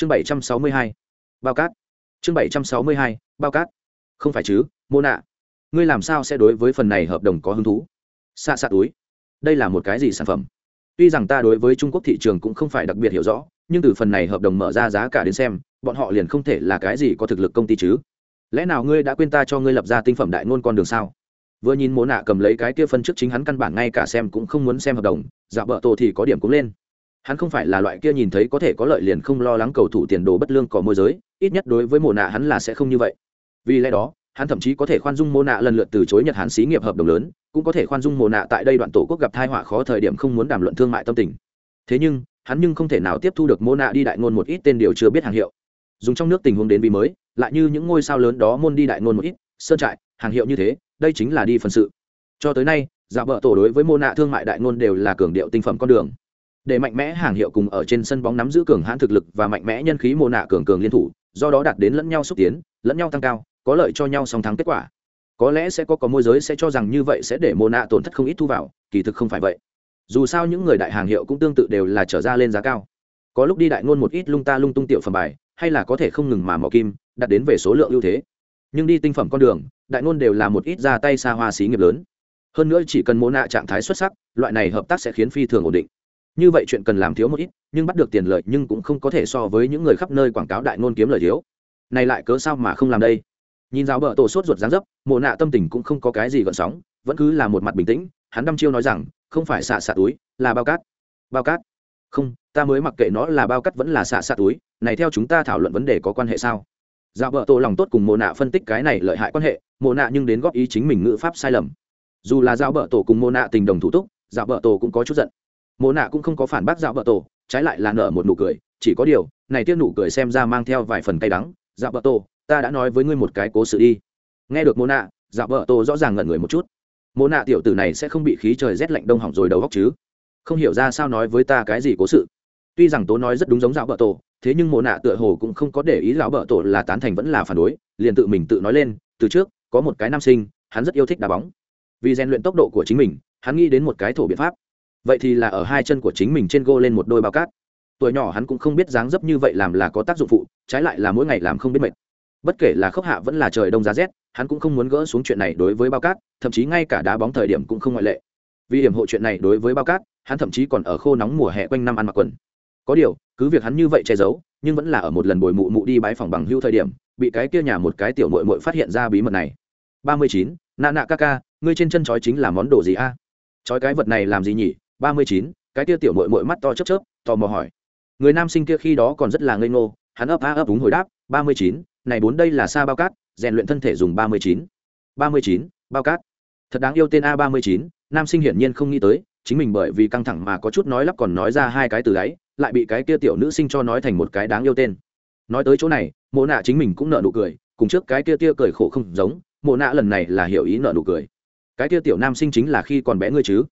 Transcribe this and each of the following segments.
chương bảy trăm sáu mươi hai, bao cát. Chương bảy trăm sáu mươi hai, bao cát. Không phải chứ mô nạ. Ngươi làm sao sẽ đối với phần này hợp đồng có hứng thú? Xạ xạ túi. Đây là một cái gì sản phẩm? Tuy rằng ta đối với trung quốc thị trường cũng không phải đặc biệt hiểu rõ, nhưng từ phần này hợp đồng mở ra giá cả đến xem, bọn họ liền không thể là cái gì có thực lực công ty chứ. Lẽ nào ngươi đã quên ta cho ngươi lập ra tinh phẩm đại ngôn con đường sao? Vừa nhìn mô nạ cầm lấy cái kia phân trước chính hắn căn bản ngay cả xem cũng không muốn xem hợp đồng, giả bợ tổ thì có điểm cũng lên hắn không phải là loại kia nhìn thấy có thể có lợi liền không lo lắng cầu thủ tiền đồ bất lương cỏ môi giới, ít nhất đối với mồ nạ hắn là sẽ không như vậy. Vì lẽ đó, hắn thậm chí có thể khoan dung mồ nạ lần lượt từ chối nhật hàn xí nghiệp hợp đồng lớn, cũng có thể khoan dung mồ nạ tại đây đoạn tổ quốc gặp thai họa khó thời điểm không muốn đàm luận thương mại tâm tình. Thế nhưng, hắn nhưng không thể nào tiếp thu được mồ nạ đi đại ngôn một ít tên điều chưa biết hàng hiệu. Dùng trong nước tình huống đến vì mới, lại như những ngôi sao lớn đó môn đi đại ngôn một ít, sơn trại, hàng hiệu như thế, đây chính là đi phần sự. Cho tới nay, giả vợ tổ đối với mô nạ thương mại đại ngôn đều là cường điệu tinh phẩm con đường để mạnh mẽ hàng hiệu cùng ở trên sân bóng nắm giữ cường hãn thực lực và mạnh mẽ nhân khí mô nạ cường cường liên thủ, do đó đạt đến lẫn nhau xúc tiến, lẫn nhau tăng cao, có lợi cho nhau song thắng kết quả. Có lẽ sẽ có có môi giới sẽ cho rằng như vậy sẽ để mô nạ tổn thất không ít thu vào, kỳ thực không phải vậy. Dù sao những người đại hàng hiệu cũng tương tự đều là trở ra lên giá cao. Có lúc đi đại ngôn một ít lung ta lung tung tiểu phẩm bài, hay là có thể không ngừng mà mỏ kim, đạt đến về số lượng ưu thế. Nhưng đi tinh phẩm con đường, đại ngôn đều là một ít ra tay xa hoa xí nghiệp lớn. Hơn nữa chỉ cần mô nạ trạng thái xuất sắc, loại này hợp tác sẽ khiến phi thường ổn định như vậy chuyện cần làm thiếu một ít, nhưng bắt được tiền lợi nhưng cũng không có thể so với những người khắp nơi quảng cáo đại ngôn kiếm lời thiếu. Này lại cớ sao mà không làm đây? Nhìn giáo bờ tổ sốt ruột dáng dấp, mộ nạ tâm tình cũng không có cái gì gợn sóng, vẫn cứ là một mặt bình tĩnh, hắn đăm chiêu nói rằng, không phải xạ xạ túi, là bao cát. Bao cát? Không, ta mới mặc kệ nó là bao cát vẫn là xạ xạ túi, này theo chúng ta thảo luận vấn đề có quan hệ sao? Giáo bờ tổ lòng tốt cùng mộ nạ phân tích cái này lợi hại quan hệ, mộ nạ nhưng đến góp ý chính mình ngữ pháp sai lầm. Dù là giáo bờ tổ cùng mộ nạ tình đồng thủ túc, giáo bờ tổ cũng có chút giận mộ nạ cũng không có phản bác dạo vợ tổ, trái lại là nở một nụ cười, chỉ có điều, này tiếc nụ cười xem ra mang theo vài phần cay đắng. Dạo vợ tổ, ta đã nói với ngươi một cái cố sự đi. Nghe được mô nạ, dạo vợ tổ rõ ràng ngẩn người một chút. Mô nạ tiểu tử này sẽ không bị khí trời rét lạnh đông hỏng rồi đầu góc chứ? Không hiểu ra sao nói với ta cái gì cố sự. Tuy rằng tố nói rất đúng giống dạo vợ tổ, thế nhưng mộ nạ tựa hồ cũng không có để ý dạo vợ tổ là tán thành vẫn là phản đối, liền tự mình tự nói lên, từ trước, có một cái nam sinh, hắn rất yêu thích đá bóng. Vì rèn luyện tốc độ của chính mình, hắn nghĩ đến một cái thổ biện pháp vậy thì là ở hai chân của chính mình trên gô lên một đôi bao cát. Tuổi nhỏ hắn cũng không biết dáng dấp như vậy làm là có tác dụng phụ, trái lại là mỗi ngày làm không biết mệt. Bất kể là khốc hạ vẫn là trời đông giá rét, hắn cũng không muốn gỡ xuống chuyện này đối với bao cát, thậm chí ngay cả đá bóng thời điểm cũng không ngoại lệ. Vì hiểm hộ chuyện này đối với bao cát, hắn thậm chí còn ở khô nóng mùa hè quanh năm ăn mặc quần. Có điều, cứ việc hắn như vậy che giấu, nhưng vẫn là ở một lần bồi mụ mụ đi bãi phòng bằng hưu thời điểm, bị cái kia nhà một cái tiểu mội mội phát hiện ra bí mật này. Ba mươi chín nạ nạ ca ca, ngươi trên chân chói chính là món đồ gì a? À? chói cái vật này làm gì nhỉ? Ba mươi chín, cái kia tiểu mội mội mắt to chớp chớp, tò mò hỏi. Người nam sinh kia khi đó còn rất là ngây ngô, hắn ấp a ấp úng hồi đáp, ba mươi chín, này bốn đây là sa bao cát, rèn luyện thân thể dùng ba mươi chín. ba mươi chín, bao cát. Thật đáng yêu tên a ba mươi chín, nam sinh hiển nhiên không nghĩ tới, chính mình bởi vì căng thẳng mà có chút nói lắp còn nói ra hai cái từ đáy lại bị cái kia tiểu nữ sinh cho nói thành một cái đáng yêu tên. Nói tới chỗ này, mộ nạ chính mình cũng nợ nụ cười, cùng trước cái kia tia cười khổ không giống, mộ nạ lần này là hiểu ý nợ nụ cười. Cái kia tiểu nam sinh chính là khi còn bé ngươi chứ?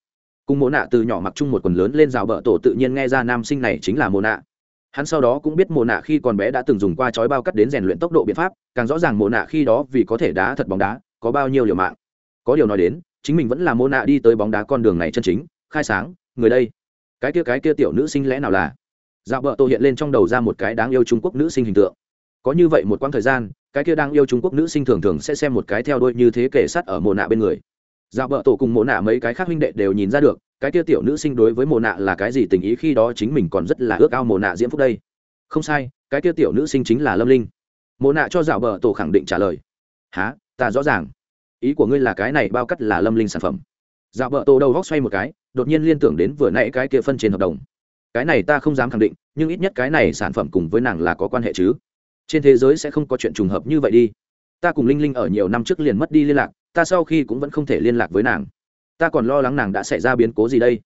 Cùng mộ nạ từ nhỏ mặc chung một quần lớn lên rào bờ tổ tự nhiên nghe ra nam sinh này chính là mộ nạ. Hắn sau đó cũng biết mồ nạ khi còn bé đã từng dùng qua chói bao cắt đến rèn luyện tốc độ biện pháp, càng rõ ràng mồ nạ khi đó vì có thể đá thật bóng đá, có bao nhiêu liều mạng. Có điều nói đến, chính mình vẫn là mồ nạ đi tới bóng đá con đường này chân chính, khai sáng, người đây. Cái kia cái kia tiểu nữ sinh lẽ nào là? Dạo bợ tô hiện lên trong đầu ra một cái đáng yêu trung quốc nữ sinh hình tượng. Có như vậy một quãng thời gian, cái kia đang yêu trung quốc nữ sinh thường thường sẽ xem một cái theo đôi như thế kể sát ở mồ nạ bên người dạo vợ tổ cùng Mộ nạ mấy cái khác huynh đệ đều nhìn ra được, cái kia tiểu nữ sinh đối với Mộ nạ là cái gì tình ý khi đó chính mình còn rất là ước ao Mộ nạ diễm phúc đây. Không sai, cái kia tiểu nữ sinh chính là lâm linh. Mộ nạ cho dạo vợ tổ khẳng định trả lời. Há ta rõ ràng. Ý của ngươi là cái này bao cắt là lâm linh sản phẩm. Dạo vợ tổ đầu góc xoay một cái, đột nhiên liên tưởng đến vừa nãy cái kia phân trên hợp đồng. Cái này ta không dám khẳng định, nhưng ít nhất cái này sản phẩm cùng với nàng là có quan hệ chứ. Trên thế giới sẽ không có chuyện trùng hợp như vậy đi. Ta cùng linh linh ở nhiều năm trước liền mất đi liên lạc ta sau khi cũng vẫn không thể liên lạc với nàng. Ta còn lo lắng nàng đã xảy ra biến cố gì đây?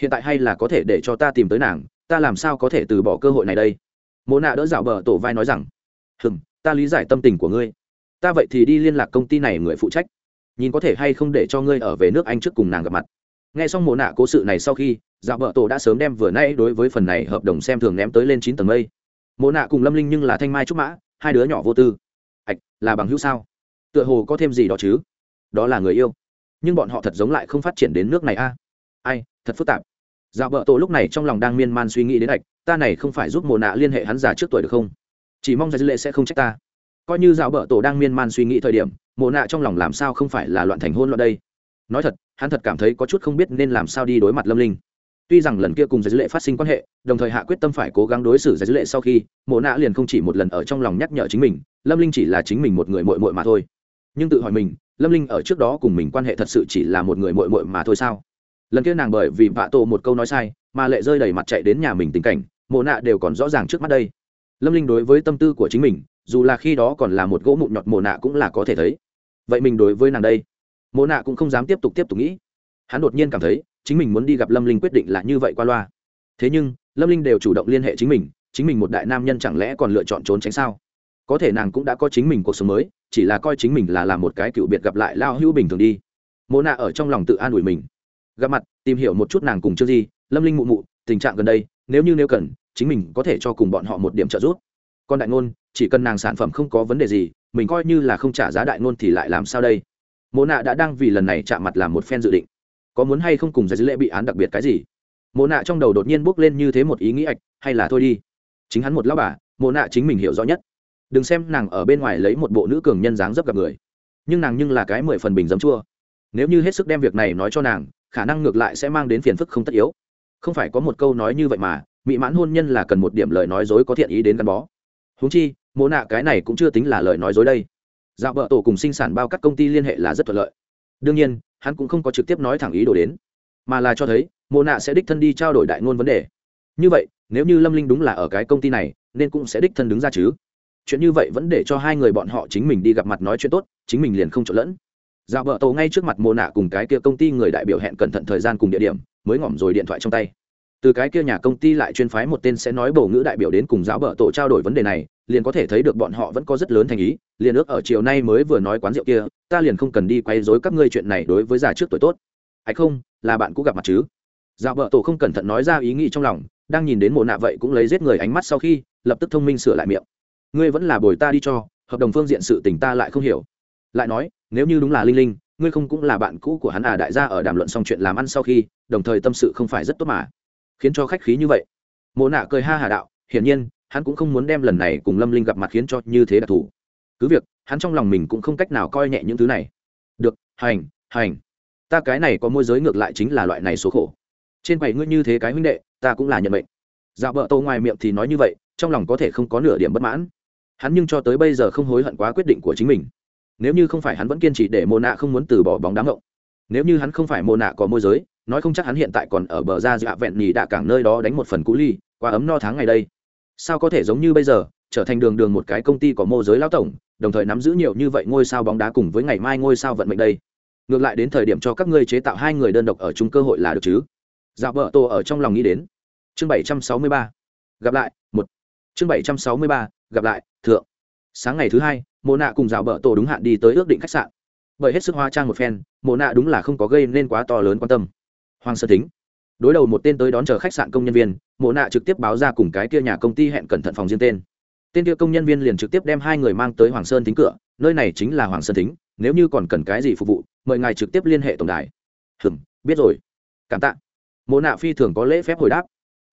Hiện tại hay là có thể để cho ta tìm tới nàng, ta làm sao có thể từ bỏ cơ hội này đây? Mộ nạ đỡ dạo bờ tổ vai nói rằng hừng ta lý giải tâm tình của ngươi. Ta vậy thì đi liên lạc công ty này người phụ trách. Nhìn có thể hay không để cho ngươi ở về nước anh trước cùng nàng gặp mặt. Nghe xong mộ nạ cố sự này sau khi, dạo bờ tổ đã sớm đem vừa nay đối với phần này hợp đồng xem thường ném tới lên chín tầng mây. Mộ nạ cùng lâm linh nhưng là thanh mai trúc mã, hai đứa nhỏ vô tư. Ạch, là bằng hữu sao? Tựa hồ có thêm gì đó chứ? Đó là người yêu. Nhưng bọn họ thật giống lại không phát triển đến nước này a. Ai, thật phức tạp. Dạo vợ tổ lúc này trong lòng đang miên man suy nghĩ đến ạch, ta này không phải giúp mồ nạ liên hệ hắn già trước tuổi được không? Chỉ mong dạ giải lệ sẽ không trách ta. Coi như dạo bợ tổ đang miên man suy nghĩ thời điểm mồ nạ trong lòng làm sao không phải là loạn thành hôn loạn đây? Nói thật, hắn thật cảm thấy có chút không biết nên làm sao đi đối mặt lâm linh. Tuy rằng lần kia cùng dạ giải lệ phát sinh quan hệ, đồng thời hạ quyết tâm phải cố gắng đối xử dạ giải lệ sau khi, mộ nạ liền không chỉ một lần ở trong lòng nhắc nhở chính mình, lâm linh chỉ là chính mình một người mội mội mà thôi nhưng tự hỏi mình, lâm linh ở trước đó cùng mình quan hệ thật sự chỉ là một người mội mội mà thôi sao? Lần kia nàng bởi vì vạ tổ một câu nói sai, mà lệ rơi đầy mặt chạy đến nhà mình tình cảnh, mộ nạ đều còn rõ ràng trước mắt đây. Lâm linh đối với tâm tư của chính mình, dù là khi đó còn là một gỗ mụn nhọt mộ nạ cũng là có thể thấy. Vậy mình đối với nàng đây? Mộ nạ cũng không dám tiếp tục tiếp tục nghĩ. Hắn đột nhiên cảm thấy, chính mình muốn đi gặp lâm linh quyết định là như vậy qua loa. Thế nhưng, lâm linh đều chủ động liên hệ chính mình chính mình một đại nam nhân chẳng lẽ còn lựa chọn trốn tránh sao? Có thể nàng cũng đã có chính mình cuộc sống mới, chỉ là coi chính mình là làm một cái cựu biệt gặp lại lao hữu bình thường đi. Mộ nạ ở trong lòng tự an ủi mình. Gặp mặt, tìm hiểu một chút nàng cùng chưa gì lâm linh mụ mụ, tình trạng gần đây, nếu như nếu cần, chính mình có thể cho cùng bọn họ một điểm trợ giúp. Còn đại ngôn, chỉ cần nàng sản phẩm không có vấn đề gì, mình coi như là không trả giá đại ngôn thì lại làm sao đây? Mộ nạ đã đang vì lần này chạm mặt làm một phen dự định. Có muốn hay không cùng giải dữ lệ bị án đặc biệt cái gì? Mộ nạ trong đầu đột nhiên bốc lên như thế một ý nghĩ ạch, hay là thôi đi. Chính hắn một lão bà, mộ nạ chính mình hiểu rõ nhất đừng xem nàng ở bên ngoài lấy một bộ nữ cường nhân dáng dấp gặp người. Nhưng nàng nhưng là cái mười phần bình dấm chua. Nếu như hết sức đem việc này nói cho nàng, khả năng ngược lại sẽ mang đến phiền phức không tất yếu. Không phải có một câu nói như vậy mà, mỹ mãn hôn nhân là cần một điểm lời nói dối có thiện ý đến gắn bó. Húng chi, mộ nạ cái này cũng chưa tính là lời nói dối đây. Dạo vợ tổ cùng sinh sản bao các công ty liên hệ là rất thuận lợi. Đương nhiên, hắn cũng không có trực tiếp nói thẳng ý đồ đến, mà là cho thấy mộ nạ sẽ đích thân đi trao đổi đại ngôn vấn đề. Như vậy, nếu như lâm linh đúng là ở cái công ty này, nên cũng sẽ đích thân đứng ra chứ chuyện như vậy vẫn để cho hai người bọn họ chính mình đi gặp mặt nói chuyện tốt, chính mình liền không trộn lẫn. Dạo vợ tàu ngay trước mặt mộ nạ cùng cái kia công ty người đại biểu hẹn cẩn thận thời gian cùng địa điểm, mới ngỏm rồi điện thoại trong tay. Từ cái kia nhà công ty lại chuyên phái một tên sẽ nói bầu ngữ đại biểu đến cùng dạ giáo bờ tổ trao đổi vấn đề này, liền có thể thấy được bọn họ vẫn có rất lớn thành ý, liền ước ở chiều nay mới vừa nói quán rượu kia, ta liền không cần đi quay dối các ngươi chuyện này đối với già trước tuổi tốt. Hay không, là bạn cũng gặp mặt chứ? Dạ giáo bờ tổ không cẩn thận nói ra ý nghĩ trong lòng, đang nhìn đến mồ nạ vậy cũng lấy giết người ánh mắt sau khi, lập tức thông minh sửa lại miệng ngươi vẫn là bồi ta đi cho, hợp đồng phương diện sự tình ta lại không hiểu. Lại nói, nếu như đúng là linh linh, ngươi không cũng là bạn cũ của hắn à đại gia ở đàm luận xong chuyện làm ăn sau khi, đồng thời tâm sự không phải rất tốt mà. Khiến cho khách khí như vậy. Mộ nạ cười ha hà đạo, hiển nhiên, hắn cũng không muốn đem lần này cùng lâm linh gặp mặt khiến cho như thế đặc thù. Cứ việc, hắn trong lòng mình cũng không cách nào coi nhẹ những thứ này. Được, hành hành. Ta cái này có môi giới ngược lại chính là loại này số khổ. Trên quầy ngươi như thế cái huynh đệ, ta cũng là nhận mệnh. Dạo vợ tô ngoài miệng thì nói như vậy, trong lòng có thể không có nửa điểm bất mãn hắn nhưng cho tới bây giờ không hối hận quá quyết định của chính mình. Nếu như không phải hắn vẫn kiên trì để mồ nạ không muốn từ bỏ bóng đá ngộng. Nếu như hắn không phải mồ nạ có môi giới nói không chắc hắn hiện tại còn ở bờ ra dạ vẹn nhì đạ cảng nơi đó đánh một phần cú ly qua ấm no tháng ngày đây. Sao có thể giống như bây giờ trở thành đường đường một cái công ty có môi giới lao tổng đồng thời nắm giữ nhiều như vậy ngôi sao bóng đá cùng với ngày mai ngôi sao vận mệnh đây? Ngược lại đến thời điểm cho các ngươi chế tạo hai người đơn độc ở chung cơ hội là được chứ? Dạ vợ tô ở trong lòng nghĩ đến. Chương 763. gặp lại một. Chương 763, gặp lại, thượng. Sáng ngày thứ hai, Mộ nạ cùng dạo bờ tổ đúng hạn đi tới ước định khách sạn. Bởi hết sức hoa trang một phen, Mộ nạ đúng là không có gây nên quá to lớn quan tâm. Hoàng Sơ thính. Đối đầu một tên tới đón chờ khách sạn công nhân viên, mộ nạ trực tiếp báo ra cùng cái kia nhà công ty hẹn cẩn thận phòng riêng tên. Tên kia công nhân viên liền trực tiếp đem hai người mang tới hoàng sơn thính cửa, nơi này chính là hoàng sơn thính, nếu như còn cần cái gì phục vụ, mời ngài trực tiếp liên hệ tổng đài. Hừm biết rồi. Cảm tạ. Mộ nạ phi thường có lễ phép hồi đáp.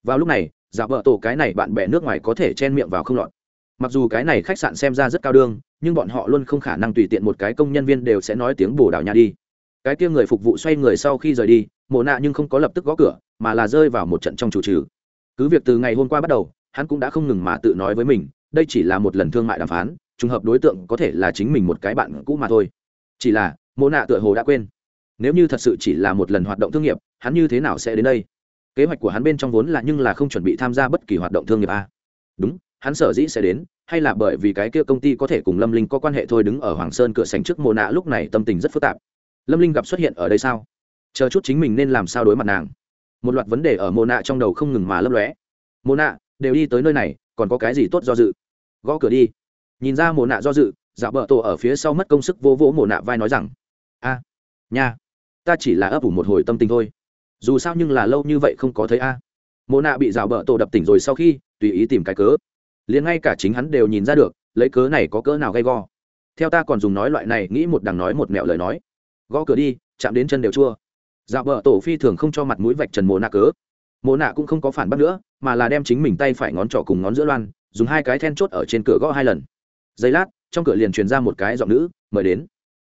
Vào lúc này giả vợ tổ cái này bạn bè nước ngoài có thể chen miệng vào không lọt mặc dù cái này khách sạn xem ra rất cao đương, nhưng bọn họ luôn không khả năng tùy tiện một cái công nhân viên đều sẽ nói tiếng bồ đào nha đi. Cái kia người phục vụ xoay người sau khi rời đi, mộ nạ nhưng không có lập tức gõ cửa, mà là rơi vào một trận trong chủ trừ. Cứ việc từ ngày hôm qua bắt đầu, hắn cũng đã không ngừng mà tự nói với mình, đây chỉ là một lần thương mại đàm phán, trùng hợp đối tượng có thể là chính mình một cái bạn cũ mà thôi. Chỉ là, mộ nạ tựa hồ đã quên. Nếu như thật sự chỉ là một lần hoạt động thương nghiệp, hắn như thế nào sẽ đến đây? Kế hoạch của hắn bên trong vốn là nhưng là không chuẩn bị tham gia bất kỳ hoạt động thương nghiệp a. Đúng hắn sở dĩ sẽ đến, hay là bởi vì cái kia công ty có thể cùng lâm linh có quan hệ thôi đứng ở hoàng sơn cửa sành trước mồ nạ lúc này tâm tình rất phức tạp. Lâm linh gặp xuất hiện ở đây sao? Chờ chút chính mình nên làm sao đối mặt nàng. Một loạt vấn đề ở mồ nạ trong đầu không ngừng mà lấp lóe. Mồ nạ, đều đi tới nơi này, còn có cái gì tốt do dự? Gõ cửa đi. Nhìn ra mồ nạ do dự dạ bờ tổ ở phía sau mất công sức vô vỗ mồ nạ vai nói rằng, a, nha, ta chỉ là ấp ủ một hồi tâm tình thôi. Dù sao nhưng là lâu như vậy không có thấy a. À. mồ nạ bị dạo bờ tổ đập tỉnh rồi sau khi, tùy ý tìm cái cớ liền ngay cả chính hắn đều nhìn ra được, lấy cớ này có cớ nào gay go. Theo ta còn dùng nói loại này, nghĩ một đằng nói một mẹo lời nói. Gõ cửa đi, chạm đến chân đều chua. Dạo vợ tổ phi thường không cho mặt mũi vạch trần mồ nạ cớ. Mồ nạ cũng không có phản bác nữa, mà là đem chính mình tay phải ngón trỏ cùng ngón giữa loan, dùng hai cái then chốt ở trên cửa gõ hai lần. Giây lát, trong cửa liền truyền ra một cái giọng nữ, mời đến.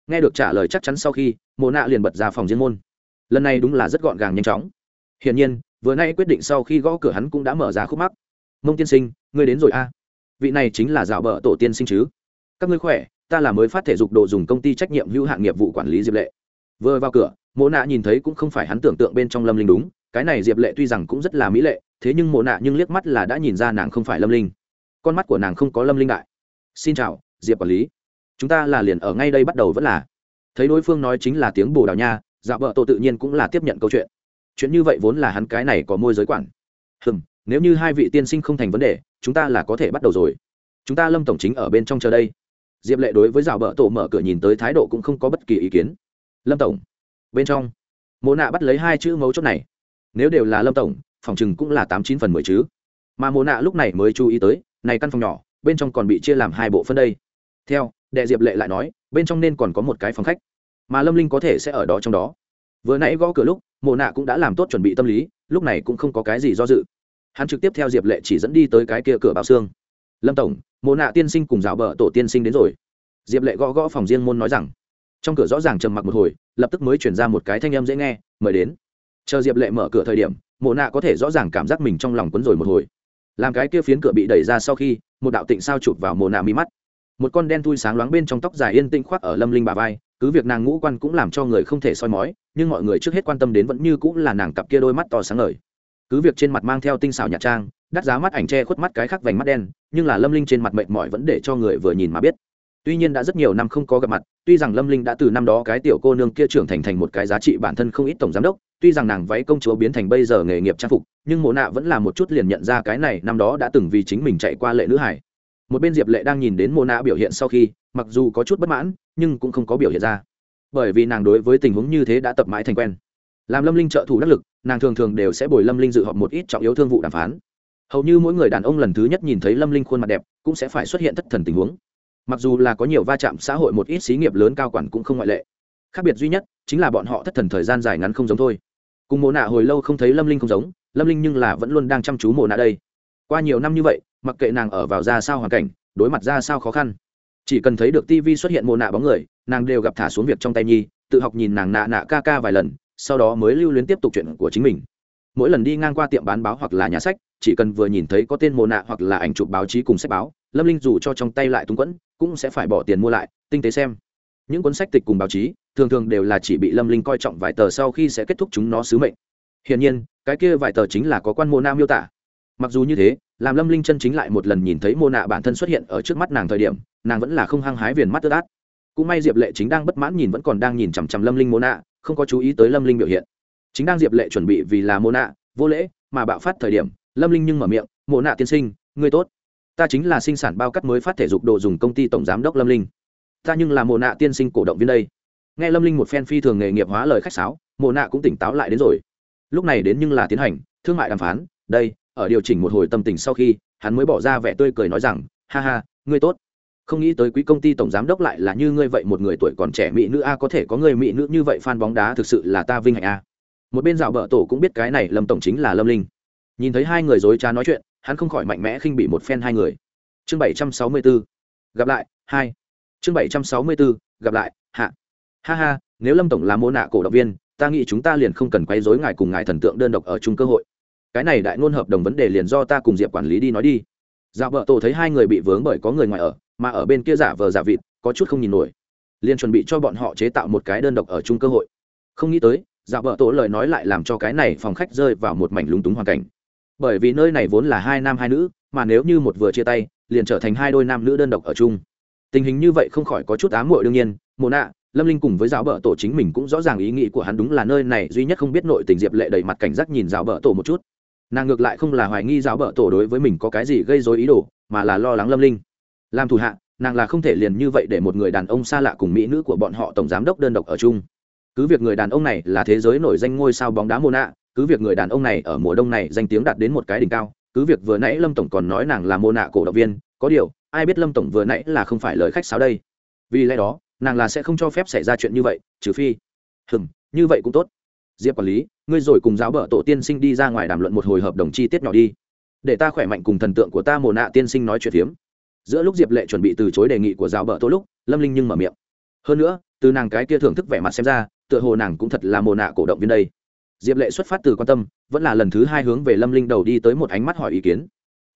Nghe được trả lời chắc chắn sau khi, mồ nạ liền bật ra phòng riêng môn. Lần này đúng là rất gọn gàng nhanh chóng. Hiển nhiên, vừa nay quyết định sau khi gõ cửa hắn cũng đã mở ra khúc mắc mông tiên sinh, ngươi đến rồi a. Vị này chính là dạo bờ tổ tiên sinh chứ. Các ngươi khỏe, ta là mới phát thể dục đồ dùng công ty trách nhiệm hữu hạn nghiệp vụ quản lý diệp lệ. Vừa vào cửa, mộ nạ nhìn thấy cũng không phải hắn tưởng tượng bên trong lâm linh đúng, cái này diệp lệ tuy rằng cũng rất là mỹ lệ, thế nhưng mộ nạ nhưng liếc mắt là đã nhìn ra nàng không phải lâm linh. Con mắt của nàng không có lâm linh đại. Xin chào, diệp quản lý. Chúng ta là liền ở ngay đây bắt đầu vẫn là. Thấy đối phương nói chính là tiếng bồ đào nha, dạo vợ tổ tự nhiên cũng là tiếp nhận câu chuyện. Chuyện như vậy vốn là hắn cái này có môi giới quản. Hừm nếu như hai vị tiên sinh không thành vấn đề, chúng ta là có thể bắt đầu rồi. Chúng ta lâm tổng chính ở bên trong chờ đây. Diệp lệ đối với rào bờ tổ mở cửa nhìn tới thái độ cũng không có bất kỳ ý kiến. Lâm tổng. Bên trong, mộ nạ bắt lấy hai chữ mấu chốt này. Nếu đều là lâm tổng, phòng chừng cũng là tám chín phần mười chứ. Mà mộ nạ lúc này mới chú ý tới, này căn phòng nhỏ, bên trong còn bị chia làm hai bộ phân đây. Theo, đệ diệp lệ lại nói, bên trong nên còn có một cái phòng khách, mà lâm linh có thể sẽ ở đó trong đó. Vừa nãy gõ cửa lúc, mộ nạ cũng đã làm tốt chuẩn bị tâm lý, lúc này cũng không có cái gì do dự hắn trực tiếp theo diệp lệ chỉ dẫn đi tới cái kia cửa bảo xương. Lâm tổng, mộ nạ tiên sinh cùng rào bờ tổ tiên sinh đến rồi. Diệp lệ gõ gõ phòng riêng môn nói rằng. Trong cửa rõ ràng trầm mặc một hồi, lập tức mới chuyển ra một cái thanh âm dễ nghe, mời đến. Chờ diệp lệ mở cửa thời điểm, mộ nạ có thể rõ ràng cảm giác mình trong lòng quấn rồi một hồi. Làm cái kia phiến cửa bị đẩy ra sau khi, một đạo tịnh sao chụp vào mộ nạ mi mắt. Một con đen thui sáng loáng bên trong tóc dài yên tĩnh khoác ở lâm linh bà vai, cứ việc nàng ngũ quan cũng làm cho người không thể soi mói, nhưng mọi người trước hết quan tâm đến vẫn như cũng là nàng cặp kia đôi mắt to sáng ngời cứ việc trên mặt mang theo tinh xảo nhạt trang, đắt giá mắt ảnh che khuất mắt cái khắc vành mắt đen, nhưng là lâm linh trên mặt mệt mỏi vẫn để cho người vừa nhìn mà biết. Tuy nhiên đã rất nhiều năm không có gặp mặt, tuy rằng lâm linh đã từ năm đó cái tiểu cô nương kia trưởng thành thành một cái giá trị bản thân không ít tổng giám đốc, tuy rằng nàng váy công chúa biến thành bây giờ nghề nghiệp trang phục, nhưng mộ nạ vẫn là một chút liền nhận ra cái này năm đó đã từng vì chính mình chạy qua lệ nữ hải. Một bên diệp lệ đang nhìn đến mộ nạ biểu hiện sau khi, mặc dù có chút bất mãn, nhưng cũng không có biểu hiện ra. Bởi vì nàng đối với tình huống như thế đã tập mãi thành quen làm lâm linh trợ thủ đắc lực, nàng thường thường đều sẽ bồi lâm linh dự họp một ít trọng yếu thương vụ đàm phán. Hầu như mỗi người đàn ông lần thứ nhất nhìn thấy lâm linh khuôn mặt đẹp, cũng sẽ phải xuất hiện thất thần tình huống. Mặc dù là có nhiều va chạm xã hội một ít xí nghiệp lớn cao quản cũng không ngoại lệ. Khác biệt duy nhất, chính là bọn họ thất thần thời gian dài ngắn không giống thôi. Cùng mồ nạ hồi lâu không thấy lâm linh không giống, lâm linh nhưng là vẫn luôn đang chăm chú mồ nạ đây. Qua nhiều năm như vậy, mặc kệ nàng ở vào ra sao hoàn cảnh, đối mặt ra sao khó khăn, chỉ cần thấy được tv xuất hiện mồ nạ bóng người, nàng đều gặp thả xuống việc trong tay nhi, tự học nhìn nàng nạ nạ ca ca vài lần sau đó mới lưu luyến tiếp tục chuyện của chính mình. Mỗi lần đi ngang qua tiệm bán báo hoặc là nhà sách, chỉ cần vừa nhìn thấy có tên mồ nạ hoặc là ảnh chụp báo chí cùng sách báo, lâm linh dù cho trong tay lại túng quẫn, cũng sẽ phải bỏ tiền mua lại, tinh tế xem. Những cuốn sách tịch cùng báo chí, thường thường đều là chỉ bị lâm linh coi trọng vài tờ sau khi sẽ kết thúc chúng nó sứ mệnh. Hiển nhiên, cái kia vài tờ chính là có quan mô nạ miêu tả. Mặc dù như thế, làm lâm linh chân chính lại một lần nhìn thấy mô nạ bản thân xuất hiện ở trước mắt nàng thời điểm, nàng vẫn là không hăng hái viền mắt tơ át cũng may diệp lệ chính đang bất mãn nhìn vẫn còn đang nhìn chằm chằm lâm linh mô nạ không có chú ý tới lâm linh biểu hiện. Chính đang diệp lệ chuẩn bị vì là mô nạ vô lễ, mà bạo phát thời điểm, lâm linh nhưng mở miệng mô nạ tiên sinh, ngươi tốt. Ta chính là sinh sản bao cắt mới phát thể dục đồ dùng công ty tổng giám đốc lâm linh. Ta nhưng là mô nạ tiên sinh cổ động viên đây. Nghe lâm linh một phen phi thường nghề nghiệp hóa lời khách sáo mô nạ cũng tỉnh táo lại đến rồi. Lúc này đến nhưng là tiến hành, thương mại đàm phán, đây, ở điều chỉnh một hồi tâm tình sau khi, hắn mới bỏ ra vẻ tươi cười nói rằng, ha ha, ngươi tốt không nghĩ tới quý công ty tổng giám đốc lại là như ngươi vậy, một người tuổi còn trẻ mỹ nữ a, có thể có người mỹ nữ như vậy fan bóng đá thực sự là ta vinh hạnh a. Một bên dạo bờ tổ cũng biết cái này lâm tổng chính là lâm linh. Nhìn thấy hai người dối trá nói chuyện, hắn không khỏi mạnh mẽ khinh bị một phen hai người. Chương bảy trăm sáu mươi 764. gặp lại, hai. Chương bảy trăm sáu mươi 764. gặp lại, hạ. Ha ha, nếu lâm tổng là mô nạ cổ động viên, ta nghĩ chúng ta liền không cần quay dối ngài cùng ngài thần tượng đơn độc ở chung cơ hội. Cái này đại ngôn hợp đồng vấn đề liền do ta cùng diệp quản lý đi nói đi. Dạo vợ tổ thấy hai người bị vướng bởi có người ngoài ở mà ở bên kia giả vờ giả vịt, có chút không nhìn nổi. Liền chuẩn bị cho bọn họ chế tạo một cái đơn độc ở chung cơ hội. Không nghĩ tới, giả vợ tổ lời nói lại làm cho cái này phòng khách rơi vào một mảnh lúng túng hoàn cảnh. Bởi vì nơi này vốn là hai nam hai nữ, mà nếu như một vừa chia tay, liền trở thành hai đôi nam nữ đơn độc ở chung. Tình hình như vậy không khỏi có chút ám muội đương nhiên. Mồ nạ, lâm linh cùng với giáo bợ tổ chính mình cũng rõ ràng ý nghĩ của hắn đúng là nơi này duy nhất không biết nội tình diệp lệ đầy mặt cảnh giác nhìn giáo bợ tổ một chút. Nàng ngược lại không là hoài nghi giáo bợ tổ đối với mình có cái gì gây dối ý đồ, mà là lo lắng lâm linh làm thủ hạ, nàng là không thể liền như vậy để một người đàn ông xa lạ cùng mỹ nữ của bọn họ tổng giám đốc đơn độc ở chung. Cứ việc người đàn ông này là thế giới nổi danh ngôi sao bóng đá mô nạ cứ việc người đàn ông này ở mùa đông này danh tiếng đạt đến một cái đỉnh cao, cứ việc vừa nãy lâm tổng còn nói nàng là mô nạ cổ động viên, có điều, ai biết lâm tổng vừa nãy là không phải lời khách sáo đây. Vì lẽ đó, nàng là sẽ không cho phép xảy ra chuyện như vậy, trừ phi hừng như vậy cũng tốt. Diệp quản lý, ngươi rồi cùng giáo bợ tổ tiên sinh đi ra ngoài đàm luận một hồi hợp đồng chi tiết nhỏ đi. Để ta khỏe mạnh cùng thần tượng của ta mồ nạ tiên sinh nói chuyện phiếm giữa lúc diệp lệ chuẩn bị từ chối đề nghị của giáo bợ tô lúc, lâm linh nhưng mở miệng. Hơn nữa, từ nàng cái kia thưởng thức vẻ mặt xem ra, tựa hồ nàng cũng thật là mồ nạ cổ động viên đây. Diệp lệ xuất phát từ quan tâm, vẫn là lần thứ hai hướng về lâm linh đầu đi tới một ánh mắt hỏi ý kiến.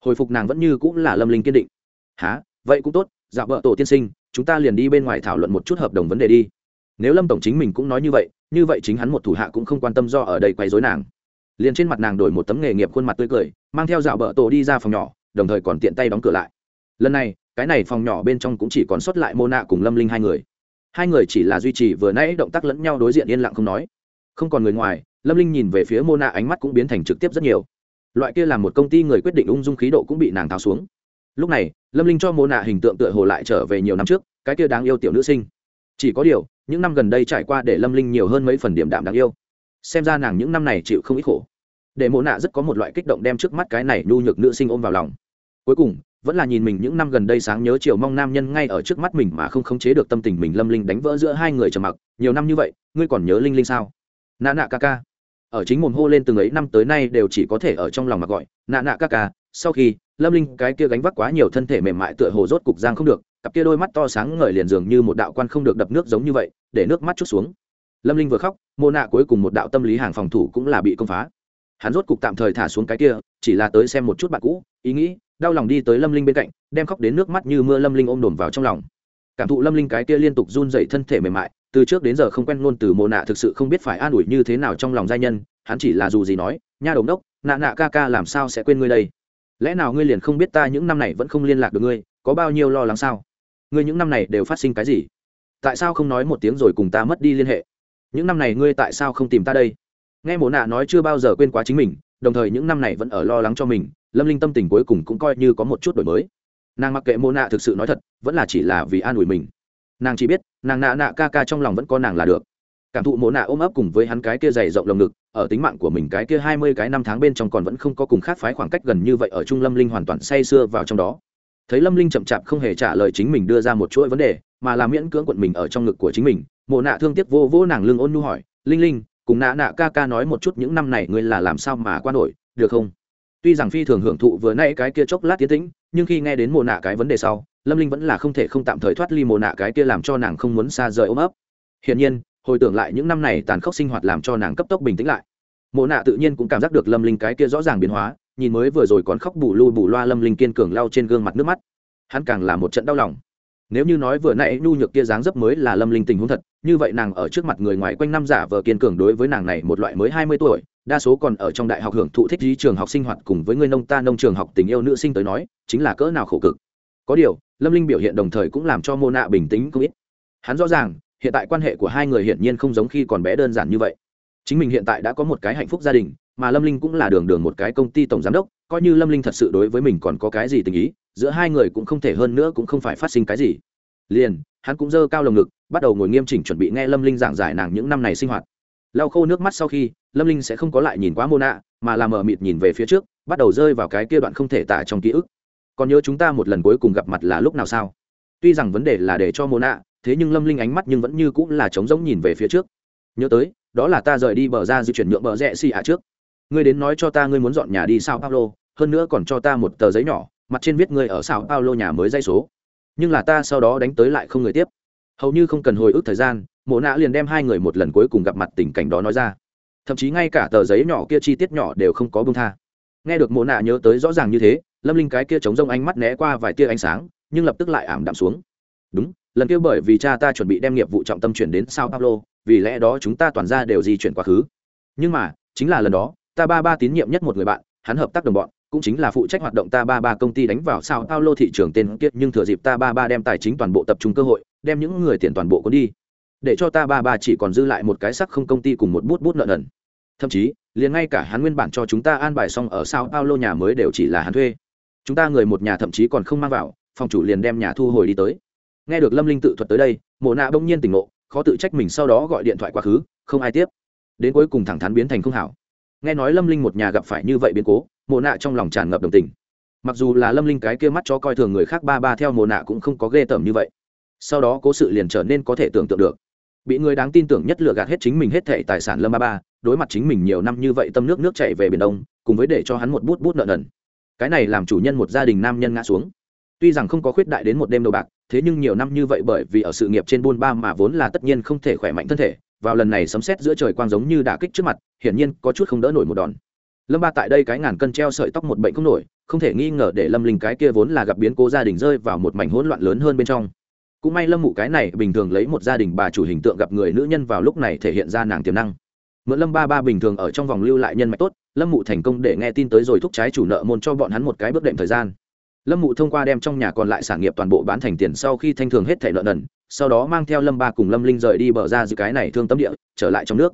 Hồi phục nàng vẫn như cũng là lâm linh kiên định. Há vậy cũng tốt, dạo vợ tổ tiên sinh, chúng ta liền đi bên ngoài thảo luận một chút hợp đồng vấn đề đi. Nếu lâm tổng chính mình cũng nói như vậy như vậy chính hắn một thủ hạ cũng không quan tâm do ở đây quay dối nàng. Liền trên mặt nàng đổi một tấm nghề nghiệp khuôn mặt tươi cười, mang theo dạo vợ tổ đi ra phòng nhỏ, đồng thời còn tiện tay đóng cửa lại lần này, cái này phòng nhỏ bên trong cũng chỉ còn sót lại mô nạ cùng lâm linh hai người. Hai người chỉ là duy trì vừa nãy động tác lẫn nhau đối diện yên lặng không nói. Không còn người ngoài, lâm linh nhìn về phía mô nạ ánh mắt cũng biến thành trực tiếp rất nhiều. Loại kia là một công ty người quyết định ung dung khí độ cũng bị nàng tháo xuống. Lúc này, lâm linh cho mô nạ hình tượng tựa hồ lại trở về nhiều năm trước, cái kia đáng yêu tiểu nữ sinh. Chỉ có điều, những năm gần đây trải qua để lâm linh nhiều hơn mấy phần điểm đạm đáng yêu. Xem ra nàng những năm này chịu không ít khổ. Để mô nạ rất có một loại kích động đem trước mắt cái này nhu nhược nữ sinh ôm vào lòng. Cuối cùng vẫn là nhìn mình những năm gần đây sáng nhớ chiều mong nam nhân ngay ở trước mắt mình mà không khống chế được tâm tình mình lâm linh đánh vỡ giữa hai người trầm mặc. Nhiều năm như vậy, ngươi còn nhớ linh linh sao? Nạ nạ ca ca. Ở chính mồm hô lên từng ấy năm tới nay đều chỉ có thể ở trong lòng mà gọi nạ nạ ca ca. Sau khi, lâm linh cái kia gánh vác quá nhiều thân thể mềm mại tựa hồ rốt cục giang không được, cặp kia đôi mắt to sáng ngời liền dường như một đạo quan không được đập nước giống như vậy, để nước mắt chút xuống. Lâm linh vừa khóc mô nạ cuối cùng một đạo tâm lý hàng phòng thủ cũng là bị công phá. Hắn rốt cục tạm thời thả xuống cái kia, chỉ là tới xem một chút bạn cũ, ý nghĩ đau lòng đi tới lâm linh bên cạnh, đem khóc đến nước mắt như mưa lâm linh ôm đồm vào trong lòng. Cảm thụ lâm linh cái kia liên tục run dậy thân thể mềm mại, từ trước đến giờ không quen luôn từ mồ nạ thực sự không biết phải an ủi như thế nào trong lòng giai nhân, hắn chỉ là dù gì nói, nha đồng đốc, nạ nạ ca ca làm sao sẽ quên ngươi đây? Lẽ nào ngươi liền không biết ta những năm này vẫn không liên lạc được ngươi, có bao nhiêu lo lắng sao? Ngươi những năm này đều phát sinh cái gì? Tại sao không nói một tiếng rồi cùng ta mất đi liên hệ? Những năm này ngươi tại sao không tìm ta đây? Nghe mồ nạ nói chưa bao giờ quên quá chính mình, đồng thời những năm này vẫn ở lo lắng cho mình lâm linh tâm tình cuối cùng cũng coi như có một chút đổi mới. Nàng mặc kệ mô nạ thực sự nói thật, vẫn là chỉ là vì an ủi mình. Nàng chỉ biết, nàng nạ nạ ca ca trong lòng vẫn có nàng là được. Cảm thụ mộ nạ ôm ấp cùng với hắn cái kia dày rộng lồng ngực, ở tính mạng của mình cái kia hai mươi cái năm tháng bên trong còn vẫn không có cùng khác phái khoảng cách gần như vậy ở trung lâm linh hoàn toàn say sưa vào trong đó. Thấy lâm linh chậm chạp không hề trả lời chính mình đưa ra một chuỗi vấn đề, mà là miễn cưỡng quận mình ở trong ngực của chính mình, mộ nạ thương tiếc vô vô nàng lương ôn nhu hỏi, linh linh, cùng nạ nạ ca ca nói một chút những năm này ngươi là làm sao mà qua nổi, được không? Tuy rằng phi thường hưởng thụ vừa nay cái kia chốc lát tiến tĩnh, nhưng khi nghe đến mồ nạ cái vấn đề sau, lâm linh vẫn là không thể không tạm thời thoát ly mồ nạ cái kia làm cho nàng không muốn xa rời ôm ấp. Hiển nhiên, hồi tưởng lại những năm này tàn khốc sinh hoạt làm cho nàng cấp tốc bình tĩnh lại. Mồ nạ tự nhiên cũng cảm giác được lâm linh cái kia rõ ràng biến hóa, nhìn mới vừa rồi còn khóc bù lu bù loa lâm linh kiên cường lau trên gương mặt nước mắt. Hắn càng là một trận đau lòng. Nếu như nói vừa nãy nhu nhược kia dáng dấp mới là lâm linh tình huống thật, như vậy nàng ở trước mặt người ngoài quanh năm giả vờ kiên cường đối với nàng này một loại mới hai mươi tuổi đa số còn ở trong đại học hưởng thụ thích lý trường học sinh hoạt cùng với người nông ta nông trường học tình yêu nữ sinh tới nói, chính là cỡ nào khổ cực. Có điều, lâm linh biểu hiện đồng thời cũng làm cho mô nạ bình tĩnh không ít. Hắn rõ ràng, hiện tại quan hệ của hai người hiển nhiên không giống khi còn bé đơn giản như vậy. Chính mình hiện tại đã có một cái hạnh phúc gia đình, mà lâm linh cũng là đường đường một cái công ty tổng giám đốc, coi như lâm linh thật sự đối với mình còn có cái gì tình ý, giữa hai người cũng không thể hơn nữa cũng không phải phát sinh cái gì. Liền, hắn cũng dơ cao lồng ngực, bắt đầu ngồi nghiêm chỉnh chuẩn bị nghe lâm linh giảng giải nàng những năm này sinh hoạt lau khô nước mắt sau khi, lâm linh sẽ không có lại nhìn quá mô nạ mà làm mờ mịt nhìn về phía trước, bắt đầu rơi vào cái kia đoạn không thể tả trong ký ức. Còn nhớ chúng ta một lần cuối cùng gặp mặt là lúc nào sao? Tuy rằng vấn đề là để cho mô nạ thế nhưng lâm linh ánh mắt nhưng vẫn như cũng là trống rỗng nhìn về phía trước. Nhớ tới, đó là ta rời đi bờ ra di chuyển nhượng bờ rẽ xì ạ trước. Ngươi đến nói cho ta ngươi muốn dọn nhà đi sao paulo, hơn nữa còn cho ta một tờ giấy nhỏ, mặt trên viết ngươi ở sao paulo nhà mới dây số. Nhưng là ta sau đó đánh tới lại không người tiếp. Hầu như không cần hồi ức thời gian mộ nạ liền đem hai người một lần cuối cùng gặp mặt tình cảnh đó nói ra. Thậm chí ngay cả tờ giấy nhỏ kia chi tiết nhỏ đều không có bông tha. Nghe được mộ nạ nhớ tới rõ ràng như thế, lâm linh cái kia chống rông ánh mắt né qua vài tia ánh sáng, nhưng lập tức lại ảm đạm xuống. Đúng, lần kia bởi vì cha ta chuẩn bị đem nghiệp vụ trọng tâm chuyển đến sao pablo vì lẽ đó chúng ta toàn ra đều di chuyển quá khứ. Nhưng mà, chính là lần đó, ta ba ba tín nhiệm nhất một người bạn, hắn hợp tác đồng bọn, cũng chính là phụ trách hoạt động ta ba ba công ty đánh vào sao paulo thị trường tên kiệt nhưng thừa dịp ta ba ba đem tài chính toàn bộ tập trung cơ hội, đem những người tiền toàn bộ cuốn đi để cho ta ba ba chỉ còn dư lại một cái sắc không công ty cùng một bút bút nợ nần. Thậm chí, liền ngay cả hắn nguyên bản cho chúng ta an bài xong ở sao paulo nhà mới đều chỉ là hắn thuê. Chúng ta người một nhà thậm chí còn không mang vào, phòng chủ liền đem nhà thu hồi đi tới. Nghe được lâm linh tự thuật tới đây, mộ nạ bỗng nhiên tỉnh ngộ, khó tự trách mình sau đó gọi điện thoại quá khứ, không ai tiếp. Đến cuối cùng thẳng thắn biến thành không hảo. Nghe nói lâm linh một nhà gặp phải như vậy biến cố, mộ nạ trong lòng tràn ngập đồng tình. Mặc dù là lâm linh cái kia mắt cho coi thường người khác ba ba theo mộ nạ cũng không có ghê tởm như vậy. Sau đó cố sự liền trở nên có thể tưởng tượng được bị người đáng tin tưởng nhất lừa gạt hết chính mình hết thệ tài sản lâm ba ba, đối mặt chính mình nhiều năm như vậy tâm nước nước chạy về biển đông, cùng với để cho hắn một bút bút nợ nần. Cái này làm chủ nhân một gia đình nam nhân ngã xuống. Tuy rằng không có khuyết đại đến một đêm đầu bạc, thế nhưng nhiều năm như vậy bởi vì ở sự nghiệp trên buôn ba mà vốn là tất nhiên không thể khỏe mạnh thân thể, vào lần này sấm xét giữa trời quang giống như đả kích trước mặt, hiển nhiên có chút không đỡ nổi một đòn. Lâm ba tại đây cái ngàn cân treo sợi tóc một bệnh không nổi, không thể nghi ngờ để lâm linh cái kia vốn là gặp biến cố gia đình rơi vào một mảnh hỗn loạn lớn hơn bên trong cũng may lâm mụ cái này bình thường lấy một gia đình bà chủ hình tượng gặp người nữ nhân vào lúc này thể hiện ra nàng tiềm năng. Mượn lâm ba ba bình thường ở trong vòng lưu lại nhân mạch tốt, lâm mụ thành công để nghe tin tới rồi thúc trái chủ nợ môn cho bọn hắn một cái bước đệm thời gian. Lâm mụ thông qua đem trong nhà còn lại sản nghiệp toàn bộ bán thành tiền sau khi thanh thường hết thẻ nợ nần, sau đó mang theo lâm ba cùng lâm linh rời đi bờ ra giữ cái này thương tâm địa, trở lại trong nước.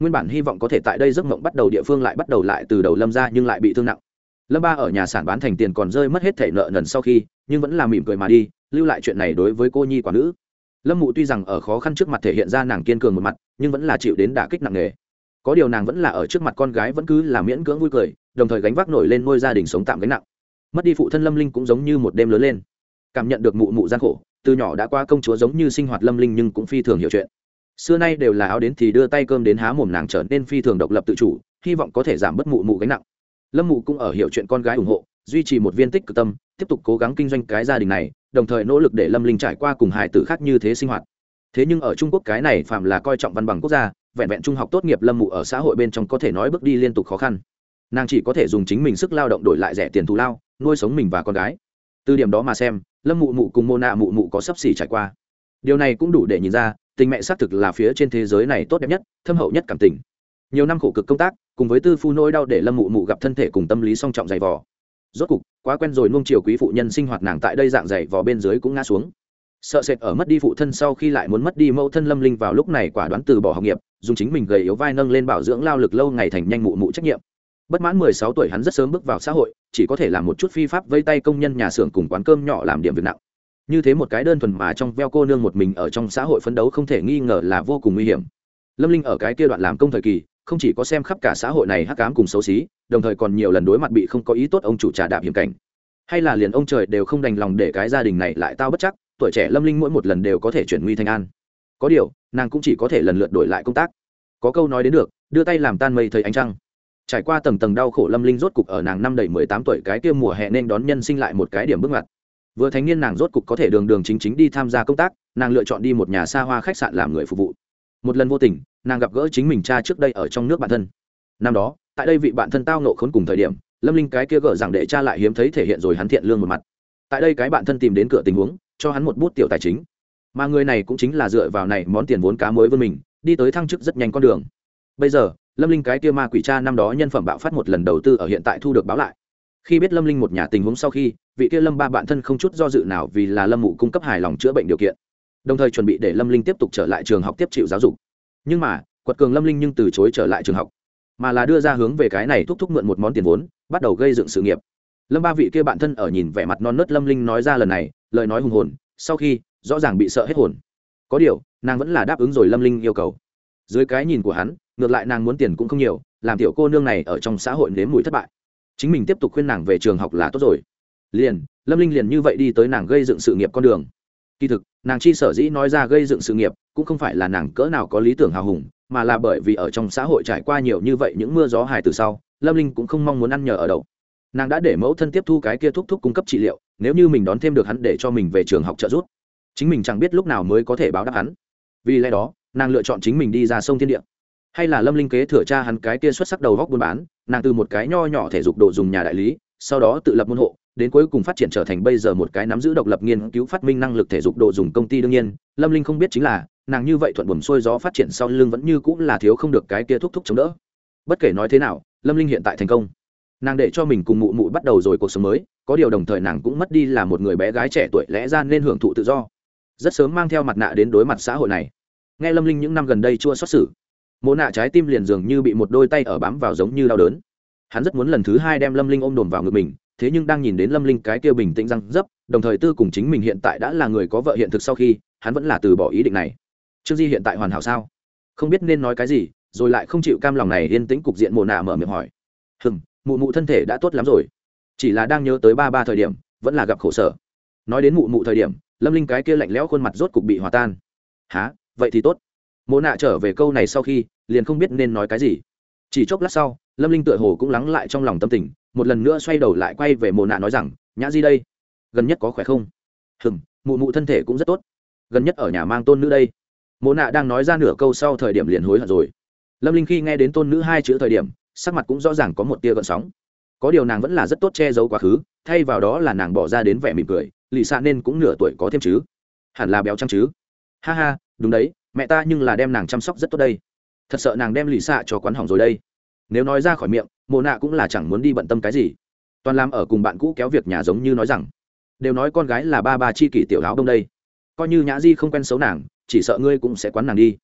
Nguyên bản hy vọng có thể tại đây giấc mộng bắt đầu địa phương lại bắt đầu lại từ đầu lâm ra nhưng lại bị thương nặng. Lâm ba ở nhà sản bán thành tiền còn rơi mất hết thẻ nợ nần sau khi, nhưng vẫn là mỉm cười mà đi lưu lại chuyện này đối với cô nhi quả nữ. Lâm mụ tuy rằng ở khó khăn trước mặt thể hiện ra nàng kiên cường một mặt, nhưng vẫn là chịu đến đả kích nặng nề. Có điều nàng vẫn là ở trước mặt con gái vẫn cứ là miễn cưỡng vui cười, đồng thời gánh vác nổi lên nuôi gia đình sống tạm gánh nặng. Mất đi phụ thân lâm linh cũng giống như một đêm lớn lên. Cảm nhận được mụ mụ gian khổ, từ nhỏ đã qua công chúa giống như sinh hoạt lâm linh nhưng cũng phi thường hiểu chuyện. Xưa nay đều là áo đến thì đưa tay cơm đến há mồm nàng trở nên phi thường độc lập tự chủ, hy vọng có thể giảm bớt mụ mụ gánh nặng. Lâm mụ cũng ở hiểu chuyện con gái ủng hộ, duy trì một viên tích cực tâm tiếp tục cố gắng kinh doanh cái gia đình này, đồng thời nỗ lực để lâm linh trải qua cùng hải tử khác như thế sinh hoạt. Thế nhưng ở trung quốc cái này phạm là coi trọng văn bằng quốc gia, vẹn vẹn trung học tốt nghiệp lâm mụ ở xã hội bên trong có thể nói bước đi liên tục khó khăn. Nàng chỉ có thể dùng chính mình sức lao động đổi lại rẻ tiền thù lao, nuôi sống mình và con gái. Từ điểm đó mà xem, lâm mụ mụ cùng mô nạ mụ mụ có sấp xỉ trải qua. Điều này cũng đủ để nhìn ra, tình mẹ xác thực là phía trên thế giới này tốt đẹp nhất, thâm hậu nhất cảm tình. Nhiều năm khổ cực công tác, cùng với tư phu nỗi đau để lâm mụ mụ gặp thân thể cùng tâm lý song trọng dày vò rốt cục, quá quen rồi nuông chiều quý phụ nhân sinh hoạt nàng tại đây dạng dày vò bên dưới cũng ngã xuống. Sợ sệt ở mất đi phụ thân sau khi lại muốn mất đi mẫu thân lâm linh vào lúc này quả đoán từ bỏ học nghiệp, dùng chính mình gầy yếu vai nâng lên bảo dưỡng lao lực lâu ngày thành nhanh mụ mụ trách nhiệm. Bất mãn mười sáu tuổi hắn rất sớm bước vào xã hội, chỉ có thể làm một chút phi pháp vây tay công nhân nhà xưởng cùng quán cơm nhỏ làm điểm việc nặng. Như thế một cái đơn thuần mà trong veo cô nương một mình ở trong xã hội phấn đấu không thể nghi ngờ là vô cùng nguy hiểm. Lâm linh ở cái kia đoạn làm công thời kỳ không chỉ có xem khắp cả xã hội này hắc cám cùng xấu xí, đồng thời còn nhiều lần đối mặt bị không có ý tốt ông chủ trà đạp hiểm cảnh. Hay là liền ông trời đều không đành lòng để cái gia đình này lại tao bất chắc, tuổi trẻ lâm linh mỗi một lần đều có thể chuyển nguy thành an. Có điều, nàng cũng chỉ có thể lần lượt đổi lại công tác. Có câu nói đến được, đưa tay làm tan mây thấy ánh trăng. Trải qua tầng tầng đau khổ lâm linh rốt cục ở nàng năm đầy mười tám tuổi cái kia mùa hè nên đón nhân sinh lại một cái điểm bước ngoặt. Vừa thanh niên nàng rốt cục có thể đường đường chính chính đi tham gia công tác, nàng lựa chọn đi một nhà xa hoa khách sạn làm người phục vụ một lần vô tình, nàng gặp gỡ chính mình cha trước đây ở trong nước bản thân. Năm đó, tại đây vị bạn thân tao nộ khốn cùng thời điểm, lâm linh cái kia gỡ rằng đệ cha lại hiếm thấy thể hiện rồi hắn thiện lương một mặt. Tại đây cái bạn thân tìm đến cửa tình huống, cho hắn một bút tiểu tài chính. Mà người này cũng chính là dựa vào này món tiền vốn cá mới với mình, đi tới thăng chức rất nhanh con đường. Bây giờ, lâm linh cái kia ma quỷ cha năm đó nhân phẩm bạo phát một lần đầu tư ở hiện tại thu được báo lại. Khi biết lâm linh một nhà tình huống sau khi, vị kia lâm ba bạn thân không chút do dự nào vì là lâm mụ cung cấp hài lòng chữa bệnh điều kiện đồng thời chuẩn bị để lâm linh tiếp tục trở lại trường học tiếp chịu giáo dục nhưng mà quật cường lâm linh nhưng từ chối trở lại trường học mà là đưa ra hướng về cái này thúc thúc mượn một món tiền vốn bắt đầu gây dựng sự nghiệp lâm ba vị kia bạn thân ở nhìn vẻ mặt non nớt lâm linh nói ra lần này lời nói hùng hồn sau khi rõ ràng bị sợ hết hồn có điều nàng vẫn là đáp ứng rồi lâm linh yêu cầu dưới cái nhìn của hắn ngược lại nàng muốn tiền cũng không nhiều làm tiểu cô nương này ở trong xã hội nếm mùi thất bại chính mình tiếp tục khuyên nàng về trường học là tốt rồi liền lâm linh liền như vậy đi tới nàng gây dựng sự nghiệp con đường kỳ thực, nàng chi sở dĩ nói ra gây dựng sự nghiệp, cũng không phải là nàng cỡ nào có lý tưởng hào hùng, mà là bởi vì ở trong xã hội trải qua nhiều như vậy những mưa gió hài từ sau, lâm linh cũng không mong muốn ăn nhờ ở đậu. Nàng đã để mẫu thân tiếp thu cái kia thúc thúc cung cấp trị liệu, nếu như mình đón thêm được hắn để cho mình về trường học trợ giúp, chính mình chẳng biết lúc nào mới có thể báo đáp hắn. Vì lẽ đó, nàng lựa chọn chính mình đi ra sông thiên địa. Hay là lâm linh kế thừa cha hắn cái kia xuất sắc đầu góc buôn bán, nàng từ một cái nho nhỏ thể dục đồ dùng nhà đại lý, sau đó tự lập môn hộ đến cuối cùng phát triển trở thành bây giờ một cái nắm giữ độc lập nghiên cứu phát minh năng lực thể dục đồ dùng công ty đương nhiên. Lâm linh không biết chính là, nàng như vậy thuận buồm xuôi gió phát triển sau lưng vẫn như cũng là thiếu không được cái kia thúc thúc chống đỡ. Bất kể nói thế nào, lâm linh hiện tại thành công. Nàng để cho mình cùng mụ mụ bắt đầu rồi cuộc sống mới, có điều đồng thời nàng cũng mất đi là một người bé gái trẻ tuổi lẽ ra nên hưởng thụ tự do. Rất sớm mang theo mặt nạ đến đối mặt xã hội này. Nghe lâm linh những năm gần đây chua xót xử mộ nạ trái tim liền dường như bị một đôi tay ở bám vào giống như đau đớn. Hắn rất muốn lần thứ hai đem lâm linh ôm đồm vào ngực mình thế nhưng đang nhìn đến lâm linh cái kia bình tĩnh răng dấp, đồng thời tư cùng chính mình hiện tại đã là người có vợ hiện thực sau khi, hắn vẫn là từ bỏ ý định này. Trương di hiện tại hoàn hảo sao? Không biết nên nói cái gì, rồi lại không chịu cam lòng này yên tĩnh cục diện mồ nạ mở miệng hỏi. Hừng mụ mụ thân thể đã tốt lắm rồi. Chỉ là đang nhớ tới ba ba thời điểm, vẫn là gặp khổ sở. Nói đến mụ mụ thời điểm, lâm linh cái kia lạnh lẽo khuôn mặt rốt cục bị hòa tan. Há vậy thì tốt. Mồ nạ trở về câu này sau khi, liền không biết nên nói cái gì. Chỉ chốc lát sau lâm linh tựa hồ cũng lắng lại trong lòng tâm tình, một lần nữa xoay đầu lại quay về mộ nạ nói rằng, nhã di đây, gần nhất có khỏe không? Hừng mụ mụ thân thể cũng rất tốt. Gần nhất ở nhà mang tôn nữ đây. Mộ nạ đang nói ra nửa câu sau thời điểm liền hối hận rồi. Lâm linh khi nghe đến tôn nữ hai chữ thời điểm, sắc mặt cũng rõ ràng có một tia gợn sóng. Có điều nàng vẫn là rất tốt che giấu quá khứ, thay vào đó là nàng bỏ ra đến vẻ mỉm cười, lì xạ nên cũng nửa tuổi có thêm chứ. Hẳn là béo trăng chứ? Ha ha, đúng đấy, mẹ ta nhưng là đem nàng chăm sóc rất tốt đây. Thật sợ nàng đem lì xạ cho quán hỏng rồi đây nếu nói ra khỏi miệng mồ nạ cũng là chẳng muốn đi bận tâm cái gì. Toàn làm ở cùng bạn cũ kéo việc nhà giống như nói rằng, đều nói con gái là ba ba chi kỷ tiểu áo đông đây. Coi như nhã di không quen xấu nàng, chỉ sợ ngươi cũng sẽ quán nàng đi.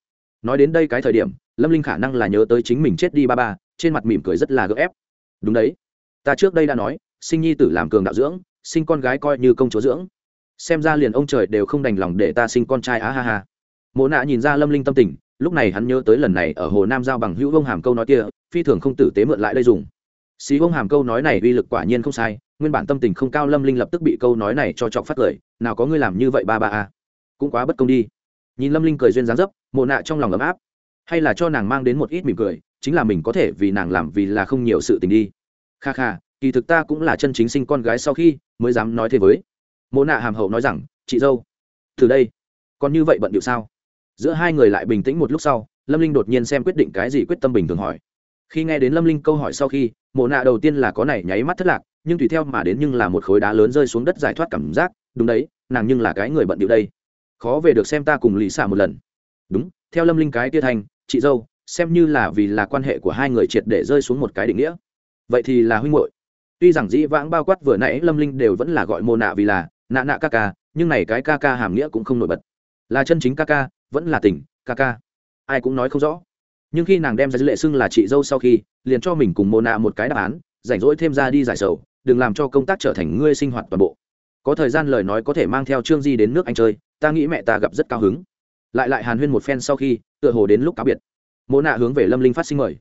Nói đến đây cái thời điểm, lâm linh khả năng là nhớ tới chính mình chết đi ba ba, trên mặt mỉm cười rất là gỡ ép. Đúng đấy, ta trước đây đã nói, sinh nhi tử làm cường đạo dưỡng, sinh con gái coi như công chúa dưỡng. Xem ra liền ông trời đều không đành lòng để ta sinh con trai á ha ha. Mộ nạ nhìn ra lâm linh tâm tình lúc này hắn nhớ tới lần này ở hồ nam giao bằng hữu vông hàm câu nói kia, phi thường không tử tế mượn lại đây dùng. Xí vông hàm câu nói này uy lực quả nhiên không sai, nguyên bản tâm tình không cao lâm linh lập tức bị câu nói này cho chọc phát cười, nào có ngươi làm như vậy ba ba a cũng quá bất công đi. Nhìn lâm linh cười duyên dáng dấp mồ nạ trong lòng ấm áp. Hay là cho nàng mang đến một ít mỉm cười, chính là mình có thể vì nàng làm vì là không nhiều sự tình đi. Kha kha, kỳ thực ta cũng là chân chính sinh con gái sau khi mới dám nói thế với. Mồ nạ hàm hậu nói rằng, chị dâu, từ đây, còn như vậy bận điệu sao? Giữa hai người lại bình tĩnh một lúc sau, lâm linh đột nhiên xem quyết định cái gì quyết tâm bình thường hỏi. Khi nghe đến lâm linh câu hỏi sau khi, mộ nạ đầu tiên là có này nháy mắt thất lạc, nhưng tùy theo mà đến nhưng là một khối đá lớn rơi xuống đất giải thoát cảm giác, đúng đấy, nàng nhưng là cái người bận điệu đây. Khó về được xem ta cùng lì xả một lần. Đúng, theo lâm linh cái tia thành, chị dâu, xem như là vì là quan hệ của hai người triệt để rơi xuống một cái định nghĩa. Vậy thì là huynh hội tuy rằng dĩ vãng bao quát vừa nãy, lâm linh đều vẫn là gọi mô nạ vì là, nạ nạ ca ca, nhưng này cái ca ca hàm nghĩa cũng không nổi bật là chân chính ca ca, vẫn là tình, ca ca. Ai cũng nói không rõ. Nhưng khi nàng đem ra dư lệ xưng là chị dâu sau khi, liền cho mình cùng mô nạ một cái đáp án, rảnh rỗi thêm ra đi giải sầu, đừng làm cho công tác trở thành ngươi sinh hoạt toàn bộ. Có thời gian lời nói có thể mang theo trương di đến nước anh chơi, ta nghĩ mẹ ta gặp rất cao hứng. Lại lại hàn huyên một phen sau khi, tựa hồ đến lúc cáo biệt. Mô nạ hướng về lâm linh phát sinh mời.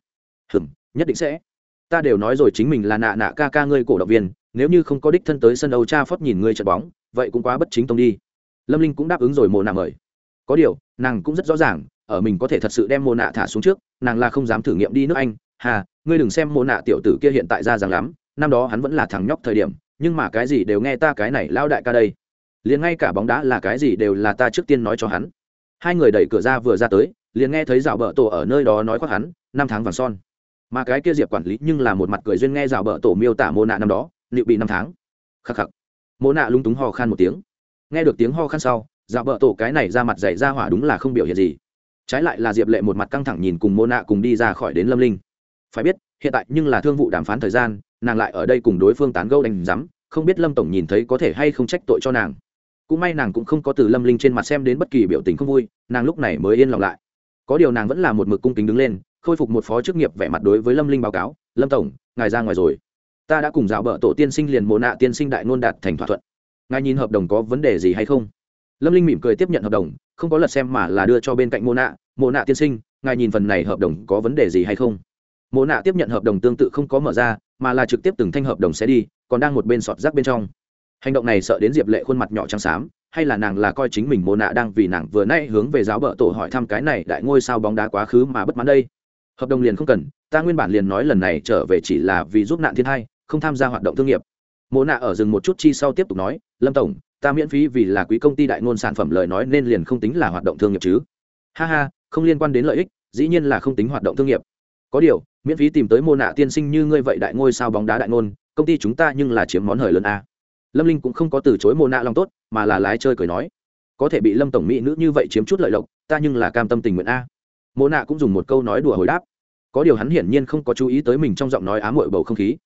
Hừm, nhất định sẽ. Ta đều nói rồi chính mình là nạ nạ ca ca ngươi cổ động viên, nếu như không có đích thân tới sân đấu cha phót nhìn ngươi trận bóng, vậy cũng quá bất chính tông đi lâm linh cũng đáp ứng rồi mồ nạ mời. Có điều, nàng cũng rất rõ ràng, ở mình có thể thật sự đem mồ nạ thả xuống trước, nàng là không dám thử nghiệm đi nước anh. Hà, ngươi đừng xem mồ nạ tiểu tử kia hiện tại ra rằng lắm, năm đó hắn vẫn là thằng nhóc thời điểm, nhưng mà cái gì đều nghe ta cái này lao đại ca đây. Liền ngay cả bóng đá là cái gì đều là ta trước tiên nói cho hắn. Hai người đẩy cửa ra vừa ra tới, liền nghe thấy rào bờ tổ ở nơi đó nói khoác hắn, năm tháng vàng son. Mà cái kia diệp quản lý nhưng là một mặt cười duyên nghe rào bờ tổ miêu tả mô nạ năm đó liệu bị năm tháng. Khắc khắc. Mô nạ lung túng hò khan một tiếng nghe được tiếng ho khăn sau dạ bờ tổ cái này ra mặt dày ra hỏa đúng là không biểu hiện gì. Trái lại là diệp lệ một mặt căng thẳng nhìn cùng mô nạ cùng đi ra khỏi đến lâm linh. Phải biết, hiện tại nhưng là thương vụ đàm phán thời gian, nàng lại ở đây cùng đối phương tán gâu đánh rắm không biết lâm tổng nhìn thấy có thể hay không trách tội cho nàng. Cũng may nàng cũng không có từ lâm linh trên mặt xem đến bất kỳ biểu tình không vui, nàng lúc này mới yên lòng lại. Có điều nàng vẫn là một mực cung kính đứng lên, khôi phục một phó chức nghiệp vẻ mặt đối với lâm linh báo cáo, lâm tổng, ngài ra ngoài rồi. Ta đã cùng dạo bợ tổ tiên sinh liền mồ nạ tiên sinh đại ngôn đạt thành thỏa thuận ngài nhìn hợp đồng có vấn đề gì hay không? Lâm linh mỉm cười tiếp nhận hợp đồng, không có lật xem mà là đưa cho bên cạnh mô nạ. Mô nạ tiên sinh, ngài nhìn phần này hợp đồng có vấn đề gì hay không? Mô nạ tiếp nhận hợp đồng tương tự không có mở ra, mà là trực tiếp từng thanh hợp đồng sẽ đi, còn đang một bên sọt rác bên trong. Hành động này sợ đến diệp lệ khuôn mặt nhỏ trắng xám, hay là nàng là coi chính mình mô nạ đang vì nàng vừa nay hướng về giáo bợ tổ hỏi thăm cái này đại ngôi sao bóng đá quá khứ mà bất mãn đây. Hợp đồng liền không cần, ta nguyên bản liền nói lần này trở về chỉ là vì giúp nạn thiên hai không tham gia hoạt động thương nghiệp mộ nạ ở rừng một chút chi sau tiếp tục nói, lâm tổng, ta miễn phí vì là quý công ty đại ngôn sản phẩm lời nói nên liền không tính là hoạt động thương nghiệp chứ. Ha ha, không liên quan đến lợi ích, dĩ nhiên là không tính hoạt động thương nghiệp. Có điều, miễn phí tìm tới mô nạ tiên sinh như ngươi vậy đại ngôi sao bóng đá đại ngôn, công ty chúng ta nhưng là chiếm món hời lớn a. Lâm linh cũng không có từ chối mô nạ lòng tốt, mà là lái chơi cười nói, có thể bị lâm tổng mỹ nữ như vậy chiếm chút lợi lộc, ta nhưng là cam tâm tình nguyện a. Mô nạ cũng dùng một câu nói đùa hồi đáp, có điều hắn hiển nhiên không có chú ý tới mình trong giọng nói ám muội bầu không khí.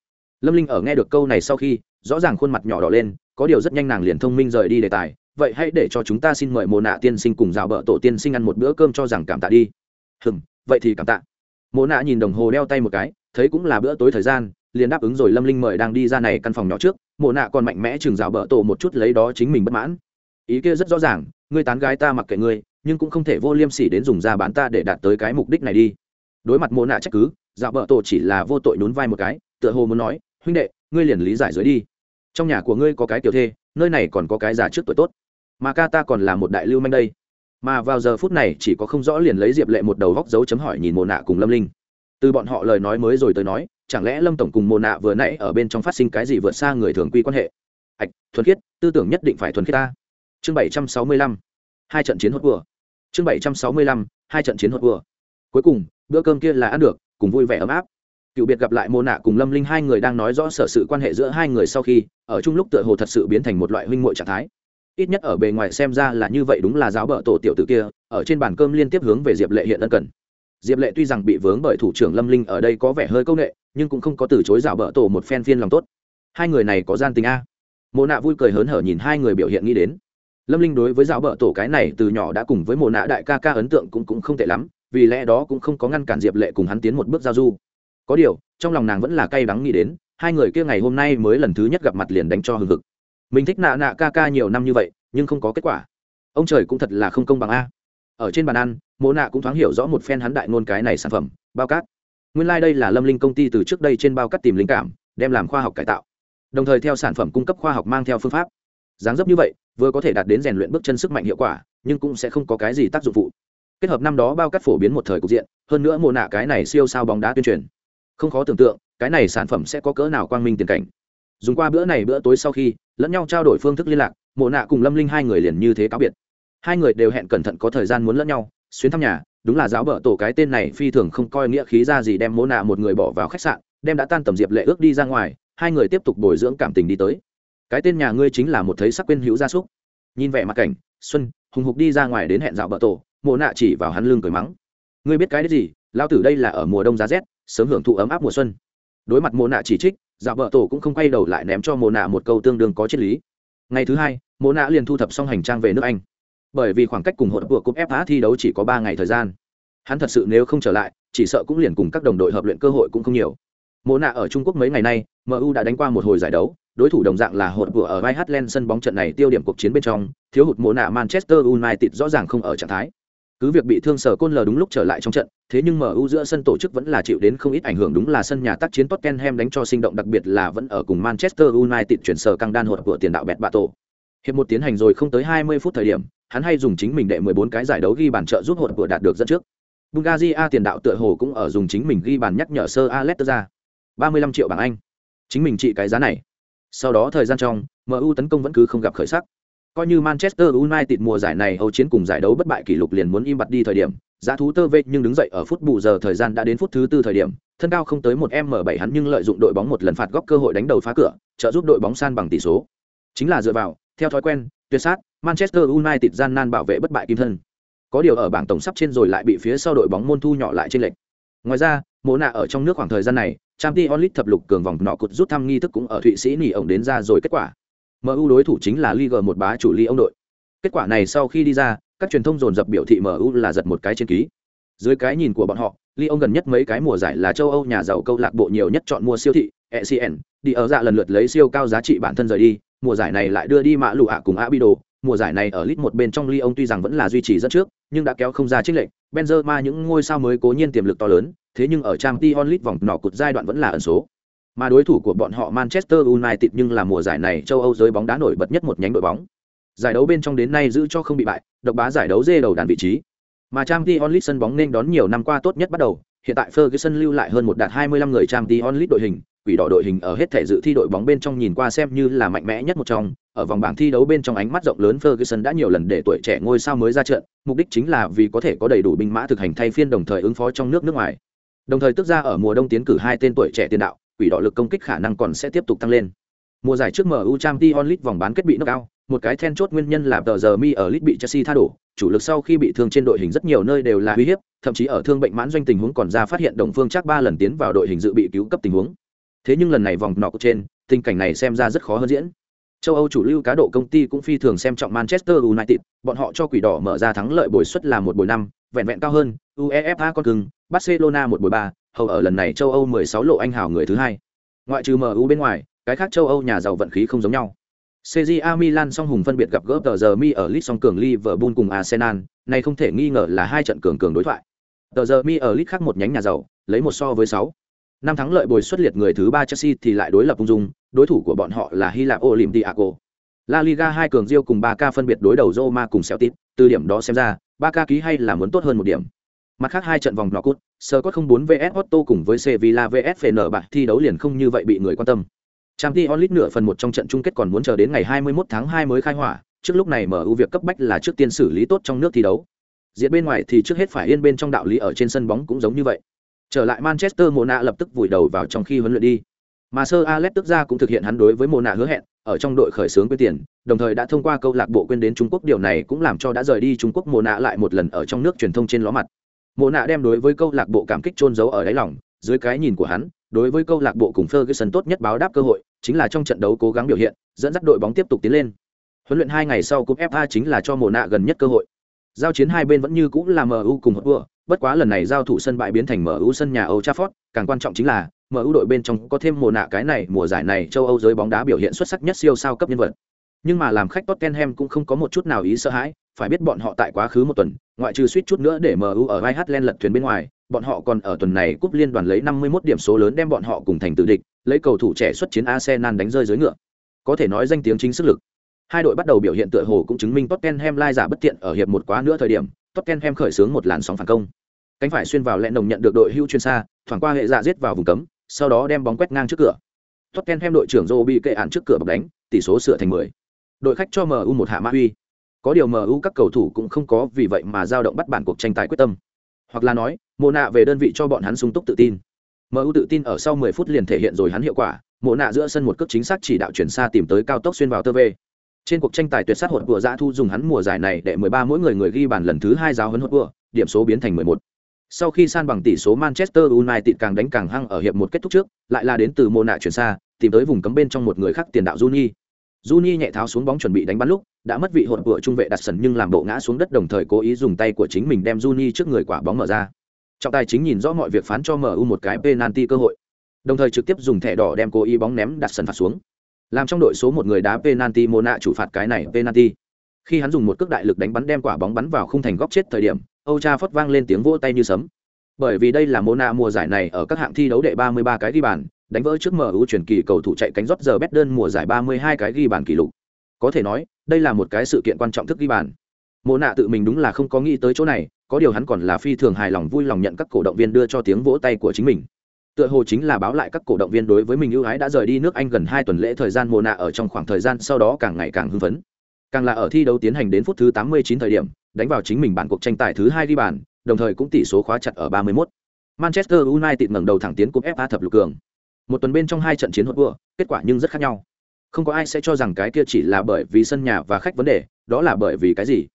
Lâm linh ở nghe được câu này sau khi rõ ràng khuôn mặt nhỏ đỏ lên, có điều rất nhanh nàng liền thông minh rời đi đề tài. Vậy hãy để cho chúng ta xin mời mồ nạ tiên sinh cùng rào bợ tổ tiên sinh ăn một bữa cơm cho rằng cảm tạ đi. Hừm, vậy thì cảm tạ. Mồ nạ nhìn đồng hồ đeo tay một cái, thấy cũng là bữa tối thời gian, liền đáp ứng rồi lâm linh mời đang đi ra này căn phòng nhỏ trước. Mồ nạ còn mạnh mẽ chừng rào bợ tổ một chút lấy đó chính mình bất mãn. Ý kia rất rõ ràng, ngươi tán gái ta mặc kệ ngươi, nhưng cũng không thể vô liêm sỉ đến dùng ra bán ta để đạt tới cái mục đích này đi. Đối mặt mồ nạ trách cứ dạo bợ tổ chỉ là vô tội nhún vai một cái, tựa hồ muốn nói, huynh đệ, ngươi liền lý giải dưới đi trong nhà của ngươi có cái tiểu thê, nơi này còn có cái già trước tuổi tốt. Mà ca ta còn là một đại lưu manh đây. Mà vào giờ phút này chỉ có không rõ liền lấy diệp lệ một đầu góc dấu chấm hỏi nhìn mồ nạ cùng lâm linh. Từ bọn họ lời nói mới rồi tới nói, chẳng lẽ lâm tổng cùng mồ nạ vừa nãy ở bên trong phát sinh cái gì vượt xa người thường quy quan hệ? Ạch thuần khiết, tư tưởng nhất định phải thuần khiết ta. Chương bảy trăm sáu mươi lăm, hai trận chiến hốt vừa. Chương bảy trăm sáu mươi lăm, hai trận chiến hốt vừa. Cuối cùng, bữa cơm kia là ăn được, cùng vui vẻ ấm áp cựu biệt gặp lại mô nạ cùng lâm linh hai người đang nói rõ sở sự quan hệ giữa hai người sau khi ở chung lúc tựa hồ thật sự biến thành một loại huynh muội trạng thái. Ít nhất ở bề ngoài xem ra là như vậy đúng là giáo bợ tổ tiểu tử kia ở trên bàn cơm liên tiếp hướng về diệp lệ hiện ân cần. Diệp lệ tuy rằng bị vướng bởi thủ trưởng lâm linh ở đây có vẻ hơi công nghệ nhưng cũng không có từ chối giáo bợ tổ một phen phiên lòng tốt. Hai người này có gian tình a. Mô nạ vui cười hớn hở nhìn hai người biểu hiện nghĩ đến. Lâm linh đối với giáo bợ tổ cái này từ nhỏ đã cùng với mô nạ đại ca ca ấn tượng cũng, cũng không tệ lắm vì lẽ đó cũng không có ngăn cản diệp lệ cùng hắn tiến một bước giao du có điều, trong lòng nàng vẫn là cay đắng nghĩ đến, hai người kia ngày hôm nay mới lần thứ nhất gặp mặt liền đánh cho hừng hực. Mình thích nạ nạ ca ca nhiều năm như vậy, nhưng không có kết quả. Ông trời cũng thật là không công bằng a. Ở trên bàn ăn, mộ nạ cũng thoáng hiểu rõ một phen hắn đại ngôn cái này sản phẩm, bao cát. Nguyên lai、like、đây là lâm linh công ty từ trước đây trên bao cát tìm linh cảm, đem làm khoa học cải tạo. Đồng thời theo sản phẩm cung cấp khoa học mang theo phương pháp. Dáng dấp như vậy, vừa có thể đạt đến rèn luyện bước chân sức mạnh hiệu quả, nhưng cũng sẽ không có cái gì tác dụng phụ. Kết hợp năm đó bao cát phổ biến một thời cục diện, hơn nữa mộ nạ cái này siêu sao bóng đá tuyên truyền không khó tưởng tượng, cái này sản phẩm sẽ có cỡ nào quang minh tiền cảnh. Dùng qua bữa này bữa tối sau khi, lẫn nhau trao đổi phương thức liên lạc, mộ nạ cùng lâm linh hai người liền như thế cáo biệt. Hai người đều hẹn cẩn thận có thời gian muốn lẫn nhau, xuyến thăm nhà, đúng là giáo bở tổ cái tên này phi thường không coi nghĩa khí ra gì đem mộ nạ một người bỏ vào khách sạn, đem đã tan tầm diệp lệ ước đi ra ngoài, hai người tiếp tục bồi dưỡng cảm tình đi tới. Cái tên nhà ngươi chính là một thấy sắc quên hữu gia súc. Nhìn vẻ mặt cảnh, xuân, hùng hục đi ra ngoài đến hẹn dạo bợ tổ, mộ nạ chỉ vào hắn lưng cười mắng. Ngươi biết cái đấy gì? Lao tử đây là ở mùa đông giá rét sớm hưởng thụ ấm áp mùa xuân. Đối mặt mồ nạ chỉ trích giả vợ tổ cũng không quay đầu lại ném cho mồ nạ một câu tương đương có triết lý. Ngày thứ hai mồ nạ liền thu thập xong hành trang về nước anh. Bởi vì khoảng cách cùng hội của cúp fa thi đấu chỉ có ba ngày thời gian. Hắn thật sự nếu không trở lại, chỉ sợ cũng liền cùng các đồng đội hợp luyện cơ hội cũng không nhiều. Mồ nạ ở trung quốc mấy ngày nay mu đã đánh qua một hồi giải đấu, đối thủ đồng dạng là hột vừa ở vai Hatland sân bóng trận này tiêu điểm cuộc chiến bên trong, thiếu hụt mồ nạ manchester united rõ ràng không ở trạng thái cứ việc bị thương sở côn lờ đúng lúc trở lại trong trận, thế nhưng mu giữa sân tổ chức vẫn là chịu đến không ít ảnh hưởng. Đúng là sân nhà tác chiến tottenham đánh cho sinh động, đặc biệt là vẫn ở cùng manchester united chuyển sở căng đan hột của tiền đạo bẹt bạ tổ hiệp một tiến hành rồi không tới 20 phút thời điểm, hắn hay dùng chính mình đệ 14 cái giải đấu ghi bàn trợ giúp hột của đạt được dẫn trước. Bulgaria tiền đạo tựa hồ cũng ở dùng chính mình ghi bàn nhắc nhở sơ alex ra. 35 triệu bảng anh. Chính mình trị cái giá này. Sau đó thời gian trong mu tấn công vẫn cứ không gặp khởi sắc coi như manchester united mùa giải này âu chiến cùng giải đấu bất bại kỷ lục liền muốn im bặt đi thời điểm, giá thú tơ vê nhưng đứng dậy ở phút bù giờ thời gian đã đến phút thứ tư thời điểm, thân cao không tới một m 7 hắn nhưng lợi dụng đội bóng một lần phạt góc cơ hội đánh đầu phá cửa, trợ giúp đội bóng san bằng tỷ số. Chính là dựa vào, theo thói quen, tuyệt sát, manchester united gian nan bảo vệ bất bại kim thân. Có điều ở bảng tổng sắp trên rồi lại bị phía sau đội bóng môn thu nhỏ lại trên lệch. Ngoài ra mỗ nạ ở trong nước khoảng thời gian này trang t onlit thập lục cường vòng nọ cụt rút thăm nghi thức cũng ở thụy sĩ nỉ ổng đến ra rồi kết quả mu đối thủ chính là liga một bá chủ ly ông đội kết quả này sau khi đi ra các truyền thông dồn dập biểu thị mu là giật một cái trên ký dưới cái nhìn của bọn họ Lyon gần nhất mấy cái mùa giải là châu Âu nhà giàu câu lạc bộ nhiều nhất chọn mua siêu thị, ECN, đi ở dạ lần lượt lấy siêu cao giá trị bản thân rời đi, mùa giải này lại đưa đi mã lụ ạ cùng Abido, mùa giải này ở lit một bên trong Lyon tuy rằng vẫn là duy trì rất trước, nhưng đã kéo không ra chiến lệnh. Benzema những ngôi sao mới cố nhiên tiềm lực to lớn, thế nhưng ở Champions League vòng nọ cột giai đoạn vẫn là ẩn số. Mà đối thủ của bọn họ Manchester United nhưng là mùa giải này châu Âu giới bóng đá nổi bật nhất một nhánh đội bóng. Giải đấu bên trong đến nay giữ cho không bị bại, độc bá giải đấu dê đầu đàn vị trí. Mà Champions League sân bóng nên đón nhiều năm qua tốt nhất bắt đầu, hiện tại Ferguson lưu lại hơn một đạt 25 người Champions League đội hình, quỷ đỏ đội hình ở hết thể dự thi đội bóng bên trong nhìn qua xem như là mạnh mẽ nhất một trong, ở vòng bảng thi đấu bên trong ánh mắt rộng lớn Ferguson đã nhiều lần để tuổi trẻ ngôi sao mới ra trận, mục đích chính là vì có thể có đầy đủ binh mã thực hành thay phiên đồng thời ứng phó trong nước nước ngoài. Đồng thời tức ra ở mùa đông tiến cử hai tên tuổi trẻ tiền đạo, quỷ đỏ lực công kích khả năng còn sẽ tiếp tục tăng lên. Mùa giải trước MU Champions League vòng bán kết bị knock out, một cái then chốt nguyên nhân là tờ giờ mi ở League bị Chelsea tha đổ, chủ lực sau khi bị thương trên đội hình rất nhiều nơi đều là uy hiếp, thậm chí ở thương bệnh mãn doanh tình huống còn ra phát hiện đồng phương chắc ba lần tiến vào đội hình dự bị cứu cấp tình huống. Thế nhưng lần này vòng nọ trên, tình cảnh này xem ra rất khó hơn diễn. Châu Âu chủ lưu cá độ công ty cũng phi thường xem trọng Manchester United, bọn họ cho quỷ đỏ mở ra thắng lợi bồi suất là một bồi năm, vẹn vẹn cao hơn, UEFA con cưng, Barcelona một bồi ba, hầu ở lần này châu Âu 16 lộ anh hào người thứ hai. Ngoại trừ MU bên ngoài, cái khác châu Âu nhà giàu vận khí không giống nhau. CJA Milan song hùng phân biệt gặp gỡ tờ giờ mi ở Leeds song cường Liverpool cùng Arsenal, này không thể nghi ngờ là hai trận cường cường đối thoại. Tờ giờ mi ở Leeds khác một nhánh nhà giàu, lấy một so với 6. Năm thắng lợi bồi xuất liệt người thứ ba Chelsea thì lại đối lập ung dung, đối thủ của bọn họ là Hy Lạp Olympiaco. La Liga hai cường Rio cùng 3K phân biệt đối đầu Roma cùng Celtic, từ điểm đó xem ra, Barca ký hay là muốn tốt hơn một điểm mặt khác hai trận vòng nọ cút sơ có không vs otto cùng với sevilla vs fn bạc thi đấu liền không như vậy bị người quan tâm. Champions League nửa phần một trong trận chung kết còn muốn chờ đến ngày 21 tháng 2 mới khai hỏa, trước lúc này mu việc cấp bách là trước tiên xử lý tốt trong nước thi đấu. Diện bên ngoài thì trước hết phải yên bên trong đạo lý ở trên sân bóng cũng giống như vậy. Trở lại manchester, mona lập tức vùi đầu vào trong khi huấn luyện đi. Mà sơ alex tức ra cũng thực hiện hắn đối với mona hứa hẹn, ở trong đội khởi xướng quyên tiền, đồng thời đã thông qua câu lạc bộ quên đến trung quốc, điều này cũng làm cho đã rời đi trung quốc, mona lại một lần ở trong nước truyền thông trên ló mặt mona đem đối với câu lạc bộ cảm kích trôn giấu ở đáy lòng, dưới cái nhìn của hắn, đối với câu lạc bộ cùng Ferguson tốt nhất báo đáp cơ hội, chính là trong trận đấu cố gắng biểu hiện, dẫn dắt đội bóng tiếp tục tiến lên huấn luyện hai ngày sau cúp fa chính là cho mona gần nhất cơ hội giao chiến hai bên vẫn như cũng là mu cùng hợp vừa bất quá lần này giao thủ sân bãi biến thành mu sân nhà Old Trafford, càng quan trọng chính là MU đội bên trong có thêm mùa nạ cái này mùa giải này châu Âu giới bóng đá biểu hiện xuất sắc nhất siêu sao cấp nhân vật. Nhưng mà làm khách Tottenham cũng không có một chút nào ý sợ hãi, phải biết bọn họ tại quá khứ một tuần, ngoại trừ suýt chút nữa để MU ở Ireland lật thuyền bên ngoài, bọn họ còn ở tuần này cúp liên đoàn lấy 51 điểm số lớn đem bọn họ cùng thành tự địch, lấy cầu thủ trẻ xuất chiến Arsenal đánh rơi dưới ngựa. Có thể nói danh tiếng chính sức lực. Hai đội bắt đầu biểu hiện tựa hồ cũng chứng minh Tottenham lai giả bất tiện ở hiệp một quá nữa thời điểm, Tottenham khởi xướng một làn sóng phản công. Cánh phải xuyên vào lẹn đồng nhận được đội hưu chuyên xa, thoảng qua hệ dạ giết vào vùng cấm, sau đó đem bóng quét ngang trước cửa. Tottenham đội trưởng Joe bị kệ án trước cửa bọc đánh, tỷ số sửa thành 10. Đội khách cho MU một hạ mã uy. Có điều MU các cầu thủ cũng không có vì vậy mà dao động bắt bản cuộc tranh tài quyết tâm. Hoặc là nói, Mộ nạ về đơn vị cho bọn hắn sung túc tự tin. MU tự tin ở sau 10 phút liền thể hiện rồi hắn hiệu quả, Mộ nạ giữa sân một cước chính xác chỉ đạo chuyển xa tìm tới cao tốc xuyên vào tơ về. Trên cuộc tranh tài tuyệt sát hột của Dã Thu dùng hắn mùa giải này để 13 mỗi người người ghi bàn lần thứ hai giáo huấn hột của, điểm số biến thành 11. Sau khi san bằng tỷ số Manchester United càng đánh càng hăng ở hiệp một kết thúc trước, lại là đến từ Mona chuyển xa, tìm tới vùng cấm bên trong một người khác tiền đạo Juni. Juni nhẹ tháo xuống bóng chuẩn bị đánh bắn lúc, đã mất vị hồn của trung vệ đặt sần nhưng làm bộ ngã xuống đất đồng thời cố ý dùng tay của chính mình đem Juni trước người quả bóng mở ra. Trọng tài chính nhìn rõ mọi việc phán cho MU một cái penalty cơ hội. Đồng thời trực tiếp dùng thẻ đỏ đem cố ý bóng ném đặt sân phạt xuống. Làm trong đội số một người đá penalty Mona chủ phạt cái này penalty. Khi hắn dùng một cước đại lực đánh bắn đem quả bóng bắn vào khung thành góc chết thời điểm, Âu Cha phất vang lên tiếng vỗ tay như sấm. Bởi vì đây là Mona mùa giải này ở các hạng thi đấu đệ 33 cái ghi bàn, đánh vỡ trước MU truyền kỳ cầu thủ chạy cánh rót giờ bét đơn mùa giải 32 cái ghi bàn kỷ lục. Có thể nói, đây là một cái sự kiện quan trọng thức ghi bàn. Mona tự mình đúng là không có nghĩ tới chỗ này, có điều hắn còn là phi thường hài lòng vui lòng nhận các cổ động viên đưa cho tiếng vỗ tay của chính mình. Tựa hồ chính là báo lại các cổ động viên đối với mình ưu ái đã rời đi nước Anh gần 2 tuần lễ thời gian Mona ở trong khoảng thời gian sau đó càng ngày càng hưng phấn. Càng là ở thi đấu tiến hành đến phút thứ 89 thời điểm, đánh vào chính mình bản cuộc tranh tài thứ hai ghi bàn, đồng thời cũng tỷ số khóa chặt ở 31. Manchester United ngẩng đầu thẳng tiến cúp FA thập lục cường. Một tuần bên trong hai trận chiến hỗn vừa, kết quả nhưng rất khác nhau. Không có ai sẽ cho rằng cái kia chỉ là bởi vì sân nhà và khách vấn đề, đó là bởi vì cái gì?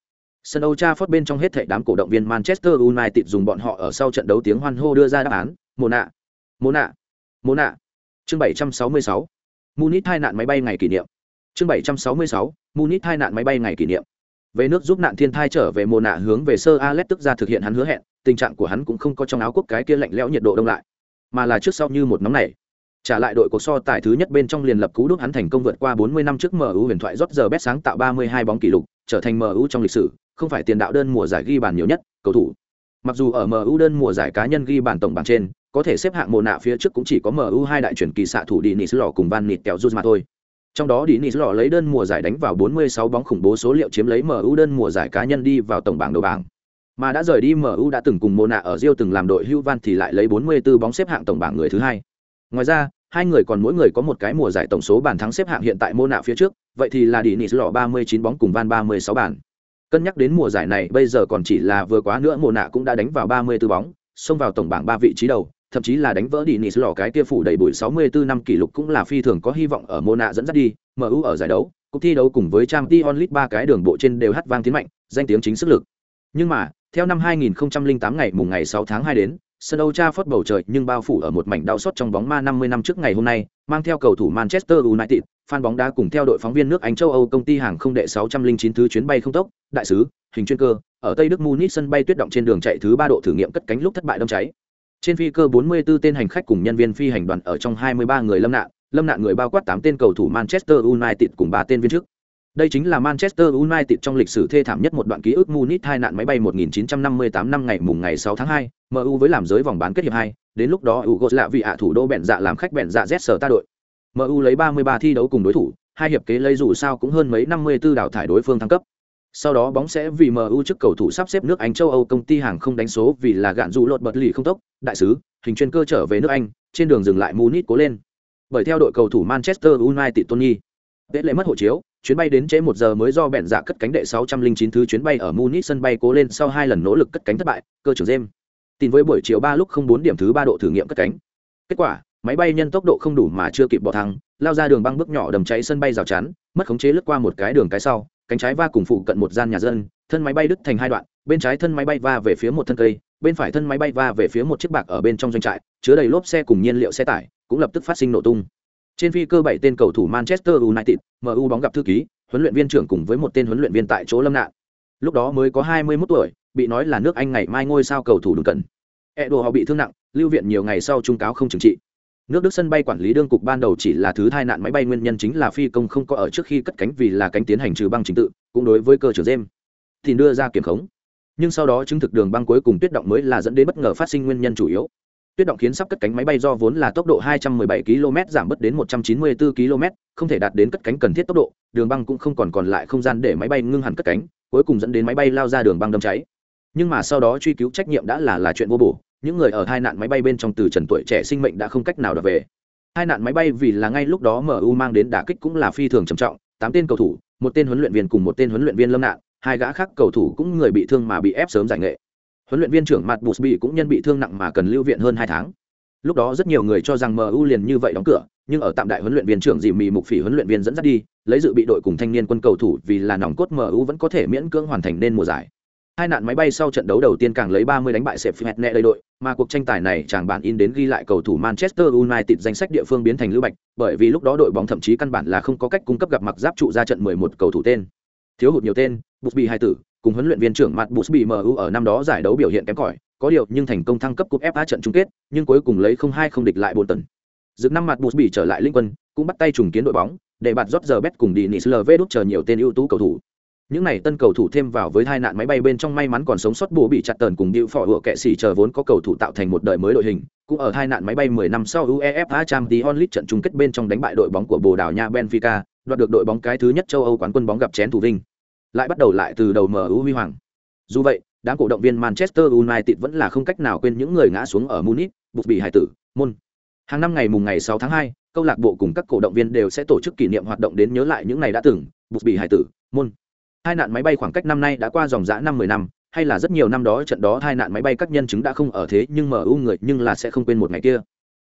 Sân Old Trafford bên trong hết thảy đám cổ động viên Manchester United dùng bọn họ ở sau trận đấu tiếng hoan hô đưa ra đáp án, Mona, Mona, nạ. Chương 766. Munich hai nạn máy bay ngày kỷ niệm. Chương 766. Munich hai nạn máy bay ngày kỷ niệm về nước giúp nạn thiên thai trở về mồ nạ hướng về sơ Alex tức ra thực hiện hắn hứa hẹn, tình trạng của hắn cũng không có trong áo quốc cái kia lạnh lẽo nhiệt độ đông lại, mà là trước sau như một nóng này. Trả lại đội cuộc so tài thứ nhất bên trong liền lập cú đúc hắn thành công vượt qua 40 năm trước MU huyền thoại rót giờ bét sáng tạo 32 bóng kỷ lục, trở thành MU trong lịch sử, không phải tiền đạo đơn mùa giải ghi bàn nhiều nhất, cầu thủ. Mặc dù ở MU đơn mùa giải cá nhân ghi bàn tổng bảng trên, có thể xếp hạng mồ nạ phía trước cũng chỉ có MU hai đại chuyển kỳ xạ thủ Denis Lò cùng Van Nịt Kẹo mà thôi. Trong đó Denis Lò lấy đơn mùa giải đánh vào 46 bóng khủng bố số liệu chiếm lấy MU đơn mùa giải cá nhân đi vào tổng bảng đầu bảng. Mà đã rời đi MU đã từng cùng Mona ở Rio từng làm đội Hưu Van thì lại lấy 44 bóng xếp hạng tổng bảng người thứ hai. Ngoài ra, hai người còn mỗi người có một cái mùa giải tổng số bàn thắng xếp hạng hiện tại Mona phía trước, vậy thì là Denis lọ 39 bóng cùng Van 36 bàn. Cân nhắc đến mùa giải này bây giờ còn chỉ là vừa quá nữa Mona cũng đã đánh vào 34 bóng, xông vào tổng bảng ba vị trí đầu, thậm chí là đánh vỡ đi nị lọ cái kia phủ đầy bụi 64 năm kỷ lục cũng là phi thường có hy vọng ở Mona dẫn dắt đi, MU ở giải đấu, cuộc thi đấu cùng với Champions League ba cái đường bộ trên đều hát vang tiến mạnh, danh tiếng chính sức lực. Nhưng mà, theo năm 2008 ngày mùng ngày 6 tháng 2 đến, sân Old Trafford bầu trời nhưng bao phủ ở một mảnh đau xót trong bóng ma 50 năm trước ngày hôm nay, mang theo cầu thủ Manchester United, fan bóng đá cùng theo đội phóng viên nước Anh châu Âu công ty hàng không đệ 609 thứ chuyến bay không tốc, đại sứ, hình chuyên cơ, ở Tây Đức Munich sân bay tuyết động trên đường chạy thứ 3 độ thử nghiệm cất cánh lúc thất bại đâm cháy. Trên phi cơ 44 tên hành khách cùng nhân viên phi hành đoàn ở trong 23 người lâm nạn, lâm nạn người bao quát 8 tên cầu thủ Manchester United cùng 3 tên viên chức. Đây chính là Manchester United trong lịch sử thê thảm nhất một đoạn ký ức Munich hai nạn máy bay 1958 năm ngày mùng ngày 6 tháng 2, MU với làm giới vòng bán kết hiệp 2, đến lúc đó Yugoslavia thủ đô bèn dạ làm khách bèn dạ Z ta đội. MU lấy 33 thi đấu cùng đối thủ, hai hiệp kế lấy dù sao cũng hơn mấy 54 đảo thải đối phương thăng cấp. sau đó bóng sẽ vì MU trước cầu thủ sắp xếp nước Anh châu Âu công ty hàng không đánh số vì là gạn dù lột bật lì không tốc, đại sứ, hình chuyên cơ trở về nước Anh, trên đường dừng lại Munich cố lên. Bởi theo đội cầu thủ Manchester United Tony, Tết lễ mất hộ chiếu, chuyến bay đến trễ một giờ mới do bẹn dạ cất cánh đệ 609 thứ chuyến bay ở Munich sân bay cố lên sau hai lần nỗ lực cất cánh thất bại, cơ trưởng James. Tin với buổi chiều 3 lúc 04 điểm thứ 3 độ thử nghiệm cất cánh. Kết quả, máy bay nhân tốc độ không đủ mà chưa kịp bỏ thang, lao ra đường băng bước nhỏ đầm cháy sân bay rào chắn, mất khống chế lướt qua một cái đường cái sau, cánh trái va cùng phụ cận một gian nhà dân, thân máy bay đứt thành hai đoạn, bên trái thân máy bay va về phía một thân cây, bên phải thân máy bay va về phía một chiếc bạc ở bên trong doanh trại, chứa đầy lốp xe cùng nhiên liệu xe tải, cũng lập tức phát sinh nổ tung. Trên phi cơ bảy tên cầu thủ Manchester United, MU bóng gặp thư ký, huấn luyện viên trưởng cùng với một tên huấn luyện viên tại chỗ lâm nạn. Lúc đó mới có 21 tuổi, bị nói là nước Anh ngày mai ngôi sao cầu thủ đừng cần. Edo họ bị thương nặng, lưu viện nhiều ngày sau trung cáo không trừng trị. Nước Đức sân bay quản lý đương cục ban đầu chỉ là thứ tai nạn máy bay nguyên nhân chính là phi công không có ở trước khi cất cánh vì là cánh tiến hành trừ băng trình tự, cũng đối với cơ trưởng James thì đưa ra kiểm khống. Nhưng sau đó chứng thực đường băng cuối cùng tuyết động mới là dẫn đến bất ngờ phát sinh nguyên nhân chủ yếu. Tuyết động khiến sắp cất cánh máy bay do vốn là tốc độ 217 km giảm bớt đến 194 km, không thể đạt đến cất cánh cần thiết tốc độ, đường băng cũng không còn còn lại không gian để máy bay ngưng hẳn cất cánh, cuối cùng dẫn đến máy bay lao ra đường băng đâm cháy. Nhưng mà sau đó truy cứu trách nhiệm đã là là chuyện vô bổ, những người ở hai nạn máy bay bên trong từ trần tuổi trẻ sinh mệnh đã không cách nào đọc về hai nạn máy bay vì là ngay lúc đó mu mang đến đả kích cũng là phi thường trầm trọng tám tên cầu thủ một tên huấn luyện viên cùng một tên huấn luyện viên lâm nạn hai gã khác cầu thủ cũng người bị thương mà bị ép sớm giải nghệ huấn luyện viên trưởng mặt bụt cũng nhân bị thương nặng mà cần lưu viện hơn hai tháng. Lúc đó rất nhiều người cho rằng mu liền như vậy đóng cửa, nhưng ở tạm đại huấn luyện viên trưởng dì mì mục phỉ huấn luyện viên dẫn dắt đi, lấy dự bị đội cùng thanh niên quân cầu thủ vì là nòng cốt mu vẫn có thể miễn cưỡng hoàn thành nên mùa giải. Hai nạn máy bay sau trận đấu đầu tiên càng lấy 30 đánh bại sẹp phẹt nẹ đầy đội, mà cuộc tranh tài này chẳng bản in đến ghi lại cầu thủ manchester united danh sách địa phương biến thành lưu bạch, bởi vì lúc đó đội bóng thậm chí căn bản là không có cách cung cấp gặp mặc giáp trụ ra trận 11 cầu thủ tên. Thiếu hụt nhiều tên, busby hai tử cùng huấn luyện viên trưởng Matt busby mu ở năm đó giải đấu biểu hiện kém cỏi có điều nhưng thành công thăng cấp cúp fa trận chung kết nhưng cuối cùng lấy không hai không địch lại bốn tần năm Matt busby trở lại linh quân cũng bắt tay trùng kiến đội bóng để bạn rót giờ bet cùng đi nils lv đút chờ nhiều tên ưu tú cầu thủ những này tân cầu thủ thêm vào với hai nạn máy bay bên trong may mắn còn sống sót bố bị chặt tần cùng điệu phỏ hựa kệ sĩ chờ vốn có cầu thủ tạo thành một đời mới đội hình cũng ở hai nạn máy bay 10 năm sau UEFA Champions League trận chung kết bên trong đánh bại đội bóng của Bồ Đào Nha Benfica, đoạt được đội bóng cái thứ nhất châu Âu quán quân bóng gặp chén thủ vinh. Lại bắt đầu lại từ đầu MU huy hoàng. Dù vậy, đám cổ động viên Manchester United vẫn là không cách nào quên những người ngã xuống ở Munich, buộc bị hải tử, môn. Hàng năm ngày mùng ngày 6 tháng 2, câu lạc bộ cùng các cổ động viên đều sẽ tổ chức kỷ niệm hoạt động đến nhớ lại những ngày đã từng, buộc bị hải tử, môn hai nạn máy bay khoảng cách năm nay đã qua dòng dã năm mười năm hay là rất nhiều năm đó trận đó hai nạn máy bay các nhân chứng đã không ở thế nhưng mu người nhưng là sẽ không quên một ngày kia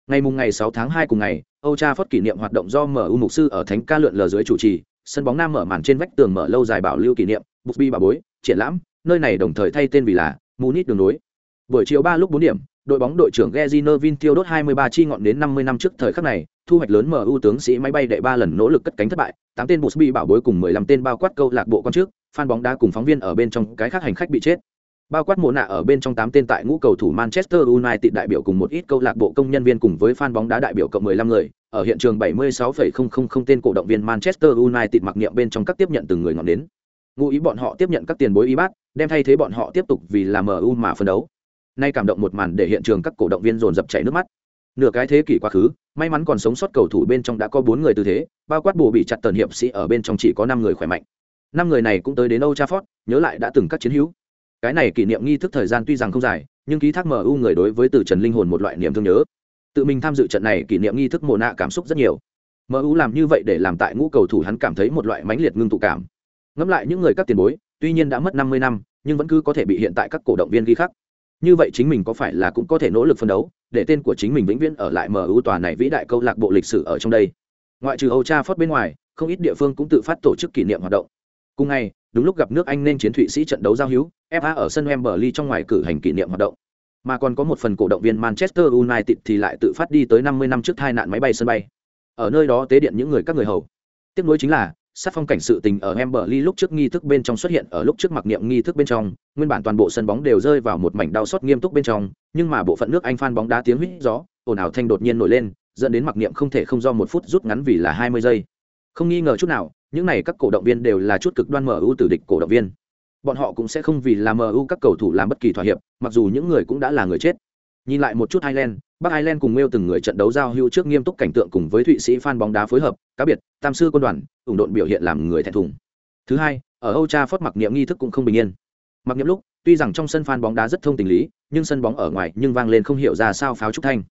ngày mùng ngày 6 tháng 2 cùng ngày âu cha phất kỷ niệm hoạt động do mu mục sư ở thánh ca lượn lờ dưới chủ trì sân bóng nam mở màn trên vách tường mở lâu dài bảo lưu kỷ niệm bục bi bà bối triển lãm nơi này đồng thời thay tên vì là munich đường nối buổi chiều ba lúc bốn điểm đội bóng đội trưởng Geziner Vin tiêu đốt 23 chi ngọn đến 50 năm trước thời khắc này, thu hoạch lớn MU tướng sĩ máy bay đệ ba lần nỗ lực cất cánh thất bại, tám tên Busby bảo bối cùng 15 tên bao quát câu lạc bộ con trước, fan bóng đá cùng phóng viên ở bên trong cái khác hành khách bị chết. Bao quát mồ nạ ở bên trong 8 tên tại ngũ cầu thủ Manchester United đại biểu cùng một ít câu lạc bộ công nhân viên cùng với fan bóng đá đại biểu cộng 15 người, ở hiện trường 76,000 tên cổ động viên Manchester United mặc niệm bên trong các tiếp nhận từng người ngọn đến. Ngụ ý bọn họ tiếp nhận các tiền bối y bát, đem thay thế bọn họ tiếp tục vì là MU mà phân đấu. Nay cảm động một màn để hiện trường các cổ động viên dồn dập chảy nước mắt. Nửa cái thế kỷ quá khứ may mắn còn sống sót cầu thủ bên trong đã có bốn người tư thế bao quát bù bị chặt tần hiệp sĩ ở bên trong chỉ có năm người khỏe mạnh. Năm người này cũng tới đến Old trafford nhớ lại đã từng các chiến hữu. Cái này kỷ niệm nghi thức thời gian tuy rằng không dài nhưng ký thác mu người đối với từ trần linh hồn một loại niềm thương nhớ tự mình tham dự trận này kỷ niệm nghi thức mồ nạ cảm xúc rất nhiều. Mu làm như vậy để làm tại ngũ cầu thủ hắn cảm thấy một loại mãnh liệt ngưng tụ cảm. Ngẫm lại những người các tiền bối, tuy nhiên đã mất năm mươi năm, nhưng vẫn cứ có thể bị hiện tại các cổ động viên ghi khắc. Như vậy chính mình có phải là cũng có thể nỗ lực phân đấu, để tên của chính mình vĩnh viễn ở lại MU tòa này vĩ đại câu lạc bộ lịch sử ở trong đây? Ngoại trừ Âu Trafford bên ngoài, không ít địa phương cũng tự phát tổ chức kỷ niệm hoạt động. Cùng ngày, đúng lúc gặp nước Anh nên chiến Thụy Sĩ trận đấu giao hữu FA ở sân Wembley trong ngoài cử hành kỷ niệm hoạt động mà còn có một phần cổ động viên Manchester United thì lại tự phát đi tới 50 năm trước tai nạn máy bay sân bay ở nơi đó tế điện những người các người hầu tiếp nối chính là sát phong cảnh sự tình ở Emberley lúc trước nghi thức bên trong xuất hiện ở lúc trước mặc niệm nghi thức bên trong, nguyên bản toàn bộ sân bóng đều rơi vào một mảnh đau xót nghiêm túc bên trong, nhưng mà bộ phận nước Anh fan bóng đá tiếng huýt gió, ồn ào thanh đột nhiên nổi lên, dẫn đến mặc niệm không thể không do một phút rút ngắn vì là 20 giây. Không nghi ngờ chút nào, những này các cổ động viên đều là chút cực đoan mở ưu tử địch cổ động viên. Bọn họ cũng sẽ không vì làm MU các cầu thủ làm bất kỳ thỏa hiệp, mặc dù những người cũng đã là người chết. Nhìn lại một chút Ireland, Bắc Ireland cùng Wales từng người trận đấu giao hữu trước nghiêm túc cảnh tượng cùng với Thụy Sĩ fan bóng đá phối hợp, cá biệt, tam sư quân đoàn, ủng độn biểu hiện làm người thẹn thùng. Thứ hai, ở Old Trafford mặc niệm nghi thức cũng không bình yên. Mặc niệm lúc, tuy rằng trong sân fan bóng đá rất thông tình lý, nhưng sân bóng ở ngoài nhưng vang lên không hiểu ra sao pháo trúc thanh.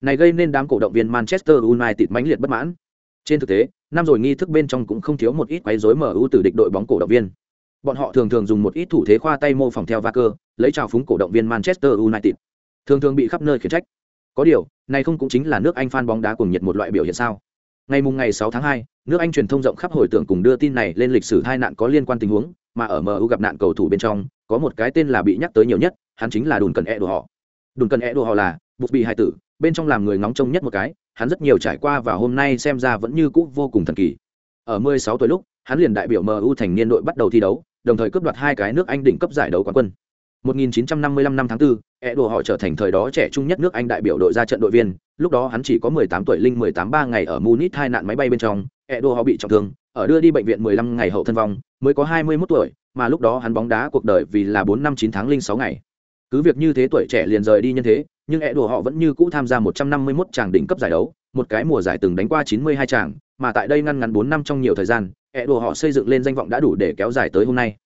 Này gây nên đám cổ động viên Manchester United mãnh liệt bất mãn. Trên thực tế, năm rồi nghi thức bên trong cũng không thiếu một ít quấy rối MU từ địch đội bóng cổ động viên. Bọn họ thường thường dùng một ít thủ thế khoa tay mô phỏng theo Wacker, lấy chào phúng cổ động viên Manchester United. Thường thường bị khắp nơi khiển trách. Có điều, này không cũng chính là nước Anh fan bóng đá cuồng nhiệt một loại biểu hiện sao? Ngày mùng ngày 6 tháng 2, nước Anh truyền thông rộng khắp hồi tưởng cùng đưa tin này lên lịch sử hai nạn có liên quan tình huống, mà ở MU gặp nạn cầu thủ bên trong, có một cái tên là bị nhắc tới nhiều nhất, hắn chính là Đùn Cần E đồ họ. Đùn Cần E đồ họ là, buộc bị hai tử, bên trong làm người ngóng trông nhất một cái, hắn rất nhiều trải qua và hôm nay xem ra vẫn như cũ vô cùng thần kỳ. Ở 16 tuổi lúc, hắn liền đại biểu MU thành niên đội bắt đầu thi đấu, đồng thời cướp đoạt hai cái nước Anh đỉnh cấp giải đấu quán quân. 1955 năm tháng 4, e đồ họ trở thành thời đó trẻ trung nhất nước Anh đại biểu đội ra trận đội viên, lúc đó hắn chỉ có 18 tuổi linh 18 3 ngày ở Munich hai nạn máy bay bên trong, e đồ họ bị trọng thương, ở đưa đi bệnh viện 15 ngày hậu thân vong, mới có 21 tuổi, mà lúc đó hắn bóng đá cuộc đời vì là 4 năm 9 tháng linh 6 ngày. Cứ việc như thế tuổi trẻ liền rời đi như thế, nhưng e đồ họ vẫn như cũ tham gia 151 tràng đỉnh cấp giải đấu, một cái mùa giải từng đánh qua 92 tràng, mà tại đây ngăn ngắn 4 năm trong nhiều thời gian, ẹ đồ họ xây dựng lên danh vọng đã đủ để kéo dài tới hôm nay.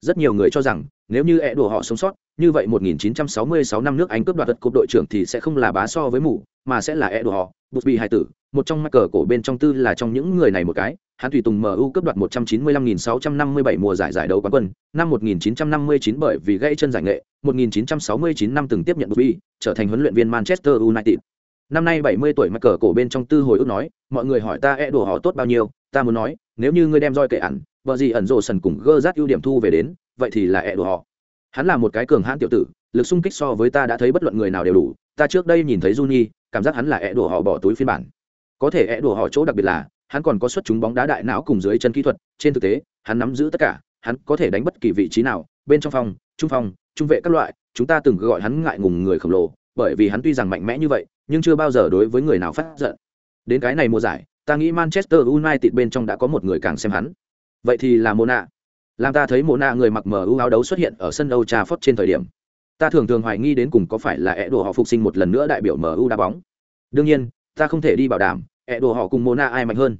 Rất nhiều người cho rằng, nếu như ẹ đồ họ sống sót, như vậy 1966 năm nước Anh cướp đoạt vật cục đội trưởng thì sẽ không là bá so với mù, mà sẽ là ẹ đồ họ, bút bị hai tử, một trong mắc cờ cổ bên trong tư là trong những người này một cái, hắn tùy tùng MU cướp đoạt 195.657 mùa giải giải đấu quán quân, năm 1959 bởi vì gãy chân giải nghệ, 1969 năm từng tiếp nhận Bobby, trở thành huấn luyện viên Manchester United. Năm nay 70 tuổi mắc cờ cổ bên trong tư hồi ước nói, mọi người hỏi ta ẹ đồ họ tốt bao nhiêu, ta muốn nói, nếu như ngươi đem roi kệ ẩn, vợ gì ẩn rồ sần cùng gơ rát ưu điểm thu về đến, vậy thì là e đùa họ. Hắn là một cái cường hãn tiểu tử lực xung kích so với ta đã thấy bất luận người nào đều đủ ta trước đây nhìn thấy Juni, cảm giác hắn là ẹ đùa họ bỏ túi phiên bản. Có thể ẹ đùa họ chỗ đặc biệt là hắn còn có xuất chúng bóng đá đại não cùng dưới chân kỹ thuật trên thực tế hắn nắm giữ tất cả hắn có thể đánh bất kỳ vị trí nào bên trong phòng trung phòng trung vệ các loại chúng ta từng gọi hắn ngại ngùng người khổng lồ bởi vì hắn tuy rằng mạnh mẽ như vậy nhưng chưa bao giờ đối với người nào phát giận. Đến cái này mùa giải ta nghĩ manchester united bên trong đã có một người càng xem hắn. Vậy thì là mona. Làm ta thấy Mona người mặc mờ ưu áo đấu xuất hiện ở sân Old Trafford trên thời điểm, ta thường thường hoài nghi đến cùng có phải là ẹ đồ họ phục sinh một lần nữa đại biểu MU đá bóng. Đương nhiên, ta không thể đi bảo đảm ẹ đồ họ cùng Mona ai mạnh hơn.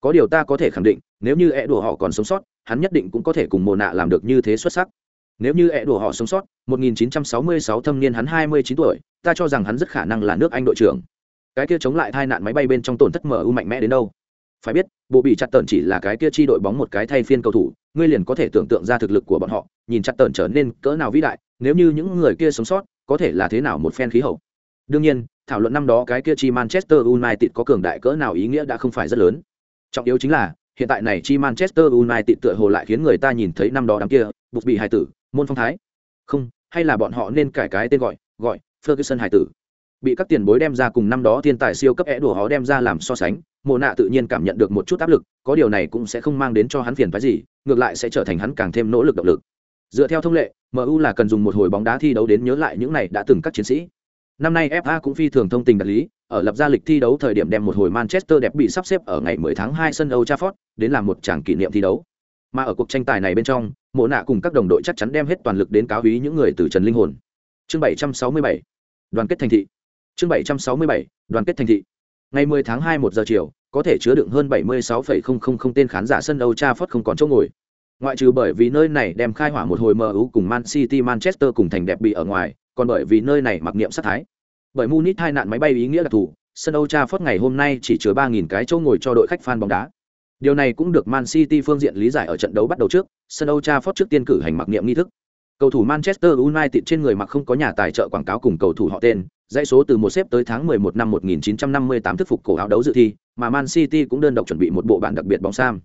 Có điều ta có thể khẳng định, nếu như ẹ đồ họ còn sống sót, hắn nhất định cũng có thể cùng Mona làm được như thế xuất sắc. Nếu như ẹ đồ họ sống sót 1966 thâm niên hắn 29 tuổi, ta cho rằng hắn rất khả năng là nước anh đội trưởng cái kia chống lại tai nạn máy bay bên trong tổn thất MU mạnh mẽ đến đâu? Phải biết, bộ bị chặt tần chỉ là cái kia chi đội bóng một cái thay phiên cầu thủ, ngươi liền có thể tưởng tượng ra thực lực của bọn họ, nhìn chặt tần trở nên cỡ nào vĩ đại, nếu như những người kia sống sót, có thể là thế nào một phen khí hậu? Đương nhiên, thảo luận năm đó cái kia chi manchester united có cường đại cỡ nào ý nghĩa đã không phải rất lớn. Trọng yếu chính là, hiện tại này chi manchester united tựa hồ lại khiến người ta nhìn thấy năm đó đám kia, buộc bị hài tử, môn phong thái. Không, hay là bọn họ nên cải cái tên gọi gọi ferguson hài tử bị các tiền bối đem ra cùng năm đó thiên tài siêu cấp é đùa họ đem ra làm so sánh, mộ nạ tự nhiên cảm nhận được một chút áp lực, có điều này cũng sẽ không mang đến cho hắn phiền phái gì, ngược lại sẽ trở thành hắn càng thêm nỗ lực động lực. Dựa theo thông lệ mu là cần dùng một hồi bóng đá thi đấu đến nhớ lại những này đã từng các chiến sĩ. Năm nay fa cũng phi thường thông tình đạt lý, ở lập ra lịch thi đấu thời điểm đem một hồi manchester đẹp bị sắp xếp ở ngày 10 tháng 2 sân Old Trafford, đến làm một tràng kỷ niệm thi đấu. Mà ở cuộc tranh tài này bên trong, mộ nạ cùng các đồng đội chắc chắn đem hết toàn lực đến cáo hí những người từ trần linh hồn. Chương 767 đoàn kết thành thị chương 767 đoàn kết thành thị ngày 10 tháng 2 1 giờ chiều có thể chứa đựng hơn 76,000 tên khán giả sân Old Trafford không còn chỗ ngồi. Ngoại trừ bởi vì nơi này đem khai hỏa một hồi MU cùng Man City Manchester cùng thành đẹp bị ở ngoài, còn bởi vì nơi này mặc niệm sát thái. Bởi Munich hai nạn máy bay ý nghĩa đặc thù, sân Old Trafford ngày hôm nay chỉ chứa 3000 cái chỗ ngồi cho đội khách fan bóng đá. Điều này cũng được Man City phương diện lý giải ở trận đấu bắt đầu trước, sân Old Trafford trước tiên cử hành mặc niệm nghi thức. Cầu thủ Manchester United trên người mặc không có nhà tài trợ quảng cáo cùng cầu thủ họ tên, dãy số từ một xếp tới tháng 11 năm 1958 thức phục cổ áo đấu dự thi, mà Man City cũng đơn độc chuẩn bị một bộ bản đặc biệt bóng sam.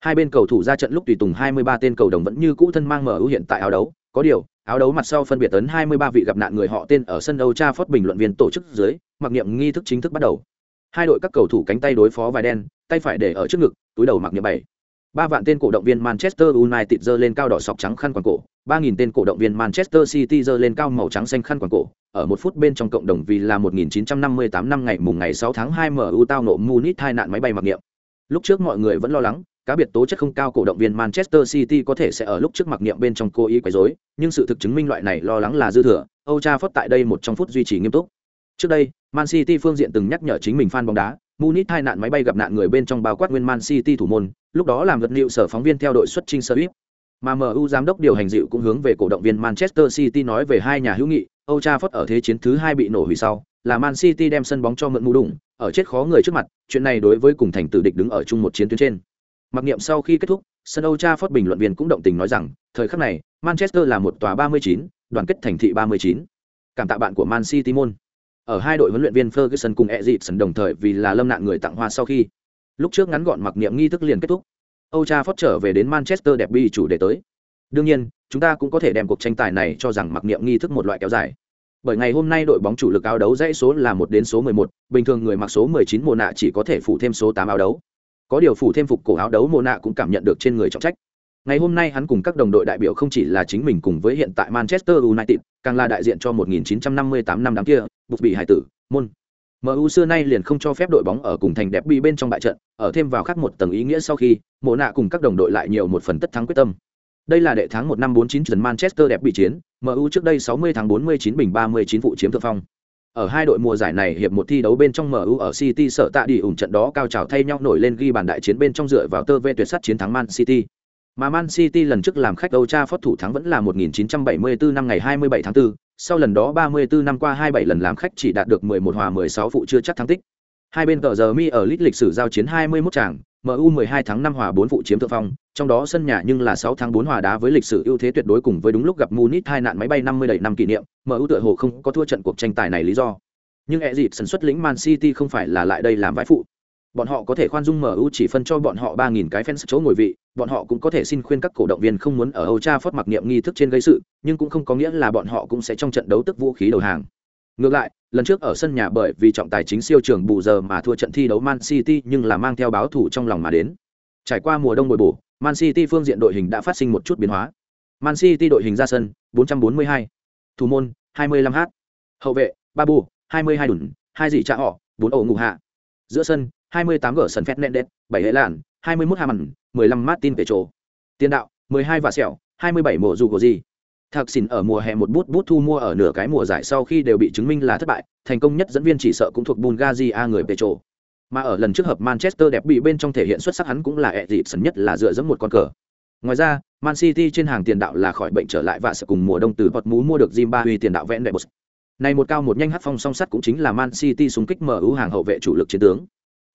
Hai bên cầu thủ ra trận lúc tùy tùng 23 tên cầu đồng vẫn như cũ thân mang mở ưu hiện tại áo đấu, có điều, áo đấu mặt sau phân biệt tấn 23 vị gặp nạn người họ tên ở sân Old Trafford bình luận viên tổ chức dưới, mặc niệm nghi thức chính thức bắt đầu. Hai đội các cầu thủ cánh tay đối phó vài đen, tay phải để ở trước ngực, túi đầu mặc niệm bảy. Ba vạn tên cổ động viên Manchester United giơ lên cao đỏ sọc trắng khăn quàng cổ, ba nghìn tên cổ động viên Manchester City giơ lên cao màu trắng xanh khăn quàng cổ, ở một phút bên trong cộng đồng vì là 1958 năm ngày mùng ngày 6 tháng 2 MU tao nộ Munich hai nạn máy bay mặc niệm. Lúc trước mọi người vẫn lo lắng, cá biệt tố chất không cao cổ động viên Manchester City có thể sẽ ở lúc trước mặc niệm bên trong cố ý quấy rối, nhưng sự thực chứng minh loại này lo lắng là dư thừa. Âu Trafford tại đây một trong phút duy trì nghiêm túc. Trước đây, Man City phương diện từng nhắc nhở chính mình fan bóng đá, Munich hai nạn máy bay gặp nạn người bên trong bao quát nguyên Man City thủ môn, lúc đó làm gật liệu sở phóng viên theo đội xuất trình sơ Mà MU giám đốc điều hành dịu cũng hướng về cổ động viên Manchester City nói về hai nhà hữu nghị, Old Phất ở thế chiến thứ hai bị nổ hủy sau, là Man City đem sân bóng cho mượn mù đụng, ở chết khó người trước mặt, chuyện này đối với cùng thành tử địch đứng ở chung một chiến tuyến trên. Mặc niệm sau khi kết thúc, sân Old Phất bình luận viên cũng động tình nói rằng, thời khắc này, Manchester là một tòa 39, đoàn kết thành thị 39. Cảm tạ bạn của Man City môn. Ở hai đội huấn luyện viên Ferguson cùng Eriksen đồng thời vì là lâm nạn người tặng hoa sau khi, lúc trước ngắn gọn mặc niệm nghi thức liền kết thúc. Old Phất trở về đến Manchester đẹp bi chủ đề tới. Đương nhiên, chúng ta cũng có thể đem cuộc tranh tài này cho rằng mặc niệm nghi thức một loại kéo dài. Bởi ngày hôm nay đội bóng chủ lực áo đấu dãy số là một đến số 11, bình thường người mặc số 19 mùa nạ chỉ có thể phủ thêm số 8 áo đấu. Có điều phủ thêm phục cổ áo đấu mùa nạ cũng cảm nhận được trên người trọng trách. Ngày hôm nay hắn cùng các đồng đội đại biểu không chỉ là chính mình cùng với hiện tại Manchester United, càng là đại diện cho 1958 năm đám kia, buộc bị hải tử, môn. MU xưa nay liền không cho phép đội bóng ở cùng thành đẹp bị bên trong bại trận, ở thêm vào khác một tầng ý nghĩa sau khi, mộ nạ cùng các đồng đội lại nhiều một phần tất thắng quyết tâm. Đây là đệ tháng 1 năm 49 trận Manchester đẹp bị chiến, MU trước đây 60 tháng 49 bình 39 vụ chiếm thượng phong. Ở hai đội mùa giải này hiệp một thi đấu bên trong MU ở City sợ tạ đi ủng trận đó cao trào thay nhau nổi lên ghi bàn đại chiến bên trong dựa vào tơ vê tuyệt sắt chiến thắng Man City. Mà Man City lần trước làm khách Old Trafford thủ thắng vẫn là 1974 năm ngày 27 tháng 4, sau lần đó 34 năm qua 27 lần làm khách chỉ đạt được 11 hòa 16 phụ chưa chắc thắng tích. Hai bên cờ giờ mi ở lít lịch sử giao chiến 21 tràng, MU 12 tháng 5 hòa 4 phụ chiếm thượng phong, trong đó sân nhà nhưng là 6 tháng 4 hòa đá với lịch sử ưu thế tuyệt đối cùng với đúng lúc gặp Munich hai nạn máy bay 50 đầy năm kỷ niệm, MU tựa hồ không có thua trận cuộc tranh tài này lý do. Nhưng ẻ dịp sản xuất lĩnh Man City không phải là lại đây làm vãi phụ. Bọn họ có thể khoan dung MU chỉ phân cho bọn họ 3000 cái fans chỗ ngồi vị, bọn họ cũng có thể xin khuyên các cổ động viên không muốn ở Old Trafford mặc niệm nghi thức trên gây sự, nhưng cũng không có nghĩa là bọn họ cũng sẽ trong trận đấu tức vũ khí đầu hàng. Ngược lại, lần trước ở sân nhà bởi vì trọng tài chính siêu trường bù giờ mà thua trận thi đấu Man City nhưng là mang theo báo thủ trong lòng mà đến. Trải qua mùa đông bồi bổ, Man City phương diện đội hình đã phát sinh một chút biến hóa. Man City đội hình ra sân 442, thủ môn 25h, hậu vệ Babu 22 đùn, hai dị trả họ, bốn ổ ngủ hạ. Giữa sân 28 gở sân phét nện đệt, 7 hệ lạn, 21 Hammond, 15 Martin Petro. Tiền đạo 12 và sẹo, 27 mộ dù của gì. Thạc xỉn ở mùa hè một bút bút thu mua ở nửa cái mùa giải sau khi đều bị chứng minh là thất bại, thành công nhất dẫn viên chỉ sợ cũng thuộc Bulgaria người Petro. Mà ở lần trước hợp Manchester đẹp bị bên trong thể hiện xuất sắc hắn cũng là ẹ dịp sần nhất là dựa dẫm một con cờ. Ngoài ra, Man City trên hàng tiền đạo là khỏi bệnh trở lại và sẽ cùng mùa đông từ bọt mú mua được Zimbabwe tiền đạo vẽn đẹp Này một cao một nhanh hát phong song sắt cũng chính là Man City xung kích MU hàng hậu vệ chủ lực chiến tướng.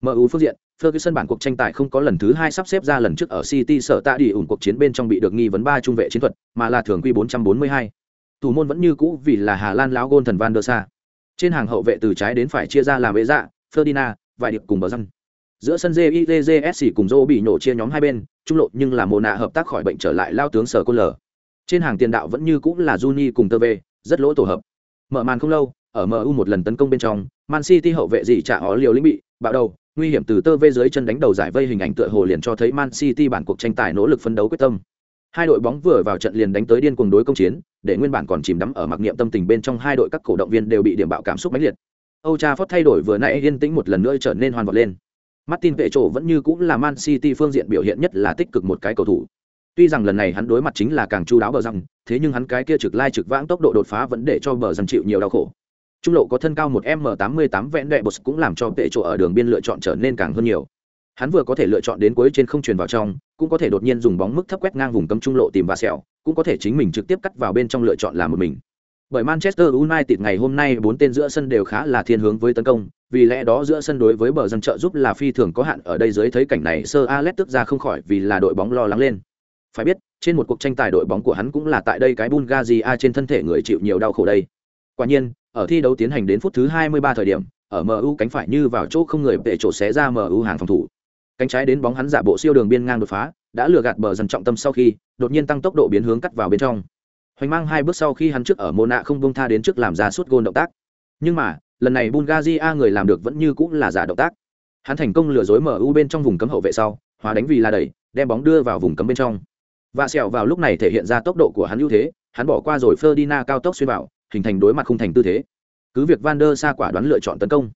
MU phương diện, Ferguson bản cuộc tranh tài không có lần thứ hai sắp xếp ra lần trước ở City sở tạ đi ủng cuộc chiến bên trong bị được nghi vấn ba trung vệ chiến thuật, mà là thường quy 442. Thủ môn vẫn như cũ vì là Hà Lan lão gôn thần Van der Sa. Trên hàng hậu vệ từ trái đến phải chia ra làm vệ dạ, Ferdinand, vài điệp cùng bờ răng. Giữa sân JITJSC cùng Zô bị nổ chia nhóm hai bên, trung lộ nhưng là mồ nạ hợp tác khỏi bệnh trở lại lao tướng sở côn lở. Trên hàng tiền đạo vẫn như cũ là Juni cùng Tơ về, rất lỗ tổ hợp. Mở màn không lâu, ở MU một lần tấn công bên trong, Man City hậu vệ gì trả ó liều lĩnh bị, bạo đầu, nguy hiểm từ tơ vê dưới chân đánh đầu giải vây hình ảnh tựa hồ liền cho thấy Man City bản cuộc tranh tài nỗ lực phấn đấu quyết tâm. Hai đội bóng vừa vào trận liền đánh tới điên cuồng đối công chiến, để nguyên bản còn chìm đắm ở mặc niệm tâm tình bên trong hai đội các cổ động viên đều bị điểm bạo cảm xúc mãnh liệt. Âu Trafford thay đổi vừa nãy yên tĩnh một lần nữa trở nên hoàn vọt lên. Martin vệ trổ vẫn như cũng là Man City phương diện biểu hiện nhất là tích cực một cái cầu thủ. Tuy rằng lần này hắn đối mặt chính là càng chu đáo bờ răng, thế nhưng hắn cái kia trực lai trực vãng tốc độ đột phá vẫn để cho bờ răng chịu nhiều đau khổ trung lộ có thân cao một m tám mươi tám vẽn đệ bột cũng làm cho vệ chỗ ở đường biên lựa chọn trở nên càng hơn nhiều. Hắn vừa có thể lựa chọn đến cuối trên không truyền vào trong, cũng có thể đột nhiên dùng bóng mức thấp quét ngang vùng cấm trung lộ tìm và sẹo, cũng có thể chính mình trực tiếp cắt vào bên trong lựa chọn làm một mình. Bởi manchester united ngày hôm nay bốn tên giữa sân đều khá là thiên hướng với tấn công, vì lẽ đó giữa sân đối với bờ dân trợ giúp là phi thường có hạn, ở đây dưới thấy cảnh này sơ alex tức ra không khỏi vì là đội bóng lo lắng lên. Phải biết, trên một cuộc tranh tài đội bóng của hắn cũng là tại đây cái bulgaria trên thân thể người chịu nhiều đau khổ đây. Quả nhiên ở thi đấu tiến hành đến phút thứ 23 thời điểm, ở MU cánh phải như vào chỗ không người để chỗ xé ra MU hàng phòng thủ. Cánh trái đến bóng hắn giả bộ siêu đường biên ngang đột phá, đã lừa gạt bờ dần trọng tâm sau khi, đột nhiên tăng tốc độ biến hướng cắt vào bên trong. Hoành mang hai bước sau khi hắn trước ở Mona không buông tha đến trước làm ra suốt gôn động tác. Nhưng mà, lần này Bulgaria người làm được vẫn như cũng là giả động tác. Hắn thành công lừa dối MU bên trong vùng cấm hậu vệ sau, hóa đánh vì là đẩy, đem bóng đưa vào vùng cấm bên trong. Và sẹo vào lúc này thể hiện ra tốc độ của hắn ưu thế, hắn bỏ qua rồi Ferdinand cao tốc xuyên vào, hình thành đối mặt khung thành tư thế. Cứ việc van der sa quả đoán lựa chọn tấn công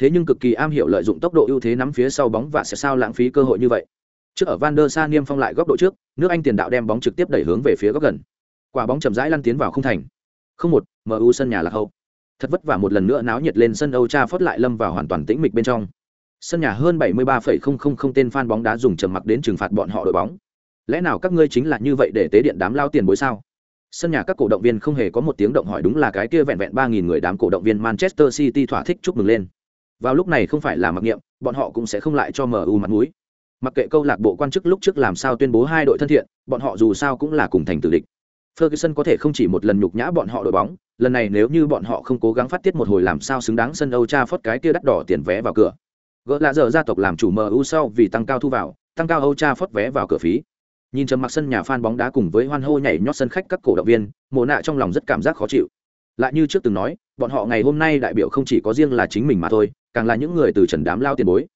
thế nhưng cực kỳ am hiểu lợi dụng tốc độ ưu thế nắm phía sau bóng và sẽ sao lãng phí cơ hội như vậy. Trước ở van der sa niêm phong lại góc độ trước nước anh tiền đạo đem bóng trực tiếp đẩy hướng về phía góc gần. Quả bóng chậm rãi lăn tiến vào khung thành. Không một mu sân nhà là hậu. Thật vất vả một lần nữa náo nhiệt lên sân âu cha phớt lại lâm vào hoàn toàn tĩnh mịch bên trong. Sân nhà hơn 73,000 tên fan bóng đá dùng trầm mặc đến trừng phạt bọn họ đội bóng. Lẽ nào các ngươi chính là như vậy để tế điện đám lao tiền bối sao? Sân nhà các cổ động viên không hề có một tiếng động hỏi đúng là cái kia vẹn vẹn ba nghìn người đám cổ động viên manchester city thỏa thích chúc mừng lên. Vào lúc này không phải là mặc niệm, bọn họ cũng sẽ không lại cho mu mặt mũi. Mặc kệ câu lạc bộ quan chức lúc trước làm sao tuyên bố hai đội thân thiện, bọn họ dù sao cũng là cùng thành tử địch. Ferguson có thể không chỉ một lần nhục nhã bọn họ đội bóng, lần này nếu như bọn họ không cố gắng phát tiết một hồi làm sao xứng đáng sân âu cha cái kia đắt đỏ tiền vé vào cửa. Gỡ lạ giờ gia tộc làm chủ mu sau vì tăng cao thu vào, tăng cao âu cha vé vào cửa phí nhìn trầm mặc sân nhà fan bóng đá cùng với hoan hô nhảy nhót sân khách các cổ động viên mồ nạ trong lòng rất cảm giác khó chịu. Lại như trước từng nói, bọn họ ngày hôm nay đại biểu không chỉ có riêng là chính mình mà thôi, càng là những người từ trần đám lao tiền bối.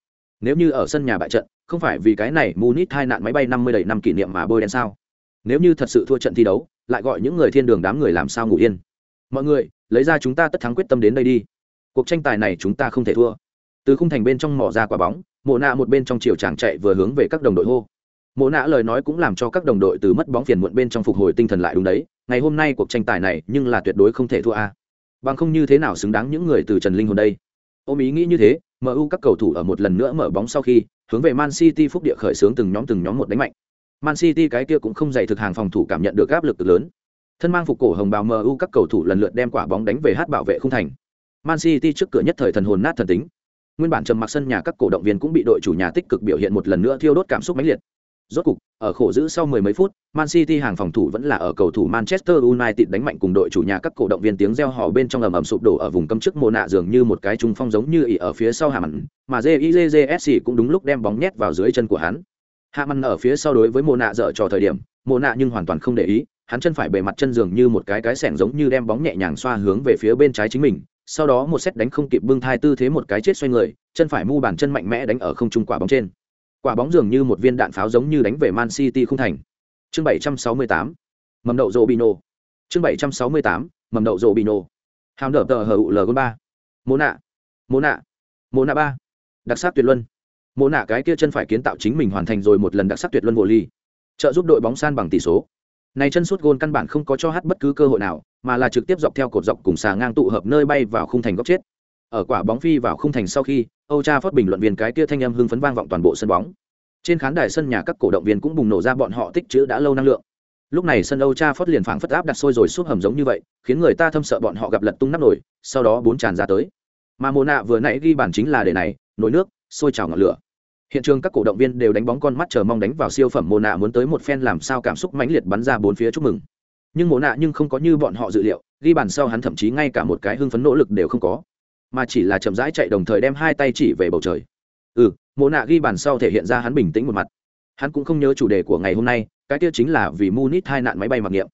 Nếu như ở sân nhà bại trận, không phải vì cái này munich hai nạn máy bay năm mươi đầy năm kỷ niệm mà bôi đen sao? Nếu như thật sự thua trận thi đấu, lại gọi những người thiên đường đám người làm sao ngủ yên? Mọi người, lấy ra chúng ta tất thắng quyết tâm đến đây đi. Cuộc tranh tài này chúng ta không thể thua. Từ khung thành bên trong mỏ ra quả bóng, mộ nạ một bên trong chiều chàng chạy vừa hướng về các đồng đội hô mộ nạ lời nói cũng làm cho các đồng đội từ mất bóng phiền muộn bên trong phục hồi tinh thần lại đúng đấy, ngày hôm nay cuộc tranh tài này nhưng là tuyệt đối không thể thua a. Bằng không như thế nào xứng đáng những người từ trần linh hồn đây? Ôm ý nghĩ như thế mu các cầu thủ ở một lần nữa mở bóng sau khi, hướng về man city phúc địa khởi xướng từng nhóm từng nhóm một đánh mạnh. Man city cái kia cũng không dày thực hàng phòng thủ cảm nhận được áp lực lớn. Thân mang phục cổ hồng bào mu các cầu thủ lần lượt đem quả bóng đánh về hát bảo vệ không thành. Man city trước cửa nhất thời thần hồn nát thần tính. Nguyên bản trầm mặc sân nhà các cổ động viên cũng bị đội chủ nhà tích cực biểu hiện một lần nữa thiêu đốt cảm xúc mãnh liệt rốt cục ở khổ giữ sau mười mấy phút man city hàng phòng thủ vẫn là ở cầu thủ manchester united đánh mạnh cùng đội chủ nhà các cổ động viên tiếng reo hò bên trong ầm ầm sụp đổ ở vùng cấm trước mồ nạ dường như một cái trung phong giống như ỉ ở phía sau hàm, mà jizsc cũng đúng lúc đem bóng nhét vào dưới chân của hắn. Hạ mặn ở phía sau đối với mồ nạ dở trò thời điểm mồ nạ nhưng hoàn toàn không để ý hắn chân phải bề mặt chân dường như một cái cái sẻng giống như đem bóng nhẹ nhàng xoa hướng về phía bên trái chính mình sau đó một xét đánh không kịp bưng thai tư thế một cái chết xoay người chân phải mu bàn chân mạnh mẽ đánh ở không trung quả bóng trên quả bóng dường như một viên đạn pháo giống như đánh về man city không thành. Chương 768 mầm đậu rộ bino chương 768 mầm đậu rộ bino hàm đỡ tờ hờ ul ba. Mô nạ. Mô nạ. Mô nạ ba. Đặc sắc tuyệt luân. Mô nạ cái kia chân phải kiến tạo chính mình hoàn thành rồi một lần đặc sắc tuyệt luân vô ly. Trợ giúp đội bóng san bằng tỷ số. Này chân sút gôn căn bản không có cho hát bất cứ cơ hội nào, mà là trực tiếp dọc theo cột dọc cùng xà ngang tụ hợp nơi bay vào khung thành góc chết. Ở quả bóng phi vào khung thành sau khi âu Tra phát bình luận viên cái kia thanh âm hưng phấn vang vọng toàn bộ sân bóng. Trên khán đài sân nhà các cổ động viên cũng bùng nổ ra bọn họ tích trữ đã lâu năng lượng. Lúc này sân âu Tra phất liền phảng phất áp đặt sôi rồi suốt hầm giống như vậy, khiến người ta thâm sợ bọn họ gặp lật tung nắp nổi sau đó bốn tràn ra tới. Mà Mona vừa nãy ghi bản chính là để này nổi nước, sôi trào ngọn lửa. Hiện trường các cổ động viên đều đánh bóng con mắt chờ mong đánh vào siêu phẩm Mona muốn tới một phen làm sao cảm xúc mãnh liệt bắn ra bốn phía chúc mừng. Nhưng Mona nhưng không có như bọn họ dự liệu, ghi bàn sau hắn thậm chí ngay cả một cái hưng phấn nỗ lực đều không có mà chỉ là chậm rãi chạy đồng thời đem hai tay chỉ về bầu trời. Ừ mộ nạ ghi bàn sau thể hiện ra hắn bình tĩnh một mặt. Hắn cũng không nhớ chủ đề của ngày hôm nay, cái kia chính là vì munich hai nạn máy bay mặc niệm.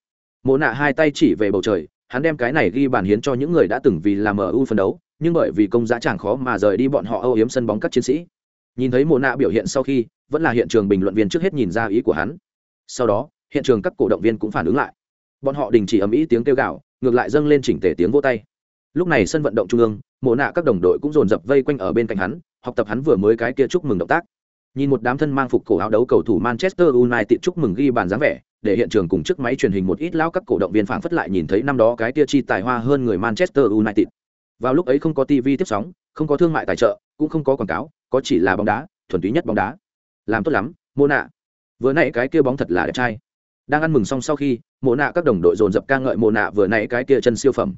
Mộ nạ hai tay chỉ về bầu trời, hắn đem cái này ghi bàn hiến cho những người đã từng vì làm mu phân đấu, nhưng bởi vì công giá chẳng khó mà rời đi bọn họ âu yếm sân bóng các chiến sĩ. Nhìn thấy mộ nạ biểu hiện sau khi, vẫn là hiện trường bình luận viên trước hết nhìn ra ý của hắn. Sau đó, hiện trường các cổ động viên cũng phản ứng lại. Bọn họ đình chỉ ầm ĩ tiếng kêu gạo ngược lại dâng lên chỉnh tề tiếng vô tay. Lúc này sân vận động trung ương mộ nạ các đồng đội cũng dồn dập vây quanh ở bên cạnh hắn, học tập hắn vừa mới cái kia chúc mừng động tác. Nhìn một đám thân mang phục cổ áo đấu cầu thủ manchester united chúc mừng ghi bàn dáng vẻ, để hiện trường cùng chiếc máy truyền hình một ít lão các cổ động viên phảng phất lại nhìn thấy năm đó cái kia chi tài hoa hơn người manchester united. Vào lúc ấy không có tv tiếp sóng, không có thương mại tài trợ, cũng không có quảng cáo, có chỉ là bóng đá, thuần túy nhất bóng đá. Làm tốt lắm mô nạ. Vừa nãy cái kia bóng thật là đẹp trai. Đang ăn mừng xong sau khi mô nạ các đồng đội dồn dập ca ngợi mô nạ vừa nãy cái kia chân siêu phẩm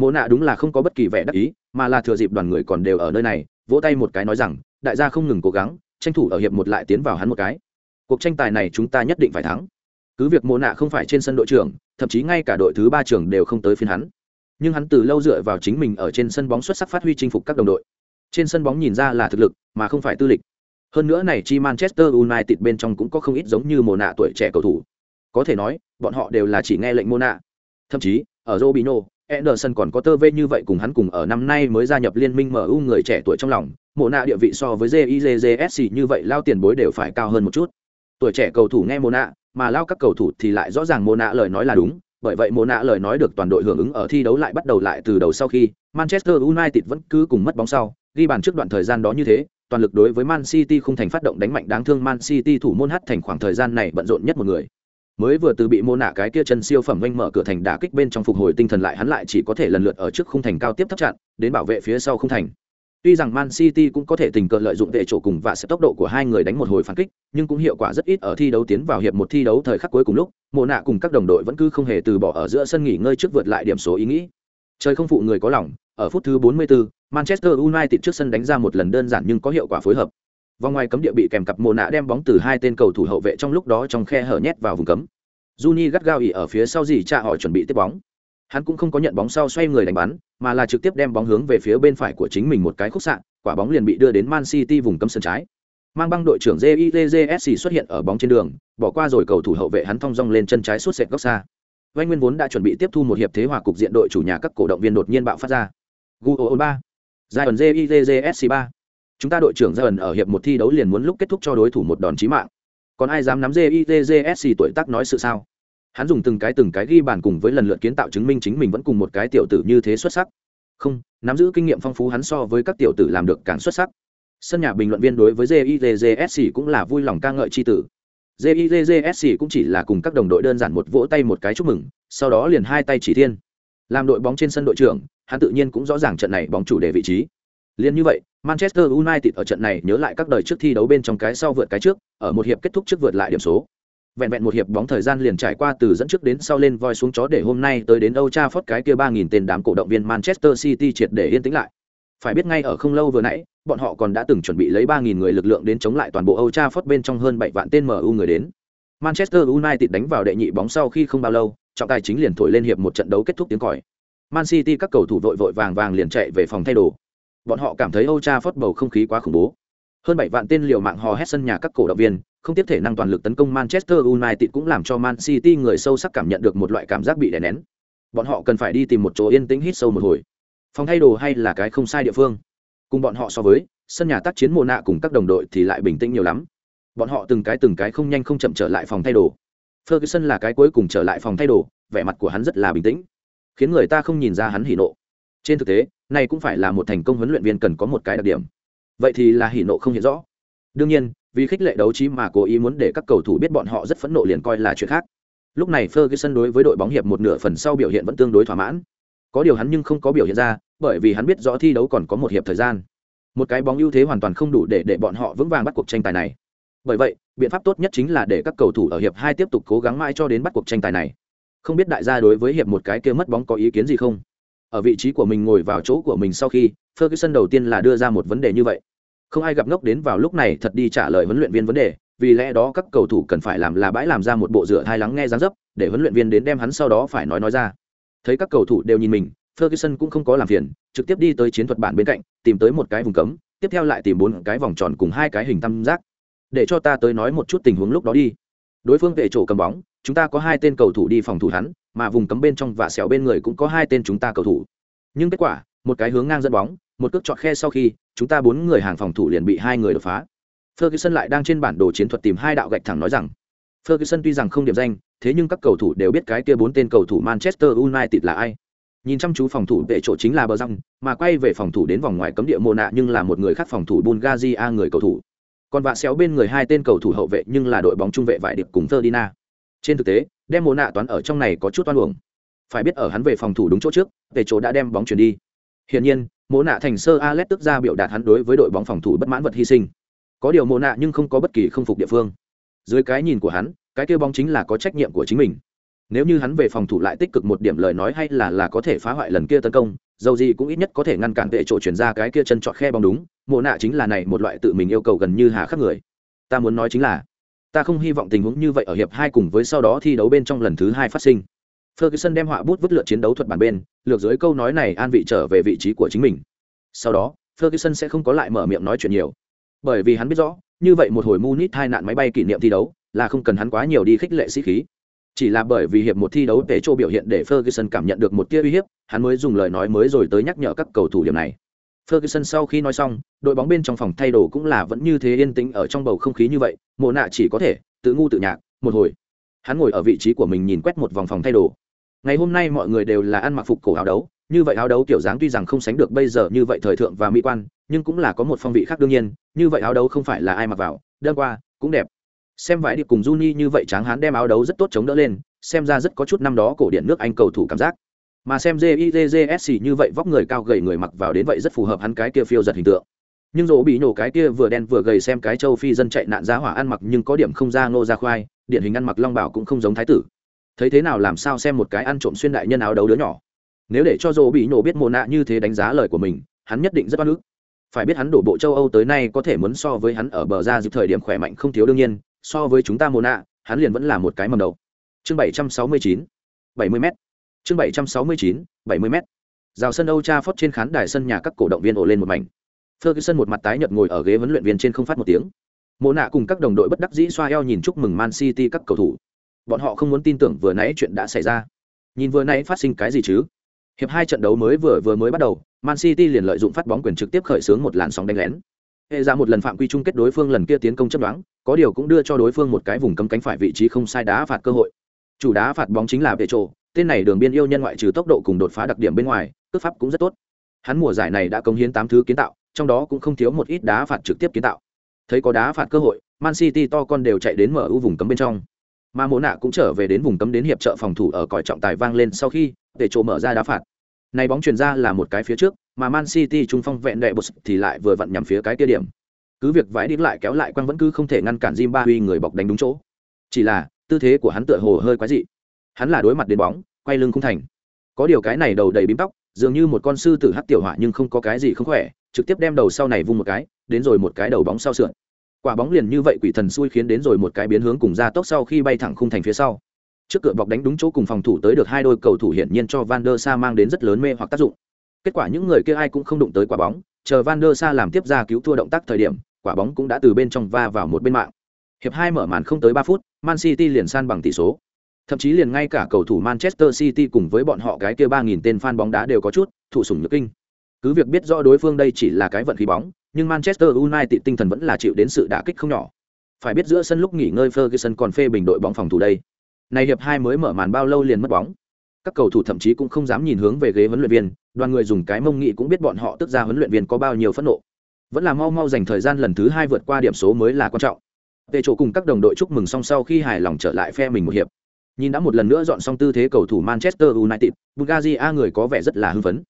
mô nạ đúng là không có bất kỳ vẻ đắc ý, mà là thừa dịp đoàn người còn đều ở nơi này, vỗ tay một cái nói rằng, đại gia không ngừng cố gắng, tranh thủ ở hiệp một lại tiến vào hắn một cái. Cuộc tranh tài này chúng ta nhất định phải thắng. Cứ việc mô nạ không phải trên sân đội trưởng, thậm chí ngay cả đội thứ ba trưởng đều không tới phiên hắn. Nhưng hắn từ lâu dựa vào chính mình ở trên sân bóng xuất sắc phát huy chinh phục các đồng đội. Trên sân bóng nhìn ra là thực lực, mà không phải tư lịch. Hơn nữa này chi manchester united bên trong cũng có không ít giống như mồ nạ tuổi trẻ cầu thủ. Có thể nói, bọn họ đều là chỉ nghe lệnh mô nạ. Thậm chí, ở robino Anderson còn có tơ vê như vậy cùng hắn cùng ở năm nay mới gia nhập liên minh MU người trẻ tuổi trong lòng, mộ nạ địa vị so với JIJJSC như vậy lao tiền bối đều phải cao hơn một chút. Tuổi trẻ cầu thủ nghe mộ nạ, mà lao các cầu thủ thì lại rõ ràng mộ nạ lời nói là đúng, bởi vậy mộ nạ lời nói được toàn đội hưởng ứng ở thi đấu lại bắt đầu lại từ đầu sau khi Manchester United vẫn cứ cùng mất bóng sau, ghi bàn trước đoạn thời gian đó như thế, toàn lực đối với Man City không thành phát động đánh mạnh đáng thương Man City thủ môn hắt thành khoảng thời gian này bận rộn nhất một người mới vừa từ bị mô nạ cái kia chân siêu phẩm oanh mở cửa thành đả kích bên trong phục hồi tinh thần lại hắn lại chỉ có thể lần lượt ở trước khung thành cao tiếp thấp chặn đến bảo vệ phía sau khung thành Tuy rằng Man City cũng có thể tình cờ lợi dụng vệ chỗ cùng và sẽ tốc độ của hai người đánh một hồi phản kích, nhưng cũng hiệu quả rất ít ở thi đấu tiến vào hiệp một thi đấu thời khắc cuối cùng lúc, mô nạ cùng các đồng đội vẫn cứ không hề từ bỏ ở giữa sân nghỉ ngơi trước vượt lại điểm số ý nghĩ. Trời không phụ người có lòng, ở phút thứ 44, Manchester United trước sân đánh ra một lần đơn giản nhưng có hiệu quả phối hợp. Vòng ngoài cấm địa bị kèm cặp mồ nạ đem bóng từ hai tên cầu thủ hậu vệ trong lúc đó trong khe hở nhét vào vùng cấm. Juni gắt gao ỉ ở phía sau gì cha họ chuẩn bị tiếp bóng. Hắn cũng không có nhận bóng sau xoay người đánh bắn, mà là trực tiếp đem bóng hướng về phía bên phải của chính mình một cái khúc sạn, quả bóng liền bị đưa đến Man City vùng cấm sân trái. Mang băng đội trưởng JITJSC xuất hiện ở bóng trên đường, bỏ qua rồi cầu thủ hậu vệ hắn thong dong lên chân trái suốt sệt góc xa. Vành Nguyên vốn đã chuẩn bị tiếp thu một hiệp thế hòa cục diện đội chủ nhà các cổ động viên đột nhiên bạo phát ra. Guo 3. Zion JITJSC ba. Chúng ta đội trưởng ra ẩn ở hiệp một thi đấu liền muốn lúc kết thúc cho đối thủ một đòn chí mạng. Còn ai dám nắm gitgsc tuổi tác nói sự sao? Hắn dùng từng cái từng cái ghi bàn cùng với lần lượt kiến tạo chứng minh chính mình vẫn cùng một cái tiểu tử như thế xuất sắc. Không, nắm giữ kinh nghiệm phong phú hắn so với các tiểu tử làm được càng xuất sắc. Sân nhà bình luận viên đối với gitgsc cũng là vui lòng ca ngợi tri tử. Gitgsc cũng chỉ là cùng các đồng đội đơn giản một vỗ tay một cái chúc mừng, sau đó liền hai tay chỉ thiên. Làm đội bóng trên sân đội trưởng, hắn tự nhiên cũng rõ ràng trận này bóng chủ đề vị trí. Liền như vậy manchester united ở trận này nhớ lại các đời trước thi đấu bên trong cái sau vượt cái trước ở một hiệp kết thúc trước vượt lại điểm số vẹn vẹn một hiệp bóng thời gian liền trải qua từ dẫn trước đến sau lên voi xuống chó để hôm nay tới đến Old Trafford cái kia 3000 tên đám cổ động viên Manchester City triệt để yên tĩnh lại. Phải biết ngay ở không lâu vừa nãy, bọn họ còn đã từng chuẩn bị lấy 3000 người lực lượng đến chống lại toàn bộ Old Trafford bên trong hơn 7 vạn tên MU người đến. Manchester United đánh vào đệ nhị bóng sau khi không bao lâu, trọng tài chính liền thổi lên hiệp một trận đấu kết thúc tiếng còi. Man City các cầu thủ vội vội vàng vàng liền chạy về phòng thay đồ. Bọn họ cảm thấy Âu Trafford bầu không khí quá khủng bố. Hơn 7 vạn tên liều mạng hò hét sân nhà các cổ động viên, không tiếp thể năng toàn lực tấn công Manchester United cũng làm cho Man City người sâu sắc cảm nhận được một loại cảm giác bị đè nén. Bọn họ cần phải đi tìm một chỗ yên tĩnh hít sâu một hồi. Phòng thay đồ hay là cái không sai địa phương. Cùng bọn họ so với, sân nhà tác chiến mùa nạ cùng các đồng đội thì lại bình tĩnh nhiều lắm. Bọn họ từng cái từng cái không nhanh không chậm trở lại phòng thay đồ. Ferguson là cái cuối cùng trở lại phòng thay đồ, vẻ mặt của hắn rất là bình tĩnh, khiến người ta không nhìn ra hắn hỉ nộ. Trên thực tế, này cũng phải là một thành công huấn luyện viên cần có một cái đặc điểm. Vậy thì là hỉ nộ không hiện rõ. Đương nhiên, vì khích lệ đấu trí mà cố ý muốn để các cầu thủ biết bọn họ rất phẫn nộ liền coi là chuyện khác. Lúc này Ferguson đối với đội bóng hiệp một nửa phần sau biểu hiện vẫn tương đối thỏa mãn. Có điều hắn nhưng không có biểu hiện ra, bởi vì hắn biết rõ thi đấu còn có một hiệp thời gian. Một cái bóng ưu thế hoàn toàn không đủ để để bọn họ vững vàng bắt cuộc tranh tài này. Bởi vậy, biện pháp tốt nhất chính là để các cầu thủ ở hiệp hai tiếp tục cố gắng mãi cho đến bắt cuộc tranh tài này. Không biết đại gia đối với hiệp một cái kia mất bóng có ý kiến gì không? Ở vị trí của mình ngồi vào chỗ của mình sau khi, Ferguson đầu tiên là đưa ra một vấn đề như vậy. Không ai gặp ngốc đến vào lúc này thật đi trả lời huấn luyện viên vấn đề vì lẽ đó các cầu thủ cần phải làm là bãi làm ra một bộ rửa thai lắng nghe dáng dấp để huấn luyện viên đến đem hắn sau đó phải nói nói ra. Thấy các cầu thủ đều nhìn mình ferguson cũng không có làm phiền trực tiếp đi tới chiến thuật bản bên cạnh tìm tới một cái vùng cấm tiếp theo lại tìm bốn cái vòng tròn cùng hai cái hình tam giác. Để cho ta tới nói một chút tình huống lúc đó đi. Đối phương vệ chỗ cầm bóng chúng ta có hai tên cầu thủ đi phòng thủ hắn mà vùng cấm bên trong và xẻo bên người cũng có hai tên chúng ta cầu thủ. Nhưng kết quả một cái hướng ngang dẫn bóng một cước chọt khe sau khi chúng ta bốn người hàng phòng thủ liền bị hai người đột phá. Ferguson lại đang trên bản đồ chiến thuật tìm hai đạo gạch thẳng nói rằng ferguson tuy rằng không điểm danh thế nhưng các cầu thủ đều biết cái kia bốn tên cầu thủ manchester united là ai. Nhìn chăm chú phòng thủ vệ chỗ chính là bờ răng mà quay về phòng thủ đến vòng ngoài cấm địa mồ nạ nhưng là một người khác phòng thủ bulgaria người cầu thủ. Còn vạ xéo bên người hai tên cầu thủ hậu vệ nhưng là đội bóng trung vệ vải điệp cùng Ferdinand. Trên thực tế, đem mồ nạ toán ở trong này có chút toan uổng. Phải biết ở hắn về phòng thủ đúng chỗ trước, về chỗ đã đem bóng chuyển đi. Hiển nhiên, mộ nạ thành sơ Alet tức ra biểu đạt hắn đối với đội bóng phòng thủ bất mãn vật hy sinh. Có điều mộ nạ nhưng không có bất kỳ không phục địa phương. Dưới cái nhìn của hắn, cái kia bóng chính là có trách nhiệm của chính mình. Nếu như hắn về phòng thủ lại tích cực một điểm lời nói hay là là có thể phá hoại lần kia tấn công, dầu gì cũng ít nhất có thể ngăn cản vệ chỗ chuyển ra cái kia chân trọt khe bóng đúng, mồ nạ chính là này một loại tự mình yêu cầu gần như hà khắc người. Ta muốn nói chính là, ta không hy vọng tình huống như vậy ở hiệp hai cùng với sau đó thi đấu bên trong lần thứ hai phát sinh Ferguson đem họa bút vứt lượt chiến đấu thuật bản bên, lược dưới câu nói này an vị trở về vị trí của chính mình. Sau đó, Ferguson sẽ không có lại mở miệng nói chuyện nhiều, bởi vì hắn biết rõ, như vậy một hồi Munich hai nạn máy bay kỷ niệm thi đấu, là không cần hắn quá nhiều đi khích lệ sĩ khí. Chỉ là bởi vì hiệp một thi đấu tế trô biểu hiện để Ferguson cảm nhận được một tia uy hiếp, hắn mới dùng lời nói mới rồi tới nhắc nhở các cầu thủ điểm này. Ferguson sau khi nói xong, đội bóng bên trong phòng thay đồ cũng là vẫn như thế yên tĩnh ở trong bầu không khí như vậy, Mộ nạ chỉ có thể tự ngu tự nhạc, một hồi. Hắn ngồi ở vị trí của mình nhìn quét một vòng phòng thay đồ. Ngày hôm nay mọi người đều là ăn mặc phục cổ áo đấu như vậy áo đấu kiểu dáng tuy rằng không sánh được bây giờ như vậy thời thượng và mỹ quan nhưng cũng là có một phong vị khác đương nhiên như vậy áo đấu không phải là ai mặc vào đơn qua cũng đẹp. Xem vải đi cùng Juni như vậy tráng hán đem áo đấu rất tốt chống đỡ lên xem ra rất có chút năm đó cổ điển nước anh cầu thủ cảm giác mà xem jizsc như vậy vóc người cao gầy người mặc vào đến vậy rất phù hợp hắn cái kia phiêu giật hình tượng. Nhưng dỗ bị nhổ cái kia vừa đen vừa gầy xem cái châu phi dân chạy nạn giá hỏa ăn mặc nhưng có điểm không ra ngô ra khoai, điển hình ăn mặc long bảo cũng không giống thái tử. Thấy thế nào làm sao xem một cái ăn trộm xuyên đại nhân áo đấu đứa nhỏ. Nếu để cho dỗ bị nhổ biết mồ nạ như thế đánh giá lời của mình, hắn nhất định rất oan ức. Phải biết hắn đổ bộ châu âu tới nay có thể muốn so với hắn ở bờ ra dịp thời điểm khỏe mạnh không thiếu đương nhiên, so với chúng ta mồ nạ, hắn liền vẫn là một cái mầm đầu. Chương bảy trăm sáu mươi chín, bảy mươi m chương bảy trăm sáu mươi chín, bảy mươi m rào sân âu cha phót trên khán đài sân nhà các cổ động viên ổ lên một mảnh. Ferguson một mặt tái nhợt ngồi ở ghế huấn luyện viên trên không phát một tiếng. Mộ nạ cùng các đồng đội bất đắc dĩ xoa eo nhìn chúc mừng man city các cầu thủ. Bọn họ không muốn tin tưởng vừa nãy chuyện đã xảy ra. Nhìn vừa nãy phát sinh cái gì chứ? Hiệp hai trận đấu mới vừa vừa mới bắt đầu, man city liền lợi dụng phát bóng quyền trực tiếp khởi xướng một làn sóng đánh lén. Hệ ra một lần phạm quy chung kết đối phương lần kia tiến công chấp đoán, có điều cũng đưa cho đối phương một cái vùng cấm cánh phải vị trí không sai đá phạt cơ hội. Chủ đá phạt bóng chính là vệ trộ tên này đường biên yêu nhân ngoại trừ tốc độ cùng đột phá đặc điểm bên ngoài, cước pháp cũng rất tốt. Hắn mùa giải này đã công hiến tám thứ kiến tạo, trong đó cũng không thiếu một ít đá phạt trực tiếp kiến tạo. Thấy có đá phạt cơ hội, man city to con đều chạy đến mở ưu vùng cấm bên trong. Mà mộ nạ cũng trở về đến vùng cấm đến hiệp trợ phòng thủ ở còi trọng tài vang lên sau khi, để chỗ mở ra đá phạt. Này bóng chuyển ra là một cái phía trước, mà man city trung phong vẹn đệ bột thì lại vừa vặn nhằm phía cái kia điểm. Cứ việc vãi đi lại kéo lại quăng vẫn cứ không thể ngăn cản Zimbabwe người bọc đánh đúng chỗ. Chỉ là, tư thế của hắn tựa hồ hơi quái dị hắn là đối mặt đến bóng, quay lưng không thành. Có điều cái này đầu đầy bím tóc, dường như một con sư tử hắc tiểu hỏa nhưng không có cái gì không khỏe, trực tiếp đem đầu sau này vung một cái, đến rồi một cái đầu bóng sau sượn quả bóng liền như vậy quỷ thần xui khiến đến rồi một cái biến hướng cùng ra tốc sau khi bay thẳng khung thành phía sau. Trước cửa bọc đánh đúng chỗ cùng phòng thủ tới được hai đôi cầu thủ hiển nhiên cho van der sa mang đến rất lớn mê hoặc tác dụng. Kết quả những người kia ai cũng không đụng tới quả bóng, chờ van der sa làm tiếp ra cứu thua động tác thời điểm, quả bóng cũng đã từ bên trong va vào một bên mạng. Hiệp hai mở màn không tới ba phút, man city liền san bằng tỷ số thậm chí liền ngay cả cầu thủ manchester city cùng với bọn họ cái kia ba nghìn tên fan bóng đá đều có chút, thụ sủng nhược kinh. Cứ việc biết rõ đối phương đây chỉ là cái vận khí bóng, nhưng manchester united tinh thần vẫn là chịu đến sự đả kích không nhỏ. Phải biết giữa sân lúc nghỉ ngơi ferguson còn phê bình đội bóng phòng thủ đây. Này hiệp hai mới mở màn bao lâu liền mất bóng. Các cầu thủ thậm chí cũng không dám nhìn hướng về ghế huấn luyện viên, đoàn người dùng cái mông nghị cũng biết bọn họ tức ra huấn luyện viên có bao nhiêu phẫn nộ. Vẫn là mau mau dành thời gian lần thứ hai vượt qua điểm số mới là quan trọng. Về chỗ cùng các đồng đội chúc mừng xong sau khi hài lòng trở lại phe mình một hiệp nhìn đã một lần nữa dọn xong tư thế cầu thủ manchester united bulgaria người có vẻ rất là hưng phấn.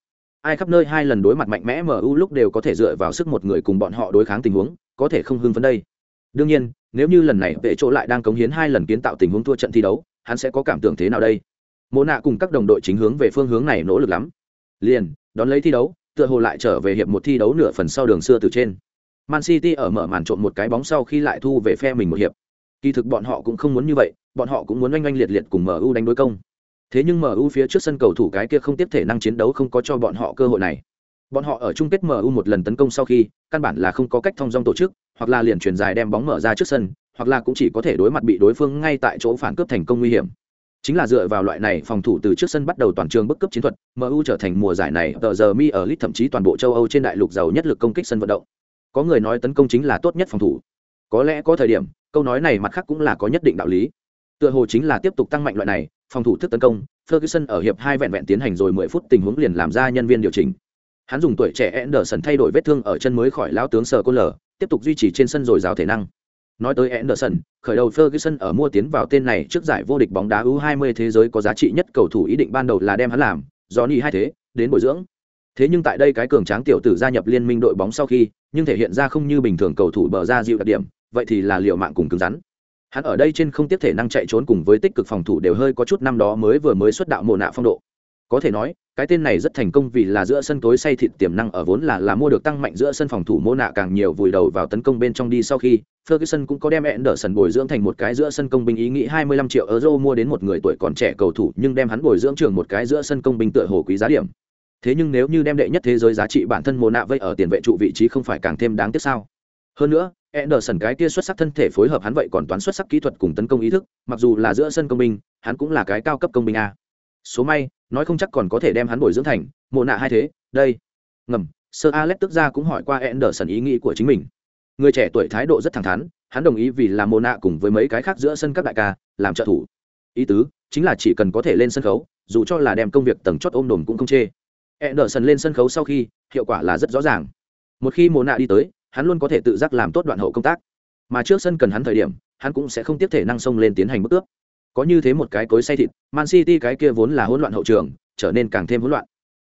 Ai khắp nơi hai lần đối mặt mạnh mẽ mu lúc đều có thể dựa vào sức một người cùng bọn họ đối kháng tình huống, có thể không hưng phấn đây. Đương nhiên, nếu như lần này vệ chỗ lại đang cống hiến hai lần kiến tạo tình huống thua trận thi đấu, hắn sẽ có cảm tưởng thế nào đây? Mộ nạ cùng các đồng đội chính hướng về phương hướng này nỗ lực lắm. Liền, đón lấy thi đấu, tựa hồ lại trở về hiệp một thi đấu nửa phần sau đường xưa từ trên. Man city ở mở màn trộn một cái bóng sau khi lại thu về phe mình một hiệp kỳ thực bọn họ cũng không muốn như vậy, bọn họ cũng muốn oanh oanh liệt liệt cùng mu đánh đối công. Thế nhưng mu phía trước sân cầu thủ cái kia không tiếp thể năng chiến đấu không có cho bọn họ cơ hội này. Bọn họ ở chung kết mu một lần tấn công sau khi, căn bản là không có cách thông dong tổ chức, hoặc là liền truyền dài đem bóng mở ra trước sân, hoặc là cũng chỉ có thể đối mặt bị đối phương ngay tại chỗ phản cướp thành công nguy hiểm. Chính là dựa vào loại này phòng thủ từ trước sân bắt đầu toàn trường bức cấp chiến thuật mu trở thành mùa giải này tờ giờ mi ở lit thậm chí toàn bộ châu âu trên đại lục giàu nhất lực công kích sân vận động. Có người nói tấn công chính là tốt nhất phòng thủ. Có lẽ có thời điểm câu nói này mặt khác cũng là có nhất định đạo lý. Tựa hồ chính là tiếp tục tăng mạnh loại này, phòng thủ thức tấn công, ferguson ở hiệp hai vẹn vẹn tiến hành rồi mười phút tình huống liền làm ra nhân viên điều chỉnh. Hắn dùng tuổi trẻ Anderson thay đổi vết thương ở chân mới khỏi lão tướng sở côn lở tiếp tục duy trì trên sân rồi giáo thể năng. Nói tới Anderson, khởi đầu Ferguson ở mua tiến vào tên này trước giải vô địch bóng đá U20 thế giới có giá trị nhất cầu thủ ý định ban đầu là đem hắn làm, Johnny hai thế, đến bồi dưỡng. Thế nhưng tại đây cái cường tráng tiểu tử gia nhập liên minh đội bóng sau khi, nhưng thể hiện ra không như bình thường cầu thủ bờ ra dịu đặc điểm vậy thì là liệu mạng cùng cứng rắn. Hắn ở đây trên không tiếp thể năng chạy trốn cùng với tích cực phòng thủ đều hơi có chút năm đó mới vừa mới xuất đạo mồ nạ phong độ. Có thể nói, cái tên này rất thành công vì là giữa sân tối say thịt tiềm năng ở vốn là là mua được tăng mạnh giữa sân phòng thủ mô nạ càng nhiều vùi đầu vào tấn công bên trong đi sau khi, Ferguson cũng có đem Anderson bồi dưỡng thành một cái giữa sân công binh ý nghĩ 25 triệu euro mua đến một người tuổi còn trẻ cầu thủ nhưng đem hắn bồi dưỡng trường một cái giữa sân công binh tựa hồ quý giá điểm. Thế nhưng nếu như đem đệ nhất thế giới giá trị bản thân mô nạ vây ở tiền vệ trụ vị trí không phải càng thêm đáng tiếc sao? Hơn nữa Anderson cái kia xuất sắc thân thể phối hợp hắn vậy còn toán xuất sắc kỹ thuật cùng tấn công ý thức, mặc dù là giữa sân công binh, hắn cũng là cái cao cấp công binh a. Số may, nói không chắc còn có thể đem hắn bồi dưỡng thành, mộ nạ hai thế, đây. Ngầm, Sir Alex tức ra cũng hỏi qua Anderson ý nghĩ của chính mình. Người trẻ tuổi thái độ rất thẳng thắn, hắn đồng ý vì là mộ nạ cùng với mấy cái khác giữa sân các đại ca, làm trợ thủ. Ý tứ chính là chỉ cần có thể lên sân khấu, dù cho là đem công việc tầng chót ôm đồn cũng không chê. Anderson lên sân khấu sau khi, hiệu quả là rất rõ ràng. Một khi mộ nạ đi tới, hắn luôn có thể tự giác làm tốt đoạn hậu công tác. Mà trước sân cần hắn thời điểm, hắn cũng sẽ không tiếp thể năng sông lên tiến hành bước ước có như thế một cái cối say thịt, man city cái kia vốn là hỗn loạn hậu trường, trở nên càng thêm hỗn loạn.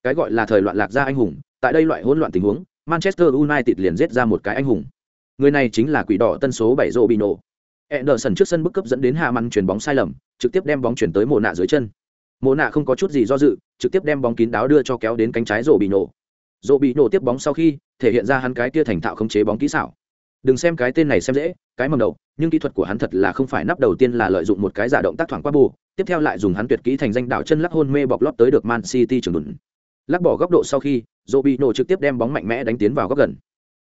Cái gọi là thời loạn lạc ra anh hùng, tại đây loại hỗn loạn tình huống, manchester united liền giết ra một cái anh hùng. Người này chính là quỷ đỏ tân số bảy rô bị nổ sần trước sân bức cấp dẫn đến hạ măn chuyển bóng sai lầm, trực tiếp đem bóng chuyển tới mồ nạ dưới chân. Mồ nạ không có chút gì do dự, trực tiếp đem bóng kín đáo đưa cho kéo đến cánh trái rổ bị nổ dỗ bị nổ tiếp bóng sau khi, thể hiện ra hắn cái tia thành thạo khống chế bóng kỹ xảo. Đừng xem cái tên này xem dễ, cái mầm đầu, nhưng kỹ thuật của hắn thật là không phải nắp đầu tiên là lợi dụng một cái giả động tác thoảng qua bù, tiếp theo lại dùng hắn tuyệt kỹ thành danh đảo chân lắc hôn mê bọc lót tới được man city trường đùn. Lắc bỏ góc độ sau khi, dỗ bị nổ trực tiếp đem bóng mạnh mẽ đánh tiến vào góc gần.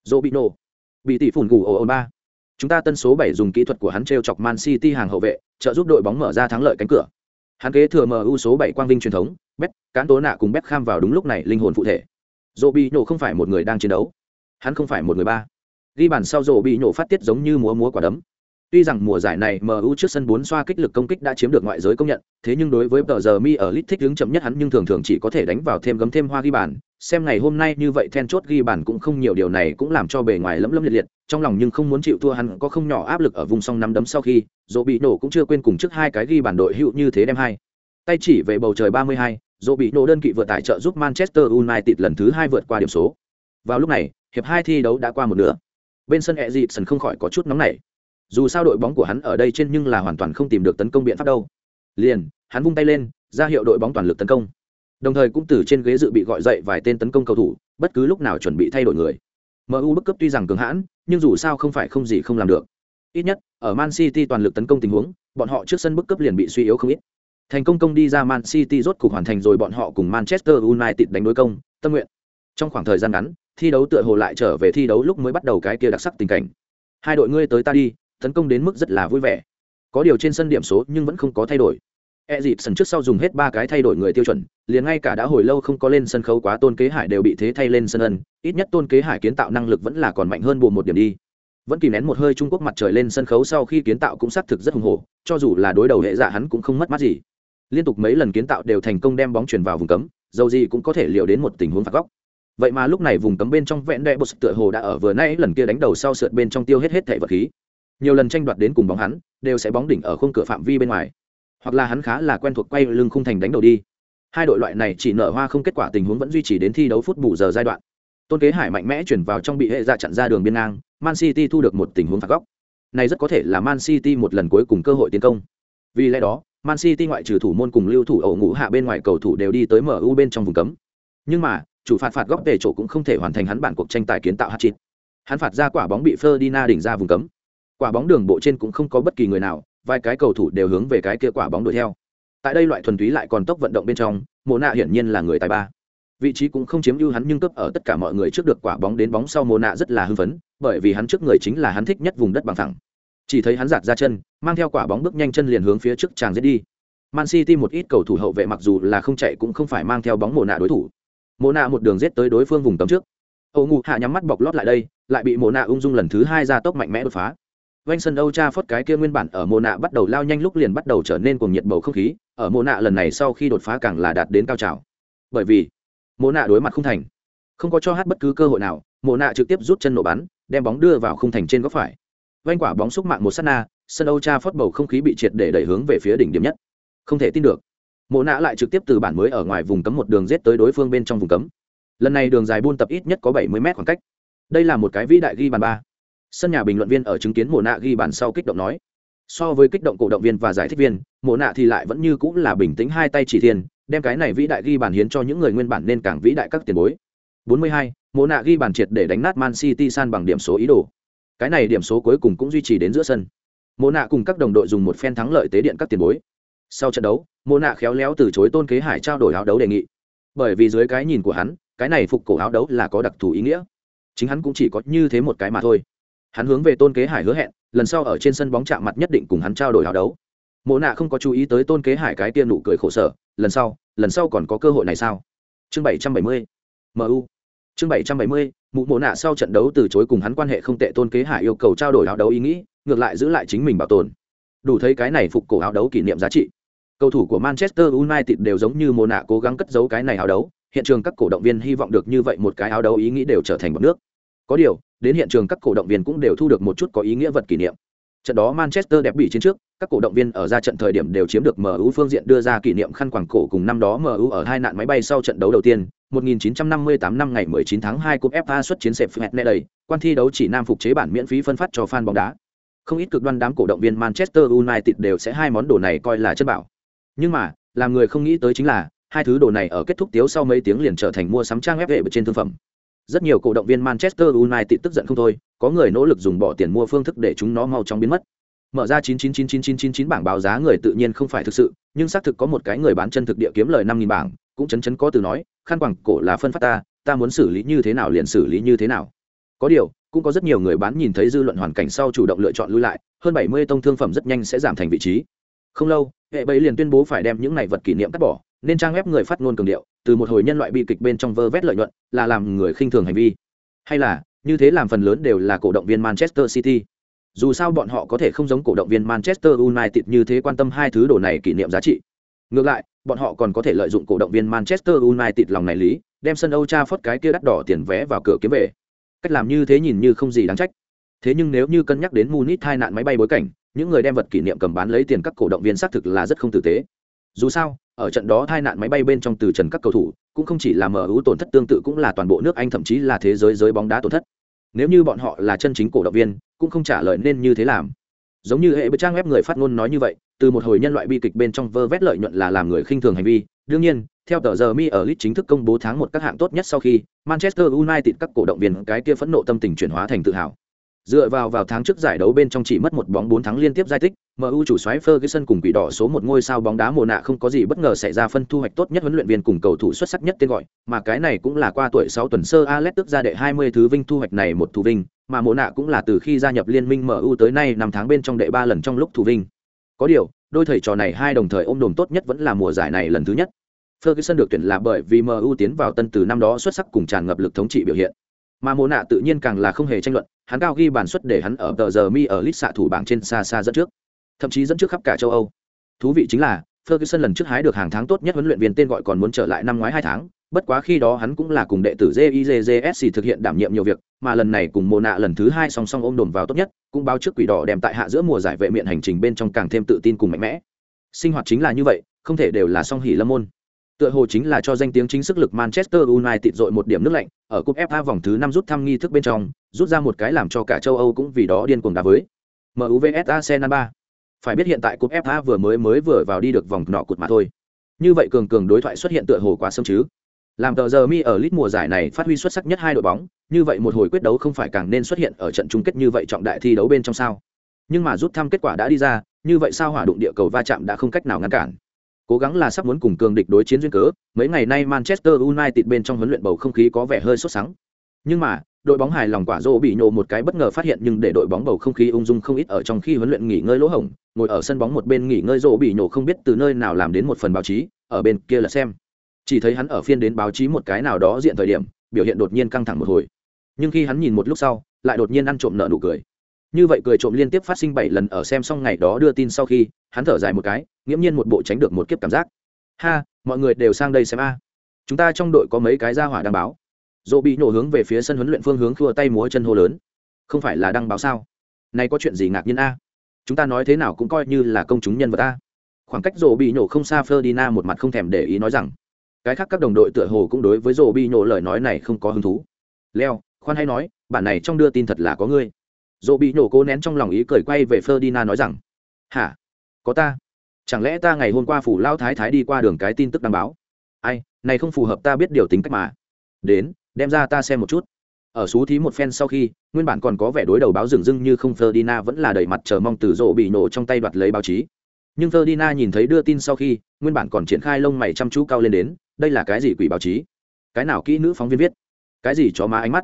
Dỗ bị nổ. Bị tỷ phủn gù ồ ồ ba. Chúng ta tân số bảy dùng kỹ thuật của hắn t chọc man city hàng hậu vệ, trợ giúp đội bóng mở ra thắng lợi cánh cửa. Hắn kế thừa mu số bảy quang vinh truyền thống bet cán tố nạ cùng bet kham vào đúng lúc này linh hồn phụ thể dỗ bị nổ không phải một người đang chiến đấu. Hắn không phải một người ba. Ghi bàn sau dỗ bị nổ phát tiết giống như múa múa quả đấm. Tuy rằng mùa giải này mu trước sân bốn xoa kích lực công kích đã chiếm được ngoại giới công nhận thế nhưng đối với tờ giờ mi ở lit thích đứng chậm nhất hắn nhưng thường thường chỉ có thể đánh vào thêm gấm thêm hoa ghi bàn. Xem ngày hôm nay như vậy then chốt ghi bàn cũng không nhiều điều này cũng làm cho bề ngoài lấm lấm liệt liệt trong lòng nhưng không muốn chịu thua hắn có không nhỏ áp lực ở vùng song nắm đấm sau khi dỗ bị nổ cũng chưa quên cùng trước hai cái ghi bàn đội hữu như thế đem hai. Tay chỉ về bầu trời 32, dỗ bị nổ đơn kỵ vượt tài trợ giúp manchester united lần thứ hai vượt qua điểm số. Vào lúc này, hiệp hai thi đấu đã qua một nửa. Bên sân e dịp sân không khỏi có chút nóng nảy. Dù sao đội bóng của hắn ở đây trên nhưng là hoàn toàn không tìm được tấn công biện pháp đâu. Liền, hắn vung tay lên, ra hiệu đội bóng toàn lực tấn công. Đồng thời cũng từ trên ghế dự bị gọi dậy vài tên tấn công cầu thủ, bất cứ lúc nào chuẩn bị thay đổi người. Mu bức cấp tuy rằng cường hãn, nhưng dù sao không phải không gì không làm được. Ít nhất, ở man city toàn lực tấn công tình huống, bọn họ trước sân bức cấp liền bị suy yếu không ít thành công công đi ra man city rốt cục hoàn thành rồi bọn họ cùng manchester united đánh đối công, tâm nguyện. Trong khoảng thời gian ngắn, thi đấu tựa hồ lại trở về thi đấu lúc mới bắt đầu cái kia đặc sắc tình cảnh. Hai đội ngươi tới ta đi, tấn công đến mức rất là vui vẻ. Có điều trên sân điểm số nhưng vẫn không có thay đổi. E dịp sân trước sau dùng hết ba cái thay đổi người tiêu chuẩn, liền ngay cả đã hồi lâu không có lên sân khấu quá tôn kế hải đều bị thế thay lên sân ân, ít nhất tôn kế hải kiến tạo năng lực vẫn là còn mạnh hơn bù một điểm đi. Vẫn kìm nén một hơi trung quốc mặt trời lên sân khấu sau khi kiến tạo cũng xác thực rất hùng hổ, cho dù là đối đầu hệ giả hắn cũng không mất mát gì liên tục mấy lần kiến tạo đều thành công đem bóng chuyển vào vùng cấm, dầu gì cũng có thể liệu đến một tình huống phạt góc. Vậy mà lúc này vùng cấm bên trong vẹn đệ bột tựa hồ đã ở vừa nay lần kia đánh đầu sau sượt bên trong tiêu hết hết thẻ vật khí. Nhiều lần tranh đoạt đến cùng bóng hắn, đều sẽ bóng đỉnh ở khung cửa phạm vi bên ngoài. Hoặc là hắn khá là quen thuộc quay lưng khung thành đánh đầu đi. Hai đội loại này chỉ nở hoa không kết quả tình huống vẫn duy trì đến thi đấu phút bù giờ giai đoạn. Tôn kế hải mạnh mẽ chuyển vào trong bị hệ ra chặn ra đường biên ngang, man city thu được một tình huống phạt góc. Này rất có thể là man city một lần cuối cùng cơ hội tiến công. Vì lẽ đó man city ngoại trừ thủ môn cùng lưu thủ ẩu ngũ hạ bên ngoài cầu thủ đều đi tới mu bên trong vùng cấm. Nhưng mà, chủ phạt phạt góc về chỗ cũng không thể hoàn thành hắn bản cuộc tranh tài kiến tạo hat trick hắn phạt ra quả bóng bị Ferdinand đỉnh ra vùng cấm. Quả bóng đường bộ trên cũng không có bất kỳ người nào, vài cái cầu thủ đều hướng về cái kia quả bóng đuổi theo. Tại đây loại thuần túy lại còn tốc vận động bên trong mộ Na hiển nhiên là người tài ba. Vị trí cũng không chiếm ưu hắn nhưng cấp ở tất cả mọi người trước được quả bóng đến bóng sau mộ Na rất là hưng phấn, bởi vì hắn trước người chính là hắn thích nhất vùng đất bằng phẳng chỉ thấy hắn giạt ra chân mang theo quả bóng bước nhanh chân liền hướng phía trước chàng giết đi. Man city một ít cầu thủ hậu vệ mặc dù là không chạy cũng không phải mang theo bóng mồ nạ đối thủ. Mộ nạ một đường giết tới đối phương vùng cấm trước. Âu ngụ hạ nhắm mắt bọc lót lại đây lại bị mộ nạ ung dung lần thứ hai ra tốc mạnh mẽ đột phá. Vanh sân Âu Cha phất cái kia nguyên bản ở mồ nạ bắt đầu lao nhanh lúc liền bắt đầu trở nên cuồng nhiệt bầu không khí, ở mồ nạ lần này sau khi đột phá càng là đạt đến cao trào. Bởi vì, mồ nạ đối mặt không thành, không có cho hát bất cứ cơ hội nào, mồ nạ trực tiếp rút chân nổ bắn, đem bóng đưa vào khung thành trên góc phải. Vành quả bóng xúc mạng một sát na, sân Âu Cha phất bầu không khí bị triệt để đẩy hướng về phía đỉnh điểm nhất. Không thể tin được, Mộ nạ lại trực tiếp từ bản mới ở ngoài vùng cấm một đường giết tới đối phương bên trong vùng cấm. Lần này đường dài buôn tập ít nhất có 70 mét khoảng cách. Đây là một cái vĩ đại ghi bàn ba sân nhà bình luận viên ở chứng kiến Mộ nạ ghi bàn sau kích động nói so với kích động cổ động viên và giải thích viên Mộ nạ thì lại vẫn như cũng là bình tĩnh hai tay chỉ thiên đem cái này vĩ đại ghi bàn hiến cho những người nguyên bản nên càng vĩ đại các tiền bối 42, Mộ nạ ghi bàn triệt để đánh nát man city san bằng điểm số ý đồ cái này điểm số cuối cùng cũng duy trì đến giữa sân. Mô nạ cùng các đồng đội dùng một phen thắng lợi tế điện các tiền bối. Sau trận đấu mô nạ khéo léo từ chối tôn kế hải trao đổi áo đấu đề nghị. Bởi vì dưới cái nhìn của hắn, cái này phục cổ áo đấu là có đặc thù ý nghĩa. Chính hắn cũng chỉ có như thế một cái mà thôi. Hắn hướng về tôn kế hải hứa hẹn, lần sau ở trên sân bóng chạm mặt nhất định cùng hắn trao đổi áo đấu. Mộ nạ không có chú ý tới tôn kế hải cái tiên nụ cười khổ sở, lần sau lần sau còn có cơ hội này sao? Chương bảy trăm bảy mươi mu chương bảy trăm bảy mươi mụ mộ nạ sau trận đấu từ chối cùng hắn quan hệ không tệ tôn kế hải yêu cầu trao đổi áo đấu ý nghĩ ngược lại giữ lại chính mình bảo tồn. Đủ thấy cái này phục cổ áo đấu kỷ niệm giá trị. Cầu thủ của manchester united đều giống như mồ nạ cố gắng cất giấu cái này áo đấu hiện trường các cổ động viên hy vọng được như vậy một cái áo đấu ý nghĩ đều trở thành một nước. Có điều đến hiện trường các cổ động viên cũng đều thu được một chút có ý nghĩa vật kỷ niệm. Trận đó Manchester đẹp bị chiến trước, các cổ động viên ở ra trận thời điểm đều chiếm được MU phương diện đưa ra kỷ niệm khăn quàng cổ cùng năm đó MU ở hai nạn máy bay sau trận đấu đầu tiên, 1958 năm ngày 19 tháng 2 cúp FA xuất chiến sẹp phẹt nệ đầy, quan thi đấu chỉ nam phục chế bản miễn phí phân phát cho fan bóng đá. Không ít cực đoan đám cổ động viên Manchester United đều sẽ hai món đồ này coi là chân bảo. Nhưng mà, làm người không nghĩ tới chính là, hai thứ đồ này ở kết thúc tiếu sau mấy tiếng liền trở thành mua sắm trang web vệ trên thương phẩm. Rất nhiều cổ động viên Manchester United tức giận không thôi, có người nỗ lực dùng bỏ tiền mua phương thức để chúng nó mau chóng biến mất. Mở ra 999999 bảng báo giá người tự nhiên không phải thực sự, nhưng xác thực có một cái người bán chân thực địa kiếm lời 5000 bảng, cũng chấn chấn có từ nói, khăn quàng cổ là phân phát ta, ta muốn xử lý như thế nào liền xử lý như thế nào. Có điều, cũng có rất nhiều người bán nhìn thấy dư luận hoàn cảnh sau chủ động lựa chọn lui lại, hơn 70 tông thương phẩm rất nhanh sẽ giảm thành vị trí. Không lâu, hệ bấy liền tuyên bố phải đem những này vật kỷ niệm cắt bỏ, nên trang web người phát ngôn cường điệu, từ một hồi nhân loại bi kịch bên trong vơ vét lợi nhuận, là làm người khinh thường hành vi. Hay là, như thế làm phần lớn đều là cổ động viên Manchester City. Dù sao bọn họ có thể không giống cổ động viên Manchester United như thế quan tâm hai thứ đồ này kỷ niệm giá trị. Ngược lại, bọn họ còn có thể lợi dụng cổ động viên Manchester United lòng này lý, đem sân Old Trafford cái kia đắt đỏ tiền vé vào cửa kiếm về. Cách làm như thế nhìn như không gì đáng trách. Thế nhưng nếu như cân nhắc đến Munich tai nạn máy bay bối cảnh, những người đem vật kỷ niệm cầm bán lấy tiền các cổ động viên xác thực là rất không tử tế. Dù sao, ở trận đó tai nạn máy bay bên trong từ trần các cầu thủ, cũng không chỉ là MU tổn thất tương tự cũng là toàn bộ nước Anh thậm chí là thế giới giới bóng đá tổn thất. Nếu như bọn họ là chân chính cổ động viên, cũng không trả lời nên như thế làm. Giống như hệ bức trang web người phát ngôn nói như vậy, từ một hồi nhân loại bi kịch bên trong vơ vét lợi nhuận là làm người khinh thường hành vi. Đương nhiên, theo tờ giờ mi ở lit chính thức công bố tháng một các hạng tốt nhất sau khi Manchester United các cổ động viên cái kia phẫn nộ tâm tình chuyển hóa thành tự hào. Dựa vào vào tháng trước giải đấu bên trong chỉ mất một bóng bốn thắng liên tiếp giải tích, MU chủ soái Ferguson cùng quỷ đỏ số một ngôi sao bóng đá mùa nạ không có gì bất ngờ xảy ra phân thu hoạch tốt nhất huấn luyện viên cùng cầu thủ xuất sắc nhất tên gọi, mà cái này cũng là qua tuổi 6 tuần sơ Alex tức ra đệ 20 thứ vinh thu hoạch này một thủ vinh, mà mùa nạ cũng là từ khi gia nhập liên minh MU tới nay năm tháng bên trong đệ ba lần trong lúc thủ vinh. Có điều, đôi thầy trò này hai đồng thời ôm đồm tốt nhất vẫn là mùa giải này lần thứ nhất. Ferguson được tuyển là bởi vì MU tiến vào tân từ năm đó xuất sắc cùng tràn ngập lực thống trị biểu hiện. Mà mồ Nạ tự nhiên càng là không hề tranh luận, hắn cao ghi bản suất để hắn ở tờ giờ mi ở list xạ thủ bảng trên xa xa dẫn trước, thậm chí dẫn trước khắp cả châu Âu. Thú vị chính là, Ferguson lần trước hái được hàng tháng tốt nhất huấn luyện viên tên gọi còn muốn trở lại năm ngoái hai tháng, bất quá khi đó hắn cũng là cùng đệ tử JIJJSC thực hiện đảm nhiệm nhiều việc, mà lần này cùng Mộ Nạ lần thứ hai song song ôm đồn vào tốt nhất, cũng báo trước quỷ đỏ đem tại hạ giữa mùa giải vệ miện hành trình bên trong càng thêm tự tin cùng mạnh mẽ. Sinh hoạt chính là như vậy, không thể đều là song hỉ lâm môn. Tựa hồ chính là cho danh tiếng chính sức lực Manchester United dội một điểm nước lạnh, ở cúp FA vòng thứ 5 rút thăm nghi thức bên trong, rút ra một cái làm cho cả châu Âu cũng vì đó điên cuồng đá với. MU vs Arsenal 3. Phải biết hiện tại cúp FA vừa mới mới vừa vào đi được vòng nọ cụt mà thôi. Như vậy cường cường đối thoại xuất hiện tựa hồ quá sớm chứ. Làm tờ giờ mi ở lít mùa giải này phát huy xuất sắc nhất hai đội bóng, như vậy một hồi quyết đấu không phải càng nên xuất hiện ở trận chung kết như vậy trọng đại thi đấu bên trong sao? Nhưng mà rút thăm kết quả đã đi ra, như vậy sao hỏa đụng địa cầu va chạm đã không cách nào ngăn cản cố gắng là sắp muốn cùng cường địch đối chiến duyên cớ, mấy ngày nay manchester united bên trong huấn luyện bầu không khí có vẻ hơi sốt sắng. Nhưng mà, đội bóng hài lòng quả rô bị nhổ một cái bất ngờ phát hiện nhưng để đội bóng bầu không khí ung dung không ít ở trong khi huấn luyện nghỉ ngơi lỗ hổng, ngồi ở sân bóng một bên nghỉ ngơi rô bị nhổ không biết từ nơi nào làm đến một phần báo chí, ở bên kia là xem. Chỉ thấy hắn ở phiên đến báo chí một cái nào đó diện thời điểm, biểu hiện đột nhiên căng thẳng một hồi. Nhưng khi hắn nhìn một lúc sau, lại đột nhiên ăn trộm nợ nụ cười. Như vậy cười trộm liên tiếp phát sinh bảy lần ở xem xong ngày đó đưa tin sau khi, hắn thở dài một cái nghiễm nhiên một bộ tránh được một kiếp cảm giác. Ha, mọi người đều sang đây xem a. Chúng ta trong đội có mấy cái ra hỏa đăng báo. Dỗ bị nổ hướng về phía sân huấn luyện phương hướng khua tay múa chân hô lớn. Không phải là đăng báo sao? Này có chuyện gì ngạc nhiên a? Chúng ta nói thế nào cũng coi như là công chúng nhân vật a. Khoảng cách rổ bị nổ không xa Ferdinand một mặt không thèm để ý nói rằng, cái khác các đồng đội tựa hồ cũng đối với rổ bị nổ lời nói này không có hứng thú. Leo, khoan hay nói, bản này trong đưa tin thật là có ngươi. Dỗ bị nổ cố nén trong lòng ý cười quay về Ferdinand nói rằng, hả? Có ta? Chẳng lẽ ta ngày hôm qua phủ lao thái thái đi qua đường cái tin tức đăng báo? Ai, này không phù hợp ta biết điều tính cách mà. Đến, đem ra ta xem một chút. Ở xú thí một phen sau khi, nguyên bản còn có vẻ đối đầu báo rừng rưng như không, Ferdinand vẫn là đầy mặt chờ mong từ rộ bị nổ trong tay đoạt lấy báo chí. Nhưng Ferdinand nhìn thấy đưa tin sau khi, nguyên bản còn triển khai lông mày chăm chú cao lên đến, đây là cái gì quỷ báo chí? Cái nào kỹ nữ phóng viên viết? Cái gì chó má ánh mắt?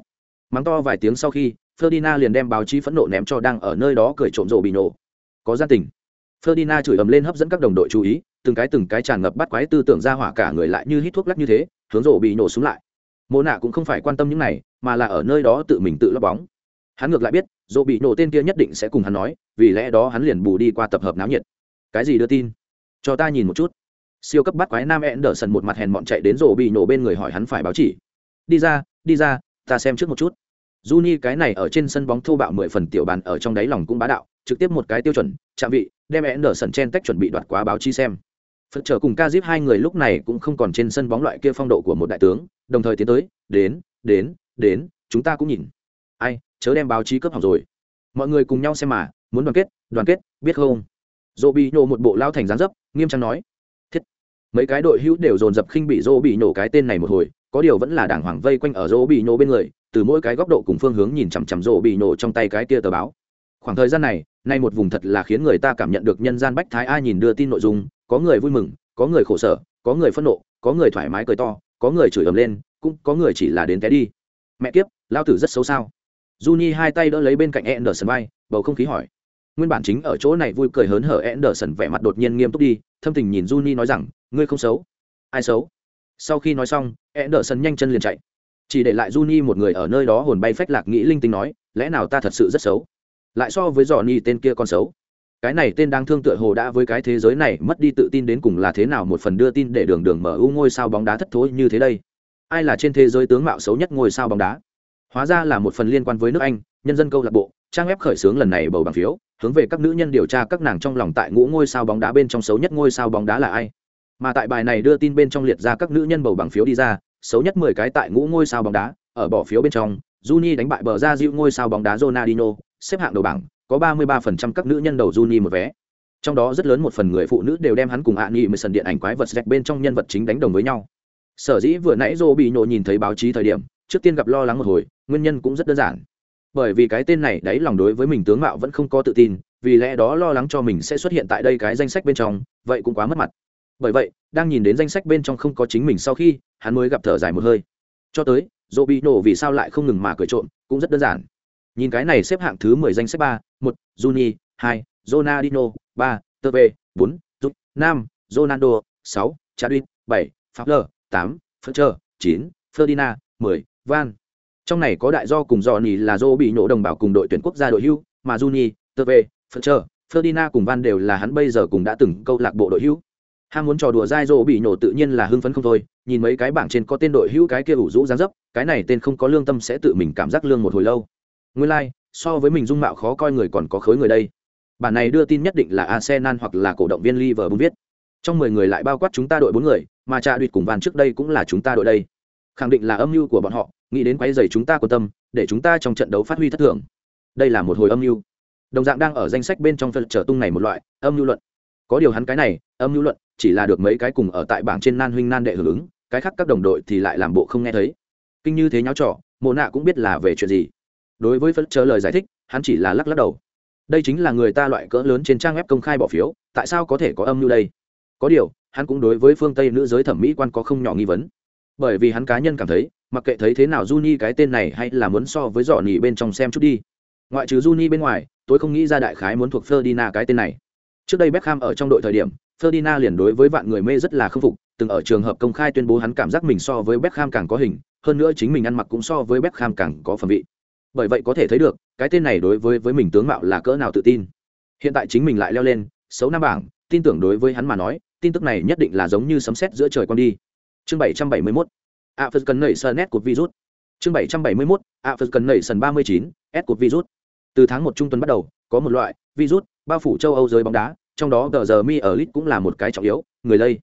Mắng to vài tiếng sau khi, Ferdinand liền đem báo chí phẫn nộ ném cho đang ở nơi đó cười trộm rộ bị nổ. Có gia tình. Ferdinand chửi ầm lên hấp dẫn các đồng đội chú ý, từng cái từng cái tràn ngập bắt quái tư tưởng ra hỏa cả người lại như hít thuốc lắc như thế, hướng rổ bị nổ xuống lại. Mộ nạ cũng không phải quan tâm những này, mà là ở nơi đó tự mình tự lấp bóng. Hắn ngược lại biết, rổ bị nổ tên kia nhất định sẽ cùng hắn nói, vì lẽ đó hắn liền bù đi qua tập hợp náo nhiệt. Cái gì đưa tin? Cho ta nhìn một chút. Siêu cấp bắt quái nam Anderson một mặt hèn mọn chạy đến rổ bị nổ bên người hỏi hắn phải báo chỉ. Đi ra, đi ra, ta xem trước một chút. Juni cái này ở trên sân bóng thô bạo mười phần tiểu bàn ở trong đáy lòng cũng bá đạo, trực tiếp một cái tiêu chuẩn chạm vị đem én đờ sần chen tách chuẩn bị đoạt quá báo chí xem. Phật trở cùng ca diếp hai người lúc này cũng không còn trên sân bóng loại kia phong độ của một đại tướng, đồng thời tiến tới, đến đến đến, chúng ta cũng nhìn. Ai, chớ đem báo chí cấp học rồi. Mọi người cùng nhau xem mà, muốn đoàn kết đoàn kết, biết không? Dỗ bị nhổ một bộ lao thành gián dấp, nghiêm trang nói. Thiết, mấy cái đội hữu đều dồn dập khinh bị dỗ bị nhổ cái tên này một hồi, có điều vẫn là đảng hoàng vây quanh ở dỗ bị nhổ bên người, từ mỗi cái góc độ cùng phương hướng nhìn chằm chằm dỗ bị nổ trong tay cái kia tờ báo khoảng thời gian này nay một vùng thật là khiến người ta cảm nhận được nhân gian bách thái ai nhìn đưa tin nội dung có người vui mừng có người khổ sở có người phẫn nộ có người thoải mái cười to có người chửi ầm lên cũng có người chỉ là đến té đi mẹ kiếp lao tử rất xấu sao Juni hai tay đỡ lấy bên cạnh Anderson bay bầu không khí hỏi. Nguyên bản chính ở chỗ này vui cười hớn hở Anderson vẻ mặt đột nhiên nghiêm túc đi, thâm tình nhìn Juni nói rằng, ngươi không xấu. Ai xấu? Sau khi nói xong, Anderson nhanh chân liền chạy. Chỉ để lại Juni một người ở nơi đó hồn bay phách lạc nghĩ linh tinh nói, lẽ nào ta thật sự rất xấu? Lại so với Johnny tên kia con xấu. Cái này tên đang thương tựa hồ đã với cái thế giới này mất đi tự tin đến cùng là thế nào một phần đưa tin để đường đường mở u ngôi sao bóng đá thất thối như thế đây. Ai là trên thế giới tướng mạo xấu nhất ngôi sao bóng đá? hóa ra là một phần liên quan với nước anh nhân dân câu lạc bộ trang web khởi xướng lần này bầu bằng phiếu hướng về các nữ nhân điều tra các nàng trong lòng tại ngũ ngôi sao bóng đá bên trong xấu nhất ngôi sao bóng đá là ai mà tại bài này đưa tin bên trong liệt ra các nữ nhân bầu bằng phiếu đi ra xấu nhất mười cái tại ngũ ngôi sao bóng đá ở bỏ phiếu bên trong Juni đánh bại bờ ra dịu ngôi sao bóng đá Ronaldinho, xếp hạng đầu bảng, có 33% các nữ nhân đầu Juni một vé. Trong đó rất lớn một phần người phụ nữ đều đem hắn cùng ạ nghị sân điện ảnh quái vật Zack bên trong nhân vật chính đánh đồng với nhau. Sở dĩ vừa nãy bị nổ nhìn thấy báo chí thời điểm, trước tiên gặp lo lắng một hồi, nguyên nhân cũng rất đơn giản bởi vì cái tên này đấy lòng đối với mình tướng mạo vẫn không có tự tin vì lẽ đó lo lắng cho mình sẽ xuất hiện tại đây cái danh sách bên trong vậy cũng quá mất mặt bởi vậy đang nhìn đến danh sách bên trong không có chính mình sau khi hắn mới gặp thở dài một hơi cho tới Robino bị nổ vì sao lại không ngừng mà cười trộm cũng rất đơn giản nhìn cái này xếp hạng thứ mười danh sách ba một juni hai Ronaldinho ba tv bốn giúp năm Ronaldo sáu Chadwick bảy Fowler tám Fletcher chín Ferdinand mười Van trong này có đại do cùng Johnny nỉ là do bị nổ đồng bào cùng đội tuyển quốc gia đội hưu mà juni tv Fletcher, Ferdinand cùng Van đều là hắn bây giờ cùng đã từng câu lạc bộ đội hưu. Ham muốn trò đùa dai dỗ bị nổ tự nhiên là hưng phấn không thôi, nhìn mấy cái bảng trên có tên đội hữu cái kia ủ rũ dáng dấp, cái này tên không có lương tâm sẽ tự mình cảm giác lương một hồi lâu. Nguyên lai, like, so với mình dung mạo khó coi người còn có khối người đây. Bản này đưa tin nhất định là Arsenal hoặc là cổ động viên Liverpool viết. Trong mười người lại bao quát chúng ta đội bốn người, mà Trà Đuyệt cùng Van trước đây cũng là chúng ta đội đây. Khẳng định là âm mưu của bọn họ, nghĩ đến quấy giày chúng ta quan tâm để chúng ta trong trận đấu phát huy thất thường đây là một hồi âm mưu đồng dạng đang ở danh sách bên trong phần trở tung này một loại âm mưu luận có điều hắn cái này âm mưu luận chỉ là được mấy cái cùng ở tại bảng trên nan huynh nan đệ hưởng ứng cái khác các đồng đội thì lại làm bộ không nghe thấy kinh như thế nháo trò mộ nạ cũng biết là về chuyện gì đối với phật chờ lời giải thích, hắn chỉ là lắc lắc đầu. Đây chính là người ta loại cỡ lớn trên trang web công khai bỏ phiếu, tại sao có thể có âm mưu đây? Có điều, hắn cũng đối với phương tây nữ giới thẩm mỹ quan có không nhỏ nghi vấn. Bởi vì hắn cá nhân cảm thấy, mặc kệ thấy thế nào Juni cái tên này hay là muốn so với dọn nhị bên trong xem chút đi. Ngoại trừ Juni bên ngoài, tôi không nghĩ ra đại khái muốn thuộc Ferdinand cái tên này. Trước đây Beckham ở trong đội thời điểm, Ferdinand liền đối với vạn người mê rất là khâm phục, từng ở trường hợp công khai tuyên bố hắn cảm giác mình so với Beckham càng có hình, hơn nữa chính mình ăn mặc cũng so với Beckham càng có phẩm vị bởi vậy có thể thấy được cái tên này đối với với mình tướng mạo là cỡ nào tự tin. Hiện tại chính mình lại leo lên xấu năm bảng tin tưởng đối với hắn mà nói tin tức này nhất định là giống như sấm sét giữa trời con đi. Chương bảy trăm bảy mươi mốt a phật cần nảy sơn nét của virus. Chương bảy trăm bảy mươi mốt a phật cần nảy sần ba mươi chín s của virus. Từ tháng một trung tuần bắt đầu có một loại virus bao phủ châu âu giới bóng đá trong đó tờ giờ mi ở lit cũng là một cái trọng yếu người lây.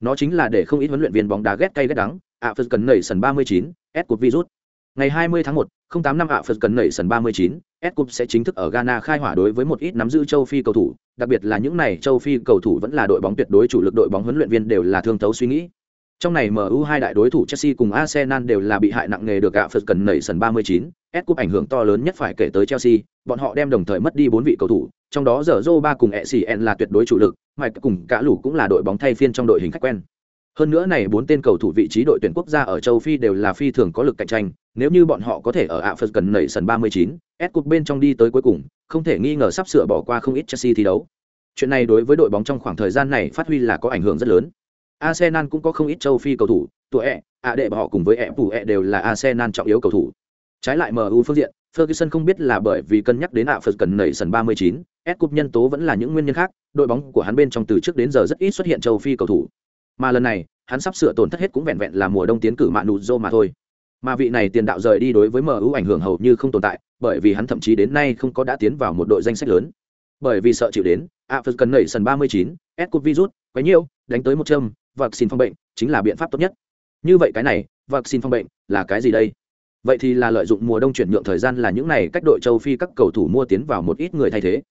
Nó chính là để không ít huấn luyện viên bóng đá ghét cay ghét đắng a phật cần nảy sần ba mươi chín s của virus. Ngày 20 tháng 1, 08 năm ạ Phật cần nảy sân 39, S Cup sẽ chính thức ở Ghana khai hỏa đối với một ít nắm giữ châu Phi cầu thủ, đặc biệt là những này châu Phi cầu thủ vẫn là đội bóng tuyệt đối chủ lực đội bóng huấn luyện viên đều là thương thấu suy nghĩ. Trong này MU hai đại đối thủ Chelsea cùng Arsenal đều là bị hại nặng nề được ạ Phật cần nảy sân 39, S Cup ảnh hưởng to lớn nhất phải kể tới Chelsea, bọn họ đem đồng thời mất đi bốn vị cầu thủ, trong đó giờ ba cùng Essien là tuyệt đối chủ lực, Mike cùng cả lũ cũng là đội bóng thay phiên trong đội hình khách quen. Hơn nữa này bốn tên cầu thủ vị trí đội tuyển quốc gia ở châu Phi đều là phi thường có lực cạnh tranh, nếu như bọn họ có thể ở ạ Phật cần nảy sân 39, S Cup bên trong đi tới cuối cùng, không thể nghi ngờ sắp sửa bỏ qua không ít Chelsea thi đấu. Chuyện này đối với đội bóng trong khoảng thời gian này phát huy là có ảnh hưởng rất lớn. Arsenal cũng có không ít châu Phi cầu thủ, tuổi ẹ, ạ đệ họ cùng với ẹ phủ ẹ đều là Arsenal trọng yếu cầu thủ. Trái lại MU phương diện, Ferguson không biết là bởi vì cân nhắc đến ạ Phật cần nảy sân 39, S cúp nhân tố vẫn là những nguyên nhân khác, đội bóng của hắn bên trong từ trước đến giờ rất ít xuất hiện châu Phi cầu thủ. Mà lần này, hắn sắp sửa tổn thất hết cũng vẹn vẹn là mùa đông tiến cử mạ nụ dô mà thôi. Mà vị này tiền đạo rời đi đối với MU ảnh hưởng hầu như không tồn tại, bởi vì hắn thậm chí đến nay không có đã tiến vào một đội danh sách lớn. bởi vì sợ chịu đến a phật cần nảy sần ba mươi chín s virus quấy nhiêu đánh tới một châm vaccine phòng bệnh chính là biện pháp tốt nhất như vậy cái này vaccine phòng bệnh là cái gì đây vậy thì là lợi dụng mùa đông chuyển nhượng thời gian là những này cách đội châu phi các cầu thủ mua tiến vào một ít người thay thế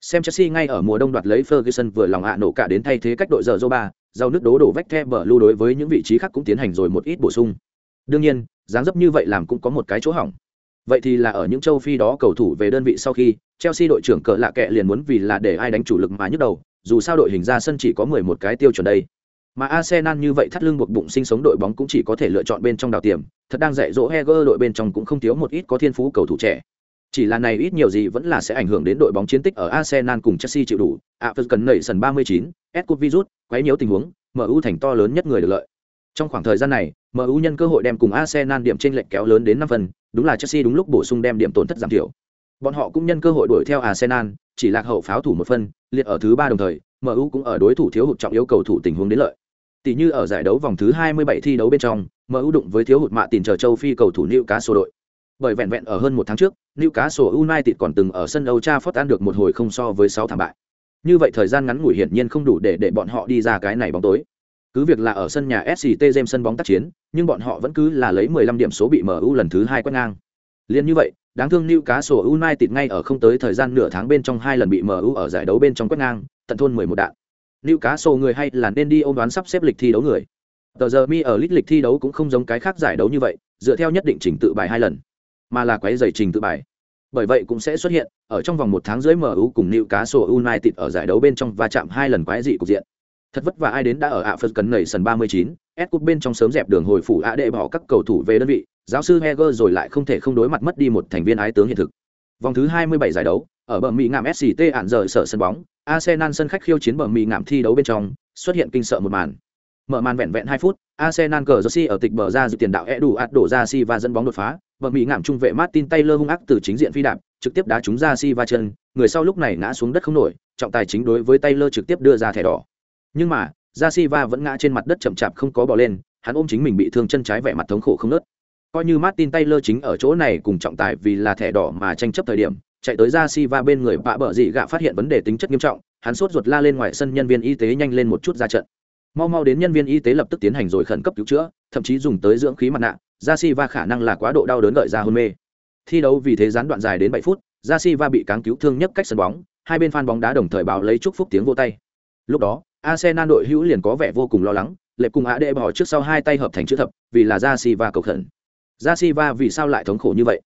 xem chelsea ngay ở mùa đông đoạt lấy ferguson vừa lòng hạ nổ cả đến thay thế cách đội giờ ba giao nước đố đổ vách the bờ lưu đối với những vị trí khác cũng tiến hành rồi một ít bổ sung. Đương nhiên dáng dấp như vậy làm cũng có một cái chỗ hỏng. Vậy thì là ở những châu phi đó cầu thủ về đơn vị sau khi chelsea đội trưởng cờ lạ kệ liền muốn vì là để ai đánh chủ lực mà nhức đầu dù sao đội hình ra sân chỉ có mười một cái tiêu chuẩn đây. Mà Arsenal như vậy thắt lưng buộc bụng sinh sống đội bóng cũng chỉ có thể lựa chọn bên trong đào tiềm, thật đang dạy dỗ Heger đội bên trong cũng không thiếu một ít có thiên phú cầu thủ trẻ. Chỉ là này ít nhiều gì vẫn là sẽ ảnh hưởng đến đội bóng chiến tích ở Arsenal cùng Chelsea chịu đủ. À, Aphers cần nảy sân 39, Escut virus, quấy nhiễu tình huống, MU thành to lớn nhất người được lợi. Trong khoảng thời gian này, MU nhân cơ hội đem cùng Arsenal điểm trên lệch kéo lớn đến 5 phần, đúng là Chelsea đúng lúc bổ sung đem điểm tổn thất giảm thiểu. Bọn họ cũng nhân cơ hội đuổi theo Arsenal, chỉ lạc hậu pháo thủ một phân, liệt ở thứ ba đồng thời, MU cũng ở đối thủ thiếu hụt trọng yếu cầu thủ tình huống đến lợi. Tỷ như ở giải đấu vòng thứ 27 thi đấu bên trong, MU đụng với thiếu hụt mạ tiền chờ châu Phi cầu thủ Newcastle đội. Bởi vẹn vẹn ở hơn một tháng trước, Newcastle United còn từng ở sân Old Trafford ăn được một hồi không so với sáu thảm bại. Như vậy thời gian ngắn ngủi hiển nhiên không đủ để để bọn họ đi ra cái này bóng tối. Cứ việc là ở sân nhà SCT James sân bóng tác chiến, nhưng bọn họ vẫn cứ là lấy 15 điểm số bị MU lần thứ hai quét ngang. Liên như vậy, đáng thương Newcastle United ngay ở không tới thời gian nửa tháng bên trong hai lần bị MU ở giải đấu bên trong quét ngang, tận thôn 11 đạn. Newcastle người hay là nên đi ôm đoán sắp xếp lịch thi đấu người. Tờ giờ mi ở lịch lịch thi đấu cũng không giống cái khác giải đấu như vậy, dựa theo nhất định trình tự bài hai lần, mà là quấy dày trình tự bài. Bởi vậy cũng sẽ xuất hiện ở trong vòng một tháng dưới MU cùng Newcastle United ở giải đấu bên trong va chạm hai lần quái dị cục diện. Thật vất vả ai đến đã ở ạ Phật cấn nảy sân 39, S Cup bên trong sớm dẹp đường hồi phủ ạ đệ bỏ các cầu thủ về đơn vị, giáo sư Heger rồi lại không thể không đối mặt mất đi một thành viên ái tướng hiện thực. Vòng thứ 27 giải đấu, ở bờ Mỹ ngạm SCT ản rời sở sân bóng, Arsenal sân khách khiêu chiến bờ Mỹ ngạm thi đấu bên trong, xuất hiện kinh sợ một màn. Mở màn vẹn vẹn 2 phút, Arsenal cờ Jersey ở tịch bờ ra dự tiền đạo Edu ạt đổ ra si và dẫn bóng đột phá, bờ Mỹ ngạm trung vệ Martin Taylor hung ác từ chính diện phi đạp, trực tiếp đá trúng ra si va chân, người sau lúc này ngã xuống đất không nổi, trọng tài chính đối với Taylor trực tiếp đưa ra thẻ đỏ. Nhưng mà, ra si va vẫn ngã trên mặt đất chậm chạp không có bò lên, hắn ôm chính mình bị thương chân trái vẻ mặt thống khổ không nớt. Coi như Martin Taylor chính ở chỗ này cùng trọng tài vì là thẻ đỏ mà tranh chấp thời điểm, chạy tới ra si va bên người bạ bờ dị gạ phát hiện vấn đề tính chất nghiêm trọng hắn sốt ruột la lên ngoài sân nhân viên y tế nhanh lên một chút ra trận mau mau đến nhân viên y tế lập tức tiến hành rồi khẩn cấp cứu chữa thậm chí dùng tới dưỡng khí mặt nạ ra si va khả năng là quá độ đau đớn gợi ra hôn mê thi đấu vì thế gián đoạn dài đến bảy phút ra si va bị cáng cứu thương nhất cách sân bóng hai bên fan bóng đá đồng thời báo lấy chúc phúc tiếng vô tay lúc đó arsenal đội hữu liền có vẻ vô cùng lo lắng lệ cùng á đệ bỏ trước sau hai tay hợp thành chữ thập vì là ra si va cầu khẩn ra si va vì sao lại thống khổ như vậy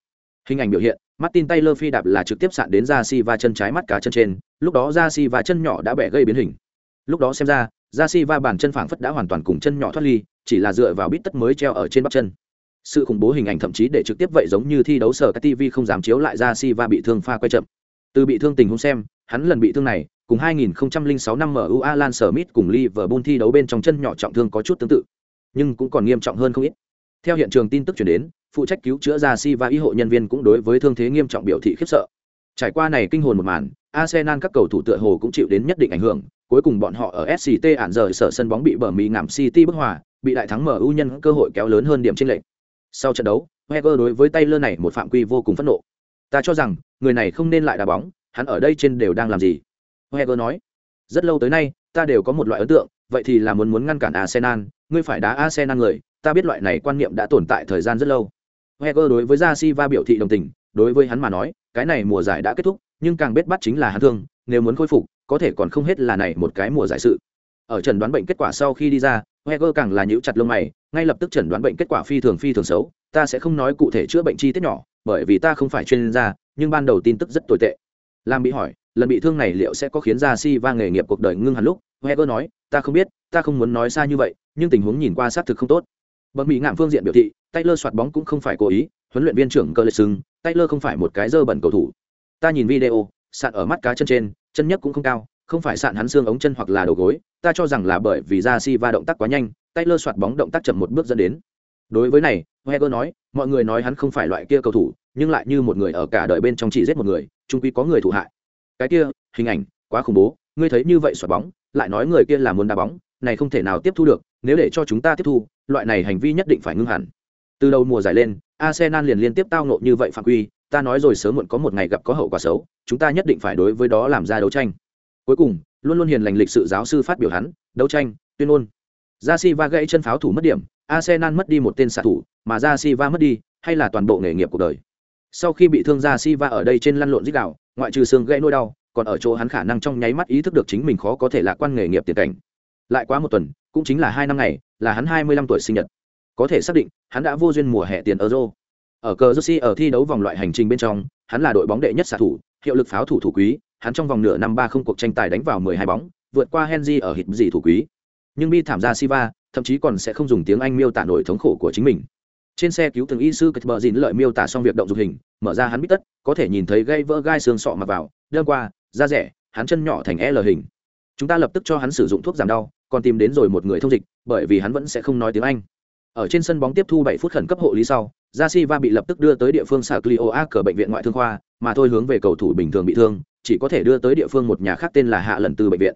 hình ảnh biểu hiện Martin Taylor phi đạp là trực tiếp sạn đến ra si va chân trái mắt cá chân trên, lúc đó ra si va chân nhỏ đã bẻ gây biến hình. Lúc đó xem ra, ra si va bàn chân phẳng phất đã hoàn toàn cùng chân nhỏ thoát ly, chỉ là dựa vào bít tất mới treo ở trên bắp chân. Sự khủng bố hình ảnh thậm chí để trực tiếp vậy giống như thi đấu sở các TV không dám chiếu lại ra si va bị thương pha quay chậm. Từ bị thương tình huống xem, hắn lần bị thương này, cùng 2006 năm MU Alan Smith cùng Liverpool thi đấu bên trong chân nhỏ trọng thương có chút tương tự, nhưng cũng còn nghiêm trọng hơn không ít. Theo hiện trường tin tức truyền đến, phụ trách cứu chữa ra si và y hộ nhân viên cũng đối với thương thế nghiêm trọng biểu thị khiếp sợ trải qua này kinh hồn một màn arsenal các cầu thủ tựa hồ cũng chịu đến nhất định ảnh hưởng cuối cùng bọn họ ở sct ản rời sở sân bóng bị bờ mì ngảm city bức hòa bị đại thắng mu nhân cơ hội kéo lớn hơn điểm trên lệnh sau trận đấu heger đối với taylor này một phạm quy vô cùng phẫn nộ. Ta cho rằng người này không nên lại đá bóng hắn ở đây trên đều đang làm gì? Heger nói rất lâu tới nay ta đều có một loại ấn tượng vậy thì là muốn muốn ngăn cản arsenal ngươi phải đá arsenal người ta biết loại này quan niệm đã tồn tại thời gian rất lâu. Heger đối với Gia Silva biểu thị đồng tình, đối với hắn mà nói, cái này mùa giải đã kết thúc, nhưng càng biết bắt chính là hắn thương, nếu muốn khôi phục, có thể còn không hết là này một cái mùa giải sự. Ở trần đoán bệnh kết quả sau khi đi ra, Heger càng là nhíu chặt lông mày, ngay lập tức chẩn đoán bệnh kết quả phi thường phi thường xấu, ta sẽ không nói cụ thể chữa bệnh chi tiết nhỏ, bởi vì ta không phải chuyên gia, nhưng ban đầu tin tức rất tồi tệ. Lam bị hỏi, lần bị thương này liệu sẽ có khiến ra si va nghề nghiệp cuộc đời ngưng hẳn lúc, Heger nói, ta không biết, ta không muốn nói xa như vậy, nhưng tình huống nhìn qua xác thực không tốt. Bẩm mỹ ngạm phương diện biểu thị, Taylor soạt bóng cũng không phải cố ý, huấn luyện viên trưởng cơ lệ sưng, Taylor không phải một cái dơ bẩn cầu thủ. Ta nhìn video, sạn ở mắt cá chân trên, chân nhất cũng không cao, không phải sạn hắn xương ống chân hoặc là đầu gối, ta cho rằng là bởi vì ra si va động tác quá nhanh, Taylor soạt bóng động tác chậm một bước dẫn đến. Đối với này, Wenger nói, mọi người nói hắn không phải loại kia cầu thủ, nhưng lại như một người ở cả đời bên trong chỉ giết một người, chung quy có người thủ hại. Cái kia, hình ảnh, quá khủng bố, ngươi thấy như vậy soạt bóng, lại nói người kia là muốn đá bóng, này không thể nào tiếp thu được, nếu để cho chúng ta tiếp thu, loại này hành vi nhất định phải ngưng hẳn. Từ đầu mùa giải lên, Arsenal liền liên tiếp tao ngộ như vậy phạm quy, ta nói rồi sớm muộn có một ngày gặp có hậu quả xấu chúng ta nhất định phải đối với đó làm ra đấu tranh cuối cùng luôn luôn hiền lành lịch sự giáo sư phát biểu hắn đấu tranh tuyên ngôn si Silva gãy chân pháo thủ mất điểm, Arsenal mất đi một tên xạ thủ, mà Gia Silva mất đi, hay là toàn bộ nghề nghiệp cuộc đời. Sau khi bị thương Gia Silva ở đây trên lăn lộn dích đạo ngoại trừ xương gãy nỗi đau, còn ở chỗ hắn khả năng trong nháy mắt ý thức được chính mình khó có thể lạc quan nghề nghiệp tiền cảnh. Lại quá một tuần, cũng chính là hai năm ngày, là hắn 25 tuổi sinh nhật. Có thể xác định, hắn đã vô duyên mùa hè tiền Euro. Ở cờ Jersey ở thi đấu vòng loại hành trình bên trong, hắn là đội bóng đệ nhất xạ thủ, hiệu lực pháo thủ thủ quý, hắn trong vòng nửa năm ba không cuộc tranh tài đánh vào 12 bóng, vượt qua Henry ở hit gì thủ quý. Nhưng bi thảm ra siva thậm chí còn sẽ không dùng tiếng anh miêu tả nổi thống khổ của chính mình. Trên xe cứu thương y sư kịch bờ dịn lợi miêu tả xong việc động dục hình mở ra hắn biết tất có thể nhìn thấy gây vỡ gai xương sọ mà vào đơn qua da rẻ hắn chân nhỏ thành l hình. Chúng ta lập tức cho hắn sử dụng thuốc giảm đau còn tìm đến rồi một người thông dịch bởi vì hắn vẫn sẽ không nói tiếng anh. Ở trên sân bóng tiếp thu bảy phút khẩn cấp hộ lý sau da Siva bị lập tức đưa tới địa phương sạc Clio A cờ bệnh viện ngoại thương khoa, mà thôi hướng về cầu thủ bình thường bị thương, chỉ có thể đưa tới địa phương một nhà khác tên là Hạ lần từ bệnh viện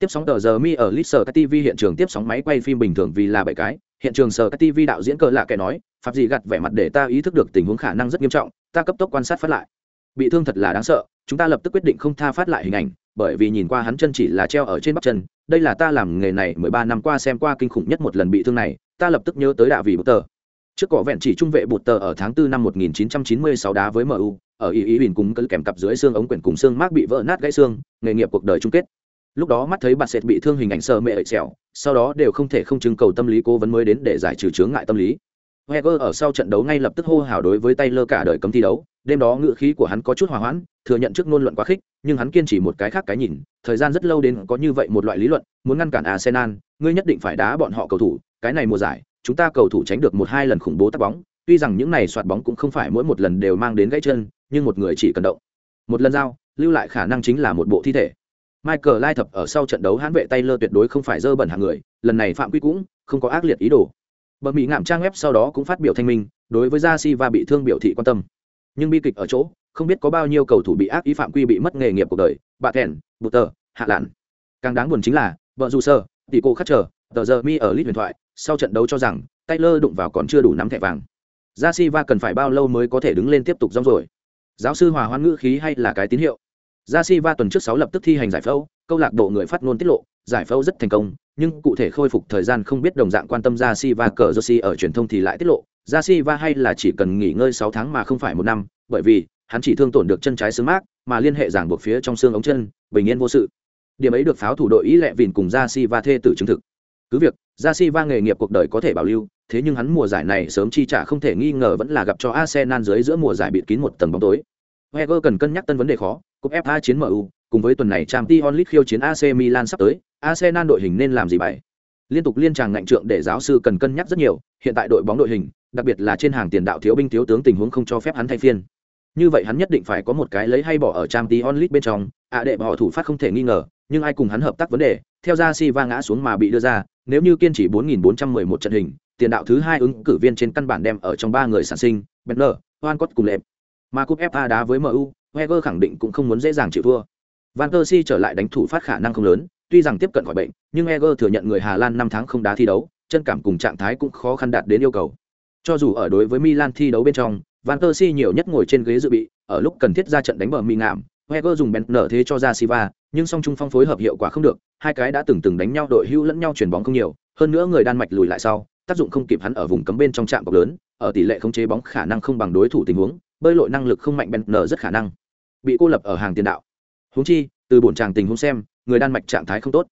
tiếp sóng tờ giờ mi ở Litzer TV hiện trường tiếp sóng máy quay phim bình thường vì là bảy cái, hiện trường sở TV đạo diễn cờ lạ kẻ nói, pháp gì gặt vẻ mặt để ta ý thức được tình huống khả năng rất nghiêm trọng, ta cấp tốc quan sát phát lại. Bị thương thật là đáng sợ, chúng ta lập tức quyết định không tha phát lại hình ảnh, bởi vì nhìn qua hắn chân chỉ là treo ở trên bắp chân, đây là ta làm nghề này mười ba năm qua xem qua kinh khủng nhất một lần bị thương này, ta lập tức nhớ tới đạo vị bức tờ. Trước cỏ vẹn chỉ trung vệ bụt tờ ở tháng 4 năm 1996 đá với MU, ở ý ý bình cúng cỡ kèm cặp dưới xương ống quyển cùng xương mác bị vỡ nát gãy xương, nghề nghiệp cuộc đời chung kết. Lúc đó mắt thấy bà sệt bị thương hình ảnh sơ mẹ ẩy xẻo sau đó đều không thể không trưng cầu tâm lý cố vấn mới đến để giải trừ chướng ngại tâm lý. Heger ở sau trận đấu ngay lập tức hô hào đối với Taylor cả đời cấm thi đấu đêm đó ngựa khí của hắn có chút hòa hoãn thừa nhận trước ngôn luận quá khích nhưng hắn kiên trì một cái khác cái nhìn thời gian rất lâu đến có như vậy một loại lý luận muốn ngăn cản arsenal ngươi nhất định phải đá bọn họ cầu thủ cái này mùa giải chúng ta cầu thủ tránh được một hai lần khủng bố tắt bóng tuy rằng những này soạt bóng cũng không phải mỗi một lần đều mang đến gãy chân nhưng một người chỉ cần động một lần giao lưu lại khả năng chính là một bộ thi thể Michael Lai thập ở sau trận đấu hãn vệ Taylor tuyệt đối không phải dơ bẩn hàng người, lần này phạm quy cũng không có ác liệt ý đồ. Bờ Mỹ ngạm trang web sau đó cũng phát biểu thanh minh, đối với Gia va bị thương biểu thị quan tâm. Nhưng bi kịch ở chỗ, không biết có bao nhiêu cầu thủ bị ác ý phạm quy bị mất nghề nghiệp cuộc đời, bà bụt tờ hạ lạn. Càng đáng buồn chính là, vợ dù sơ, tỷ cô khắc chờ, tờ giờ mi ở lít huyền thoại, sau trận đấu cho rằng Taylor đụng vào còn chưa đủ nắm thẻ vàng. Gia và cần phải bao lâu mới có thể đứng lên tiếp tục rong rồi. Giáo sư hòa hoan ngữ khí hay là cái tín hiệu. Gia Silva tuần trước 6 lập tức thi hành giải phẫu, câu lạc bộ người phát ngôn tiết lộ, giải phẫu rất thành công, nhưng cụ thể khôi phục thời gian không biết đồng dạng quan tâm Gia Silva cờ Josi ở truyền thông thì lại tiết lộ, Gia Silva hay là chỉ cần nghỉ ngơi 6 tháng mà không phải một năm, bởi vì hắn chỉ thương tổn được chân trái xương mác, mà liên hệ giảng buộc phía trong xương ống chân, bình yên vô sự. Điểm ấy được pháo thủ đội ý lệ vịn cùng Gia Silva thê tử chứng thực. Cứ việc, Gia va nghề nghiệp cuộc đời có thể bảo lưu, thế nhưng hắn mùa giải này sớm chi trả không thể nghi ngờ vẫn là gặp cho Arsenal dưới giữa mùa giải bịt kín một tầng bóng tối. Wenger cần cân nhắc tân vấn đề khó, cúp FA chiến MU, cùng với tuần này Champions League khiêu chiến AC Milan sắp tới, Arsenal đội hình nên làm gì vậy? Liên tục liên tràng ngạnh trượng để giáo sư cần cân nhắc rất nhiều, hiện tại đội bóng đội hình, đặc biệt là trên hàng tiền đạo thiếu binh thiếu tướng tình huống không cho phép hắn thay phiên. Như vậy hắn nhất định phải có một cái lấy hay bỏ ở Champions League bên trong, ạ à đệ bỏ thủ phát không thể nghi ngờ, nhưng ai cùng hắn hợp tác vấn đề, theo ra si va ngã xuống mà bị đưa ra, nếu như kiên trì 4411 trận hình, tiền đạo thứ hai ứng cử viên trên căn bản đem ở trong ba người sản sinh, Benner, Wancott cùng lệm. Mà cúp FA đá với MU, Wenger khẳng định cũng không muốn dễ dàng chịu thua. Van Persie trở lại đánh thủ phát khả năng không lớn, tuy rằng tiếp cận khỏi bệnh, nhưng Wenger thừa nhận người Hà Lan năm tháng không đá thi đấu, chân cảm cùng trạng thái cũng khó khăn đạt đến yêu cầu. Cho dù ở đối với Milan thi đấu bên trong, Van Persie nhiều nhất ngồi trên ghế dự bị, ở lúc cần thiết ra trận đánh bờ mi ngạm, Wenger dùng bèn nở thế cho ra Silva, nhưng song trung phong phối hợp hiệu quả không được, hai cái đã từng từng đánh nhau đội hữu lẫn nhau chuyển bóng không nhiều, hơn nữa người Đan Mạch lùi lại sau, tác dụng không kịp hắn ở vùng cấm bên trong trạm bóng lớn, ở tỷ lệ khống chế bóng khả năng không bằng đối thủ tình huống, bơi lội năng lực không mạnh bèn nở rất khả năng. Bị cô lập ở hàng tiền đạo. Huống chi từ bổn tràng tình huống xem người đan mạch trạng thái không tốt.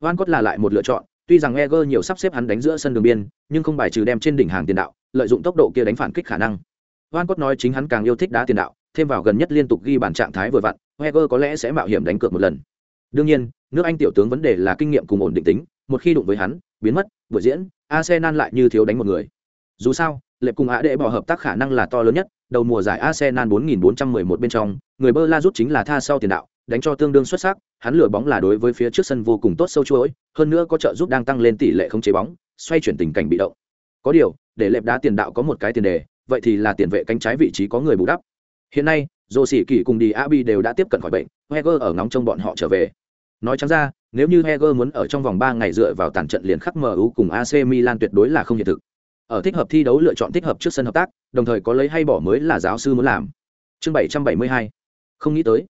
Van cốt là lại một lựa chọn tuy rằng Wenger nhiều sắp xếp hắn đánh giữa sân đường biên nhưng không bài trừ đem trên đỉnh hàng tiền đạo lợi dụng tốc độ kia đánh phản kích khả năng. Van cốt nói chính hắn càng yêu thích đá tiền đạo thêm vào gần nhất liên tục ghi bàn trạng thái vừa vặn eger có lẽ sẽ mạo hiểm đánh cược một lần. Đương nhiên, nước anh tiểu tướng vấn đề là kinh nghiệm cùng ổn định tính, một khi đụng với hắn, biến mất, buổi diễn, arsenal lại như thiếu đánh một người. Dù sao, lệp cùng á đệ bỏ hợp tác khả năng là to lớn nhất, đầu mùa giải arsenal 4411 bên trong, người bơ la rút chính là tha sau tiền đạo, đánh cho tương đương xuất sắc, hắn lừa bóng là đối với phía trước sân vô cùng tốt sâu chuỗi, hơn nữa có trợ giúp đang tăng lên tỷ lệ không chế bóng, xoay chuyển tình cảnh bị động. Có điều, để lệp đá tiền đạo có một cái tiền đề, vậy thì là tiền vệ cánh trái vị trí có người bù đắp. Hiện nay dồ sĩ kỳ cùng đi abi đều đã tiếp cận khỏi bệnh, heger ở ngóng trông bọn họ trở về. Nói chắn ra, nếu như heger muốn ở trong vòng ba ngày dựa vào tàn trận liền khắc mu cùng ac milan tuyệt đối là không hiện thực. Ở thích hợp thi đấu lựa chọn thích hợp trước sân hợp tác, đồng thời có lấy hay bỏ mới là giáo sư muốn làm. Chương bảy trăm bảy mươi hai, không nghĩ tới.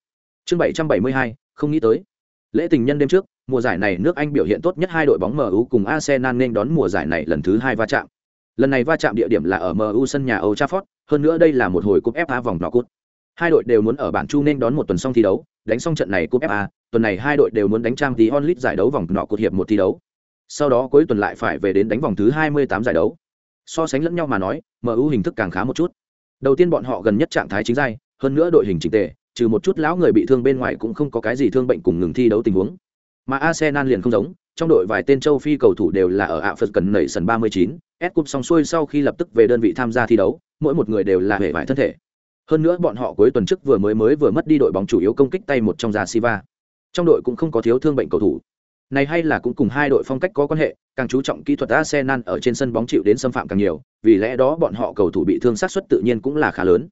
Chương bảy trăm bảy mươi hai, không nghĩ tới. Lễ tình nhân đêm trước, mùa giải này nước anh biểu hiện tốt nhất hai đội bóng mu cùng arsenal nên đón mùa giải này lần thứ hai va chạm. Lần này va chạm địa điểm là ở mu sân nhà old trafford, hơn nữa đây là một hồi cúp fa vòng nọ cút hai đội đều muốn ở bản chu nên đón một tuần xong thi đấu đánh xong trận này cúp fa tuần này hai đội đều muốn đánh trang tí onlit giải đấu vòng nọ cột hiệp một thi đấu. Sau đó cuối tuần lại phải về đến đánh vòng thứ 28 giải đấu. So sánh lẫn nhau mà nói mu hình thức càng khá một chút. Đầu tiên bọn họ gần nhất trạng thái chính giai hơn nữa đội hình chỉnh tề trừ một chút lão người bị thương bên ngoài cũng không có cái gì thương bệnh cùng ngừng thi đấu tình huống. Mà arsenal liền không giống trong đội vài tên châu phi cầu thủ đều là ở ạ phật cần nảy sân 39, S cúp xong xuôi sau khi lập tức về đơn vị tham gia thi đấu mỗi một người đều là hệ vải thân thể hơn nữa bọn họ cuối tuần trước vừa mới mới vừa mất đi đội bóng chủ yếu công kích tay một trong gia siva. Trong đội cũng không có thiếu thương bệnh cầu thủ. Này hay là cũng cùng hai đội phong cách có quan hệ, càng chú trọng kỹ thuật arsenal ở trên sân bóng chịu đến xâm phạm càng nhiều, vì lẽ đó bọn họ cầu thủ bị thương sát suất tự nhiên cũng là khá lớn.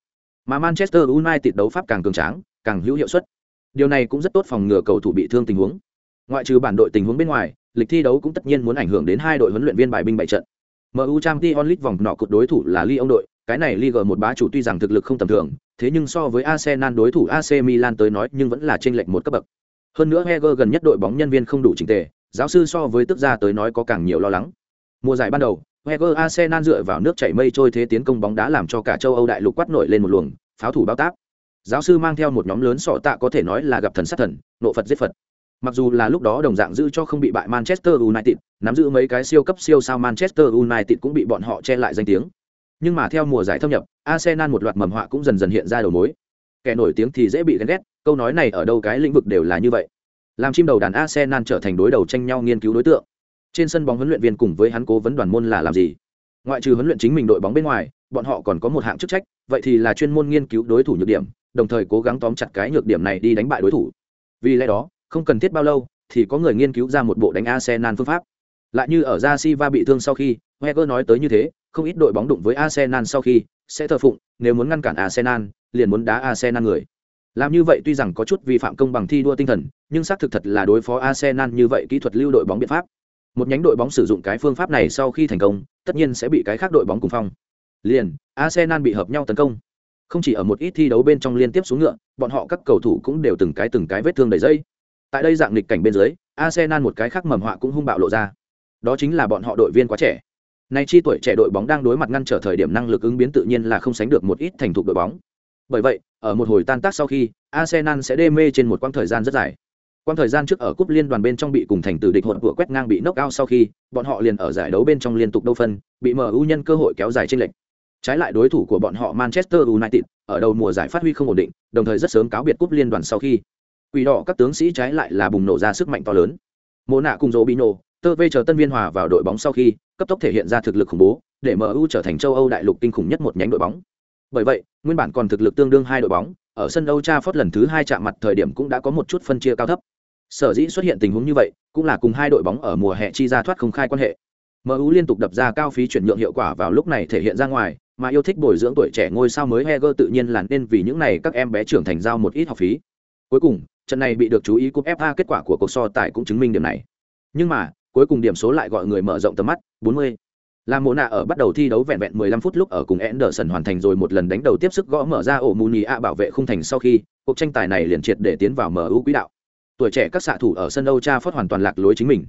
Mà manchester united đấu pháp càng cường tráng, càng hữu hiệu suất. Điều này cũng rất tốt phòng ngừa cầu thủ bị thương tình huống. Ngoại trừ bản đội tình huống bên ngoài, lịch thi đấu cũng tất nhiên muốn ảnh hưởng đến hai đội huấn luyện viên bài binh bảy trận. Mu Champions League vòng nọ cột đối thủ là Lyon đội cái này Liga một bá chủ tuy rằng thực lực không tầm thường, thế nhưng so với Arsenal đối thủ AC Milan tới nói nhưng vẫn là chênh lệch một cấp bậc. Hơn nữa Heger gần nhất đội bóng nhân viên không đủ chỉnh tề, giáo sư so với tức ra tới nói có càng nhiều lo lắng. Mùa giải ban đầu, Heger Arsenal dựa vào nước chảy mây trôi thế tiến công bóng đá làm cho cả châu Âu đại lục quát nổi lên một luồng, pháo thủ bao tác. Giáo sư mang theo một nhóm lớn sọ tạ có thể nói là gặp thần sát thần, nộ Phật giết Phật. Mặc dù là lúc đó đồng dạng giữ cho không bị bại Manchester United, nắm giữ mấy cái siêu cấp siêu sao Manchester United cũng bị bọn họ che lại danh tiếng. Nhưng mà theo mùa giải thâm nhập, Arsenal một loạt mầm họa cũng dần dần hiện ra đầu mối. Kẻ nổi tiếng thì dễ bị ghen ghét, câu nói này ở đâu cái lĩnh vực đều là như vậy. Làm chim đầu đàn Arsenal trở thành đối đầu tranh nhau nghiên cứu đối tượng. Trên sân bóng huấn luyện viên cùng với hắn cố vấn đoàn môn là làm gì? Ngoại trừ huấn luyện chính mình đội bóng bên ngoài, bọn họ còn có một hạng chức trách, vậy thì là chuyên môn nghiên cứu đối thủ nhược điểm, đồng thời cố gắng tóm chặt cái nhược điểm này đi đánh bại đối thủ. Vì lẽ đó, không cần thiết bao lâu, thì có người nghiên cứu ra một bộ đánh Arsenal phương pháp. Lại như ở Ra Silva bị thương sau khi, Wenger nói tới như thế, không ít đội bóng đụng với Arsenal sau khi sẽ thờ phụng, nếu muốn ngăn cản Arsenal, liền muốn đá Arsenal người. Làm như vậy tuy rằng có chút vi phạm công bằng thi đua tinh thần, nhưng xác thực thật là đối phó Arsenal như vậy kỹ thuật lưu đội bóng biện pháp. Một nhánh đội bóng sử dụng cái phương pháp này sau khi thành công, tất nhiên sẽ bị cái khác đội bóng cùng phong. Liền, Arsenal bị hợp nhau tấn công. Không chỉ ở một ít thi đấu bên trong liên tiếp xuống ngựa, bọn họ các cầu thủ cũng đều từng cái từng cái vết thương đầy dây. Tại đây dạng nghịch cảnh bên dưới, Arsenal một cái khác mầm họa cũng hung bạo lộ ra. Đó chính là bọn họ đội viên quá trẻ. Nay chi tuổi trẻ đội bóng đang đối mặt ngăn trở thời điểm năng lực ứng biến tự nhiên là không sánh được một ít thành thục đội bóng. Bởi vậy, ở một hồi tan tác sau khi, Arsenal sẽ đê mê trên một quãng thời gian rất dài. Quãng thời gian trước ở cúp liên đoàn bên trong bị cùng thành tử địch hỗn vừa quét ngang bị knock out sau khi, bọn họ liền ở giải đấu bên trong liên tục đấu phân, bị MU nhân cơ hội kéo dài trên lệnh. Trái lại đối thủ của bọn họ Manchester United, ở đầu mùa giải phát huy không ổn định, đồng thời rất sớm cáo biệt cúp liên đoàn sau khi. Quỷ đỏ các tướng sĩ trái lại là bùng nổ ra sức mạnh to lớn. mô nạ cùng Robinho, tơ vê chờ tân viên hòa vào đội bóng sau khi cấp tốc thể hiện ra thực lực khủng bố để mu trở thành châu âu đại lục kinh khủng nhất một nhánh đội bóng bởi vậy nguyên bản còn thực lực tương đương hai đội bóng ở sân Old Trafford lần thứ hai chạm mặt thời điểm cũng đã có một chút phân chia cao thấp sở dĩ xuất hiện tình huống như vậy cũng là cùng hai đội bóng ở mùa hè chi ra thoát không khai quan hệ mu liên tục đập ra cao phí chuyển nhượng hiệu quả vào lúc này thể hiện ra ngoài mà yêu thích bồi dưỡng tuổi trẻ ngôi sao mới Heger tự nhiên là nên vì những này các em bé trưởng thành giao một ít học phí. Cuối cùng, trận này bị được chú ý cúp FA kết quả của cuộc so tài cũng chứng minh điểm này. Nhưng mà, cuối cùng điểm số lại gọi người mở rộng tầm mắt 40. Là Mộ nạ ở bắt đầu thi đấu vẹn vẹn 15 phút lúc ở cùng Anderson hoàn thành rồi một lần đánh đầu tiếp sức gõ mở ra ổ Muni A bảo vệ khung thành sau khi, cuộc tranh tài này liền triệt để tiến vào MU quỹ đạo. Tuổi trẻ các xạ thủ ở sân Âu Trafford hoàn toàn lạc lối chính mình.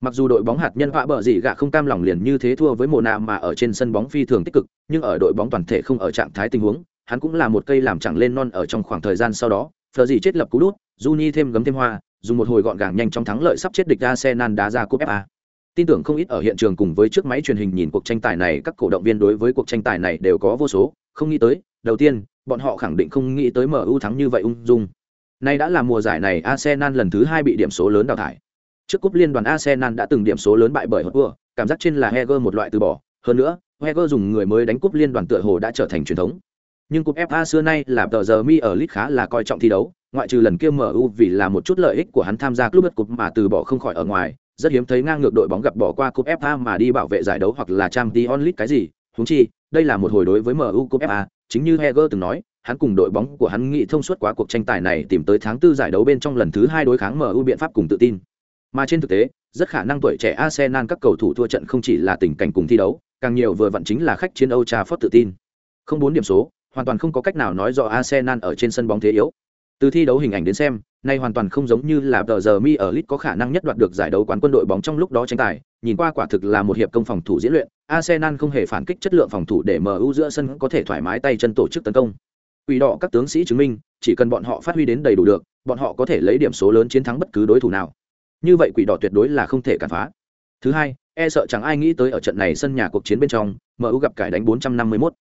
Mặc dù đội bóng hạt nhân họa bờ gì gạ không cam lòng liền như thế thua với Mộ nạ mà ở trên sân bóng phi thường tích cực, nhưng ở đội bóng toàn thể không ở trạng thái tình huống, hắn cũng là một cây làm chẳng lên non ở trong khoảng thời gian sau đó, phờ gì chết lập cú đút, Juni thêm gấm thêm hoa, dùng một hồi gọn gàng nhanh trong thắng lợi sắp chết địch Arsenal đá ra cúp FA. Tin tưởng không ít ở hiện trường cùng với trước máy truyền hình nhìn cuộc tranh tài này, các cổ động viên đối với cuộc tranh tài này đều có vô số, không nghĩ tới, đầu tiên, bọn họ khẳng định không nghĩ tới MU thắng như vậy ung dung. Nay đã là mùa giải này Arsenal lần thứ hai bị điểm số lớn đào thải. Trước cúp liên đoàn Arsenal đã từng điểm số lớn bại bởi Hotspur, cảm giác trên là Heger một loại từ bỏ, hơn nữa, Heger dùng người mới đánh cúp liên đoàn tựa hồ đã trở thành truyền thống. Nhưng cúp FA xưa nay là tờ giờ mi ở lit khá là coi trọng thi đấu, ngoại trừ lần kia MU vì là một chút lợi ích của hắn tham gia club cup mà từ bỏ không khỏi ở ngoài, rất hiếm thấy ngang ngược đội bóng gặp bỏ qua cúp FA mà đi bảo vệ giải đấu hoặc là Champions League cái gì, huống chi, đây là một hồi đối với MU cúp FA, chính như Heger từng nói, hắn cùng đội bóng của hắn nghĩ thông suốt quá cuộc tranh tài này tìm tới tháng tư giải đấu bên trong lần thứ hai đối kháng MU biện pháp cùng tự tin. Mà trên thực tế, rất khả năng tuổi trẻ Arsenal các cầu thủ thua trận không chỉ là tình cảnh cùng thi đấu, càng nhiều vừa vặn chính là khách chiến Old Trafford tự tin. Không bốn điểm số, hoàn toàn không có cách nào nói rõ Arsenal ở trên sân bóng thế yếu. Từ thi đấu hình ảnh đến xem, nay hoàn toàn không giống như là tờ giờ mi ở lit có khả năng nhất đoạt được giải đấu quán quân đội bóng trong lúc đó tranh tài, nhìn qua quả thực là một hiệp công phòng thủ diễn luyện, Arsenal không hề phản kích chất lượng phòng thủ để MU giữa sân có thể thoải mái tay chân tổ chức tấn công. Quỷ đỏ các tướng sĩ chứng minh, chỉ cần bọn họ phát huy đến đầy đủ được, bọn họ có thể lấy điểm số lớn chiến thắng bất cứ đối thủ nào. Như vậy quỷ đỏ tuyệt đối là không thể cản phá. Thứ hai, e sợ chẳng ai nghĩ tới ở trận này sân nhà cuộc chiến bên trong, MU gặp cải đánh 451.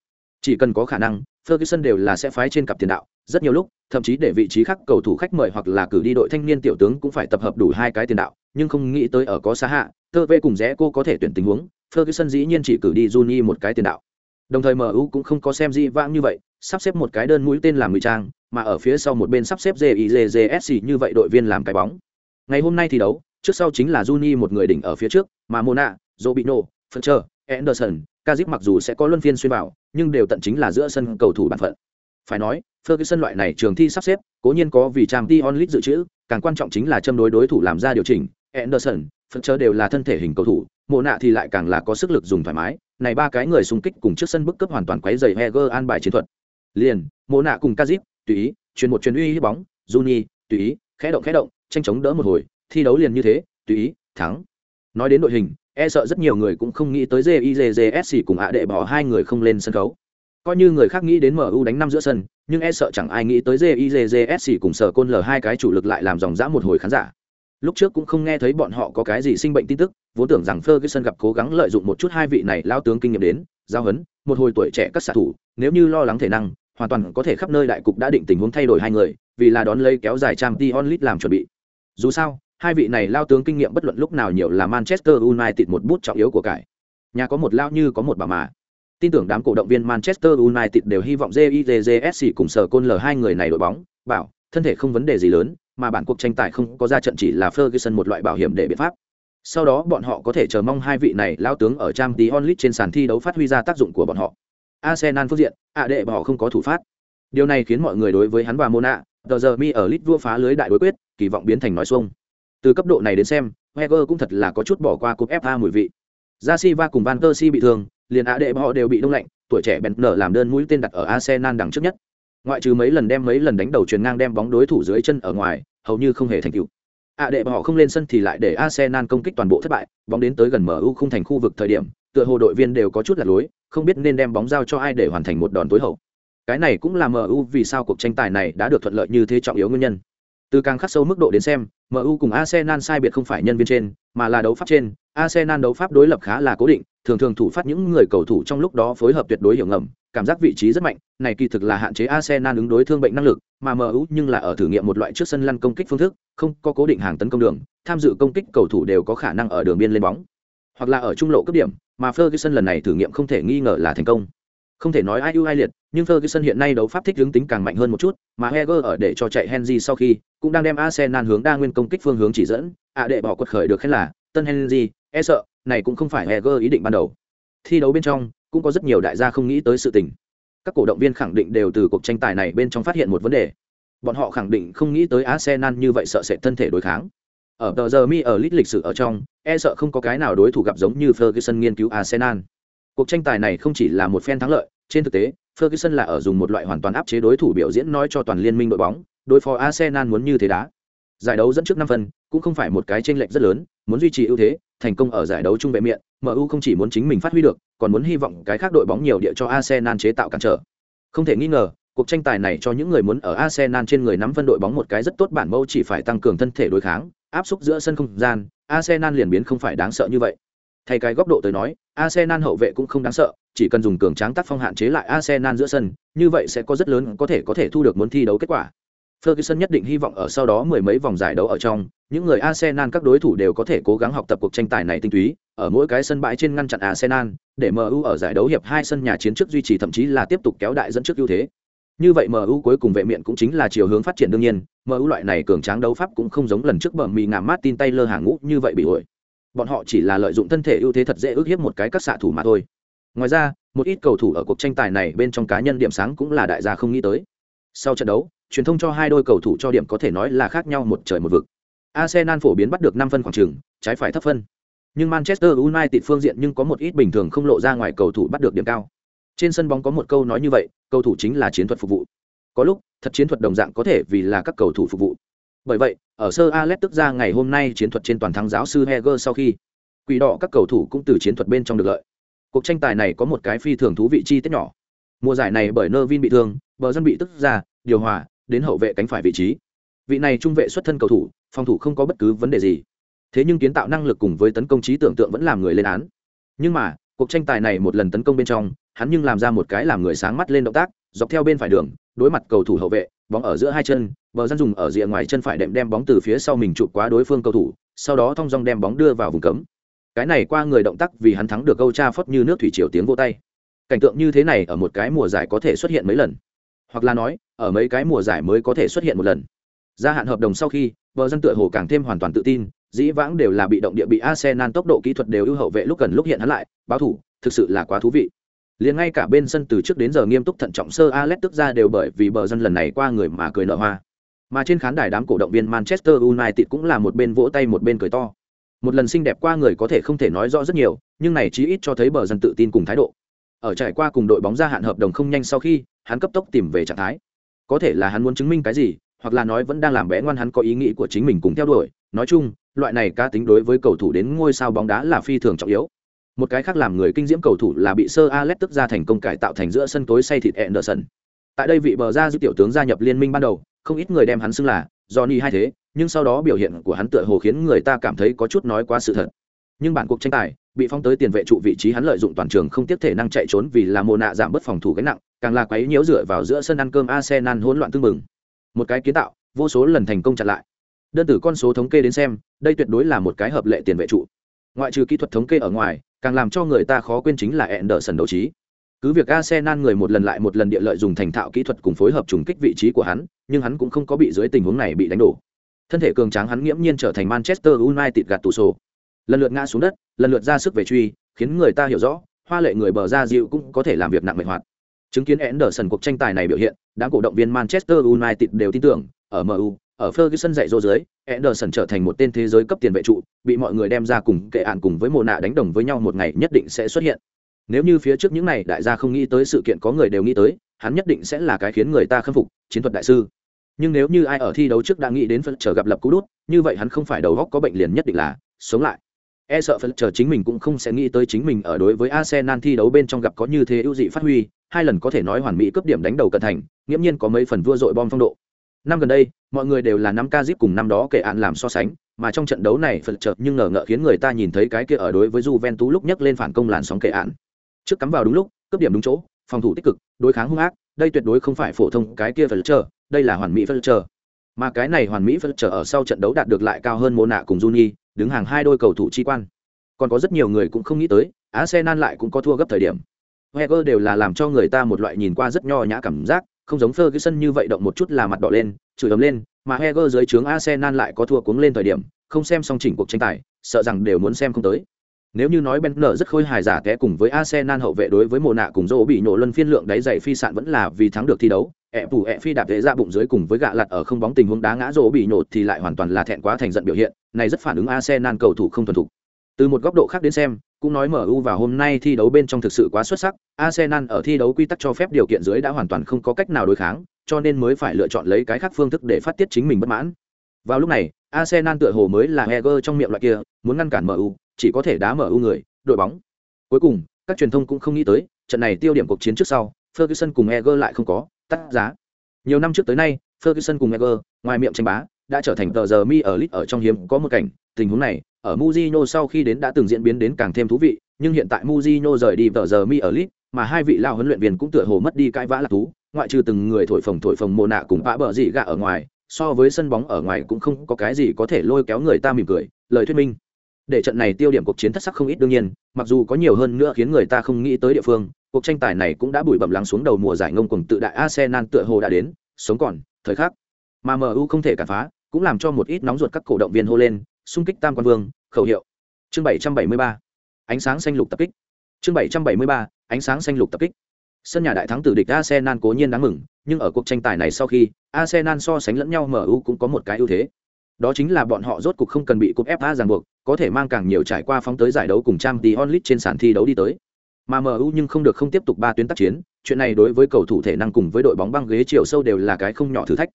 Chỉ cần có khả năng, Ferguson đều là sẽ phái trên cặp tiền đạo, rất nhiều lúc, thậm chí để vị trí khác cầu thủ khách mời hoặc là cử đi đội thanh niên tiểu tướng cũng phải tập hợp đủ hai cái tiền đạo, nhưng không nghĩ tới ở có xa hạ, tơ vệ cùng rẽ cô có thể tuyển tình huống, Ferguson dĩ nhiên chỉ cử đi Juni một cái tiền đạo. Đồng thời MU cũng không có xem gì vãng như vậy, sắp xếp một cái đơn mũi tên làm người trang, mà ở phía sau một bên sắp xếp JIJJSC như vậy đội viên làm cái bóng. Ngày hôm nay thì đấu, trước sau chính là Juni một người đỉnh ở phía trước, mà Mona, Robinho, Fletcher, Anderson, Kazip mặc dù sẽ có luân phiên xuyên vào, nhưng đều tận chính là giữa sân cầu thủ bản phận. Phải nói, Ferguson loại này trường thi sắp xếp, cố nhiên có vì trang Champions League dự trữ, càng quan trọng chính là châm đối đối thủ làm ra điều chỉnh. Anderson, phần chớ đều là thân thể hình cầu thủ, Mộ nạ thì lại càng là có sức lực dùng thoải mái. Này ba cái người xung kích cùng trước sân bức cấp hoàn toàn quấy rầy Heger an bài chiến thuật. Liền, Mộ nạ cùng Kazip, tùy ý, truyền một truyền uy hiếp bóng, Juni, tùy ý, khẽ động khẽ động, tranh chống đỡ một hồi, thi đấu liền như thế, tùy ý, thắng. Nói đến đội hình, e sợ rất nhiều người cũng không nghĩ tới JIJJSC cùng ạ đệ bỏ hai người không lên sân khấu. Coi như người khác nghĩ đến MU đánh năm giữa sân, nhưng e sợ chẳng ai nghĩ tới JIJJSC cùng sở côn l hai cái chủ lực lại làm dòng dã một hồi khán giả. Lúc trước cũng không nghe thấy bọn họ có cái gì sinh bệnh tin tức, vốn tưởng rằng Ferguson gặp cố gắng lợi dụng một chút hai vị này lao tướng kinh nghiệm đến, giao hấn, một hồi tuổi trẻ các xạ thủ, nếu như lo lắng thể năng, hoàn toàn có thể khắp nơi đại cục đã định tình huống thay đổi hai người, vì là đón lấy kéo dài trang Champions League làm chuẩn bị. Dù sao, hai vị này lao tướng kinh nghiệm bất luận lúc nào nhiều là Manchester United một bút trọng yếu của cải. Nhà có một lao như có một bà mà. Tin tưởng đám cổ động viên Manchester United đều hy vọng JIJJSC cùng sở côn L hai người này đội bóng, bảo, thân thể không vấn đề gì lớn, mà bản cuộc tranh tài không có ra trận chỉ là Ferguson một loại bảo hiểm để biện pháp. Sau đó bọn họ có thể chờ mong hai vị này lao tướng ở trang tí onlit trên sàn thi đấu phát huy ra tác dụng của bọn họ. Arsenal phương diện, ạ đệ họ không có thủ phát. Điều này khiến mọi người đối với hắn và Mona, tờ giờ mi ở lit vua phá lưới đại đối quyết, kỳ vọng biến thành nói xuông từ cấp độ này đến xem heger cũng thật là có chút bỏ qua cúp fa mùi vị. Ra si va cùng van der si bị thương, liền á đệ họ đều bị đông lạnh, tuổi trẻ bèn nở làm đơn mũi tên đặt ở arsenal đằng trước nhất. Ngoại trừ mấy lần đem mấy lần đánh đầu truyền ngang đem bóng đối thủ dưới chân ở ngoài, hầu như không hề thành tựu. Ạ đệ họ không lên sân thì lại để arsenal công kích toàn bộ thất bại, bóng đến tới gần mu không thành khu vực thời điểm, tựa hồ đội viên đều có chút lạc lối, không biết nên đem bóng giao cho ai để hoàn thành một đòn tối hậu. Cái này cũng là mu vì sao cuộc tranh tài này đã được thuận lợi như thế trọng yếu nguyên nhân từ càng khắc sâu mức độ đến xem, MU cùng Arsenal sai biệt không phải nhân viên trên, mà là đấu pháp trên. Arsenal đấu pháp đối lập khá là cố định, thường thường thủ phát những người cầu thủ trong lúc đó phối hợp tuyệt đối hiểu ngầm, cảm giác vị trí rất mạnh, này kỳ thực là hạn chế Arsenal ứng đối thương bệnh năng lực, mà MU nhưng là ở thử nghiệm một loại trước sân lăn công kích phương thức, không có cố định hàng tấn công đường, tham dự công kích cầu thủ đều có khả năng ở đường biên lên bóng, hoặc là ở trung lộ cấp điểm, mà Ferguson lần này thử nghiệm không thể nghi ngờ là thành công. Không thể nói ai ưu ai liệt, nhưng Ferguson hiện nay đấu pháp thích hướng tính càng mạnh hơn một chút, mà Heger ở để cho chạy Henry sau khi, cũng đang đem Arsenal hướng đa nguyên công kích phương hướng chỉ dẫn, à, ạ đệ bỏ quật khởi được khen là, tân Henry, e sợ, này cũng không phải Heger ý định ban đầu. Thi đấu bên trong, cũng có rất nhiều đại gia không nghĩ tới sự tình. Các cổ động viên khẳng định đều từ cuộc tranh tài này bên trong phát hiện một vấn đề. Bọn họ khẳng định không nghĩ tới Arsenal như vậy sợ sẽ thân thể đối kháng. Ở tờ giờ mi ở lít lịch sử ở trong, e sợ không có cái nào đối thủ gặp giống như Ferguson nghiên cứu Arsenal. Cuộc tranh tài này không chỉ là một phen thắng lợi, trên thực tế, Ferguson là ở dùng một loại hoàn toàn áp chế đối thủ biểu diễn nói cho toàn liên minh đội bóng, đối phó Arsenal muốn như thế đá. Giải đấu dẫn trước năm phần, cũng không phải một cái chênh lệch rất lớn, muốn duy trì ưu thế, thành công ở giải đấu trung vệ miệng, MU không chỉ muốn chính mình phát huy được, còn muốn hy vọng cái khác đội bóng nhiều địa cho Arsenal chế tạo cản trở. Không thể nghi ngờ, cuộc tranh tài này cho những người muốn ở Arsenal trên người nắm phân đội bóng một cái rất tốt bản mẫu chỉ phải tăng cường thân thể đối kháng, áp xúc giữa sân không gian, Arsenal liền biến không phải đáng sợ như vậy. Thay cái góc độ tới nói, Arsenal hậu vệ cũng không đáng sợ, chỉ cần dùng cường tráng tác phong hạn chế lại Arsenal giữa sân, như vậy sẽ có rất lớn có thể có thể thu được muốn thi đấu kết quả. Ferguson nhất định hy vọng ở sau đó mười mấy vòng giải đấu ở trong, những người Arsenal các đối thủ đều có thể cố gắng học tập cuộc tranh tài này tinh túy, ở mỗi cái sân bãi trên ngăn chặn Arsenal, để MU ở giải đấu hiệp hai sân nhà chiến trước duy trì thậm chí là tiếp tục kéo đại dẫn trước ưu thế. Như vậy MU cuối cùng vệ miện cũng chính là chiều hướng phát triển đương nhiên, MU loại này cường tráng đấu pháp cũng không giống lần trước bẩm mì ngảm Martin Taylor hàng ngũ như vậy bị ổi bọn họ chỉ là lợi dụng thân thể ưu thế thật dễ ước hiếp một cái các xạ thủ mà thôi ngoài ra, một ít cầu thủ ở cuộc tranh tài này bên trong cá nhân điểm sáng cũng là đại gia không nghĩ tới. Sau trận đấu, truyền thông cho hai đôi cầu thủ cho điểm có thể nói là khác nhau một trời một vực. Arsenal phổ biến bắt được năm phân khoảng trường, trái phải thấp phân. Nhưng manchester united phương diện nhưng có một ít bình thường không lộ ra ngoài cầu thủ bắt được điểm cao. Trên sân bóng có một câu nói như vậy, cầu thủ chính là chiến thuật phục vụ. Có lúc, thật chiến thuật đồng dạng có thể vì là các cầu thủ phục vụ. Bởi vậy, ở sơ alex tức ra ngày hôm nay chiến thuật trên toàn thắng giáo sư heger sau khi, quỷ đỏ các cầu thủ cũng từ chiến thuật bên trong được lợi cuộc tranh tài này có một cái phi thường thú vị chi tiết nhỏ. Mùa giải này bởi nơ vin bị thương, bờ dân bị tức ra, điều hòa, đến hậu vệ cánh phải vị trí. Vị này trung vệ xuất thân cầu thủ, phòng thủ không có bất cứ vấn đề gì. Thế nhưng kiến tạo năng lực cùng với tấn công trí tưởng tượng vẫn làm người lên án. Nhưng mà, cuộc tranh tài này một lần tấn công bên trong, hắn nhưng làm ra một cái làm người sáng mắt lên động tác, dọc theo bên phải đường, đối mặt cầu thủ hậu vệ, bóng ở giữa hai chân, bờ dân dùng ở rìa ngoài chân phải đệm đem bóng từ phía sau mình chụp qua đối phương cầu thủ, sau đó thong dong đem bóng đưa vào vùng cấm cái này qua người động tác vì hắn thắng được Âu cha phất như nước thủy triều tiếng vô tay. Cảnh tượng như thế này ở một cái mùa giải có thể xuất hiện mấy lần? Hoặc là nói, ở mấy cái mùa giải mới có thể xuất hiện một lần? Gia hạn hợp đồng sau khi, bờ dân tựa hồ càng thêm hoàn toàn tự tin, dĩ vãng đều là bị động địa bị arsenal tốc độ kỹ thuật đều ưu hậu vệ lúc cần lúc hiện hắn lại, báo thủ, thực sự là quá thú vị. Liền ngay cả bên sân từ trước đến giờ nghiêm túc thận trọng sơ Alex tức ra đều bởi vì bờ dân lần này qua người mà cười nở hoa. Mà trên khán đài đám cổ động viên Manchester United cũng là một bên vỗ tay một bên cười to một lần xinh đẹp qua người có thể không thể nói rõ rất nhiều nhưng này chí ít cho thấy bờ dân tự tin cùng thái độ. Ở trải qua cùng đội bóng gia hạn hợp đồng không nhanh sau khi hắn cấp tốc tìm về trạng thái. Có thể là hắn muốn chứng minh cái gì hoặc là nói vẫn đang làm bé ngoan hắn có ý nghĩ của chính mình cùng theo đuổi. Nói chung loại này cá tính đối với cầu thủ đến ngôi sao bóng đá là phi thường trọng yếu. Một cái khác làm người kinh diễm cầu thủ là bị sơ Alex tức ra thành công cải tạo thành giữa sân tối say thịt Anderson. Tại đây vị bờ ra giữ tiểu tướng gia nhập liên minh ban đầu, không ít người đem hắn xưng là Johnny hay thế, nhưng sau đó biểu hiện của hắn tựa hồ khiến người ta cảm thấy có chút nói quá sự thật. Nhưng bản cuộc tranh tài, bị phong tới tiền vệ trụ vị trí hắn lợi dụng toàn trường không tiếp thể năng chạy trốn vì là mồ nạ giảm bớt phòng thủ gánh nặng, càng là quấy nhiễu dựa vào giữa sân ăn cơm Arsenal hỗn loạn tương mừng. Một cái kiến tạo, vô số lần thành công chặn lại. Đơn từ con số thống kê đến xem, đây tuyệt đối là một cái hợp lệ tiền vệ trụ. Ngoại trừ kỹ thuật thống kê ở ngoài, càng làm cho người ta khó quên chính là Anderson đấu trí. Cứ việc Arsenal người một lần lại một lần địa lợi dùng thành thạo kỹ thuật cùng phối hợp trùng kích vị trí của hắn, nhưng hắn cũng không có bị dưới tình huống này bị đánh đổ. Thân thể cường tráng hắn nghiễm nhiên trở thành Manchester United gạt tủ sổ. Lần lượt ngã xuống đất, lần lượt ra sức về truy, khiến người ta hiểu rõ, hoa lệ người bờ ra dịu cũng có thể làm việc nặng mệt hoạt. Chứng kiến Anderson cuộc tranh tài này biểu hiện, đám cổ động viên Manchester United đều tin tưởng, ở MU, ở Ferguson dạy dỗ dưới, Anderson trở thành một tên thế giới cấp tiền vệ trụ, bị mọi người đem ra cùng kệ án cùng với mồ nạ đánh đồng với nhau một ngày nhất định sẽ xuất hiện. Nếu như phía trước những này đại gia không nghĩ tới sự kiện có người đều nghĩ tới, hắn nhất định sẽ là cái khiến người ta khâm phục, chiến thuật đại sư. Nhưng nếu như ai ở thi đấu trước đã nghĩ đến phân trở gặp lập cú đút, như vậy hắn không phải đầu góc có bệnh liền nhất định là sống lại. E sợ phân trở chính mình cũng không sẽ nghĩ tới chính mình ở đối với Arsenal thi đấu bên trong gặp có như thế ưu dị phát huy, hai lần có thể nói hoàn mỹ cướp điểm đánh đầu cận thành, nghiễm nhiên có mấy phần vua dội bom phong độ. Năm gần đây mọi người đều là năm ca zip cùng năm đó kể án làm so sánh mà trong trận đấu này phật chợt nhưng ngờ ngợ khiến người ta nhìn thấy cái kia ở đối với Juventus lúc nhấc lên phản công làn sóng kể án. Trước cắm vào đúng lúc cướp điểm đúng chỗ phòng thủ tích cực đối kháng hung ác đây tuyệt đối không phải phổ thông cái kia phật chờ đây là hoàn mỹ phật chờ. Mà cái này hoàn mỹ phật chờ ở sau trận đấu đạt được lại cao hơn mô nạ cùng Juni đứng hàng hai đôi cầu thủ chi quan. Còn có rất nhiều người cũng không nghĩ tới Arsenal lại cũng có thua gấp thời điểm. Wenger đều là làm cho người ta một loại nhìn qua rất nho nhã cảm giác không giống Ferguson như vậy động một chút là mặt đỏ lên, chửi ấm lên, mà Heger dưới trướng Arsenal lại có thua cuống lên thời điểm, không xem xong chỉnh cuộc tranh tài, sợ rằng đều muốn xem không tới. Nếu như nói Benner rất khôi hài giả té cùng với Arsenal hậu vệ đối với mùa nạ cùng Dỗ bị nổ luân phiên lượng đáy dày phi sạn vẫn là vì thắng được thi đấu, ẹ phủ ẹ phi đạp thế ra bụng dưới cùng với gạ lặt ở không bóng tình huống đá ngã Dỗ bị nổ thì lại hoàn toàn là thẹn quá thành giận biểu hiện, này rất phản ứng Arsenal cầu thủ không thuần thục. Từ một góc độ khác đến xem, cũng nói MU vào hôm nay thi đấu bên trong thực sự quá xuất sắc, Arsenal ở thi đấu quy tắc cho phép điều kiện dưới đã hoàn toàn không có cách nào đối kháng, cho nên mới phải lựa chọn lấy cái khác phương thức để phát tiết chính mình bất mãn. Vào lúc này, Arsenal tựa hồ mới là Heger trong miệng loại kia, muốn ngăn cản MU, chỉ có thể đá mở ưu người, đội bóng. Cuối cùng, các truyền thông cũng không nghĩ tới, trận này tiêu điểm cuộc chiến trước sau, Ferguson cùng Eger lại không có tắt giá. Nhiều năm trước tới nay, Ferguson cùng Eger, ngoài miệng tranh bá, đã trở thành tờ giờ mi ở lit ở trong hiếm có một cảnh, tình huống này, ở Mujino sau khi đến đã từng diễn biến đến càng thêm thú vị, nhưng hiện tại Mujino rời đi tờ giờ mi ở lit, mà hai vị lao huấn luyện viên cũng tựa hồ mất đi cãi vã là thú, ngoại trừ từng người thổi phồng thổi phồng mồ nạ cùng vã bờ gì gạ ở ngoài, so với sân bóng ở ngoài cũng không có cái gì có thể lôi kéo người ta mỉm cười, lời thuyết minh. Để trận này tiêu điểm cuộc chiến thất sắc không ít đương nhiên, mặc dù có nhiều hơn nữa khiến người ta không nghĩ tới địa phương, cuộc tranh tài này cũng đã bụi bẩm lắng xuống đầu mùa giải ngông cuồng tự đại Arsenal tựa hồ đã đến, sống còn, thời khắc. Mà MU không thể cản phá, cũng làm cho một ít nóng ruột các cổ động viên hô lên, xung kích tam quan vương, khẩu hiệu. Chương 773. Ánh sáng xanh lục tập kích. Chương 773. Ánh sáng xanh lục tập kích. Sân nhà đại thắng từ địch Arsenal cố nhiên đáng mừng, nhưng ở cuộc tranh tài này sau khi, Arsenal so sánh lẫn nhau MU cũng có một cái ưu thế. Đó chính là bọn họ rốt cuộc không cần bị cúp FA ràng buộc, có thể mang càng nhiều trải qua phóng tới giải đấu cùng Champions onlit trên sàn thi đấu đi tới. Mà MU nhưng không được không tiếp tục ba tuyến tác chiến, chuyện này đối với cầu thủ thể năng cùng với đội bóng băng ghế chiều sâu đều là cái không nhỏ thử thách.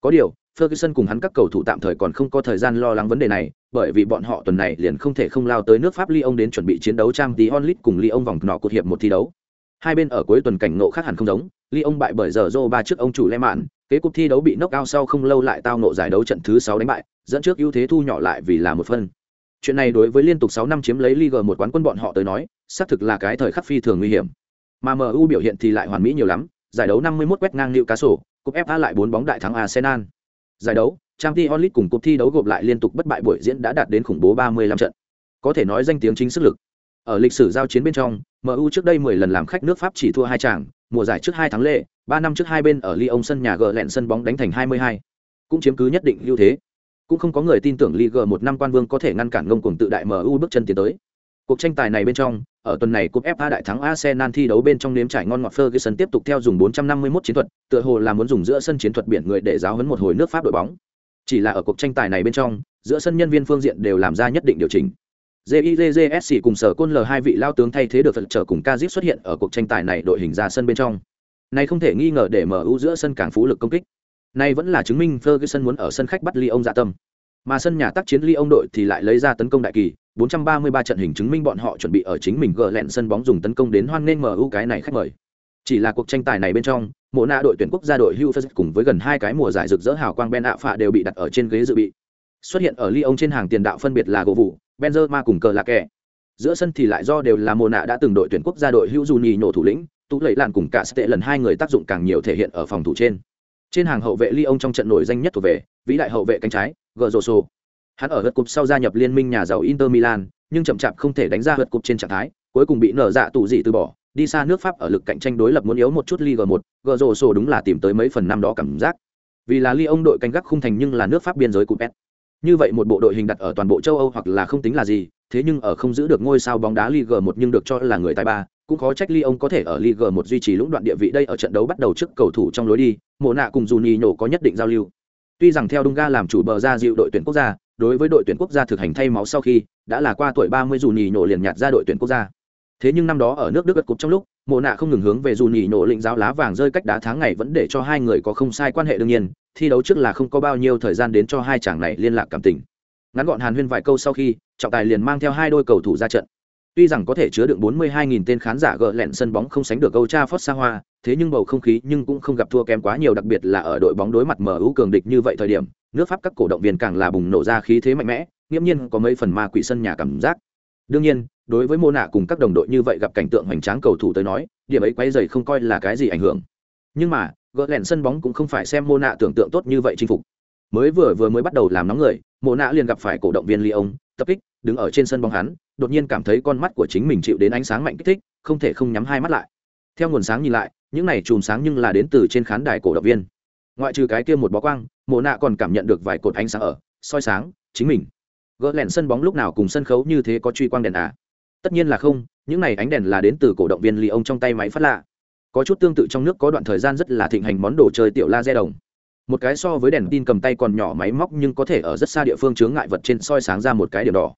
Có điều, Ferguson cùng hắn các cầu thủ tạm thời còn không có thời gian lo lắng vấn đề này, bởi vì bọn họ tuần này liền không thể không lao tới nước Pháp Lyon đến chuẩn bị chiến đấu trang tí onlit cùng Lyon vòng nọ cột hiệp một thi đấu. Hai bên ở cuối tuần cảnh ngộ khác hẳn không giống, Lyon bại bởi giờ rô ba trước ông chủ Le Mạn, kế cục thi đấu bị knock out sau không lâu lại tao nộ giải đấu trận thứ sáu đánh bại, dẫn trước ưu thế thu nhỏ lại vì là một phân. Chuyện này đối với liên tục 6 năm chiếm lấy Ligue một quán quân bọn họ tới nói, xác thực là cái thời khắc phi thường nguy hiểm. Mà MU biểu hiện thì lại hoàn mỹ nhiều lắm, giải đấu 51 quét ngang Newcastle, cúp FA lại 4 bóng đại thắng Arsenal. Giải đấu, Champions League cùng cúp thi đấu gộp lại liên tục bất bại buổi diễn đã đạt đến khủng bố 35 trận. Có thể nói danh tiếng chính sức lực. Ở lịch sử giao chiến bên trong, MU trước đây 10 lần làm khách nước Pháp chỉ thua hai trận, mùa giải trước hai tháng lệ, 3 năm trước hai bên ở Lyon sân nhà gờ lẹn sân bóng đánh thành 22. Cũng chiếm cứ nhất định ưu thế. Cũng không có người tin tưởng Liga một năm quan vương có thể ngăn cản ngông cuồng tự đại MU bước chân tiến tới. Cuộc tranh tài này bên trong, ở tuần này cúp FA đại thắng Arsenal thi đấu bên trong nếm trải ngon ngọt Ferguson tiếp tục theo dùng 451 chiến thuật, tựa hồ là muốn dùng giữa sân chiến thuật biển người để giáo huấn một hồi nước Pháp đội bóng. Chỉ là ở cuộc tranh tài này bên trong, giữa sân nhân viên phương diện đều làm ra nhất định điều chỉnh. JIJJSC cùng sở côn L hai vị lao tướng thay thế được phật trở cùng Kazip xuất hiện ở cuộc tranh tài này đội hình ra sân bên trong. Này không thể nghi ngờ để MU giữa sân càng phú lực công kích. Này vẫn là chứng minh Ferguson muốn ở sân khách bắt Lyon dạ tâm. Mà sân nhà tác chiến Lyon đội thì lại lấy ra tấn công đại kỳ, 433 trận hình chứng minh bọn họ chuẩn bị ở chính mình gờ lẹn sân bóng dùng tấn công đến hoan mở MU cái này khách mời. Chỉ là cuộc tranh tài này bên trong, mộ nạ đội tuyển quốc gia đội Hughes cùng với gần hai cái mùa giải rực rỡ hào quang Ben ạ phạ đều bị đặt ở trên ghế dự bị. Xuất hiện ở Lyon trên hàng tiền đạo phân biệt là gỗ vụ, Benzema cùng cờ lạc kẻ. Giữa sân thì lại do đều là mùa nạ đã từng đội tuyển quốc gia đội Hughes Juni nổ thủ lĩnh, tú lẩy lạn cùng cả tệ lần hai người tác dụng càng nhiều thể hiện ở phòng thủ trên. Trên hàng hậu vệ Lyon trong trận nổi danh nhất thuộc về, vĩ đại hậu vệ cánh trái, Gersoso. Hắn ở gật cục sau gia nhập liên minh nhà giàu Inter Milan, nhưng chậm chạp không thể đánh ra hất cục trên trạng thái, cuối cùng bị nở dạ tụ dị từ bỏ, đi xa nước Pháp ở lực cạnh tranh đối lập muốn yếu một chút Ligue 1, Gersoso đúng là tìm tới mấy phần năm đó cảm giác. Vì là Lyon đội canh gác khung thành nhưng là nước Pháp biên giới cục Như vậy một bộ đội hình đặt ở toàn bộ châu Âu hoặc là không tính là gì, thế nhưng ở không giữ được ngôi sao bóng đá Ligue 1 nhưng được cho là người tài ba, cũng khó trách Lyon có thể ở Ligue 1 duy trì lũng đoạn địa vị đây ở trận đấu bắt đầu trước cầu thủ trong lối đi, Mộ nạ cùng Juninho có nhất định giao lưu. Tuy rằng theo Dunga làm chủ bờ ra dịu đội tuyển quốc gia, đối với đội tuyển quốc gia thực hành thay máu sau khi đã là qua tuổi 30 Juninho liền nhạt ra đội tuyển quốc gia. Thế nhưng năm đó ở nước Đức gật cục trong lúc, Mộ nạ không ngừng hướng về Juninho lĩnh giáo lá vàng rơi cách đá tháng ngày vẫn để cho hai người có không sai quan hệ đương nhiên, thi đấu trước là không có bao nhiêu thời gian đến cho hai chàng này liên lạc cảm tình. Ngắn gọn Hàn Huyên vài câu sau khi, trọng tài liền mang theo hai đôi cầu thủ ra trận. Tuy rằng có thể chứa được 42.000 tên khán giả gỡ lẹn sân bóng không sánh được Âu phót xa hoa, thế nhưng bầu không khí nhưng cũng không gặp thua kém quá nhiều đặc biệt là ở đội bóng đối mặt MU cường địch như vậy thời điểm, nước Pháp các cổ động viên càng là bùng nổ ra khí thế mạnh mẽ, nghiễm nhiên có mấy phần ma quỷ sân nhà cảm giác. Đương nhiên, đối với Mô nạ cùng các đồng đội như vậy gặp cảnh tượng hoành tráng cầu thủ tới nói, điểm ấy quấy rầy không coi là cái gì ảnh hưởng. Nhưng mà, gỡ lẹn sân bóng cũng không phải xem Mô nạ tưởng tượng tốt như vậy chinh phục. Mới vừa vừa mới bắt đầu làm nóng người, Mộ nạ liền gặp phải cổ động viên Lyon, tập kích, đứng ở trên sân bóng hắn, đột nhiên cảm thấy con mắt của chính mình chịu đến ánh sáng mạnh kích thích, không thể không nhắm hai mắt lại. Theo nguồn sáng nhìn lại, những này chùm sáng nhưng là đến từ trên khán đài cổ động viên. Ngoại trừ cái kia một bó quang, Mộ nạ còn cảm nhận được vài cột ánh sáng ở, soi sáng chính mình. Gỡ lẹn sân bóng lúc nào cùng sân khấu như thế có truy quang đèn à? Tất nhiên là không, những này ánh đèn là đến từ cổ động viên ly ông trong tay máy phát lạ. Có chút tương tự trong nước có đoạn thời gian rất là thịnh hành món đồ chơi tiểu laser đồng một cái so với đèn tin cầm tay còn nhỏ máy móc nhưng có thể ở rất xa địa phương chướng ngại vật trên soi sáng ra một cái điểm đỏ.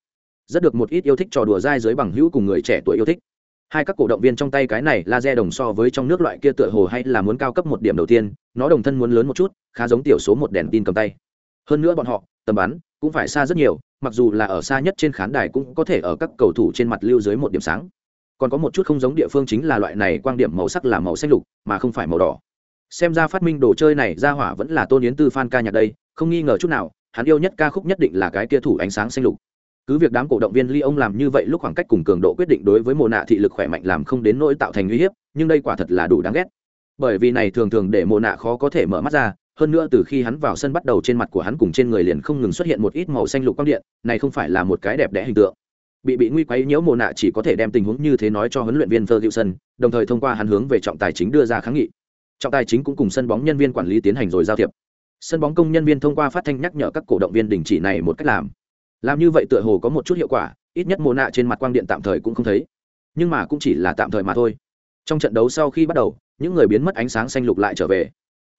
Rất được một ít yêu thích trò đùa dai dưới bằng hữu cùng người trẻ tuổi yêu thích. Hai các cổ động viên trong tay cái này laser đồng so với trong nước loại kia tựa hồ hay là muốn cao cấp một điểm đầu tiên, nó đồng thân muốn lớn một chút, khá giống tiểu số một đèn tin cầm tay. Hơn nữa bọn họ, tầm bắn, cũng phải xa rất nhiều, mặc dù là ở xa nhất trên khán đài cũng có thể ở các cầu thủ trên mặt lưu dưới một điểm sáng. Còn có một chút không giống địa phương chính là loại này quan điểm màu sắc là màu xanh lục, mà không phải màu đỏ xem ra phát minh đồ chơi này ra hỏa vẫn là tôn yến tư fan ca nhạc đây không nghi ngờ chút nào hắn yêu nhất ca khúc nhất định là cái tia thủ ánh sáng xanh lục. Cứ việc đám cổ động viên ly ông làm như vậy lúc khoảng cách cùng cường độ quyết định đối với mồ nạ thị lực khỏe mạnh làm không đến nỗi tạo thành uy hiếp nhưng đây quả thật là đủ đáng ghét. Bởi vì này thường thường để mồ nạ khó có thể mở mắt ra hơn nữa từ khi hắn vào sân bắt đầu trên mặt của hắn cùng trên người liền không ngừng xuất hiện một ít màu xanh lục quang điện này không phải là một cái đẹp đẽ hình tượng. Bị bị nguy quấy nhiễu mồ nạ chỉ có thể đem tình huống như thế nói cho huấn luyện viên Ferguson, đồng thời thông qua hắn hướng về trọng tài chính đưa ra kháng nghị trọng tài chính cũng cùng sân bóng nhân viên quản lý tiến hành rồi giao thiệp. Sân bóng công nhân viên thông qua phát thanh nhắc nhở các cổ động viên đình chỉ này một cách làm. Làm như vậy tựa hồ có một chút hiệu quả, ít nhất mồ nạ trên mặt quang điện tạm thời cũng không thấy. Nhưng mà cũng chỉ là tạm thời mà thôi. Trong trận đấu sau khi bắt đầu, những người biến mất ánh sáng xanh lục lại trở về.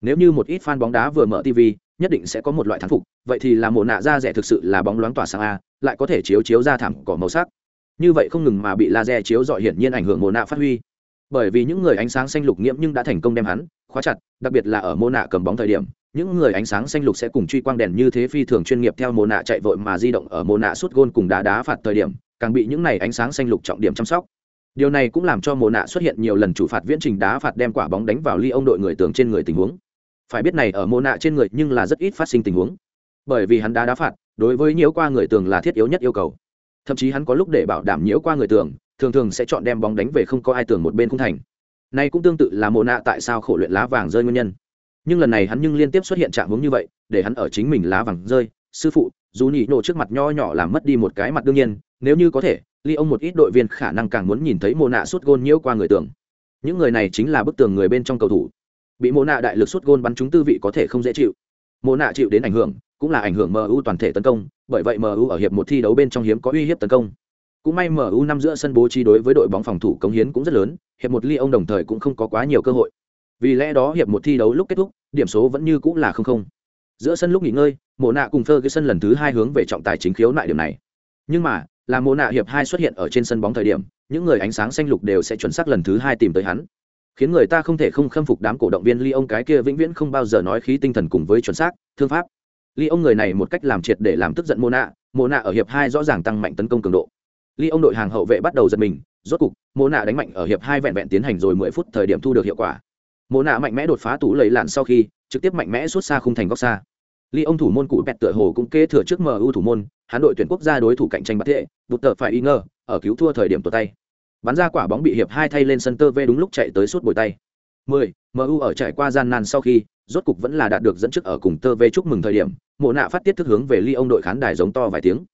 Nếu như một ít fan bóng đá vừa mở tv nhất định sẽ có một loại thắng phục. Vậy thì là mồ nạ da rẻ thực sự là bóng loáng tỏa sáng a, lại có thể chiếu chiếu ra thảm cỏ màu sắc. Như vậy không ngừng mà bị laser chiếu dọi hiển nhiên ảnh hưởng mồ nạ phát huy bởi vì những người ánh sáng xanh lục nghiễm nhưng đã thành công đem hắn khóa chặt, đặc biệt là ở mô nạ cầm bóng thời điểm, những người ánh sáng xanh lục sẽ cùng truy quang đèn như thế phi thường chuyên nghiệp theo mô nạ chạy vội mà di động ở mô nạ suốt gôn cùng đá đá phạt thời điểm, càng bị những này ánh sáng xanh lục trọng điểm chăm sóc. Điều này cũng làm cho mô nạ xuất hiện nhiều lần chủ phạt viễn trình đá phạt đem quả bóng đánh vào ly ông đội người tường trên người tình huống. Phải biết này ở mô nạ trên người nhưng là rất ít phát sinh tình huống. Bởi vì hắn đá đá phạt, đối với nhiễu qua người tường là thiết yếu nhất yêu cầu. Thậm chí hắn có lúc để bảo đảm nhiễu qua người tường thường thường sẽ chọn đem bóng đánh về không có ai tưởng một bên khung thành. Này cũng tương tự là mồ nạ tại sao khổ luyện lá vàng rơi nguyên nhân. Nhưng lần này hắn nhưng liên tiếp xuất hiện trạng huống như vậy, để hắn ở chính mình lá vàng rơi, sư phụ, dù nhị nổ trước mặt nho nhỏ làm mất đi một cái mặt đương nhiên, nếu như có thể ly ông một ít đội viên khả năng càng muốn nhìn thấy mồ nạ suốt gôn nhiễu qua người tưởng. những người này chính là bức tường người bên trong cầu thủ. Bị mồ nạ đại lực suốt gôn bắn chúng tư vị có thể không dễ chịu. Mồ nạ chịu đến ảnh hưởng, cũng là ảnh hưởng mu toàn thể tấn công, bởi vậy mu ở hiệp một thi đấu bên trong hiếm có uy hiếp tấn công cũng may mu năm giữa sân bố trí đối với đội bóng phòng thủ cống hiến cũng rất lớn, hiệp một ly ông đồng thời cũng không có quá nhiều cơ hội. Vì lẽ đó hiệp một thi đấu lúc kết thúc, điểm số vẫn như cũng là không không. Giữa sân lúc nghỉ ngơi, mộ nạ cùng Ferguson sân lần thứ hai hướng về trọng tài chính khiếu nại điểm này. Nhưng mà, là mộ nạ hiệp hai xuất hiện ở trên sân bóng thời điểm, những người ánh sáng xanh lục đều sẽ chuẩn xác lần thứ hai tìm tới hắn. Khiến người ta không thể không khâm phục đám cổ động viên ly ông cái kia vĩnh viễn không bao giờ nói khí tinh thần cùng với chuẩn xác, thương pháp. Ly ông người này một cách làm triệt để làm tức giận mô nạ mô nạ ở hiệp hai rõ ràng tăng mạnh tấn công cường độ ly ông đội hàng hậu vệ bắt đầu giật mình, rốt cục mô nạ đánh mạnh ở hiệp hai vẹn vẹn tiến hành rồi mười phút thời điểm thu được hiệu quả. Mô nạ mạnh mẽ đột phá tủ lầy lặn sau khi, trực tiếp mạnh mẽ xuất xa khung thành góc xa. Ly ông thủ môn cụ bẹt tựa hồ cũng kế thừa trước mu thủ môn, hắn đội tuyển quốc gia đối thủ cạnh tranh bát thệ bụt tờ phải y ngờ, ở cứu thua thời điểm tột tay. Bắn ra quả bóng bị hiệp hai thay lên sân tơ vê đúng lúc chạy tới suốt bồi tay. 10. mu ở trải qua gian nan sau khi, rốt cục vẫn là đạt được dẫn trước ở cùng tơ vê chúc mừng thời điểm, mộ nạ phát tiết thức hướng về ly ông đội khán đài giống to vài tiếng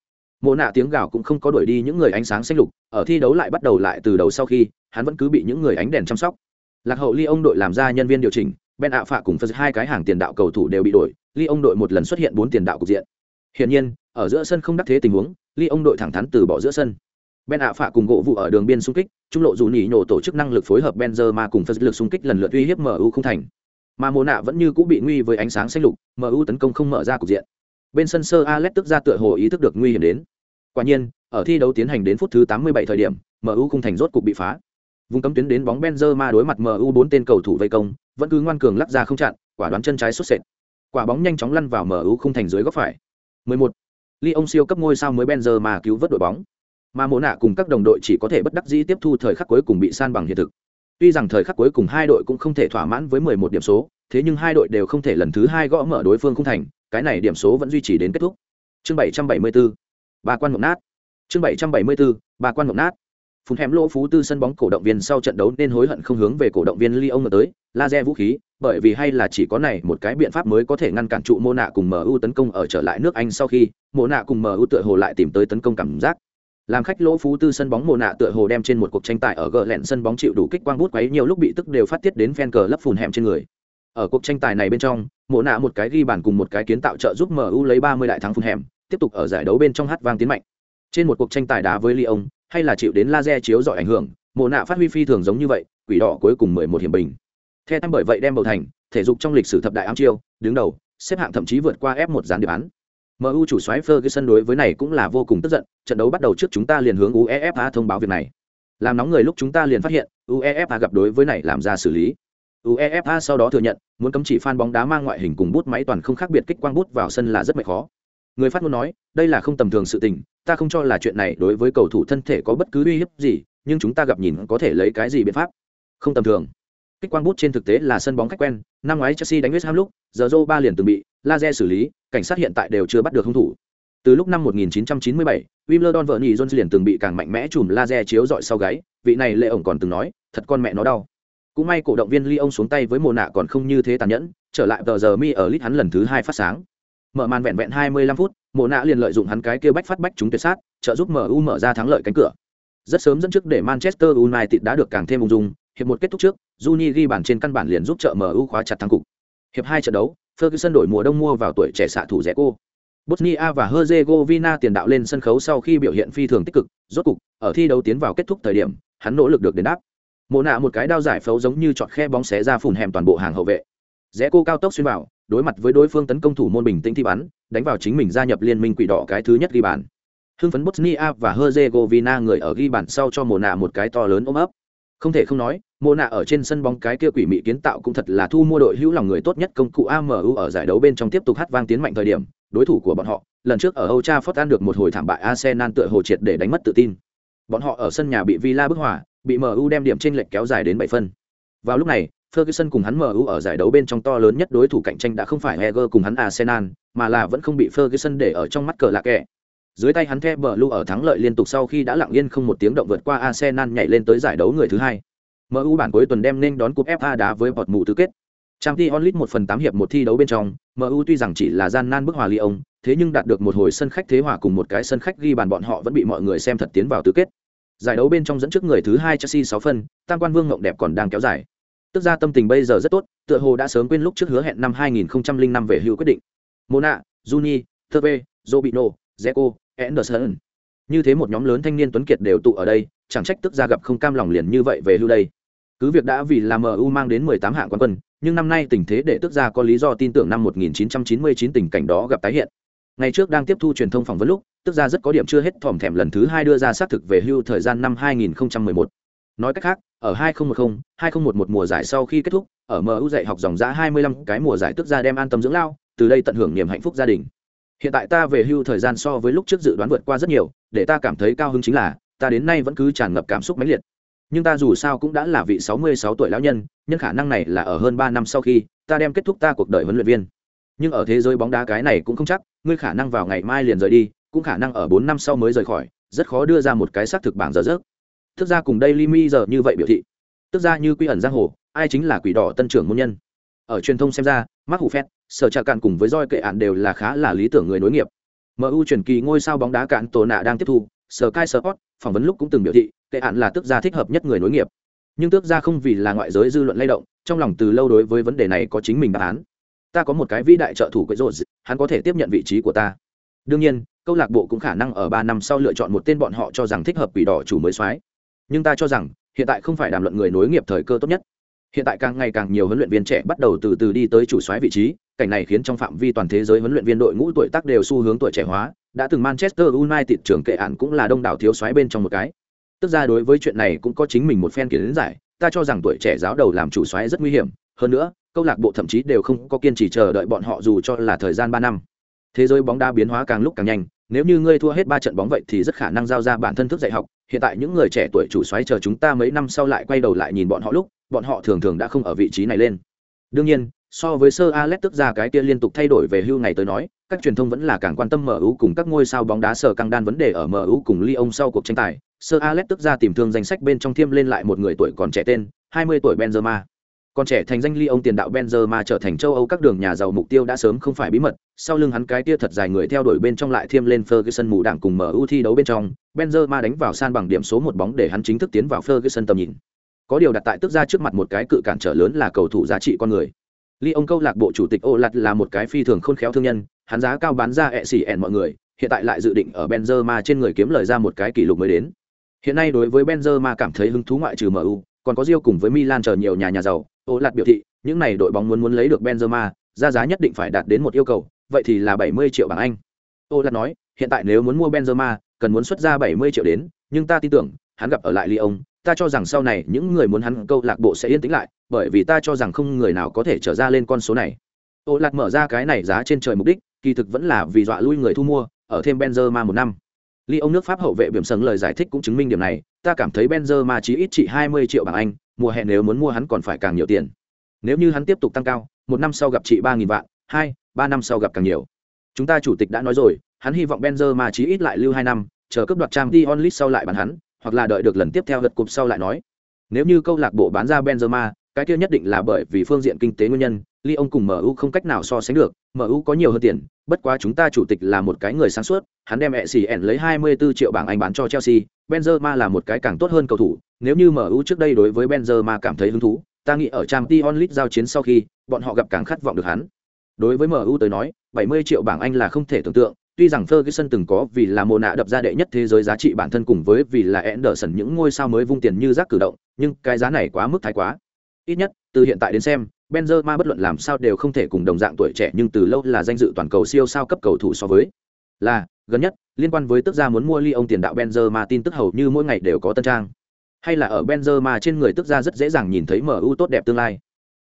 mộ nạ tiếng gào cũng không có đuổi đi những người ánh sáng xanh lục, ở thi đấu lại bắt đầu lại từ đầu sau khi, hắn vẫn cứ bị những người ánh đèn chăm sóc. Lạc hậu ly ông đội làm ra nhân viên điều chỉnh, ben ạ phạ cùng phật hai cái hàng tiền đạo cầu thủ đều bị đổi, ly ông đội một lần xuất hiện bốn tiền đạo cục diện. Hiển nhiên, ở giữa sân không đắc thế tình huống, ly ông đội thẳng thắn từ bỏ giữa sân. Ben ạ phạ cùng gỗ vụ ở đường biên xung kích, trung lộ dù nhỉ nhổ tổ chức năng lực phối hợp Benzer mà cùng phật lực xung kích lần lượt uy hiếp mu không thành. Mà mồ nạ vẫn như cũng bị nguy với ánh sáng xanh lục mu tấn công không mở ra cục diện bên sân sơ alex tức ra tựa hồ ý thức được nguy hiểm đến. Quả nhiên, ở thi đấu tiến hành đến phút thứ 87 thời điểm mu khung thành rốt cục bị phá. Vùng cấm tuyến đến bóng benzema đối mặt mu bốn tên cầu thủ vây công, vẫn cứ ngoan cường lắc ra không chặn, quả đoán chân trái xuất sệt. Quả bóng nhanh chóng lăn vào mu khung thành dưới góc phải. 11. Lyon siêu cấp ngôi sao mới Benzema cứu vớt đội bóng. Mà mỗ nạ cùng các đồng đội chỉ có thể bất đắc dĩ tiếp thu thời khắc cuối cùng bị san bằng hiện thực. Tuy rằng thời khắc cuối cùng hai đội cũng không thể thỏa mãn với 11 điểm số, thế nhưng hai đội đều không thể lần thứ hai gõ mở đối phương khung thành cái này điểm số vẫn duy trì đến kết thúc. Chương 774 ba quan ngọc nát. Chương 774 ba quan ngọc nát. Phun hẻm lỗ phú tư sân bóng cổ động viên sau trận đấu nên hối hận không hướng về cổ động viên Lyon tới, laser vũ khí, bởi vì hay là chỉ có này một cái biện pháp mới có thể ngăn cản trụ mô nạ cùng MU tấn công ở trở lại nước Anh sau khi mô nạ cùng MU tựa hồ lại tìm tới tấn công cảm giác. Làm khách lỗ phú tư sân bóng mô nạ tựa hồ đem trên một cuộc tranh tài ở gờ lẹn sân bóng chịu đủ kích quang bút quấy nhiều lúc bị tức đều phát tiết đến fan cờ lấp phùn hẻm trên người. Ở cuộc tranh tài này bên trong Mộ nạ một cái ghi bàn cùng một cái kiến tạo trợ giúp mu lấy 30 đại thắng phun hẻm tiếp tục ở giải đấu bên trong hát vang tiến mạnh trên một cuộc tranh tài đá với Lyon hay là chịu đến laser chiếu dọi ảnh hưởng Mộ nạ phát huy phi thường giống như vậy quỷ đỏ cuối cùng 11 hiểm bình theo tham bởi vậy đem bầu thành thể dục trong lịch sử thập đại ám chiêu đứng đầu xếp hạng thậm chí vượt qua f 1 gián điệp án MU chủ soái Ferguson đối với này cũng là vô cùng tức giận, trận đấu bắt đầu trước chúng ta liền hướng UEFA thông báo việc này. Làm nóng người lúc chúng ta liền phát hiện, UEFA gặp đối với này làm ra xử lý. UEFA sau đó thừa nhận, muốn cấm chỉ fan bóng đá mang ngoại hình cùng bút máy toàn không khác biệt kích quang bút vào sân là rất mệt khó. Người phát ngôn nói, đây là không tầm thường sự tình, ta không cho là chuyện này đối với cầu thủ thân thể có bất cứ uy hiếp gì, nhưng chúng ta gặp nhìn có thể lấy cái gì biện pháp? Không tầm thường. Kích quang bút trên thực tế là sân bóng khách quen, năm ngoái Chelsea đánh West Ham lúc, giờ Zoro ba liền từng bị laser xử lý, cảnh sát hiện tại đều chưa bắt được hung thủ. Từ lúc năm 1997, Wimbledon vợ nhỉ Jones liền từng bị càng mạnh mẽ chùm laser chiếu dọi sau gáy, vị này lệ ổng còn từng nói, thật con mẹ nó đau. Cũng may cổ động viên Lyon xuống tay với mồ nạ còn không như thế tàn nhẫn, trở lại tờ giờ mi ở lit hắn lần thứ hai phát sáng. Mở màn vẹn vẹn 25 phút, mồ nạ liền lợi dụng hắn cái kia bách phát bách chúng tuyệt sát, trợ giúp MU mở ra thắng lợi cánh cửa. Rất sớm dẫn trước để Manchester United đã được càng thêm ung dung, hiệp một kết thúc trước, Juni ghi bàn trên căn bản liền giúp trợ MU khóa chặt thắng cục. Hiệp hai trận đấu, Ferguson đổi mùa đông mua vào tuổi trẻ xạ thủ rẻ cô. Bosnia và Herzegovina tiền đạo lên sân khấu sau khi biểu hiện phi thường tích cực, rốt cục, ở thi đấu tiến vào kết thúc thời điểm, hắn nỗ lực được đền đáp. Mộ nạ một cái đao giải phẫu giống như chọt khe bóng xé ra phủn hẻm toàn bộ hàng hậu vệ. Rẽ cô cao tốc xuyên vào, đối mặt với đối phương tấn công thủ môn bình tĩnh thi bắn, đánh vào chính mình gia nhập liên minh quỷ đỏ cái thứ nhất ghi bàn. hưng phấn bosnia và herzegovina người ở ghi bàn sau cho mồ nạ một cái to lớn ôm ấp không thể không nói mồ nạ ở trên sân bóng cái kia quỷ mị kiến tạo cũng thật là thu mua đội hữu lòng người tốt nhất công cụ amu ở giải đấu bên trong tiếp tục hát vang tiến mạnh thời điểm đối thủ của bọn họ lần trước ở âu cha ăn được một hồi thảm bại arsenal tựa hồ triệt để đánh mất tự tin bọn họ ở sân nhà bị villa bức hòa bị mu đem điểm trên lệch kéo dài đến bảy phân vào lúc này Ferguson cùng hắn MU ở giải đấu bên trong to lớn nhất đối thủ cạnh tranh đã không phải Eger cùng hắn Arsenal, mà là vẫn không bị Ferguson để ở trong mắt cờ lạc kẻ. Dưới tay hắn The Blue ở thắng lợi liên tục sau khi đã lặng yên không một tiếng động vượt qua Arsenal nhảy lên tới giải đấu người thứ hai. MU bản cuối tuần đem nên đón cúp FA đá với bọt mù tứ kết. Champions League một phần tám hiệp một thi đấu bên trong, MU tuy rằng chỉ là gian nan bức hòa Lyon, thế nhưng đạt được một hồi sân khách thế hòa cùng một cái sân khách ghi bàn bọn họ vẫn bị mọi người xem thật tiến vào tứ kết. Giải đấu bên trong dẫn trước người thứ hai Chelsea 6 phân, tam quan vương ngộng đẹp còn đang kéo dài tức ra tâm tình bây giờ rất tốt tựa hồ đã sớm quên lúc trước hứa hẹn năm 2005 về hưu quyết định mona juni thơ Robino, Zeko, Anderson. Như thế một nhóm lớn thanh niên tuấn kiệt đều tụ ở đây, chẳng trách tức ra gặp không cam lòng liền như vậy về hưu đây. Cứ việc đã vì là MU mang đến 18 hạng quán quân, nhưng năm nay tình thế để tức ra có lý do tin tưởng năm 1999 tình cảnh đó gặp tái hiện. Ngày trước đang tiếp thu truyền thông phỏng vấn lúc, tức ra rất có điểm chưa hết thòm thèm lần thứ hai đưa ra xác thực về hưu thời gian năm 2011. Nói cách khác, ở 2010, 2011 mùa giải sau khi kết thúc, ở MU dạy học dòng giá 25 cái mùa giải tức ra đem an tâm dưỡng lao, từ đây tận hưởng niềm hạnh phúc gia đình. Hiện tại ta về hưu thời gian so với lúc trước dự đoán vượt qua rất nhiều, để ta cảm thấy cao hứng chính là, ta đến nay vẫn cứ tràn ngập cảm xúc mãnh liệt. Nhưng ta dù sao cũng đã là vị 66 tuổi lão nhân, nhân khả năng này là ở hơn 3 năm sau khi ta đem kết thúc ta cuộc đời huấn luyện viên. Nhưng ở thế giới bóng đá cái này cũng không chắc, ngươi khả năng vào ngày mai liền rời đi, cũng khả năng ở bốn năm sau mới rời khỏi, rất khó đưa ra một cái xác thực bảng giờ giấc thức ra cùng đây limi giờ như vậy biểu thị. Tức ra như quy ẩn giang hồ ai chính là quỷ đỏ tân trưởng môn nhân. Ở truyền thông xem ra mark hủ phét sở trà cạn cùng với roi kệ ạn đều là khá là lý tưởng người nối nghiệp. Mu truyền kỳ ngôi sao bóng đá cạn tổ nạ đang tiếp thu sở kai sport phỏng vấn lúc cũng từng biểu thị kệ ạn là tức gia thích hợp nhất người nối nghiệp. Nhưng tước gia không vì là ngoại giới dư luận lay động trong lòng từ lâu đối với vấn đề này có chính mình đáp án ta có một cái vĩ đại trợ thủ quậy rột hắn có thể tiếp nhận vị trí của ta. Đương nhiên, câu lạc bộ cũng khả năng ở ba năm sau lựa chọn một tên bọn họ cho rằng thích hợp quỷ đỏ chủ mới soái. Nhưng ta cho rằng, hiện tại không phải đàm luận người nối nghiệp thời cơ tốt nhất. Hiện tại càng ngày càng nhiều huấn luyện viên trẻ bắt đầu từ từ đi tới chủ soái vị trí, cảnh này khiến trong phạm vi toàn thế giới huấn luyện viên đội ngũ tuổi tác đều xu hướng tuổi trẻ hóa, đã từng manchester united trưởng kệ ạn cũng là đông đảo thiếu soái bên trong một cái. Tức ra đối với chuyện này cũng có chính mình một phen kiến giải, ta cho rằng tuổi trẻ giáo đầu làm chủ soái rất nguy hiểm, hơn nữa câu lạc bộ thậm chí đều không có kiên trì chờ đợi bọn họ dù cho là thời gian ba năm. Thế giới bóng đá biến hóa càng lúc càng nhanh, nếu như ngươi thua hết ba trận bóng vậy thì rất khả năng giao ra bản thân thức dạy học. Hiện tại những người trẻ tuổi chủ xoáy chờ chúng ta mấy năm sau lại quay đầu lại nhìn bọn họ lúc, bọn họ thường thường đã không ở vị trí này lên. Đương nhiên, so với sơ alex tức ra cái kia liên tục thay đổi về hưu ngày tới nói, các truyền thông vẫn là càng quan tâm mu cùng các ngôi sao bóng đá sở căng đan vấn đề ở mu cùng Lyon sau cuộc tranh tài. Sơ alex tức ra tìm thương danh sách bên trong thiêm lên lại một người tuổi còn trẻ tên 20 tuổi benzema còn trẻ thành danh ly ông tiền đạo Benzema trở thành châu Âu các đường nhà giàu mục tiêu đã sớm không phải bí mật, sau lưng hắn cái tia thật dài người theo đuổi bên trong lại thêm lên Ferguson mù đảng cùng MU thi đấu bên trong, Benzema đánh vào san bằng điểm số một bóng để hắn chính thức tiến vào Ferguson tầm nhìn. Có điều đặt tại tức ra trước mặt một cái cự cản trở lớn là cầu thủ giá trị con người. Ly ông câu lạc bộ chủ tịch Ô Lạt là một cái phi thường khôn khéo thương nhân, hắn giá cao bán ra ẹ xỉ ẻn mọi người, hiện tại lại dự định ở Benzema trên người kiếm lời ra một cái kỷ lục mới đến. Hiện nay đối với Benzema cảm thấy hứng thú ngoại trừ MU, còn có Rio cùng với Milan chờ nhiều nhà nhà giàu, Ô Lạt biểu thị, những này đội bóng muốn muốn lấy được Benzema, ra giá nhất định phải đạt đến một yêu cầu, vậy thì là 70 triệu bảng Anh. Ô Lạt nói, hiện tại nếu muốn mua Benzema, cần muốn xuất ra 70 triệu đến, nhưng ta tin tưởng, hắn gặp ở lại Lyon, ta cho rằng sau này những người muốn hắn câu lạc bộ sẽ yên tĩnh lại, bởi vì ta cho rằng không người nào có thể trở ra lên con số này. Ô Lạt mở ra cái này giá trên trời mục đích, kỳ thực vẫn là vì dọa lui người thu mua, ở thêm Benzema một năm. Lyon nước Pháp hậu vệ biểm sấn lời giải thích cũng chứng minh điểm này, ta cảm thấy Benzema chỉ ít trị 20 triệu bảng Anh, mùa hè nếu muốn mua hắn còn phải càng nhiều tiền. Nếu như hắn tiếp tục tăng cao một năm sau gặp chị 3.000 vạn hai ba năm sau gặp càng nhiều. Chúng ta chủ tịch đã nói rồi hắn hy vọng Benzema chí ít lại lưu hai năm chờ cấp đoạt trang Dion onlit sau lại bán hắn hoặc là đợi được lần tiếp theo lượt cục sau lại nói. Nếu như câu lạc bộ bán ra benzema cái kia nhất định là bởi vì phương diện kinh tế nguyên nhân Lyon cùng MU không cách nào so sánh được, MU có nhiều hơn tiền, bất quá chúng ta chủ tịch là một cái người sáng suốt, hắn đem ECN lấy 24 triệu bảng Anh bán cho Chelsea, Benzema là một cái càng tốt hơn cầu thủ, nếu như MU trước đây đối với Benzema cảm thấy hứng thú, ta nghĩ ở Champions League giao chiến sau khi, bọn họ gặp càng khát vọng được hắn. Đối với MU tới nói, 70 triệu bảng Anh là không thể tưởng tượng, tuy rằng Ferguson từng có vì là mồ nạ đập ra đệ nhất thế giới giá trị bản thân cùng với vì là Anderson những ngôi sao mới vung tiền như rác cử động, nhưng cái giá này quá mức thái quá. Ít nhất, từ hiện tại đến xem, Benzema bất luận làm sao đều không thể cùng đồng dạng tuổi trẻ nhưng từ lâu là danh dự toàn cầu siêu sao cấp cầu thủ so với. Là, gần nhất, liên quan với tức gia muốn mua ly ông tiền đạo Benzema tin tức hầu như mỗi ngày đều có tân trang. Hay là ở Benzema trên người tức gia rất dễ dàng nhìn thấy MU tốt đẹp tương lai.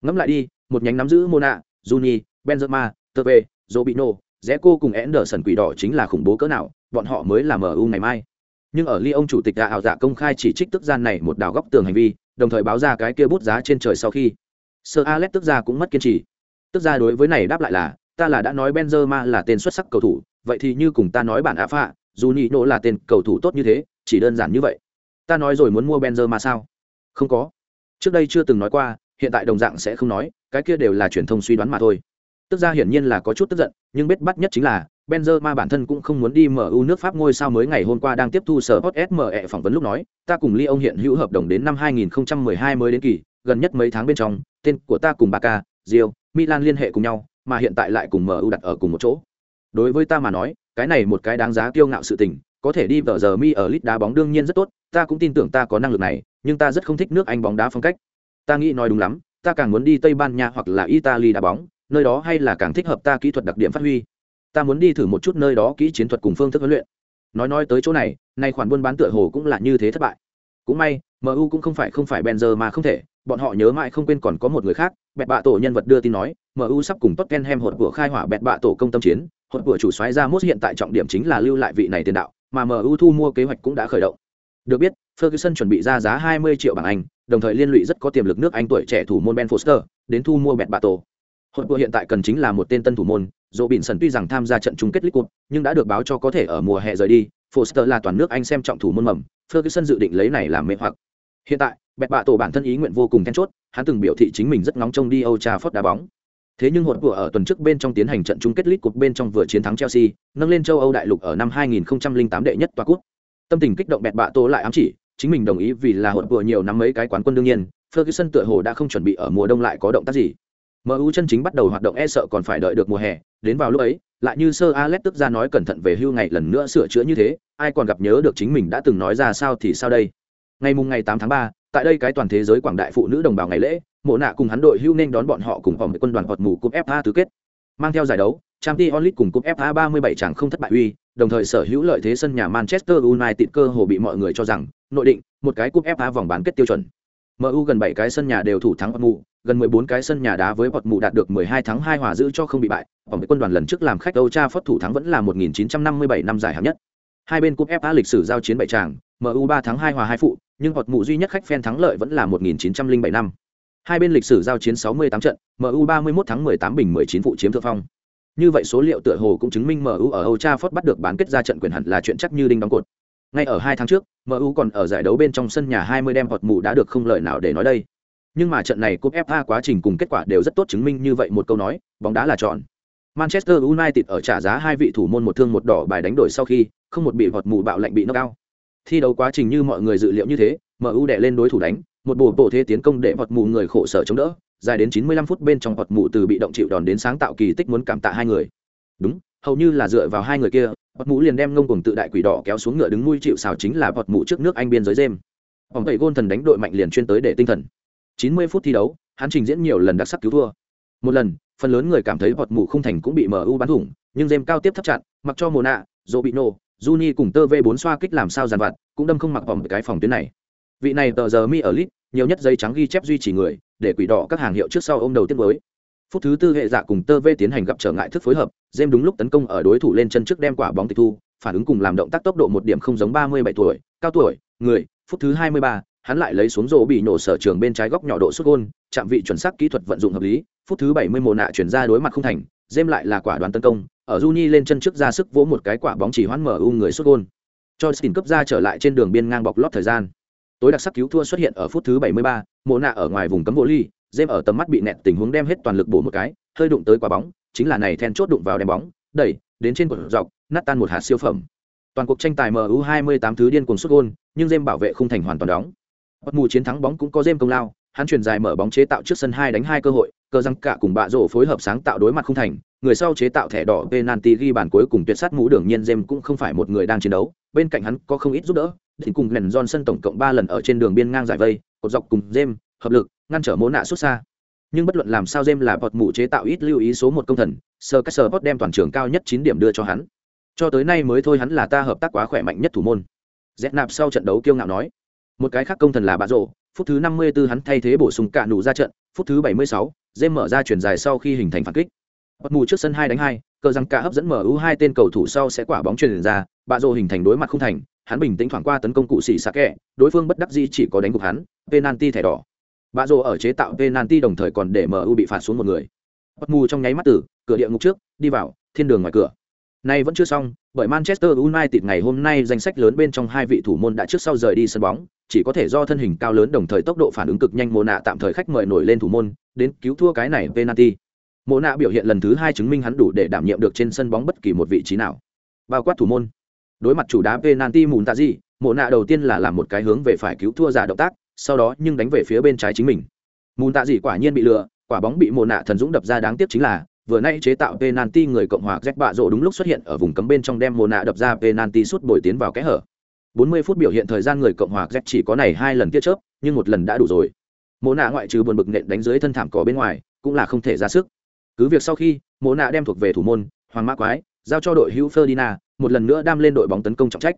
Ngẫm lại đi, một nhánh nắm giữ Mona, Juni, Benzema, Teve, Robinho, cô cùng Anderson quỷ đỏ chính là khủng bố cỡ nào, bọn họ mới là MU ngày mai. Nhưng ở Lyon chủ tịch đã ảo dạ công khai chỉ trích tức gian này một đào góc tường hành vi, đồng thời báo ra cái kia bút giá trên trời sau khi Sir Alex tức ra cũng mất kiên trì. Tức ra đối với này đáp lại là, ta là đã nói Benzema là tên xuất sắc cầu thủ, vậy thì như cùng ta nói bản ạ phạ dù nhị nỗ là tên cầu thủ tốt như thế, chỉ đơn giản như vậy. Ta nói rồi muốn mua Benzema sao? Không có. Trước đây chưa từng nói qua, hiện tại đồng dạng sẽ không nói, cái kia đều là truyền thông suy đoán mà thôi. Tức ra hiển nhiên là có chút tức giận, nhưng biết bắt nhất chính là Benzema bản thân cũng không muốn đi MU nước Pháp ngôi sao mới ngày hôm qua đang tiếp thu sở Hot SME phỏng vấn lúc nói, ta cùng Lyon hiện hữu hợp đồng đến năm 2012 mới đến kỳ, gần nhất mấy tháng bên trong, tên của ta cùng Barca, Real, Milan liên hệ cùng nhau, mà hiện tại lại cùng MU đặt ở cùng một chỗ. Đối với ta mà nói, cái này một cái đáng giá kiêu ngạo sự tình, có thể đi vào giờ mi ở lit đá bóng đương nhiên rất tốt, ta cũng tin tưởng ta có năng lực này, nhưng ta rất không thích nước Anh bóng đá phong cách. Ta nghĩ nói đúng lắm, ta càng muốn đi Tây Ban Nha hoặc là Italy đá bóng, nơi đó hay là càng thích hợp ta kỹ thuật đặc điểm phát huy ta muốn đi thử một chút nơi đó kỹ chiến thuật cùng phương thức huấn luyện. Nói nói tới chỗ này, nay khoản buôn bán tựa hồ cũng là như thế thất bại. Cũng may mu cũng không phải không phải benzer mà không thể, bọn họ nhớ mãi không quên còn có một người khác, bẹt bạ tổ nhân vật đưa tin nói mu sắp cùng tottenham hột của khai hỏa bẹt bạ tổ công tâm chiến, hột của chủ xoáy ra mốt hiện tại trọng điểm chính là lưu lại vị này tiền đạo, mà mu thu mua kế hoạch cũng đã khởi động. Được biết, ferguson chuẩn bị ra giá 20 triệu bảng anh, đồng thời liên lụy rất có tiềm lực nước anh tuổi trẻ thủ môn ben foster, đến thu mua bẹt bạ tổ. Hội của hiện tại cần chính là một tên tân thủ môn dỗ bỉn sần tuy rằng tham gia trận chung kết League Cup, nhưng đã được báo cho có thể ở mùa hè rời đi. Foster là toàn nước anh xem trọng thủ môn mầm ferguson dự định lấy này làm mê hoặc. Hiện tại bẹt bạ tổ bản thân ý nguyện vô cùng then chốt hắn từng biểu thị chính mình rất ngóng trông đi âu Trafford đá bóng. Thế nhưng hội của ở tuần trước bên trong tiến hành trận chung kết League Cup bên trong vừa chiến thắng chelsea nâng lên châu âu đại lục ở năm 2008 đệ nhất toa cúp. Tâm tình kích động bẹt bạ tổ lại ám chỉ chính mình đồng ý vì là hội của nhiều năm mấy cái quán quân đương nhiên ferguson tựa hồ đã không chuẩn bị ở mùa đông lại có động tác gì. MU chân chính bắt đầu hoạt động e sợ còn phải đợi được mùa hè, đến vào lúc ấy, lại như Sir Alex tức ra nói cẩn thận về hưu ngày lần nữa sửa chữa như thế, ai còn gặp nhớ được chính mình đã từng nói ra sao thì sao đây. Ngày mùng ngày 8 tháng 3, tại đây cái toàn thế giới quảng đại phụ nữ đồng bào ngày lễ, Mộ nạ cùng hắn đội hưu nên đón bọn họ cùng vòng quân đoàn hoạt mù cúp FA tứ kết. Mang theo giải đấu, Champions League cùng cúp FA 37 chẳng không thất bại uy, đồng thời sở hữu lợi thế sân nhà Manchester United cơ hồ bị mọi người cho rằng, nội định, một cái cúp FA vòng bán kết tiêu chuẩn. MU gần 7 cái sân nhà đều thủ thắng mù, gần 14 cái sân nhà đá với bọt mù đạt được 12 thắng 2 hòa giữ cho không bị bại. Vòng quân đoàn lần trước làm khách Âu Cha phất thủ thắng vẫn là 1957 năm giải hạng nhất. Hai bên cúp FA lịch sử giao chiến bảy tràng, MU 3 thắng 2 hòa 2 phụ, nhưng bọt mù duy nhất khách fan thắng lợi vẫn là 1907 năm. Hai bên lịch sử giao chiến 68 trận, MU 31 thắng 18 bình 19 phụ chiếm thượng phong. Như vậy số liệu tựa hồ cũng chứng minh MU ở Âu Cha Phất bắt được bán kết ra trận quyền hẳn là chuyện chắc như đinh đóng cột. Ngay ở hai tháng trước, MU còn ở giải đấu bên trong sân nhà 20 đem bọt mù đã được không lợi nào để nói đây. Nhưng mà trận này cúp FA quá trình cùng kết quả đều rất tốt chứng minh như vậy một câu nói, bóng đá là chọn. Manchester United ở trả giá hai vị thủ môn một thương một đỏ bài đánh đổi sau khi, không một bị vọt mù bạo lạnh bị knock out. Thi đấu quá trình như mọi người dự liệu như thế, MU đè lên đối thủ đánh, một bộ bộ thế tiến công để vọt mù người khổ sở chống đỡ, dài đến 95 phút bên trong vọt mù từ bị động chịu đòn đến sáng tạo kỳ tích muốn cảm tạ hai người. Đúng, hầu như là dựa vào hai người kia, vọt mù liền đem ngông cuồng tự đại quỷ đỏ kéo xuống ngựa đứng nuôi chịu xào chính là vọt mù trước nước anh biên giới dêm bỏng tẩy gôn thần đánh đội mạnh liền chuyên tới để tinh thần 90 phút thi đấu hắn trình diễn nhiều lần đặc sắc cứu thua. Một lần phần lớn người cảm thấy bọt mù không thành cũng bị mu bắn thủng nhưng Gem cao tiếp thấp chặn mặc cho Mona, Robinho, bị Juni cùng tơ v 4 xoa kích làm sao giàn vặt cũng đâm không mặc vòng cái phòng tuyến này. Vị này tờ giờ mi ở lit nhiều nhất giấy trắng ghi chép duy trì người để quỷ đỏ các hàng hiệu trước sau ôm đầu tiếp với phút thứ tư hệ dạ cùng tơ V tiến hành gặp trở ngại thức phối hợp Gem đúng lúc tấn công ở đối thủ lên chân trước đem quả bóng tịch thu phản ứng cùng làm động tác tốc độ một điểm không giống ba mươi bảy tuổi cao tuổi người phút thứ hai mươi ba hắn lại lấy xuống rổ bị nổ sở trường bên trái góc nhỏ độ xuất gôn chạm vị chuẩn xác kỹ thuật vận dụng hợp lý phút thứ bảy mươi mồ nạ chuyển ra đối mặt không thành jem lại là quả đoàn tấn công ở Juni lên chân trước ra sức vỗ một cái quả bóng chỉ hoãn mở u người xuất gôn cho xin cấp ra trở lại trên đường biên ngang bọc lót thời gian tối đặc sắc cứu thua xuất hiện ở phút thứ 73, mồ nạ ở ngoài vùng cấm vô ly James ở tầm mắt bị nẹt tình huống đem hết toàn lực bổ một cái, hơi đụng tới quả bóng, chính là này then chốt đụng vào đem bóng, đẩy đến trên cột dọc, nát tan một hạt siêu phẩm. Toàn cuộc tranh tài MU 28 thứ điên cuồng xuất gol, nhưng James bảo vệ không thành hoàn toàn đóng. Bất mù chiến thắng bóng cũng có dêm công lao, hắn chuyển dài mở bóng chế tạo trước sân hai đánh hai cơ hội, cơ răng cả cùng bạ rổ phối hợp sáng tạo đối mặt không thành, người sau chế tạo thẻ đỏ penalty ghi bàn cuối cùng tuyệt sát mũ đường nhiên dêm cũng không phải một người đang chiến đấu, bên cạnh hắn có không ít giúp đỡ, thì cùng Glenn Johnson tổng cộng ba lần ở trên đường biên ngang giải vây, cột dọc cùng dêm hợp lực ngăn trở mô nạ xuất xa. Nhưng bất luận làm sao dêm là bọt mũ chế tạo ít lưu ý số một công thần sơ các sơ bot đem toàn trường cao nhất chín điểm đưa cho hắn. Cho tới nay mới thôi hắn là ta hợp tác quá khỏe mạnh nhất thủ môn. Dẹp nạp sau trận đấu kiêu ngạo nói một cái khác công thần là bà rộ phút thứ năm mươi 54 hắn thay thế bổ sung cả nụ ra trận phút thứ bảy mươi sáu, dêm mở ra chuyển dài sau khi hình thành phản kích. Bất mù trước sân hai đánh hai cờ rằng cả hấp dẫn mở ưu hai tên cầu thủ sau sẽ quả bóng truyền ra bà rộ hình thành đối mặt không thành hắn bình tĩnh thoảng qua tấn công cụ xỉ xạ kẹ đối phương bất đắc dĩ chỉ có đánh gục hắn penalty thẻ đỏ. Bà rộ ở chế tạo penalty đồng thời còn để mu bị phạt xuống một người. Bất mù trong nháy mắt tử cửa địa ngục trước đi vào thiên đường ngoài cửa nay vẫn chưa xong, bởi Manchester United ngày hôm nay danh sách lớn bên trong hai vị thủ môn đã trước sau rời đi sân bóng, chỉ có thể do thân hình cao lớn đồng thời tốc độ phản ứng cực nhanh Mộ nạ tạm thời khách mời nổi lên thủ môn, đến cứu thua cái này penalty. Mộ nạ biểu hiện lần thứ hai chứng minh hắn đủ để đảm nhiệm được trên sân bóng bất kỳ một vị trí nào. Bao quát thủ môn. Đối mặt chủ đá penalty mùn tạ gì, Mộ nạ đầu tiên là làm một cái hướng về phải cứu thua giả động tác, sau đó nhưng đánh về phía bên trái chính mình. Mùn tạ gì quả nhiên bị lừa, quả bóng bị Mộ nạ thần dũng đập ra đáng tiếc chính là vừa nay chế tạo penalty người cộng hòa Jack bạ rộ đúng lúc xuất hiện ở vùng cấm bên trong đem Mona đập ra penalty sút bồi tiến vào cái hở. 40 phút biểu hiện thời gian người cộng hòa Jack chỉ có này hai lần tia chớp, nhưng một lần đã đủ rồi. Mona ngoại trừ buồn bực nện đánh dưới thân thảm cỏ bên ngoài, cũng là không thể ra sức. Cứ việc sau khi Mona đem thuộc về thủ môn, Hoàng Mã Quái, giao cho đội hữu Ferdinand, một lần nữa đam lên đội bóng tấn công trọng trách.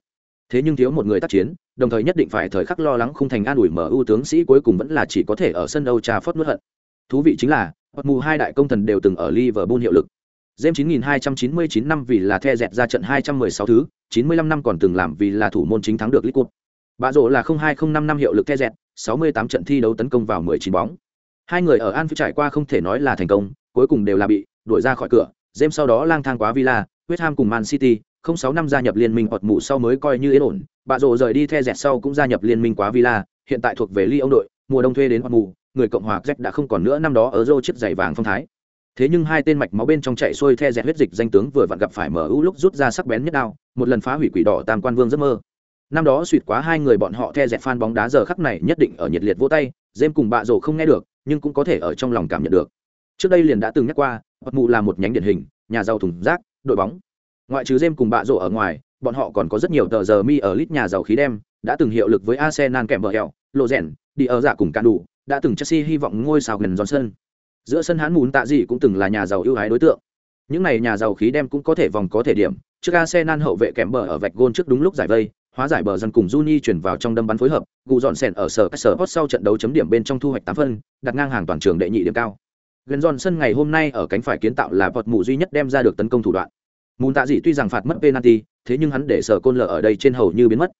Thế nhưng thiếu một người tác chiến, đồng thời nhất định phải thời khắc lo lắng không thành an ủi mở ưu tướng sĩ cuối cùng vẫn là chỉ có thể ở sân Old Trafford nuốt hận. Thú vị chính là, Hoặc mù hai đại công thần đều từng ở Liverpool hiệu lực. James 9299 năm vì là the dẹt ra trận 216 thứ, 95 năm còn từng làm vì là thủ môn chính thắng được Liverpool. Bạ rổ là 0205 năm hiệu lực the dẹt, 68 trận thi đấu tấn công vào 19 bóng. Hai người ở Anfield trải qua không thể nói là thành công, cuối cùng đều là bị đuổi ra khỏi cửa. James sau đó lang thang quá Villa, West Ham cùng Man City, 06 năm gia nhập liên minh hoặc mụ sau mới coi như yên ổn. Bạ rổ rời đi the dẹt sau cũng gia nhập liên minh quá Villa, hiện tại thuộc về Lyon đội, mùa đông thuê đến hoặc mù, người cộng hòa z đã không còn nữa, năm đó ở rô chiếc giày vàng phong thái. Thế nhưng hai tên mạch máu bên trong chạy xuôi the dẹt huyết dịch danh tướng vừa vặn gặp phải mở ưu lúc rút ra sắc bén nhất đao, một lần phá hủy quỷ đỏ tam quan vương giấc mơ. Năm đó suýt quá hai người bọn họ the dẹt phan bóng đá giờ khắc này nhất định ở nhiệt liệt vỗ tay dêm cùng bạ rổ không nghe được, nhưng cũng có thể ở trong lòng cảm nhận được. Trước đây liền đã từng nhắc qua bật mụ là một nhánh điển hình, nhà giàu thùng rác, đội bóng. Ngoại trừ dêm cùng bạ rổ ở ngoài, bọn họ còn có rất nhiều tờ giờ mi ở lít nhà giàu khí đem, đã từng hiệu lực với arsenal kèm bờ hẹo lộ rèn đi ở giả cùng cạn đủ đã từng Chelsea hy vọng ngôi sao gần Johnson. Giữa sân hắn muốn tạ gì cũng từng là nhà giàu ưu ái đối tượng. Những này nhà giàu khí đem cũng có thể vòng có thể điểm, trước Arsenal hậu vệ kèm bờ ở vạch gôn trước đúng lúc giải vây, hóa giải bờ dân cùng Juni chuyển vào trong đâm bắn phối hợp, gù dọn sèn ở sở sở hot sau trận đấu chấm điểm bên trong thu hoạch 8 phân, đặt ngang hàng toàn trường đệ nhị điểm cao. Gần Johnson ngày hôm nay ở cánh phải kiến tạo là vật mù duy nhất đem ra được tấn công thủ đoạn. Mùn tạ dị tuy rằng phạt mất penalty, thế nhưng hắn để sở côn lở ở đây trên hầu như biến mất.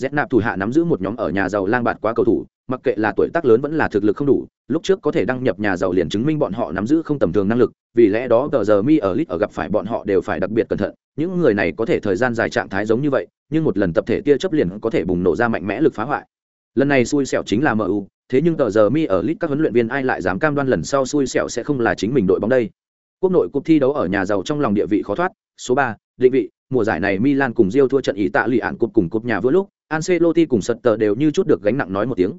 Z nạp thủ hạ nắm giữ một nhóm ở nhà giàu lang bạt quá cầu thủ, mặc kệ là tuổi tác lớn vẫn là thực lực không đủ, lúc trước có thể đăng nhập nhà giàu liền chứng minh bọn họ nắm giữ không tầm thường năng lực, vì lẽ đó tờ giờ mi ở lit ở gặp phải bọn họ đều phải đặc biệt cẩn thận. Những người này có thể thời gian dài trạng thái giống như vậy, nhưng một lần tập thể tia chấp liền có thể bùng nổ ra mạnh mẽ lực phá hoại. Lần này xui xẻo chính là mu thế nhưng tờ giờ mi ở lit các huấn luyện viên ai lại dám cam đoan lần sau xui xẻo sẽ không là chính mình đội bóng đây? Quốc nội cuộc thi đấu ở nhà giàu trong lòng địa vị khó thoát, số ba, định vị, mùa giải này Milan cùng Rio thua trận ý tạ lì ạn cúp cùng cúp nhà vừa lúc, Ancelotti cùng Sutter đều như chút được gánh nặng nói một tiếng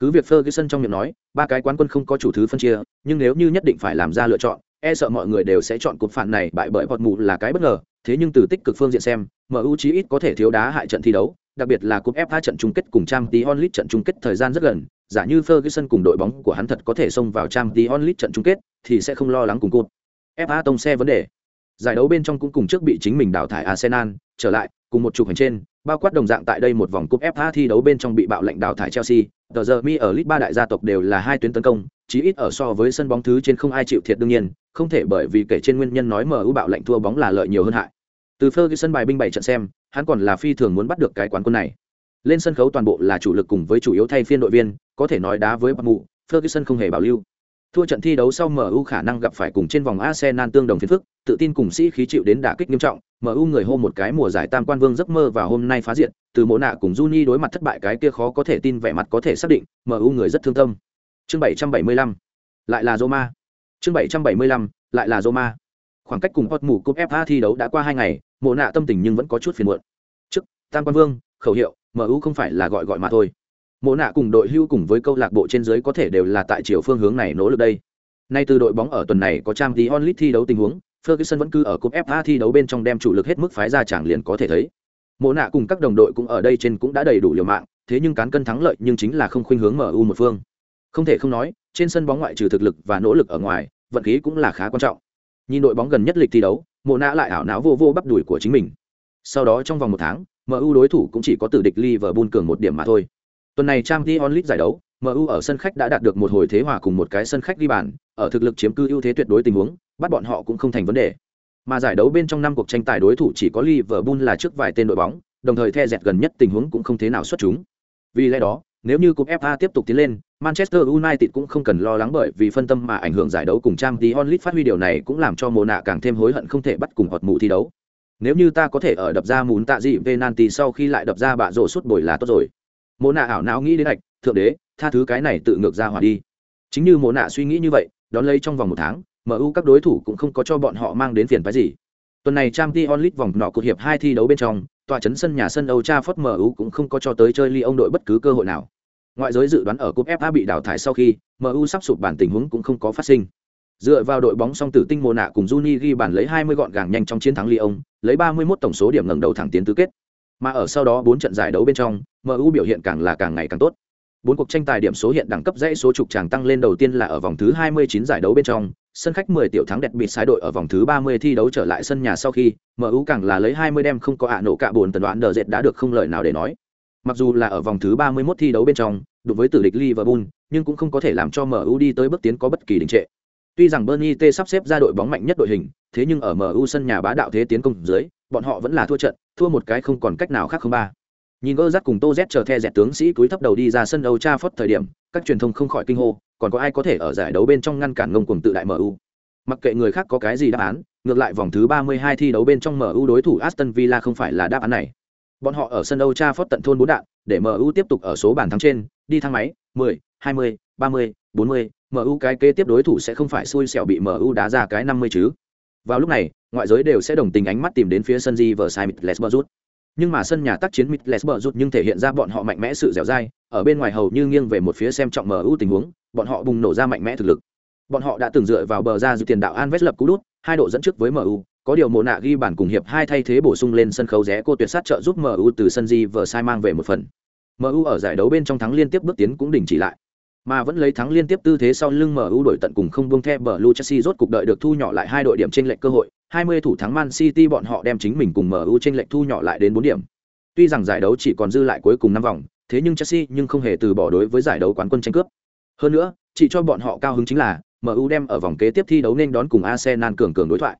cứ việc ferguson trong miệng nói ba cái quán quân không có chủ thứ phân chia nhưng nếu như nhất định phải làm ra lựa chọn e sợ mọi người đều sẽ chọn cuộc phản này bại bởi bọt mù là cái bất ngờ thế nhưng từ tích cực phương diện xem mu chí ít có thể thiếu đá hại trận thi đấu đặc biệt là cúp FA trận chung kết cùng Trang Tí Onlit trận chung kết thời gian rất gần, giả như Ferguson cùng đội bóng của hắn thật có thể xông vào Trang Tí Onlit trận chung kết, thì sẽ không lo lắng cùng cúp. FA tông xe vấn đề. Giải đấu bên trong cũng cùng trước bị chính mình đào thải Arsenal, trở lại, cùng một chục hành trên, bao quát đồng dạng tại đây một vòng cúp FA thi đấu bên trong bị bạo lệnh đào thải Chelsea, tờ giờ mi ở League ba đại gia tộc đều là hai tuyến tấn công, chí ít ở so với sân bóng thứ trên không ai chịu thiệt đương nhiên, không thể bởi vì kể trên nguyên nhân nói MU bạo lệnh thua bóng là lợi nhiều hơn hại. Từ Ferguson bài binh bảy trận xem, hắn còn là phi thường muốn bắt được cái quán quân này. Lên sân khấu toàn bộ là chủ lực cùng với chủ yếu thay phiên đội viên, có thể nói đá với Bamu, Ferguson không hề bảo lưu. Thua trận thi đấu sau MU khả năng gặp phải cùng trên vòng Arsenal tương đồng phiền phức, tự tin cùng sĩ khí chịu đến đả kích nghiêm trọng, MU người hô một cái mùa giải tam quan vương giấc mơ và hôm nay phá diện, từ mộ nạ cùng Juni đối mặt thất bại cái kia khó có thể tin vẻ mặt có thể xác định, MU người rất thương tâm. Chương 775, lại là Roma. Chương 775, lại là Roma. Khoảng cách cùng Hot Cup cúp FA thi đấu đã qua hai ngày, mộ nạ tâm tình nhưng vẫn có chút phiền muộn. Trước, tam quan vương, khẩu hiệu, MU không phải là gọi gọi mà thôi. Mộ nạ cùng đội hưu cùng với câu lạc bộ trên dưới có thể đều là tại chiều phương hướng này nỗ lực đây. Nay từ đội bóng ở tuần này có trang tí onlit thi đấu tình huống, Ferguson vẫn cứ ở cúp FA thi đấu bên trong đem chủ lực hết mức phái ra chẳng liền có thể thấy. Mộ nạ cùng các đồng đội cũng ở đây trên cũng đã đầy đủ liều mạng, thế nhưng cán cân thắng lợi nhưng chính là không khuynh hướng MU một phương. Không thể không nói, trên sân bóng ngoại trừ thực lực và nỗ lực ở ngoài, vận khí cũng là khá quan trọng. Nhìn đội bóng gần nhất lịch thi đấu, mộ nạ lại ảo não vô vô bắp đùi của chính mình sau đó trong vòng một tháng mu đối thủ cũng chỉ có từ địch liverpool cường một điểm mà thôi tuần này trang t onlit giải đấu mu ở sân khách đã đạt được một hồi thế hòa cùng một cái sân khách ghi bàn ở thực lực chiếm cư ưu thế tuyệt đối tình huống bắt bọn họ cũng không thành vấn đề mà giải đấu bên trong năm cuộc tranh tài đối thủ chỉ có liverpool là trước vài tên đội bóng đồng thời the dẹt gần nhất tình huống cũng không thế nào xuất chúng vì lẽ đó nếu như cúp FA tiếp tục tiến lên, Manchester United cũng không cần lo lắng bởi vì phân tâm mà ảnh hưởng giải đấu cùng Trang Champions League phát huy điều này cũng làm cho Mona càng thêm hối hận không thể bắt cùng hoạt mù thi đấu. Nếu như ta có thể ở đập ra muốn tạ dị penalty sau khi lại đập ra bạ rổ suốt bồi là tốt rồi. Mona ảo não nghĩ đến ạch, thượng đế, tha thứ cái này tự ngược ra hỏa đi. Chính như Mona suy nghĩ như vậy, đón lấy trong vòng một tháng, MU các đối thủ cũng không có cho bọn họ mang đến phiền phái gì. Tuần này trang t onlit vòng nọ cuộc hiệp hai thi đấu bên trong, tòa chấn sân nhà sân Old Trafford MU cũng không có cho tới chơi Lyon đội bất cứ cơ hội nào. Ngoại giới dự đoán ở cúp FA bị đào thải sau khi, MU sắp sụp bản tình huống cũng không có phát sinh. Dựa vào đội bóng song tử tinh mồ nạ cùng Juni ghi bàn lấy 20 gọn gàng nhanh trong chiến thắng Lyon, lấy 31 tổng số điểm ngẩng đầu thẳng tiến tứ kết. Mà ở sau đó 4 trận giải đấu bên trong, MU biểu hiện càng là càng ngày càng tốt. Bốn cuộc tranh tài điểm số hiện đẳng cấp dãy số trục tràng tăng lên đầu tiên là ở vòng thứ 29 giải đấu bên trong, sân khách 10 tiểu thắng đẹp bị sai đội ở vòng thứ 30 thi đấu trở lại sân nhà sau khi, MU càng là lấy 20 đêm không có ạ nổ cả buồn tần đoạn đờ dệt đã được không lời nào để nói. Mặc dù là ở vòng thứ 31 thi đấu bên trong, đối với tử địch Liverpool, nhưng cũng không có thể làm cho MU đi tới bước tiến có bất kỳ đình trệ. Tuy rằng Bernie T sắp xếp ra đội bóng mạnh nhất đội hình, thế nhưng ở MU sân nhà bá đạo thế tiến công dưới, bọn họ vẫn là thua trận, thua một cái không còn cách nào khác không ba. Nhìn gơ cùng Tô Z chờ the dẹt tướng sĩ cúi thấp đầu đi ra sân Old Trafford thời điểm, các truyền thông không khỏi kinh hô, còn có ai có thể ở giải đấu bên trong ngăn cản ngông cuồng tự đại MU. Mặc kệ người khác có cái gì đáp án, ngược lại vòng thứ 32 thi đấu bên trong MU đối thủ Aston Villa không phải là đáp án này. Bọn họ ở sân Old Trafford tận thôn bốn đạn, để MU tiếp tục ở số bàn thắng trên, đi thang máy, 10, 20, 30, 40, MU cái kế tiếp đối thủ sẽ không phải xui xẻo bị MU đá ra cái 50 chứ. Vào lúc này, ngoại giới đều sẽ đồng tình ánh mắt tìm đến phía sân Riverside rút Nhưng mà sân nhà tác chiến Middlesbrough nhưng thể hiện ra bọn họ mạnh mẽ sự dẻo dai, ở bên ngoài hầu như nghiêng về một phía xem trọng MU tình huống, bọn họ bùng nổ ra mạnh mẽ thực lực. Bọn họ đã từng dựa vào bờ ra dự tiền đạo Alves lập cú đút, hai độ dẫn trước với MU, có điều mộ nạ ghi bản cùng hiệp hai thay thế bổ sung lên sân khấu rẽ cô tuyệt sát trợ giúp MU từ sân Riverside mang về một phần. MU ở giải đấu bên trong thắng liên tiếp bước tiến cũng đình chỉ lại mà vẫn lấy thắng liên tiếp tư thế sau lưng MU đội tận cùng không buông theo bờ Blue Chelsea rốt cục đợi được thu nhỏ lại hai đội điểm trên lệch cơ hội, 20 thủ thắng Man City bọn họ đem chính mình cùng MU trên lệch thu nhỏ lại đến 4 điểm. Tuy rằng giải đấu chỉ còn dư lại cuối cùng 5 vòng, thế nhưng Chelsea nhưng không hề từ bỏ đối với giải đấu quán quân tranh cướp. Hơn nữa, chỉ cho bọn họ cao hứng chính là MU đem ở vòng kế tiếp thi đấu nên đón cùng Arsenal cường cường đối thoại.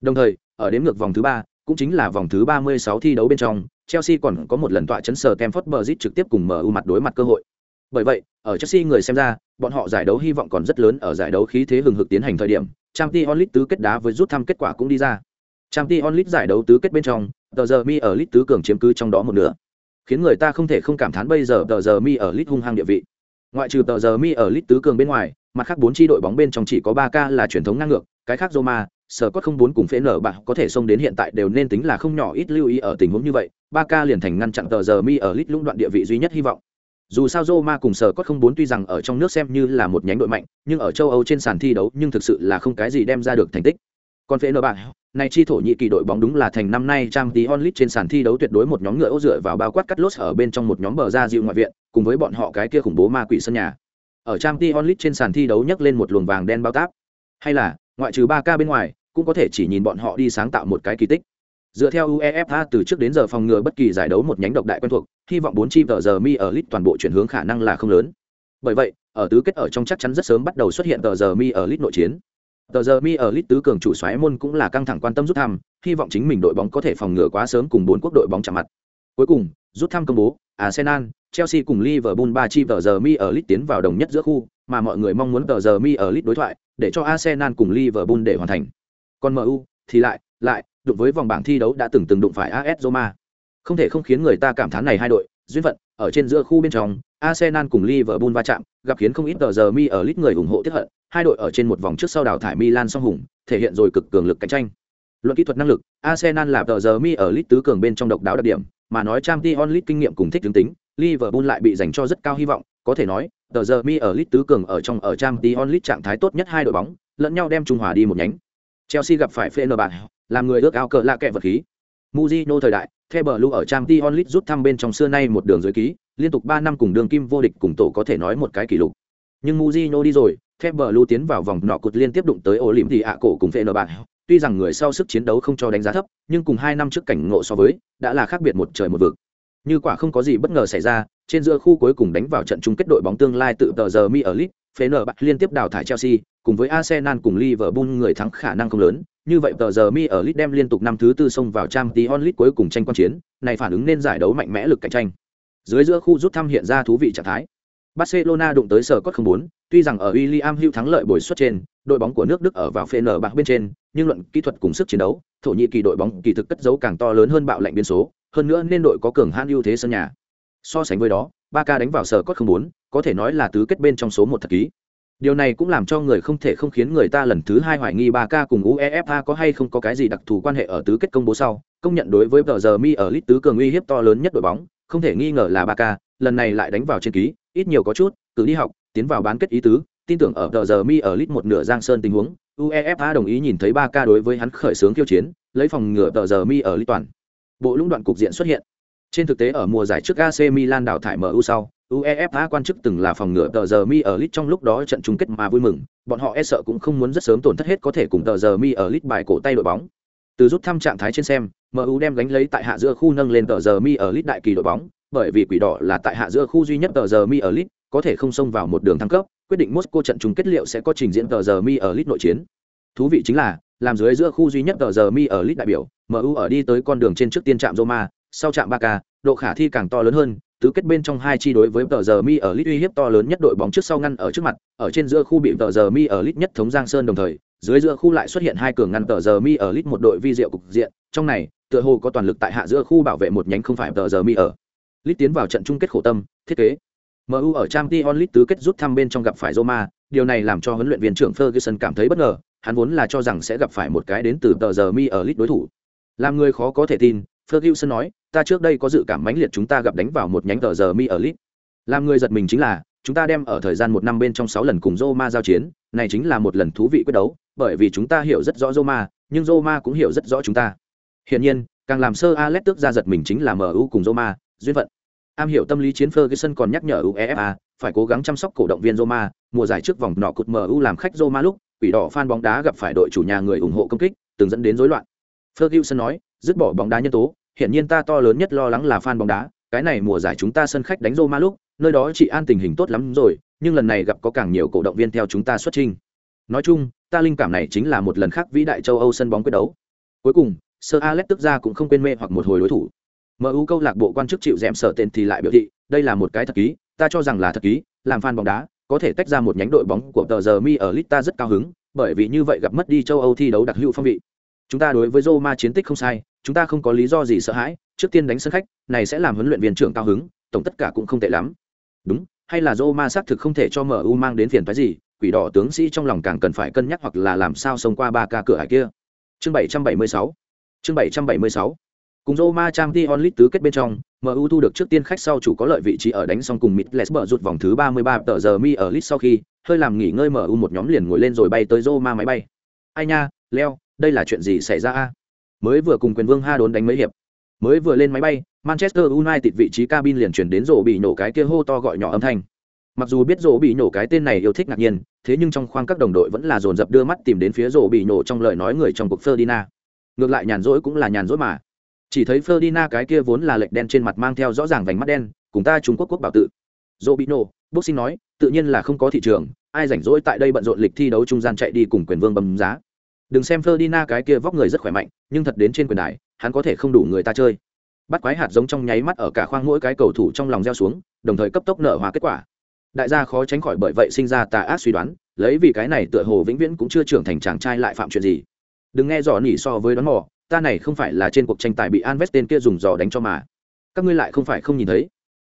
Đồng thời, ở đếm ngược vòng thứ 3, cũng chính là vòng thứ 36 thi đấu bên trong, Chelsea còn có một lần tọa chấn sở Stamford Bridge trực tiếp cùng MU mặt đối mặt cơ hội. Bởi vậy, ở Chelsea người xem ra, bọn họ giải đấu hy vọng còn rất lớn ở giải đấu khí thế hừng hực tiến hành thời điểm, Champions League tứ kết đá với rút thăm kết quả cũng đi ra. Champions League giải đấu tứ kết bên trong, tờ giờ mi ở League tứ cường chiếm cứ trong đó một nửa. Khiến người ta không thể không cảm thán bây giờ tờ giờ mi ở League hung hăng địa vị. Ngoại trừ tờ giờ mi ở League tứ cường bên ngoài, mặt khác bốn chi đội bóng bên trong chỉ có 3K là truyền thống ngang ngược, cái khác Roma, sở cốt không bốn cùng phế nở có thể xông đến hiện tại đều nên tính là không nhỏ ít lưu ý ở tình huống như vậy, 3K liền thành ngăn chặn tờ giờ mi ở League lũng đoạn địa vị duy nhất hy vọng. Dù sao Roma cùng sở cốt không bốn tuy rằng ở trong nước xem như là một nhánh đội mạnh, nhưng ở châu Âu trên sàn thi đấu nhưng thực sự là không cái gì đem ra được thành tích. Còn phế nở bạn này chi thổ nhị kỳ đội bóng đúng là thành năm nay trang tí onlit trên sàn thi đấu tuyệt đối một nhóm ngựa ô dựa vào bao quát cắt lốt ở bên trong một nhóm bờ ra dịu ngoại viện, cùng với bọn họ cái kia khủng bố ma quỷ sân nhà. Ở trang tí onlit trên sàn thi đấu nhấc lên một luồng vàng đen bao táp. Hay là, ngoại trừ ba ca bên ngoài, cũng có thể chỉ nhìn bọn họ đi sáng tạo một cái kỳ tích. Dựa theo UEFA từ trước đến giờ phòng ngừa bất kỳ giải đấu một nhánh độc đại quen thuộc, hy vọng bốn chi tờ giờ mi ở lit toàn bộ chuyển hướng khả năng là không lớn. Bởi vậy, ở tứ kết ở trong chắc chắn rất sớm bắt đầu xuất hiện tờ giờ mi ở lit nội chiến. Tờ giờ mi ở lit tứ cường chủ xoáy môn cũng là căng thẳng quan tâm rút thăm, hy vọng chính mình đội bóng có thể phòng ngừa quá sớm cùng bốn quốc đội bóng chạm mặt. Cuối cùng, rút thăm công bố, Arsenal, Chelsea cùng Liverpool ba chi tờ giờ mi ở lit tiến vào đồng nhất giữa khu, mà mọi người mong muốn tờ giờ mi ở lit đối thoại, để cho Arsenal cùng Liverpool để hoàn thành. Còn MU thì lại, lại đụng với vòng bảng thi đấu đã từng từng đụng phải AS Roma. Không thể không khiến người ta cảm thán này hai đội, duyên phận, ở trên giữa khu bên trong, Arsenal cùng Liverpool va chạm, gặp khiến không ít tờ giờ mi ở lít người ủng hộ tiếc hận, hai đội ở trên một vòng trước sau đào thải Milan song hùng, thể hiện rồi cực cường lực cạnh tranh. Luận kỹ thuật năng lực, Arsenal là tờ giờ mi ở lít tứ cường bên trong độc đáo đặc điểm, mà nói Champions League kinh nghiệm cùng thích tướng tính, Liverpool lại bị dành cho rất cao hy vọng, có thể nói, tờ giờ mi ở lít tứ cường ở trong ở Champions League trạng thái tốt nhất hai đội bóng, lẫn nhau đem trung hòa đi một nhánh. Chelsea gặp phải Fenerbahce, làm người ước ao cờ lạ kẹ vật khí. Mujino thời đại, The Blue ở Champions League rút thăm bên trong xưa nay một đường dưới ký, liên tục 3 năm cùng đường kim vô địch cùng tổ có thể nói một cái kỷ lục. Nhưng Mujino đi rồi, The Blue tiến vào vòng nọ cột liên tiếp đụng tới Olim thì ạ cổ cùng Fenerbahce, tuy rằng người sau sức chiến đấu không cho đánh giá thấp nhưng cùng hai năm trước cảnh ngộ so với đã là khác biệt một trời một vực như quả không có gì bất ngờ xảy ra trên giữa khu cuối cùng đánh vào trận chung kết đội bóng tương lai tự tờ giờ mi ở lit phế nở bạc liên tiếp đào thải chelsea cùng với arsenal cùng liverpool người thắng khả năng không lớn như vậy tờ giờ mi ở lit đem liên tục năm thứ tư xông vào trang tí onlit cuối cùng tranh quan chiến, này phản ứng nên giải đấu mạnh mẽ lực cạnh tranh. Dưới giữa khu rút thăm hiện ra thú vị trạng thái. Barcelona đụng tới sở cốt không bốn, tuy rằng ở William Hưu thắng lợi bồi xuất trên, đội bóng của nước đức ở vào phê nở bạc bên trên, nhưng luận kỹ thuật cùng sức chiến đấu, thổ nhĩ kỳ đội bóng kỳ thực cất dấu càng to lớn hơn bạo lệnh biên số, hơn nữa nên đội có cường han ưu thế sân nhà. So sánh với đó ba ca đánh vào sở cốt không bốn, có thể nói là tứ kết bên trong số một thật ký điều này cũng làm cho người không thể không khiến người ta lần thứ hai hoài nghi ba ca cùng uefa có hay không có cái gì đặc thù quan hệ ở tứ kết công bố sau, công nhận đối với tờ giờ mi ở lit tứ cường uy hiếp to lớn nhất đội bóng, không thể nghi ngờ là ba ca, lần này lại đánh vào trên ký, ít nhiều có chút cử đi học, tiến vào bán kết ý tứ, tin tưởng ở tờ giờ mi ở lit một nửa giang sơn tình huống, uefa đồng ý nhìn thấy ba ca đối với hắn khởi xướng khiêu chiến, lấy phòng ngừa tờ giờ mi ở lit toàn bộ lũng đoạn cục diện xuất hiện. Trên thực tế ở mùa giải trước AC Milan đào thải MU sau UEFA quan chức từng là phòng ngựa tờ giờ mi ở lit trong lúc đó trận chung kết mà vui mừng, bọn họ e sợ cũng không muốn rất sớm tổn thất hết có thể cùng tờ giờ mi ở lit bài cổ tay đội bóng. Từ rút thăm trạng thái trên xem, MU đem gánh lấy tại hạ giữa khu nâng lên tờ giờ mi ở lit đại kỳ đội bóng, bởi vì quỷ đỏ là tại hạ giữa khu duy nhất tờ giờ mi ở lit, có thể không xông vào một đường thăng cấp, quyết định Moscow trận chung kết liệu sẽ có trình diễn tờ giờ mi ở lit nội chiến. Thú vị chính là, làm dưới giữa khu duy nhất tờ giờ mi ở lit đại biểu, MU ở đi tới con đường trên trước tiên trạm Roma, sau trạm Barca, độ khả thi càng to lớn hơn, tứ kết bên trong hai chi đối với tờ giờ mi ở lit uy hiếp to lớn nhất đội bóng trước sau ngăn ở trước mặt, ở trên giữa khu bị tờ giờ mi ở lit nhất thống Giang Sơn đồng thời, dưới giữa khu lại xuất hiện hai cường ngăn tờ giờ mi ở lit một đội vi diệu cục diện, trong này, tựa hồ có toàn lực tại hạ giữa khu bảo vệ một nhánh không phải tờ giờ mi ở. Lit tiến vào trận chung kết khổ tâm, thiết kế. MU ở trang t onlit tứ kết rút thăm bên trong gặp phải Roma, điều này làm cho huấn luyện viên trưởng Ferguson cảm thấy bất ngờ, hắn vốn là cho rằng sẽ gặp phải một cái đến từ tờ giờ mi ở Lit đối thủ. Làm người khó có thể tin, Ferguson nói, ta trước đây có dự cảm mãnh liệt chúng ta gặp đánh vào một nhánh tờ giờ mi ở lit làm người giật mình chính là chúng ta đem ở thời gian một năm bên trong sáu lần cùng Roma giao chiến này chính là một lần thú vị quyết đấu bởi vì chúng ta hiểu rất rõ Roma nhưng Roma cũng hiểu rất rõ chúng ta. Hiện nhiên càng làm sơ Alex tức ra giật mình chính là MU cùng Roma duyên phận. Am hiểu tâm lý chiến Ferguson còn nhắc nhở UEFA phải cố gắng chăm sóc cổ động viên Roma mùa giải trước vòng nọ cột MU làm khách Roma lúc quỷ đỏ fan bóng đá gặp phải đội chủ nhà người ủng hộ công kích từng dẫn đến rối loạn. Ferguson nói dứt bỏ bóng đá nhân tố hiện nhiên ta to lớn nhất lo lắng là fan bóng đá, cái này mùa giải chúng ta sân khách đánh Roma lúc, nơi đó chị an tình hình tốt lắm rồi, nhưng lần này gặp có càng nhiều cổ động viên theo chúng ta xuất trình. Nói chung, ta linh cảm này chính là một lần khác vĩ đại châu Âu sân bóng quyết đấu. Cuối cùng, Sir Alex tức ra cũng không quên mê hoặc một hồi đối thủ. MU câu lạc bộ quan chức chịu dẻm sở tên thì lại biểu thị, đây là một cái thật ký, ta cho rằng là thật ký, làm fan bóng đá, có thể tách ra một nhánh đội bóng của tờ giờ mi ở Lita rất cao hứng, bởi vì như vậy gặp mất đi châu Âu thi đấu đặc hữu phong vị. Chúng ta đối với Roma chiến tích không sai, chúng ta không có lý do gì sợ hãi trước tiên đánh sân khách này sẽ làm huấn luyện viên trưởng cao hứng tổng tất cả cũng không tệ lắm. Đúng hay là Roma xác thực không thể cho MU mang đến phiền phức gì quỷ đỏ tướng sĩ trong lòng càng cần phải cân nhắc hoặc là làm sao xông qua ba ca cửa hải kia. Chương 776 chương 776 cùng Roma Champions League tứ kết bên trong MU thu được trước tiên khách sau chủ có lợi vị trí ở đánh xong cùng Middlesbrough rút vòng thứ 33 tờ giờ mi ở League sau khi hơi làm nghỉ ngơi MU một nhóm liền ngồi lên rồi bay tới Roma máy bay. Ai nha leo đây là chuyện gì xảy ra a? Mới vừa cùng quyền vương ha đốn đánh mấy hiệp, mới vừa lên máy bay, manchester united vị trí cabin liền chuyển đến rổ bị nổ cái kia hô to gọi nhỏ âm thanh. Mặc dù biết rổ bị nổ cái tên này yêu thích ngạc nhiên, thế nhưng trong khoang các đồng đội vẫn là dồn dập đưa mắt tìm đến phía rổ bị nổ trong lời nói người trong cuộc ferdinand ngược lại nhàn rỗi cũng là nhàn rỗi mà. Chỉ thấy ferdinand cái kia vốn là lệch đen trên mặt mang theo rõ ràng vành mắt đen, cùng ta trung quốc quốc bảo tự. Rổ bị nổ boxing nói, tự nhiên là không có thị trường, ai rảnh rỗi tại đây bận rộn lịch thi đấu trung gian chạy đi cùng quyền vương bấm giá đừng xem Ferdinand cái kia vóc người rất khỏe mạnh, nhưng thật đến trên quyền đài, hắn có thể không đủ người ta chơi. Bắt quái hạt giống trong nháy mắt ở cả khoang mỗi cái cầu thủ trong lòng gieo xuống, đồng thời cấp tốc nở hòa kết quả. Đại gia khó tránh khỏi bởi vậy sinh ra tà ác suy đoán, lấy vì cái này tựa hồ vĩnh viễn cũng chưa trưởng thành chàng trai lại phạm chuyện gì. Đừng nghe dò nỉ so với đoán mò, ta này không phải là trên cuộc tranh tài bị Anvest tên kia dùng dò đánh cho mà. Các ngươi lại không phải không nhìn thấy.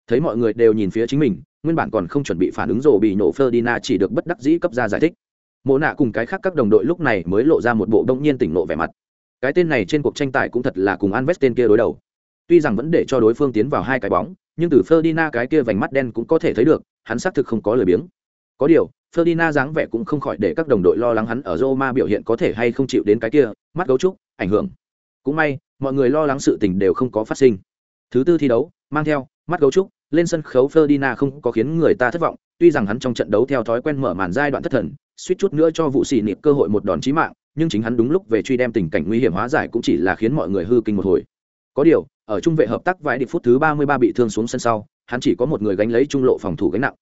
Thấy mọi người đều nhìn phía chính mình, nguyên bản còn không chuẩn bị phản ứng rồ bị nổ Ferdinand chỉ được bất đắc dĩ cấp ra giải thích mộ nạ cùng cái khác các đồng đội lúc này mới lộ ra một bộ đông nhiên tỉnh nộ vẻ mặt. Cái tên này trên cuộc tranh tài cũng thật là cùng an vest tên kia đối đầu. Tuy rằng vẫn để cho đối phương tiến vào hai cái bóng, nhưng từ Ferdinand cái kia vành mắt đen cũng có thể thấy được, hắn xác thực không có lời biếng. Có điều, Ferdinand dáng vẻ cũng không khỏi để các đồng đội lo lắng hắn ở Roma biểu hiện có thể hay không chịu đến cái kia, mắt gấu trúc, ảnh hưởng. Cũng may, mọi người lo lắng sự tình đều không có phát sinh. Thứ tư thi đấu, mang theo, mắt gấu trúc, lên sân khấu Ferdinand không có khiến người ta thất vọng tuy rằng hắn trong trận đấu theo thói quen mở màn giai đoạn thất thần, suýt chút nữa cho vụ xì nịp cơ hội một đòn chí mạng, nhưng chính hắn đúng lúc về truy đem tình cảnh nguy hiểm hóa giải cũng chỉ là khiến mọi người hư kinh một hồi. Có điều, ở trung vệ hợp tác vãi điệp phút thứ ba mươi ba bị thương xuống sân sau, hắn chỉ có một người gánh lấy trung lộ phòng thủ gánh nặng.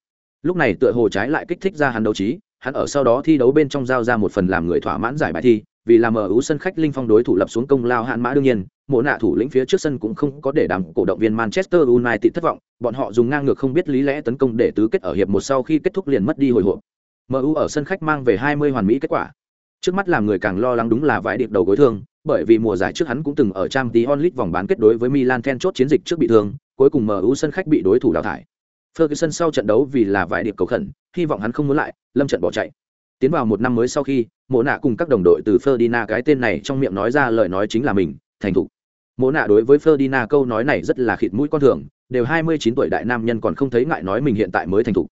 Lúc này tựa hồ trái lại kích thích ra hắn đấu trí hắn ở sau đó thi đấu bên trong giao ra một phần làm người thỏa mãn giải bài thi, vì làm ở ưu sân khách linh phong đối thủ lập xuống công lao hạn mã đương nhiên, mộ nạ thủ lĩnh phía trước sân cũng không có để đàm cổ động viên manchester united thất vọng, bọn họ dùng ngang ngược không biết lý lẽ tấn công để tứ kết ở hiệp một sau khi kết thúc liền mất đi hồi hộp. Mu ở sân khách mang về 20 hoàn mỹ kết quả. Trước mắt làm người càng lo lắng đúng là vãi điệp đầu gối thương, bởi vì mùa giải trước hắn cũng từng ở trang tí onlit vòng bán kết đối với milan then chốt chiến dịch trước bị thương, cuối cùng mu sân khách bị đối thủ đào thải. Ferguson sau trận đấu vì là vãi điệp cầu khẩn hy vọng hắn không muốn lại, lâm trận bỏ chạy. Tiến vào một năm mới sau khi, mộ nạ cùng các đồng đội từ ferdinand, cái tên này trong miệng nói ra lời nói chính là mình, thành thục. Mộ nạ đối với ferdinand câu nói này rất là khịt mũi con thường, đều hai mươi chín tuổi đại nam nhân còn không thấy ngại nói mình hiện tại mới thành thục.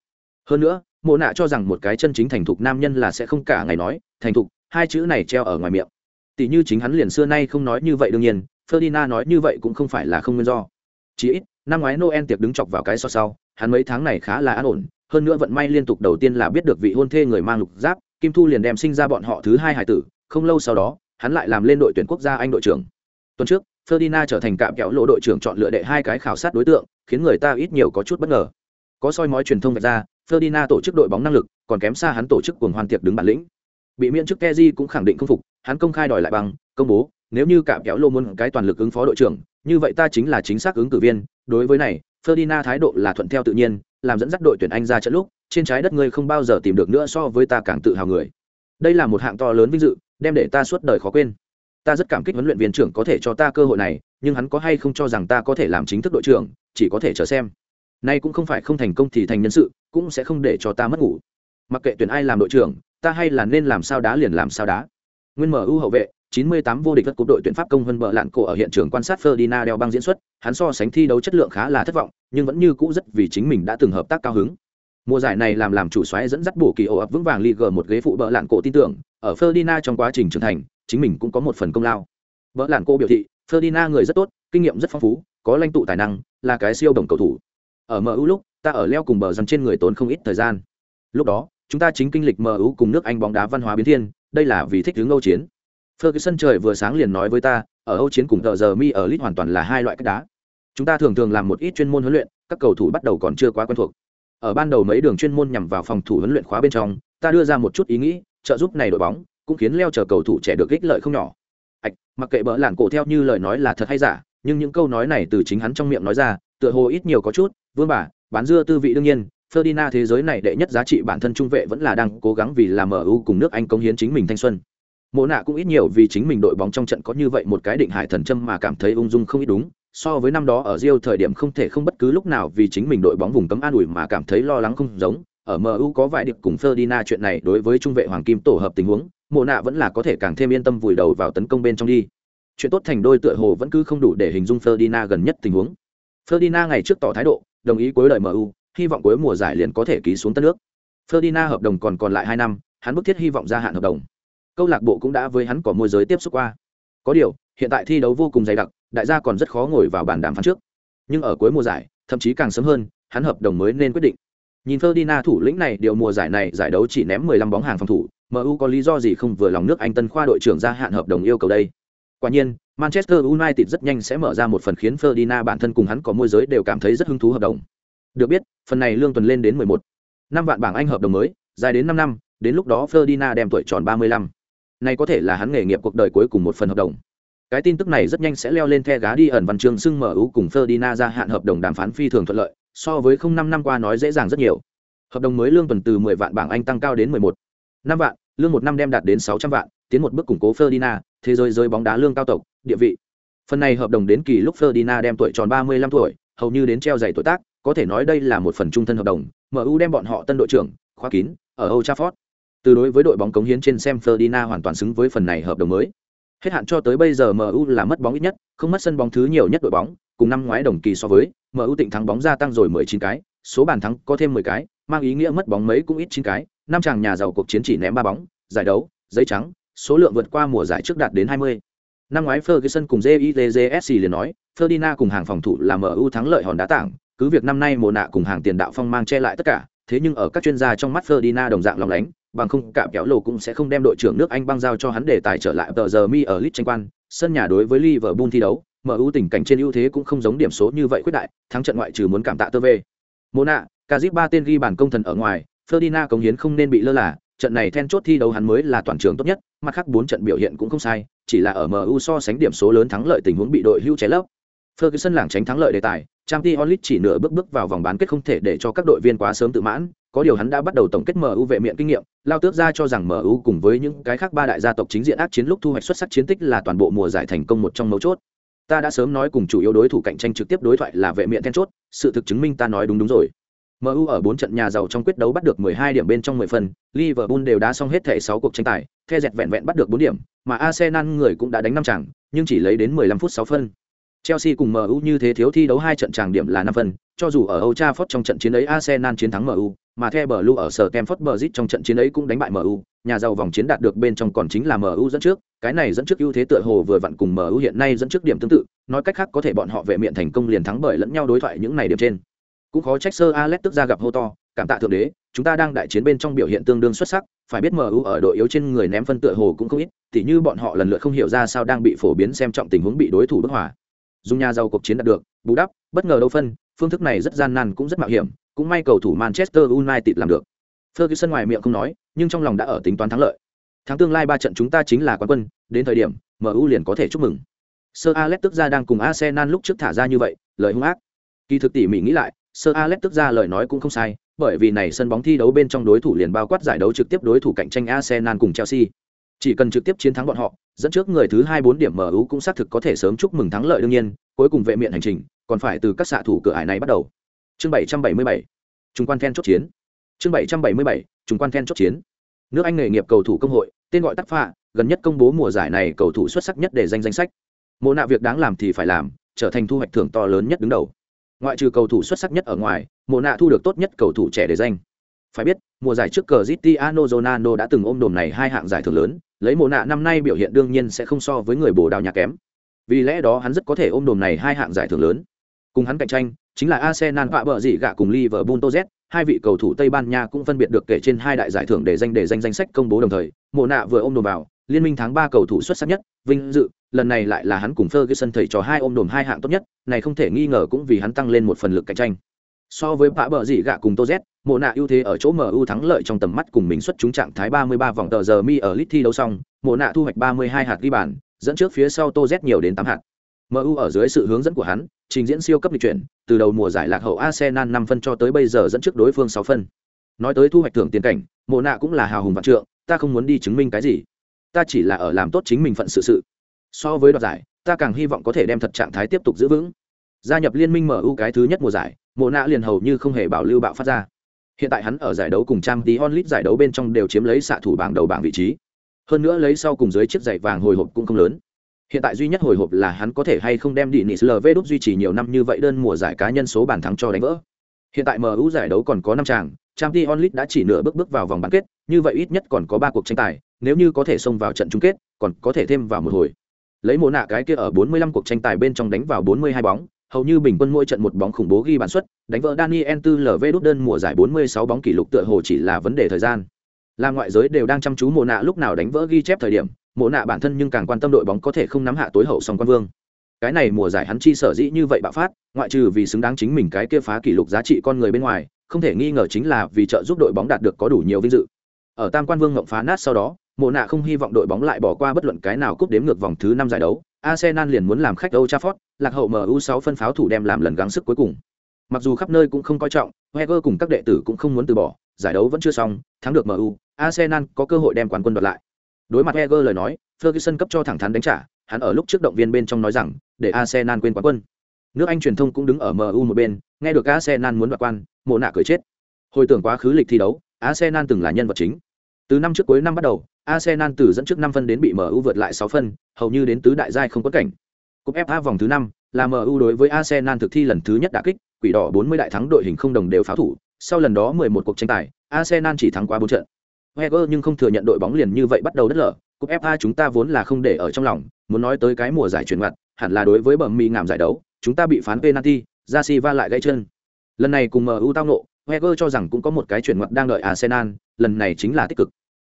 Hơn nữa, mộ nạ cho rằng một cái chân chính thành thục nam nhân là sẽ không cả ngày nói, thành thục, hai chữ này treo ở ngoài miệng. Tỷ như chính hắn liền xưa nay không nói như vậy đương nhiên, ferdinand nói như vậy cũng không phải là không nguyên do. Chí ít, năm ngoái noel tiệc đứng chọc vào cái so sau, hắn mấy tháng này khá là an ổn hơn nữa vận may liên tục đầu tiên là biết được vị hôn thê người mang lục giáp, kim thu liền đem sinh ra bọn họ thứ hai hải tử, không lâu sau đó, hắn lại làm lên đội tuyển quốc gia anh đội trưởng. Tuần trước, ferdinand trở thành cạm kẹo lộ đội trưởng chọn lựa đệ hai cái khảo sát đối tượng, khiến người ta ít nhiều có chút bất ngờ. Có soi mói truyền thông vạch ra, ferdinand tổ chức đội bóng năng lực, còn kém xa hắn tổ chức cuồng hoàn tiệc đứng bản lĩnh. Bị miễn chức keji cũng khẳng định không phục, hắn công khai đòi lại bằng, công bố, nếu như cạm kẹo lô muốn cái toàn lực ứng phó đội trưởng, như vậy ta chính là chính xác ứng cử viên, đối với này ferdinand thái độ là thuận theo tự nhiên, làm dẫn dắt đội tuyển anh ra trận lúc, trên trái đất ngươi không bao giờ tìm được nữa so với ta càng tự hào người. Đây là một hạng to lớn vinh dự, đem để ta suốt đời khó quên. Ta rất cảm kích huấn luyện viên trưởng có thể cho ta cơ hội này, nhưng hắn có hay không cho rằng ta có thể làm chính thức đội trưởng, chỉ có thể chờ xem. Nay cũng không phải không thành công thì thành nhân sự, cũng sẽ không để cho ta mất ngủ. Mặc kệ tuyển ai làm đội trưởng, ta hay là nên làm sao đá liền làm sao đá. Nguyên mở ưu hậu vệ 98 vô địch vật cúp đội tuyển pháp công hơn bờ lạn cổ ở hiện trường quan sát Ferdinand đeo băng diễn xuất, hắn so sánh thi đấu chất lượng khá là thất vọng, nhưng vẫn như cũ rất vì chính mình đã từng hợp tác cao hứng. Mùa giải này làm làm chủ soái dẫn dắt bổ kỳ ổ ập vững vàng Ligue một ghế phụ bờ lạn cổ tin tưởng, ở Ferdinand trong quá trình trưởng thành, chính mình cũng có một phần công lao. Bờ lạn cổ biểu thị, Ferdinand người rất tốt, kinh nghiệm rất phong phú, có lãnh tụ tài năng, là cái siêu đồng cầu thủ. Ở MU lúc, ta ở leo cùng bờ dần trên người tốn không ít thời gian. Lúc đó, chúng ta chính kinh lịch MU cùng nước Anh bóng đá văn hóa biến thiên, đây là vì thích hướng Âu chiến. Ferguson trời vừa sáng liền nói với ta, ở Âu chiến cùng tờ giờ mi ở lit hoàn toàn là hai loại cách đá. Chúng ta thường thường làm một ít chuyên môn huấn luyện, các cầu thủ bắt đầu còn chưa quá quen thuộc. Ở ban đầu mấy đường chuyên môn nhằm vào phòng thủ huấn luyện khóa bên trong, ta đưa ra một chút ý nghĩ, trợ giúp này đội bóng, cũng khiến leo chờ cầu thủ trẻ được ích lợi không nhỏ. Ảch, mặc kệ bỡ lạn cổ theo như lời nói là thật hay giả, nhưng những câu nói này từ chính hắn trong miệng nói ra, tựa hồ ít nhiều có chút, vương bà, bán dưa tư vị đương nhiên, Ferdinand thế giới này đệ nhất giá trị bản thân trung vệ vẫn là đang cố gắng vì làm MU cùng nước Anh cống hiến chính mình thanh xuân mộ nạ cũng ít nhiều vì chính mình đội bóng trong trận có như vậy một cái định hải thần châm mà cảm thấy ung dung không ít đúng so với năm đó ở Rio thời điểm không thể không bất cứ lúc nào vì chính mình đội bóng vùng cấm an ủi mà cảm thấy lo lắng không giống ở MU có vài điệp cùng Ferdinand chuyện này đối với trung vệ Hoàng Kim tổ hợp tình huống, Mộ Nạ vẫn là có thể càng thêm yên tâm vùi đầu vào tấn công bên trong đi. Chuyện tốt thành đôi tựa hồ vẫn cứ không đủ để hình dung Ferdinand gần nhất tình huống. Ferdinand ngày trước tỏ thái độ, đồng ý cuối đời MU, hy vọng cuối mùa giải liền có thể ký xuống tất nước. Ferdinand hợp đồng còn còn lại hai năm, hắn bức thiết hy vọng gia hạn hợp đồng câu lạc bộ cũng đã với hắn có môi giới tiếp xúc qua. Có điều, hiện tại thi đấu vô cùng dày đặc, đại gia còn rất khó ngồi vào bàn đàm phán trước. Nhưng ở cuối mùa giải, thậm chí càng sớm hơn, hắn hợp đồng mới nên quyết định. Nhìn Ferdinand thủ lĩnh này, điều mùa giải này giải đấu chỉ ném 15 bóng hàng phòng thủ MU có lý do gì không vừa lòng nước Anh tân khoa đội trưởng gia hạn hợp đồng yêu cầu đây? Quả nhiên, Manchester United rất nhanh sẽ mở ra một phần khiến Ferdinand bản thân cùng hắn có môi giới đều cảm thấy rất hứng thú hợp đồng. Được biết, phần này lương tuần lên đến 11 năm vạn bảng Anh hợp đồng mới, dài đến 5 năm, đến lúc đó Ferdinand đem tuổi tròn 35 này có thể là hắn nghề nghiệp cuộc đời cuối cùng một phần hợp đồng. Cái tin tức này rất nhanh sẽ leo lên the gá đi ẩn văn chương xưng mở ưu cùng Ferdinand ra hạn hợp đồng đàm phán phi thường thuận lợi, so với không năm năm qua nói dễ dàng rất nhiều. Hợp đồng mới lương tuần từ 10 vạn bảng anh tăng cao đến 11. năm vạn, lương một năm đem đạt đến 600 vạn, tiến một bước củng cố Ferdinand, thế giới rơi bóng đá lương cao tộc, địa vị. Phần này hợp đồng đến kỳ lúc Ferdinand đem tuổi tròn 35 tuổi, hầu như đến treo giày tuổi tác, có thể nói đây là một phần trung thân hợp đồng. MU đem bọn họ tân đội trưởng khóa kín ở Old Trafford từ đối với đội bóng cống hiến trên xem Ferdinand hoàn toàn xứng với phần này hợp đồng mới. Hết hạn cho tới bây giờ MU là mất bóng ít nhất, không mất sân bóng thứ nhiều nhất đội bóng, cùng năm ngoái đồng kỳ so với, MU tịnh thắng bóng gia tăng rồi 19 cái, số bàn thắng có thêm 10 cái, mang ý nghĩa mất bóng mấy cũng ít 9 cái, năm chàng nhà giàu cuộc chiến chỉ ném 3 bóng, giải đấu, giấy trắng, số lượng vượt qua mùa giải trước đạt đến 20. Năm ngoái Ferguson cùng JITJSC liền nói, Ferdinand cùng hàng phòng thủ là MU thắng lợi hòn đá tảng, cứ việc năm nay mùa nạ cùng hàng tiền đạo phong mang che lại tất cả, thế nhưng ở các chuyên gia trong mắt Ferdinand đồng dạng lòng lánh, bằng không cả kéo lồ cũng sẽ không đem đội trưởng nước Anh băng giao cho hắn để tài trở lại tờ giờ mi ở lit tranh quan, sân nhà đối với Liverpool thi đấu, MU tình cảnh trên ưu thế cũng không giống điểm số như vậy quyết đại, thắng trận ngoại trừ muốn cảm tạ tơ về. Mona, Cazip ba tên ghi bàn công thần ở ngoài, Ferdinand cống hiến không nên bị lơ là, trận này then chốt thi đấu hắn mới là toàn trường tốt nhất, mặt khác bốn trận biểu hiện cũng không sai, chỉ là ở MU so sánh điểm số lớn thắng lợi tình huống bị đội hưu chế lấp. Ferguson lảng tránh thắng lợi đề tài, Champions League chỉ nửa bước bước vào vòng bán kết không thể để cho các đội viên quá sớm tự mãn, có điều hắn đã bắt đầu tổng kết MU vệ miện kinh nghiệm, lao tước ra cho rằng MU cùng với những cái khác ba đại gia tộc chính diện ác chiến lúc thu hoạch xuất sắc chiến tích là toàn bộ mùa giải thành công một trong mấu chốt. Ta đã sớm nói cùng chủ yếu đối thủ cạnh tranh trực tiếp đối thoại là vệ miện then chốt, sự thực chứng minh ta nói đúng đúng rồi. MU ở 4 trận nhà giàu trong quyết đấu bắt được 12 điểm bên trong 10 phần, Liverpool đều đã xong hết thể 6 cuộc tranh tài, The dẹt vẹn vẹn bắt được 4 điểm, mà Arsenal người cũng đã đánh 5 trận, nhưng chỉ lấy đến 15 phút 6 phân. Chelsea cùng MU như thế thiếu thi đấu hai trận tràng điểm là 5 phần, cho dù ở Old Trafford trong trận chiến ấy Arsenal chiến thắng MU, mà The Blue ở sở Stamford Bridge trong trận chiến ấy cũng đánh bại MU, nhà giàu vòng chiến đạt được bên trong còn chính là MU dẫn trước, cái này dẫn trước ưu thế tựa hồ vừa vặn cùng MU hiện nay dẫn trước điểm tương tự, nói cách khác có thể bọn họ vệ miệng thành công liền thắng bởi lẫn nhau đối thoại những này điểm trên. Cũng khó trách Sir Alex tức ra gặp hô to, cảm tạ thượng đế, chúng ta đang đại chiến bên trong biểu hiện tương đương xuất sắc, phải biết MU ở đội yếu trên người ném phân tựa hồ cũng không ít, tỉ như bọn họ lần lượt không hiểu ra sao đang bị phổ biến xem trọng tình huống bị đối thủ bức hòa dùng nhà giàu cuộc chiến đạt được, bù đắp, bất ngờ đâu phân, phương thức này rất gian nan cũng rất mạo hiểm, cũng may cầu thủ manchester united làm được. Ferguson ngoài miệng không nói, nhưng trong lòng đã ở tính toán thắng lợi. Tháng tương lai ba trận chúng ta chính là quán quân, đến thời điểm mu liền có thể chúc mừng. Sơ alex tức ra đang cùng arsenal lúc trước thả ra như vậy, lời hung ác. Kỳ thực tỉ mỉ nghĩ lại sơ alex tức ra lời nói cũng không sai, bởi vì này sân bóng thi đấu bên trong đối thủ liền bao quát giải đấu trực tiếp đối thủ cạnh tranh arsenal cùng chelsea. Chỉ cần trực tiếp chiến thắng bọn họ dẫn trước người thứ hai bốn điểm MU cũng xác thực có thể sớm chúc mừng thắng lợi đương nhiên, cuối cùng vệ miện hành trình, còn phải từ các xạ thủ cửa ải này bắt đầu. Chương 777, Trung quan then chốt chiến. Chương 777, Trung quan then chốt chiến. Nước Anh nghề nghiệp cầu thủ công hội, tên gọi tắt phạ, gần nhất công bố mùa giải này cầu thủ xuất sắc nhất để danh danh sách. Mô nạ việc đáng làm thì phải làm, trở thành thu hoạch thưởng to lớn nhất đứng đầu. Ngoại trừ cầu thủ xuất sắc nhất ở ngoài, mộ nạ thu được tốt nhất cầu thủ trẻ để danh. Phải biết, mùa giải trước cờ Cristiano Ronaldo đã từng ôm đồm này hai hạng giải thưởng lớn, lấy mộ nạ năm nay biểu hiện đương nhiên sẽ không so với người bồ đào nhà kém. Vì lẽ đó hắn rất có thể ôm đồm này hai hạng giải thưởng lớn. Cùng hắn cạnh tranh, chính là arsenal vạ bờ dị gạ cùng liverpool toz hai vị cầu thủ tây ban nha cũng phân biệt được kể trên hai đại giải thưởng để danh để danh danh sách công bố đồng thời, mộ nạ vừa ôm đồm vào, liên minh tháng ba cầu thủ xuất sắc nhất, vinh dự, lần này lại là hắn cùng ferguson thầy trò hai ôm đồm hai hạng tốt nhất, này không thể nghi ngờ cũng vì hắn tăng lên một phần lực cạnh tranh so với vạ bờ dị gạ cùng toz mộ nạ ưu thế ở chỗ MU thắng lợi trong tầm mắt cùng mình xuất chúng trạng thái 33 vòng tờ giờ mi ở lit thi đấu xong, mộ nạ thu hoạch 32 hạt ghi bàn, dẫn trước phía sau Tô Z nhiều đến 8 hạt. MU ở dưới sự hướng dẫn của hắn, trình diễn siêu cấp lịch chuyển, từ đầu mùa giải lạc hậu Arsenal 5 phân cho tới bây giờ dẫn trước đối phương 6 phân. Nói tới thu hoạch thưởng tiền cảnh, mộ nạ cũng là hào hùng vạn trượng, ta không muốn đi chứng minh cái gì, ta chỉ là ở làm tốt chính mình phận sự sự. So với đoạt giải, ta càng hy vọng có thể đem thật trạng thái tiếp tục giữ vững. Gia nhập liên minh MU cái thứ nhất mùa giải, mộ nạ liền hầu như không hề bảo lưu bạo phát ra Hiện tại hắn ở giải đấu cùng Trang Tí Onlit giải đấu bên trong đều chiếm lấy xạ thủ bảng đầu bảng vị trí. Hơn nữa lấy sau cùng dưới chiếc giày vàng hồi hộp cũng không lớn. Hiện tại duy nhất hồi hộp là hắn có thể hay không đem Dennis LV đúc duy trì nhiều năm như vậy đơn mùa giải cá nhân số bàn thắng cho đánh vỡ. Hiện tại MU giải đấu còn có năm chàng, Champions onlit đã chỉ nửa bước bước vào vòng bán kết, như vậy ít nhất còn có ba cuộc tranh tài, nếu như có thể xông vào trận chung kết, còn có thể thêm vào một hồi. Lấy mồ nạ cái kia ở 45 cuộc tranh tài bên trong đánh vào 42 bóng, hầu như bình quân mỗi trận một bóng khủng bố ghi bàn suất, đánh vỡ Daniel Tư LV đút đơn mùa giải 46 bóng kỷ lục tựa hồ chỉ là vấn đề thời gian. Là ngoại giới đều đang chăm chú mồ nạ lúc nào đánh vỡ ghi chép thời điểm, mồ nạ bản thân nhưng càng quan tâm đội bóng có thể không nắm hạ tối hậu song quan vương. Cái này mùa giải hắn chi sở dĩ như vậy bạo phát, ngoại trừ vì xứng đáng chính mình cái kia phá kỷ lục giá trị con người bên ngoài, không thể nghi ngờ chính là vì trợ giúp đội bóng đạt được có đủ nhiều vinh dự. Ở Tam Quan Vương ngộng phá nát sau đó, Mộ nạ không hy vọng đội bóng lại bỏ qua bất luận cái nào cúp đếm ngược vòng thứ năm giải đấu, Arsenal liền muốn làm khách Old Trafford, lạc hậu MU 6 phân pháo thủ đem làm lần gắng sức cuối cùng. Mặc dù khắp nơi cũng không coi trọng, Wenger cùng các đệ tử cũng không muốn từ bỏ, giải đấu vẫn chưa xong, thắng được MU, Arsenal có cơ hội đem quán quân đoạt lại. Đối mặt Wenger lời nói, Ferguson cấp cho thẳng thắn đánh trả, hắn ở lúc trước động viên bên trong nói rằng, để Arsenal quên quán quân. Nước Anh truyền thông cũng đứng ở MU một bên, nghe được Arsenal muốn đoạt quan, mộ nạ cười chết. Hồi tưởng quá khứ lịch thi đấu, Arsenal từng là nhân vật chính. Từ năm trước cuối năm bắt đầu, Arsenal từ dẫn trước 5 phân đến bị MU vượt lại 6 phân, hầu như đến tứ đại giai không có cảnh. Cúp FA vòng thứ 5 là MU đối với Arsenal thực thi lần thứ nhất đả kích, quỷ đỏ 40 đại thắng đội hình không đồng đều phá thủ, sau lần đó 11 cuộc tranh tài, Arsenal chỉ thắng qua 4 trận. Wenger nhưng không thừa nhận đội bóng liền như vậy bắt đầu đất lở, cúp FA chúng ta vốn là không để ở trong lòng, muốn nói tới cái mùa giải chuyển ngoặt, hẳn là đối với bẩm mi ngảm giải đấu, chúng ta bị phán penalty, Ra Silva lại gãy chân. Lần này cùng MU tao nộ, Wenger cho rằng cũng có một cái chuyển ngoặt đang đợi Arsenal, lần này chính là tích cực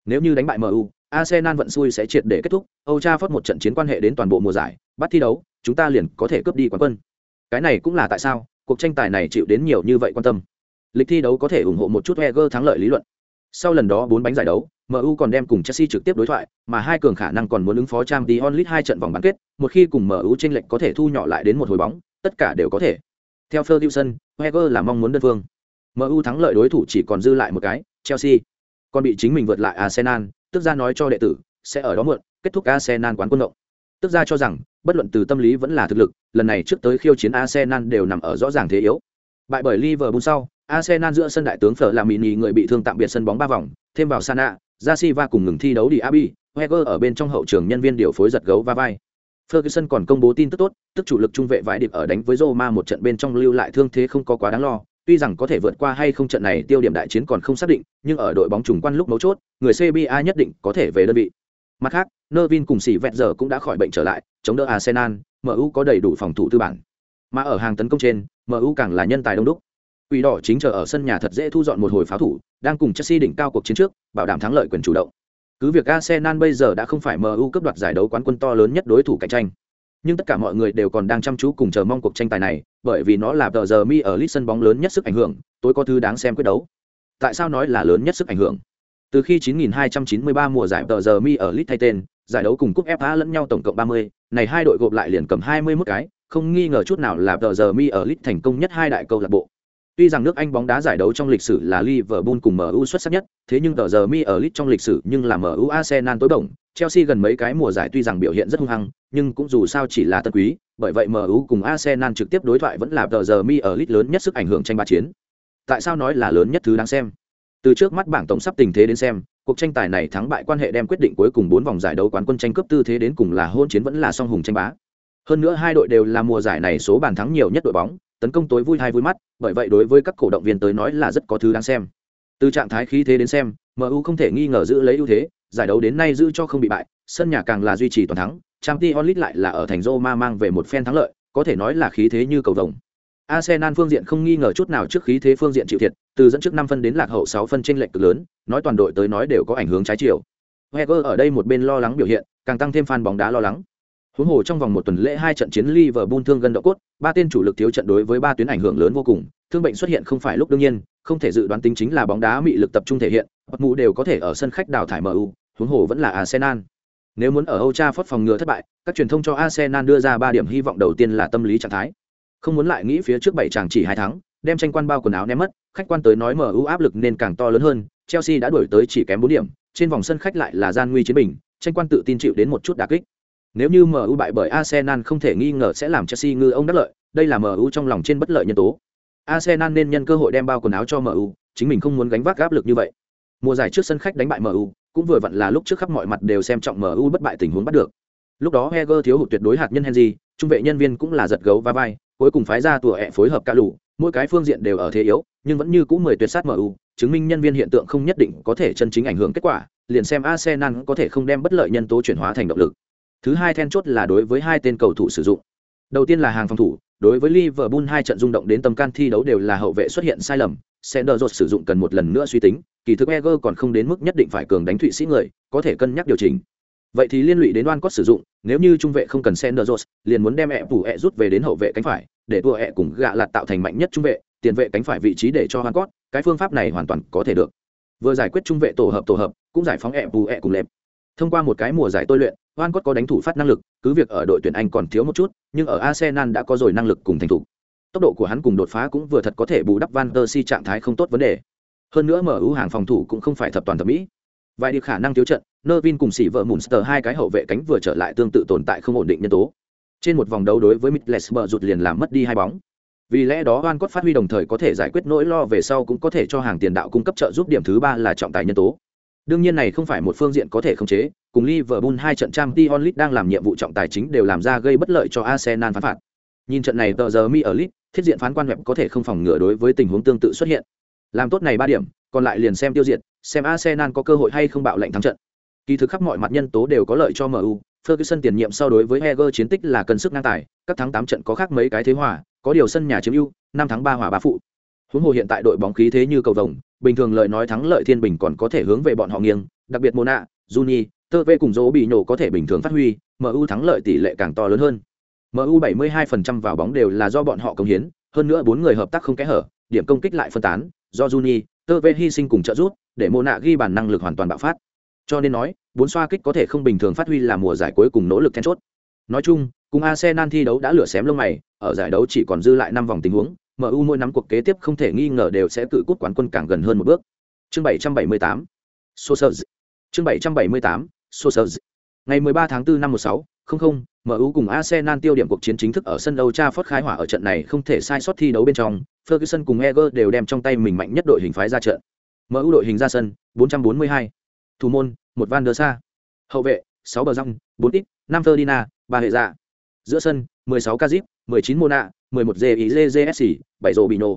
nếu như đánh bại MU, Arsenal vận xui sẽ triệt để kết thúc, Âu Trafford một trận chiến quan hệ đến toàn bộ mùa giải, bắt thi đấu, chúng ta liền có thể cướp đi quán quân. Cái này cũng là tại sao cuộc tranh tài này chịu đến nhiều như vậy quan tâm. Lịch thi đấu có thể ủng hộ một chút Wenger thắng lợi lý luận. Sau lần đó bốn bánh giải đấu, MU còn đem cùng Chelsea trực tiếp đối thoại, mà hai cường khả năng còn muốn ứng phó Champions League hai trận vòng bán kết, một khi cùng MU chênh lệch có thể thu nhỏ lại đến một hồi bóng, tất cả đều có thể. Theo Ferguson, Wenger là mong muốn đơn phương. MU thắng lợi đối thủ chỉ còn dư lại một cái, Chelsea. Còn bị chính mình vượt lại Arsenal, tức ra nói cho đệ tử, sẽ ở đó mượn kết thúc Arsenal quán quân động. Tức ra cho rằng, bất luận từ tâm lý vẫn là thực lực, lần này trước tới khiêu chiến Arsenal đều nằm ở rõ ràng thế yếu. Bại bởi Liverpool sau, Arsenal giữa sân đại tướng Phở làm mini người bị thương tạm biệt sân bóng ba vòng, thêm vào Sana, Jasiva cùng ngừng thi đấu đi Abi, Wenger ở bên trong hậu trường nhân viên điều phối giật gấu va vai. Ferguson còn công bố tin tức tốt, tức chủ lực trung vệ vãi điệp ở đánh với Roma một trận bên trong lưu lại thương thế không có quá đáng lo, tuy rằng có thể vượt qua hay không trận này tiêu điểm đại chiến còn không xác định, nhưng ở đội bóng trùng quan lúc mấu chốt, người CBA nhất định có thể về đơn vị. Mặt khác, Nervin cùng Sĩ Vẹt giờ cũng đã khỏi bệnh trở lại, chống đỡ Arsenal, MU có đầy đủ phòng thủ tư bản. Mà ở hàng tấn công trên, MU càng là nhân tài đông đúc. Quỷ đỏ chính chờ ở sân nhà thật dễ thu dọn một hồi pháo thủ, đang cùng Chelsea đỉnh cao cuộc chiến trước, bảo đảm thắng lợi quyền chủ động. Cứ việc Arsenal bây giờ đã không phải MU cấp đoạt giải đấu quán quân to lớn nhất đối thủ cạnh tranh, nhưng tất cả mọi người đều còn đang chăm chú cùng chờ mong cuộc tranh tài này, bởi vì nó là tờ giờ mi ở lít sân bóng lớn nhất sức ảnh hưởng, tối có thứ đáng xem quyết đấu. Tại sao nói là lớn nhất sức ảnh hưởng? Từ khi 9293 mùa giải tờ giờ mi ở lít thay tên, giải đấu cùng cúp FA lẫn nhau tổng cộng 30, này hai đội gộp lại liền cầm 21 cái, không nghi ngờ chút nào là tờ giờ mi ở lít thành công nhất hai đại câu lạc bộ. Tuy rằng nước Anh bóng đá giải đấu trong lịch sử là Liverpool cùng MU xuất sắc nhất, thế nhưng tờ giờ mi ở Leeds trong lịch sử nhưng là MU Arsenal tối bổng. Chelsea gần mấy cái mùa giải tuy rằng biểu hiện rất hung hăng, nhưng cũng dù sao chỉ là tân quý, bởi vậy MU cùng Arsenal trực tiếp đối thoại vẫn là tờ giờ mi ở lit lớn nhất sức ảnh hưởng tranh ba chiến. Tại sao nói là lớn nhất thứ đáng xem? Từ trước mắt bảng tổng sắp tình thế đến xem, cuộc tranh tài này thắng bại quan hệ đem quyết định cuối cùng bốn vòng giải đấu quán quân tranh cướp tư thế đến cùng là hôn chiến vẫn là song hùng tranh bá. Hơn nữa hai đội đều là mùa giải này số bàn thắng nhiều nhất đội bóng, tấn công tối vui hay vui mắt, bởi vậy đối với các cổ động viên tới nói là rất có thứ đáng xem. Từ trạng thái khí thế đến xem, MU không thể nghi ngờ giữ lấy ưu thế, giải đấu đến nay giữ cho không bị bại, sân nhà càng là duy trì toàn thắng, Champions League lại là ở thành Roma mang về một phen thắng lợi, có thể nói là khí thế như cầu vồng. Arsenal phương diện không nghi ngờ chút nào trước khí thế phương diện chịu thiệt, từ dẫn trước 5 phân đến lạc hậu 6 phân chênh lệch cực lớn, nói toàn đội tới nói đều có ảnh hưởng trái chiều. Wenger ở đây một bên lo lắng biểu hiện, càng tăng thêm fan bóng đá lo lắng. Huống hồ trong vòng một tuần lễ hai trận chiến Liverpool thương gần độ cốt, ba tên chủ lực thiếu trận đối với ba tuyến ảnh hưởng lớn vô cùng, thương bệnh xuất hiện không phải lúc đương nhiên, không thể dự đoán tính chính là bóng đá mị lực tập trung thể hiện, bất mũ đều có thể ở sân khách đào thải MU, huống hồ vẫn là Arsenal. Nếu muốn ở Old Trafford phòng ngừa thất bại, các truyền thông cho Arsenal đưa ra ba điểm hy vọng đầu tiên là tâm lý trạng thái. Không muốn lại nghĩ phía trước bảy chàng chỉ hai thắng, đem tranh quan bao quần áo ném mất, khách quan tới nói MU áp lực nên càng to lớn hơn, Chelsea đã đuổi tới chỉ kém 4 điểm, trên vòng sân khách lại là gian nguy chiến bình, tranh quan tự tin chịu đến một chút đả kích. Nếu như MU bại bởi Arsenal không thể nghi ngờ sẽ làm Chelsea ngư ông đắc lợi, đây là MU trong lòng trên bất lợi nhân tố. Arsenal nên nhân cơ hội đem bao quần áo cho MU, chính mình không muốn gánh vác áp lực như vậy. Mùa giải trước sân khách đánh bại MU, cũng vừa vặn là lúc trước khắp mọi mặt đều xem trọng MU bất bại tình huống bắt được. Lúc đó Heger thiếu hụt tuyệt đối hạt nhân Henry, trung vệ nhân viên cũng là giật gấu va vai, cuối cùng phái ra tùa ẹ phối hợp cả lũ, mỗi cái phương diện đều ở thế yếu, nhưng vẫn như cũ mười tuyệt sát MU, chứng minh nhân viên hiện tượng không nhất định có thể chân chính ảnh hưởng kết quả, liền xem Arsenal có thể không đem bất lợi nhân tố chuyển hóa thành động lực. Thứ hai then chốt là đối với hai tên cầu thủ sử dụng. Đầu tiên là hàng phòng thủ, đối với Liverpool hai trận rung động đến tâm can thi đấu đều là hậu vệ xuất hiện sai lầm, Sender sử dụng cần một lần nữa suy tính, kỳ thực Eger còn không đến mức nhất định phải cường đánh Thụy Sĩ người, có thể cân nhắc điều chỉnh. Vậy thì liên lụy đến oan Cốt sử dụng, nếu như trung vệ không cần Sender liền muốn đem ẹ phủ ẹ rút về đến hậu vệ cánh phải, để tua ẹ cùng gạ lạt tạo thành mạnh nhất trung vệ, tiền vệ cánh phải vị trí để cho Oan Cốt, cái phương pháp này hoàn toàn có thể được. Vừa giải quyết trung vệ tổ hợp tổ hợp, cũng giải phóng ẹ phủ ẹ cùng lẹp. Thông qua một cái mùa giải tôi luyện, Oan Cốt có đánh thủ phát năng lực, cứ việc ở đội tuyển Anh còn thiếu một chút, nhưng ở Arsenal đã có rồi năng lực cùng thành thủ. Tốc độ của hắn cùng đột phá cũng vừa thật có thể bù đắp Van der Si trạng thái không tốt vấn đề. Hơn nữa mở ưu hàng phòng thủ cũng không phải thập toàn thập mỹ. Vài điều khả năng thiếu trận, Nervin cùng xỉ vợ Munster hai cái hậu vệ cánh vừa trở lại tương tự tồn tại không ổn định nhân tố. Trên một vòng đấu đối với Middlesbrough rụt liền làm mất đi hai bóng. Vì lẽ đó oan cốt phát huy đồng thời có thể giải quyết nỗi lo về sau cũng có thể cho hàng tiền đạo cung cấp trợ giúp điểm thứ ba là trọng tài nhân tố. Đương nhiên này không phải một phương diện có thể khống chế, cùng Liverpool hai trận trang t onlit đang làm nhiệm vụ trọng tài chính đều làm ra gây bất lợi cho Arsenal phán phạt. Nhìn trận này tờ giờ mi ở lit thiết diện phán quan web có thể không phòng ngừa đối với tình huống tương tự xuất hiện. Làm tốt này ba điểm, còn lại liền xem tiêu diệt, xem Arsenal có cơ hội hay không bạo lệnh thắng trận. Kỳ thực khắp mọi mặt nhân tố đều có lợi cho MU, Ferguson tiền nhiệm sau đối với Heger chiến tích là cân sức ngang tài, các thắng 8 trận có khác mấy cái thế hòa, có điều sân nhà chiếm ưu, năm thắng 3 hòa ba phụ. Huống hồ hiện tại đội bóng khí thế như cầu vồng, bình thường lợi nói thắng lợi thiên bình còn có thể hướng về bọn họ nghiêng, Đặc biệt Mona, Juni, Tơ Vệ cùng Dỗ bị nổ có thể bình thường phát huy, MU thắng lợi tỷ lệ càng to lớn hơn. MU 72% vào bóng đều là do bọn họ công hiến, hơn nữa bốn người hợp tác không kẽ hở, điểm công kích lại phân tán, do Juni, Tơ hy sinh cùng trợ giúp, để Mona ghi bàn năng lực hoàn toàn bạo phát. Cho nên nói, bốn xoa kích có thể không bình thường phát huy là mùa giải cuối cùng nỗ lực then chốt. Nói chung, cùng Arsenal thi đấu đã lửa xém lông mày, ở giải đấu chỉ còn dư lại năm vòng tình huống, MU mỗi nắm cuộc kế tiếp không thể nghi ngờ đều sẽ cự cút quán quân càng gần hơn một bước. Chương 778. Solskjaer. Chương 778. Solskjaer. Ngày 13 tháng 4 năm 16, 00, MU cùng Arsenal tiêu điểm cuộc chiến chính thức ở sân Old Trafford khai hỏa ở trận này không thể sai sót thi đấu bên trong, Ferguson cùng Eger đều đem trong tay mình mạnh nhất đội hình phái ra trận. MU đội hình ra sân, 442. Thủ môn, 1 Van der Sa. Hậu vệ, 6 bờ răng, 4 ít, 5 Ferdinand, 3 hệ dạ. Giữa sân, 16 Kazip, 19 Mona, 11 JIJJSC, 7 Robinho.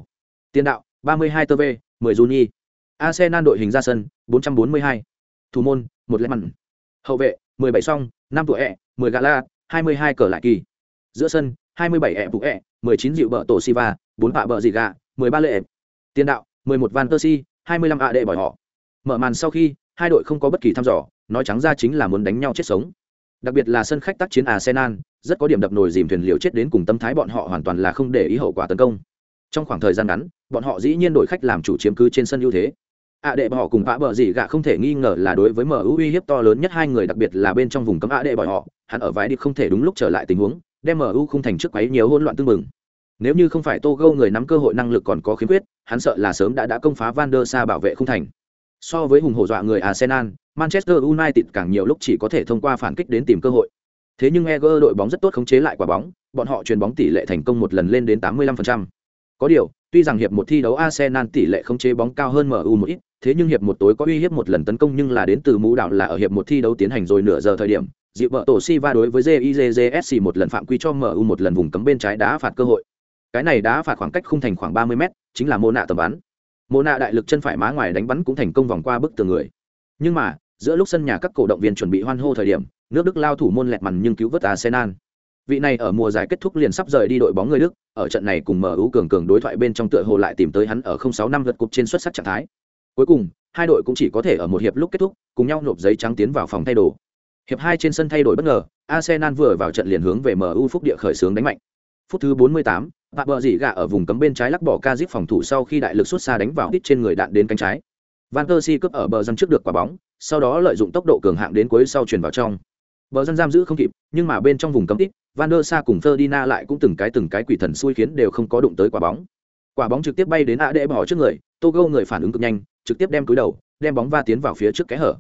Tiền đạo, 32 TV, 10 Juni. Arsenal đội hình ra sân, 442. Thủ môn, 1 Lehmann. Hậu vệ, 17 song, 5 tuổi ẹ, 10 Gala, 22 cờ lại kỳ. Giữa sân, 27 ẹ phụ ẹ, 19 dịu bờ tổ Siva, 4 bạ bờ gì gà, 13 lệ. Tiền đạo, 11 Van Persie, 25 ạ đệ bỏi họ. Mở màn sau khi, hai đội không có bất kỳ thăm dò, nói trắng ra chính là muốn đánh nhau chết sống. Đặc biệt là sân khách tác chiến Arsenal, rất có điểm đập nồi dìm thuyền liều chết đến cùng tâm thái bọn họ hoàn toàn là không để ý hậu quả tấn công. Trong khoảng thời gian ngắn, bọn họ dĩ nhiên đổi khách làm chủ chiếm cứ trên sân ưu thế ạ đệ họ cùng vã bờ gì gạ không thể nghi ngờ là đối với MU uy hiếp to lớn nhất hai người đặc biệt là bên trong vùng cấm ạ đệ bọn họ, hắn ở vái đi không thể đúng lúc trở lại tình huống, đem MU không thành trước quấy nhiều hỗn loạn tương mừng. Nếu như không phải Togo người nắm cơ hội năng lực còn có khiếm khuyết, hắn sợ là sớm đã đã công phá Van der Sa bảo vệ không thành. So với hùng hổ dọa người Arsenal, Manchester United càng nhiều lúc chỉ có thể thông qua phản kích đến tìm cơ hội. Thế nhưng Eger đội bóng rất tốt khống chế lại quả bóng, bọn họ chuyền bóng tỷ lệ thành công một lần lên đến 85%. Có điều, tuy rằng hiệp một thi đấu Arsenal tỷ lệ khống chế bóng cao hơn MU một ít, thế nhưng hiệp một tối có uy hiếp một lần tấn công nhưng là đến từ mũ đảo là ở hiệp một thi đấu tiến hành rồi nửa giờ thời điểm, dịu vợ tổ si va đối với JIJJSC một lần phạm quy cho MU một lần vùng cấm bên trái đá phạt cơ hội. Cái này đá phạt khoảng cách khung thành khoảng 30 m chính là mô nạ tầm bắn. Mô nạ đại lực chân phải má ngoài đánh bắn cũng thành công vòng qua bức tường người. Nhưng mà, giữa lúc sân nhà các cổ động viên chuẩn bị hoan hô thời điểm, nước Đức lao thủ môn lẹt màn nhưng cứu vớt Arsenal. Vị này ở mùa giải kết thúc liền sắp rời đi đội bóng người Đức, ở trận này cùng MU cường cường đối thoại bên trong tựa hồ lại tìm tới hắn ở 06 năm vượt cục trên xuất sắc trạng thái. Cuối cùng, hai đội cũng chỉ có thể ở một hiệp lúc kết thúc, cùng nhau nộp giấy trắng tiến vào phòng thay đồ. Hiệp hai trên sân thay đổi bất ngờ, Arsenal vừa vào trận liền hướng về MU phúc địa khởi xướng đánh mạnh. Phút thứ 48, Bạ bờ dỉ gạ ở vùng cấm bên trái lắc bỏ Kazip phòng thủ sau khi đại lực xuất xa đánh vào ít trên người đạn đến cánh trái. Van Persie cướp ở bờ dân trước được quả bóng, sau đó lợi dụng tốc độ cường hạng đến cuối sau chuyển vào trong. Bờ dân giam giữ không kịp, nhưng mà bên trong vùng cấm ít, Van der Sa cùng Ferdinand lại cũng từng cái từng cái quỷ thần xui khiến đều không có đụng tới quả bóng. Quả bóng trực tiếp bay đến Ade bỏ trước người, Togo người phản ứng cực nhanh, trực tiếp đem túi đầu, đem bóng va tiến vào phía trước cái hở.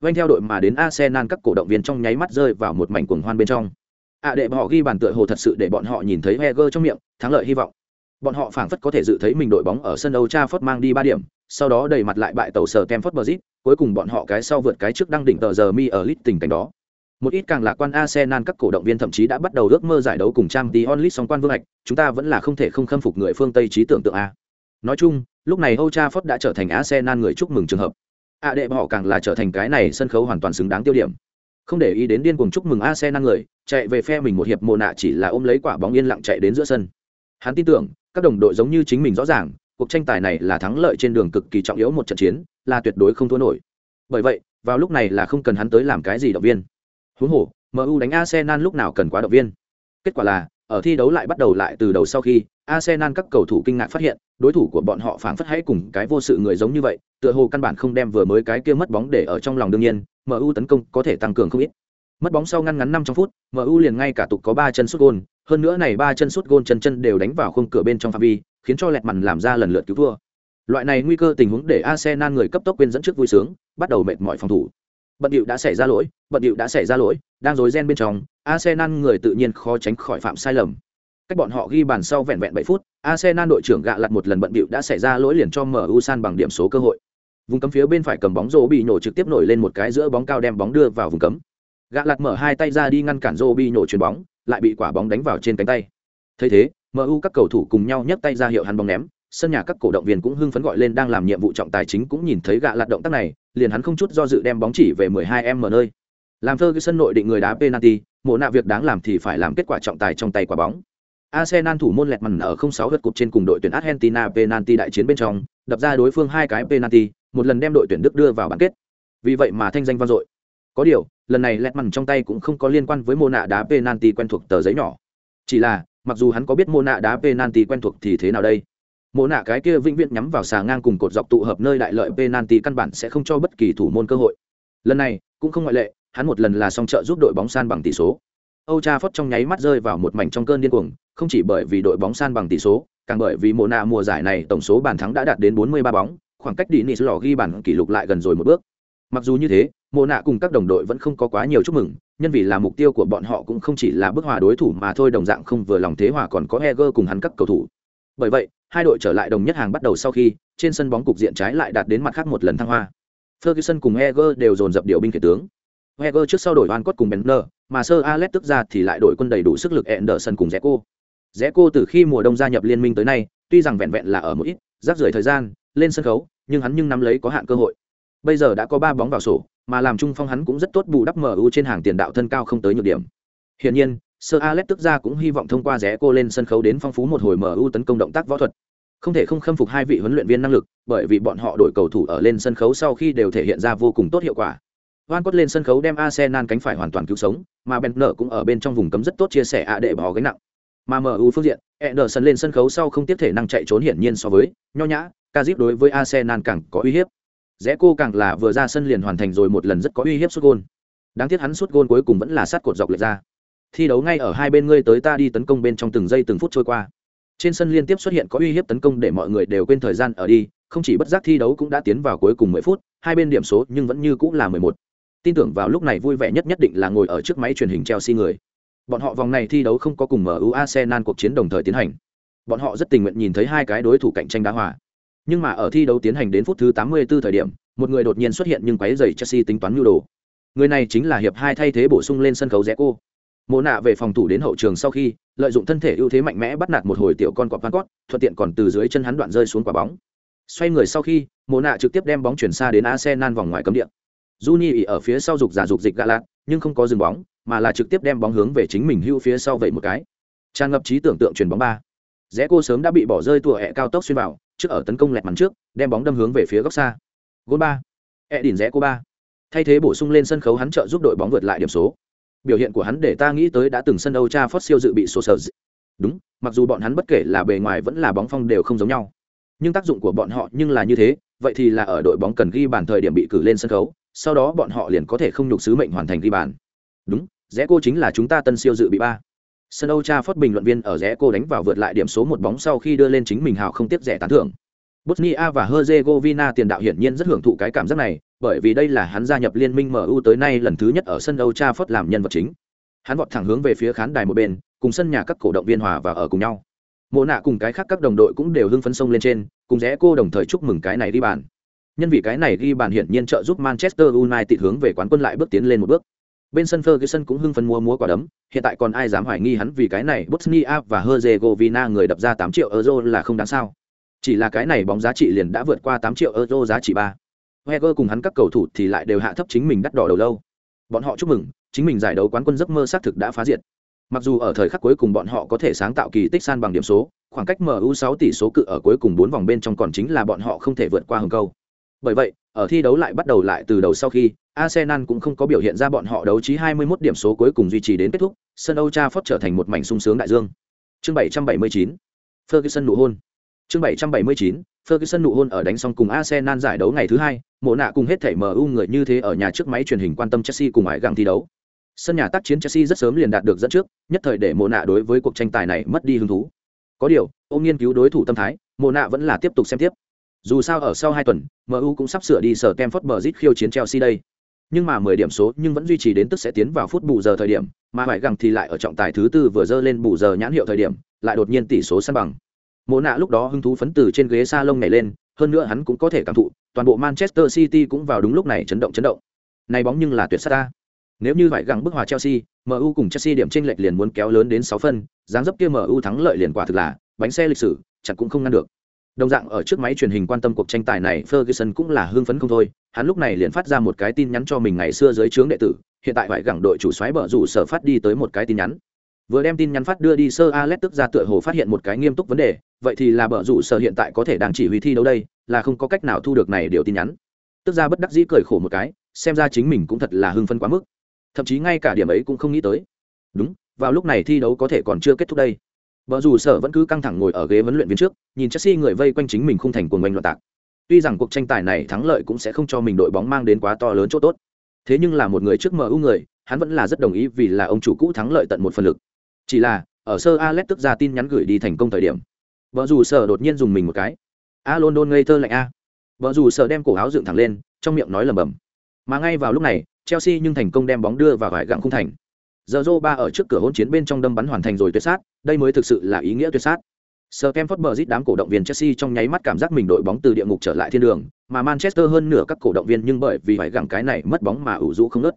Vành theo đội mà đến Arsenal các cổ động viên trong nháy mắt rơi vào một mảnh cuồng hoan bên trong. À để bọn họ ghi bàn tựa hồ thật sự để bọn họ nhìn thấy Heger trong miệng, thắng lợi hy vọng. Bọn họ phảng phất có thể dự thấy mình đội bóng ở sân Old Trafford mang đi ba điểm, sau đó đầy mặt lại bại tàu sở Kemford Bridge, cuối cùng bọn họ cái sau vượt cái trước đang đỉnh tờ giờ mi ở lit tình cảnh đó. Một ít càng lạc quan Arsenal các cổ động viên thậm chí đã bắt đầu ước mơ giải đấu cùng Champions League song quan vương hạch, chúng ta vẫn là không thể không khâm phục người phương Tây trí tưởng tượng a. Nói chung, lúc này Old Trafford đã trở thành Arsenal người chúc mừng trường hợp. À đệ họ càng là trở thành cái này sân khấu hoàn toàn xứng đáng tiêu điểm. Không để ý đến điên cuồng chúc mừng Arsenal người, chạy về phe mình một hiệp mồ nạ chỉ là ôm lấy quả bóng yên lặng chạy đến giữa sân. Hắn tin tưởng, các đồng đội giống như chính mình rõ ràng, cuộc tranh tài này là thắng lợi trên đường cực kỳ trọng yếu một trận chiến, là tuyệt đối không thua nổi. Bởi vậy, vào lúc này là không cần hắn tới làm cái gì động viên. Huống hồ, MU đánh Arsenal lúc nào cần quá động viên. Kết quả là, ở thi đấu lại bắt đầu lại từ đầu sau khi, Arsenal các cầu thủ kinh ngạc phát hiện, đối thủ của bọn họ phảng phất hãy cùng cái vô sự người giống như vậy, tựa hồ căn bản không đem vừa mới cái kia mất bóng để ở trong lòng đương nhiên, MU tấn công có thể tăng cường không ít. Mất bóng sau ngăn ngắn 5 trong phút, MU liền ngay cả tục có 3 chân sút gôn, hơn nữa này 3 chân sút gôn chân chân đều đánh vào khung cửa bên trong phạm vi, khiến cho lẹt màn làm ra lần lượt cứu thua. Loại này nguy cơ tình huống để Arsenal người cấp tốc quên dẫn trước vui sướng, bắt đầu mệt mỏi phòng thủ. Bận điệu đã xảy ra lỗi, bận điệu đã xảy ra lỗi, đang rối ren bên trong, Arsenal người tự nhiên khó tránh khỏi phạm sai lầm. Cách bọn họ ghi bàn sau vẹn vẹn 7 phút, Arsenal đội trưởng gạ lặt một lần bận điệu đã xảy ra lỗi liền cho MU san bằng điểm số cơ hội. Vùng cấm phía bên phải cầm bóng rô bị nổ trực tiếp nổi lên một cái giữa bóng cao đem bóng đưa vào vùng cấm. Gạ lặt mở hai tay ra đi ngăn cản rô bị nổ chuyền bóng, lại bị quả bóng đánh vào trên cánh tay. Thấy thế, MU các cầu thủ cùng nhau nhấc tay ra hiệu hắn bóng ném, sân nhà các cổ động viên cũng hưng phấn gọi lên đang làm nhiệm vụ trọng tài chính cũng nhìn thấy gạ lật động tác này, liền hắn không chút do dự đem bóng chỉ về 12m nơi. Làm thơ cái sân nội định người đá penalty, mộ nạ việc đáng làm thì phải làm kết quả trọng tài trong tay quả bóng. Arsenal thủ môn lẹt mằn ở 06 lượt cục trên cùng đội tuyển Argentina penalty đại chiến bên trong, đập ra đối phương hai cái penalty, một lần đem đội tuyển Đức đưa vào bán kết. vì vậy mà thanh danh vang dội có điều lần này lẹt mằn trong tay cũng không có liên quan với mô nạ đá penalty quen thuộc tờ giấy nhỏ chỉ là mặc dù hắn có biết mô nạ đá penalty quen thuộc thì thế nào đây mộ nạ cái kia vĩnh viễn nhắm vào xà ngang cùng cột dọc tụ hợp nơi đại lợi penalty căn bản sẽ không cho bất kỳ thủ môn cơ hội lần này cũng không ngoại lệ hắn một lần là song trợ giúp đội bóng san bằng tỷ số Âu Cha Phất trong nháy mắt rơi vào một mảnh trong cơn điên cuồng, không chỉ bởi vì đội bóng san bằng tỷ số, càng bởi vì mùa nạ mùa giải này tổng số bàn thắng đã đạt đến 43 bóng, khoảng cách Dini lò ghi bàn kỷ lục lại gần rồi một bước. Mặc dù như thế, mùa nạ cùng các đồng đội vẫn không có quá nhiều chúc mừng, nhân vì là mục tiêu của bọn họ cũng không chỉ là bức hòa đối thủ mà thôi đồng dạng không vừa lòng thế hòa còn có Heger cùng hắn các cầu thủ. Bởi vậy, hai đội trở lại đồng nhất hàng bắt đầu sau khi, trên sân bóng cục diện trái lại đạt đến mặt khác một lần thăng hoa. Ferguson cùng Heger đều dồn dập điều binh kể tướng. Heger trước sau đổi Van cốt cùng Bender, mà sơ Alex tức ra thì lại đổi quân đầy đủ sức lực Anderson cùng Zeko. Zeko từ khi mùa đông gia nhập liên minh tới nay, tuy rằng vẹn vẹn là ở một ít, rác rưởi thời gian, lên sân khấu, nhưng hắn nhưng nắm lấy có hạn cơ hội. Bây giờ đã có ba bóng vào sổ, mà làm trung phong hắn cũng rất tốt bù đắp MU trên hàng tiền đạo thân cao không tới nhược điểm. Hiển nhiên, sơ Alex tức ra cũng hy vọng thông qua Zeko lên sân khấu đến phong phú một hồi MU tấn công động tác võ thuật. Không thể không khâm phục hai vị huấn luyện viên năng lực, bởi vì bọn họ đổi cầu thủ ở lên sân khấu sau khi đều thể hiện ra vô cùng tốt hiệu quả. Van cốt lên sân khấu đem Arsenal cánh phải hoàn toàn cứu sống, mà Bentner cũng ở bên trong vùng cấm rất tốt chia sẻ ạ để bỏ gánh nặng. Mà MU phương diện, Ederson lên sân khấu sau không tiếp thể năng chạy trốn hiển nhiên so với nho nhã, Kazip đối với Arsenal càng có uy hiếp. Rẽ cô càng là vừa ra sân liền hoàn thành rồi một lần rất có uy hiếp sút gôn. Đáng tiếc hắn sút gôn cuối cùng vẫn là sát cột dọc lệch ra. Thi đấu ngay ở hai bên ngươi tới ta đi tấn công bên trong từng giây từng phút trôi qua. Trên sân liên tiếp xuất hiện có uy hiếp tấn công để mọi người đều quên thời gian ở đi, không chỉ bất giác thi đấu cũng đã tiến vào cuối cùng 10 phút, hai bên điểm số nhưng vẫn như cũng là 11 tin tưởng vào lúc này vui vẻ nhất nhất định là ngồi ở trước máy truyền hình Chelsea người. Bọn họ vòng này thi đấu không có cùng MU Arsenal cuộc chiến đồng thời tiến hành. Bọn họ rất tình nguyện nhìn thấy hai cái đối thủ cạnh tranh đá hòa. Nhưng mà ở thi đấu tiến hành đến phút thứ 84 thời điểm, một người đột nhiên xuất hiện nhưng quấy rầy Chelsea tính toán nhu đồ. Người này chính là hiệp hai thay thế bổ sung lên sân khấu Zeko. Mộ nạ về phòng thủ đến hậu trường sau khi, lợi dụng thân thể ưu thế mạnh mẽ bắt nạt một hồi tiểu con quạ Van cót thuận tiện còn từ dưới chân hắn đoạn rơi xuống quả bóng. Xoay người sau khi, Mộ nạ trực tiếp đem bóng chuyển xa đến Arsenal vòng ngoài cấm địa. Juni ở phía sau dục giả dục dịch gạ lạc, nhưng không có dừng bóng, mà là trực tiếp đem bóng hướng về chính mình hưu phía sau vậy một cái. Tràn ngập trí tưởng tượng chuyển bóng ba. Rẽ cô sớm đã bị bỏ rơi tua hẹ cao tốc xuyên vào, trước ở tấn công lẹt mắn trước, đem bóng đâm hướng về phía góc xa. gôn ba. hẹ đỉnh rẽ cô ba. Thay thế bổ sung lên sân khấu hắn trợ giúp đội bóng vượt lại điểm số. Biểu hiện của hắn để ta nghĩ tới đã từng sân Âu Cha Trafford siêu dự bị sổ sở. Đúng, mặc dù bọn hắn bất kể là bề ngoài vẫn là bóng phong đều không giống nhau, nhưng tác dụng của bọn họ nhưng là như thế, vậy thì là ở đội bóng cần ghi bàn thời điểm bị cử lên sân khấu, sau đó bọn họ liền có thể không nhục sứ mệnh hoàn thành ghi bàn. Đúng rẽ cô chính là chúng ta tân siêu dự bị ba. Sân âu cha phất bình luận viên ở rẽ cô đánh vào vượt lại điểm số một bóng sau khi đưa lên chính mình hào không tiếp rẻ tán thưởng bosnia và herzegovina tiền đạo hiển nhiên rất hưởng thụ cái cảm giác này bởi vì đây là hắn gia nhập liên minh mu tới nay lần thứ nhất ở sân Old Trafford làm nhân vật chính hắn vọt thẳng hướng về phía khán đài một bên cùng sân nhà các cổ động viên hòa và ở cùng nhau mộ nạ cùng cái khác các đồng đội cũng đều hưng phấn sông lên trên cùng rẽ cô đồng thời chúc mừng cái này đi bàn Nhân vì cái này ghi bàn hiển nhiên trợ giúp Manchester United hướng về quán quân lại bước tiến lên một bước. Bên sân Ferguson cũng hưng phấn mua múa quả đấm, hiện tại còn ai dám hoài nghi hắn vì cái này Bosnia và Herzegovina người đập ra 8 triệu euro là không đáng sao. Chỉ là cái này bóng giá trị liền đã vượt qua 8 triệu euro giá trị ba. Wenger cùng hắn các cầu thủ thì lại đều hạ thấp chính mình đắt đỏ đầu lâu. Bọn họ chúc mừng, chính mình giải đấu quán quân giấc mơ xác thực đã phá diệt. Mặc dù ở thời khắc cuối cùng bọn họ có thể sáng tạo kỳ tích san bằng điểm số, khoảng cách MU 6 tỷ số cự ở cuối cùng 4 vòng bên trong còn chính là bọn họ không thể vượt qua hừng câu. Bởi vậy, ở thi đấu lại bắt đầu lại từ đầu sau khi, Arsenal cũng không có biểu hiện ra bọn họ đấu trí 21 điểm số cuối cùng duy trì đến kết thúc, sân Old Trafford trở thành một mảnh sung sướng đại dương. Chương 779. Ferguson nụ hôn. Chương 779. Ferguson nụ hôn ở đánh xong cùng Arsenal giải đấu ngày thứ hai, mộ nạ cùng hết thảy MU người như thế ở nhà trước máy truyền hình quan tâm Chelsea cùng ải gặng thi đấu. Sân nhà tác chiến Chelsea rất sớm liền đạt được dẫn trước, nhất thời để mộ nạ đối với cuộc tranh tài này mất đi hứng thú. Có điều, ông nghiên cứu đối thủ tâm thái, mộ nạ vẫn là tiếp tục xem tiếp. Dù sao ở sau 2 tuần, MU cũng sắp sửa đi sở Stamford Bridge khiêu chiến Chelsea đây. Nhưng mà 10 điểm số nhưng vẫn duy trì đến tức sẽ tiến vào phút bù giờ thời điểm, mà phải gặng thì lại ở trọng tài thứ tư vừa dơ lên bù giờ nhãn hiệu thời điểm, lại đột nhiên tỷ số san bằng. Mộ nạ lúc đó hứng thú phấn từ trên ghế salon này lên, hơn nữa hắn cũng có thể cảm thụ, toàn bộ Manchester City cũng vào đúng lúc này chấn động chấn động. Này bóng nhưng là tuyệt sắc ta. Nếu như phải gặng bức hòa Chelsea, MU cùng Chelsea điểm tranh lệch liền muốn kéo lớn đến sáu phân, dáng dấp kia MU thắng lợi liền quả thực là bánh xe lịch sử, chặt cũng không ngăn được. Đồng dạng ở trước máy truyền hình quan tâm cuộc tranh tài này, Ferguson cũng là hưng phấn không thôi, hắn lúc này liền phát ra một cái tin nhắn cho mình ngày xưa dưới trướng đệ tử, hiện tại phải gặng đội chủ soái bở rủ sở phát đi tới một cái tin nhắn. Vừa đem tin nhắn phát đưa đi sơ Alex tức ra tựa hồ phát hiện một cái nghiêm túc vấn đề, vậy thì là bở rủ sở hiện tại có thể đang chỉ huy thi đấu đây, là không có cách nào thu được này điều tin nhắn. Tức ra bất đắc dĩ cười khổ một cái, xem ra chính mình cũng thật là hưng phân quá mức. Thậm chí ngay cả điểm ấy cũng không nghĩ tới. Đúng vào lúc này thi đấu có thể còn chưa kết thúc đây. Vợ dù sở vẫn cứ căng thẳng ngồi ở ghế huấn luyện viên trước nhìn chelsea người vây quanh chính mình không thành cuồng oanh loạn tạc. Tuy rằng cuộc tranh tài này thắng lợi cũng sẽ không cho mình đội bóng mang đến quá to lớn chỗ tốt. Thế nhưng là một người trước mu người hắn vẫn là rất đồng ý vì là ông chủ cũ thắng lợi tận một phần lực chỉ là ở sơ alex tức ra tin nhắn gửi đi thành công thời điểm vợ dù sở đột nhiên dùng mình một cái. A london ngây thơ lạnh a. Vợ dù sở đem cổ áo dựng thẳng lên trong miệng nói lầm bầm mà ngay vào lúc này chelsea nhưng thành công đem bóng đưa vào vải gặng khung thành. Giờ rô ba ở trước cửa hỗn chiến bên trong đâm bắn hoàn thành rồi tuyệt sát đây mới thực sự là ý nghĩa tuyệt sát. Sir bờ Bridge đám cổ động viên Chelsea trong nháy mắt cảm giác mình đội bóng từ địa ngục trở lại thiên đường, mà Manchester hơn nửa các cổ động viên nhưng bởi vì phải gặng cái này mất bóng mà ủ rũ không nớt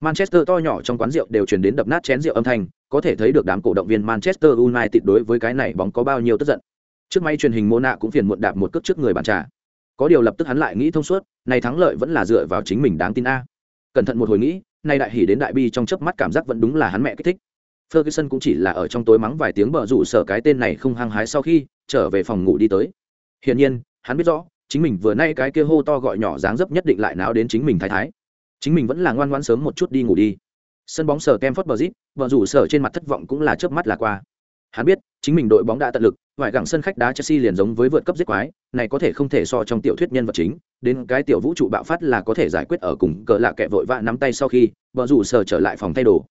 Manchester to nhỏ trong quán rượu đều truyền đến đập nát chén rượu âm thanh, có thể thấy được đám cổ động viên Manchester United đối với cái này bóng có bao nhiêu tức giận. Trước máy truyền hình Mona cũng phiền muộn đạp một cước trước người bàn trà. Có điều lập tức hắn lại nghĩ thông suốt, này thắng lợi vẫn là dựa vào chính mình đáng tin a. Cẩn thận một hồi nghĩ, nay đại hỉ đến đại bi trong chớp mắt cảm giác vẫn đúng là hắn mẹ kích thích. Ferguson cũng chỉ là ở trong tối mắng vài tiếng bợ rủ sở cái tên này không hăng hái sau khi trở về phòng ngủ đi tới. Hiển nhiên, hắn biết rõ, chính mình vừa nay cái kia hô to gọi nhỏ dáng dấp nhất định lại náo đến chính mình thái thái. Chính mình vẫn là ngoan ngoãn sớm một chút đi ngủ đi. Sân bóng sở Kemford Bridge, vợ rủ sở trên mặt thất vọng cũng là chớp mắt là qua. Hắn biết, chính mình đội bóng đã tận lực, ngoại gẳng sân khách đá Chelsea liền giống với vượt cấp giết quái, này có thể không thể so trong tiểu thuyết nhân vật chính, đến cái tiểu vũ trụ bạo phát là có thể giải quyết ở cùng cờ lạ kẻ vội vã nắm tay sau khi, bờ rủ sở trở lại phòng thay đồ.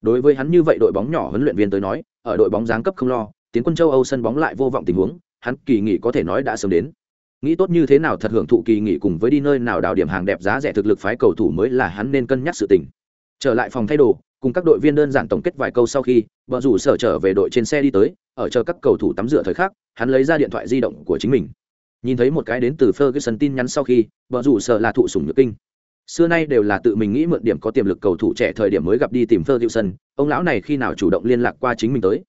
Đối với hắn như vậy đội bóng nhỏ huấn luyện viên tới nói, ở đội bóng giáng cấp không lo, tiến quân châu Âu sân bóng lại vô vọng tình huống, hắn kỳ nghỉ có thể nói đã sớm đến. Nghĩ tốt như thế nào thật hưởng thụ kỳ nghỉ cùng với đi nơi nào đào điểm hàng đẹp giá rẻ thực lực phái cầu thủ mới là hắn nên cân nhắc sự tình. Trở lại phòng thay đồ, cùng các đội viên đơn giản tổng kết vài câu sau khi, bờ rủ sở trở về đội trên xe đi tới, ở chờ các cầu thủ tắm rửa thời khắc, hắn lấy ra điện thoại di động của chính mình. Nhìn thấy một cái đến từ Ferguson tin nhắn sau khi, bờ rủ sở là thụ sủng nhược kinh. Xưa nay đều là tự mình nghĩ mượn điểm có tiềm lực cầu thủ trẻ thời điểm mới gặp đi tìm Ferguson, ông lão này khi nào chủ động liên lạc qua chính mình tới.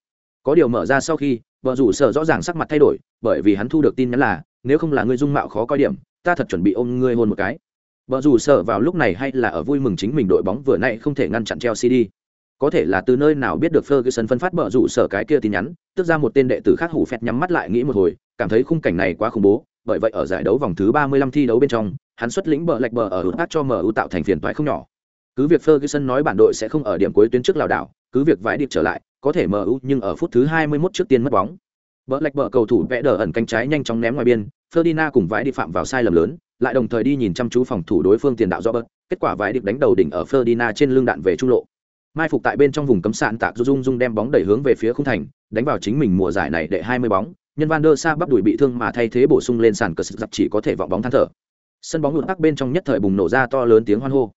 Có điều mở ra sau khi, bờ rủ sở rõ ràng sắc mặt thay đổi, bởi vì hắn thu được tin nhắn là, nếu không là ngươi dung mạo khó coi điểm, ta thật chuẩn bị ôm ngươi hôn một cái. Bờ rủ sở vào lúc này hay là ở vui mừng chính mình đội bóng vừa nãy không thể ngăn chặn Chelsea đi có thể là từ nơi nào biết được Ferguson phân phát bờ rủ sở cái kia tin nhắn, tức ra một tên đệ tử khác hủ phẹt nhắm mắt lại nghĩ một hồi, cảm thấy khung cảnh này quá khủng bố, bởi vậy ở giải đấu vòng thứ 35 thi đấu bên trong, hắn xuất lĩnh bờ lệch bờ ở át cho MU tạo thành phiền toái không nhỏ. Cứ việc Ferguson nói bản đội sẽ không ở điểm cuối tuyến trước lào đảo, cứ việc vãi điệp trở lại, có thể MU nhưng ở phút thứ 21 trước tiên mất bóng. Bờ lệch bờ cầu thủ vẽ đờ ẩn cánh trái nhanh chóng ném ngoài biên, Ferdinand cùng vãi đi phạm vào sai lầm lớn, lại đồng thời đi nhìn chăm chú phòng thủ đối phương tiền đạo Robert, kết quả vài điệp đánh đầu đỉnh ở Ferdinand trên lưng đạn về trung lộ. Mai phục tại bên trong vùng cấm sạn tạc dung dung đem bóng đẩy hướng về phía khung thành đánh vào chính mình mùa giải này để hai mươi bóng nhân van der sa bắp đùi bị thương mà thay thế bổ sung lên sàn cờ giặc chỉ có thể vọng bóng than thở. Sân bóng ngược tắc bên trong nhất thời bùng nổ ra to lớn tiếng hoan hô.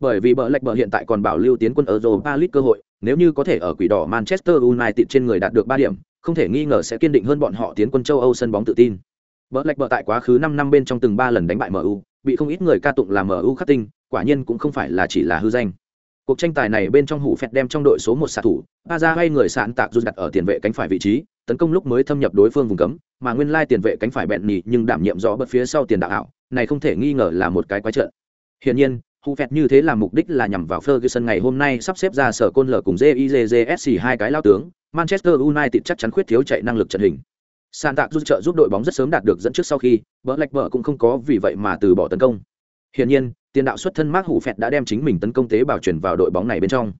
Bởi vì bờ lệch bờ hiện tại còn bảo lưu tiến quân ở Europa League cơ hội nếu như có thể ở quỷ đỏ Manchester United trên người đạt được ba điểm không thể nghi ngờ sẽ kiên định hơn bọn họ tiến quân châu Âu sân bóng tự tin bỡ lệch bỡ tại quá khứ năm năm bên trong từng ba lần đánh bại MU bị không ít người ca tụng là MU khắc tinh, quả nhiên cũng không phải là chỉ là hư danh. Cuộc tranh tài này bên trong hủ phẹt đem trong đội số một xạ thủ Aza hay người sạn tạc rút đặt ở tiền vệ cánh phải vị trí, tấn công lúc mới thâm nhập đối phương vùng cấm, mà nguyên lai tiền vệ cánh phải bẹn nhì nhưng đảm nhiệm rõ bật phía sau tiền đạo ảo, này không thể nghi ngờ là một cái quái trận. Hiển nhiên, hủ phẹt như thế là mục đích là nhằm vào Ferguson ngày hôm nay sắp xếp ra sở côn lở cùng JIJJSC hai cái lao tướng, Manchester United chắc chắn khuyết thiếu chạy năng lực trận hình sàn tạc giúp trợ giúp đội bóng rất sớm đạt được dẫn trước sau khi bỡ lạch bỡ cũng không có vì vậy mà từ bỏ tấn công hiển nhiên tiền đạo xuất thân Mark Hủ Phẹt đã đem chính mình tấn công tế bào chuyển vào đội bóng này bên trong.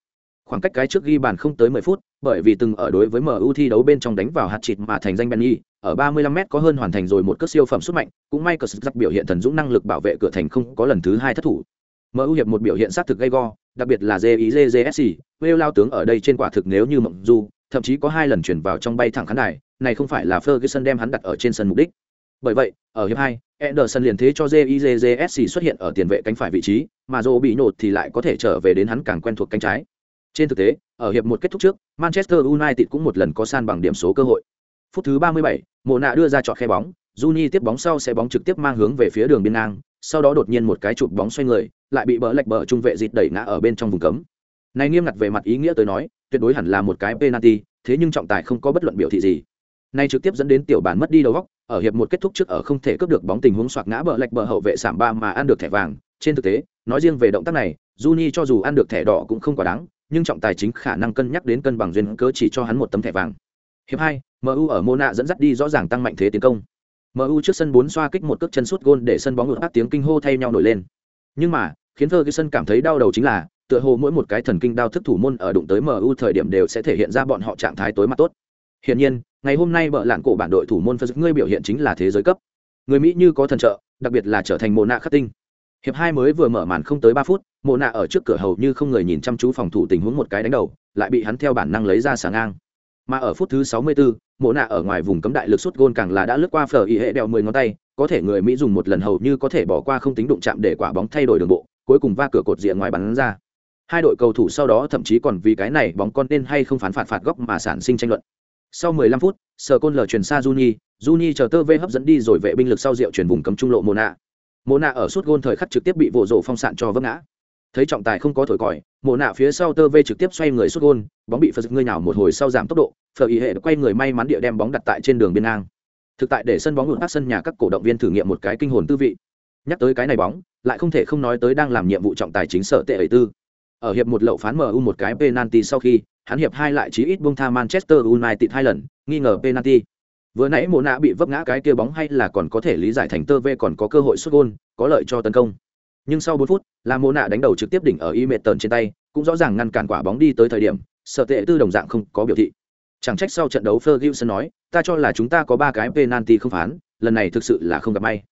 Khoảng cách cái trước ghi bàn không tới 10 phút, bởi vì từng ở đối với MU thi đấu bên trong đánh vào hạt chịt mà thành danh Benny, ở 35m có hơn hoàn thành rồi một cước siêu phẩm xuất mạnh, cũng may cờ giặc biểu hiện thần dũng năng lực bảo vệ cửa thành không có lần thứ hai thất thủ. MU hiệp một biểu hiện sát thực gay go, đặc biệt là JIJJSC, Wales lao tướng ở đây trên quả thực nếu như mộng du, thậm chí có hai lần chuyển vào trong bay thẳng khán đài, này không phải là Ferguson đem hắn đặt ở trên sân mục đích. Bởi vậy, ở hiệp 2, Anderson liền thế cho JIJJSC xuất hiện ở tiền vệ cánh phải vị trí, mà Zô bị nột thì lại có thể trở về đến hắn càng quen thuộc cánh trái. Trên thực tế, ở hiệp một kết thúc trước, Manchester United cũng một lần có san bằng điểm số cơ hội. Phút thứ 37, Mộ nạ đưa ra chọn khe bóng, Juni tiếp bóng sau sẽ bóng trực tiếp mang hướng về phía đường biên ngang, sau đó đột nhiên một cái chụp bóng xoay người, lại bị bờ lệch bờ trung vệ dịt đẩy ngã ở bên trong vùng cấm. Này nghiêm ngặt về mặt ý nghĩa tới nói, tuyệt đối hẳn là một cái penalty, thế nhưng trọng tài không có bất luận biểu thị gì. Nay trực tiếp dẫn đến tiểu bản mất đi đầu góc, ở hiệp một kết thúc trước ở không thể cướp được bóng tình huống xoạc ngã bờ lệch bờ hậu vệ sạm ba mà ăn được thẻ vàng. Trên thực tế, nói riêng về động tác này, Juni cho dù ăn được thẻ đỏ cũng không quá đáng, nhưng trọng tài chính khả năng cân nhắc đến cân bằng duyên cớ chỉ cho hắn một tấm thẻ vàng. Hiệp hai, MU ở Mona dẫn dắt đi rõ ràng tăng mạnh thế tiến công. MU trước sân bốn xoa kích một cước chân sút gôn để sân bóng ngược áp tiếng kinh hô thay nhau nổi lên. Nhưng mà, khiến Ferguson cảm thấy đau đầu chính là, tựa hồ mỗi một cái thần kinh đau thức thủ môn ở đụng tới MU thời điểm đều sẽ thể hiện ra bọn họ trạng thái tối mặt tốt. Hiển nhiên, ngày hôm nay bợ lạn cổ bản đội thủ môn Ferguson ngươi biểu hiện chính là thế giới cấp. Người Mỹ như có thần trợ, đặc biệt là trở thành mồ nạ khắc tinh. Hiệp hai mới vừa mở màn không tới ba phút, mồ nạ ở trước cửa hầu như không người nhìn chăm chú phòng thủ tình huống một cái đánh đầu, lại bị hắn theo bản năng lấy ra sáng ngang. Mà ở phút thứ 64, mồ nạ ở ngoài vùng cấm đại lực sút gôn càng là đã lướt qua phở y hệ đèo 10 ngón tay, có thể người Mỹ dùng một lần hầu như có thể bỏ qua không tính đụng chạm để quả bóng thay đổi đường bộ, cuối cùng va cửa cột diện ngoài bắn ra. Hai đội cầu thủ sau đó thậm chí còn vì cái này bóng con nên hay không phán phạt phạt góc mà sản sinh tranh luận. Sau 15 phút, Sở Côn lờ chuyển xa Juni, Juni chờ tơ vê hấp dẫn đi rồi vệ binh lực sau rượu chuyển vùng cấm trung lộ Mona. Mona ở suốt gôn thời khắc trực tiếp bị vỗ rổ phong sạn cho vấp ngã. Thấy trọng tài không có thổi còi, Mona phía sau tơ vê trực tiếp xoay người suốt gôn, bóng bị phật ngươi nào một hồi sau giảm tốc độ, Phở ý hệ quay người may mắn địa đem bóng đặt tại trên đường biên ngang. Thực tại để sân bóng ngược các sân nhà các cổ động viên thử nghiệm một cái kinh hồn tư vị. Nhắc tới cái này bóng, lại không thể không nói tới đang làm nhiệm vụ trọng tài chính sở tệ ấy tư. Ở hiệp một lậu phán MU một cái penalty sau khi, hắn hiệp hai lại chí ít buông tha Manchester United hai lần, nghi ngờ penalty. Vừa nãy Mộ nạ bị vấp ngã cái kia bóng hay là còn có thể lý giải thành tơ V còn có cơ hội sút gol, có lợi cho tấn công. Nhưng sau 4 phút, là Mộ nạ đánh đầu trực tiếp đỉnh ở Imeton trên tay, cũng rõ ràng ngăn cản quả bóng đi tới thời điểm, sở tệ tư đồng dạng không có biểu thị. Chẳng trách sau trận đấu Ferguson nói, ta cho là chúng ta có ba cái penalty không phán, lần này thực sự là không gặp may.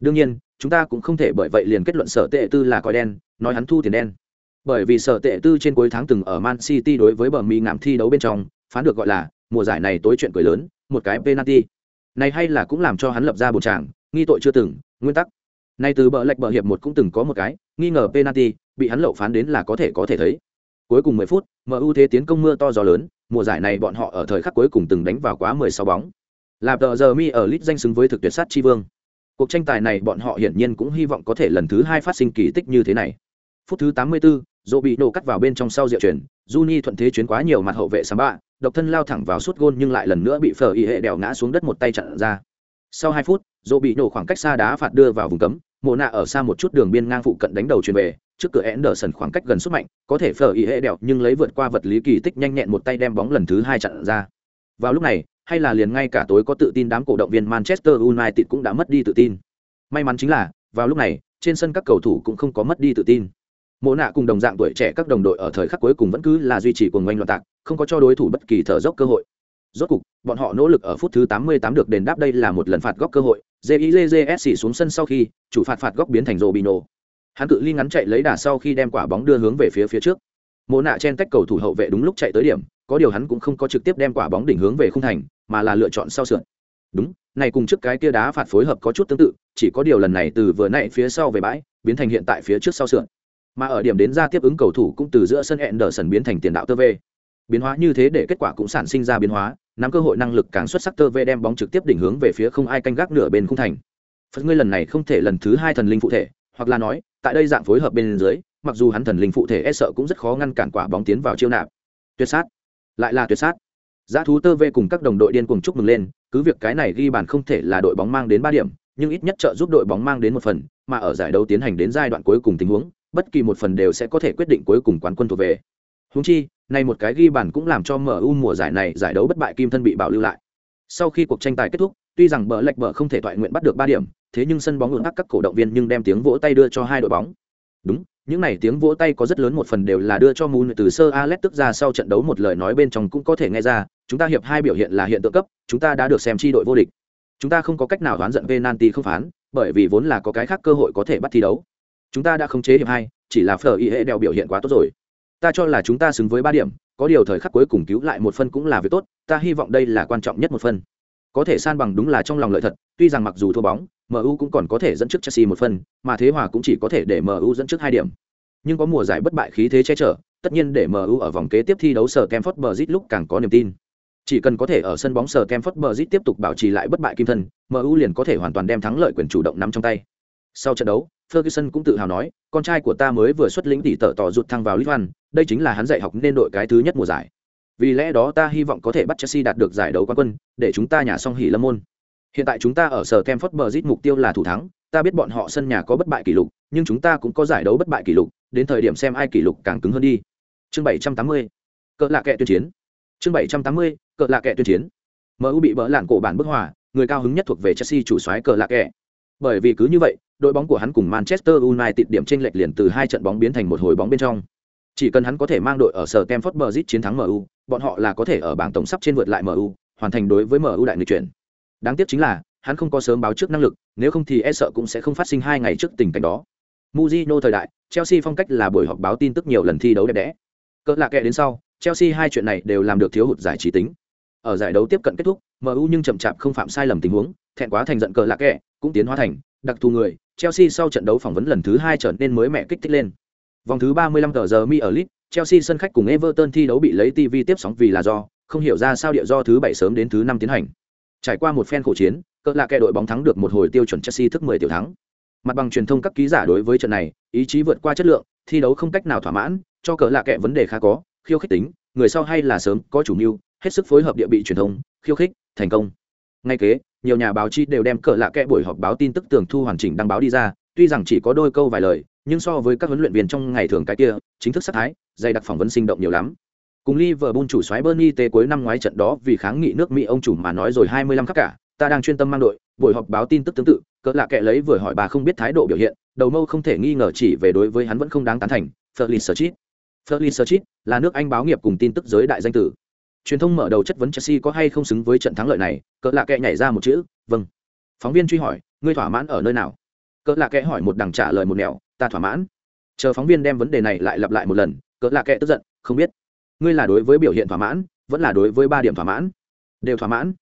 Đương nhiên, chúng ta cũng không thể bởi vậy liền kết luận sở tệ tư là coi đen, nói hắn thu tiền đen. Bởi vì sở tệ tư trên cuối tháng từng ở Man City đối với bờ mi ngạm thi đấu bên trong, phán được gọi là mùa giải này tối chuyện cười lớn, một cái penalty. Này hay là cũng làm cho hắn lập ra bộ tràng, nghi tội chưa từng, nguyên tắc. Nay từ bờ lệch bờ hiệp một cũng từng có một cái, nghi ngờ penalty, bị hắn lậu phán đến là có thể có thể thấy. Cuối cùng 10 phút, MU thế tiến công mưa to gió lớn, mùa giải này bọn họ ở thời khắc cuối cùng từng đánh vào quá 16 bóng. Là tờ giờ mi ở lit danh xứng với thực tuyệt sát chi vương. Cuộc tranh tài này bọn họ hiển nhiên cũng hy vọng có thể lần thứ hai phát sinh kỳ tích như thế này. Phút thứ 84, dỗ bị nổ cắt vào bên trong sau diệu chuyển Juni thuận thế chuyến quá nhiều mặt hậu vệ Samba, độc thân lao thẳng vào suốt gôn nhưng lại lần nữa bị phở y hệ đèo ngã xuống đất một tay chặn ra. Sau 2 phút, dỗ bị nổ khoảng cách xa đá phạt đưa vào vùng cấm, Mộ nạ ở xa một chút đường biên ngang phụ cận đánh đầu chuyển về, trước cửa Anderson khoảng cách gần xuất mạnh, có thể phở y hệ đèo nhưng lấy vượt qua vật lý kỳ tích nhanh nhẹn một tay đem bóng lần thứ hai chặn ra. Vào lúc này, hay là liền ngay cả tối có tự tin đám cổ động viên Manchester United cũng đã mất đi tự tin. May mắn chính là, vào lúc này, trên sân các cầu thủ cũng không có mất đi tự tin mộ nạ cùng đồng dạng tuổi trẻ các đồng đội ở thời khắc cuối cùng vẫn cứ là duy trì cuồng ngoanh loạn tạc, không có cho đối thủ bất kỳ thở dốc cơ hội. Rốt cục, bọn họ nỗ lực ở phút thứ 88 được đền đáp đây là một lần phạt góc cơ hội. Jizs xuống sân sau khi, chủ phạt phạt góc biến thành robino hắn cự ly ngắn chạy lấy đà sau khi đem quả bóng đưa hướng về phía phía trước. Mộ nạ chen tách cầu thủ hậu vệ đúng lúc chạy tới điểm, có điều hắn cũng không có trực tiếp đem quả bóng đỉnh hướng về khung thành, mà là lựa chọn sau sườn đúng, này cùng trước cái kia đá phạt phối hợp có chút tương tự, chỉ có điều lần này từ vừa nãy phía sau về bãi, biến thành hiện tại phía trước sau sườn mà ở điểm đến ra tiếp ứng cầu thủ cũng từ giữa sân hẹn đờ sần biến thành tiền đạo tơ vê. Biến hóa như thế để kết quả cũng sản sinh ra biến hóa, nắm cơ hội năng lực càng xuất sắc tơ vê đem bóng trực tiếp đỉnh hướng về phía không ai canh gác nửa bên khung thành. Phật ngươi lần này không thể lần thứ hai thần linh phụ thể, hoặc là nói, tại đây dạng phối hợp bên dưới, mặc dù hắn thần linh phụ thể e sợ cũng rất khó ngăn cản quả bóng tiến vào chiêu nạp. Tuyệt sát. Lại là tuyệt sát. Giá thú tơ vê cùng các đồng đội điên cuồng chúc mừng lên, cứ việc cái này ghi bàn không thể là đội bóng mang đến ba điểm, nhưng ít nhất trợ giúp đội bóng mang đến một phần, mà ở giải đấu tiến hành đến giai đoạn cuối cùng tình huống bất kỳ một phần đều sẽ có thể quyết định cuối cùng quán quân thuộc về. Huống chi, nay một cái ghi bàn cũng làm cho MU mùa giải này giải đấu bất bại kim thân bị bảo lưu lại. Sau khi cuộc tranh tài kết thúc, tuy rằng bờ lệch bờ không thể thoại nguyện bắt được 3 điểm, thế nhưng sân bóng ưỡn ác các cổ động viên nhưng đem tiếng vỗ tay đưa cho hai đội bóng. Đúng, những này tiếng vỗ tay có rất lớn một phần đều là đưa cho Moon từ sơ Alex tức ra sau trận đấu một lời nói bên trong cũng có thể nghe ra, chúng ta hiệp hai biểu hiện là hiện tượng cấp, chúng ta đã được xem chi đội vô địch. Chúng ta không có cách nào đoán giận penalty không phán, bởi vì vốn là có cái khác cơ hội có thể bắt thi đấu chúng ta đã khống chế hiệp hai, chỉ là phở y hệ đeo biểu hiện quá tốt rồi. Ta cho là chúng ta xứng với ba điểm, có điều thời khắc cuối cùng cứu lại một phân cũng là việc tốt, ta hy vọng đây là quan trọng nhất một phân. Có thể san bằng đúng là trong lòng lợi thật, tuy rằng mặc dù thua bóng mu cũng còn có thể dẫn trước chelsea một phân, mà thế hòa cũng chỉ có thể để mu dẫn trước hai điểm. Nhưng có mùa giải bất bại khí thế che chở, tất nhiên để mu ở vòng kế tiếp thi đấu sở Kemford phất bờ lúc càng có niềm tin. Chỉ cần có thể ở sân bóng sở Kemford Bridge tiếp tục bảo trì lại bất bại kim thân mu liền có thể hoàn toàn đem thắng lợi quyền chủ động nắm trong tay. Sau trận đấu Ferguson cũng tự hào nói, con trai của ta mới vừa xuất lĩnh tỷ tợ tỏ rụt thăng vào Litvan, đây chính là hắn dạy học nên đội cái thứ nhất mùa giải. Vì lẽ đó ta hy vọng có thể bắt Chelsea đạt được giải đấu quán quân, để chúng ta nhà song hỉ lâm môn. Hiện tại chúng ta ở sở Campfort Bridge mục tiêu là thủ thắng, ta biết bọn họ sân nhà có bất bại kỷ lục, nhưng chúng ta cũng có giải đấu bất bại kỷ lục, đến thời điểm xem ai kỷ lục càng cứng hơn đi. Chương 780. cờ lạ kệ tuyên chiến. Chương 780. cờ lạ kệ tuyên chiến. MU bị bỡ lạn cổ bản bức hòa, người cao hứng nhất thuộc về Chelsea chủ soái cờ lạ kệ. Bởi vì cứ như vậy, đội bóng của hắn cùng Manchester United điểm chênh lệch liền từ hai trận bóng biến thành một hồi bóng bên trong. Chỉ cần hắn có thể mang đội ở sở Stamford Bridge chiến thắng MU, bọn họ là có thể ở bảng tổng sắp trên vượt lại MU, hoàn thành đối với MU đại nghịch chuyển. Đáng tiếc chính là, hắn không có sớm báo trước năng lực, nếu không thì e sợ cũng sẽ không phát sinh hai ngày trước tình cảnh đó. Mourinho thời đại, Chelsea phong cách là buổi họp báo tin tức nhiều lần thi đấu đẹp đẽ. Cỡ lạ kệ đến sau, Chelsea hai chuyện này đều làm được thiếu hụt giải trí tính. Ở giải đấu tiếp cận kết thúc, MU nhưng chậm chạp không phạm sai lầm tình huống, thẹn quá thành giận cờ lạ kệ, cũng tiến hóa thành đặc thù người, Chelsea sau trận đấu phỏng vấn lần thứ hai trở nên mới mẹ kích thích lên. Vòng thứ 35 tờ giờ mi ở Leeds, Chelsea sân khách cùng Everton thi đấu bị lấy TV tiếp sóng vì là do không hiểu ra sao địa do thứ bảy sớm đến thứ năm tiến hành. Trải qua một phen khổ chiến, cỡ lạ kẻ đội bóng thắng được một hồi tiêu chuẩn Chelsea thức 10 tiểu thắng. Mặt bằng truyền thông các ký giả đối với trận này, ý chí vượt qua chất lượng, thi đấu không cách nào thỏa mãn, cho cỡ lạ kẻ vấn đề khá có, khiêu khích tính, người sau hay là sớm có chủ mưu, hết sức phối hợp địa bị truyền thông, khiêu khích, thành công. Ngay kế, nhiều nhà báo chí đều đem cỡ lạ kệ buổi họp báo tin tức tường thu hoàn chỉnh đăng báo đi ra, tuy rằng chỉ có đôi câu vài lời, nhưng so với các huấn luyện viên trong ngày thường cái kia, chính thức sát thái, dày đặc phỏng vấn sinh động nhiều lắm. Cùng Liverpool chủ soái Bernie T cuối năm ngoái trận đó vì kháng nghị nước Mỹ ông chủ mà nói rồi 25 khắc cả, ta đang chuyên tâm mang đội, buổi họp báo tin tức tương tự, cỡ lạ kệ lấy vừa hỏi bà không biết thái độ biểu hiện, đầu mâu không thể nghi ngờ chỉ về đối với hắn vẫn không đáng tán thành, Ferlin Searchit. Ferlin Searchit là nước Anh báo nghiệp cùng tin tức giới đại danh tử. Truyền thông mở đầu chất vấn Chelsea có hay không xứng với trận thắng lợi này, cỡ lạ kệ nhảy ra một chữ, vâng. Phóng viên truy hỏi, ngươi thỏa mãn ở nơi nào? Cỡ lạ kệ hỏi một đằng trả lời một nẻo, ta thỏa mãn. Chờ phóng viên đem vấn đề này lại lặp lại một lần, cỡ lạ kệ tức giận, không biết ngươi là đối với biểu hiện thỏa mãn vẫn là đối với ba điểm thỏa mãn đều thỏa mãn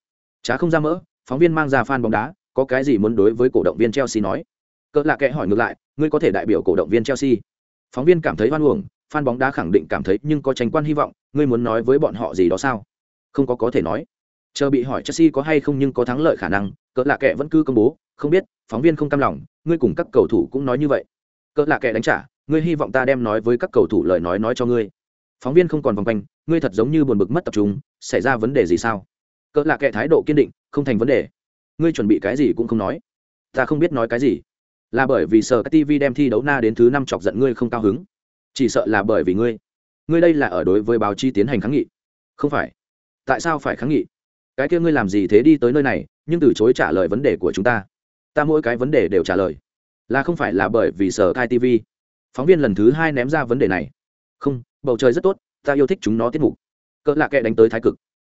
chá không ra mỡ phóng viên mang ra fan bóng đá có cái gì muốn đối với cổ động viên chelsea nói cỡ lạ kệ hỏi ngược lại ngươi có thể đại biểu cổ động viên chelsea phóng viên cảm thấy hoan uổng fan bóng đá khẳng định cảm thấy nhưng có tranh quan hy vọng, ngươi muốn nói với bọn họ gì đó sao? Không có có thể nói. Chờ bị hỏi chelsea có hay không nhưng có thắng lợi khả năng, cỡ lạ kệ vẫn cứ công bố, không biết, phóng viên không cam lòng, ngươi cùng các cầu thủ cũng nói như vậy. Cỡ lạ kệ đánh trả, ngươi hy vọng ta đem nói với các cầu thủ lời nói nói cho ngươi. Phóng viên không còn vòng quanh, ngươi thật giống như buồn bực mất tập trung, xảy ra vấn đề gì sao? Cỡ lạ kệ thái độ kiên định, không thành vấn đề. Ngươi chuẩn bị cái gì cũng không nói. Ta không biết nói cái gì. Là bởi vì sợ tv đem thi đấu na đến thứ năm chọc giận ngươi không cao hứng chỉ sợ là bởi vì ngươi. Ngươi đây là ở đối với báo chí tiến hành kháng nghị. Không phải. Tại sao phải kháng nghị? Cái kia ngươi làm gì thế đi tới nơi này, nhưng từ chối trả lời vấn đề của chúng ta. Ta mỗi cái vấn đề đều trả lời. Là không phải là bởi vì sở Thai tv phóng viên lần thứ hai ném ra vấn đề này. Không, bầu trời rất tốt, ta yêu thích chúng nó tiết mục. Cỡ lạ kệ đánh tới thái cực.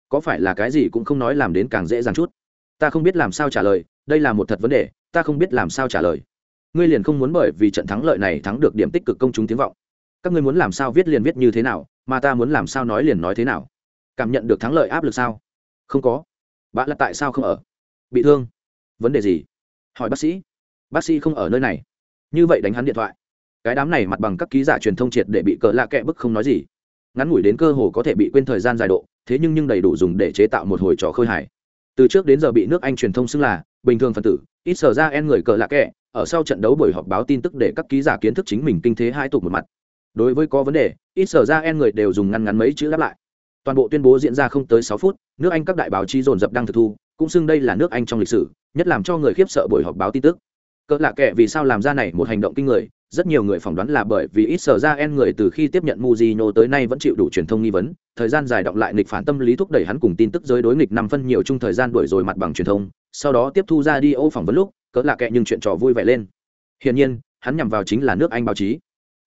Có phải là cái gì cũng không nói làm đến càng dễ dàng chút? Ta không biết làm sao trả lời, đây là một thật vấn đề, ta không biết làm sao trả lời. Ngươi liền không muốn bởi vì trận thắng lợi này thắng được điểm tích cực công chúng tiếng vọng các ngươi muốn làm sao viết liền viết như thế nào, mà ta muốn làm sao nói liền nói thế nào. Cảm nhận được thắng lợi áp lực sao? Không có. Bạn là tại sao không ở? Bị thương. Vấn đề gì? Hỏi bác sĩ. Bác sĩ không ở nơi này. Như vậy đánh hắn điện thoại. Cái đám này mặt bằng các ký giả truyền thông triệt để bị cờ lạ kẹ bức không nói gì. Ngắn ngủi đến cơ hồ có thể bị quên thời gian dài độ, thế nhưng nhưng đầy đủ dùng để chế tạo một hồi trò khơi hài. Từ trước đến giờ bị nước anh truyền thông xưng là bình thường phần tử, ít sở ra en người cờ lạ kẹ, ở sau trận đấu buổi họp báo tin tức để các ký giả kiến thức chính mình kinh thế hai tục một mặt đối với có vấn đề ít sở ra en người đều dùng ngăn ngắn mấy chữ đáp lại toàn bộ tuyên bố diễn ra không tới sáu phút nước anh các đại báo chí dồn dập đang thực thu cũng xưng đây là nước anh trong lịch sử nhất làm cho người khiếp sợ buổi họp báo tin tức cỡ lạ kệ vì sao làm ra này một hành động kinh người rất nhiều người phỏng đoán là bởi vì ít sở ra en người từ khi tiếp nhận Mujino tới nay vẫn chịu đủ truyền thông nghi vấn, thời gian dài đọc lại nghịch phản tâm lý thúc đẩy hắn cùng tin tức giới đối nghịch năm phân nhiều chung thời gian đuổi rồi mặt bằng truyền thông, sau đó tiếp thu ra đi ô phỏng vấn lúc, cỡ lạ kệ nhưng chuyện trò vui vẻ lên. Hiển nhiên, hắn nhằm vào chính là nước Anh báo chí.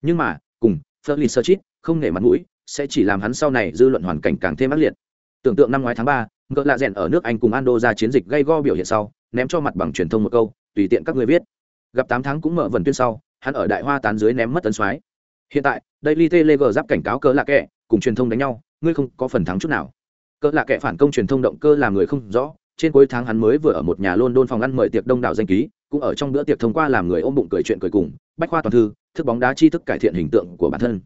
Nhưng mà, cùng Ferlin Searchit, không nể mặt mũi, sẽ chỉ làm hắn sau này dư luận hoàn cảnh càng thêm ác liệt. Tưởng tượng năm ngoái tháng ba, cỡ lạ rèn ở nước Anh cùng Ando ra chiến dịch gây go biểu hiện sau, ném cho mặt bằng truyền thông một câu, tùy tiện các người viết. Gặp tám tháng cũng mở vần tuyên sau, hắn ở đại hoa tán dưới ném mất tấn soái hiện tại daily telegraph giáp cảnh cáo cỡ lạ kệ cùng truyền thông đánh nhau ngươi không có phần thắng chút nào cỡ lạ kệ phản công truyền thông động cơ làm người không rõ trên cuối tháng hắn mới vừa ở một nhà london phòng ăn mời tiệc đông đảo danh ký cũng ở trong bữa tiệc thông qua làm người ôm bụng cười chuyện cười cùng bách khoa toàn thư thức bóng đá tri thức cải thiện hình tượng của bản thân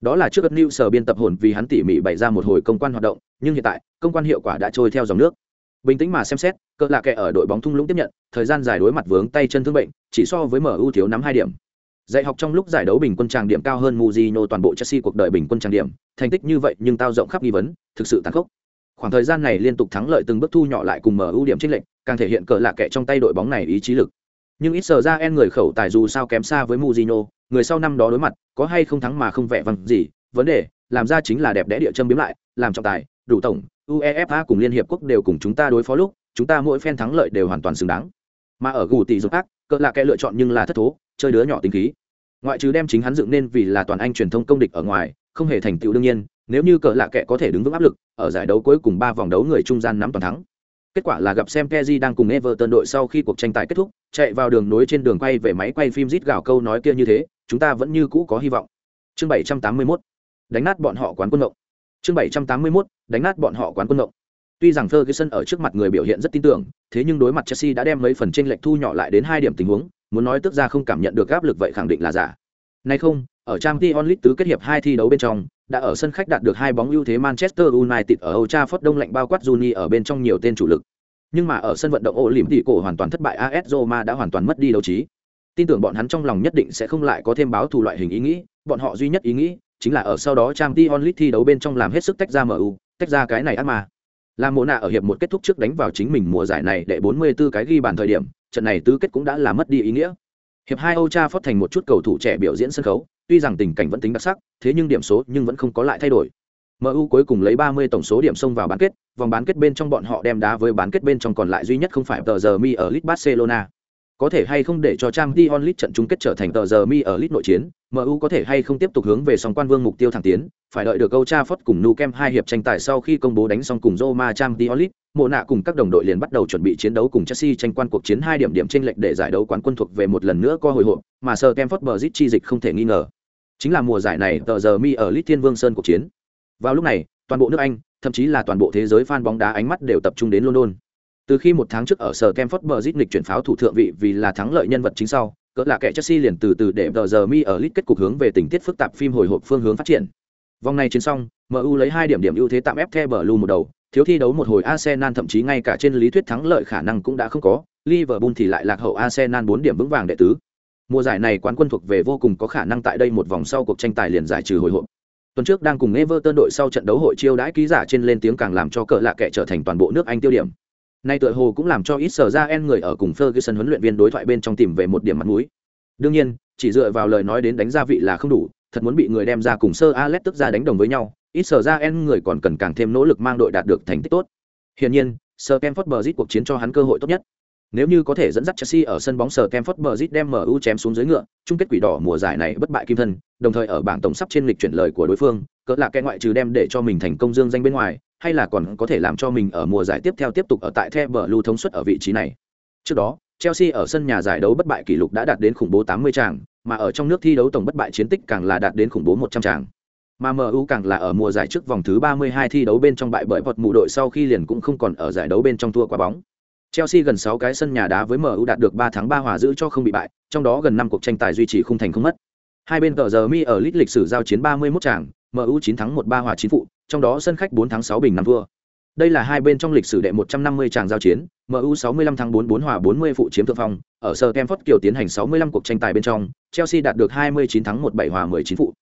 đó là trước ất new sở biên tập hồn vì hắn tỉ mỉ bày ra một hồi công quan hoạt động nhưng hiện tại công quan hiệu quả đã trôi theo dòng nước bình tĩnh mà xem xét cỡ lạ kệ ở đội bóng thung lũng tiếp nhận thời gian giải đối mặt vướng tay chân thương bệnh chỉ so với mu thiếu nắm hai điểm Dạy học trong lúc giải đấu bình quân tràng điểm cao hơn Mourinho toàn bộ Chelsea cuộc đời bình quân tràng điểm, thành tích như vậy nhưng tao rộng khắp nghi vấn, thực sự tàn khốc. Khoảng thời gian này liên tục thắng lợi từng bước thu nhỏ lại cùng mở ưu điểm chênh lệnh, càng thể hiện cỡ lạ kệ trong tay đội bóng này ý chí lực. Nhưng ít giờ ra en người khẩu tài dù sao kém xa với Mourinho, người sau năm đó đối mặt, có hay không thắng mà không vẻ vang gì, vấn đề, làm ra chính là đẹp đẽ địa châm biếm lại, làm trọng tài, đủ tổng, UEFA cùng liên hiệp quốc đều cùng chúng ta đối phó lúc, chúng ta mỗi phen thắng lợi đều hoàn toàn xứng đáng. Mà ở gù tỷ dục ác, cỡ là kẻ lựa chọn nhưng là thất thố chơi đứa nhỏ tính khí ngoại trừ đem chính hắn dựng nên vì là toàn anh truyền thông công địch ở ngoài không hề thành tựu đương nhiên nếu như cỡ lạ kẻ có thể đứng vững áp lực ở giải đấu cuối cùng ba vòng đấu người trung gian nắm toàn thắng kết quả là gặp xem Kezi đang cùng Everton đội sau khi cuộc tranh tài kết thúc, chạy vào đường nối trên đường quay về máy quay phim rít gào câu nói kia như thế, chúng ta vẫn như cũ có hy vọng. Chương 781. Đánh nát bọn họ quán quân ngộng. Chương 781. Đánh nát bọn họ quán quân ngộng. Tuy rằng Ferguson ở trước mặt người biểu hiện rất tin tưởng, thế nhưng đối mặt Chelsea đã đem mấy phần chênh lệch thu nhỏ lại đến hai điểm tình huống, muốn nói tức ra không cảm nhận được áp lực vậy khẳng định là giả. Nay không, ở Champions League tứ kết hiệp hai thi đấu bên trong, đã ở sân khách đạt được hai bóng ưu thế Manchester United ở Old Trafford đông lạnh bao quát Juni ở bên trong nhiều tên chủ lực. Nhưng mà ở sân vận động Olympic cổ hoàn toàn thất bại AS Roma đã hoàn toàn mất đi đấu trí. Tin tưởng bọn hắn trong lòng nhất định sẽ không lại có thêm báo thù loại hình ý nghĩ, bọn họ duy nhất ý nghĩ chính là ở sau đó Champions League thi đấu bên trong làm hết sức tách ra MU, tách ra cái này ác mà. Làm mộ nạ ở hiệp một kết thúc trước đánh vào chính mình mùa giải này để 44 cái ghi bàn thời điểm, trận này tứ kết cũng đã là mất đi ý nghĩa. Hiệp hai Old Trafford thành một chút cầu thủ trẻ biểu diễn sân khấu, tuy rằng tình cảnh vẫn tính đặc sắc, thế nhưng điểm số nhưng vẫn không có lại thay đổi. MU cuối cùng lấy 30 tổng số điểm xông vào bán kết, vòng bán kết bên trong bọn họ đem đá với bán kết bên trong còn lại duy nhất không phải tờ giờ mi ở League Barcelona. Có thể hay không để cho Champions League trận chung kết trở thành tờ giờ mi ở League nội chiến, MU có thể hay không tiếp tục hướng về song quan vương mục tiêu thẳng tiến, phải đợi được Old Trafford cùng Nou Camp hai hiệp tranh tài sau khi công bố đánh xong cùng Roma Champions League, Mộ nạ cùng các đồng đội liền bắt đầu chuẩn bị chiến đấu cùng Chelsea tranh quan cuộc chiến hai điểm điểm chênh lệch để giải đấu quán quân thuộc về một lần nữa co hồi hộp, mà Stamford Bridge chi dịch không thể nghi ngờ. Chính là mùa giải này tờ giờ mi ở League Thiên Vương Sơn cuộc chiến. Vào lúc này, toàn bộ nước Anh, thậm chí là toàn bộ thế giới fan bóng đá ánh mắt đều tập trung đến London. Từ khi một tháng trước ở sở Stamford Bridge lịch chuyển pháo thủ thượng vị vì là thắng lợi nhân vật chính sau, cỡ là kẻ Chelsea liền từ từ để tờ giờ mi ở League kết cục hướng về tình tiết phức tạp phim hồi hộp phương hướng phát triển. Vòng này chiến xong, MU lấy hai điểm điểm ưu thế tạm ép The Blue một đầu, thiếu thi đấu một hồi Arsenal thậm chí ngay cả trên lý thuyết thắng lợi khả năng cũng đã không có, Liverpool thì lại lạc hậu Arsenal 4 điểm vững vàng đệ tứ. Mùa giải này quán quân thuộc về vô cùng có khả năng tại đây một vòng sau cuộc tranh tài liền giải trừ hồi hộp. Tuần trước đang cùng Everton đội sau trận đấu hội chiêu đãi ký giả trên lên tiếng càng làm cho cỡ lạ kệ trở thành toàn bộ nước Anh tiêu điểm. Nay tựa hồ cũng làm cho ít sở ra en người ở cùng Ferguson huấn luyện viên đối thoại bên trong tìm về một điểm mặt mũi. Đương nhiên, chỉ dựa vào lời nói đến đánh gia vị là không đủ, thật muốn bị người đem ra cùng sơ Alex tức ra đánh đồng với nhau, ít sở ra en người còn cần càng thêm nỗ lực mang đội đạt được thành tích tốt. Hiển nhiên, Sir Kemford Bridge cuộc chiến cho hắn cơ hội tốt nhất. Nếu như có thể dẫn dắt Chelsea ở sân bóng Sir Kemford Bridge đem MU chém xuống dưới ngựa, chung kết quỷ đỏ mùa giải này bất bại kim thân, đồng thời ở bảng tổng sắp trên lịch chuyển lời của đối phương, cỡ là kẻ ngoại trừ đem để cho mình thành công dương danh bên ngoài, hay là còn có thể làm cho mình ở mùa giải tiếp theo tiếp tục ở tại The Blue thống suất ở vị trí này. Trước đó, Chelsea ở sân nhà giải đấu bất bại kỷ lục đã đạt đến khủng bố 80 tràng, mà ở trong nước thi đấu tổng bất bại chiến tích càng là đạt đến khủng bố 100 tràng. Mà MU càng là ở mùa giải trước vòng thứ 32 thi đấu bên trong bại bởi vật mù đội sau khi liền cũng không còn ở giải đấu bên trong thua quả bóng. Chelsea gần 6 cái sân nhà đá với MU đạt được 3 thắng 3 hòa giữ cho không bị bại, trong đó gần 5 cuộc tranh tài duy trì không thành không mất. Hai bên cờ giờ mi ở lít lịch sử giao chiến 31 tràng, MU 9 thắng 1 3 hòa 9 phụ, trong đó sân khách 4 thắng 6 bình 5 thua. Đây là hai bên trong lịch sử đệ 150 tràng giao chiến, MU 65 thắng 4 4 hòa 40 phụ chiếm thượng phong, ở Stamford Kiều tiến hành 65 cuộc tranh tài bên trong, Chelsea đạt được 29 thắng 1 7 hòa 19 phụ.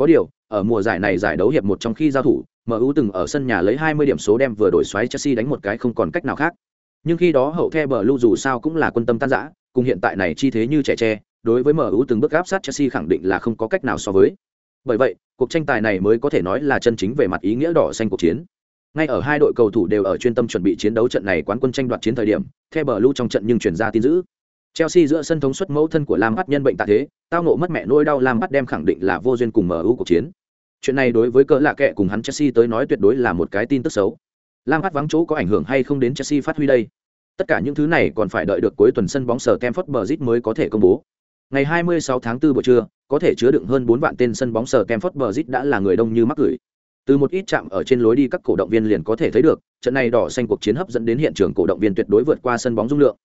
Có điều, ở mùa giải này giải đấu hiệp một trong khi giao thủ, MU từng ở sân nhà lấy 20 điểm số đem vừa đổi xoáy Chelsea đánh một cái không còn cách nào khác. Nhưng khi đó hậu the Blue dù sao cũng là quân tâm tan rã, cùng hiện tại này chi thế như trẻ tre, đối với MU từng bước áp sát Chelsea khẳng định là không có cách nào so với. Bởi vậy, cuộc tranh tài này mới có thể nói là chân chính về mặt ý nghĩa đỏ xanh cuộc chiến. Ngay ở hai đội cầu thủ đều ở chuyên tâm chuẩn bị chiến đấu trận này quán quân tranh đoạt chiến thời điểm, The Blue trong trận nhưng chuyển ra tin dữ. Chelsea giữa sân thống suất mẫu thân của Lam Bắt nhân bệnh tạ thế, tao ngộ mất mẹ nuôi đau Lam Bắt đem khẳng định là vô duyên cùng MU cuộc chiến. Chuyện này đối với cỡ lạ kệ cùng hắn Chelsea tới nói tuyệt đối là một cái tin tức xấu. Lam Bắt vắng chỗ có ảnh hưởng hay không đến Chelsea phát huy đây? Tất cả những thứ này còn phải đợi được cuối tuần sân bóng sở Stamford Bridge mới có thể công bố. Ngày 26 tháng 4 buổi trưa, có thể chứa đựng hơn 4 vạn tên sân bóng sở Stamford Bridge đã là người đông như mắc gửi. Từ một ít chạm ở trên lối đi các cổ động viên liền có thể thấy được, trận này đỏ xanh cuộc chiến hấp dẫn đến hiện trường cổ động viên tuyệt đối vượt qua sân bóng dung lượng.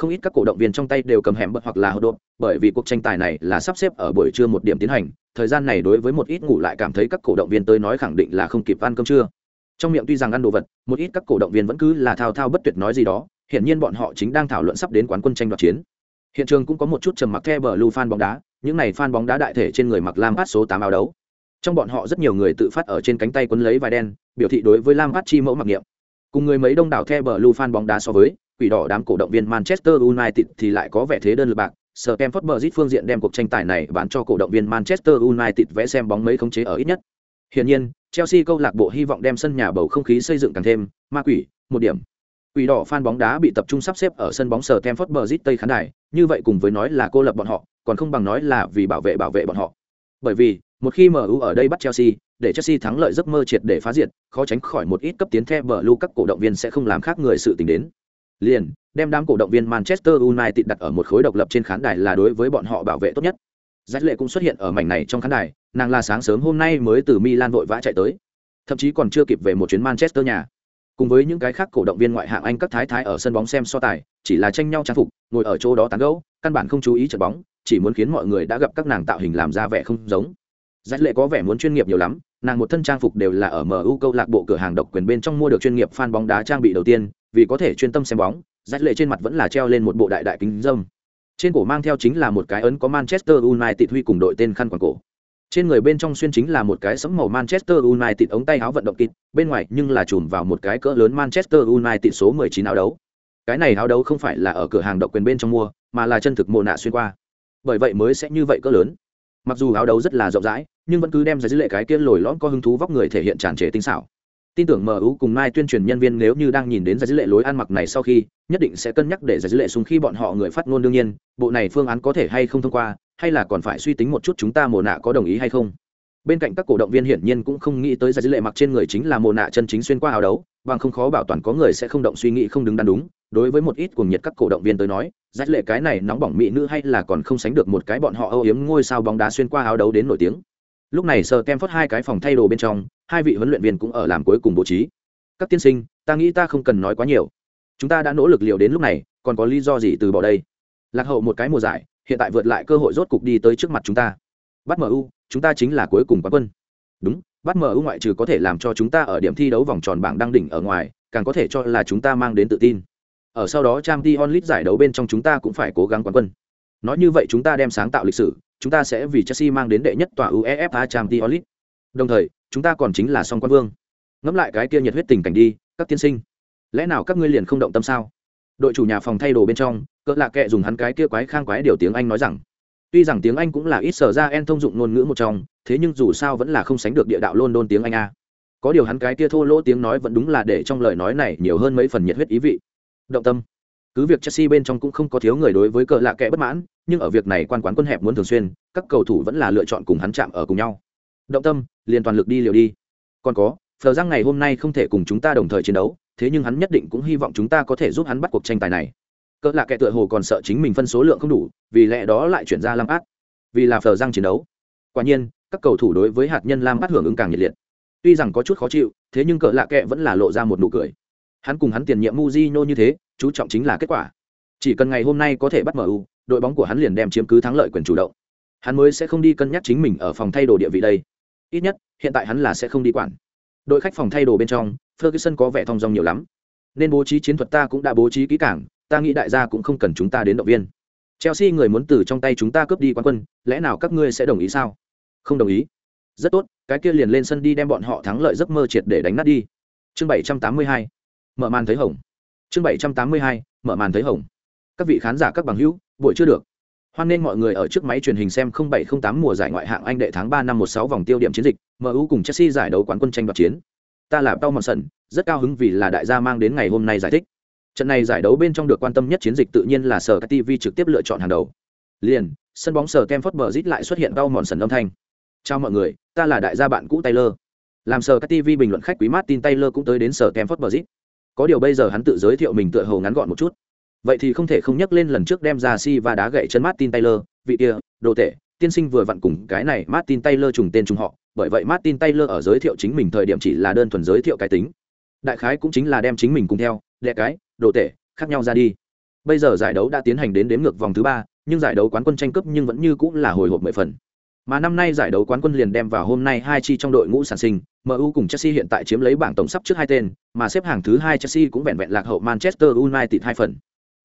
Không ít các cổ động viên trong tay đều cầm hẻm bật hoặc là hột độp, bởi vì cuộc tranh tài này là sắp xếp ở buổi trưa một điểm tiến hành, thời gian này đối với một ít ngủ lại cảm thấy các cổ động viên tới nói khẳng định là không kịp ăn cơm trưa. Trong miệng tuy rằng ăn đồ vật, một ít các cổ động viên vẫn cứ là thao thao bất tuyệt nói gì đó, hiện nhiên bọn họ chính đang thảo luận sắp đến quán quân tranh đoạt chiến. Hiện trường cũng có một chút trầm mặc The Blue fan bóng đá, những này fan bóng đá đại thể trên người mặc lam phát số tám áo đấu. Trong bọn họ rất nhiều người tự phát ở trên cánh tay quấn lấy vài đen, biểu thị đối với lam phát chi mẫu mặc niệm. Cùng người mấy đông đảo The Blue fan bóng đá so với, quỷ đỏ đám cổ động viên Manchester United thì lại có vẻ thế đơn lực bạc. Stamford Bridge phương diện đem cuộc tranh tài này bán cho cổ động viên Manchester United vẽ xem bóng mấy khống chế ở ít nhất. Hiển nhiên, Chelsea câu lạc bộ hy vọng đem sân nhà bầu không khí xây dựng càng thêm ma quỷ, một điểm. Quỷ đỏ fan bóng đá bị tập trung sắp xếp ở sân bóng sở Stamford Bridge Tây khán đài, như vậy cùng với nói là cô lập bọn họ, còn không bằng nói là vì bảo vệ bảo vệ bọn họ. Bởi vì, một khi MU ở đây bắt Chelsea, để Chelsea thắng lợi giấc mơ triệt để phá diệt, khó tránh khỏi một ít cấp tiến theo lu các cổ động viên sẽ không làm khác người sự tình đến. Liền, đem đám cổ động viên Manchester United đặt ở một khối độc lập trên khán đài là đối với bọn họ bảo vệ tốt nhất. Dát lệ cũng xuất hiện ở mảnh này trong khán đài, nàng là sáng sớm hôm nay mới từ Milan vội vã chạy tới, thậm chí còn chưa kịp về một chuyến Manchester nhà. Cùng với những cái khác cổ động viên ngoại hạng Anh các thái thái ở sân bóng xem so tài, chỉ là tranh nhau trang phục, ngồi ở chỗ đó tán gẫu, căn bản không chú ý trận bóng, chỉ muốn khiến mọi người đã gặp các nàng tạo hình làm ra vẻ không giống. Dát lệ có vẻ muốn chuyên nghiệp nhiều lắm, nàng một thân trang phục đều là ở MU câu lạc bộ cửa hàng độc quyền bên trong mua được chuyên nghiệp fan bóng đá trang bị đầu tiên, vì có thể chuyên tâm xem bóng, rách lệ trên mặt vẫn là treo lên một bộ đại đại kính dâm. Trên cổ mang theo chính là một cái ấn có Manchester United huy cùng đội tên khăn quàng cổ. Trên người bên trong xuyên chính là một cái sẫm màu Manchester United ống tay áo vận động kịt, bên ngoài nhưng là trùm vào một cái cỡ lớn Manchester United số 19 áo đấu. Cái này áo đấu không phải là ở cửa hàng độc quyền bên trong mua, mà là chân thực mồ nạ xuyên qua. Bởi vậy mới sẽ như vậy cỡ lớn. Mặc dù áo đấu rất là rộng rãi, nhưng vẫn cứ đem ra dữ lệ cái kia lồi lõm có hứng thú vóc người thể hiện tràn trề tinh xảo. Tin tưởng mu cùng mai tuyên truyền nhân viên nếu như đang nhìn đến ra dữ lệ lối ăn mặc này sau khi, nhất định sẽ cân nhắc để ra dữ lệ xuống khi bọn họ người phát ngôn đương nhiên, bộ này phương án có thể hay không thông qua, hay là còn phải suy tính một chút chúng ta mồ nạ có đồng ý hay không. Bên cạnh các cổ động viên hiển nhiên cũng không nghĩ tới ra dữ lệ mặc trên người chính là mồ nạ chân chính xuyên qua áo đấu, bằng không khó bảo toàn có người sẽ không động suy nghĩ không đứng đắn đúng. Đối với một ít cuồng nhiệt các cổ động viên tới nói rách lệ cái này nóng bỏng mỹ nữ hay là còn không sánh được một cái bọn họ âu yếm ngôi sao bóng đá xuyên qua áo đấu đến nổi tiếng lúc này sờ kem phất hai cái phòng thay đồ bên trong, hai vị huấn luyện viên cũng ở làm cuối cùng bố trí. Các tiên sinh, ta nghĩ ta không cần nói quá nhiều. Chúng ta đã nỗ lực liệu đến lúc này, còn có lý do gì từ bỏ đây? Lạc hậu một cái mùa giải, hiện tại vượt lại cơ hội rốt cục đi tới trước mặt chúng ta. Bắt mu chúng ta chính là cuối cùng quán quân. Đúng, bắt mu ngoại trừ có thể làm cho chúng ta ở điểm thi đấu vòng tròn bảng đăng đỉnh ở ngoài, càng có thể cho là chúng ta mang đến tự tin. Ở sau đó trang t onlit giải đấu bên trong chúng ta cũng phải cố gắng quán quân nói như vậy chúng ta đem sáng tạo lịch sử chúng ta sẽ vì Chelsea mang đến đệ nhất tòa UEFA Champions League. Đồng thời, chúng ta còn chính là song quan vương. Ngẫm lại cái kia nhiệt huyết tình cảnh đi, các tiên sinh. Lẽ nào các ngươi liền không động tâm sao? Đội chủ nhà phòng thay đồ bên trong, cỡ lạ kệ dùng hắn cái kia quái khang quái điều tiếng Anh nói rằng, tuy rằng tiếng Anh cũng là ít sở ra en thông dụng ngôn ngữ một trong, thế nhưng dù sao vẫn là không sánh được địa đạo London tiếng Anh a. Có điều hắn cái kia thô lỗ tiếng nói vẫn đúng là để trong lời nói này nhiều hơn mấy phần nhiệt huyết ý vị. Động tâm cứ việc Chelsea bên trong cũng không có thiếu người đối với cờ lạ kẽ bất mãn, nhưng ở việc này quan quán quân hẹp muốn thường xuyên, các cầu thủ vẫn là lựa chọn cùng hắn chạm ở cùng nhau. Động tâm, liền toàn lực đi liều đi. Còn có, Phờ Giang ngày hôm nay không thể cùng chúng ta đồng thời chiến đấu, thế nhưng hắn nhất định cũng hy vọng chúng ta có thể giúp hắn bắt cuộc tranh tài này. Cỡ lạ kẻ tựa hồ còn sợ chính mình phân số lượng không đủ, vì lẽ đó lại chuyển ra Lam Át. Vì là Phờ Giang chiến đấu. Quả nhiên, các cầu thủ đối với hạt nhân Lam Át hưởng ứng càng nhiệt liệt. Tuy rằng có chút khó chịu, thế nhưng cỡ lạ kẻ vẫn là lộ ra một nụ cười. Hắn cùng hắn tiền nhiệm Mujinho như thế, chú trọng chính là kết quả. Chỉ cần ngày hôm nay có thể bắt mu đội bóng của hắn liền đem chiếm cứ thắng lợi quyền chủ động. Hắn mới sẽ không đi cân nhắc chính mình ở phòng thay đồ địa vị đây. Ít nhất, hiện tại hắn là sẽ không đi quản. Đội khách phòng thay đồ bên trong, ferguson có vẻ thong dong nhiều lắm. Nên bố trí chiến thuật ta cũng đã bố trí kỹ cảng ta nghĩ đại gia cũng không cần chúng ta đến động viên. Chelsea người muốn từ trong tay chúng ta cướp đi quán quân, lẽ nào các ngươi sẽ đồng ý sao? Không đồng ý. Rất tốt, cái kia liền lên sân đi đem bọn họ thắng lợi giấc mơ triệt để đánh nát đi. Chương bảy trăm tám mươi hai. Mở màn thấy hồng chương bảy trăm tám mươi hai mở màn thấy hồng các vị khán giả các bằng hữu buổi chưa được hoan nên mọi người ở trước máy truyền hình xem 0708 mùa giải ngoại hạng Anh đệ tháng ba năm 16 vòng tiêu điểm chiến dịch, MU cùng Chelsea giải đấu quán quân tranh đoạt chiến. Ta là Paul sần rất cao hứng vì là đại gia mang đến ngày hôm nay giải thích. Trận này giải đấu bên trong được quan tâm nhất chiến dịch tự nhiên là Sở TV trực tiếp lựa chọn hàng đầu. Liền, sân bóng Sở Stamford Bridge lại xuất hiện tao mòn sần âm thanh. Chào mọi người, ta là đại gia bạn cũ Taylor. Làm Sở TV bình luận khách quý Martin Taylor cũng tới đến Sở Stamford Bridge. Có điều bây giờ hắn tự giới thiệu mình tựa hồ ngắn gọn một chút. Vậy thì không thể không nhắc lên lần trước đem ra si và đá gậy chân martin taylor, vị kia, đồ tệ tiên sinh vừa vặn cùng cái này martin taylor trùng tên trùng họ, bởi vậy martin taylor ở giới thiệu chính mình thời điểm chỉ là đơn thuần giới thiệu cái tính. Đại khái cũng chính là đem chính mình cùng theo đệ cái, đồ tệ khác nhau ra đi. Bây giờ giải đấu đã tiến hành đến đếm ngược vòng thứ ba, nhưng giải đấu quán quân tranh cướp nhưng vẫn như cũng là hồi hộp mười phần mà năm nay giải đấu quán quân liền đem vào hôm nay hai chi trong đội ngũ sản sinh MU cùng Chelsea hiện tại chiếm lấy bảng tổng sắp trước hai tên, mà xếp hạng thứ hai Chelsea cũng vẹn vẹn lạc hậu Manchester United hai phần.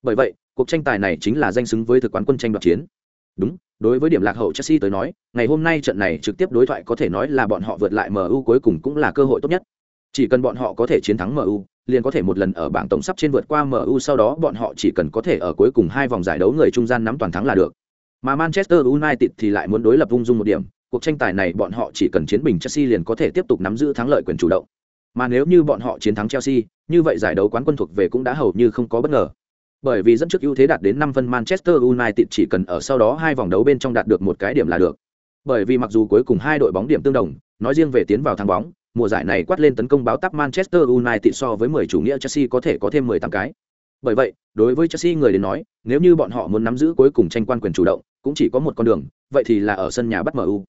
Bởi vậy, cuộc tranh tài này chính là danh xứng với thực quán quân tranh đoạt chiến. Đúng, đối với điểm lạc hậu chelsea tới nói, ngày hôm nay trận này trực tiếp đối thoại có thể nói là bọn họ vượt lại mu cuối cùng cũng là cơ hội tốt nhất. Chỉ cần bọn họ có thể chiến thắng mu liền có thể một lần ở bảng tổng sắp trên vượt qua mu sau đó bọn họ chỉ cần có thể ở cuối cùng hai vòng giải đấu người trung gian nắm toàn thắng là được mà manchester united thì lại muốn đối lập ung dung một điểm cuộc tranh tài này bọn họ chỉ cần chiến bình chelsea liền có thể tiếp tục nắm giữ thắng lợi quyền chủ động Mà nếu như bọn họ chiến thắng Chelsea, như vậy giải đấu quán quân thuộc về cũng đã hầu như không có bất ngờ. Bởi vì dẫn trước ưu thế đạt đến 5 phân Manchester United chỉ cần ở sau đó hai vòng đấu bên trong đạt được một cái điểm là được. Bởi vì mặc dù cuối cùng hai đội bóng điểm tương đồng, nói riêng về tiến vào thắng bóng, mùa giải này quát lên tấn công báo táp Manchester United so với 10 chủ nghĩa Chelsea có thể có thêm 18 cái. Bởi vậy, đối với Chelsea người đến nói, nếu như bọn họ muốn nắm giữ cuối cùng tranh quan quyền chủ động, cũng chỉ có một con đường, vậy thì là ở sân nhà bắt MU.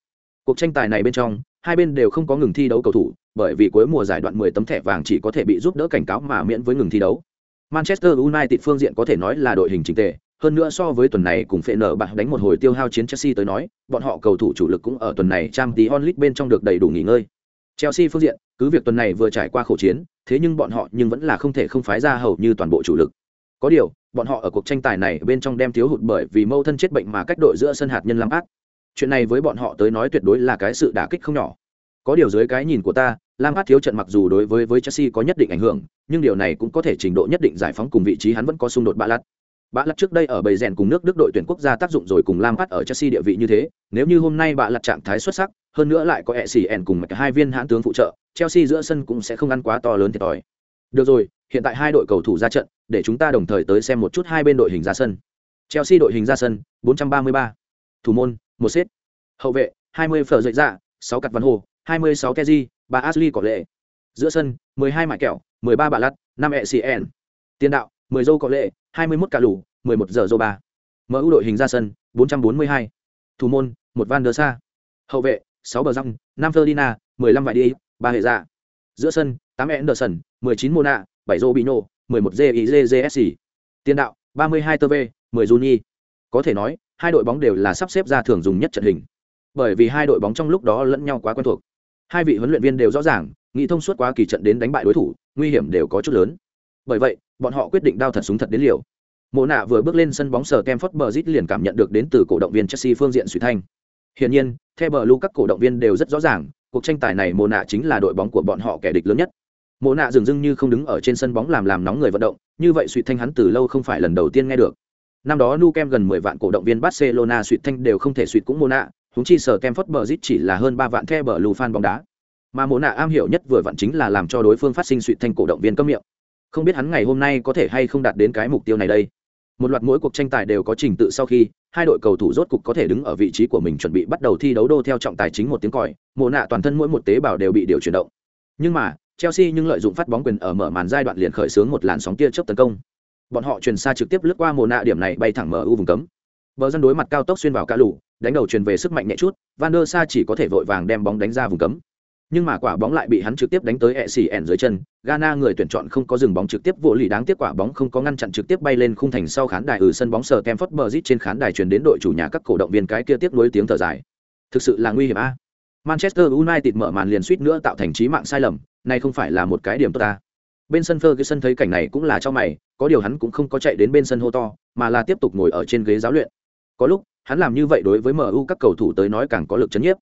Cuộc tranh tài này bên trong, hai bên đều không có ngừng thi đấu cầu thủ, bởi vì cuối mùa giải đoạn 10 tấm thẻ vàng chỉ có thể bị giúp đỡ cảnh cáo mà miễn với ngừng thi đấu. Manchester United phương diện có thể nói là đội hình chính tề, hơn nữa so với tuần này cùng phệ nở bạn đánh một hồi tiêu hao chiến Chelsea tới nói, bọn họ cầu thủ chủ lực cũng ở tuần này trang tí onlit bên trong được đầy đủ nghỉ ngơi. Chelsea phương diện, cứ việc tuần này vừa trải qua khổ chiến, thế nhưng bọn họ nhưng vẫn là không thể không phái ra hầu như toàn bộ chủ lực. Có điều, bọn họ ở cuộc tranh tài này bên trong đem thiếu hụt bởi vì mâu thân chết bệnh mà cách đội giữa sân hạt nhân lắm ác. Chuyện này với bọn họ tới nói tuyệt đối là cái sự đả kích không nhỏ. Có điều dưới cái nhìn của ta, lam át thiếu trận mặc dù đối với với Chelsea có nhất định ảnh hưởng, nhưng điều này cũng có thể trình độ nhất định giải phóng cùng vị trí hắn vẫn có xung đột bạ lật. Bạ lật trước đây ở bầy rèn cùng nước Đức đội tuyển quốc gia tác dụng rồi cùng lam át ở Chelsea địa vị như thế, nếu như hôm nay bạ lật trạng thái xuất sắc, hơn nữa lại có hệ xì ẻn cùng cả hai viên hãn tướng phụ trợ, Chelsea giữa sân cũng sẽ không ăn quá to lớn thiệt thòi. Được rồi, hiện tại hai đội cầu thủ ra trận, để chúng ta đồng thời tới xem một chút hai bên đội hình ra sân. Chelsea đội hình ra sân, 433. Thủ môn, một set. Hậu vệ, 20 phở dậy dạ, ra, 6 cặt văn hồ, 26 Kezi, 3 Ashley có lệ. Giữa sân, 12 mại kẹo, 13 bạ lắt, 5 ECN. Tiền đạo, 10 dâu có lệ, 21 cả lũ, 11 giờ dâu ba. MU đội hình ra sân, 442. Thủ môn, một Van der Sa. Hậu vệ, 6 bờ răng, 5 Ferdinand, 15 vải đi, 3 hệ dạ. Giữa sân, 8 Anderson, 19 Mona, 7 Robinho, 11 JIJJSC. Tiền đạo, 32 TV, 10 Juni. Có thể nói, hai đội bóng đều là sắp xếp ra thường dùng nhất trận hình. Bởi vì hai đội bóng trong lúc đó lẫn nhau quá quen thuộc. Hai vị huấn luyện viên đều rõ ràng, nghĩ thông suốt quá kỳ trận đến đánh bại đối thủ, nguy hiểm đều có chút lớn. Bởi vậy, bọn họ quyết định đao thật súng thật đến liều. Mộ nạ vừa bước lên sân bóng sở Kemford Bridge liền cảm nhận được đến từ cổ động viên Chelsea phương diện suy thanh. Hiển nhiên, theo bờ lưu các cổ động viên đều rất rõ ràng, cuộc tranh tài này Mộ nạ chính là đội bóng của bọn họ kẻ địch lớn nhất. Mộ nạ dường dưng như không đứng ở trên sân bóng làm làm nóng người vận động, như vậy suy thanh hắn từ lâu không phải lần đầu tiên nghe được. Năm đó Nu Kem gần 10 vạn cổ động viên Barcelona suy thanh đều không thể suy cũng Mộ nạ, húng chi sở Kemford Bridge chỉ là hơn 3 vạn the bờ lù fan bóng đá. Mà Mộ nạ am hiểu nhất vừa vặn chính là làm cho đối phương phát sinh suy thanh cổ động viên cấm miệng. Không biết hắn ngày hôm nay có thể hay không đạt đến cái mục tiêu này đây một loạt mỗi cuộc tranh tài đều có trình tự sau khi hai đội cầu thủ rốt cục có thể đứng ở vị trí của mình chuẩn bị bắt đầu thi đấu đô theo trọng tài chính một tiếng còi mộ nạ toàn thân mỗi một tế bào đều bị điều chuyển động nhưng mà chelsea nhưng lợi dụng phát bóng quyền ở mở màn giai đoạn liền khởi xướng một làn sóng tia chớp tấn công. Bọn họ truyền xa trực tiếp lướt qua mồ nạ điểm này bay thẳng mở ưu vùng cấm. Bờ dân đối mặt cao tốc xuyên vào cả lũ, đánh đầu truyền về sức mạnh nhẹ chút, van der sa chỉ có thể vội vàng đem bóng đánh ra vùng cấm. Nhưng mà quả bóng lại bị hắn trực tiếp đánh tới ẹ xì ẻn dưới chân, ghana người tuyển chọn không có dừng bóng trực tiếp, vô lì đáng tiếc quả bóng không có ngăn chặn trực tiếp bay lên khung thành sau khán đài ở sân bóng sờ kem phất bờ trên khán đài truyền đến đội chủ nhà các cổ động viên cái kia tiếp nối tiếng thở dài. Thực sự là nguy hiểm a. Manchester united mở màn liền suýt nữa tạo thành trí mạng sai lầm nay không phải là một cái điểm tốt ta. Bên sân phơi cái sân thấy cảnh này cũng là cho mày, có điều hắn cũng không có chạy đến bên sân hô to, mà là tiếp tục ngồi ở trên ghế giáo luyện. Có lúc, hắn làm như vậy đối với MU các cầu thủ tới nói càng có lực chấn nhiếp.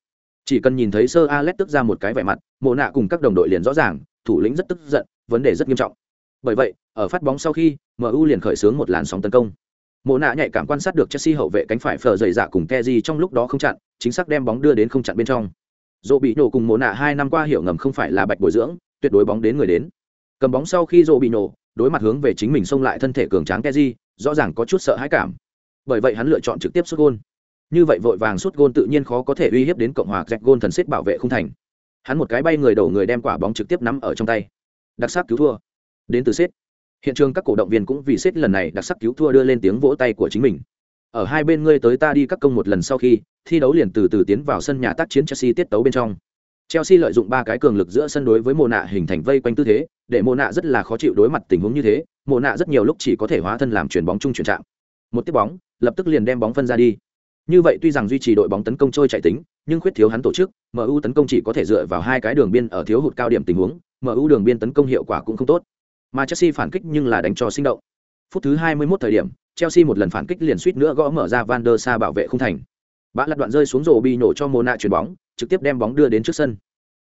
Chỉ cần nhìn thấy sơ alex tức ra một cái vẻ mặt mộ nạ cùng các đồng đội liền rõ ràng thủ lĩnh rất tức giận vấn đề rất nghiêm trọng. Bởi vậy ở phát bóng sau khi mu liền khởi xướng một làn sóng tấn công. Mộ nạ nhạy cảm quan sát được chelsea hậu vệ cánh phải phờ dày dạ cùng keji trong lúc đó không chặn chính xác đem bóng đưa đến không chặn bên trong dỗ bị nổ cùng mồ nạ hai năm qua hiểu ngầm không phải là bạch bồi dưỡng, tuyệt đối bóng đến người đến. Cầm bóng sau khi dỗ bị nổ đối mặt hướng về chính mình xông lại thân thể cường tráng keji rõ ràng có chút sợ hãi cảm. Bởi vậy hắn lựa chọn trực tiếp xuất gôn. Như vậy vội vàng sút gôn tự nhiên khó có thể uy hiếp đến cộng hòa jack gôn thần xích bảo vệ không thành. Hắn một cái bay người đổ người đem quả bóng trực tiếp nắm ở trong tay. Đặc sắc cứu thua. Đến từ xếp hiện trường các cổ động viên cũng vì xếp lần này đặc sắc cứu thua đưa lên tiếng vỗ tay của chính mình ở hai bên ngươi tới ta đi các công một lần sau khi thi đấu liền từ từ tiến vào sân nhà tác chiến chelsea tiết tấu bên trong chelsea lợi dụng ba cái cường lực giữa sân đối với mồ nạ hình thành vây quanh tư thế để mồ nạ rất là khó chịu đối mặt tình huống như thế mồ nạ rất nhiều lúc chỉ có thể hóa thân làm chuyền bóng chung chuyển trạng một tiếp bóng lập tức liền đem bóng phân ra đi như vậy tuy rằng duy trì đội bóng tấn công trôi chạy tính, nhưng khuyết thiếu hắn tổ chức, MU tấn công chỉ có thể dựa vào hai cái đường biên ở thiếu hụt cao điểm tình huống, MU đường biên tấn công hiệu quả cũng không tốt. Mà Chelsea phản kích nhưng là đánh cho sinh động. Phút thứ 21 thời điểm, Chelsea một lần phản kích liền suýt nữa gõ mở ra Van der Sa bảo vệ không thành. Bã lật đoạn rơi xuống rổ bị nổ cho Mona chuyển bóng, trực tiếp đem bóng đưa đến trước sân.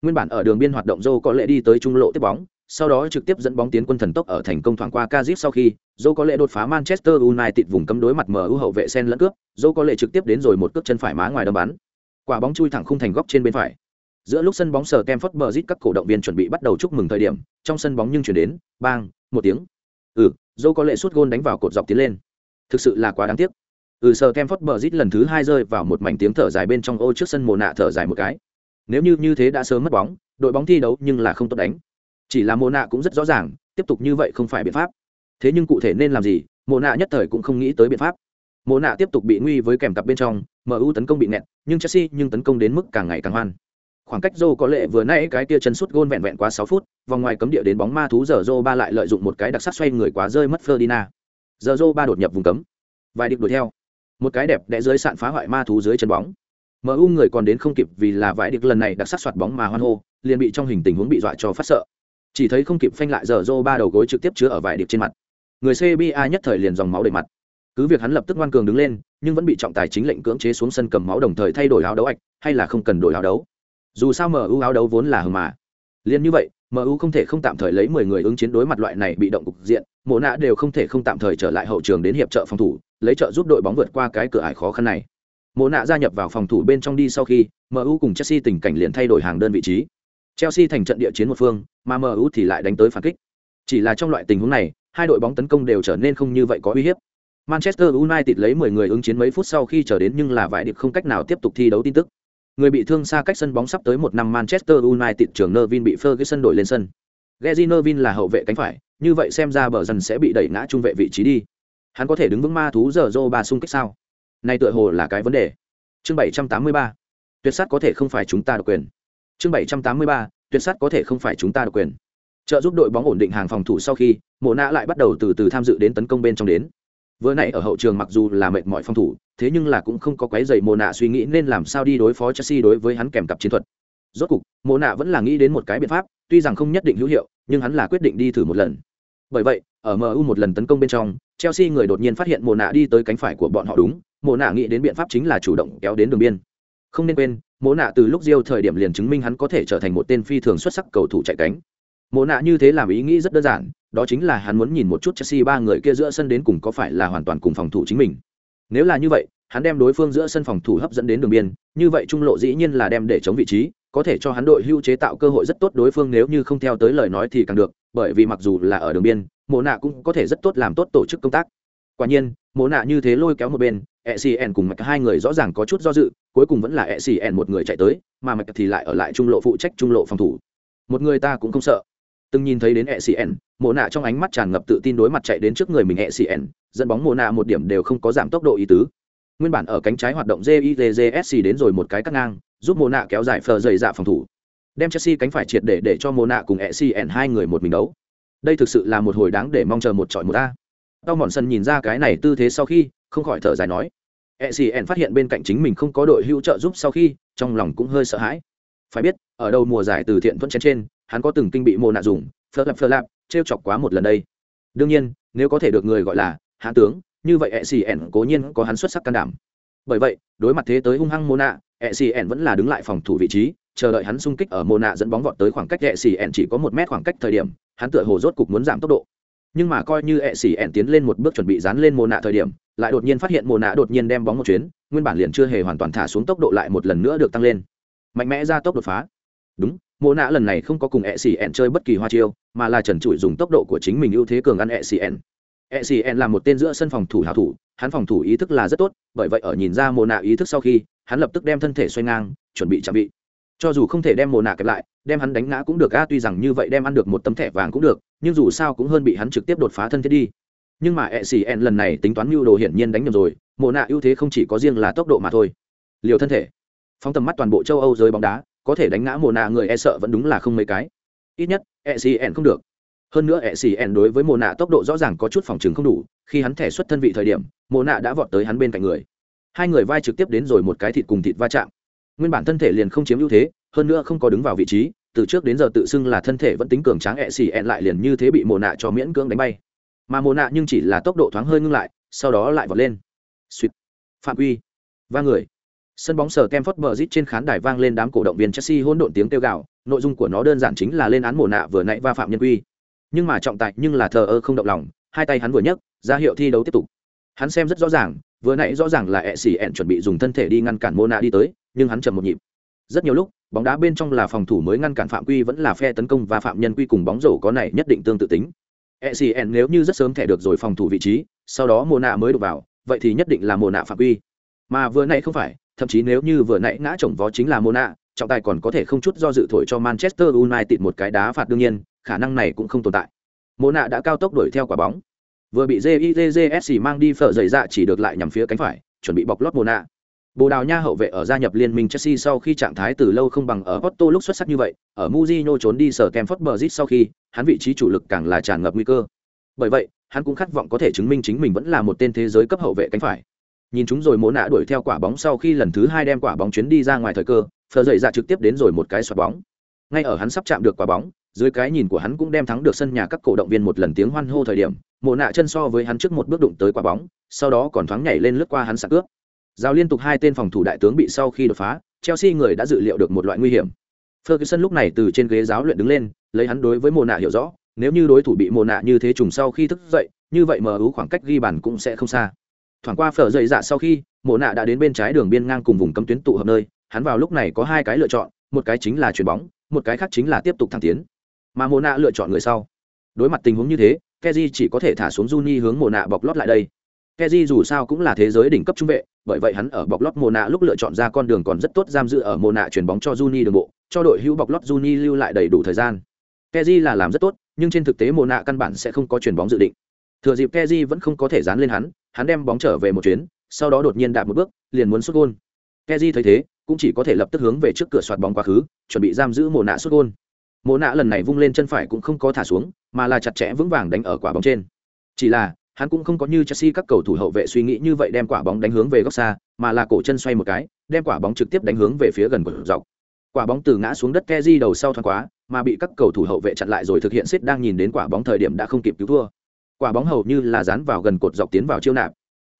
Nguyên bản ở đường biên hoạt động Zhou có lẽ đi tới trung lộ tiếp bóng, sau đó trực tiếp dẫn bóng tiến quân thần tốc ở thành công thoảng qua Kazip sau khi, Zhou có lẽ đột phá Manchester United vùng cấm đối mặt MU hậu vệ sen lẫn cướp, Zhou có lẽ trực tiếp đến rồi một cước chân phải má ngoài đâm bắn. Quả bóng chui thẳng khung thành góc trên bên phải. giữa lúc sân bóng sờ Stamford Bridge các cổ động viên chuẩn bị bắt đầu chúc mừng thời điểm trong sân bóng nhưng chuyển đến bang một tiếng ừ Joe có lệ sút gôn đánh vào cột dọc tiến lên thực sự là quá đáng tiếc. Ừ sờ kem phất bờ rít lần thứ hai rơi vào một mảnh tiếng thở dài bên trong ô trước sân mồ nạ thở dài một cái. Nếu như như thế đã sớm mất bóng đội bóng thi đấu nhưng là không tốt đánh. Chỉ là mồ nạ cũng rất rõ ràng tiếp tục như vậy không phải biện pháp. Thế nhưng cụ thể nên làm gì mồ nạ nhất thời cũng không nghĩ tới biện pháp. Mồ nạ tiếp tục bị nguy với kèm cặp bên trong mu tấn công bị nẹt nhưng chelsea nhưng tấn công đến mức càng ngày càng hoan. Khoảng cách joe có lệ vừa nãy cái kia chân sút gôn vẹn vẹn quá 6 phút, vòng ngoài cấm địa đến bóng ma thú giờ joe ba lại lợi dụng một cái đặc sắc xoay người quá rơi mất Ferdinand. Giờ dô ba đột nhập vùng cấm, vài điệp đuổi theo. Một cái đẹp đẽ dưới sạn phá hoại ma thú dưới chân bóng. MU người còn đến không kịp vì là vài điệp lần này đặc sắc soạt bóng mà hoan hô, liền bị trong hình tình huống bị dọa cho phát sợ. Chỉ thấy không kịp phanh lại giờ dô ba đầu gối trực tiếp chứa ở vài điệp trên mặt. Người CBA nhất thời liền dòng máu đầy mặt. Cứ việc hắn lập tức ngoan cường đứng lên, nhưng vẫn bị trọng tài chính lệnh cưỡng chế xuống sân cầm máu đồng thời thay đổi áo đấu ạch, hay là không cần đổi áo đấu dù sao mu áo đấu vốn là hờ mà liền như vậy mu không thể không tạm thời lấy mười người ứng chiến đối mặt loại này bị động cục diện mộ nạ đều không thể không tạm thời trở lại hậu trường đến hiệp trợ phòng thủ, lấy trợ giúp đội bóng vượt qua cái cửa ải khó khăn này. Mộ nạ gia nhập vào phòng thủ bên trong đi sau khi mu cùng chelsea tình cảnh liền thay đổi hàng đơn vị trí. Chelsea thành trận địa chiến một phương, mà mu thì lại đánh tới phản kích. Chỉ là trong loại tình huống này, hai đội bóng tấn công đều trở nên không như vậy có uy hiếp. Manchester united lấy mười người ứng chiến mấy phút sau khi trở đến nhưng là vải điệp không cách nào tiếp tục thi đấu tin tức. Người bị thương xa cách sân bóng sắp tới một năm Manchester United trưởng Nervin bị Ferguson đổi lên sân. Gary Nervin là hậu vệ cánh phải, như vậy xem ra bờ dần sẽ bị đẩy ngã trung vệ vị trí đi. Hắn có thể đứng vững ma thú giờ Zô ba xung kích sao? Này tựa hồ là cái vấn đề. Chương 783. Tuyệt sát có thể không phải chúng ta được quyền. Chương 783. Tuyệt sát có thể không phải chúng ta được quyền. Trợ giúp đội bóng ổn định hàng phòng thủ sau khi, Mộ Na lại bắt đầu từ từ tham dự đến tấn công bên trong đến. Vừa nãy ở hậu trường mặc dù là mệt mỏi phòng thủ, thế nhưng là cũng không có quấy rầy Mộ Na suy nghĩ nên làm sao đi đối phó Chelsea đối với hắn kèm cặp chiến thuật. Rốt cục, Mộ nạ vẫn là nghĩ đến một cái biện pháp, tuy rằng không nhất định hữu hiệu, nhưng hắn là quyết định đi thử một lần. Bởi vậy, ở MU một lần tấn công bên trong, Chelsea người đột nhiên phát hiện Mộ nạ đi tới cánh phải của bọn họ đúng, Mộ nạ nghĩ đến biện pháp chính là chủ động kéo đến đường biên. Không nên quên, Mộ nạ từ lúc diêu thời điểm liền chứng minh hắn có thể trở thành một tên phi thường xuất sắc cầu thủ chạy cánh. Mộ nạ như thế làm ý nghĩ rất đơn giản, đó chính là hắn muốn nhìn một chút Chelsea ba người kia giữa sân đến cùng có phải là hoàn toàn cùng phòng thủ chính mình. Nếu là như vậy, hắn đem đối phương giữa sân phòng thủ hấp dẫn đến đường biên, như vậy trung lộ dĩ nhiên là đem để chống vị trí, có thể cho hắn đội hưu chế tạo cơ hội rất tốt đối phương nếu như không theo tới lời nói thì càng được, bởi vì mặc dù là ở đường biên, Mộ Nạ cũng có thể rất tốt làm tốt tổ chức công tác. Quả nhiên, Mộ Nạ như thế lôi kéo một bên, e s n cùng Mạch hai người rõ ràng có chút do dự, cuối cùng vẫn là e s n một người chạy tới, mà Mạch thì lại ở lại trung lộ phụ trách trung lộ phòng thủ. Một người ta cũng không sợ từng nhìn thấy đến e s n mộ nạ trong ánh mắt tràn ngập tự tin đối mặt chạy đến trước người mình e s n dẫn bóng mộ nạ một điểm đều không có giảm tốc độ ý tứ nguyên bản ở cánh trái hoạt động jizsc đến rồi một cái cắt ngang, giúp mộ nạ kéo dài phờ dày dạ phòng thủ. Đem chelsea cánh phải triệt để để cho mộ nạ cùng ecn hai người một mình đấu. Đây thực sự là một hồi đáng để mong chờ một trọi một a. Tao mòn sân nhìn ra cái này tư thế sau khi, không khỏi thở dài nói. Ecn phát hiện bên cạnh chính mình không có đội hữu trợ giúp sau khi, trong lòng cũng hơi sợ hãi. Phải biết, ở đầu mùa giải từ thiện thuận trên trên, hắn có từng kinh bị Mô nạ dùng, phờ lạp phờ lạp, trêu chọc quá một lần đây. Đương nhiên, nếu có thể được người gọi là hạ tướng như vậy e xì ẻn cố nhiên có hắn xuất sắc can đảm. Bởi vậy, đối mặt thế tới hung hăng mô nạ e xì ẻn vẫn là đứng lại phòng thủ vị trí, chờ đợi hắn xung kích ở mô nạ dẫn bóng vọt tới khoảng cách e xì ẻn chỉ có một mét khoảng cách thời điểm, hắn tựa hồ rốt cục muốn giảm tốc độ. Nhưng mà coi như e xì ẻn tiến lên một bước chuẩn bị dán lên mô nạ thời điểm, lại đột nhiên phát hiện mô nạ đột nhiên đem bóng một chuyến, nguyên bản liền chưa hề hoàn toàn thả xuống tốc độ lại một lần nữa được tăng lên. Mạnh mẽ ra tốc đột phá. Đúng mô nạ lần này không có cùng e xì ẹn chơi bất kỳ hoa chiêu, mà là trần trụi dùng tốc độ của chính mình ưu thế cường ăn e xì ẹn ECN là một tên giữa sân phòng thủ hảo thủ, hắn phòng thủ ý thức là rất tốt, bởi vậy ở nhìn ra mộ nạ ý thức sau khi, hắn lập tức đem thân thể xoay ngang, chuẩn bị chạm vị. Cho dù không thể đem mồ nạ kẹp lại, đem hắn đánh ngã cũng được, a, tuy rằng như vậy đem ăn được một tấm thẻ vàng cũng được, nhưng dù sao cũng hơn bị hắn trực tiếp đột phá thân thiết đi. Nhưng mà ECN lần này tính toán mưu đồ hiển nhiên đánh nhầm rồi mồ nạ ưu thế không chỉ có riêng là tốc độ mà thôi. Liều thân thể. Phóng tầm mắt toàn bộ châu âu giới bóng đá, có thể đánh ngã mồ nạ người e sợ vẫn đúng là không mấy cái. Ít nhất ecn không được hơn nữa e xì ecn đối với mồ nạ tốc độ rõ ràng có chút phòng chừng không đủ khi hắn thẻ xuất thân vị thời điểm mồ nạ đã vọt tới hắn bên cạnh người. Hai người vai trực tiếp đến rồi một cái thịt cùng thịt va chạm. Nguyên bản thân thể liền không chiếm ưu thế hơn nữa không có đứng vào vị trí từ trước đến giờ tự xưng là thân thể vẫn tính cường tráng ecn lại liền như thế bị mồ nạ cho miễn cưỡng đánh bay. Mà mồ nạ nhưng chỉ là tốc độ thoáng hơi ngưng lại sau đó lại vọt lên. Suýt. Phạm uy. Va người. Sân bóng sờ kem phất bờ rít trên khán đài vang lên đám cổ động viên Chelsea hỗn độn tiếng kêu gào, nội dung của nó đơn giản chính là lên án mồ nạ vừa nãy va phạm nhân quy. Nhưng mà trọng tài nhưng là thờ ơ không động lòng, hai tay hắn vừa nhấc, ra hiệu thi đấu tiếp tục. Hắn xem rất rõ ràng, vừa nãy rõ ràng là ẹ xỉ ẹn chuẩn bị dùng thân thể đi ngăn cản mô nạ đi tới, nhưng hắn chậm một nhịp. rất nhiều lúc bóng đá bên trong là phòng thủ mới ngăn cản phạm quy vẫn là phe tấn công và phạm nhân quy cùng bóng rổ có này nhất định tương tự tính ecn nếu như rất sớm thẻ được rồi phòng thủ vị trí sau đó mồ nạ mới đụng vào vậy thì nhất định là mồ nạ phạm quy mà vừa nãy không phải thậm chí nếu như vừa nãy ngã chồng vó chính là mồ nạ trọng tài còn có thể không chút do dự thổi cho manchester united một cái đá phạt đương nhiên khả năng này cũng không tồn tại mộ nạ đã cao tốc đuổi theo quả bóng vừa bị jizsc mang đi phở dày dạ chỉ được lại nhằm phía cánh phải chuẩn bị bọc lót mộ nạ Bồ Đào Nha hậu vệ ở gia nhập liên minh Chelsea sau khi trạng thái từ lâu không bằng ở Porto lúc xuất sắc như vậy, ở Mourinho trốn đi sở Stamford Bridge sau khi, hắn vị trí chủ lực càng là tràn ngập nguy cơ. Bởi vậy, hắn cũng khát vọng có thể chứng minh chính mình vẫn là một tên thế giới cấp hậu vệ cánh phải. Nhìn chúng rồi mỗ Na đuổi theo quả bóng sau khi lần thứ hai đem quả bóng chuyến đi ra ngoài thời cơ, phờ dậy ra dạ trực tiếp đến rồi một cái xoạt bóng. Ngay ở hắn sắp chạm được quả bóng, dưới cái nhìn của hắn cũng đem thắng được sân nhà các cổ động viên một lần tiếng hoan hô thời điểm, Mộ nạ chân so với hắn trước một bước đụng tới quả bóng, sau đó còn thoáng nhảy lên lướt qua hắn sạc cướp Giao liên tục hai tên phòng thủ đại tướng bị sau khi đột phá, Chelsea người đã dự liệu được một loại nguy hiểm. Ferguson lúc này từ trên ghế giáo luyện đứng lên, lấy hắn đối với Mộ Nạ hiểu rõ, nếu như đối thủ bị Mộ Nạ như thế trùng sau khi thức dậy, như vậy mờ MU khoảng cách ghi bàn cũng sẽ không xa. Thoảng qua phở dậy dạ sau khi, Mộ Nạ đã đến bên trái đường biên ngang cùng vùng cấm tuyến tụ hợp nơi, hắn vào lúc này có hai cái lựa chọn, một cái chính là chuyển bóng, một cái khác chính là tiếp tục thẳng tiến. Mà Mộ Nạ lựa chọn người sau. Đối mặt tình huống như thế, Keji chỉ có thể thả xuống Juni hướng Mộ Nạ bọc lót lại đây. Keji dù sao cũng là thế giới đỉnh cấp trung vệ, bởi vậy hắn ở bọc lót Mộ Nạ lúc lựa chọn ra con đường còn rất tốt giam giữ ở Mộ Nạ chuyển bóng cho Juni đường bộ, cho đội hữu bọc lót Juni lưu lại đầy đủ thời gian. Keji là làm rất tốt, nhưng trên thực tế Mộ Nạ căn bản sẽ không có chuyển bóng dự định. Thừa dịp Keji vẫn không có thể dán lên hắn, hắn đem bóng trở về một chuyến, sau đó đột nhiên đạp một bước, liền muốn sút gol. Keji thấy thế, cũng chỉ có thể lập tức hướng về trước cửa soạt bóng quá khứ, chuẩn bị giam giữ mồ Nạ xuất gôn. mồ Nạ lần này vung lên chân phải cũng không có thả xuống, mà là chặt chẽ vững vàng đánh ở quả bóng trên. Chỉ là, hắn cũng không có như Chelsea các cầu thủ hậu vệ suy nghĩ như vậy đem quả bóng đánh hướng về góc xa, mà là cổ chân xoay một cái, đem quả bóng trực tiếp đánh hướng về phía gần của dọc. Quả bóng từ ngã xuống đất Kezi đầu sau thoáng quá, mà bị các cầu thủ hậu vệ chặn lại rồi thực hiện xếp đang nhìn đến quả bóng thời điểm đã không kịp cứu thua. Quả bóng hầu như là dán vào gần cột dọc tiến vào chiêu nạp.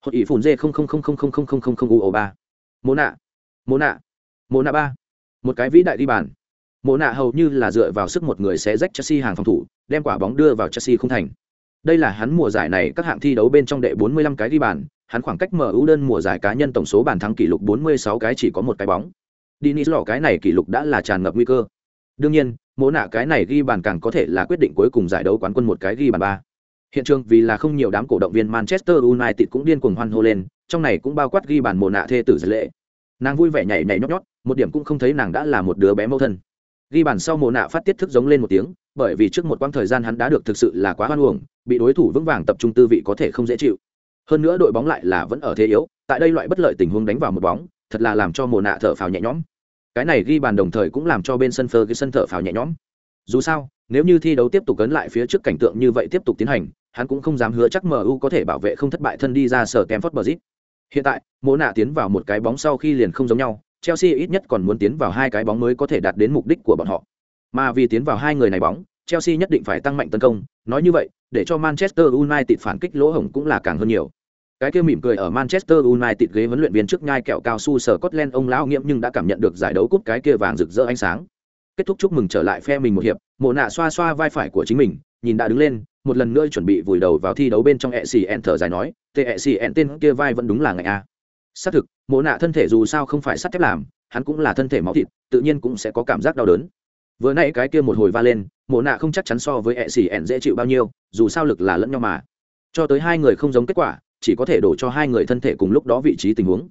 hội ý phùn dê không không không không không không không không không u ba. Mô nạ, mô nạ, mô nạ ba. Một cái vĩ đại đi bàn. Mô nạ hầu như là dựa vào sức một người sẽ rách Chelsea hàng phòng thủ, đem quả bóng đưa vào Chelsea không thành. Đây là hắn mùa giải này các hạng thi đấu bên trong đệ 45 cái ghi bàn, hắn khoảng cách mở ưu đơn mùa giải cá nhân tổng số bàn thắng kỷ lục 46 cái chỉ có một cái bóng. Diniz lọ cái này kỷ lục đã là tràn ngập nguy cơ. Đương nhiên, mỗ nạ cái này ghi bàn càng có thể là quyết định cuối cùng giải đấu quán quân một cái ghi bàn ba. Hiện trường vì là không nhiều đám cổ động viên Manchester United cũng điên cuồng hoan hô lên, trong này cũng bao quát ghi bàn mồ nạ thê tử lệ. Nàng vui vẻ nhảy nhảy nhót nhót, một điểm cũng không thấy nàng đã là một đứa bé mâu thân. Ghi bàn sau mồ nạ phát tiết thức giống lên một tiếng, bởi vì trước một quãng thời gian hắn đã được thực sự là quá hoan uổng, bị đối thủ vững vàng tập trung tư vị có thể không dễ chịu. Hơn nữa đội bóng lại là vẫn ở thế yếu, tại đây loại bất lợi tình huống đánh vào một bóng, thật là làm cho mồ nạ thở phào nhẹ nhõm. Cái này ghi bàn đồng thời cũng làm cho bên sân phơ cái sân thở phào nhẹ nhõm. Dù sao, nếu như thi đấu tiếp tục cấn lại phía trước cảnh tượng như vậy tiếp tục tiến hành, hắn cũng không dám hứa chắc MU có thể bảo vệ không thất bại thân đi ra sở kem phất bờ zip Hiện tại, Mộ nạ tiến vào một cái bóng sau khi liền không giống nhau, Chelsea ít nhất còn muốn tiến vào hai cái bóng mới có thể đạt đến mục đích của bọn họ. Mà vì tiến vào hai người này bóng, Chelsea nhất định phải tăng mạnh tấn công, nói như vậy, để cho Manchester United phản kích lỗ hổng cũng là càng hơn nhiều. Cái kia mỉm cười ở Manchester United ghế huấn luyện viên trước nhai kẹo cao su sở Scotland ông lão nghiệm nhưng đã cảm nhận được giải đấu cúp cái kia vàng rực rỡ ánh sáng. Kết thúc chúc mừng trở lại phe mình một hiệp, Mộ nạ xoa xoa vai phải của chính mình, nhìn đã đứng lên, một lần nữa chuẩn bị vùi đầu vào thi đấu bên trong ẹ xì ẹn thở dài nói tệ ẹ xì ẹn tên kia vai vẫn đúng là ngạnh a. Xác thực mộ nạ thân thể dù sao không phải sắt thép làm hắn cũng là thân thể máu thịt tự nhiên cũng sẽ có cảm giác đau đớn. Vừa nãy cái kia một hồi va lên mộ nạ không chắc chắn so với ẹ xì ẹn dễ chịu bao nhiêu dù sao lực là lẫn nhau mà. Cho tới hai người không giống kết quả chỉ có thể đổ cho hai người thân thể cùng lúc đó vị trí tình huống.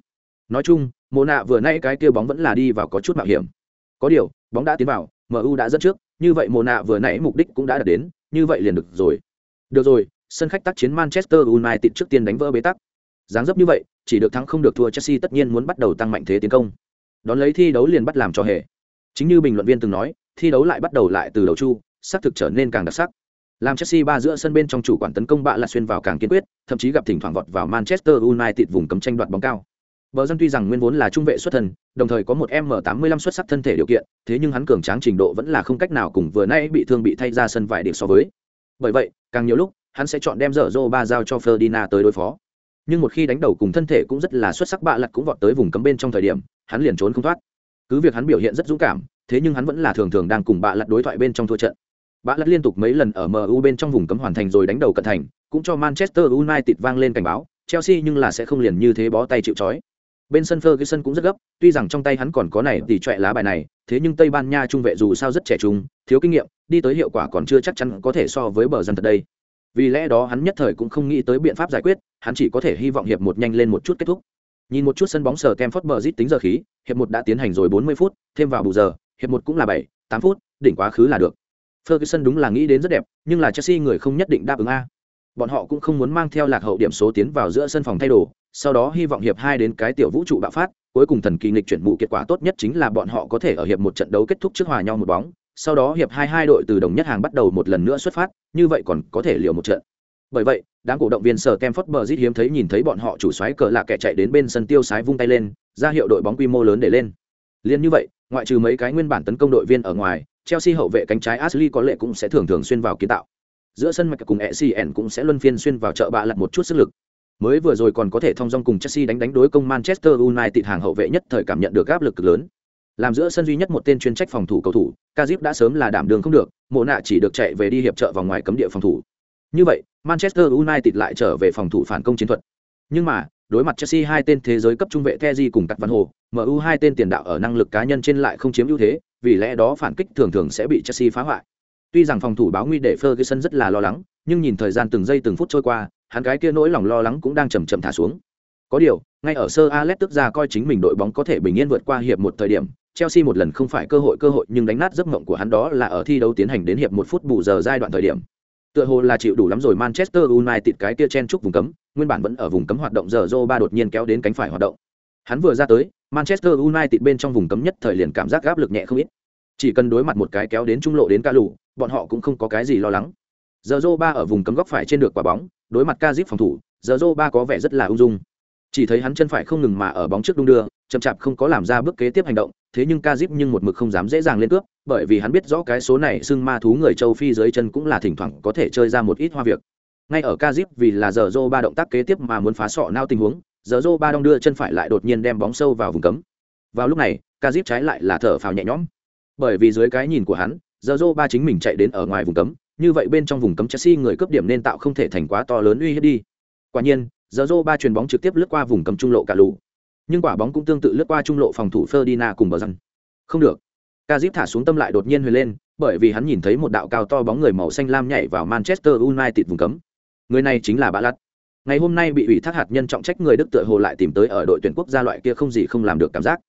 Nói chung mộ nạ vừa nãy cái kia bóng vẫn là đi vào có chút mạo hiểm. Có điều bóng đã tiến vào mu đã dẫn trước như vậy mộ nạ vừa nãy mục đích cũng đã đạt đến như vậy liền được rồi được rồi, sân khách tác chiến Manchester United trước tiên đánh vỡ bế tắc. Dáng dấp như vậy, chỉ được thắng không được thua Chelsea tất nhiên muốn bắt đầu tăng mạnh thế tiến công. Đón lấy thi đấu liền bắt làm cho hề. Chính như bình luận viên từng nói, thi đấu lại bắt đầu lại từ đầu chu, sắc thực trở nên càng đặc sắc. Làm Chelsea ba giữa sân bên trong chủ quản tấn công bạ là xuyên vào càng kiên quyết, thậm chí gặp thỉnh thoảng vọt vào Manchester United vùng cấm tranh đoạt bóng cao. Bờ dân tuy rằng nguyên vốn là trung vệ xuất thân, đồng thời có một M85 xuất sắc thân thể điều kiện, thế nhưng hắn cường tráng trình độ vẫn là không cách nào cùng vừa nãy bị thương bị thay ra sân vài điểm so với. Bởi vậy càng nhiều lúc hắn sẽ chọn đem dở dô ba giao cho Ferdinand tới đối phó. Nhưng một khi đánh đầu cùng thân thể cũng rất là xuất sắc bạ lật cũng vọt tới vùng cấm bên trong thời điểm hắn liền trốn không thoát. Cứ việc hắn biểu hiện rất dũng cảm thế nhưng hắn vẫn là thường thường đang cùng bạ lật đối thoại bên trong thua trận. Bạ lật liên tục mấy lần ở mu bên trong vùng cấm hoàn thành rồi đánh đầu cận thành cũng cho manchester united vang lên cảnh báo chelsea nhưng là sẽ không liền như thế bó tay chịu trói bên sân Ferguson cũng rất gấp, tuy rằng trong tay hắn còn có này tỷ trọe lá bài này, thế nhưng Tây Ban Nha trung vệ dù sao rất trẻ trung, thiếu kinh nghiệm, đi tới hiệu quả còn chưa chắc chắn có thể so với bờ dân thật đây. Vì lẽ đó hắn nhất thời cũng không nghĩ tới biện pháp giải quyết, hắn chỉ có thể hy vọng hiệp một nhanh lên một chút kết thúc. Nhìn một chút sân bóng sở Kemford Bridge tính giờ khí, hiệp một đã tiến hành rồi 40 phút, thêm vào bù giờ, hiệp một cũng là 7, 8 phút, đỉnh quá khứ là được. Ferguson đúng là nghĩ đến rất đẹp, nhưng là Chelsea người không nhất định đáp ứng a. Bọn họ cũng không muốn mang theo lạc hậu điểm số tiến vào giữa sân phòng thay đồ, sau đó hy vọng hiệp hai đến cái tiểu vũ trụ bạo phát, cuối cùng thần kỳ nghịch chuyển mụ kết quả tốt nhất chính là bọn họ có thể ở hiệp một trận đấu kết thúc trước hòa nhau một bóng, sau đó hiệp hai hai đội từ đồng nhất hàng bắt đầu một lần nữa xuất phát, như vậy còn có thể liều một trận. Bởi vậy, đám cổ động viên sở Kemford rít hiếm thấy nhìn thấy bọn họ chủ xoáy cờ lạ kẻ chạy đến bên sân tiêu sái vung tay lên, ra hiệu đội bóng quy mô lớn để lên. Liên như vậy, ngoại trừ mấy cái nguyên bản tấn công đội viên ở ngoài, Chelsea hậu vệ cánh trái Ashley có lẽ cũng sẽ thường thường xuyên vào kiến tạo. Giữa sân mạch cùng ECN cũng sẽ luân phiên xuyên vào chợ bạ lật một chút sức lực. Mới vừa rồi còn có thể thông dong cùng Chelsea đánh đánh đối công Manchester United hàng hậu vệ nhất thời cảm nhận được áp lực cực lớn. Làm giữa sân duy nhất một tên chuyên trách phòng thủ cầu thủ, Kazip đã sớm là đảm đường không được, Mộ nạ chỉ được chạy về đi hiệp trợ vào ngoài cấm địa phòng thủ. Như vậy, Manchester United lại trở về phòng thủ phản công chiến thuật. Nhưng mà, đối mặt Chelsea hai tên thế giới cấp trung vệ Kazi cùng Cắt Văn Hồ, MU hai tên tiền đạo ở năng lực cá nhân trên lại không chiếm ưu thế, vì lẽ đó phản kích thường thường sẽ bị Chelsea phá hoại. Tuy rằng phòng thủ báo nguy để Ferguson rất là lo lắng, nhưng nhìn thời gian từng giây từng phút trôi qua, hắn cái kia nỗi lòng lo lắng cũng đang chậm chậm thả xuống. Có điều, ngay ở sơ Alex tức ra coi chính mình đội bóng có thể bình yên vượt qua hiệp một thời điểm, Chelsea một lần không phải cơ hội cơ hội nhưng đánh nát giấc mộng của hắn đó là ở thi đấu tiến hành đến hiệp một phút bù giờ giai đoạn thời điểm. Tựa hồ là chịu đủ lắm rồi Manchester United cái kia chen chúc vùng cấm, nguyên bản vẫn ở vùng cấm hoạt động giờ Zoba đột nhiên kéo đến cánh phải hoạt động. Hắn vừa ra tới, Manchester United bên trong vùng cấm nhất thời liền cảm giác áp lực nhẹ không ít. Chỉ cần đối mặt một cái kéo đến trung lộ đến ca lù, bọn họ cũng không có cái gì lo lắng. Giờ ba ở vùng cấm góc phải trên được quả bóng, đối mặt Kazip phòng thủ, giờ ba có vẻ rất là ung dung. Chỉ thấy hắn chân phải không ngừng mà ở bóng trước đung đưa, chậm chạp không có làm ra bước kế tiếp hành động, thế nhưng Kazip nhưng một mực không dám dễ dàng lên cướp, bởi vì hắn biết rõ cái số này xưng ma thú người châu Phi dưới chân cũng là thỉnh thoảng có thể chơi ra một ít hoa việc. Ngay ở Kazip vì là giờ ba động tác kế tiếp mà muốn phá sọ nao tình huống, giờ ba đong đưa chân phải lại đột nhiên đem bóng sâu vào vùng cấm. Vào lúc này, Kazip trái lại là thở phào nhẹ nhõm. Bởi vì dưới cái nhìn của hắn, giờ ba chính mình chạy đến ở ngoài vùng cấm, như vậy bên trong vùng cấm Chelsea người cướp điểm nên tạo không thể thành quá to lớn uy hiếp đi. Quả nhiên, Zorro ba chuyền bóng trực tiếp lướt qua vùng cấm trung lộ cả lù. Nhưng quả bóng cũng tương tự lướt qua trung lộ phòng thủ Ferdinand cùng bờ răng. Không được. Cazip thả xuống tâm lại đột nhiên hồi lên, bởi vì hắn nhìn thấy một đạo cao to bóng người màu xanh lam nhảy vào Manchester United vùng cấm. Người này chính là Bạ Lật ngày hôm nay bị ủy thác hạt nhân trọng trách người đức tựa hồ lại tìm tới ở đội tuyển quốc gia loại kia không gì không làm được cảm giác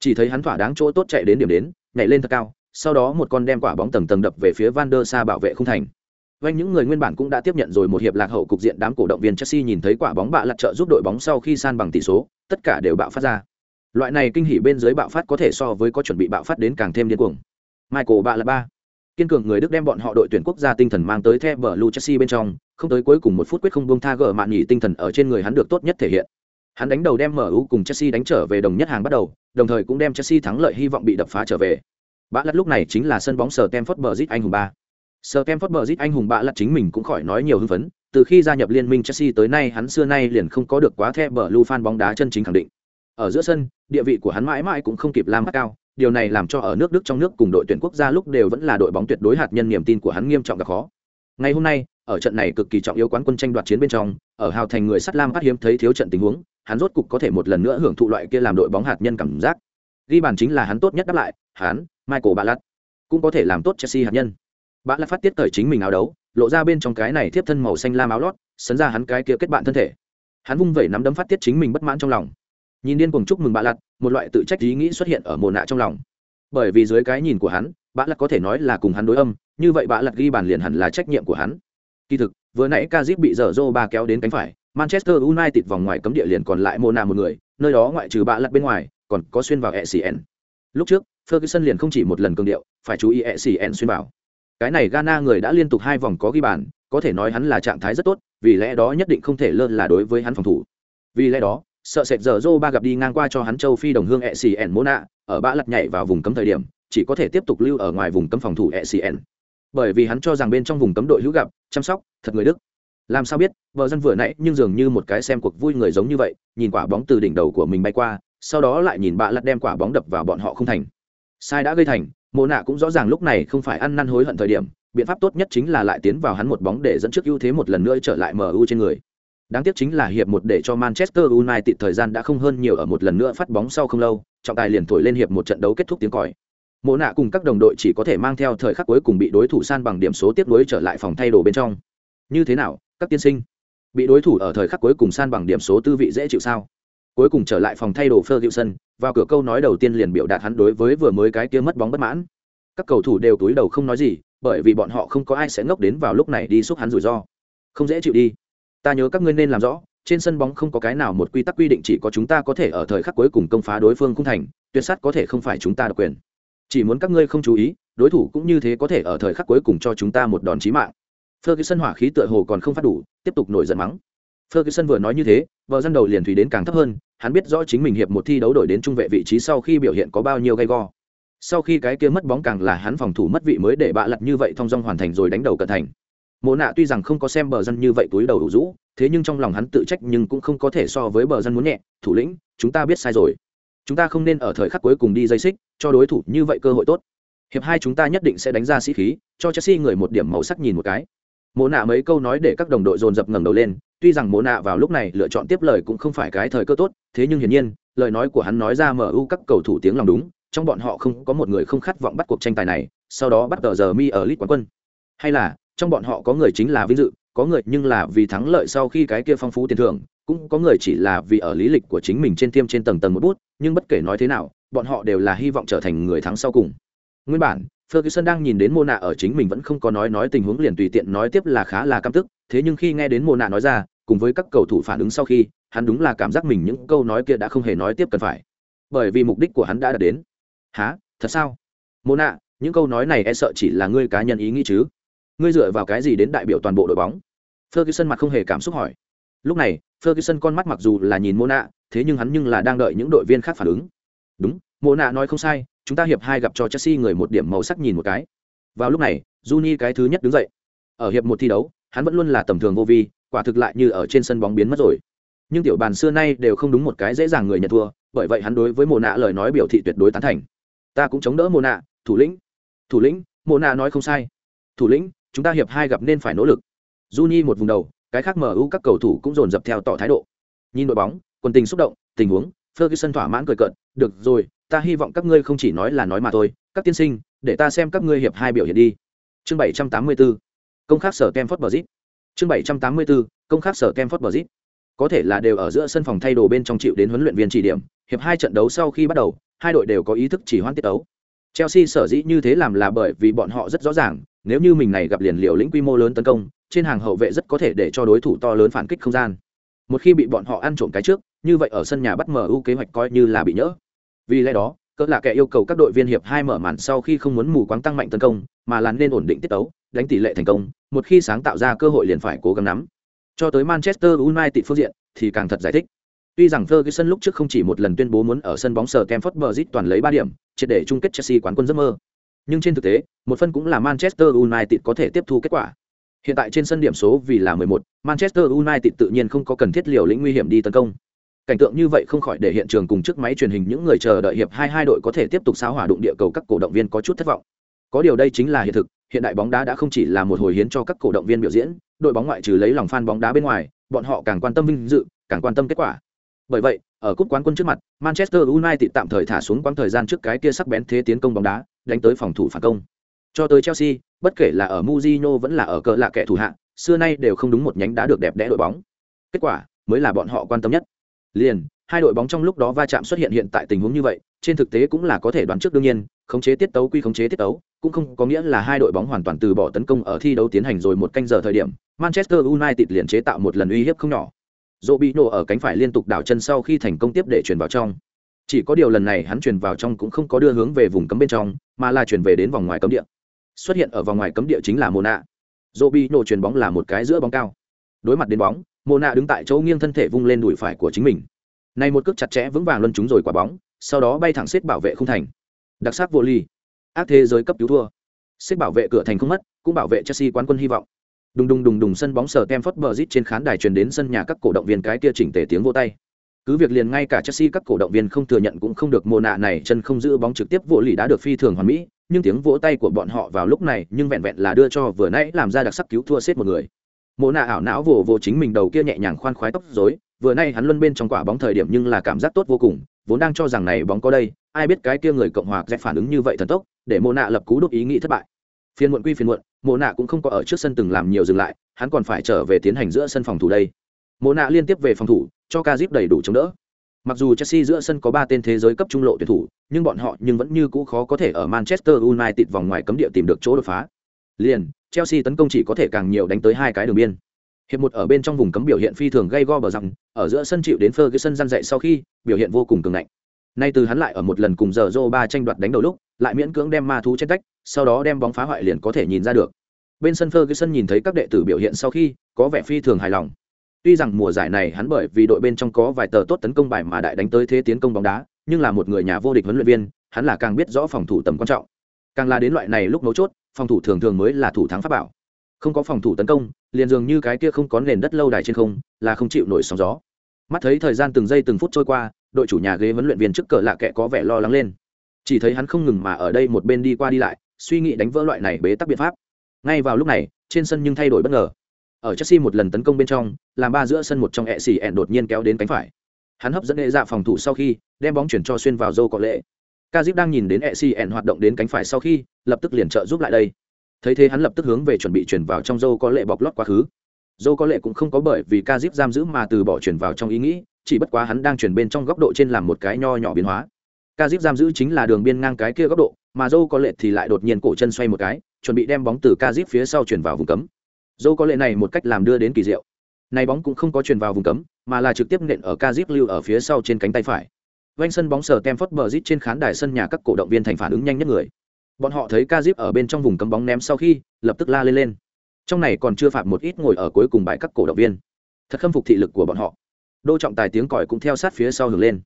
chỉ thấy hắn thỏa đáng chỗ tốt chạy đến điểm đến nhảy lên thật cao sau đó một con đem quả bóng tầng tầng đập về phía van der sa bảo vệ không thành Vành những người nguyên bản cũng đã tiếp nhận rồi một hiệp lạc hậu cục diện đám cổ động viên Chelsea nhìn thấy quả bóng bạ lật trợ giúp đội bóng sau khi san bằng tỷ số, tất cả đều bạo phát ra. Loại này kinh hỉ bên dưới bạo phát có thể so với có chuẩn bị bạo phát đến càng thêm điên cuồng. Michael bạ là ba kiên cường người đức đem bọn họ đội tuyển quốc gia tinh thần mang tới the bờ chelsea bên trong không tới cuối cùng một phút quyết không buông tha gỡ mạn nhỉ tinh thần ở trên người hắn được tốt nhất thể hiện hắn đánh đầu đem mu cùng chelsea đánh trở về đồng nhất hàng bắt đầu đồng thời cũng đem chelsea thắng lợi hy vọng bị đập phá trở về bạ lật lúc này chính là sân bóng sở tem phất bờ anh hùng ba sở tem phất bờ anh hùng bạ lật chính mình cũng khỏi nói nhiều hưng phấn từ khi gia nhập liên minh chelsea tới nay hắn xưa nay liền không có được quá the bờ lu fan bóng đá chân chính khẳng định ở giữa sân địa vị của hắn mãi mãi cũng không kịp làm mắt cao điều này làm cho ở nước Đức trong nước cùng đội tuyển quốc gia lúc đều vẫn là đội bóng tuyệt đối hạt nhân niềm tin của hắn nghiêm trọng gặp khó. Ngày hôm nay, ở trận này cực kỳ trọng yếu quán quân tranh đoạt chiến bên trong, ở hào thành người sắt lam phát hiếm thấy thiếu trận tình huống, hắn rốt cục có thể một lần nữa hưởng thụ loại kia làm đội bóng hạt nhân cảm giác. Ghi bàn chính là hắn tốt nhất đáp lại, hắn, Michael Ballack, cũng có thể làm tốt Chelsea hạt nhân. Ballack phát tiết cởi chính mình áo đấu, lộ ra bên trong cái này tiếp thân màu xanh lam áo lót, sấn ra hắn cái kia kết bạn thân thể. Hắn vung vẩy nắm đấm phát tiết chính mình bất mãn trong lòng. Nhìn điên cuồng chúc mừng Ballack, một loại tự trách ý nghĩ xuất hiện ở mồ nạ trong lòng bởi vì dưới cái nhìn của hắn bã lặt có thể nói là cùng hắn đối âm như vậy bã lặt ghi bàn liền hẳn là trách nhiệm của hắn kỳ thực vừa nãy Kazip bị dở dô ba kéo đến cánh phải manchester united vòng ngoài cấm địa liền còn lại mona một người nơi đó ngoại trừ bạ lặt bên ngoài còn có xuyên vào ecn lúc trước, ferguson liền không chỉ một lần cường điệu, phải chú ý ecn xuyên vào. Cái này ghana người đã liên tục hai vòng có ghi bàn, có thể nói hắn là trạng thái rất tốt, vì lẽ đó nhất định không thể lơ là đối với hắn phòng thủ. Vì lẽ đó, sợ sệt giờ dô ba gặp đi ngang qua cho hắn châu phi đồng hương ecn mona, ở bã lật nhảy vào vùng cấm thời điểm, chỉ có thể tiếp tục lưu ở ngoài vùng cấm phòng thủ ecn bởi vì hắn cho rằng bên trong vùng cấm đội hữu gặp, chăm sóc, thật người đức. Làm sao biết, vợ dân vừa nãy nhưng dường như một cái xem cuộc vui người giống như vậy, nhìn quả bóng từ đỉnh đầu của mình bay qua sau đó lại nhìn bạ lật đem quả bóng đập vào bọn họ không thành sai đã gây thành mộ nạ cũng rõ ràng lúc này không phải ăn năn hối hận thời điểm biện pháp tốt nhất chính là lại tiến vào hắn một bóng để dẫn trước ưu thế một lần nữa trở lại mu trên người Đáng tiếc chính là hiệp một để cho Manchester United thời gian đã không hơn nhiều ở một lần nữa phát bóng sau không lâu, trọng tài liền thổi lên hiệp một trận đấu kết thúc tiếng còi. Mộ nạ cùng các đồng đội chỉ có thể mang theo thời khắc cuối cùng bị đối thủ san bằng điểm số tiếp nối trở lại phòng thay đồ bên trong. Như thế nào, các tiên sinh? Bị đối thủ ở thời khắc cuối cùng san bằng điểm số tư vị dễ chịu sao? Cuối cùng trở lại phòng thay đồ Ferguson, vào cửa câu nói đầu tiên liền biểu đạt hắn đối với vừa mới cái kia mất bóng bất mãn. Các cầu thủ đều túi đầu không nói gì, bởi vì bọn họ không có ai sẽ ngốc đến vào lúc này đi xúc hắn rủi ro. Không dễ chịu đi. Ta nhớ các ngươi nên làm rõ, trên sân bóng không có cái nào một quy tắc quy định chỉ có chúng ta có thể ở thời khắc cuối cùng công phá đối phương không thành, tuyệt sát có thể không phải chúng ta được quyền. Chỉ muốn các ngươi không chú ý, đối thủ cũng như thế có thể ở thời khắc cuối cùng cho chúng ta một đòn chí mạng. Ferguson hỏa khí tựa hồ còn không phát đủ, tiếp tục nổi giận mắng. Ferguson vừa nói như thế, vợ dân đầu liền thủy đến càng thấp hơn, hắn biết rõ chính mình hiệp một thi đấu đổi đến trung vệ vị trí sau khi biểu hiện có bao nhiêu gay go. Sau khi cái kia mất bóng càng là hắn phòng thủ mất vị mới để bạ lật như vậy thông dong hoàn thành rồi đánh đầu cận thành. Mộ nạ tuy rằng không có xem bờ dân như vậy túi đầu đủ rũ, thế nhưng trong lòng hắn tự trách nhưng cũng không có thể so với bờ dân muốn nhẹ, thủ lĩnh, chúng ta biết sai rồi. Chúng ta không nên ở thời khắc cuối cùng đi dây xích, cho đối thủ như vậy cơ hội tốt. Hiệp hai chúng ta nhất định sẽ đánh ra sĩ khí, cho Chelsea người một điểm màu sắc nhìn một cái. Mộ nạ mấy câu nói để các đồng đội dồn dập ngẩng đầu lên, tuy rằng Mộ nạ vào lúc này lựa chọn tiếp lời cũng không phải cái thời cơ tốt, thế nhưng hiển nhiên, lời nói của hắn nói ra mở ưu các cầu thủ tiếng lòng đúng, trong bọn họ không có một người không khát vọng bắt cuộc tranh tài này, sau đó bắt tờ giờ mi ở Lit quán quân. Hay là, trong bọn họ có người chính là vinh dự có người nhưng là vì thắng lợi sau khi cái kia phong phú tiền thưởng cũng có người chỉ là vì ở lý lịch của chính mình trên tiêm trên tầng tầng một bút nhưng bất kể nói thế nào bọn họ đều là hy vọng trở thành người thắng sau cùng nguyên bản Ferguson đang nhìn đến Mona ở chính mình vẫn không có nói nói tình huống liền tùy tiện nói tiếp là khá là căm tức, thế nhưng khi nghe đến Mona nói ra, cùng với các cầu thủ phản ứng sau khi, hắn đúng là cảm giác mình những câu nói kia đã không hề nói tiếp cần phải. Bởi vì mục đích của hắn đã đạt đến. Hả? Thật sao? Mona, những câu nói này e sợ chỉ là ngươi cá nhân ý nghĩ chứ? ngươi dựa vào cái gì đến đại biểu toàn bộ đội bóng ferguson mặt không hề cảm xúc hỏi lúc này ferguson con mắt mặc dù là nhìn Mona, thế nhưng hắn nhưng là đang đợi những đội viên khác phản ứng đúng Mona nói không sai chúng ta hiệp hai gặp cho chelsea người một điểm màu sắc nhìn một cái. Vào lúc này, juni cái thứ nhất đứng dậy. Ở hiệp một thi đấu, hắn vẫn luôn là tầm thường vô vi, quả thực lại như ở trên sân bóng biến mất rồi. Nhưng tiểu bàn xưa nay đều không đúng một cái dễ dàng người nhận thua, bởi vậy hắn đối với mồ nạ lời nói biểu thị tuyệt đối tán thành. Ta cũng chống đỡ mồ nạ, thủ lĩnh. Thủ lĩnh mồ nạ nói không sai. Thủ lĩnh, chúng ta hiệp hai gặp nên phải nỗ lực. Juni một vùng đầu, cái khác mở u các cầu thủ cũng dồn dập theo tỏ thái độ. Nhìn đội bóng, quần tình xúc động, tình huống ferguson thỏa mãn cười cợt, được rồi, ta hy vọng các ngươi không chỉ nói là nói mà thôi, các tiên sinh, để ta xem các ngươi hiệp hai biểu hiện đi chương 784 công khắc sở kem Bridge. bờ chương 784 công khắc sở kem Bridge. bờ có thể là đều ở giữa sân phòng thay đồ bên trong chịu đến huấn luyện viên chỉ điểm, hiệp hai trận đấu sau khi bắt đầu, hai đội đều có ý thức chỉ hoãn tiết đấu chelsea sở dĩ như thế làm là bởi vì bọn họ rất rõ ràng, nếu như mình này gặp liền liều lĩnh quy mô lớn tấn công, trên hàng hậu vệ rất có thể để cho đối thủ to lớn phản kích không gian một khi bị bọn họ ăn trộm cái trước như vậy ở sân nhà bắt mu kế hoạch coi như là bị nhỡ vì lẽ đó cỡ là kẻ yêu cầu các đội viên hiệp hai mở màn sau khi không muốn mù quáng tăng mạnh tấn công mà là nên ổn định tiết tấu đánh tỷ lệ thành công một khi sáng tạo ra cơ hội liền phải cố gắng nắm cho tới manchester united phương diện thì càng thật giải thích tuy rằng ferguson lúc trước không chỉ một lần tuyên bố muốn ở sân bóng sờ Stamford Bridge toàn lấy ba điểm triệt để chung kết chelsea quán quân giấc mơ nhưng trên thực tế, một phân cũng là Manchester United có thể tiếp thu kết quả. Hiện tại trên sân điểm số vì là 11, Manchester United tự nhiên không có cần thiết liều lĩnh nguy hiểm đi tấn công. Cảnh tượng như vậy không khỏi để hiện trường cùng trước máy truyền hình những người chờ đợi hiệp hai hai đội có thể tiếp tục xáo hỏa đụng địa cầu các cổ động viên có chút thất vọng. Có điều đây chính là hiện thực, hiện đại bóng đá đã không chỉ là một hồi hiến cho các cổ động viên biểu diễn, đội bóng ngoại trừ lấy lòng fan bóng đá bên ngoài, bọn họ càng quan tâm vinh dự, càng quan tâm kết quả. Bởi vậy, ở cúp quán quân trước mặt, Manchester United tạm thời thả xuống quãng thời gian trước cái kia sắc bén thế tiến công bóng đá, đánh tới phòng thủ phản công. Cho tới Chelsea, bất kể là ở Mourinho vẫn là ở cờ lạ kẻ thủ hạng xưa nay đều không đúng một nhánh đá được đẹp đẽ đội bóng. Kết quả mới là bọn họ quan tâm nhất. Liền, hai đội bóng trong lúc đó va chạm xuất hiện hiện tại tình huống như vậy, trên thực tế cũng là có thể đoán trước đương nhiên, khống chế tiết tấu quy khống chế tiết tấu, cũng không có nghĩa là hai đội bóng hoàn toàn từ bỏ tấn công ở thi đấu tiến hành rồi một canh giờ thời điểm, Manchester United liền chế tạo một lần uy hiếp không nhỏ. Robinho ở cánh phải liên tục đảo chân sau khi thành công tiếp để chuyển vào trong. Chỉ có điều lần này hắn chuyển vào trong cũng không có đưa hướng về vùng cấm bên trong, mà là chuyển về đến vòng ngoài cấm địa. Xuất hiện ở vòng ngoài cấm địa chính là Mona. Robinho chuyển bóng là một cái giữa bóng cao. Đối mặt đến bóng, Mona đứng tại chỗ nghiêng thân thể vung lên đùi phải của chính mình. Này một cước chặt chẽ vững vàng luân chúng rồi quả bóng, sau đó bay thẳng xếp bảo vệ không thành. Đặc sắc vô ly. Ác thế giới cấp cứu thua. Xếp bảo vệ cửa thành không mất, cũng bảo vệ Chelsea quán quân hy vọng đùng đùng đùng đùng sân bóng sờ tem phất bờ rít trên khán đài truyền đến sân nhà các cổ động viên cái kia chỉnh tề tiếng vô tay cứ việc liền ngay cả chelsea các cổ động viên không thừa nhận cũng không được mồ nạ này chân không giữ bóng trực tiếp vỗ lì đã được phi thường hoàn mỹ nhưng tiếng vỗ tay của bọn họ vào lúc này nhưng vẹn vẹn là đưa cho vừa nãy làm ra đặc sắc cứu thua xếp một người mộ nạ ảo não vồ vồ chính mình đầu kia nhẹ nhàng khoan khoái tóc dối vừa nay hắn luân bên trong quả bóng thời điểm nhưng là cảm giác tốt vô cùng, vốn đang cho rằng này bóng có đây, ai biết cái kia người cộng hòa sẽ phản ứng như vậy thần tốc, để mộ nạ lập cú đúc ý nghĩ thất bại. Phiên muộn quy phiên muộn, mộ nạ cũng không có ở trước sân từng làm nhiều dừng lại, hắn còn phải trở về tiến hành giữa sân phòng thủ đây. Mộ nạ liên tiếp về phòng thủ, cho ca díp đầy đủ chống đỡ. Mặc dù chelsea giữa sân có ba tên thế giới cấp trung lộ tuyển thủ, nhưng bọn họ nhưng vẫn như cũ khó có thể ở manchester united vòng ngoài cấm địa tìm được chỗ đột phá. Liền chelsea tấn công chỉ có thể càng nhiều đánh tới hai cái đường biên. Hiệp một ở bên trong vùng cấm biểu hiện phi thường gây go bờ rằng ở giữa sân chịu đến ferguson răn dạy sau khi, biểu hiện vô cùng cường ngạnh. Nay từ hắn lại ở một lần cùng giờ Zô ba tranh đoạt đánh đầu lúc, lại miễn cưỡng đem ma thú chết tách, sau đó đem bóng phá hoại liền có thể nhìn ra được. Bên sân ferguson nhìn thấy các đệ tử biểu hiện sau khi, có vẻ phi thường hài lòng. Tuy rằng mùa giải này hắn bởi vì đội bên trong có vài tờ tốt tấn công bài mà đại đánh tới thế tiến công bóng đá, nhưng là một người nhà vô địch huấn luyện viên, hắn là càng biết rõ phòng thủ tầm quan trọng. Càng là đến loại này lúc mấu chốt phòng thủ thường thường mới là thủ thắng pháp bảo. Không có phòng thủ tấn công, liền dường như cái kia không có nền đất lâu đài trên không, là không chịu nổi sóng gió. Mắt thấy thời gian từng giây từng phút trôi qua, đội chủ nhà ghế huấn luyện viên trước cờ lạ kệ có vẻ lo lắng lên. Chỉ thấy hắn không ngừng mà ở đây một bên đi qua đi lại, suy nghĩ đánh vỡ loại này bế tắc biện pháp. Ngay vào lúc này, trên sân nhưng thay đổi bất ngờ. Ở chelsea một lần tấn công bên trong, làm ba giữa sân một trong hệ xì ẹn đột nhiên kéo đến cánh phải. Hắn hấp dẫn hệ dạ phòng thủ sau khi, đem bóng chuyển cho xuyên vào dâu có lệ. Kazip đang nhìn đến ECN hoạt động đến cánh phải sau khi, lập tức liền trợ giúp lại đây. Thấy thế hắn lập tức hướng về chuẩn bị chuyển vào trong dâu có lệ bọc lót quá khứ. Dâu có lệ cũng không có bởi vì Kazip giam giữ mà từ bỏ chuyển vào trong ý nghĩ, chỉ bất quá hắn đang chuyển bên trong góc độ trên làm một cái nho nhỏ biến hóa. Kazip giam giữ chính là đường biên ngang cái kia góc độ, mà dâu có lệ thì lại đột nhiên cổ chân xoay một cái, chuẩn bị đem bóng từ Kazip phía sau chuyển vào vùng cấm. Dâu có lệ này một cách làm đưa đến kỳ diệu. Này bóng cũng không có chuyển vào vùng cấm, mà là trực tiếp nện ở Kazip lưu ở phía sau trên cánh tay phải Vành sân bóng sở Kemford Bridge trên khán đài sân nhà các cổ động viên thành phản ứng nhanh nhất người. Bọn họ thấy Kazip ở bên trong vùng cấm bóng ném sau khi, lập tức la lên lên. Trong này còn chưa phạt một ít ngồi ở cuối cùng bãi các cổ động viên. Thật khâm phục thị lực của bọn họ. Đô trọng tài tiếng còi cũng theo sát phía sau hưởng lên.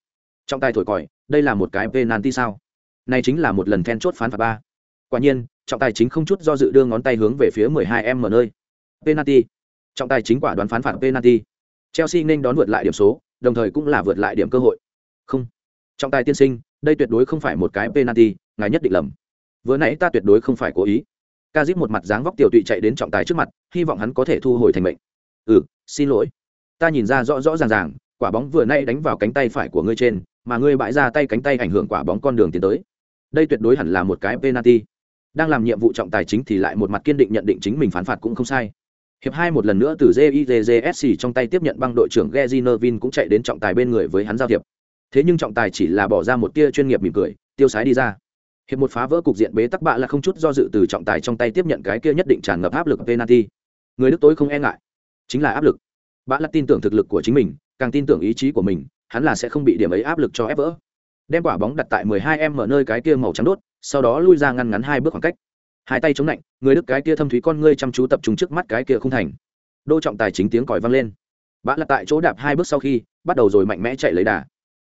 Trọng tài thổi còi, đây là một cái penalty sao? Này chính là một lần then chốt phán phạt ba. Quả nhiên, trọng tài chính không chút do dự đưa ngón tay hướng về phía 12m nơi. Penalty. Trọng tài chính quả đoán phán phạt penalty. Chelsea nên đón vượt lại điểm số, đồng thời cũng là vượt lại điểm cơ hội. Không trọng tài tiên sinh, đây tuyệt đối không phải một cái penalty, ngài nhất định lầm. Vừa nãy ta tuyệt đối không phải cố ý. Ca dip một mặt dáng vóc tiểu tụy chạy đến trọng tài trước mặt, hy vọng hắn có thể thu hồi thành mệnh. Ừ xin lỗi. Ta nhìn ra rõ rõ ràng ràng, quả bóng vừa nay đánh vào cánh tay phải của ngươi trên, mà ngươi bãi ra tay cánh tay ảnh hưởng quả bóng con đường tiến tới. Đây tuyệt đối hẳn là một cái penalty. Đang làm nhiệm vụ trọng tài chính thì lại một mặt kiên định nhận định chính mình phán phạt cũng không sai. Hiệp hai một lần nữa từ jizsc trong tay tiếp nhận băng đội trưởng Gezinovin cũng chạy đến trọng tài bên người với hắn giao thiệp thế nhưng trọng tài chỉ là bỏ ra một tia chuyên nghiệp mỉm cười, tiêu sái đi ra. Hiệp một phá vỡ cục diện bế tắc bạ là không chút do dự từ trọng tài trong tay tiếp nhận cái kia nhất định tràn ngập áp lực penalty. Người đức tối không e ngại. Chính là áp lực. Bạ là tin tưởng thực lực của chính mình, càng tin tưởng ý chí của mình, hắn là sẽ không bị điểm ấy áp lực cho ép vỡ. Đem quả bóng đặt tại 12 em ở nơi cái kia màu trắng đốt, sau đó lui ra ngăn ngắn hai bước khoảng cách. Hai tay chống lạnh người đức cái kia thâm thúy con ngươi chăm chú tập trung trước mắt cái kia không thành. Đô trọng tài chính tiếng còi vang lên. Bạ là tại chỗ đạp hai bước sau khi, bắt đầu rồi mạnh mẽ chạy lấy đà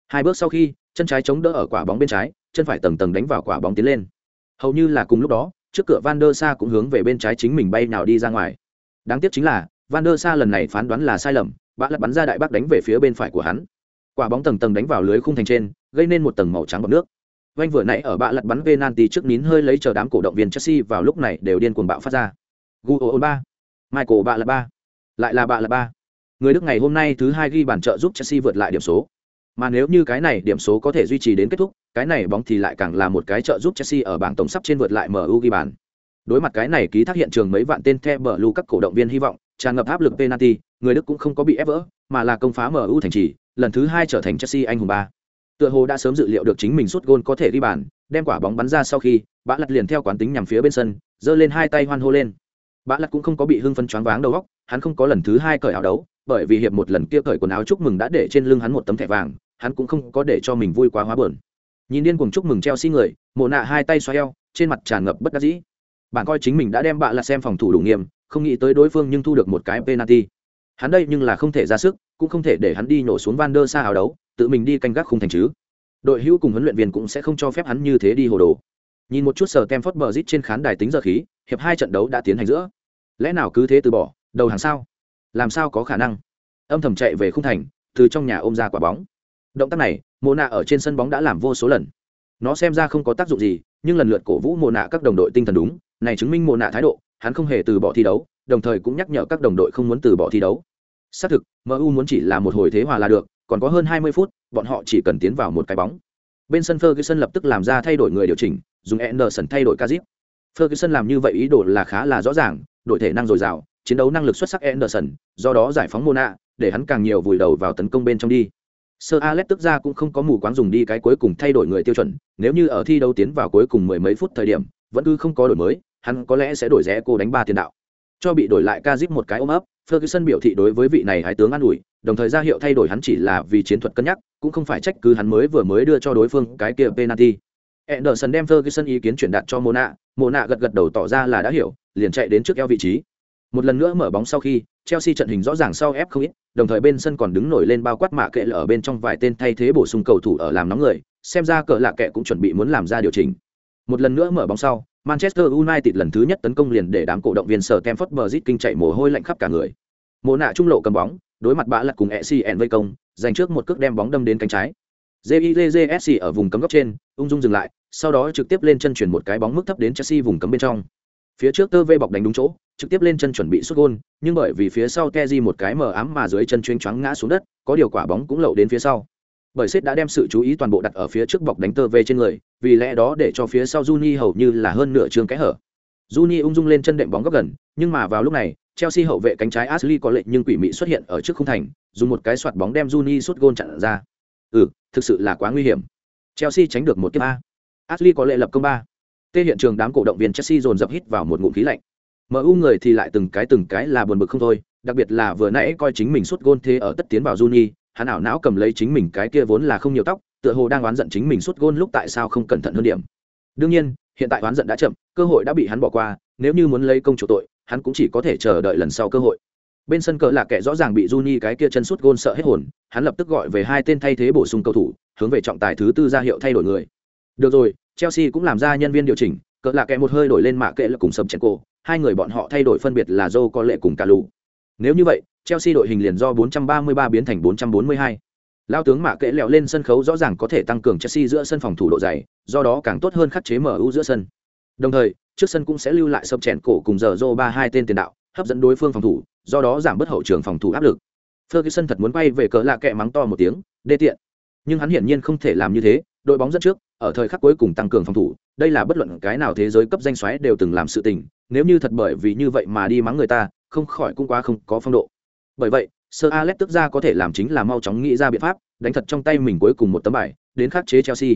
hai bước sau khi, chân trái chống đỡ ở quả bóng bên trái, chân phải tầng tầng đánh vào quả bóng tiến lên. Hầu như là cùng lúc đó, trước cửa van der sa cũng hướng về bên trái chính mình bay nào đi ra ngoài. Đáng tiếc chính là, van der sa lần này phán đoán là sai lầm bạn lật bắn ra đại bác đánh về phía bên phải của hắn. Quả bóng tầng tầng đánh vào lưới khung thành trên, gây nên một tầng màu trắng bọc nước. Vanh vừa nãy ở bạ lật bắn penalty trước nín hơi lấy chờ đám cổ động viên chelsea vào lúc này đều điên cuồng bạo phát ra. Gu ba. Michael bạ lật ba. Lại là bạ lật ba. Người đức ngày hôm nay thứ hai ghi bàn trợ giúp chelsea vượt lại điểm số mà nếu như cái này điểm số có thể duy trì đến kết thúc, cái này bóng thì lại càng là một cái trợ giúp Chelsea ở bảng tổng sắp trên vượt lại MU ghi bàn. Đối mặt cái này ký thác hiện trường mấy vạn tên The Blue các cổ động viên hy vọng, tràn ngập áp lực penalty, người Đức cũng không có bị ép vỡ, mà là công phá MU thành trì, lần thứ hai trở thành Chelsea anh hùng ba. Tựa hồ đã sớm dự liệu được chính mình sút gôn có thể ghi bàn, đem quả bóng bắn ra sau khi, Bã Lật liền theo quán tính nhằm phía bên sân, giơ lên hai tay hoan hô lên. Bã Lật cũng không có bị hưng phấn choáng váng đầu óc, hắn không có lần thứ hai cởi áo đấu, bởi vì hiệp một lần kia cởi quần áo chúc mừng đã để trên lưng hắn một tấm thẻ vàng, hắn cũng không có để cho mình vui quá hóa buồn. Nhìn điên cuồng chúc mừng Chelsea người, Mộ nạ hai tay xoay eo, trên mặt tràn ngập bất đắc dĩ. Bạn coi chính mình đã đem bạ là xem phòng thủ đủ nghiêm, không nghĩ tới đối phương nhưng thu được một cái penalty. Hắn đây nhưng là không thể ra sức, cũng không thể để hắn đi nổ xuống Van der Sa áo đấu, tự mình đi canh gác khung thành chứ. Đội hữu cùng huấn luyện viên cũng sẽ không cho phép hắn như thế đi hồ đồ. Nhìn một chút sở Kemford Bridge trên khán đài tính giờ khí, hiệp hai trận đấu đã tiến hành giữa. Lẽ nào cứ thế từ bỏ, đầu hàng sao? Làm sao có khả năng? Âm thầm chạy về khung thành, từ trong nhà ôm ra quả bóng động tác này mồ nạ ở trên sân bóng đã làm vô số lần nó xem ra không có tác dụng gì nhưng lần lượt cổ vũ mồ nạ các đồng đội tinh thần đúng này chứng minh mồ nạ thái độ hắn không hề từ bỏ thi đấu, đồng thời cũng nhắc nhở các đồng đội không muốn từ bỏ thi đấu. Xác thực, MU muốn chỉ là một hồi thế hòa là được, còn có hơn 20 phút, bọn họ chỉ cần tiến vào một cái bóng. Bên sân Ferguson lập tức làm ra thay đổi người điều chỉnh, dùng Anderson thay đổi Kazip. Ferguson làm như vậy ý đồ là khá là rõ ràng, đội thể năng dồi dào, chiến đấu năng lực xuất sắc Anderson, do đó giải phóng Mona, để hắn càng nhiều vùi đầu vào tấn công bên trong đi. Sir Alex tức ra cũng không có mù quáng dùng đi cái cuối cùng thay đổi người tiêu chuẩn, nếu như ở thi đấu tiến vào cuối cùng mười mấy phút thời điểm, vẫn cứ không có đổi mới, hắn có lẽ sẽ đổi rẽ cô đánh ba tiền đạo. Cho bị đổi lại Kazip một cái ôm ấp, Ferguson biểu thị đối với vị này hái tướng an ủi, đồng thời ra hiệu thay đổi hắn chỉ là vì chiến thuật cân nhắc, cũng không phải trách cứ hắn mới vừa mới đưa cho đối phương cái kia penalty. Anderson đem Ferguson ý kiến chuyển đạt cho Mona, Mona gật gật đầu tỏ ra là đã hiểu, liền chạy đến trước eo vị trí. Một lần nữa mở bóng sau khi, Chelsea trận hình rõ ràng sau ép không ít, đồng thời bên sân còn đứng nổi lên bao quát mạ kệ ở bên trong vài tên thay thế bổ sung cầu thủ ở làm nóng người, xem ra cờ lạ kệ cũng chuẩn bị muốn làm ra điều chỉnh. Một lần nữa mở bóng sau, Manchester United lần thứ nhất tấn công liền để đám cổ động viên sở Stamford Bridge kinh chạy mồ hôi lạnh khắp cả người. Mộ nạ trung lộ cầm bóng, đối mặt bã lật cùng ECN vây công, giành trước một cước đem bóng đâm đến cánh trái. JIJSC ở vùng cấm góc trên, ung dung dừng lại, sau đó trực tiếp lên chân chuyển một cái bóng mức thấp đến Chelsea vùng cấm bên trong. Phía trước tơ vê bọc đánh đúng chỗ, trực tiếp lên chân chuẩn bị sút gôn, nhưng bởi vì phía sau keji một cái mờ ám mà dưới chân chuyên choáng ngã xuống đất, có điều quả bóng cũng lậu đến phía sau. Bởi Sét đã đem sự chú ý toàn bộ đặt ở phía trước bọc đánh tơ về trên người, vì lẽ đó để cho phía sau Juni hầu như là hơn nửa trường kẽ hở. Juni ung dung lên chân đệm bóng góc gần, nhưng mà vào lúc này, Chelsea hậu vệ cánh trái Ashley có lệnh nhưng quỷ mị xuất hiện ở trước khung thành, dùng một cái soạt bóng đem Juni sút gôn chặn ra. Ừ, thực sự là quá nguy hiểm. Chelsea tránh được một kiếp a. Ashley có lệ lập công ba. Tê hiện trường đám cổ động viên Chelsea dồn dập hít vào một ngụm khí lạnh. MU người thì lại từng cái từng cái là buồn bực không thôi, đặc biệt là vừa nãy coi chính mình suốt gôn thế ở tất tiến vào Juni, hắn ảo não cầm lấy chính mình cái kia vốn là không nhiều tóc, tựa hồ đang oán giận chính mình suốt gôn lúc tại sao không cẩn thận hơn điểm. Đương nhiên, hiện tại oán giận đã chậm, cơ hội đã bị hắn bỏ qua, nếu như muốn lấy công chủ tội, hắn cũng chỉ có thể chờ đợi lần sau cơ hội. Bên sân cờ là kẻ rõ ràng bị Juni cái kia chân suốt gôn sợ hết hồn, hắn lập tức gọi về hai tên thay thế bổ sung cầu thủ, hướng về trọng tài thứ tư ra hiệu thay đổi người. Được rồi, Chelsea cũng làm ra nhân viên điều chỉnh, cỡ là kẻ một hơi đổi lên mạ kệ là cùng sầm chèn cổ, hai người bọn họ thay đổi phân biệt là Joe có lệ cùng cả lù. Nếu như vậy, Chelsea đội hình liền do 433 biến thành 442. Lao tướng mạ kệ lẹo lên sân khấu rõ ràng có thể tăng cường Chelsea giữa sân phòng thủ độ dày, do đó càng tốt hơn khắc chế MU giữa sân. Đồng thời, trước sân cũng sẽ lưu lại sập chèn cổ cùng giờ Joe ba hai tên tiền đạo, hấp dẫn đối phương phòng thủ, do đó giảm bớt hậu trường phòng thủ áp lực. Ferguson thật muốn quay về cỡ lạ kệ mắng to một tiếng, đê tiện. Nhưng hắn hiển nhiên không thể làm như thế, đội bóng dẫn trước, ở thời khắc cuối cùng tăng cường phòng thủ, đây là bất luận cái nào thế giới cấp danh xoáy đều từng làm sự tình, nếu như thật bởi vì như vậy mà đi mắng người ta, không khỏi cũng quá không có phong độ. Bởi vậy, Sir Alex tức ra có thể làm chính là mau chóng nghĩ ra biện pháp, đánh thật trong tay mình cuối cùng một tấm bài, đến khắc chế Chelsea.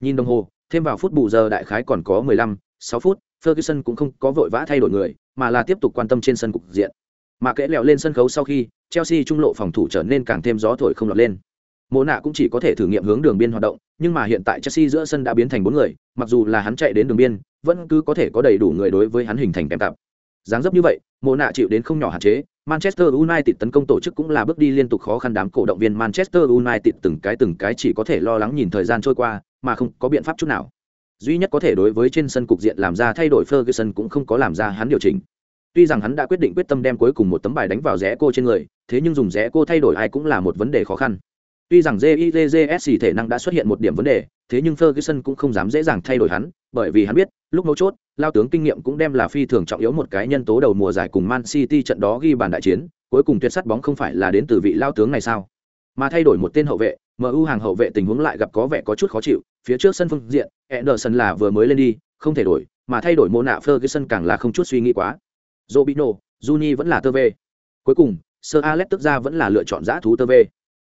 Nhìn đồng hồ, thêm vào phút bù giờ đại khái còn có 15, 6 phút, Ferguson cũng không có vội vã thay đổi người, mà là tiếp tục quan tâm trên sân cục diện. Mà kẽ lẹo lên sân khấu sau khi, Chelsea trung lộ phòng thủ trở nên càng thêm gió thổi không lọt lên. Mộ nạ cũng chỉ có thể thử nghiệm hướng đường biên hoạt động, nhưng mà hiện tại Chelsea giữa sân đã biến thành bốn người, mặc dù là hắn chạy đến đường biên, vẫn cứ có thể có đầy đủ người đối với hắn hình thành kèm cặp. Dáng dấp như vậy, Mộ nạ chịu đến không nhỏ hạn chế, Manchester United tấn công tổ chức cũng là bước đi liên tục khó khăn đám cổ động viên Manchester United từng cái từng cái chỉ có thể lo lắng nhìn thời gian trôi qua, mà không có biện pháp chút nào. Duy nhất có thể đối với trên sân cục diện làm ra thay đổi Ferguson cũng không có làm ra hắn điều chỉnh. Tuy rằng hắn đã quyết định quyết tâm đem cuối cùng một tấm bài đánh vào rẽ cô trên người, thế nhưng dùng rẽ cô thay đổi ai cũng là một vấn đề khó khăn. Tuy rằng JIJJS thể năng đã xuất hiện một điểm vấn đề, thế nhưng Ferguson cũng không dám dễ dàng thay đổi hắn, bởi vì hắn biết, lúc mấu chốt, lao tướng kinh nghiệm cũng đem là phi thường trọng yếu một cái nhân tố đầu mùa giải cùng Man City trận đó ghi bàn đại chiến, cuối cùng tuyệt sắt bóng không phải là đến từ vị lao tướng này sao? Mà thay đổi một tên hậu vệ, MU hàng hậu vệ tình huống lại gặp có vẻ có chút khó chịu, phía trước sân phương diện, Ederson là vừa mới lên đi, không thể đổi, mà thay đổi mô nạ Ferguson càng là không chút suy nghĩ quá. Robinho, Juni vẫn là tơ về. Cuối cùng, Sir Alex tức ra vẫn là lựa chọn giã thú tơ về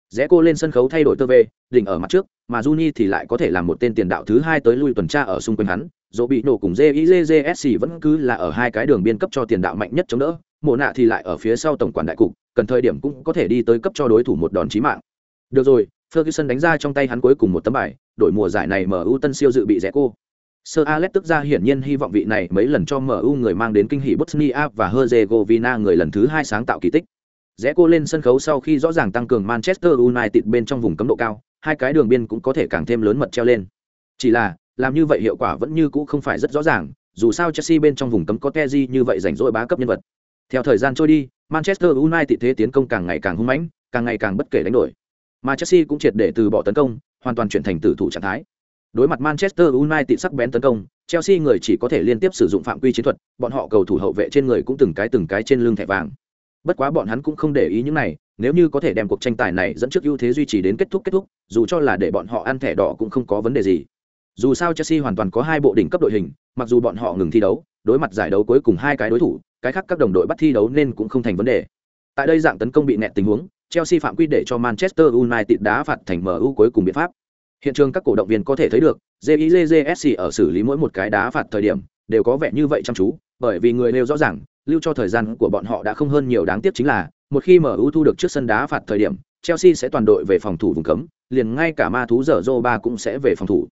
rẽ cô lên sân khấu thay đổi tơ về, đỉnh ở mặt trước mà juni thì lại có thể làm một tên tiền đạo thứ hai tới lui tuần tra ở xung quanh hắn. Dỗ bị nổ cùng jizsc vẫn cứ là ở hai cái đường biên cấp cho tiền đạo mạnh nhất chống đỡ. Mộ nạ thì lại ở phía sau tổng quản đại cục cần thời điểm cũng có thể đi tới cấp cho đối thủ một đòn chí mạng. Được rồi ferguson đánh ra trong tay hắn cuối cùng một tấm bài đội mùa giải này mu tân siêu dự bị rẽ cô. Sir Alex tức ra hiển nhiên hy vọng vị này mấy lần cho MU người mang đến kinh hỉ Bosnia và Herzegovina người lần thứ hai sáng tạo kỳ tích rẽ cô lên sân khấu sau khi rõ ràng tăng cường manchester united bên trong vùng cấm độ cao hai cái đường biên cũng có thể càng thêm lớn mật treo lên. Chỉ là làm như vậy hiệu quả vẫn như cũ không phải rất rõ ràng dù sao chelsea bên trong vùng cấm có keji như vậy rảnh rỗi bá cấp nhân vật. Theo thời gian trôi đi manchester united thế tiến công càng ngày càng hung mãnh càng ngày càng bất kể đánh đổi. Mà chelsea cũng triệt để từ bỏ tấn công hoàn toàn chuyển thành tử thủ trạng thái. Đối mặt Manchester United sắc bén tấn công, Chelsea người chỉ có thể liên tiếp sử dụng phạm quy chiến thuật, bọn họ cầu thủ hậu vệ trên người cũng từng cái từng cái trên lưng thẻ vàng. Bất quá bọn hắn cũng không để ý những này, nếu như có thể đem cuộc tranh tài này dẫn trước ưu thế duy trì đến kết thúc kết thúc, dù cho là để bọn họ ăn thẻ đỏ cũng không có vấn đề gì. Dù sao Chelsea hoàn toàn có hai bộ đỉnh cấp đội hình, mặc dù bọn họ ngừng thi đấu, đối mặt giải đấu cuối cùng hai cái đối thủ, cái khác các đồng đội bắt thi đấu nên cũng không thành vấn đề. Tại đây dạng tấn công bị nẹt tình huống, Chelsea phạm quy để cho Manchester United đá phạt thành MU cuối cùng biện pháp. Hiện trường các cổ động viên có thể thấy được, jizsc ở xử lý mỗi một cái đá phạt thời điểm, đều có vẻ như vậy chăm chú, bởi vì người nêu rõ ràng, lưu cho thời gian của bọn họ đã không hơn nhiều đáng tiếc chính là, một khi MU thu được trước sân đá phạt thời điểm, Chelsea sẽ toàn đội về phòng thủ vùng cấm, liền ngay cả ma thú giờ Zoba cũng sẽ về phòng thủ.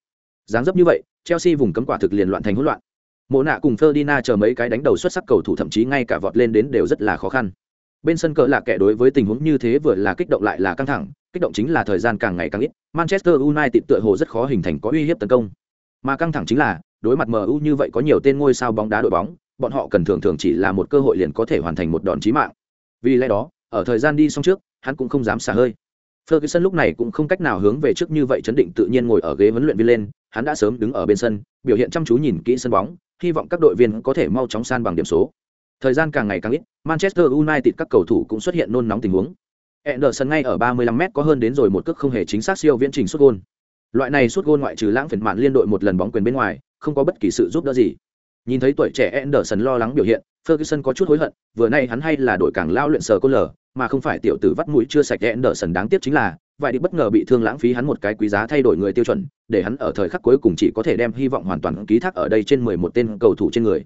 Dáng dấp như vậy, Chelsea vùng cấm quả thực liền loạn thành hỗn loạn. Mộ nạ cùng Ferdinand chờ mấy cái đánh đầu xuất sắc cầu thủ thậm chí ngay cả vọt lên đến đều rất là khó khăn. Bên sân cờ là kẻ đối với tình huống như thế vừa là kích động lại là căng thẳng, kích động chính là thời gian càng ngày càng ít, Manchester United tựa hồ rất khó hình thành có uy hiếp tấn công. Mà căng thẳng chính là, đối mặt MU như vậy có nhiều tên ngôi sao bóng đá đội bóng, bọn họ cần thường thường chỉ là một cơ hội liền có thể hoàn thành một đòn chí mạng. Vì lẽ đó, ở thời gian đi xong trước, hắn cũng không dám xả hơi. Ferguson lúc này cũng không cách nào hướng về trước như vậy chấn định tự nhiên ngồi ở ghế huấn luyện viên lên, hắn đã sớm đứng ở bên sân, biểu hiện chăm chú nhìn kỹ sân bóng, hy vọng các đội viên có thể mau chóng san bằng điểm số. Thời gian càng ngày càng ít, Manchester United các cầu thủ cũng xuất hiện nôn nóng tình huống. Anderson ngay ở 35m có hơn đến rồi một cước không hề chính xác siêu viễn trình sút gôn. Loại này sút gôn ngoại trừ lãng phiền mạn liên đội một lần bóng quyền bên ngoài, không có bất kỳ sự giúp đỡ gì. Nhìn thấy tuổi trẻ Anderson lo lắng biểu hiện, Ferguson có chút hối hận, vừa nay hắn hay là đội càng lao luyện sờ cô lở, mà không phải tiểu tử vắt mũi chưa sạch Anderson đáng tiếc chính là, vậy đi bất ngờ bị thương lãng phí hắn một cái quý giá thay đổi người tiêu chuẩn, để hắn ở thời khắc cuối cùng chỉ có thể đem hy vọng hoàn toàn ký thác ở đây trên 11 tên cầu thủ trên người.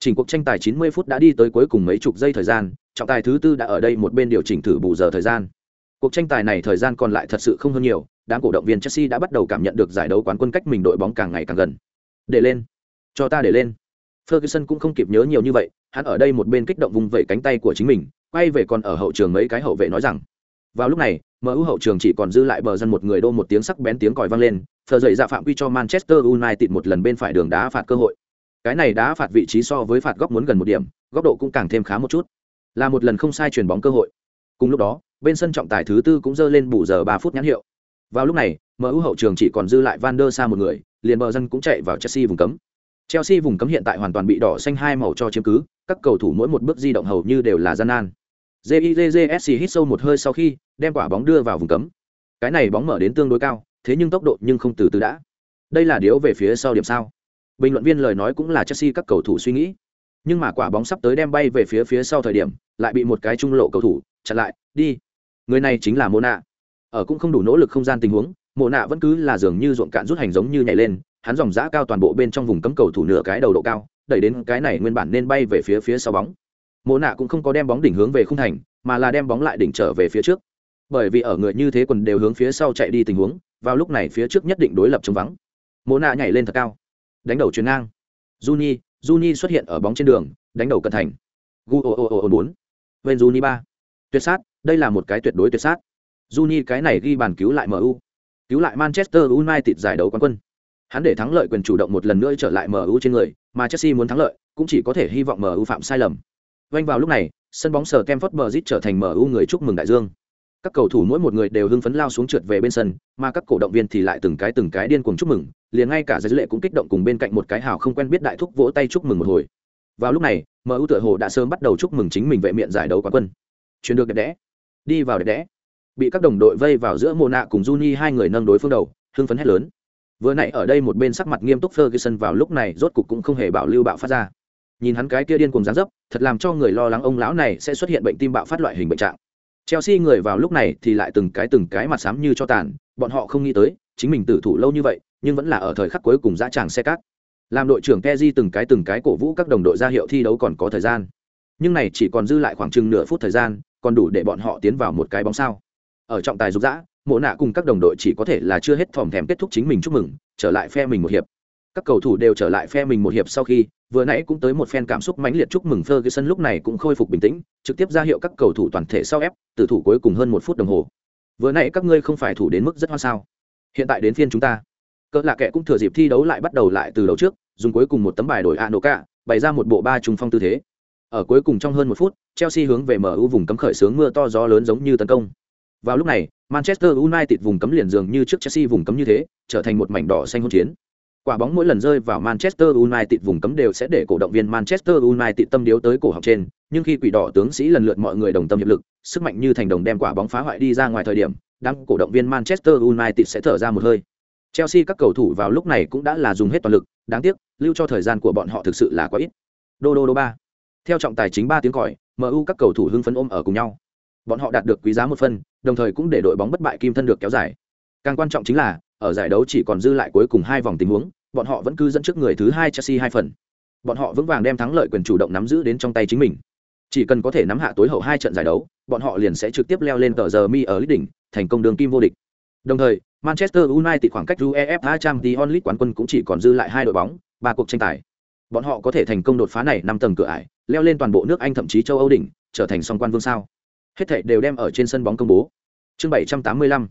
Trình cuộc tranh tài 90 phút đã đi tới cuối cùng mấy chục giây thời gian, trọng tài thứ tư đã ở đây một bên điều chỉnh thử bù giờ thời gian. Cuộc tranh tài này thời gian còn lại thật sự không hơn nhiều, đám cổ động viên Chelsea đã bắt đầu cảm nhận được giải đấu quán quân cách mình đội bóng càng ngày càng gần. Để lên, cho ta để lên. Ferguson cũng không kịp nhớ nhiều như vậy, hắn ở đây một bên kích động vùng vẫy cánh tay của chính mình, quay về còn ở hậu trường mấy cái hậu vệ nói rằng. Vào lúc này, MU hậu trường chỉ còn dư lại bờ dân một người đô một tiếng sắc bén tiếng còi vang lên, thờ dậy dạ phạm quy cho Manchester United một lần bên phải đường đá phạt cơ hội. Cái này đá phạt vị trí so với phạt góc muốn gần một điểm, góc độ cũng càng thêm khá một chút. Là một lần không sai chuyển bóng cơ hội. Cùng lúc đó, bên sân trọng tài thứ tư cũng dơ lên bù giờ ba phút nhãn hiệu. Vào lúc này, MU hậu trường chỉ còn dư lại Van der Sa một người, liền bờ dân cũng chạy vào Chelsea vùng cấm. Chelsea vùng cấm hiện tại hoàn toàn bị đỏ xanh hai màu cho chiếm cứ, các cầu thủ mỗi một bước di động hầu như đều là gian nan. JIJJSC hít sâu một hơi sau khi đem quả bóng đưa vào vùng cấm. Cái này bóng mở đến tương đối cao, thế nhưng tốc độ nhưng không từ từ đã. Đây là điếu về phía sau điểm sao? Bình luận viên lời nói cũng là Chelsea các cầu thủ suy nghĩ. Nhưng mà quả bóng sắp tới đem bay về phía phía sau thời điểm, lại bị một cái trung lộ cầu thủ chặn lại, đi. Người này chính là Mona. Ở cũng không đủ nỗ lực không gian tình huống, Mona vẫn cứ là dường như ruộng cạn rút hành giống như nhảy lên, hắn dòng giã cao toàn bộ bên trong vùng cấm cầu thủ nửa cái đầu độ cao, đẩy đến cái này nguyên bản nên bay về phía phía sau bóng. Mona cũng không có đem bóng đỉnh hướng về khung thành, mà là đem bóng lại đỉnh trở về phía trước. Bởi vì ở người như thế quần đều hướng phía sau chạy đi tình huống, vào lúc này phía trước nhất định đối lập chống vắng. Mona nhảy lên thật cao, đánh đầu chuyền ngang. Juni, Juni xuất hiện ở bóng trên đường, đánh đầu cận thành. Gu ô ô ô ô bốn. ven Juni ba. Tuyệt sát, đây là một cái tuyệt đối tuyệt sát. Juni cái này ghi bàn cứu lại MU, cứu lại Manchester United giải đấu quán quân. Hắn để thắng lợi quyền chủ động một lần nữa trở lại MU trên người, mà Chelsea muốn thắng lợi, cũng chỉ có thể hy vọng MU phạm sai lầm. Vành vào lúc này, sân bóng sở Kemford Bridge trở thành MU người chúc mừng đại dương. Các cầu thủ mỗi một người đều hưng phấn lao xuống trượt về bên sân, mà các cổ động viên thì lại từng cái từng cái điên cuồng chúc mừng, liền ngay cả giới lệ cũng kích động cùng bên cạnh một cái hào không quen biết đại thúc vỗ tay chúc mừng một hồi. Vào lúc này, MU tựa hồ đã sớm bắt đầu chúc mừng chính mình vệ miện giải đấu quán quân. Chuyển được đẹp đẽ, đi vào đẹp đẽ. Bị các đồng đội vây vào giữa Mona cùng Juni hai người nâng đối phương đầu, hưng phấn hét lớn. Vừa nãy ở đây một bên sắc mặt nghiêm túc Ferguson vào lúc này rốt cục cũng không hề bảo lưu bạo phát ra. Nhìn hắn cái kia điên cuồng gián dấp, thật làm cho người lo lắng ông lão này sẽ xuất hiện bệnh tim bạo phát loại hình bệnh trạng. Chelsea người vào lúc này thì lại từng cái từng cái mặt xám như cho tàn, bọn họ không nghĩ tới, chính mình tử thủ lâu như vậy, nhưng vẫn là ở thời khắc cuối cùng dã tràng xe cát. Làm đội trưởng Kezi từng cái từng cái cổ vũ các đồng đội ra hiệu thi đấu còn có thời gian. Nhưng này chỉ còn dư lại khoảng chừng nửa phút thời gian, còn đủ để bọn họ tiến vào một cái bóng sao. Ở trọng tài dục dã, mộ nạ cùng các đồng đội chỉ có thể là chưa hết thòm thèm kết thúc chính mình chúc mừng, trở lại phe mình một hiệp. Các cầu thủ đều trở lại phe mình một hiệp sau khi, vừa nãy cũng tới một phen cảm xúc mãnh liệt chúc mừng Ferguson lúc này cũng khôi phục bình tĩnh, trực tiếp ra hiệu các cầu thủ toàn thể sau ép, tử thủ cuối cùng hơn một phút đồng hồ. Vừa nãy các ngươi không phải thủ đến mức rất hoa sao? Hiện tại đến phiên chúng ta. Cỡ là kẻ cũng thừa dịp thi đấu lại bắt đầu lại từ đầu trước, dùng cuối cùng một tấm bài đổi Anoka, bày ra một bộ ba trùng phong tư thế. Ở cuối cùng trong hơn một phút, Chelsea hướng về MU vùng cấm khởi sướng mưa to gió lớn giống như tấn công. Vào lúc này, Manchester United vùng cấm liền dường như trước Chelsea vùng cấm như thế, trở thành một mảnh đỏ xanh hỗn chiến. Quả bóng mỗi lần rơi vào Manchester United vùng cấm đều sẽ để cổ động viên Manchester United tâm điếu tới cổ họng trên, nhưng khi quỷ đỏ tướng sĩ lần lượt mọi người đồng tâm hiệp lực, sức mạnh như thành đồng đem quả bóng phá hoại đi ra ngoài thời điểm, đám cổ động viên Manchester United sẽ thở ra một hơi. Chelsea các cầu thủ vào lúc này cũng đã là dùng hết toàn lực, đáng tiếc, lưu cho thời gian của bọn họ thực sự là quá ít. Đô đô đô ba. Theo trọng tài chính ba tiếng còi, MU các cầu thủ hưng phấn ôm ở cùng nhau. Bọn họ đạt được quý giá một phân, đồng thời cũng để đội bóng bất bại kim thân được kéo dài. Càng quan trọng chính là, ở giải đấu chỉ còn dư lại cuối cùng hai vòng tình huống, bọn họ vẫn cứ dẫn trước người thứ hai Chelsea hai phần. Bọn họ vững vàng đem thắng lợi quyền chủ động nắm giữ đến trong tay chính mình. Chỉ cần có thể nắm hạ tối hậu hai trận giải đấu, bọn họ liền sẽ trực tiếp leo lên tờ giờ mi ở đỉnh, thành công đường kim vô địch. Đồng thời, Manchester United khoảng cách UEFA Champions League quán quân cũng chỉ còn dư lại hai đội bóng, ba cuộc tranh tài. Bọn họ có thể thành công đột phá này năm tầng cửa ải, leo lên toàn bộ nước Anh thậm chí châu Âu đỉnh, trở thành song quan vương sao. Hết thảy đều đem ở trên sân bóng công bố. Chương 785.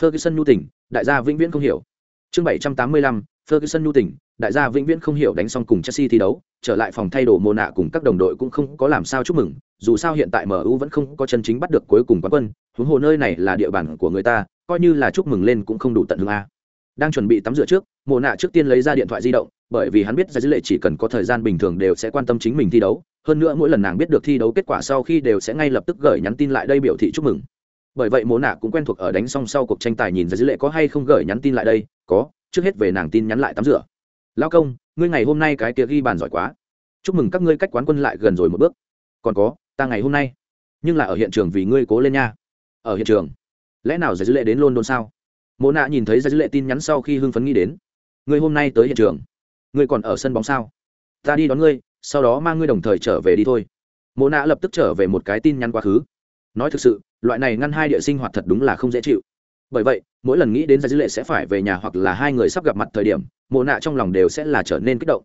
Ferguson nhu tỉnh, đại gia vĩnh viễn không hiểu. Chương 785. Ferguson nhu tỉnh, đại gia vĩnh viễn không hiểu đánh xong cùng Chelsea thi đấu, trở lại phòng thay đồ mồ nạ cùng các đồng đội cũng không có làm sao chúc mừng, dù sao hiện tại MU vẫn không có chân chính bắt được cuối cùng quán quân, huống hồ nơi này là địa bàn của người ta, coi như là chúc mừng lên cũng không đủ tận hứng a đang chuẩn bị tắm rửa trước mồ nạ trước tiên lấy ra điện thoại di động bởi vì hắn biết ra dữ lệ chỉ cần có thời gian bình thường đều sẽ quan tâm chính mình thi đấu hơn nữa mỗi lần nàng biết được thi đấu kết quả sau khi đều sẽ ngay lập tức gửi nhắn tin lại đây biểu thị chúc mừng. Bởi vậy mồ nạ cũng quen thuộc ở đánh xong sau cuộc tranh tài nhìn ra dữ lệ có hay không gửi nhắn tin lại đây. Có, trước hết về nàng tin nhắn lại tắm rửa. Lao công, ngươi ngày hôm nay cái kia ghi bàn giỏi quá. Chúc mừng các ngươi cách quán quân lại gần rồi một bước. Còn có, ta ngày hôm nay. Nhưng là ở hiện trường vì ngươi cố lên nha. Ở hiện trường. Lẽ nào giải dữ lệ đến london sao? Mộ nạ nhìn thấy giải dữ lệ tin nhắn sau khi hưng phấn nghĩ đến. Ngươi hôm nay tới hiện trường. Ngươi còn ở sân bóng sao? Ta đi đón ngươi sau đó mang ngươi đồng thời trở về đi thôi. Mộ nạ lập tức trở về một cái tin nhắn quá khứ. Nói thực sự, loại này ngăn hai địa sinh hoạt thật đúng là không dễ chịu. Bởi vậy, mỗi lần nghĩ đến giải dữ lệ sẽ phải về nhà hoặc là hai người sắp gặp mặt thời điểm, mộ nạ trong lòng đều sẽ là trở nên kích động.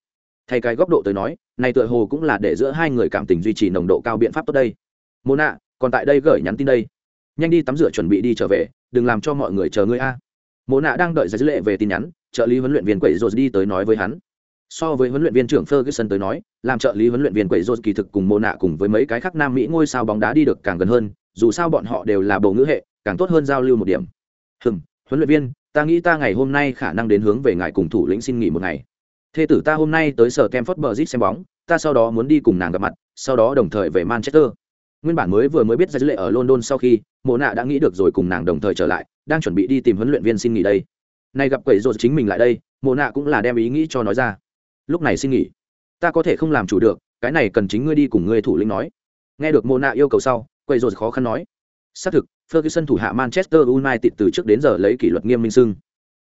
Thay cái góc độ tới nói, này tựa hồ cũng là để giữa hai người cảm tình duy trì nồng độ cao biện pháp tốt đây. Mộ nạ, còn tại đây gửi nhắn tin đây. Nhanh đi tắm rửa chuẩn bị đi trở về, đừng làm cho mọi người chờ ngươi a. Mộ nạ đang đợi giải dữ lệ về tin nhắn, trợ lý huấn luyện viên quẩy rồi đi tới nói với hắn so với huấn luyện viên trưởng ferguson tới nói, làm trợ lý huấn luyện viên quẩy Jones kỳ thực cùng mộ nạ cùng với mấy cái khác nam mỹ ngôi sao bóng đá đi được càng gần hơn, dù sao bọn họ đều là bầu ngữ hệ, càng tốt hơn giao lưu một điểm. Hừm, huấn luyện viên, ta nghĩ ta ngày hôm nay khả năng đến hướng về ngài cùng thủ lĩnh xin nghỉ một ngày. Thê tử ta hôm nay tới sở kem Bridge xem bóng, ta sau đó muốn đi cùng nàng gặp mặt, sau đó đồng thời về manchester. Nguyên bản mới vừa mới biết ra dữ lệ ở london sau khi, mộ nạ đã nghĩ được rồi cùng nàng đồng thời trở lại, đang chuẩn bị đi tìm huấn luyện viên xin nghỉ đây. Nay gặp quẩy rồi chính mình lại đây, mộ nạ cũng là đem ý nghĩ cho nói ra lúc này xin nghỉ. Ta có thể không làm chủ được cái này cần chính ngươi đi cùng ngươi thủ lĩnh nói. Nghe được mô nạ yêu cầu sau quầy rồi khó khăn nói. Xác thực ferguson thủ hạ manchester united từ trước đến giờ lấy kỷ luật nghiêm minh sưng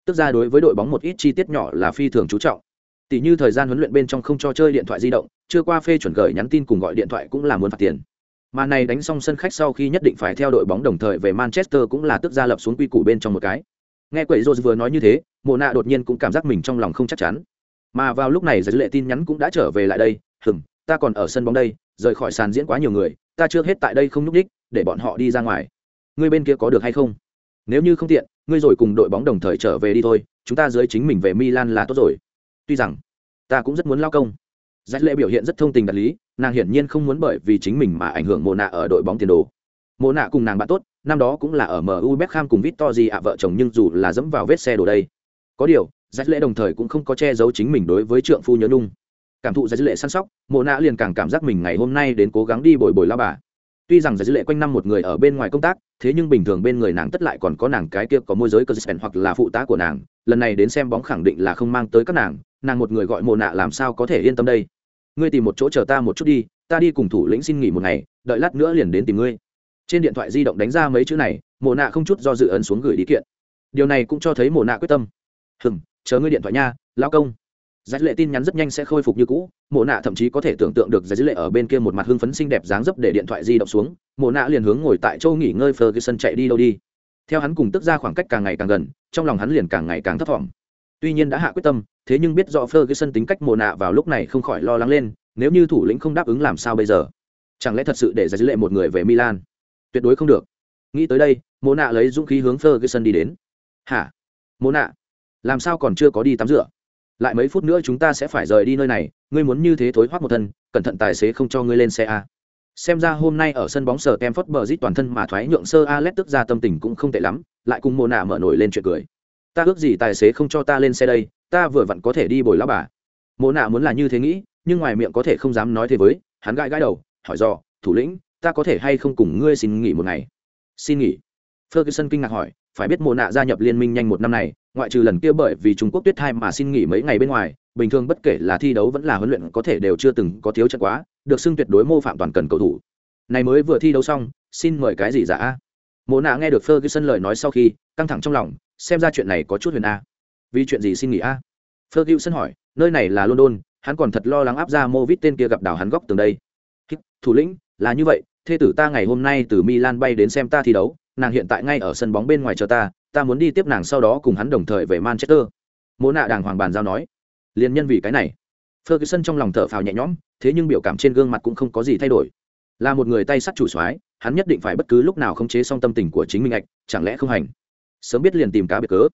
tức ra đối với đội bóng một ít chi tiết nhỏ là phi thường chú trọng. Tỷ như thời gian huấn luyện bên trong không cho chơi điện thoại di động chưa qua phê chuẩn gửi nhắn tin cùng gọi điện thoại cũng là muốn phạt tiền. Mà này đánh xong sân khách sau khi nhất định phải theo đội bóng đồng thời về Manchester cũng là tức ra lập xuống quy củ bên trong một cái. Nghe quầy Rose vừa nói như thế, Mộ Na đột nhiên cũng cảm giác mình trong lòng không chắc chắn. Mà vào lúc này giải lệ tin nhắn cũng đã trở về lại đây, "Hừm, ta còn ở sân bóng đây, rời khỏi sàn diễn quá nhiều người, ta chưa hết tại đây không nhúc đích, để bọn họ đi ra ngoài. Ngươi bên kia có được hay không? Nếu như không tiện, ngươi rồi cùng đội bóng đồng thời trở về đi thôi, chúng ta dưới chính mình về Milan là tốt rồi." Tuy rằng, ta cũng rất muốn lao công. Giải lệ biểu hiện rất thông tình đạt lý, nàng hiển nhiên không muốn bởi vì chính mình mà ảnh hưởng mồ nạ ở đội bóng tiền đồ mồ nạ cùng nàng bạn tốt năm đó cũng là ở mu beckham cùng victor ạ vợ chồng nhưng dù là dẫm vào vết xe đồ đây có điều giải lệ đồng thời cũng không có che giấu chính mình đối với trượng phu nhớ nung cảm thụ giải lệ săn sóc, mộ nạ liền càng cảm giác mình ngày hôm nay đến cố gắng đi bồi bồi lao bà. Tuy rằng giải lệ quanh năm một người ở bên ngoài công tác, thế nhưng bình thường bên người nàng tất lại còn có nàng cái kia có môi giới cơ dịch hoặc là phụ tá của nàng, lần này đến xem bóng khẳng định là không mang tới các nàng nàng một người gọi mộ nạ làm sao có thể yên tâm đây? Ngươi tìm một chỗ chờ ta một chút đi, ta đi cùng thủ lĩnh xin nghỉ một ngày, đợi lát nữa liền đến tìm ngươi. Trên điện thoại di động đánh ra mấy chữ này, mộ nạ không chút do dự ấn xuống gửi đi kiện. Điều này cũng cho thấy mộ nạ quyết tâm. Hừm chờ ngươi điện thoại nha lao công. Giải lệ tin nhắn rất nhanh sẽ khôi phục như cũ, mộ nạ thậm chí có thể tưởng tượng được giải lệ ở bên kia một mặt hưng phấn xinh đẹp dáng dấp để điện thoại di động xuống, mộ nạ liền hướng ngồi tại châu nghỉ ngơi ferguson chạy đi đâu đi. Theo hắn cùng tức ra khoảng cách càng ngày càng gần, trong lòng hắn liền càng ngày càng thấp thỏm. Tuy nhiên đã hạ quyết tâm, thế nhưng biết rõ ferguson tính cách mộ nạ vào lúc này không khỏi lo lắng lên, nếu như thủ lĩnh không đáp ứng làm sao bây giờ? Chẳng lẽ thật sự để giải lệ một người về milan? Tuyệt đối không được. Nghĩ tới đây, mộ nạ lấy dũng khí hướng ferguson đi đến. Hả? Mộ nạ làm sao còn chưa có đi tắm rửa lại mấy phút nữa chúng ta sẽ phải rời đi nơi này ngươi muốn như thế thối hoác một thân cẩn thận tài xế không cho ngươi lên xe a Xem ra hôm nay ở sân bóng sở bờ rít toàn thân mà thoái nhượng sơ Alex tức ra tâm tình cũng không tệ lắm, lại cùng Mona mở nổi lên chuyện cười. Ta ước gì tài xế không cho ta lên xe đây, ta vừa vặn có thể đi bồi lao bà. Mona muốn là như thế nghĩ, nhưng ngoài miệng có thể không dám nói thế với, hắn gãi gãi đầu, hỏi dò, "Thủ lĩnh, ta có thể hay không cùng ngươi xin nghỉ một ngày?" "Xin nghỉ?" Ferguson kinh ngạc hỏi, phải biết Mona gia nhập liên minh nhanh một năm này, ngoại trừ lần kia bởi vì Trung Quốc tuyết thai mà xin nghỉ mấy ngày bên ngoài, bình thường bất kể là thi đấu vẫn là huấn luyện có thể đều chưa từng có thiếu trận quá, được xưng tuyệt đối mô phạm toàn cần cầu thủ. Này mới vừa thi đấu xong xin mời cái gì giả? A mộ nạ nghe được ferguson lời nói sau khi căng thẳng trong lòng xem ra chuyện này có chút huyền a. Vì chuyện gì xin nghỉ a? Ferguson hỏi nơi này là london hắn còn thật lo lắng áp ra mô vít tên kia gặp đảo hắn góc tường đây. Thủ lĩnh là như vậy thê tử ta ngày hôm nay từ milan bay đến xem ta thi đấu nàng hiện tại ngay ở sân bóng bên ngoài chờ ta ta muốn đi tiếp nàng sau đó cùng hắn đồng thời về manchester. Mộ nạ đàng hoàng bàn giao nói. Liền nhân vì cái này. Ferguson trong lòng thở phào nhẹ nhõm, thế nhưng biểu cảm trên gương mặt cũng không có gì thay đổi. Là một người tay sắt chủ soái, hắn nhất định phải bất cứ lúc nào khống chế xong tâm tình của chính mình ạch, chẳng lẽ không hành? Sớm biết liền tìm cá biệt cớ.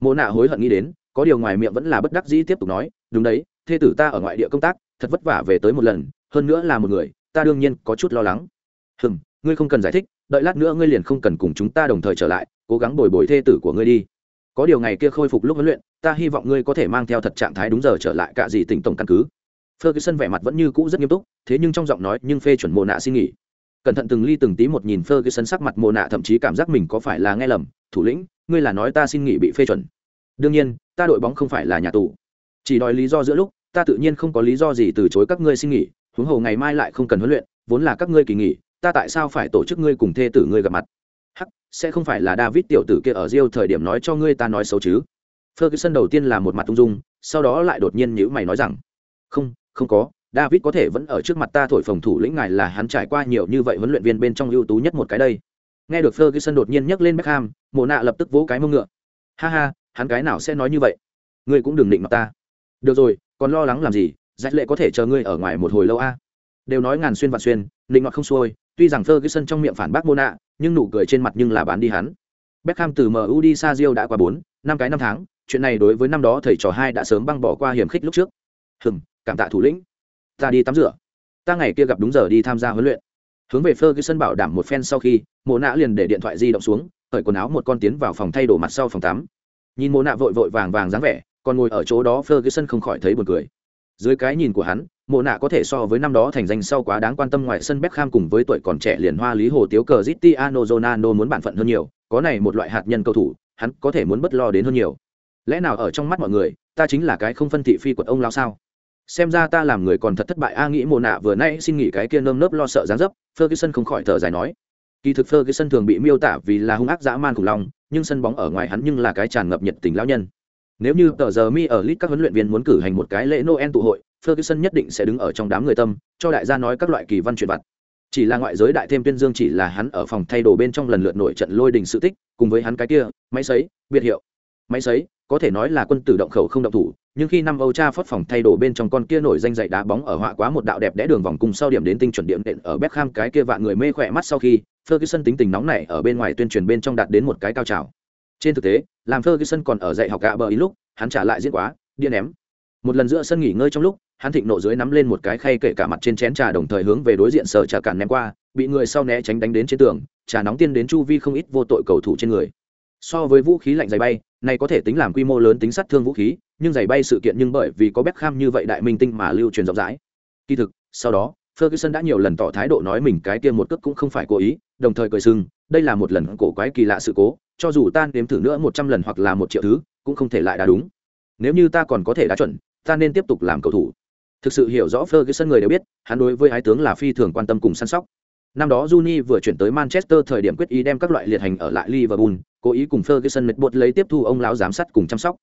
Mộ nạ hối hận nghĩ đến, có điều ngoài miệng vẫn là bất đắc dĩ tiếp tục nói, đúng đấy, thê tử ta ở ngoại địa công tác, thật vất vả về tới một lần, hơn nữa là một người, ta đương nhiên có chút lo lắng. Hừm, ngươi không cần giải thích, đợi lát nữa ngươi liền không cần cùng chúng ta đồng thời trở lại cố gắng bồi bồi thê tử của ngươi đi có điều ngày kia khôi phục lúc huấn luyện ta hy vọng ngươi có thể mang theo thật trạng thái đúng giờ trở lại cả gì tỉnh tổng căn cứ Ferguson vẻ mặt vẫn như cũ rất nghiêm túc, thế nhưng trong giọng nói nhưng phê chuẩn mồ Nạ xin nghỉ. Cẩn thận từng ly từng tí một nhìn Ferguson sắc mặt mồ Nạ thậm chí cảm giác mình có phải là nghe lầm, "Thủ lĩnh, ngươi là nói ta xin nghỉ bị phê chuẩn?" "Đương nhiên, ta đội bóng không phải là nhà tù. Chỉ đòi lý do giữa lúc, ta tự nhiên không có lý do gì từ chối các ngươi xin nghỉ, huống hồ ngày mai lại không cần huấn luyện, vốn là các ngươi kỳ nghỉ, ta tại sao phải tổ chức ngươi cùng thê tử ngươi gặp mặt?" "Hắc, sẽ không phải là David tiểu tử kia ở Rio thời điểm nói cho ngươi ta nói xấu chứ?" Ferguson đầu tiên là một mặt ung dung, sau đó lại đột nhiên nhíu mày nói rằng, "Không, không có david có thể vẫn ở trước mặt ta thổi phồng thủ lĩnh ngài là hắn trải qua nhiều như vậy huấn luyện viên bên trong ưu tú nhất một cái đây. Nghe được ferguson đột nhiên nhắc lên beckham mộ nạ lập tức vỗ cái mông ngựa. Ha ha hắn cái nào sẽ nói như vậy? Ngươi cũng đừng định mặt ta. Được rồi còn lo lắng làm gì? Dạy lệ có thể chờ ngươi ở ngoài một hồi lâu a. Đều nói ngàn xuyên vạn xuyên định mặt không xuôi tuy rằng ferguson trong miệng phản bác Mona, nạ nhưng nụ cười trên mặt nhưng là bán đi hắn. Beckham từ mu đi sa đã qua bốn năm cái năm tháng chuyện này đối với năm đó thầy trò hai đã sớm băng bỏ qua hiểm khích lúc trước. Hừm cảm tạ thủ lĩnh. Ta đi tắm rửa. Ta ngày kia gặp đúng giờ đi tham gia huấn luyện. Hướng về ferguson bảo đảm một phen sau khi mộ nạ liền để điện thoại di động xuống cởi quần áo một con tiến vào phòng thay đồ mặt sau phòng tắm. Nhìn mộ nạ vội vội vàng vàng dáng vẻ còn ngồi ở chỗ đó ferguson không khỏi thấy buồn cười. Dưới cái nhìn của hắn mộ nạ có thể so với năm đó thành danh sau quá đáng quan tâm ngoài sân Beckham cùng với tuổi còn trẻ liền hoa lý hồ tiếu cờ Cristiano Ronaldo muốn bản phận hơn nhiều, có này một loại hạt nhân cầu thủ, hắn có thể muốn bất lo đến hơn nhiều. Lẽ nào ở trong mắt mọi người, ta chính là cái không phân thị phi của ông lao sao? xem ra ta làm người còn thật thất bại a nghĩ mồ nạ vừa nãy xin nghỉ cái kia nơm nớp lo sợ dáng dấp ferguson không khỏi thở dài nói kỳ thực ferguson thường bị miêu tả vì là hung ác dã man khủng long nhưng sân bóng ở ngoài hắn nhưng là cái tràn ngập nhiệt tình lão nhân nếu như tờ giờ mi ở lit các huấn luyện viên muốn cử hành một cái lễ noel tụ hội ferguson nhất định sẽ đứng ở trong đám người tâm cho đại gia nói các loại kỳ văn truyền vặt chỉ là ngoại giới đại thêm tuyên dương chỉ là hắn ở phòng thay đồ bên trong lần lượt nổi trận lôi đình sự tích cùng với hắn cái kia máy sấy biệt hiệu máy sấy có thể nói là quân tử động khẩu không động thủ nhưng khi năm Âu Cha phất phòng thay đồ bên trong con kia nổi danh dạy đá bóng ở họa quá một đạo đẹp đẽ đường vòng cung sau điểm đến tinh chuẩn điểm đệm ở Beckham cái kia vạn người mê khỏe mắt sau khi Ferguson tính tình nóng này ở bên ngoài tuyên truyền bên trong đạt đến một cái cao trào. Trên thực tế, làm Ferguson còn ở dạy học gạ bờ ý lúc, hắn trả lại diễn quá, điên ném. Một lần giữa sân nghỉ ngơi trong lúc, hắn thịnh nộ dưới nắm lên một cái khay kệ cả mặt trên chén trà đồng thời hướng về đối diện sở trà cản ném qua, bị người sau né tránh đánh đến trên tường, trà nóng tiên đến chu vi không ít vô tội cầu thủ trên người. So với vũ khí lạnh dày bay, này có thể tính làm quy mô lớn tính sát thương vũ khí, nhưng giày bay sự kiện nhưng bởi vì có Beckham như vậy đại minh tinh mà lưu truyền rộng rãi. Kỳ thực, sau đó, Ferguson đã nhiều lần tỏ thái độ nói mình cái kia một cước cũng không phải cố ý, đồng thời cười sưng, đây là một lần cổ quái kỳ lạ sự cố, cho dù ta nếm thử nữa một trăm lần hoặc là một triệu thứ, cũng không thể lại đá đúng. Nếu như ta còn có thể đá chuẩn, ta nên tiếp tục làm cầu thủ. Thực sự hiểu rõ Ferguson người đều biết, hắn đối với ái tướng là phi thường quan tâm cùng săn sóc. Năm đó Juni vừa chuyển tới Manchester thời điểm quyết ý đem các loại liệt hành ở lại Liverpool, cố ý cùng Ferguson mệt buộc lấy tiếp thu ông lão giám sát cùng chăm sóc.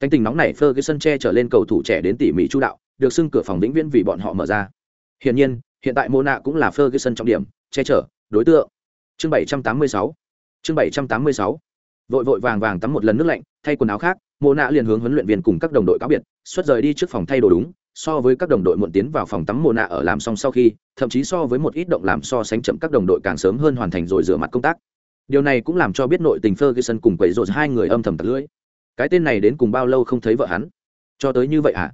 Cánh tình nóng này Ferguson che trở lên cầu thủ trẻ đến tỉ mỉ chu đạo, được xưng cửa phòng vĩnh viễn vì bọn họ mở ra. Hiển nhiên, hiện tại Mona cũng là Ferguson trọng điểm, che chở, đối tượng. Chương 786. Chương 786. Vội vội vàng vàng tắm một lần nước lạnh, thay quần áo khác, Mona liền hướng huấn luyện viên cùng các đồng đội cáo biệt, xuất rời đi trước phòng thay đồ đúng, so với các đồng đội muộn tiến vào phòng tắm Mona ở làm xong sau khi, thậm chí so với một ít động làm so sánh chậm các đồng đội càng sớm hơn hoàn thành rồi rửa mặt công tác. Điều này cũng làm cho biết nội tình Ferguson cùng quậy rột hai người âm thầm tặc lưỡi. Cái tên này đến cùng bao lâu không thấy vợ hắn? Cho tới như vậy à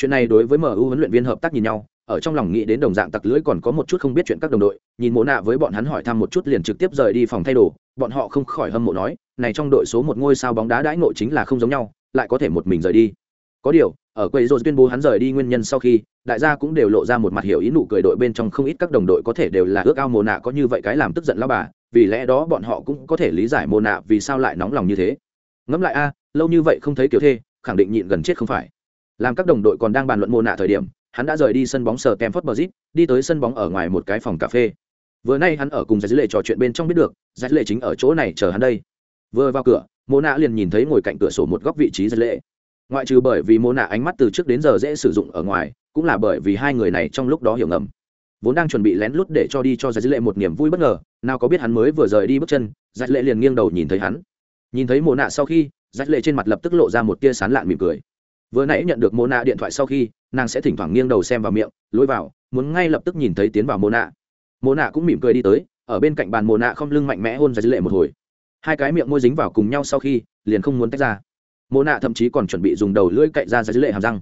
chuyện này đối với mu huấn luyện viên hợp tác nhìn nhau ở trong lòng nghĩ đến đồng dạng tặc lưỡi còn có một chút không biết chuyện các đồng đội nhìn mộ nạ với bọn hắn hỏi thăm một chút liền trực tiếp rời đi phòng thay đồ bọn họ không khỏi hâm mộ nói này trong đội số một ngôi sao bóng đá đãi ngộ chính là không giống nhau lại có thể một mình rời đi. Có điều ở quầy rồi tuyên bố hắn rời đi nguyên nhân sau khi, đại gia cũng đều lộ ra một mặt hiểu ý nụ cười đội bên trong không ít các đồng đội có thể đều là ước ao mồ nạ có như vậy cái làm tức giận lao bà, vì lẽ đó bọn họ cũng có thể lý giải mồ nạ vì sao lại nóng lòng như thế. Ngẫm lại a, lâu như vậy không thấy kiểu thê, khẳng định nhịn gần chết không phải. Làm các đồng đội còn đang bàn luận mồ nạ thời điểm, hắn đã rời đi sân bóng sờ kem phớt bờ zip đi tới sân bóng ở ngoài một cái phòng cà phê. Vừa nay hắn ở cùng giải lệ trò chuyện bên trong biết được giải lệ chính ở chỗ này chờ hắn đây. Vừa vào cửa, mồ nạ liền nhìn thấy ngồi cạnh cửa sổ một góc vị trí giải lệ ngoại trừ bởi vì mô nạ ánh mắt từ trước đến giờ dễ sử dụng ở ngoài, cũng là bởi vì hai người này trong lúc đó hiểu ngầm. Vốn đang chuẩn bị lén lút để cho đi cho giải lệ một niềm vui bất ngờ, nào có biết hắn mới vừa rời đi bước chân, giải lệ liền nghiêng đầu nhìn thấy hắn. Nhìn thấy mô nạ sau khi, giải lệ trên mặt lập tức lộ ra một tia sán lạn mỉm cười. Vừa nãy nhận được mô nạ điện thoại sau khi, nàng sẽ thỉnh thoảng nghiêng đầu xem vào miệng, lối vào, muốn ngay lập tức nhìn thấy tiến vào mô nạ mô nạ cũng mỉm cười đi tới, ở bên cạnh bàn mô nạ không lưng mạnh mẽ hôn giải lệ một hồi. Hai cái miệng môi dính vào cùng nhau sau khi, liền không muốn tách ra. Mộ nạ thậm chí còn chuẩn bị dùng đầu lưỡi cậy ra giải lệ hàm răng.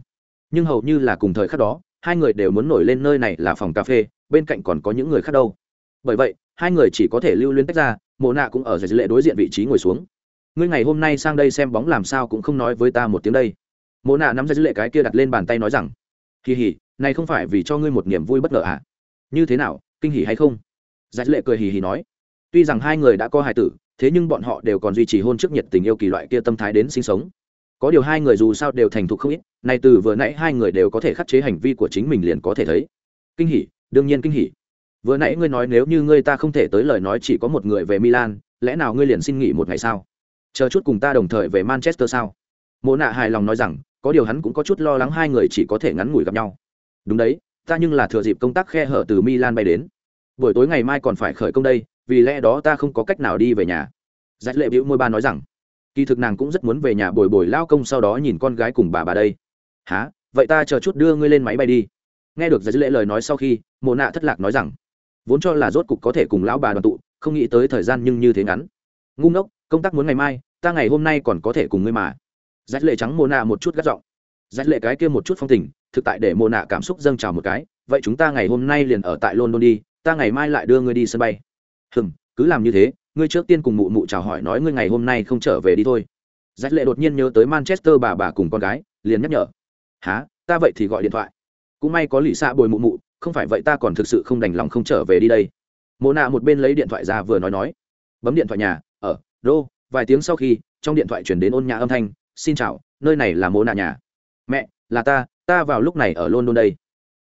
Nhưng hầu như là cùng thời khắc đó, hai người đều muốn nổi lên nơi này là phòng cà phê, bên cạnh còn có những người khác đâu. Bởi vậy, hai người chỉ có thể lưu luyến tách ra, mộ nạ cũng ở giải lệ đối diện vị trí ngồi xuống. Ngươi ngày hôm nay sang đây xem bóng làm sao cũng không nói với ta một tiếng đây. Mộ nạ nắm ra dưới lệ cái kia đặt lên bàn tay nói rằng, kỳ hỉ, này không phải vì cho ngươi một niềm vui bất ngờ à? Như thế nào, kinh hỉ hay không? Giải lệ cười hì hì nói, tuy rằng hai người đã có hài tử, thế nhưng bọn họ đều còn duy trì hôn trước nhiệt tình yêu kỳ loại kia tâm thái đến sinh sống có điều hai người dù sao đều thành thục không ít, nay từ vừa nãy hai người đều có thể khắc chế hành vi của chính mình liền có thể thấy. Kinh hỉ, đương nhiên kinh hỉ. Vừa nãy ngươi nói nếu như ngươi ta không thể tới lời nói chỉ có một người về milan, lẽ nào ngươi liền xin nghỉ một ngày sao? Chờ chút cùng ta đồng thời về manchester sao? Mộ nạ hài lòng nói rằng, có điều hắn cũng có chút lo lắng hai người chỉ có thể ngắn ngủi gặp nhau. Đúng đấy, ta nhưng là thừa dịp công tác khe hở từ milan bay đến. Buổi tối ngày mai còn phải khởi công đây, vì lẽ đó ta không có cách nào đi về nhà. Giải lệ bĩu môi ba nói rằng kỳ thực nàng cũng rất muốn về nhà bồi bồi lao công sau đó nhìn con gái cùng bà bà đây. Há vậy ta chờ chút đưa ngươi lên máy bay đi. Nghe được giải lệ lời nói sau khi mồ nạ thất lạc nói rằng, vốn cho là rốt cục có thể cùng lão bà đoàn tụ, không nghĩ tới thời gian nhưng như thế ngắn. Ngu ngốc, công tác muốn ngày mai, ta ngày hôm nay còn có thể cùng ngươi mà. Giải lệ trắng mồ nạ một chút gắt giọng. Giải lệ cái kia một chút phong tình, thực tại để mồ nạ cảm xúc dâng trào một cái, vậy chúng ta ngày hôm nay liền ở tại london đi, ta ngày mai lại đưa ngươi đi sân bay. Hừm, cứ làm như thế ngươi trước tiên cùng mụ mụ chào hỏi nói ngươi ngày hôm nay không trở về đi thôi. Rách lệ đột nhiên nhớ tới manchester bà bà cùng con gái, liền nhắc nhở. Há ta vậy thì gọi điện thoại. Cũng may có lì xạ bồi mụ mụ, không phải vậy ta còn thực sự không đành lòng không trở về đi đây. Mộ nạ một bên lấy điện thoại ra vừa nói nói. Bấm điện thoại nhà, ở, đô, vài tiếng sau khi, trong điện thoại chuyển đến ôn nhà âm thanh, xin chào, nơi này là mộ nạ nhà. Mẹ, là ta ta vào lúc này ở london đây.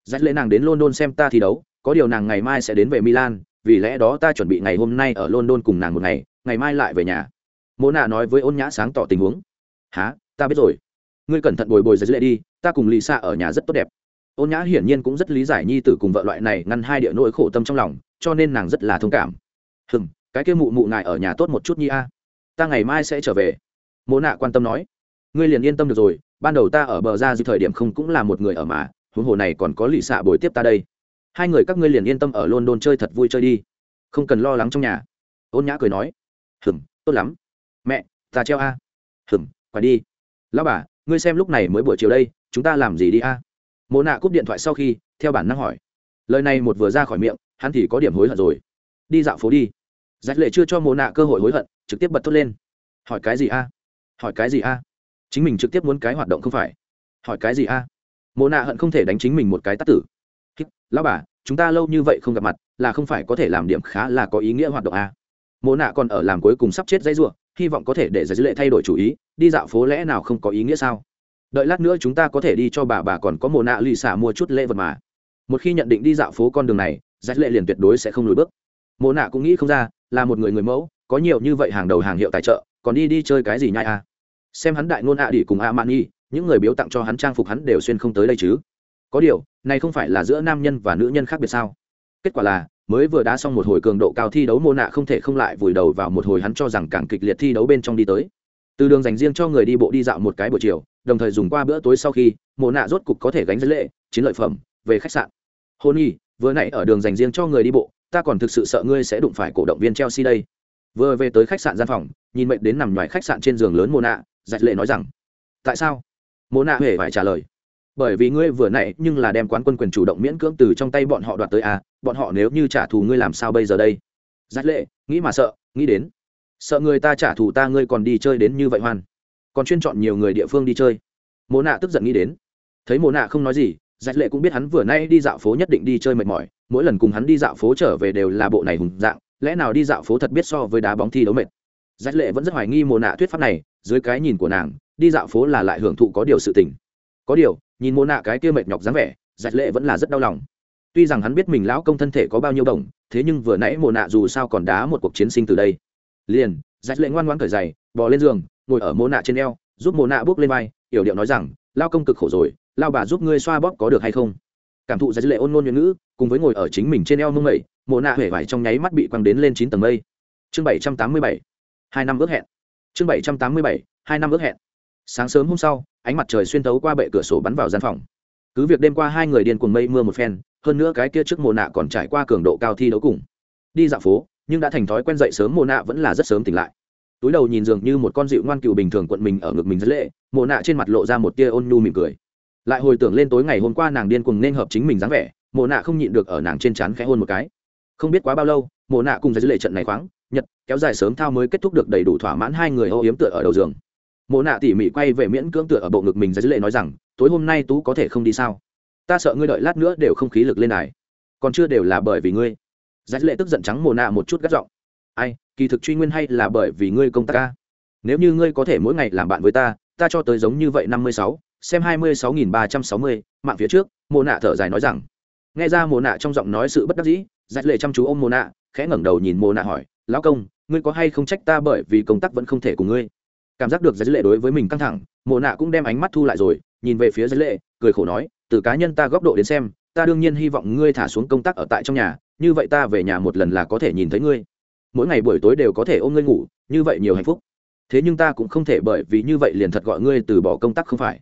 Dắt lệ nàng đến london xem ta thi đấu, có điều nàng ngày mai sẽ đến về milan vì lẽ đó ta chuẩn bị ngày hôm nay ở london cùng nàng một ngày ngày mai lại về nhà. Mô nạ nói với ôn nhã sáng tỏ tình huống. Há ta biết rồi. Ngươi cẩn thận bồi bồi giấy lệ đi, ta cùng lì xa ở nhà rất tốt đẹp. Ôn nhã hiển nhiên cũng rất lý giải nhi tử cùng vợ loại này ngăn hai địa nỗi khổ tâm trong lòng, cho nên nàng rất là thông cảm. Hừm, cái kia mụ mụ ngài ở nhà tốt một chút nhi a. Ta ngày mai sẽ trở về. Mô nạ quan tâm nói. Ngươi liền yên tâm được rồi, ban đầu ta ở bờ ra dư thời điểm không cũng là một người ở mà, huống hồ này còn có lì xạ bồi tiếp ta đây hai người các ngươi liền yên tâm ở london chơi thật vui chơi đi. Không cần lo lắng trong nhà. Ôn nhã cười nói. Hừm tốt lắm. Mẹ, ta treo a. Hừm phải đi. Lão bà, ngươi xem lúc này mới buổi chiều đây, chúng ta làm gì đi a? Mộ nạ cúp điện thoại sau khi, theo bản năng hỏi. Lời này một vừa ra khỏi miệng, hắn thì có điểm hối hận rồi. Đi dạo phố đi. Giải lệ chưa cho mộ nạ cơ hội hối hận, trực tiếp bật thốt lên. Hỏi cái gì a? Hỏi cái gì a? Chính mình trực tiếp muốn cái hoạt động không phải. Hỏi cái gì a? Mộ nạ hận không thể đánh chính mình một cái tắt tử lão bà, chúng ta lâu như vậy không gặp mặt, là không phải có thể làm điểm khá là có ý nghĩa hoạt động a mộ nạ còn ở làm cuối cùng sắp chết dây ruộng hy vọng có thể để giải dữ lệ thay đổi chủ ý, đi dạo phố lẽ nào không có ý nghĩa sao? Đợi lát nữa chúng ta có thể đi cho bà bà còn có mồ nạ lì xả mua chút lễ vật mà. Một khi nhận định đi dạo phố con đường này, giải lệ liền tuyệt đối sẽ không lùi bước. Mồ nạ cũng nghĩ không ra, là một người người mẫu, có nhiều như vậy hàng đầu hàng hiệu tài trợ, còn đi đi chơi cái gì nhai à? xem hắn đại ngôn ạ à đi cùng a man y, những người biếu tặng cho hắn trang phục hắn đều xuyên không tới đây chứ có điều, này không phải là giữa nam nhân và nữ nhân khác biệt sao? Kết quả là, mới vừa đá xong một hồi cường độ cao thi đấu mô nạ không thể không lại vùi đầu vào một hồi hắn cho rằng càng kịch liệt thi đấu bên trong đi tới. Từ đường dành riêng cho người đi bộ đi dạo một cái buổi chiều, đồng thời dùng qua bữa tối sau khi mô nạ rốt cục có thể gánh dưới lệ chiến lợi phẩm, về khách sạn. Hôn nhi vừa nãy ở đường dành riêng cho người đi bộ, ta còn thực sự sợ ngươi sẽ đụng phải cổ động viên chelsea đây. Vừa về tới khách sạn gian phòng, nhìn mệnh đến nằm ngoài khách sạn trên giường lớn mô nạ dạch lệ nói rằng, tại sao? Mô nạ huệ phải trả lời bởi vì ngươi vừa nãy nhưng là đem quán quân quyền chủ động miễn cưỡng từ trong tay bọn họ đoạt tới à bọn họ nếu như trả thù ngươi làm sao bây giờ đây? Giác lệ, nghĩ mà sợ, nghĩ đến. Sợ người ta trả thù ta ngươi còn đi chơi đến như vậy hoan. Còn chuyên chọn nhiều người địa phương đi chơi. Mồ nạ tức giận nghĩ đến. Thấy mồ nạ không nói gì giác lệ cũng biết hắn vừa nay đi dạo phố nhất định đi chơi mệt mỏi, mỗi lần cùng hắn đi dạo phố trở về đều là bộ này hùng dạng, lẽ nào đi dạo phố thật biết so với đá bóng thi đấu mệt? Giác lệ vẫn rất hoài nghi mồ nạ thuyết pháp này, dưới cái nhìn của nàng, đi dạo phố là lại hưởng thụ có điều sự tình. Có điều nhìn mô nạ cái kia mệt nhọc dáng vẻ giác lệ vẫn là rất đau lòng. Tuy rằng hắn biết mình lão công thân thể có bao nhiêu đồng, thế nhưng vừa nãy mồ nạ dù sao còn đá một cuộc chiến sinh từ đây. Liền giác lệ ngoan ngoan cởi giày, bò lên giường, ngồi ở mồ nạ trên eo, giúp mồ nạ bước lên vai, yểu điệu nói rằng lao công cực khổ rồi lao bà giúp ngươi xoa bóp có được hay không? Cảm thụ giác lệ ôn ngôn nhuận ngữ, cùng với ngồi ở chính mình trên eo mông mẩy mồ nạ hể vải trong nháy mắt bị quăng đến lên chín tầng mây. Chương bảy trăm tám mươi bảy, hai năm ước hẹn. Chương bảy trăm tám mươi bảy, hai năm ước hẹn. Sáng sớm hôm sau ánh mặt trời xuyên thấu qua bệ cửa sổ bắn vào gian phòng. Cứ việc đêm qua hai người điên cuồng mây mưa một phen, hơn nữa cái kia trước mồ nạ còn trải qua cường độ cao thi đấu cùng. Đi dạo phố, nhưng đã thành thói quen dậy sớm mồ nạ vẫn là rất sớm tỉnh lại. Túi đầu nhìn dường như một con dịu ngoan cựu bình thường quận mình ở ngực mình rất lệ mồ nạ trên mặt lộ ra một tia ôn nhu mỉm cười. Lại hồi tưởng lên tối ngày hôm qua nàng điên cuồng nên hợp chính mình dáng vẻ mồ nạ không nhịn được ở nàng trên trán khẽ hôn một cái. Không biết quá bao lâu mồ nạ cùng giới lệ trận này khoáng, nhật, kéo dài sớm thao mới kết thúc được đầy đủ thỏa mãn hai người âu yếm tựa ở đầu giường. Mộ nạ tỉ mỉ quay về miễn cưỡng tựa ở bộ ngực mình giới lệ nói rằng, tối hôm nay tú có thể không đi sao? Ta sợ ngươi đợi lát nữa đều không khí lực lên đài còn chưa đều là bởi vì ngươi. Giải lệ tức giận trắng mồ nạ một chút gắt giọng, ai, kỳ thực truy nguyên hay là bởi vì ngươi công tác ca nếu như ngươi có thể mỗi ngày làm bạn với ta ta cho tới giống như vậy năm mươi sáu, xem hai mươi sáu nghìn ba trăm sáu mươi, mạng phía trước mồ nạ thở dài nói rằng. Nghe ra mồ nạ trong giọng nói sự bất đắc dĩ giải lệ chăm chú ôm mồ nạ, khẽ ngẩng đầu nhìn mồ nạ hỏi, lão công, ngươi có hay không trách ta bởi vì công tác vẫn không thể cùng ngươi? Cảm giác được giải lệ đối với mình căng thẳng, mộ nạ cũng đem ánh mắt thu lại rồi, nhìn về phía giải lệ, cười khổ nói, từ cá nhân ta góc độ đến xem, ta đương nhiên hy vọng ngươi thả xuống công tác ở tại trong nhà, như vậy ta về nhà một lần là có thể nhìn thấy ngươi. Mỗi ngày buổi tối đều có thể ôm ngươi ngủ, như vậy nhiều hạnh phúc. Thế nhưng ta cũng không thể bởi vì như vậy liền thật gọi ngươi từ bỏ công tác không phải.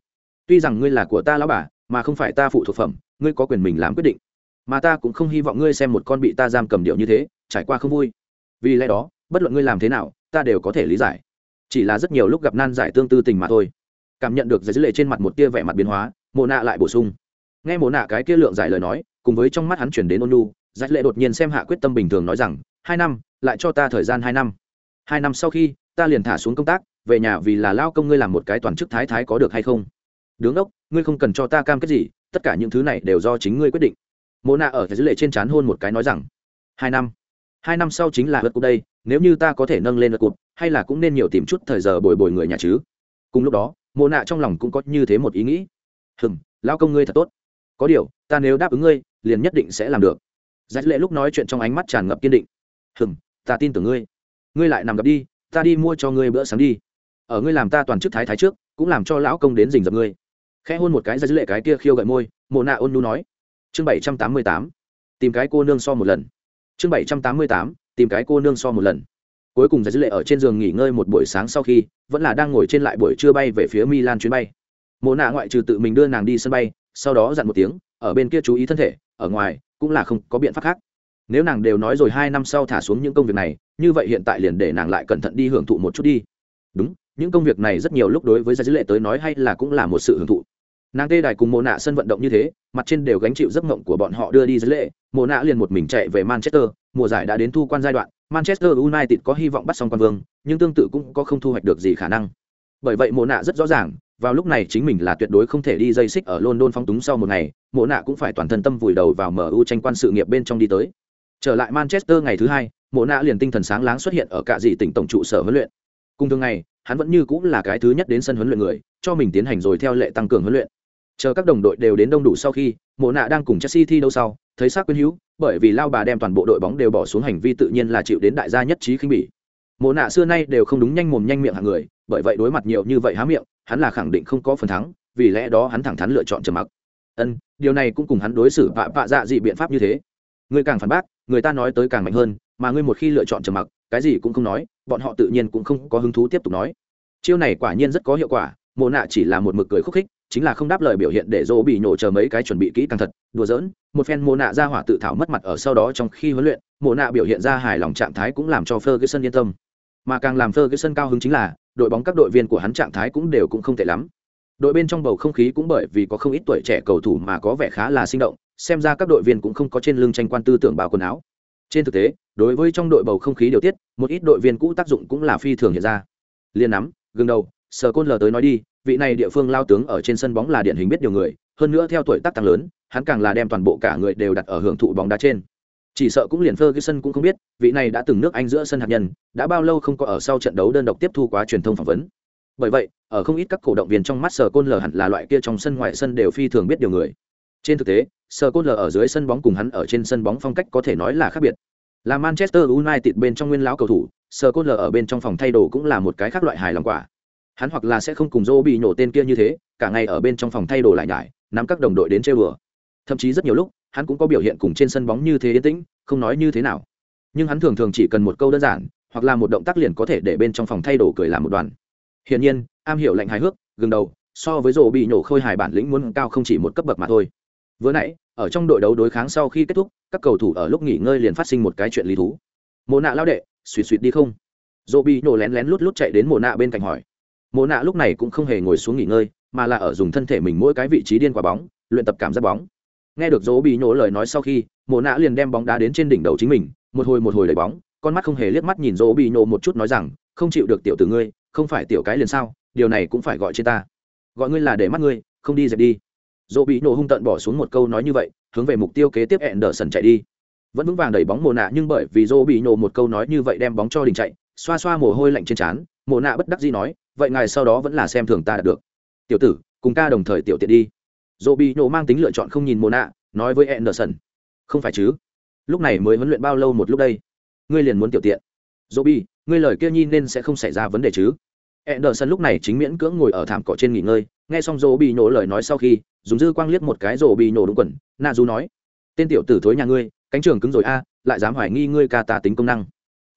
Tuy rằng ngươi là của ta lão bà, mà không phải ta phụ thuộc phẩm, ngươi có quyền mình làm quyết định. Mà ta cũng không hy vọng ngươi xem một con bị ta giam cầm điệu như thế, trải qua không vui. Vì lẽ đó, bất luận ngươi làm thế nào, ta đều có thể lý giải chỉ là rất nhiều lúc gặp nan giải tương tư tình mà thôi. Cảm nhận được giải dữ lệ trên mặt một tia vẻ mặt biến hóa, mộ nạ lại bổ sung. Nghe mộ nạ cái kia lượng giải lời nói, cùng với trong mắt hắn chuyển đến ôn lu giải lệ đột nhiên xem hạ quyết tâm bình thường nói rằng, hai năm, lại cho ta thời gian hai năm. Hai năm sau khi, ta liền thả xuống công tác, về nhà vì là lao công ngươi làm một cái toàn chức thái thái có được hay không? Đứng ốc, ngươi không cần cho ta cam kết gì, tất cả những thứ này đều do chính ngươi quyết định. Mộ nạ ở dưới lệ trên c hôn một cái nói rằng, hai năm. Hai năm sau chính là vượt cục đây, nếu như ta có thể nâng lên vượt cục hay là cũng nên nhiều tìm chút thời giờ bồi bồi người nhà chứ? Cùng lúc đó, mộ nạ trong lòng cũng có như thế một ý nghĩ. Hừng lao công ngươi thật tốt. Có điều, ta nếu đáp ứng ngươi, liền nhất định sẽ làm được. Giải lệ lúc nói chuyện trong ánh mắt tràn ngập kiên định. Hừng ta tin tưởng ngươi. Ngươi lại nằm gặp đi, ta đi mua cho ngươi bữa sáng đi. Ở ngươi làm ta toàn chức thái thái trước, cũng làm cho lão công đến rình dập ngươi. Khẽ hôn một cái ra dữ lệ cái kia khiêu gợi môi, mộ nạ ôn nu nói. Chương bảy trăm tám mươi tám, tìm cái cô nương so một lần. Chương bảy trăm tám mươi tám, tìm cái cô nương so một lần cuối cùng giải dữ lệ ở trên giường nghỉ ngơi một buổi sáng sau khi, vẫn là đang ngồi trên lại buổi trưa bay về phía milan chuyến bay. Mộ nạ ngoại trừ tự mình đưa nàng đi sân bay, sau đó dặn một tiếng, ở bên kia chú ý thân thể, ở ngoài, cũng là không có biện pháp khác. Nếu nàng đều nói rồi hai năm sau thả xuống những công việc này, như vậy hiện tại liền để nàng lại cẩn thận đi hưởng thụ một chút đi. Đúng, những công việc này rất nhiều lúc đối với giải dữ lệ tới nói hay là cũng là một sự hưởng thụ. Nàng tê đài cùng Mộ nạ sân vận động như thế, mặt trên đều gánh chịu giấc mộng của bọn họ đưa đi dữ lệ. Mộ nạ liền một mình chạy về manchester, mùa giải đã đến thu quan giai đoạn manchester united có hy vọng bắt xong quan vương, nhưng tương tự cũng có không thu hoạch được gì khả năng. Bởi vậy Mộ nạ rất rõ ràng, vào lúc này chính mình là tuyệt đối không thể đi dây xích ở london phóng túng sau một ngày mộ nạ cũng phải toàn thân tâm vùi đầu vào mu tranh quan sự nghiệp bên trong đi tới. Trở lại manchester ngày thứ hai mộ nạ liền tinh thần sáng láng xuất hiện ở cả dị tỉnh tổng trụ sở huấn luyện. Cùng thường ngày, hắn vẫn như cũng là cái thứ nhất đến sân huấn luyện người, cho mình tiến hành rồi theo lệ tăng cường huấn luyện. Chờ các đồng đội đều đến đông đủ sau khi mộ nạ đang cùng chelsea thi đấu sau thấy xác quyến hữu, bởi vì lao bà đem toàn bộ đội bóng đều bỏ xuống hành vi tự nhiên là chịu đến đại gia nhất trí khinh bỉ. Mộ nạ xưa nay đều không đúng nhanh mồm nhanh miệng hàng người, bởi vậy đối mặt nhiều như vậy há miệng, hắn là khẳng định không có phần thắng, vì lẽ đó hắn thẳng thắn lựa chọn trầm mặc. Ân, điều này cũng cùng hắn đối xử vạ vạ dạ dị biện pháp như thế. Người càng phản bác, người ta nói tới càng mạnh hơn, mà ngươi một khi lựa chọn trầm mặc, cái gì cũng không nói, bọn họ tự nhiên cũng không có hứng thú tiếp tục nói. Chiêu này quả nhiên rất có hiệu quả mồ nạ chỉ là một mực cười khúc khích chính là không đáp lời biểu hiện để dỗ bị nhổ chờ mấy cái chuẩn bị kỹ càng thật, đùa giỡn, một phen mồ nạ ra hỏa tự thảo mất mặt ở sau đó trong khi huấn luyện mồ nạ biểu hiện ra hài lòng trạng thái cũng làm cho Ferguson yên tâm. Mà càng làm Ferguson cao hứng chính là, đội bóng các đội viên của hắn trạng thái cũng đều cũng không tệ lắm. Đội bên trong bầu không khí cũng bởi vì có không ít tuổi trẻ cầu thủ mà có vẻ khá là sinh động, xem ra các đội viên cũng không có trên lưng tranh quan tư tưởng bao quần áo. Trên thực tế, đối với trong đội bầu không khí điều tiết, một ít đội viên cũ tác dụng cũng là phi thường hiện ra. Liên nắm gương đầu, sờ côn lờ tới nói đi vị này địa phương lao tướng ở trên sân bóng là điển hình biết nhiều người hơn nữa theo tuổi tác tăng lớn hắn càng là đem toàn bộ cả người đều đặt ở hưởng thụ bóng đá trên chỉ sợ cũng liền Ferguson cũng không biết, vị này đã từng nước Anh giữa sân hạt nhân, đã bao lâu không có ở sau trận đấu đơn độc tiếp thu quá truyền thông phỏng vấn. Bởi vậy, ở không ít các cổ động viên trong mắt sờ Côn lờ hẳn là loại kia trong sân ngoài sân đều phi thường biết điều người. Trên thực tế, sờ Côn lờ ở dưới sân bóng cùng hắn ở trên sân bóng phong cách có thể nói là khác biệt. Là Manchester United bên trong nguyên lão cầu thủ, sờ Côn lờ ở bên trong phòng thay đồ cũng là một cái khác loại hài lòng quả. Hắn hoặc là sẽ không cùng dô bị nổ tên kia như thế, cả ngày ở bên trong phòng thay đồ lại nhải, nắm các đồng đội đến chơi bừa. Thậm chí rất nhiều lúc, hắn cũng có biểu hiện cùng trên sân bóng như thế yên tĩnh không nói như thế nào. Nhưng hắn thường thường chỉ cần một câu đơn giản hoặc là một động tác liền có thể để bên trong phòng thay đồ cười làm một đoàn. Hiển nhiên am hiểu lệnh hài hước gừng đầu so với rổ bị nổ khôi hài bản lĩnh muốn cao không chỉ một cấp bậc mà thôi. Vừa nãy ở trong đội đấu đối kháng sau khi kết thúc các cầu thủ ở lúc nghỉ ngơi liền phát sinh một cái chuyện lý thú. Mồ nạ lao đệ suỵt suỵt đi không? Rổ bị nổ lén lén lút lút chạy đến mồ nạ bên cạnh hỏi. Mộ nạ lúc này cũng không hề ngồi xuống nghỉ ngơi, mà là ở dùng thân thể mình mỗi cái vị trí điên quả bóng, luyện tập cảm giác bóng. Nghe được dỗ bị nhổ lời nói sau khi, mộ nạ liền đem bóng đá đến trên đỉnh đầu chính mình, một hồi một hồi lấy bóng, con mắt không hề liếc mắt nhìn dỗ bị nhổ một chút nói rằng, không chịu được tiểu từ ngươi, không phải tiểu cái liền sao, điều này cũng phải gọi trên ta. Gọi ngươi là để mắt ngươi, không đi dẹp đi. Dỗ bị nhổ hung tận bỏ xuống một câu nói như vậy, hướng về mục tiêu kế tiếp hẹn đờ sần chạy đi. Vẫn vững vàng đẩy bóng mồ nạ, nhưng bởi vì dỗ bị nhổ một câu nói như vậy đem bóng cho đình chạy, xoa xoa mồ hôi lạnh trên trán mồ nạ bất đắc dĩ nói vậy ngài sau đó vẫn là xem thường ta đạt được. Tiểu tử cùng ca đồng thời tiểu tiện đi. Dỗ bị nổ mang tính lựa chọn không nhìn mồ nạ nói với anderson. Không phải chứ? Lúc này mới huấn luyện bao lâu một lúc đây? Ngươi liền muốn tiểu tiện. Dỗ bị ngươi lời kia nhi nên sẽ không xảy ra vấn đề chứ? Anderson lúc này chính miễn cưỡng ngồi ở thảm cỏ trên nghỉ ngơi, nghe xong Dỗ Bị nổ lời nói sau khi, dùng dư quang liếc một cái Dỗ Bị nổ đúng quần, Na Du nói: "Tên tiểu tử thối nhà ngươi, cánh trường cứng rồi a, à, lại dám hoài nghi ngươi ca ta tính công năng.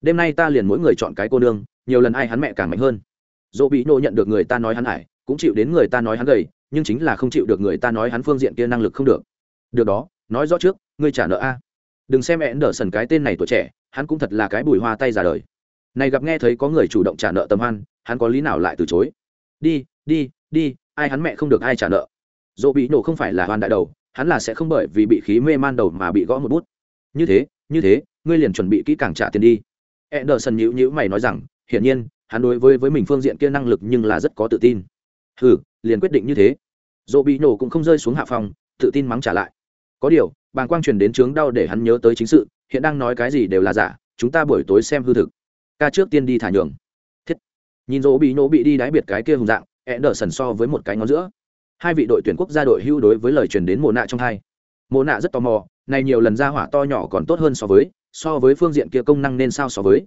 Đêm nay ta liền mỗi người chọn cái cô nương, nhiều lần ai hắn mẹ càng mạnh hơn." Dỗ Bị nô nhận được người ta nói hắn hải, cũng chịu đến người ta nói hắn gầy, nhưng chính là không chịu được người ta nói hắn phương diện kia năng lực không được. Được đó nói rõ trước ngươi trả nợ a. Đừng xem mẹ đỡ sần cái tên này tuổi trẻ hắn cũng thật là cái bùi hoa tay ra đời. Này gặp nghe thấy có người chủ động trả nợ tầm hoan hắn có lý nào lại từ chối? Đi đi đi ai hắn mẹ không được ai trả nợ. Dỗ bị nổ không phải là hoàn đại đầu hắn là sẽ không bởi vì bị khí mê man đầu mà bị gõ một bút. Như thế như thế ngươi liền chuẩn bị kỹ càng trả tiền đi. E đờ sần nhữ nhữ mày nói rằng hiển nhiên hắn đối với với mình phương diện kia năng lực nhưng là rất có tự tin. Hừ, liền quyết định như thế. Dỗ bị nổ cũng không rơi xuống hạ phòng, tự tin mắng trả lại. Có điều, bàng quang truyền đến chướng đau để hắn nhớ tới chính sự, hiện đang nói cái gì đều là giả, chúng ta buổi tối xem hư thực. Ca trước tiên đi thả nhường. Thiết. Nhìn dỗ bị nổ bị đi đáy biệt cái kia hùng dạng e đờ sần so với một cái ngón giữa. Hai vị đội tuyển quốc gia đội hưu đối với lời truyền đến mồ nạ trong hai. Mồ nạ rất tò mò, này nhiều lần ra hỏa to nhỏ còn tốt hơn so với so với phương diện kia công năng nên sao so với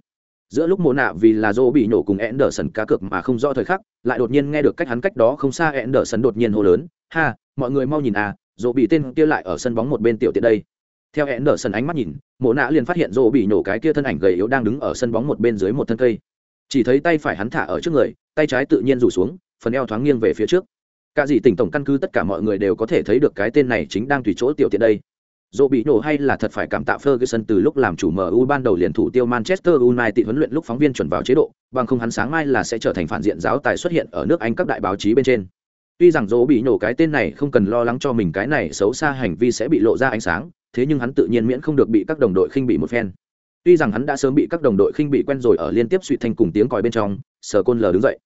giữa lúc mồ nạ vì là dô bị nổ cùng e đờ sần cá cược mà không rõ thời khắc, lại đột nhiên nghe được cách hắn cách đó không xa e đờ sần đột nhiên hô lớn, ha, mọi người mau nhìn à dô bị tên kia lại ở sân bóng một bên tiểu tiện đây. Theo hẹn đỡ ánh mắt nhìn, mộ nạ liền phát hiện dô bị nổ cái kia thân ảnh gầy yếu đang đứng ở sân bóng một bên dưới một thân cây. Chỉ thấy tay phải hắn thả ở trước người, tay trái tự nhiên rủ xuống, phần eo thoáng nghiêng về phía trước. Cả gì tỉnh tổng căn cứ tất cả mọi người đều có thể thấy được cái tên này chính đang tùy chỗ tiểu tiện đây. Dù bị nổ hay là thật phải cảm tạ Ferguson từ lúc làm chủ MU ban đầu liền thủ tiêu Manchester United huấn luyện lúc phóng viên chuẩn vào chế độ, bằng không hắn sáng mai là sẽ trở thành phản diện giáo tài xuất hiện ở nước Anh các đại báo chí bên trên. Tuy rằng dỗ bị nổ cái tên này không cần lo lắng cho mình cái này xấu xa hành vi sẽ bị lộ ra ánh sáng thế nhưng hắn tự nhiên miễn không được bị các đồng đội khinh bị một phen. Tuy rằng hắn đã sớm bị các đồng đội khinh bị quen rồi ở liên tiếp suy thanh cùng tiếng còi bên trong sở côn lờ đứng dậy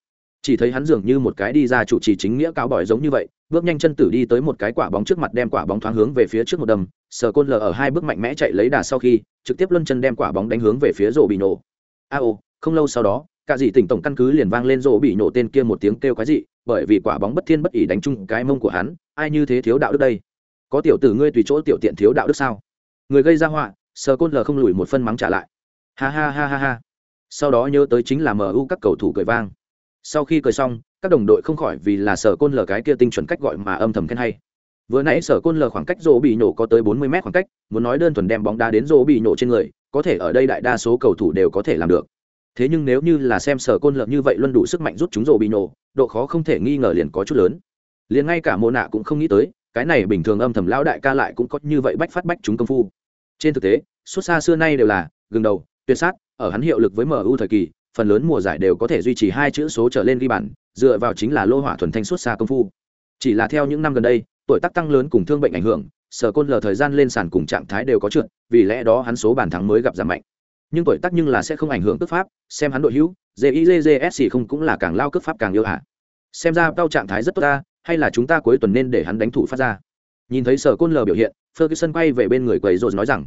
chỉ thấy hắn dường như một cái đi ra chủ trì chính nghĩa cáo bỏi giống như vậy, bước nhanh chân tử đi tới một cái quả bóng trước mặt đem quả bóng thoáng hướng về phía trước một đầm sờ côn lờ ở hai bước mạnh mẽ chạy lấy đà sau khi, trực tiếp luân chân đem quả bóng đánh hướng về phía rổ bị nổ. A ô, không lâu sau đó, cả dị tỉnh tổng căn cứ liền vang lên rổ bị nổ tên kia một tiếng kêu quái dị, bởi vì quả bóng bất thiên bất ỉ đánh chung cái mông của hắn, ai như thế thiếu đạo đức đây? Có tiểu tử ngươi tùy chỗ tiểu tiện thiếu đạo đức sao? Người gây ra họa sờ côn lờ không lùi một phân mắng trả lại. Ha ha ha ha ha. Sau đó nhớ tới chính là mu các cầu thủ cười vang sau khi cười xong, các đồng đội không khỏi vì là sở côn lờ cái kia tinh chuẩn cách gọi mà âm thầm khen hay. Vừa nãy sở côn lờ khoảng cách rỗ bị nổ có tới 40 mét khoảng cách, muốn nói đơn thuần đem bóng đá đến rỗ bị nổ trên người, có thể ở đây đại đa số cầu thủ đều có thể làm được. Thế nhưng nếu như là xem sở côn lợn như vậy luôn đủ sức mạnh rút chúng rổ bị nổ độ khó không thể nghi ngờ liền có chút lớn. Liền ngay cả mô nạ cũng không nghĩ tới, cái này bình thường âm thầm lão đại ca lại cũng có như vậy bách phát bách chúng công phu. Trên thực tế, suốt xa xưa nay đều là, gừng đầu, tuyệt sát, ở hắn hiệu lực với mu thời kỳ phần lớn mùa giải đều có thể duy trì hai chữ số trở lên ghi bàn, dựa vào chính là lô hỏa thuần thanh suốt xa công phu. Chỉ là theo những năm gần đây, tuổi tác tăng lớn cùng thương bệnh ảnh hưởng, sở côn lờ thời gian lên sàn cùng trạng thái đều có trượt, vì lẽ đó hắn số bàn thắng mới gặp giảm mạnh. Nhưng tuổi tác nhưng là sẽ không ảnh hưởng cướp pháp, xem hắn đội hữu gizsc không cũng là càng lao cướp pháp càng yêu hạ. Xem ra tao trạng thái rất tốt ta, hay là chúng ta cuối tuần nên để hắn đánh thủ phát ra. Nhìn thấy sở côn lờ biểu hiện, ferguson quay về bên người quầy rồi nói rằng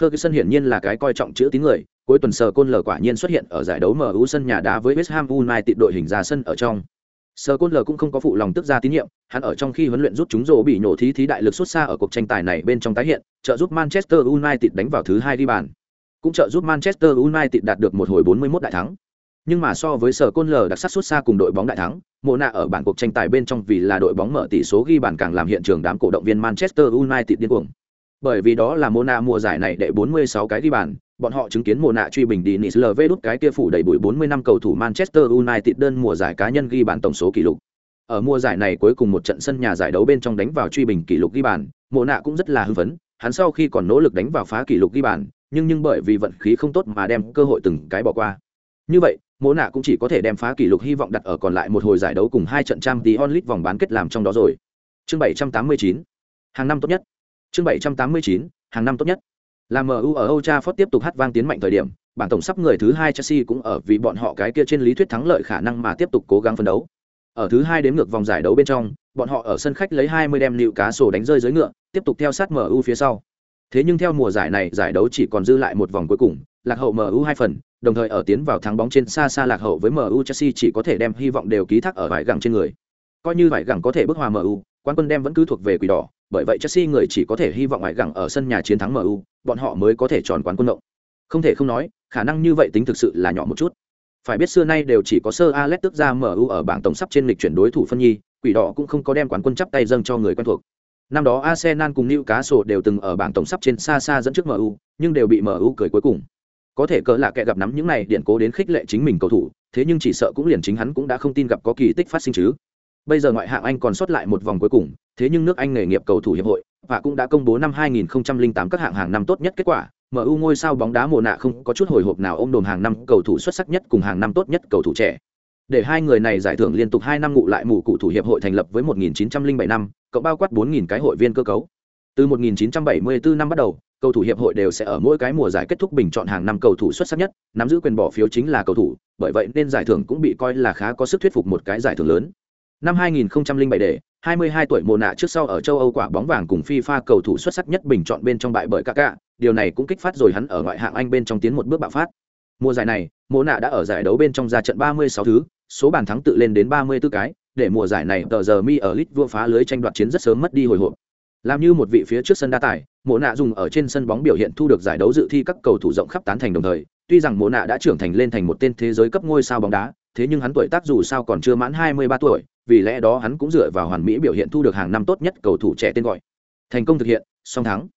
ferguson hiển nhiên là cái coi trọng chữ tín người cuối tuần sờ côn lờ quả nhiên xuất hiện ở giải đấu mu sân nhà đá với west ham united đội hình ra sân ở trong sờ Côn lờ cũng không có phụ lòng tức ra tín nhiệm, hắn ở trong khi huấn luyện rút chúng rồ bị nổ thí thí đại lực xuất xa ở cuộc tranh tài này bên trong tái hiện, trợ giúp Manchester United đánh vào thứ hai đi bàn. Cũng trợ giúp Manchester United đạt được một hồi 41 đại thắng. Nhưng mà so với Sở Côn lờ đặc sắc xuất xa cùng đội bóng đại thắng, Mộ nạ ở bản cuộc tranh tài bên trong vì là đội bóng mở tỷ số ghi bàn càng làm hiện trường đám cổ động viên Manchester United điên cuồng. Bởi vì đó là mô nạ mùa giải này đệ 46 cái ghi bàn, bọn họ chứng kiến mùa nạ truy bình đi Nice LV đút cái kia phủ đầy bụi 40 năm cầu thủ Manchester United đơn mùa giải cá nhân ghi bàn tổng số kỷ lục. Ở mùa giải này cuối cùng một trận sân nhà giải đấu bên trong đánh vào truy bình kỷ lục ghi bàn, mùa nạ cũng rất là hưng phấn, hắn sau khi còn nỗ lực đánh vào phá kỷ lục ghi bàn, nhưng nhưng bởi vì vận khí không tốt mà đem cơ hội từng cái bỏ qua. Như vậy, mùa nạ cũng chỉ có thể đem phá kỷ lục hy vọng đặt ở còn lại một hồi giải đấu cùng hai trận trang tí onlit vòng bán kết làm trong đó rồi. Chương 789. Hàng năm tốt nhất. Chương 789. Hàng năm tốt nhất. Là MU ở Old Trafford tiếp tục hát vang tiến mạnh thời điểm, bảng tổng sắp người thứ hai Chelsea cũng ở vì bọn họ cái kia trên lý thuyết thắng lợi khả năng mà tiếp tục cố gắng phấn đấu. Ở thứ hai đếm ngược vòng giải đấu bên trong, bọn họ ở sân khách lấy 20 đem nịu cá sổ đánh rơi dưới ngựa, tiếp tục theo sát MU phía sau. Thế nhưng theo mùa giải này, giải đấu chỉ còn dư lại một vòng cuối cùng, lạc hậu MU hai phần, đồng thời ở tiến vào thắng bóng trên xa xa lạc hậu với MU Chelsea chỉ có thể đem hy vọng đều ký thác ở vải gẳng trên người. Coi như vải gẳng có thể bước hòa MU, quán quân đem vẫn cứ thuộc về quỷ đỏ, bởi vậy Chelsea người chỉ có thể hy vọng ngoại gẳng ở sân nhà chiến thắng MU, bọn họ mới có thể tròn quán quân động. Không thể không nói, khả năng như vậy tính thực sự là nhỏ một chút. Phải biết xưa nay đều chỉ có Sir Alex tức ra MU ở bảng tổng sắp trên lịch chuyển đối thủ phân nhi, quỷ đỏ cũng không có đem quán quân chắp tay dâng cho người quen thuộc. Năm đó Arsenal cùng Newcastle đều từng ở bảng tổng sắp trên xa xa dẫn trước MU, nhưng đều bị MU cười cuối cùng. Có thể cỡ là kẻ gặp nắm những này điện cố đến khích lệ chính mình cầu thủ, thế nhưng chỉ sợ cũng liền chính hắn cũng đã không tin gặp có kỳ tích phát sinh chứ. Bây giờ ngoại hạng Anh còn sót lại một vòng cuối cùng, thế nhưng nước Anh nghề nghiệp cầu thủ hiệp hội và cũng đã công bố năm 2008 các hạng hàng năm tốt nhất kết quả. MU ngôi sao bóng đá mùa nạ không có chút hồi hộp nào ôm đồm hàng năm cầu thủ xuất sắc nhất cùng hàng năm tốt nhất cầu thủ trẻ. Để hai người này giải thưởng liên tục 2 năm ngụ lại mù cụ thủ hiệp hội thành lập với 1907 năm, cộng bao quát 4000 cái hội viên cơ cấu. Từ 1974 năm bắt đầu, cầu thủ hiệp hội đều sẽ ở mỗi cái mùa giải kết thúc bình chọn hàng năm cầu thủ xuất sắc nhất, nắm giữ quyền bỏ phiếu chính là cầu thủ, bởi vậy nên giải thưởng cũng bị coi là khá có sức thuyết phục một cái giải thưởng lớn. Năm 2007 để, 22 tuổi mùa nạ trước sau ở châu Âu quả bóng vàng cùng FIFA cầu thủ xuất sắc nhất bình chọn bên trong bại bởi Kaká, điều này cũng kích phát rồi hắn ở ngoại hạng Anh bên trong tiến một bước bạo phát. Mùa giải này, mùa nạ đã ở giải đấu bên trong ra trận 36 thứ, số bàn thắng tự lên đến 34 cái, để mùa giải này tờ giờ mi ở lit vua phá lưới tranh đoạt chiến rất sớm mất đi hồi hộp. Làm như một vị phía trước sân đa tài, mùa nạ dùng ở trên sân bóng biểu hiện thu được giải đấu dự thi các cầu thủ rộng khắp tán thành đồng thời, tuy rằng mùa nạ đã trưởng thành lên thành một tên thế giới cấp ngôi sao bóng đá, thế nhưng hắn tuổi tác dù sao còn chưa mãn 23 tuổi, vì lẽ đó hắn cũng dựa vào hoàn mỹ biểu hiện thu được hàng năm tốt nhất cầu thủ trẻ tên gọi. Thành công thực hiện song thắng.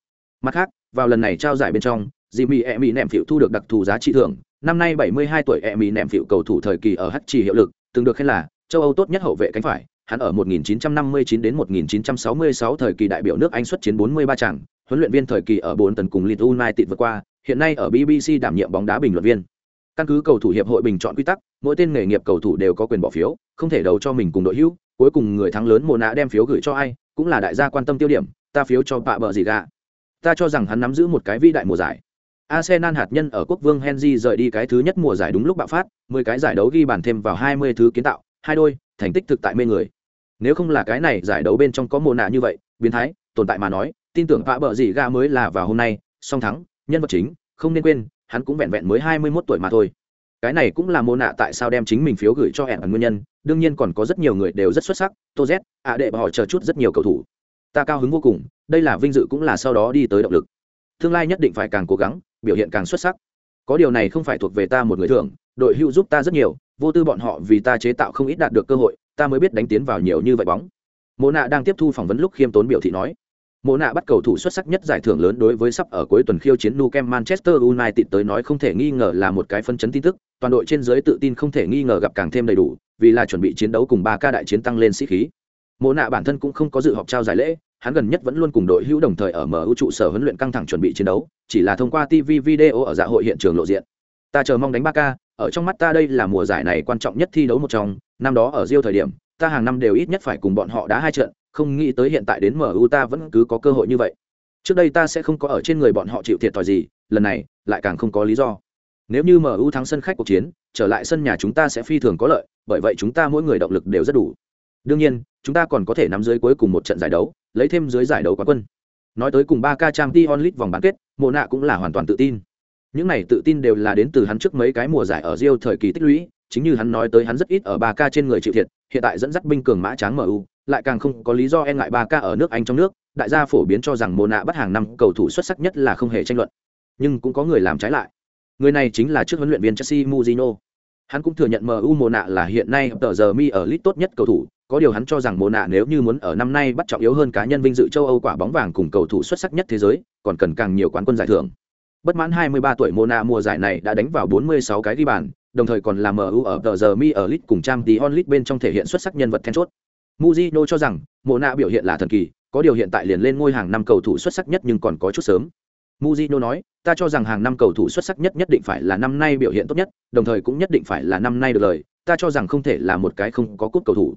Mặt khác vào lần này trao giải bên trong Jimmy Emi nệm phiệu thu được đặc thù giá trị thưởng. Năm nay 72 tuổi Emi nệm phiệu cầu thủ thời kỳ ở H chỉ hiệu lực từng được khen là châu Âu tốt nhất hậu vệ cánh phải. Hắn ở 1959 đến 1966 thời kỳ đại biểu nước Anh xuất chiến 43 trận huấn luyện viên thời kỳ ở bốn tần cùng Leeds United vượt qua hiện nay ở BBC đảm nhiệm bóng đá bình luận viên. Căn cứ cầu thủ hiệp hội bình chọn quy tắc mỗi tên nghề nghiệp cầu thủ đều có quyền bỏ phiếu không thể đấu cho mình cùng đội hữu cuối cùng người thắng lớn mùa nạ đem phiếu gửi cho ai cũng là đại gia quan tâm tiêu điểm ta phiếu cho bạ bờ gì gà ta cho rằng hắn nắm giữ một cái vĩ đại mùa giải. Arsenal hạt nhân ở quốc vương Henry rời đi cái thứ nhất mùa giải đúng lúc bạo phát, 10 cái giải đấu ghi bàn thêm vào 20 thứ kiến tạo, hai đôi, thành tích thực tại mê người. Nếu không là cái này giải đấu bên trong có mùa nạ như vậy, biến thái, tồn tại mà nói, tin tưởng vạ bợ gì gà mới là vào hôm nay, song thắng, nhân vật chính, không nên quên, hắn cũng vẹn vẹn mới 21 tuổi mà thôi cái này cũng là mô nạ tại sao đem chính mình phiếu gửi cho hẹn ẩn nguyên nhân, đương nhiên còn có rất nhiều người đều rất xuất sắc, tô z, ạ đệ và họ chờ chút rất nhiều cầu thủ. Ta cao hứng vô cùng, đây là vinh dự cũng là sau đó đi tới động lực. Tương lai nhất định phải càng cố gắng, biểu hiện càng xuất sắc. Có điều này không phải thuộc về ta một người thường đội hữu giúp ta rất nhiều, vô tư bọn họ vì ta chế tạo không ít đạt được cơ hội, ta mới biết đánh tiến vào nhiều như vậy bóng. Mô nạ đang tiếp thu phỏng vấn lúc khiêm tốn biểu thị nói. Mộ nạ bắt cầu thủ xuất sắc nhất giải thưởng lớn đối với sắp ở cuối tuần khiêu chiến Nou Manchester United tới nói không thể nghi ngờ là một cái phân chấn tin tức, toàn đội trên dưới tự tin không thể nghi ngờ gặp càng thêm đầy đủ, vì là chuẩn bị chiến đấu cùng ba ca đại chiến tăng lên sĩ khí. Mộ nạ bản thân cũng không có dự họp trao giải lễ, hắn gần nhất vẫn luôn cùng đội hữu đồng thời ở MU trụ sở huấn luyện căng thẳng chuẩn bị chiến đấu, chỉ là thông qua TV video ở dạ hội hiện trường lộ diện. Ta chờ mong đánh ba ca, ở trong mắt ta đây là mùa giải này quan trọng nhất thi đấu một trong, năm đó ở Rio thời điểm, ta hàng năm đều ít nhất phải cùng bọn họ đá hai trận, không nghĩ tới hiện tại đến MU ta vẫn cứ có cơ hội như vậy. Trước đây ta sẽ không có ở trên người bọn họ chịu thiệt thòi gì, lần này lại càng không có lý do. Nếu như MU thắng sân khách cuộc chiến, trở lại sân nhà chúng ta sẽ phi thường có lợi, bởi vậy chúng ta mỗi người động lực đều rất đủ. Đương nhiên, chúng ta còn có thể nắm dưới cuối cùng một trận giải đấu, lấy thêm dưới giải đấu quán quân. Nói tới cùng 3K Champions League vòng bán kết, Mộ Nạ cũng là hoàn toàn tự tin. Những này tự tin đều là đến từ hắn trước mấy cái mùa giải ở Rio thời kỳ tích lũy, chính như hắn nói tới hắn rất ít ở 3K trên người chịu thiệt, hiện tại dẫn dắt binh cường mã tráng MU, lại càng không có lý do e ngại 3K ở nước Anh trong nước, đại gia phổ biến cho rằng Mona bắt hàng năm cầu thủ xuất sắc nhất là không hề tranh luận. Nhưng cũng có người làm trái lại. Người này chính là trước huấn luyện viên Chelsea Mourinho. Hắn cũng thừa nhận MU Mona là hiện nay tờ giờ mi ở lit tốt nhất cầu thủ, có điều hắn cho rằng Mona nếu như muốn ở năm nay bắt trọng yếu hơn cá nhân vinh dự châu Âu quả bóng vàng cùng cầu thủ xuất sắc nhất thế giới, còn cần càng nhiều quán quân giải thưởng. Bất mãn 23 tuổi Mona mùa giải này đã đánh vào 46 cái ghi bàn, đồng thời còn là MU ở tờ giờ mi ở lit cùng Champions League bên trong thể hiện xuất sắc nhân vật then chốt. Mujino cho rằng, Mộ Nạ biểu hiện là thần kỳ, có điều hiện tại liền lên ngôi hàng năm cầu thủ xuất sắc nhất nhưng còn có chút sớm. Mujino nói, ta cho rằng hàng năm cầu thủ xuất sắc nhất nhất định phải là năm nay biểu hiện tốt nhất, đồng thời cũng nhất định phải là năm nay được lời, ta cho rằng không thể là một cái không có cúp cầu thủ.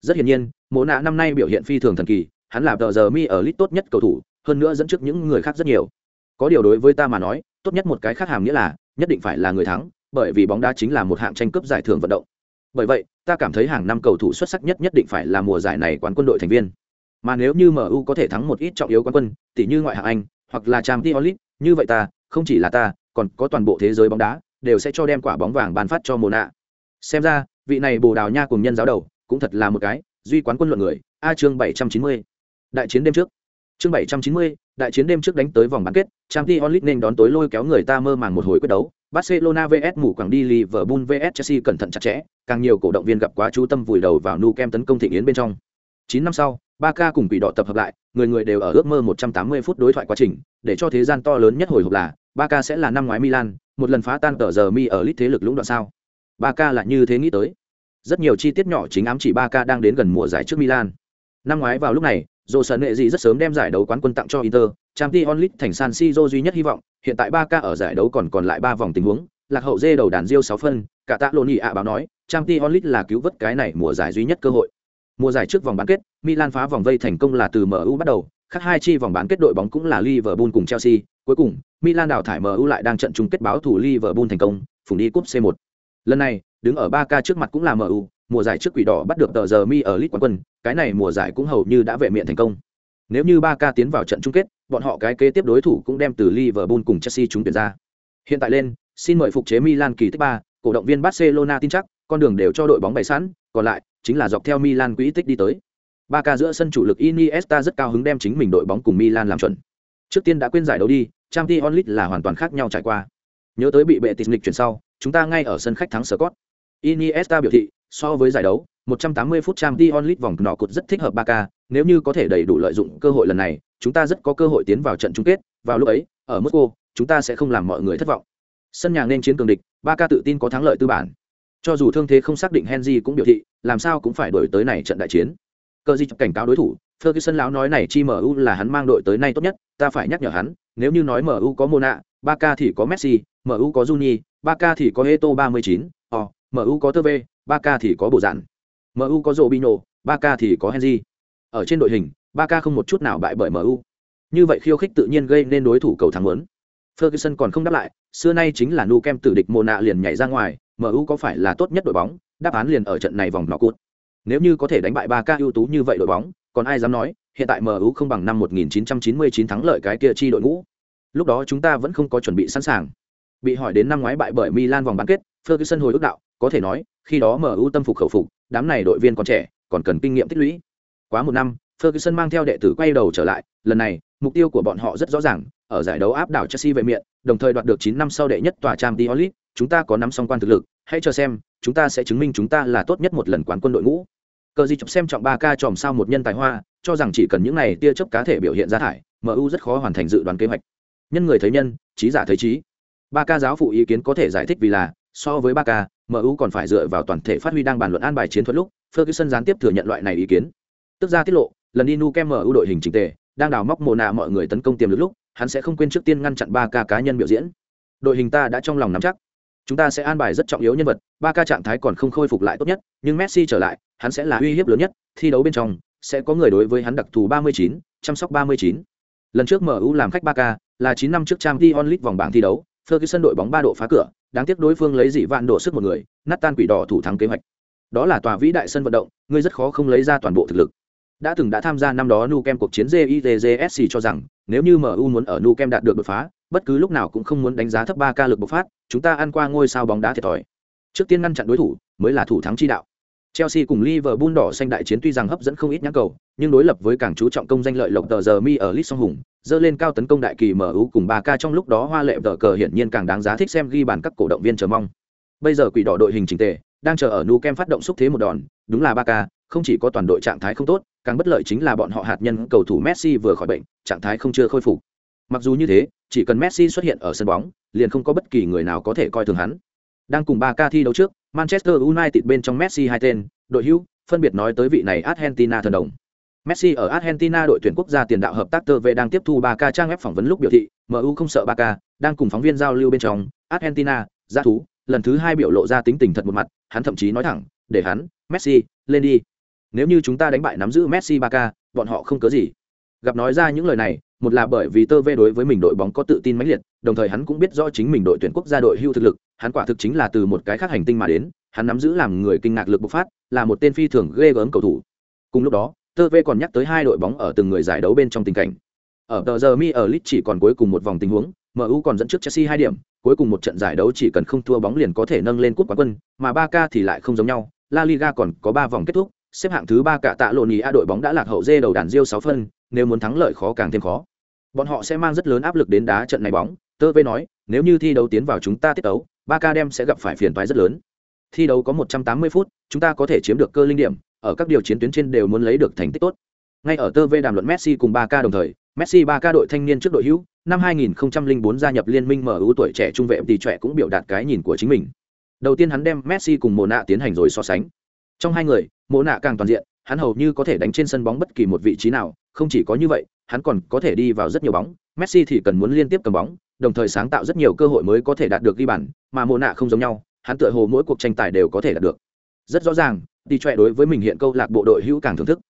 Rất hiển nhiên, Mộ Nạ năm nay biểu hiện phi thường thần kỳ, hắn là tờ giờ mi ở lit tốt nhất cầu thủ, hơn nữa dẫn trước những người khác rất nhiều. Có điều đối với ta mà nói, tốt nhất một cái khác hàm nghĩa là, nhất định phải là người thắng, bởi vì bóng đá chính là một hạng tranh cướp giải thưởng vận động. Bởi vậy, ta cảm thấy hàng năm cầu thủ xuất sắc nhất nhất định phải là mùa giải này quán quân đội thành viên. Mà nếu như MU có thể thắng một ít trọng yếu quán quân, tỷ như ngoại hạng Anh, hoặc là Champions League, như vậy ta, không chỉ là ta, còn có toàn bộ thế giới bóng đá, đều sẽ cho đem quả bóng vàng ban phát cho Mona. Nạ. Xem ra, vị này Bồ Đào Nha cùng nhân giáo đầu, cũng thật là một cái duy quán quân luận người. A chương 790. Đại chiến đêm trước. Chương 790, đại chiến đêm trước đánh tới vòng bán kết, Champions League nên đón tối lôi kéo người ta mơ màng một hồi quyết đấu. Barcelona vs mù quảng đi Liverpool vs Chelsea cẩn thận chặt chẽ, càng nhiều cổ động viên gặp quá chú tâm vùi đầu vào nu kem tấn công thịnh yến bên trong. 9 năm sau, Barca cùng quỷ đỏ tập hợp lại, người người đều ở ước mơ 180 phút đối thoại quá trình, để cho thế gian to lớn nhất hồi hộp là, Barca sẽ là năm ngoái Milan, một lần phá tan tờ giờ mi ở lít thế lực lũng đoạn sao. Barca lại như thế nghĩ tới. Rất nhiều chi tiết nhỏ chính ám chỉ Barca đang đến gần mùa giải trước Milan. Năm ngoái vào lúc này, dù Sơn Nệ gì rất sớm đem giải đấu quán quân tặng cho Inter, Champions League thành San Siro duy nhất hy vọng, hiện tại Barca ở giải đấu còn còn lại 3 vòng tình huống, lạc hậu dê đầu đàn Rio 6 phân, cả tạ lộn ạ báo nói, Champions League là cứu vớt cái này mùa giải duy nhất cơ hội. Mùa giải trước vòng bán kết, Milan phá vòng vây thành công là từ MU bắt đầu, khác hai chi vòng bán kết đội bóng cũng là Liverpool cùng Chelsea, cuối cùng, Milan đào thải MU lại đang trận chung kết báo thủ Liverpool thành công, phùng đi cúp C1. Lần này, đứng ở 3K trước mặt cũng là MU, mùa giải trước quỷ đỏ bắt được tờ giờ mi ở lit quán quân, cái này mùa giải cũng hầu như đã vệ miệng thành công. Nếu như ba ca tiến vào trận chung kết, bọn họ cái kế tiếp đối thủ cũng đem từ Liverpool cùng Chelsea chúng tuyển ra. Hiện tại lên, xin mời phục chế Milan kỳ tích ba, cổ động viên Barcelona tin chắc, con đường đều cho đội bóng bày sẵn, còn lại chính là dọc theo Milan quỹ tích đi tới. Barca giữa sân chủ lực Iniesta rất cao hứng đem chính mình đội bóng cùng Milan làm chuẩn. Trước tiên đã quên giải đấu đi, Champions League là hoàn toàn khác nhau trải qua. Nhớ tới bị bệ tịch lịch chuyển sau, chúng ta ngay ở sân khách thắng Scott. Iniesta biểu thị, so với giải đấu, 180 phút Champions League vòng nọ cột rất thích hợp Barca, nếu như có thể đầy đủ lợi dụng cơ hội lần này, chúng ta rất có cơ hội tiến vào trận chung kết, vào lúc ấy, ở Moscow, chúng ta sẽ không làm mọi người thất vọng. Sân nhà nên chiến cường địch, Barca tự tin có thắng lợi tư bản. Cho dù thương thế không xác định Henry cũng biểu thị, làm sao cũng phải đổi tới này trận đại chiến. Cờ gì cảnh cáo đối thủ, Ferguson lão nói này chi MU là hắn mang đội tới nay tốt nhất, ta phải nhắc nhở hắn, nếu như nói MU có Mona, Barca thì có Messi, MU có Juni, Barca thì có Eto 39, ồ, MU có Tevez, Barca thì có bộ Dạn. MU có Robinho, Barca thì có Henry. Ở trên đội hình, Barca không một chút nào bại bởi MU. Như vậy khiêu khích tự nhiên gây nên đối thủ cầu thắng muốn. Ferguson còn không đáp lại, xưa nay chính là nu kem tử địch Mona liền nhảy ra ngoài, MU có phải là tốt nhất đội bóng, đáp án liền ở trận này vòng nọ cút. Nếu như có thể đánh bại Barca ưu tú như vậy đội bóng, còn ai dám nói, hiện tại MU không bằng năm 1999 thắng lợi cái kia chi đội ngũ. Lúc đó chúng ta vẫn không có chuẩn bị sẵn sàng. Bị hỏi đến năm ngoái bại bởi Milan vòng bán kết, Ferguson hồi ức đạo, có thể nói, khi đó MU tâm phục khẩu phục, đám này đội viên còn trẻ, còn cần kinh nghiệm tích lũy. Quá một năm, Ferguson mang theo đệ tử quay đầu trở lại, lần này, mục tiêu của bọn họ rất rõ ràng, ở giải đấu áp đảo Chelsea về miệng, đồng thời đoạt được 9 năm sau đệ nhất tòa trang League, chúng ta có nắm song quan thực lực, hãy cho xem, chúng ta sẽ chứng minh chúng ta là tốt nhất một lần quán quân đội ngũ. Cờ gì chọc xem trọng 3K tròm sao một nhân tài hoa, cho rằng chỉ cần những này tia chớp cá thể biểu hiện ra thải, MU rất khó hoàn thành dự đoán kế hoạch. Nhân người thấy nhân, trí giả thấy trí. Ba Ca giáo phụ ý kiến có thể giải thích vì là, so với 3K, MU còn phải dựa vào toàn thể phát huy đang bàn luận an bài chiến thuật lúc, Ferguson gián tiếp thừa nhận loại này ý kiến. Tức ra tiết lộ, lần đi nu kem MU đội hình chỉnh tề, đang đào móc mồ nạ mọi người tấn công tiềm lực lúc, hắn sẽ không quên trước tiên ngăn chặn Barca cá nhân biểu diễn. Đội hình ta đã trong lòng nắm chắc. chúng ta sẽ an bài rất trọng yếu nhân vật ba ca trạng thái còn không khôi phục lại tốt nhất nhưng messi trở lại hắn sẽ là uy hiếp lớn nhất thi đấu bên trong sẽ có người đối với hắn đặc thù 39, chăm sóc 39. lần trước mu làm khách ba ca là 9 năm trước trang t onlit vòng bảng thi đấu ferguson đội bóng ba độ phá cửa đáng tiếc đối phương lấy dị vạn độ sức một người, nát tan quỷ đỏ thủ thắng kế hoạch. Đó là tòa vĩ đại sân vận động, ngươi rất khó không lấy ra toàn bộ thực lực. Đã từng đã tham gia năm đó nu kem cuộc chiến gitgsc cho rằng, nếu như mu muốn ở nu kem đạt được đột phá, bất cứ lúc nào cũng không muốn đánh giá thấp ba ca lực bộc phát, chúng ta ăn qua ngôi sao bóng đá thiệt thòi. Trước tiên ngăn chặn đối thủ, mới là thủ thắng chi đạo. Chelsea cùng liverpool đỏ xanh đại chiến tuy rằng hấp dẫn không ít nhãn cầu, nhưng đối lập với càng chú trọng công danh lợi lộc tờ giờ mi ở lit song hùng dơ lên cao tấn công đại kỳ mu cùng ba ca trong lúc đó hoa lệ tờ cờ hiển nhiên càng đáng giá thích xem ghi bàn các cổ động viên chờ mong. Bây giờ quỷ đỏ đội hình trình tề, đang chờ ở nu kem phát động xúc thế một đòn, đúng là ba ca, không chỉ có toàn đội trạng thái không tốt, càng bất lợi chính là bọn họ hạt nhân cầu thủ messi vừa khỏi bệnh, trạng thái không chưa khôi phục. Mặc dù như thế, chỉ cần messi xuất hiện ở sân bóng, liền không có bất kỳ người nào có thể coi thường hắn. Đang cùng ba ca thi đấu trước, manchester united bên trong messi hai tên, đội hữu, phân biệt nói tới vị này argentina thần đồng messi ở argentina đội tuyển quốc gia tiền đạo hợp tác tơ vệ đang tiếp thu 3K trang web phỏng vấn lúc biểu thị mu không sợ 3K, đang cùng phóng viên giao lưu bên trong argentina giá thú lần thứ hai biểu lộ ra tính tình thật một mặt hắn thậm chí nói thẳng để hắn messi lên đi. Nếu như chúng ta đánh bại nắm giữ messi 3K, bọn họ không cớ gì. Gặp nói ra những lời này một là bởi vì tơ vê đối với mình đội bóng có tự tin mãnh liệt đồng thời hắn cũng biết rõ chính mình đội tuyển quốc gia đội hưu thực lực hắn quả thực chính là từ một cái khác hành tinh mà đến hắn nắm giữ làm người kinh ngạc lực bộc phát là một tên phi thường ghê gớm cầu thủ. Cùng lúc đó tơ V còn nhắc tới hai đội bóng ở từng người giải đấu bên trong tình cảnh. Ở tờ giờ mi ở Leeds chỉ còn cuối cùng một vòng tình huống mu còn dẫn trước chelsea hai điểm, cuối cùng một trận giải đấu chỉ cần không thua bóng liền có thể nâng lên cúp quán quân, mà ba thì lại không giống nhau, la liga còn có ba vòng kết thúc, xếp hạng thứ ba cả tạ lộn ý a đội bóng đã lạc hậu dê đầu đàn Rio sáu phân, nếu muốn thắng lợi khó càng thêm khó. Bọn họ sẽ mang rất lớn áp lực đến đá trận này bóng, tơ V nói, nếu như thi đấu tiến vào chúng ta tiết đấu ba ca đem sẽ gặp phải phiền toái rất lớn. Thi đấu có một trăm tám mươi phút, chúng ta có thể chiếm được cơ linh điểm ở các điều chiến tuyến trên đều muốn lấy được thành tích tốt. Ngay ở tơ vê đàm luận messi cùng 3K đồng thời, messi 3K đội thanh niên trước đội hữu, năm 2004 gia nhập liên minh mở ưu tuổi trẻ trung vệ thì trẻ cũng biểu đạt cái nhìn của chính mình. Đầu tiên hắn đem messi cùng Mộ nạ tiến hành rồi so sánh. Trong hai người mộ nạ càng toàn diện, hắn hầu như có thể đánh trên sân bóng bất kỳ một vị trí nào, không chỉ có như vậy, hắn còn có thể đi vào rất nhiều bóng, messi thì cần muốn liên tiếp cầm bóng, đồng thời sáng tạo rất nhiều cơ hội mới có thể đạt được ghi bàn, mà mộ nạ không giống nhau, hắn tựa hồ mỗi cuộc tranh tài đều có thể đạt được rất rõ ràng đi trọe đối với mình hiện câu lạc bộ đội hữu càng thưởng thức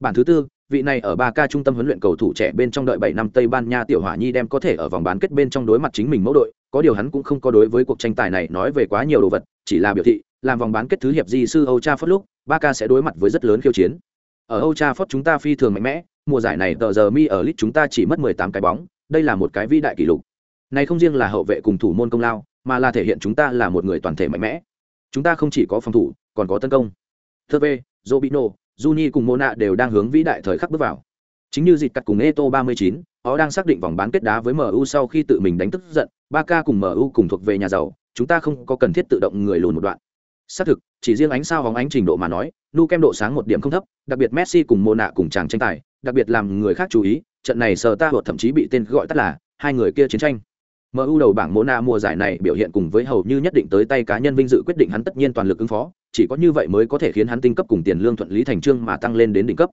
bản thứ tư vị này ở ba k trung tâm huấn luyện cầu thủ trẻ bên trong đợi bảy năm tây ban nha tiểu hỏa nhi đem có thể ở vòng bán kết bên trong đối mặt chính mình mẫu đội có điều hắn cũng không có đối với cuộc tranh tài này nói về quá nhiều đồ vật chỉ là biểu thị làm vòng bán kết thứ hiệp di sư Âu Cha Phất lúc, Barca sẽ đối mặt với rất lớn khiêu chiến. Ở Âu Cha Phất chúng ta phi thường mạnh mẽ, mùa giải này tờ giờ mi ở lit chúng ta chỉ mất 18 cái bóng, đây là một cái vĩ đại kỷ lục. Này không riêng là hậu vệ cùng thủ môn công lao, mà là thể hiện chúng ta là một người toàn thể mạnh mẽ. Chúng ta không chỉ có phòng thủ, còn có tấn công. thơ v Robino, Juni cùng Mona đều đang hướng vĩ đại thời khắc bước vào. Chính như dịch cắt cùng Eto 39, họ đang xác định vòng bán kết đá với MU sau khi tự mình đánh tức giận, Barca cùng MU cùng thuộc về nhà giàu, chúng ta không có cần thiết tự động người lùn một đoạn xác thực chỉ riêng ánh sao hóng ánh trình độ mà nói nu kem độ sáng một điểm không thấp đặc biệt messi cùng mô nạ cùng chàng tranh tài đặc biệt làm người khác chú ý trận này sờ ta hột thậm chí bị tên gọi tắt là hai người kia chiến tranh mu đầu bảng Mona mùa giải này biểu hiện cùng với hầu như nhất định tới tay cá nhân vinh dự quyết định hắn tất nhiên toàn lực ứng phó chỉ có như vậy mới có thể khiến hắn tinh cấp cùng tiền lương thuận lý thành trương mà tăng lên đến đỉnh cấp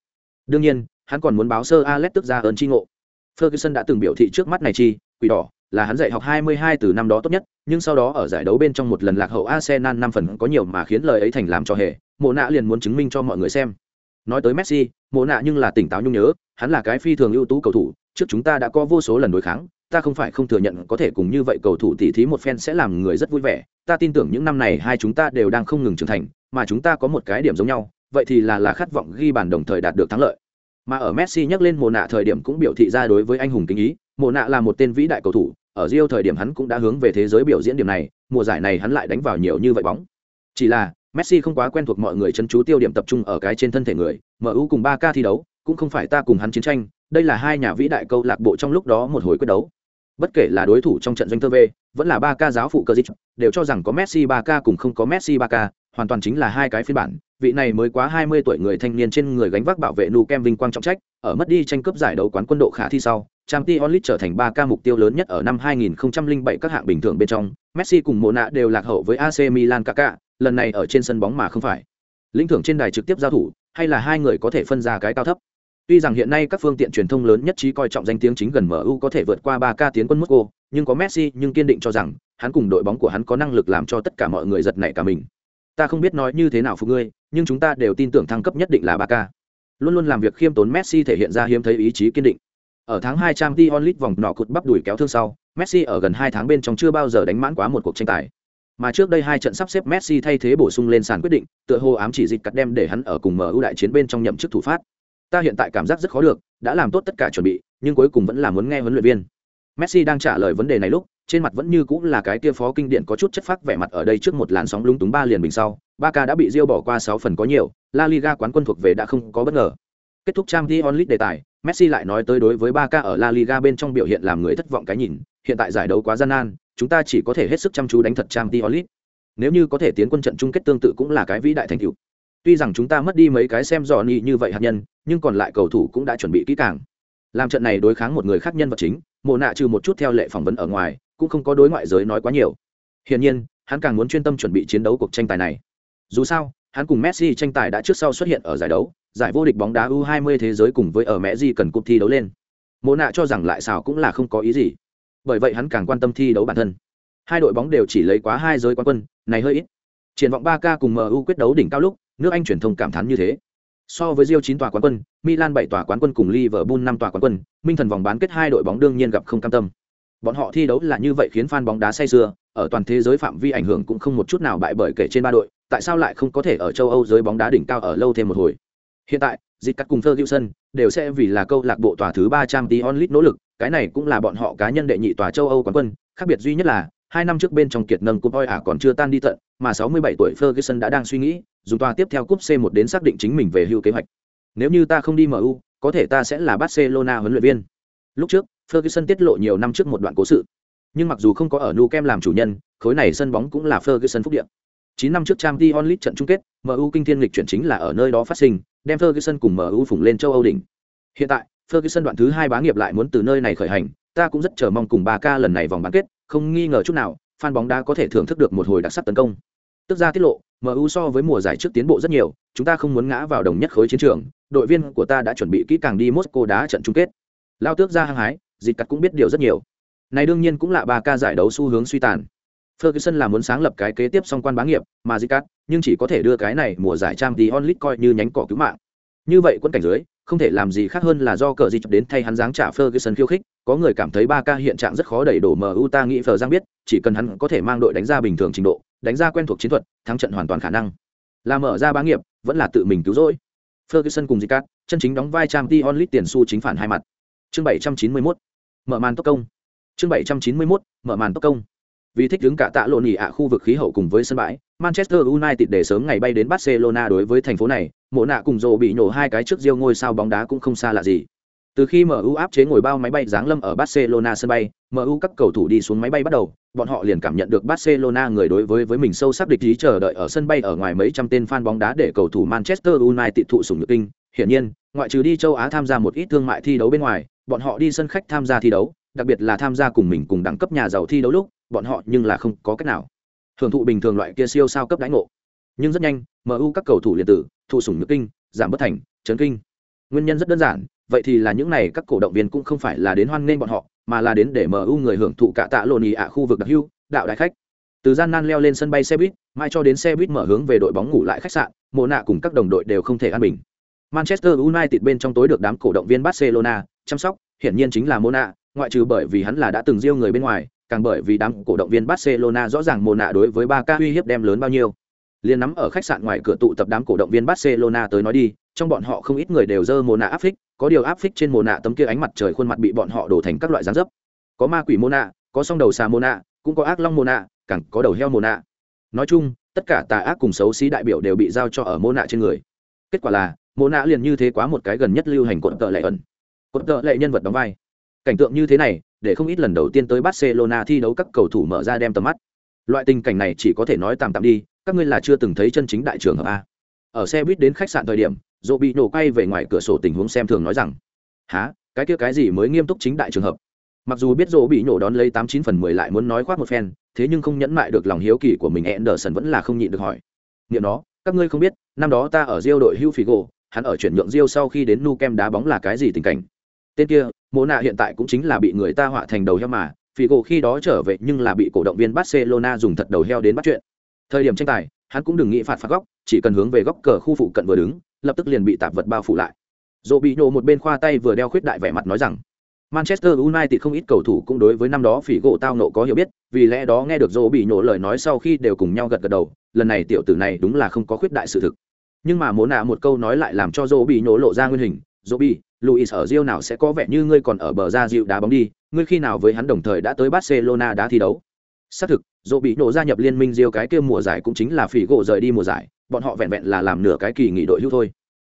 đương nhiên hắn còn muốn báo sơ alex tức ra ơn chi ngộ ferguson đã từng biểu thị trước mắt này chi quỷ đỏ là hắn dạy học 22 từ năm đó tốt nhất, nhưng sau đó ở giải đấu bên trong một lần lạc hậu Arsenal 5 phần có nhiều mà khiến lời ấy thành làm cho hệ, Mộ Nạ liền muốn chứng minh cho mọi người xem. Nói tới Messi, Mộ Nạ nhưng là tỉnh táo nhung nhớ, hắn là cái phi thường ưu tú cầu thủ, trước chúng ta đã có vô số lần đối kháng, ta không phải không thừa nhận có thể cùng như vậy cầu thủ tỉ thí một phen sẽ làm người rất vui vẻ, ta tin tưởng những năm này hai chúng ta đều đang không ngừng trưởng thành, mà chúng ta có một cái điểm giống nhau, vậy thì là là khát vọng ghi bàn đồng thời đạt được thắng lợi. Mà ở Messi nhắc lên mồ Nạ thời điểm cũng biểu thị ra đối với anh hùng kinh ý, mồ Nạ là một tên vĩ đại cầu thủ, ở Rio thời điểm hắn cũng đã hướng về thế giới biểu diễn điểm này, mùa giải này hắn lại đánh vào nhiều như vậy bóng. Chỉ là, Messi không quá quen thuộc mọi người chân chú tiêu điểm tập trung ở cái trên thân thể người, MU cùng ba ca thi đấu, cũng không phải ta cùng hắn chiến tranh, đây là hai nhà vĩ đại câu lạc bộ trong lúc đó một hồi quyết đấu. Bất kể là đối thủ trong trận doanh thơ V, vẫn là 3K giáo phụ cơ dịch, đều cho rằng có Messi 3K cùng không có Messi 3K, hoàn toàn chính là hai cái phiên bản, vị này mới quá 20 tuổi người thanh niên trên người gánh vác bảo vệ nu kem vinh quang trọng trách, ở mất đi tranh cướp giải đấu quán quân độ khả thi sau, Champions League trở thành 3 ca mục tiêu lớn nhất ở năm 2007 các hạng bình thường bên trong, Messi cùng Mona đều lạc hậu với AC Milan Kaká, lần này ở trên sân bóng mà không phải. Lĩnh thưởng trên đài trực tiếp giao thủ, hay là hai người có thể phân ra cái cao thấp. Tuy rằng hiện nay các phương tiện truyền thông lớn nhất trí coi trọng danh tiếng chính gần MU có thể vượt qua 3K tiến quân Moscow, nhưng có Messi nhưng kiên định cho rằng hắn cùng đội bóng của hắn có năng lực làm cho tất cả mọi người giật nảy cả mình. Ta không biết nói như thế nào phục ngươi, nhưng chúng ta đều tin tưởng thăng cấp nhất định là Barca. Luôn luôn làm việc khiêm tốn Messi thể hiện ra hiếm thấy ý chí kiên định. Ở tháng 2 Champions League vòng nọ cụt bắp đuổi kéo thương sau, Messi ở gần 2 tháng bên trong chưa bao giờ đánh mãn quá một cuộc tranh tài. Mà trước đây hai trận sắp xếp Messi thay thế bổ sung lên sàn quyết định, tựa hồ ám chỉ dịch cắt đem để hắn ở cùng MU đại chiến bên trong nhậm chức thủ phát. Ta hiện tại cảm giác rất khó được, đã làm tốt tất cả chuẩn bị, nhưng cuối cùng vẫn là muốn nghe huấn luyện viên. Messi đang trả lời vấn đề này lúc, trên mặt vẫn như cũng là cái kia phó kinh điển có chút chất phác vẻ mặt ở đây trước một làn sóng lúng túng ba liền bình sau, Barca đã bị Real bỏ qua sáu phần có nhiều, La Liga quán quân thuộc về đã không có bất ngờ. Kết thúc Champions onlit đề tài, Messi lại nói tới đối với Barca ở La Liga bên trong biểu hiện làm người thất vọng cái nhìn, hiện tại giải đấu quá gian nan, chúng ta chỉ có thể hết sức chăm chú đánh thật Champions onlit Nếu như có thể tiến quân trận chung kết tương tự cũng là cái vĩ đại thành tựu. Tuy rằng chúng ta mất đi mấy cái xem dò nhị như vậy hạt nhân, nhưng còn lại cầu thủ cũng đã chuẩn bị kỹ càng. Làm trận này đối kháng một người khác nhân vật chính, Mộ nạ trừ một chút theo lệ phỏng vấn ở ngoài, cũng không có đối ngoại giới nói quá nhiều. Hiển nhiên, hắn càng muốn chuyên tâm chuẩn bị chiến đấu cuộc tranh tài này. Dù sao, hắn cùng Messi tranh tài đã trước sau xuất hiện ở giải đấu, giải vô địch bóng đá U20 thế giới cùng với ở Mẹ Di cần cúp thi đấu lên. Mộ nạ cho rằng lại sao cũng là không có ý gì. Bởi vậy hắn càng quan tâm thi đấu bản thân. Hai đội bóng đều chỉ lấy quá hai giới quán quân, này hơi ít. Triển vọng 3K cùng MU quyết đấu đỉnh cao lúc, nước Anh truyền thông cảm thán như thế. So với Rio 9 tòa quán quân, Milan 7 tòa quán quân cùng Liverpool 5 tòa quán quân, minh thần vòng bán kết hai đội bóng đương nhiên gặp không cam tâm. Bọn họ thi đấu là như vậy khiến fan bóng đá say sưa, ở toàn thế giới phạm vi ảnh hưởng cũng không một chút nào bại bởi kể trên ba đội, tại sao lại không có thể ở châu Âu giới bóng đá đỉnh cao ở lâu thêm một hồi. Hiện tại, dịch cắt cùng Ferguson đều sẽ vì là câu lạc bộ tòa thứ 300 Champions League nỗ lực, cái này cũng là bọn họ cá nhân đệ nhị tòa châu Âu quán quân, khác biệt duy nhất là hai năm trước bên trong kiệt nâng cúp oi ả còn chưa tan đi tận, mà 67 tuổi Ferguson đã đang suy nghĩ, dùng tòa tiếp theo cúp C1 đến xác định chính mình về hưu kế hoạch. Nếu như ta không đi MU, có thể ta sẽ là Barcelona huấn luyện viên. Lúc trước, Ferguson tiết lộ nhiều năm trước một đoạn cố sự. Nhưng mặc dù không có ở nu kem làm chủ nhân, khối này sân bóng cũng là Ferguson phúc địa. 9 năm trước Champions League trận chung kết, MU kinh thiên lịch chuyển chính là ở nơi đó phát sinh, đem Ferguson cùng MU phủng lên châu Âu đỉnh. Hiện tại, Ferguson đoạn thứ hai bá nghiệp lại muốn từ nơi này khởi hành, ta cũng rất chờ mong cùng ba ca lần này vòng bán kết, không nghi ngờ chút nào, fan bóng đá có thể thưởng thức được một hồi đặc sắc tấn công. Tức ra tiết lộ, MU so với mùa giải trước tiến bộ rất nhiều, chúng ta không muốn ngã vào đồng nhất khối chiến trường, đội viên của ta đã chuẩn bị kỹ càng đi Moscow đá trận chung kết. Lao tước ra hăng hái, dịch cắt cũng biết điều rất nhiều. Này đương nhiên cũng là ba ca giải đấu xu hướng suy tàn. Ferguson là muốn sáng lập cái kế tiếp song quan bá nghiệp, mà Zicat, nhưng chỉ có thể đưa cái này mùa giải Champions Onlit coi như nhánh cỏ cứu mạng. Như vậy quân cảnh dưới, không thể làm gì khác hơn là do cờ gì chụp đến thay hắn dáng trả Ferguson khiêu khích, có người cảm thấy ba ca hiện trạng rất khó đẩy đổ MU ta nghĩ phờ Giang biết, chỉ cần hắn có thể mang đội đánh ra bình thường trình độ, đánh ra quen thuộc chiến thuật, thắng trận hoàn toàn khả năng. Là mở ra bá nghiệp, vẫn là tự mình cứu rỗi. Ferguson cùng Zicat, chân chính đóng vai trang t onlit tiền su chính phản hai mặt. Chương 791. Mở màn tốc công. Chương 791. Mở màn tốc công vì thích đứng cả tạ lộn nhị ạ khu vực khí hậu cùng với sân bãi manchester united để sớm ngày bay đến barcelona đối với thành phố này mộ nạ cùng rộ bị nổ hai cái trước riêu ngôi sao bóng đá cũng không xa lạ gì từ khi mu áp chế ngồi bao máy bay giáng lâm ở barcelona sân bay mu các cầu thủ đi xuống máy bay bắt đầu, bọn họ liền cảm nhận được barcelona người đối với với mình sâu sắc địch ý chờ đợi ở sân bay ở ngoài mấy trăm tên fan bóng đá để cầu thủ manchester united thụ sủng nhược kinh. Hiển nhiên, ngoại trừ đi châu á tham gia một ít thương mại thi đấu bên ngoài, bọn họ đi sân khách tham gia thi đấu, đặc biệt là tham gia cùng mình cùng đẳng cấp nhà giàu thi đấu lúc, bọn họ nhưng là không có cách nào. Thường thụ bình thường loại kia siêu sao cấp đánh ngộ. Nhưng rất nhanh mu các cầu thủ liền tử, thụ sủng nhược kinh, giảm bất thành, chấn kinh nguyên nhân rất đơn giản vậy thì là những này các cổ động viên cũng không phải là đến hoan nghênh bọn họ mà là đến để mu người hưởng thụ cả tạ lộn ì ạ khu vực đặc hưu đạo đại khách từ gian nan leo lên sân bay xe buýt mai cho đến xe buýt mở hướng về đội bóng ngủ lại khách sạn mộ nạ cùng các đồng đội đều không thể an bình manchester united bên trong tối được đám cổ động viên barcelona chăm sóc hiển nhiên chính là mona ngoại trừ bởi vì hắn là đã từng riêu người bên ngoài càng bởi vì đám cổ động viên Barcelona rõ ràng mộ nạ đối với Barca uy hiếp đem lớn bao nhiêu. Liên nắm ở khách sạn ngoài cửa tụ tập đám cổ động viên Barcelona tới nói đi, trong bọn họ không ít người đều dơ mồ nạ áp phích, có điều áp phích trên mồ nạ tấm kia ánh mặt trời khuôn mặt bị bọn họ đổ thành các loại dáng dấp. Có ma quỷ mồ nạ, có song đầu xà mồ nạ, cũng có ác long mồ nạ, càng có đầu heo mồ nạ. Nói chung, tất cả tà ác cùng xấu xí đại biểu đều bị giao cho ở mồ nạ trên người. Kết quả là, mồ nạ liền như thế quá một cái gần nhất lưu hành cuộn tợ lệ ẩn. cuộn tợ lệ nhân vật đóng vai. Cảnh tượng như thế này, để không ít lần đầu tiên tới Barcelona thi đấu các cầu thủ mở ra đem tầm mắt. Loại tình cảnh này chỉ có thể nói tạm tạm đi, các ngươi là chưa từng thấy chân chính đại trường hợp a. Ở xe buýt đến khách sạn thời điểm, Dỗ bị nổ quay về ngoài cửa sổ tình huống xem thường nói rằng: há, cái kia cái gì mới nghiêm túc chính đại trường hợp?" Mặc dù biết Dỗ bị nổ đón lấy tám chín phần mười lại muốn nói khoác một phen, thế nhưng không nhẫn mại được lòng hiếu kỳ của mình Anderson vẫn là không nhịn được hỏi. Niệm nó, các ngươi không biết, năm đó ta ở riêu đội Hugh Figo, hắn ở chuyển nhượng riêu sau khi đến Nu Kem đá bóng là cái gì tình cảnh? tên kia Mô nạ hiện tại cũng chính là bị người ta họa thành đầu heo mà Figo khi đó trở về nhưng là bị cổ động viên Barcelona dùng thật đầu heo đến bắt chuyện. Thời điểm tranh tài, hắn cũng đừng nghĩ phạt phạt góc, chỉ cần hướng về góc cờ khu phụ cận vừa đứng, lập tức liền bị tạp vật bao phủ lại. Dỗ bị nhổ một bên khoa tay vừa đeo khuyết đại vẻ mặt nói rằng, Manchester United không ít cầu thủ cũng đối với năm đó phỉ gỗ tao nộ có hiểu biết, vì lẽ đó nghe được Dỗ bị nhổ lời nói sau khi đều cùng nhau gật gật đầu, lần này tiểu tử này đúng là không có khuyết đại sự thực. Nhưng mà muốn nạ một câu nói lại làm cho Dỗ bị nhổ lộ ra nguyên hình, Dỗ bị, Luis ở Rio nào sẽ có vẻ như ngươi còn ở bờ ra dịu đá bóng đi, ngươi khi nào với hắn đồng thời đã tới Barcelona đá thi đấu. Xác thực, Dỗ bị nổ gia nhập liên minh diêu cái kia mùa giải cũng chính là phỉ gỗ rời đi mùa giải, bọn họ vẹn vẹn là làm nửa cái kỳ nghỉ đội hưu thôi.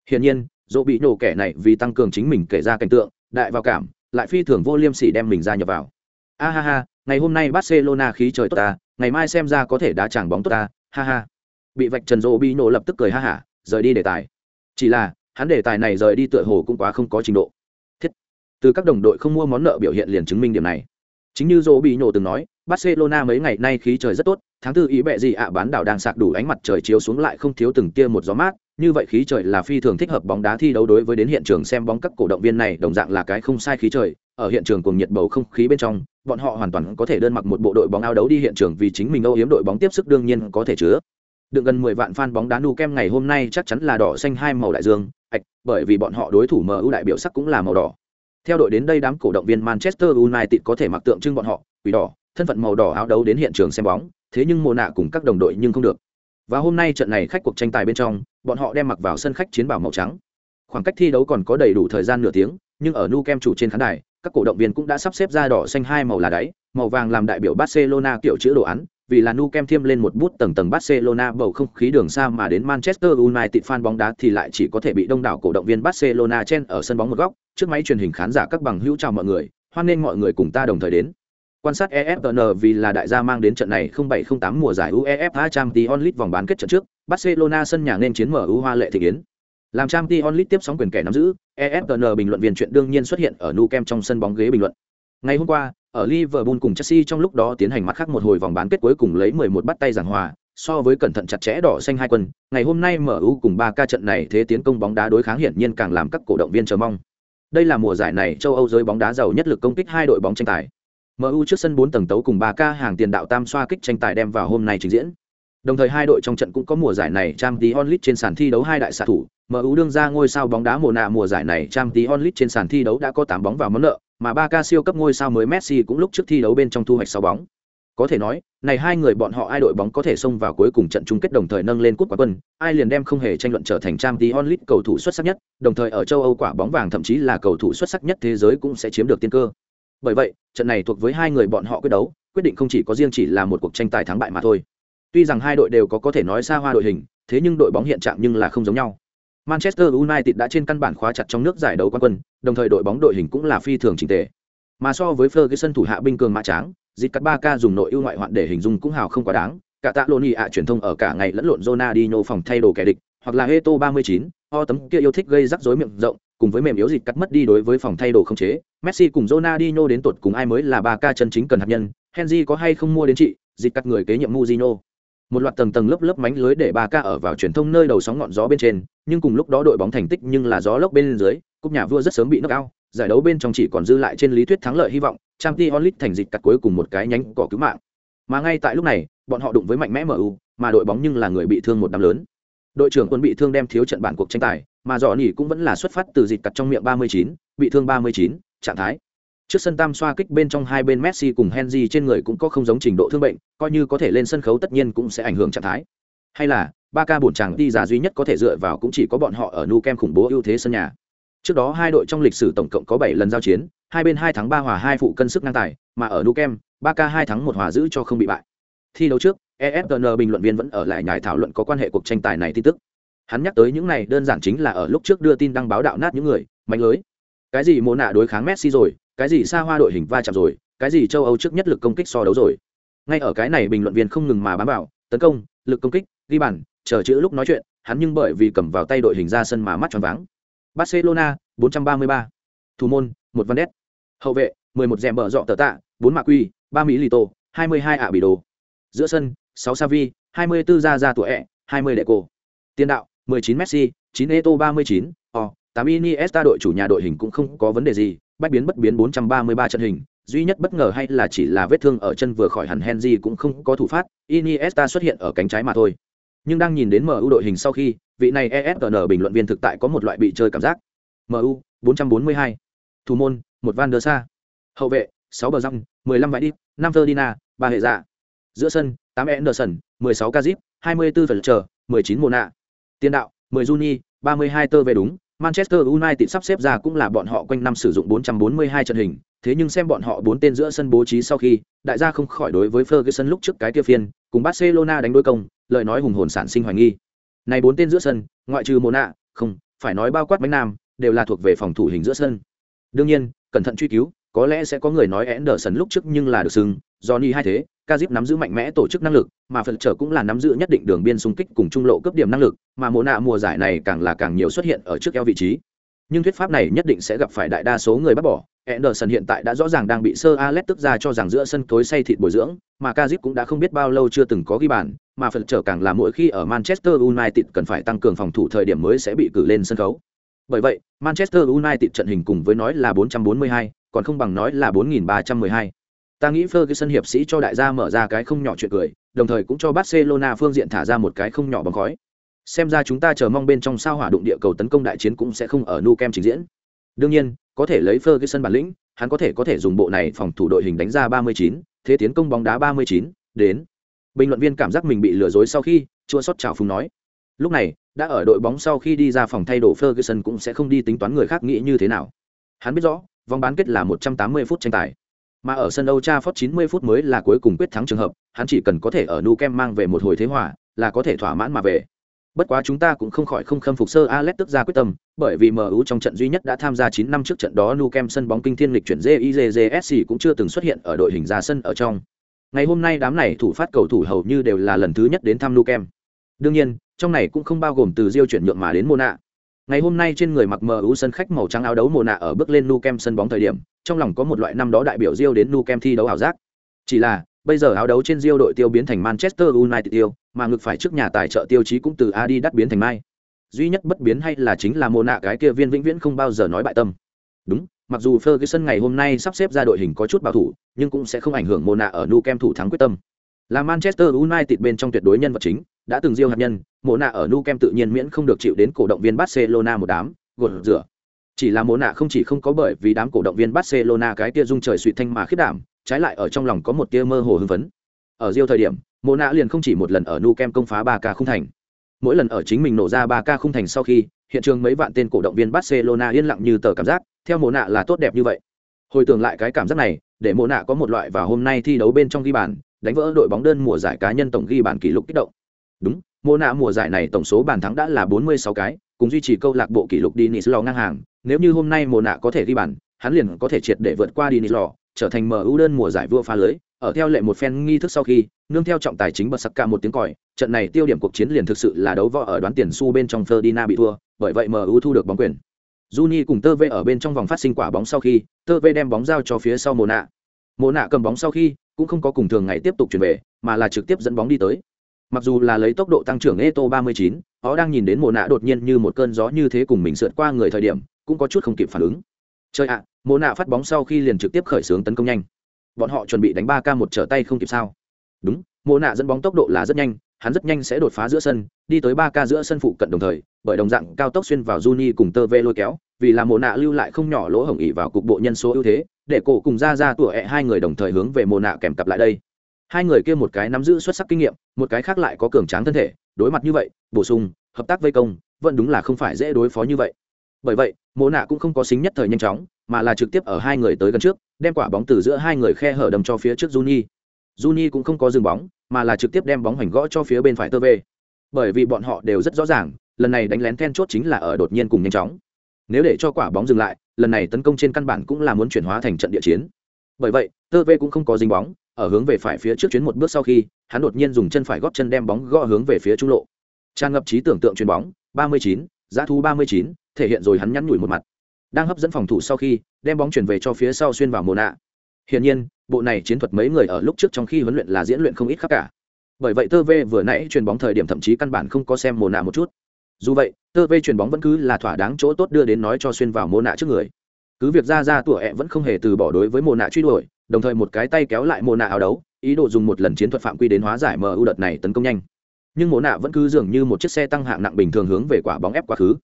Hiển nhiên, Dỗ bị nổ kẻ này vì tăng cường chính mình kể ra cảnh tượng, đại vào cảm, lại phi thường vô liêm sỉ đem mình ra nhập vào. A ha ha, ngày hôm nay Barcelona khí trời tốt ta, ngày mai xem ra có thể đá chẳng bóng tốt ta, ha ha. Bị vạch trần Dỗ bị nổ lập tức cười ha hả, rời đi đề tài. Chỉ là, hắn đề tài này rời đi tựa hồ cũng quá không có trình độ thiết từ các đồng đội không mua món nợ biểu hiện liền chứng minh điểm này chính như dỗ bị nổ từng nói barcelona mấy ngày nay khí trời rất tốt, tháng tư ý bẹ gì ạ bán đảo đang sạc đủ ánh mặt trời chiếu xuống lại không thiếu từng tia một gió mát, như vậy khí trời là phi thường thích hợp bóng đá thi đấu đối với đến hiện trường xem bóng các cổ động viên này, đồng dạng là cái không sai khí trời, ở hiện trường cùng nhiệt bầu không khí bên trong, bọn họ hoàn toàn có thể đơn mặc một bộ đội bóng áo đấu đi hiện trường vì chính mình âu hiếm đội bóng tiếp sức đương nhiên có thể chứa. Được gần 10 vạn fan bóng đá nu kem ngày hôm nay chắc chắn là đỏ xanh hai màu đại dương, ạch, bởi vì bọn họ đối thủ MU đại biểu sắc cũng là màu đỏ. Theo đội đến đây đám cổ động viên Manchester United có thể mặc tượng trưng bọn họ, quỷ đỏ thân phận màu đỏ áo đấu đến hiện trường xem bóng, thế nhưng mùa nạ cùng các đồng đội nhưng không được. Và hôm nay trận này khách cuộc tranh tài bên trong, bọn họ đem mặc vào sân khách chiến bảo màu trắng. Khoảng cách thi đấu còn có đầy đủ thời gian nửa tiếng, nhưng ở nu kem chủ trên khán đài, các cổ động viên cũng đã sắp xếp ra đỏ xanh hai màu là đáy, màu vàng làm đại biểu barcelona kiểu chữ đồ án, vì là nu kem thêm lên một bút tầng tầng barcelona bầu không khí đường xa mà đến manchester united fan bóng đá thì lại chỉ có thể bị đông đảo cổ động viên barcelona chen ở sân bóng một góc. Trước máy truyền hình khán giả các bằng hữu chào mọi người, hoan nghênh mọi người cùng ta đồng thời đến quan sát EFN vì là đại gia mang đến trận này 0708 mùa giải UEFA Champions League vòng bán kết trận trước, Barcelona sân nhà nên chiến mở MU Hoa Lệ Thị Yến. Làm Champions League tiếp sóng quyền kẻ nắm giữ, EFN bình luận viên chuyện đương nhiên xuất hiện ở Nou Camp trong sân bóng ghế bình luận. Ngày hôm qua, ở Liverpool cùng Chelsea trong lúc đó tiến hành mặt khác một hồi vòng bán kết cuối cùng lấy 11 bắt tay giảng hòa, so với cẩn thận chặt chẽ đỏ xanh hai quân, ngày hôm nay MU cùng 3 ca trận này thế tiến công bóng đá đối kháng hiển nhiên càng làm các cổ động viên chờ mong. Đây là mùa giải này châu Âu giới bóng đá giàu nhất lực công kích hai đội bóng tranh tài. MU trước sân 4 tầng tấu cùng 3K hàng tiền đạo tam xoa kích tranh tài đem vào hôm nay trình diễn. Đồng thời hai đội trong trận cũng có mùa giải này Champions League trên sàn thi đấu hai đại xạ thủ, MU đương ra ngôi sao bóng đá mùa nạ mùa giải này Champions League trên sàn thi đấu đã có 8 bóng vào món nợ, mà 3K siêu cấp ngôi sao mới Messi cũng lúc trước thi đấu bên trong thu hoạch 6 bóng. Có thể nói, này hai người bọn họ ai đội bóng có thể xông vào cuối cùng trận chung kết đồng thời nâng lên cúp quán quân, ai liền đem không hề tranh luận trở thành Champions League cầu thủ xuất sắc nhất, đồng thời ở châu Âu quả bóng vàng thậm chí là cầu thủ xuất sắc nhất thế giới cũng sẽ chiếm được tiên cơ. Bởi vậy, trận này thuộc với hai người bọn họ quyết đấu, quyết định không chỉ có riêng chỉ là một cuộc tranh tài thắng bại mà thôi. Tuy rằng hai đội đều có có thể nói xa hoa đội hình, thế nhưng đội bóng hiện trạng nhưng là không giống nhau. Manchester United đã trên căn bản khóa chặt trong nước giải đấu quán quân, đồng thời đội bóng đội hình cũng là phi thường trình tề. Mà so với Ferguson thủ hạ binh cường mã tráng, dịp cắt ba ca dùng nội ưu ngoại hoạn để hình dung cũng hào không quá đáng. Cả tạ Loni ạ truyền thông ở cả ngày lẫn lộn Ronaldinho phòng thay đồ kẻ địch, hoặc là Heto 39, o tấm kia yêu thích gây rắc rối miệng rộng, cùng với mềm yếu dịch cắt mất đi đối với phòng thay đồ không chế. Messi cùng Ronaldinho đến tột cùng ai mới là ba ca chân chính cần hạt nhân, Henry có hay không mua đến chị, dịch cắt người kế nhiệm Mujino một loạt tầng tầng lớp lớp mánh lưới để ba ca ở vào truyền thông nơi đầu sóng ngọn gió bên trên nhưng cùng lúc đó đội bóng thành tích nhưng là gió lốc bên dưới cúp nhà vua rất sớm bị knock out. Giải đấu bên trong chỉ còn dư lại trên lý thuyết thắng lợi hy vọng trang t onlit thành dịch cắt cuối cùng một cái nhánh cỏ cứu mạng. Mà ngay tại lúc này bọn họ đụng với mạnh mẽ mu mà đội bóng nhưng là người bị thương một năm lớn. Đội trưởng quân bị thương đem thiếu trận bản cuộc tranh tài mà dọ nỉ cũng vẫn là xuất phát từ dịch cặt trong miệng 39, bị thương 39, trạng thái Trước sân tam xoa kích bên trong hai bên Messi cùng Henry trên người cũng có không giống trình độ thương bệnh, coi như có thể lên sân khấu tất nhiên cũng sẽ ảnh hưởng trạng thái. Hay là, ba ca bổn chàng đi giả duy nhất có thể dựa vào cũng chỉ có bọn họ ở Nu Kem khủng bố ưu thế sân nhà. Trước đó hai đội trong lịch sử tổng cộng có 7 lần giao chiến, hai bên hai thắng ba hòa hai phụ cân sức ngang tài, mà ở Nu Kem, ba ca hai thắng một hòa giữ cho không bị bại. Thi đấu trước, ESPN bình luận viên vẫn ở lại nhải thảo luận có quan hệ cuộc tranh tài này tin tức. Hắn nhắc tới những này đơn giản chính là ở lúc trước đưa tin đăng báo đạo nát những người, mạnh lưới. Cái gì mô nạ đối kháng Messi rồi, cái gì xa hoa đội hình va chạm rồi cái gì châu âu trước nhất lực công kích so đấu rồi. Ngay ở cái này bình luận viên không ngừng mà bám vào tấn công lực công kích ghi bàn chờ chữ lúc nói chuyện hắn nhưng bởi vì cầm vào tay đội hình ra sân mà mắt tròn váng. Barcelona 433. thủ môn một Van đét hậu vệ 11 dèm bờ dọ tờ tạ bốn mạ quy ba mỹ lì tô 22 ạ bị đồ giữa sân 6 savi 24 ra ra tuổi ẹ 20 đệ cô tiền đạo 19 messi 9 eto 39 o 8 iniesta đội chủ nhà đội hình cũng không có vấn đề gì bách biến bất biến 433 trận hình, duy nhất bất ngờ hay là chỉ là vết thương ở chân vừa khỏi hẳn Henry cũng không có thủ phát, Iniesta xuất hiện ở cánh trái mà thôi. Nhưng đang nhìn đến MU đội hình sau khi, vị này ESPN bình luận viên thực tại có một loại bị chơi cảm giác. MU 442, thủ môn, một Van der Sa, hậu vệ, 6 bờ răng, 15 vãi đi, 5 Ferdinand, 3 hệ dạ. Giữa sân, 8 Anderson, 16 Kazip, 24 phần 19 Mona. Tiền đạo, 10 Juni, 32 tơ về đúng, Manchester United sắp xếp ra cũng là bọn họ quanh năm sử dụng 442 trận hình, thế nhưng xem bọn họ bốn tên giữa sân bố trí sau khi, đại gia không khỏi đối với Ferguson lúc trước cái kia phiên, cùng Barcelona đánh đối công, lời nói hùng hồn sản sinh hoài nghi. Này bốn tên giữa sân, ngoại trừ Mona, không, phải nói bao quát bánh nam, đều là thuộc về phòng thủ hình giữa sân. Đương nhiên, cẩn thận truy cứu, có lẽ sẽ có người nói Anderson lúc trước nhưng là được xưng, Johnny hai thế, Kazip nắm giữ mạnh mẽ tổ chức năng lực, mà phần trở cũng là nắm giữ nhất định đường biên xung kích cùng trung lộ cấp điểm năng lực, mà mùa nạ mùa giải này càng là càng nhiều xuất hiện ở trước eo vị trí. Nhưng thuyết pháp này nhất định sẽ gặp phải đại đa số người bắt bỏ. Anderson hiện tại đã rõ ràng đang bị Sir Alex tức ra cho rằng giữa sân tối say thịt bồi dưỡng, mà Kazip cũng đã không biết bao lâu chưa từng có ghi bàn, mà phần trở càng là mỗi khi ở Manchester United cần phải tăng cường phòng thủ thời điểm mới sẽ bị cử lên sân khấu. Bởi vậy, Manchester United trận hình cùng với nói là 442, còn không bằng nói là 4312. Ta nghĩ Ferguson hiệp sĩ cho đại gia mở ra cái không nhỏ chuyện cười, đồng thời cũng cho Barcelona phương diện thả ra một cái không nhỏ bóng khói. Xem ra chúng ta chờ mong bên trong sao hỏa đụng địa cầu tấn công đại chiến cũng sẽ không ở Nou Camp trình diễn. Đương nhiên, có thể lấy Ferguson bản lĩnh, hắn có thể có thể dùng bộ này phòng thủ đội hình đánh ra 39, thế tiến công bóng đá 39, đến. Bình luận viên cảm giác mình bị lừa dối sau khi, chua sót chào phúng nói. Lúc này, đã ở đội bóng sau khi đi ra phòng thay đồ Ferguson cũng sẽ không đi tính toán người khác nghĩ như thế nào. Hắn biết rõ, vòng bán kết là 180 phút tranh tài. Mà ở sân Old Trafford 90 phút mới là cuối cùng quyết thắng trường hợp, hắn chỉ cần có thể ở Nou Camp mang về một hồi thế hòa, là có thể thỏa mãn mà về. Bất quá chúng ta cũng không khỏi không khâm phục sơ Alex tức ra quyết tâm, bởi vì MU trong trận duy nhất đã tham gia 9 năm trước trận đó Nou Camp sân bóng kinh thiên lịch chuyển JIJJSC cũng chưa từng xuất hiện ở đội hình ra sân ở trong. Ngày hôm nay đám này thủ phát cầu thủ hầu như đều là lần thứ nhất đến thăm Nou Camp. Đương nhiên, trong này cũng không bao gồm từ Diêu chuyển nhượng mà đến Mona. Ngày hôm nay trên người mặc MU sân khách màu trắng áo đấu Mona ở bước lên nu kem sân bóng thời điểm, trong lòng có một loại năm đó đại biểu Rio đến nu kem thi đấu ảo giác. Chỉ là, bây giờ áo đấu trên Rio đội tiêu biến thành Manchester United tiêu, mà ngược phải trước nhà tài trợ tiêu chí cũng từ Adidas biến thành Mai. Duy nhất bất biến hay là chính là mồ nạ cái kia viên vĩnh viễn không bao giờ nói bại tâm. Đúng, mặc dù Ferguson ngày hôm nay sắp xếp ra đội hình có chút bảo thủ, nhưng cũng sẽ không ảnh hưởng mồ nạ ở nu kem thủ thắng quyết tâm. Là Manchester United bên trong tuyệt đối nhân vật chính, đã từng diêu hạt nhân, mộ nạ ở Nu Kem tự nhiên miễn không được chịu đến cổ động viên Barcelona một đám, gột rửa. Chỉ là mộ nạ không chỉ không có bởi vì đám cổ động viên barcelona cái tia dung trời suy thanh mà khiết đảm trái lại ở trong lòng có một tia mơ hồ hưng phấn. Ở diêu thời điểm mộ nạ liền không chỉ một lần ở nu kem công phá ba ca không thành. Mỗi lần ở chính mình nổ ra ba ca không thành sau khi hiện trường mấy vạn tên cổ động viên barcelona yên lặng như tờ cảm giác theo mộ nạ là tốt đẹp như vậy. Hồi tưởng lại cái cảm giác này để mộ nạ có một loại và hôm nay thi đấu bên trong ghi bàn đánh vỡ đội bóng đơn mùa giải cá nhân tổng ghi bàn kỷ lục kích động đúng Mô nạ mùa giải này tổng số bàn thắng đã là 46 cái cùng duy trì câu lạc bộ kỷ lục đi Nislo ngang hàng. Nếu như hôm nay mùa nạ có thể ghi bàn hắn liền có thể triệt để vượt qua đi Lò, trở thành MU đơn mùa giải vua phá lưới. Ở theo lệ một phen nghi thức sau khi nương theo trọng tài chính bật sắc ca một tiếng còi trận này tiêu điểm cuộc chiến liền thực sự là đấu võ ở đoán tiền su bên trong Ferdinand bị thua bởi vậy MU thu được bóng quyền. Juni cùng Tơ Vê ở bên trong vòng phát sinh quả bóng sau khi Tơ Vê đem bóng giao cho phía sau Mộ nạ. Mộ nạ cầm bóng sau khi cũng không có cùng thường ngày tiếp tục chuyển về mà là trực tiếp dẫn bóng đi tới mặc dù là lấy tốc độ tăng trưởng Eto 39, họ đang nhìn đến mồ nạ đột nhiên như một cơn gió như thế cùng mình sượt qua người thời điểm cũng có chút không kịp phản ứng. Chơi ạ mồ nạ phát bóng sau khi liền trực tiếp khởi xướng tấn công nhanh. Bọn họ chuẩn bị đánh ba k một trở tay không kịp sao? Đúng mồ nạ dẫn bóng tốc độ là rất nhanh hắn rất nhanh sẽ đột phá giữa sân đi tới ba k giữa sân phụ cận đồng thời bởi đồng dạng cao tốc xuyên vào Juni cùng tơ vê lôi kéo vì là mồ nạ lưu lại không nhỏ lỗ hổng ỉ vào cục bộ nhân số ưu thế để cổ cùng ra ra tủa e hai người đồng thời hướng về mồ nạ kèm cặp lại đây hai người kia một cái nắm giữ xuất sắc kinh nghiệm một cái khác lại có cường tráng thân thể đối mặt như vậy bổ sung hợp tác vây công vẫn đúng là không phải dễ đối phó như vậy bởi vậy mộ nạ cũng không có xính nhất thời nhanh chóng mà là trực tiếp ở hai người tới gần trước đem quả bóng từ giữa hai người khe hở đầm cho phía trước Juni. Juni cũng không có dừng bóng, mà là trực tiếp đem bóng hoành gõ cho phía bên phải tơ về. Bởi vì bọn họ đều rất rõ ràng, lần này đánh lén then chốt chính là ở đột nhiên cùng nhanh chóng. Nếu để cho quả bóng dừng lại, lần này tấn công trên căn bản cũng là muốn chuyển hóa thành trận địa chiến. Bởi vậy, tơ về cũng không có dính bóng, ở hướng về phải phía trước chuyến một bước sau khi, hắn đột nhiên dùng chân phải góp chân đem bóng gõ hướng về phía trung lộ. Tràn ngập trí tưởng tượng chuyền bóng, 39, giá thu 39, thể hiện rồi hắn nhắn nhủi một mặt. Đang hấp dẫn phòng thủ sau khi đem bóng chuyển về cho phía sau xuyên vào mồ nạ. Hiển nhiên bộ này chiến thuật mấy người ở lúc trước trong khi huấn luyện là diễn luyện không ít khác cả. Bởi vậy tơ V vừa nãy chuyền bóng thời điểm thậm chí căn bản không có xem mồ nạ một chút. Dù vậy tơ V chuyền bóng vẫn cứ là thỏa đáng chỗ tốt đưa đến nói cho xuyên vào mồ nạ trước người cứ việc ra ra tủa ẹ vẫn không hề từ bỏ đối với mồ nạ truy đuổi, đồng thời một cái tay kéo lại mồ nạ áo đấu, ý đồ dùng một lần chiến thuật phạm quy đến hóa giải mu đợt này tấn công nhanh. Nhưng mồ nạ vẫn cứ dường như một chiếc xe tăng hạng nặng bình thường hướng về quả bóng ép quá khứ.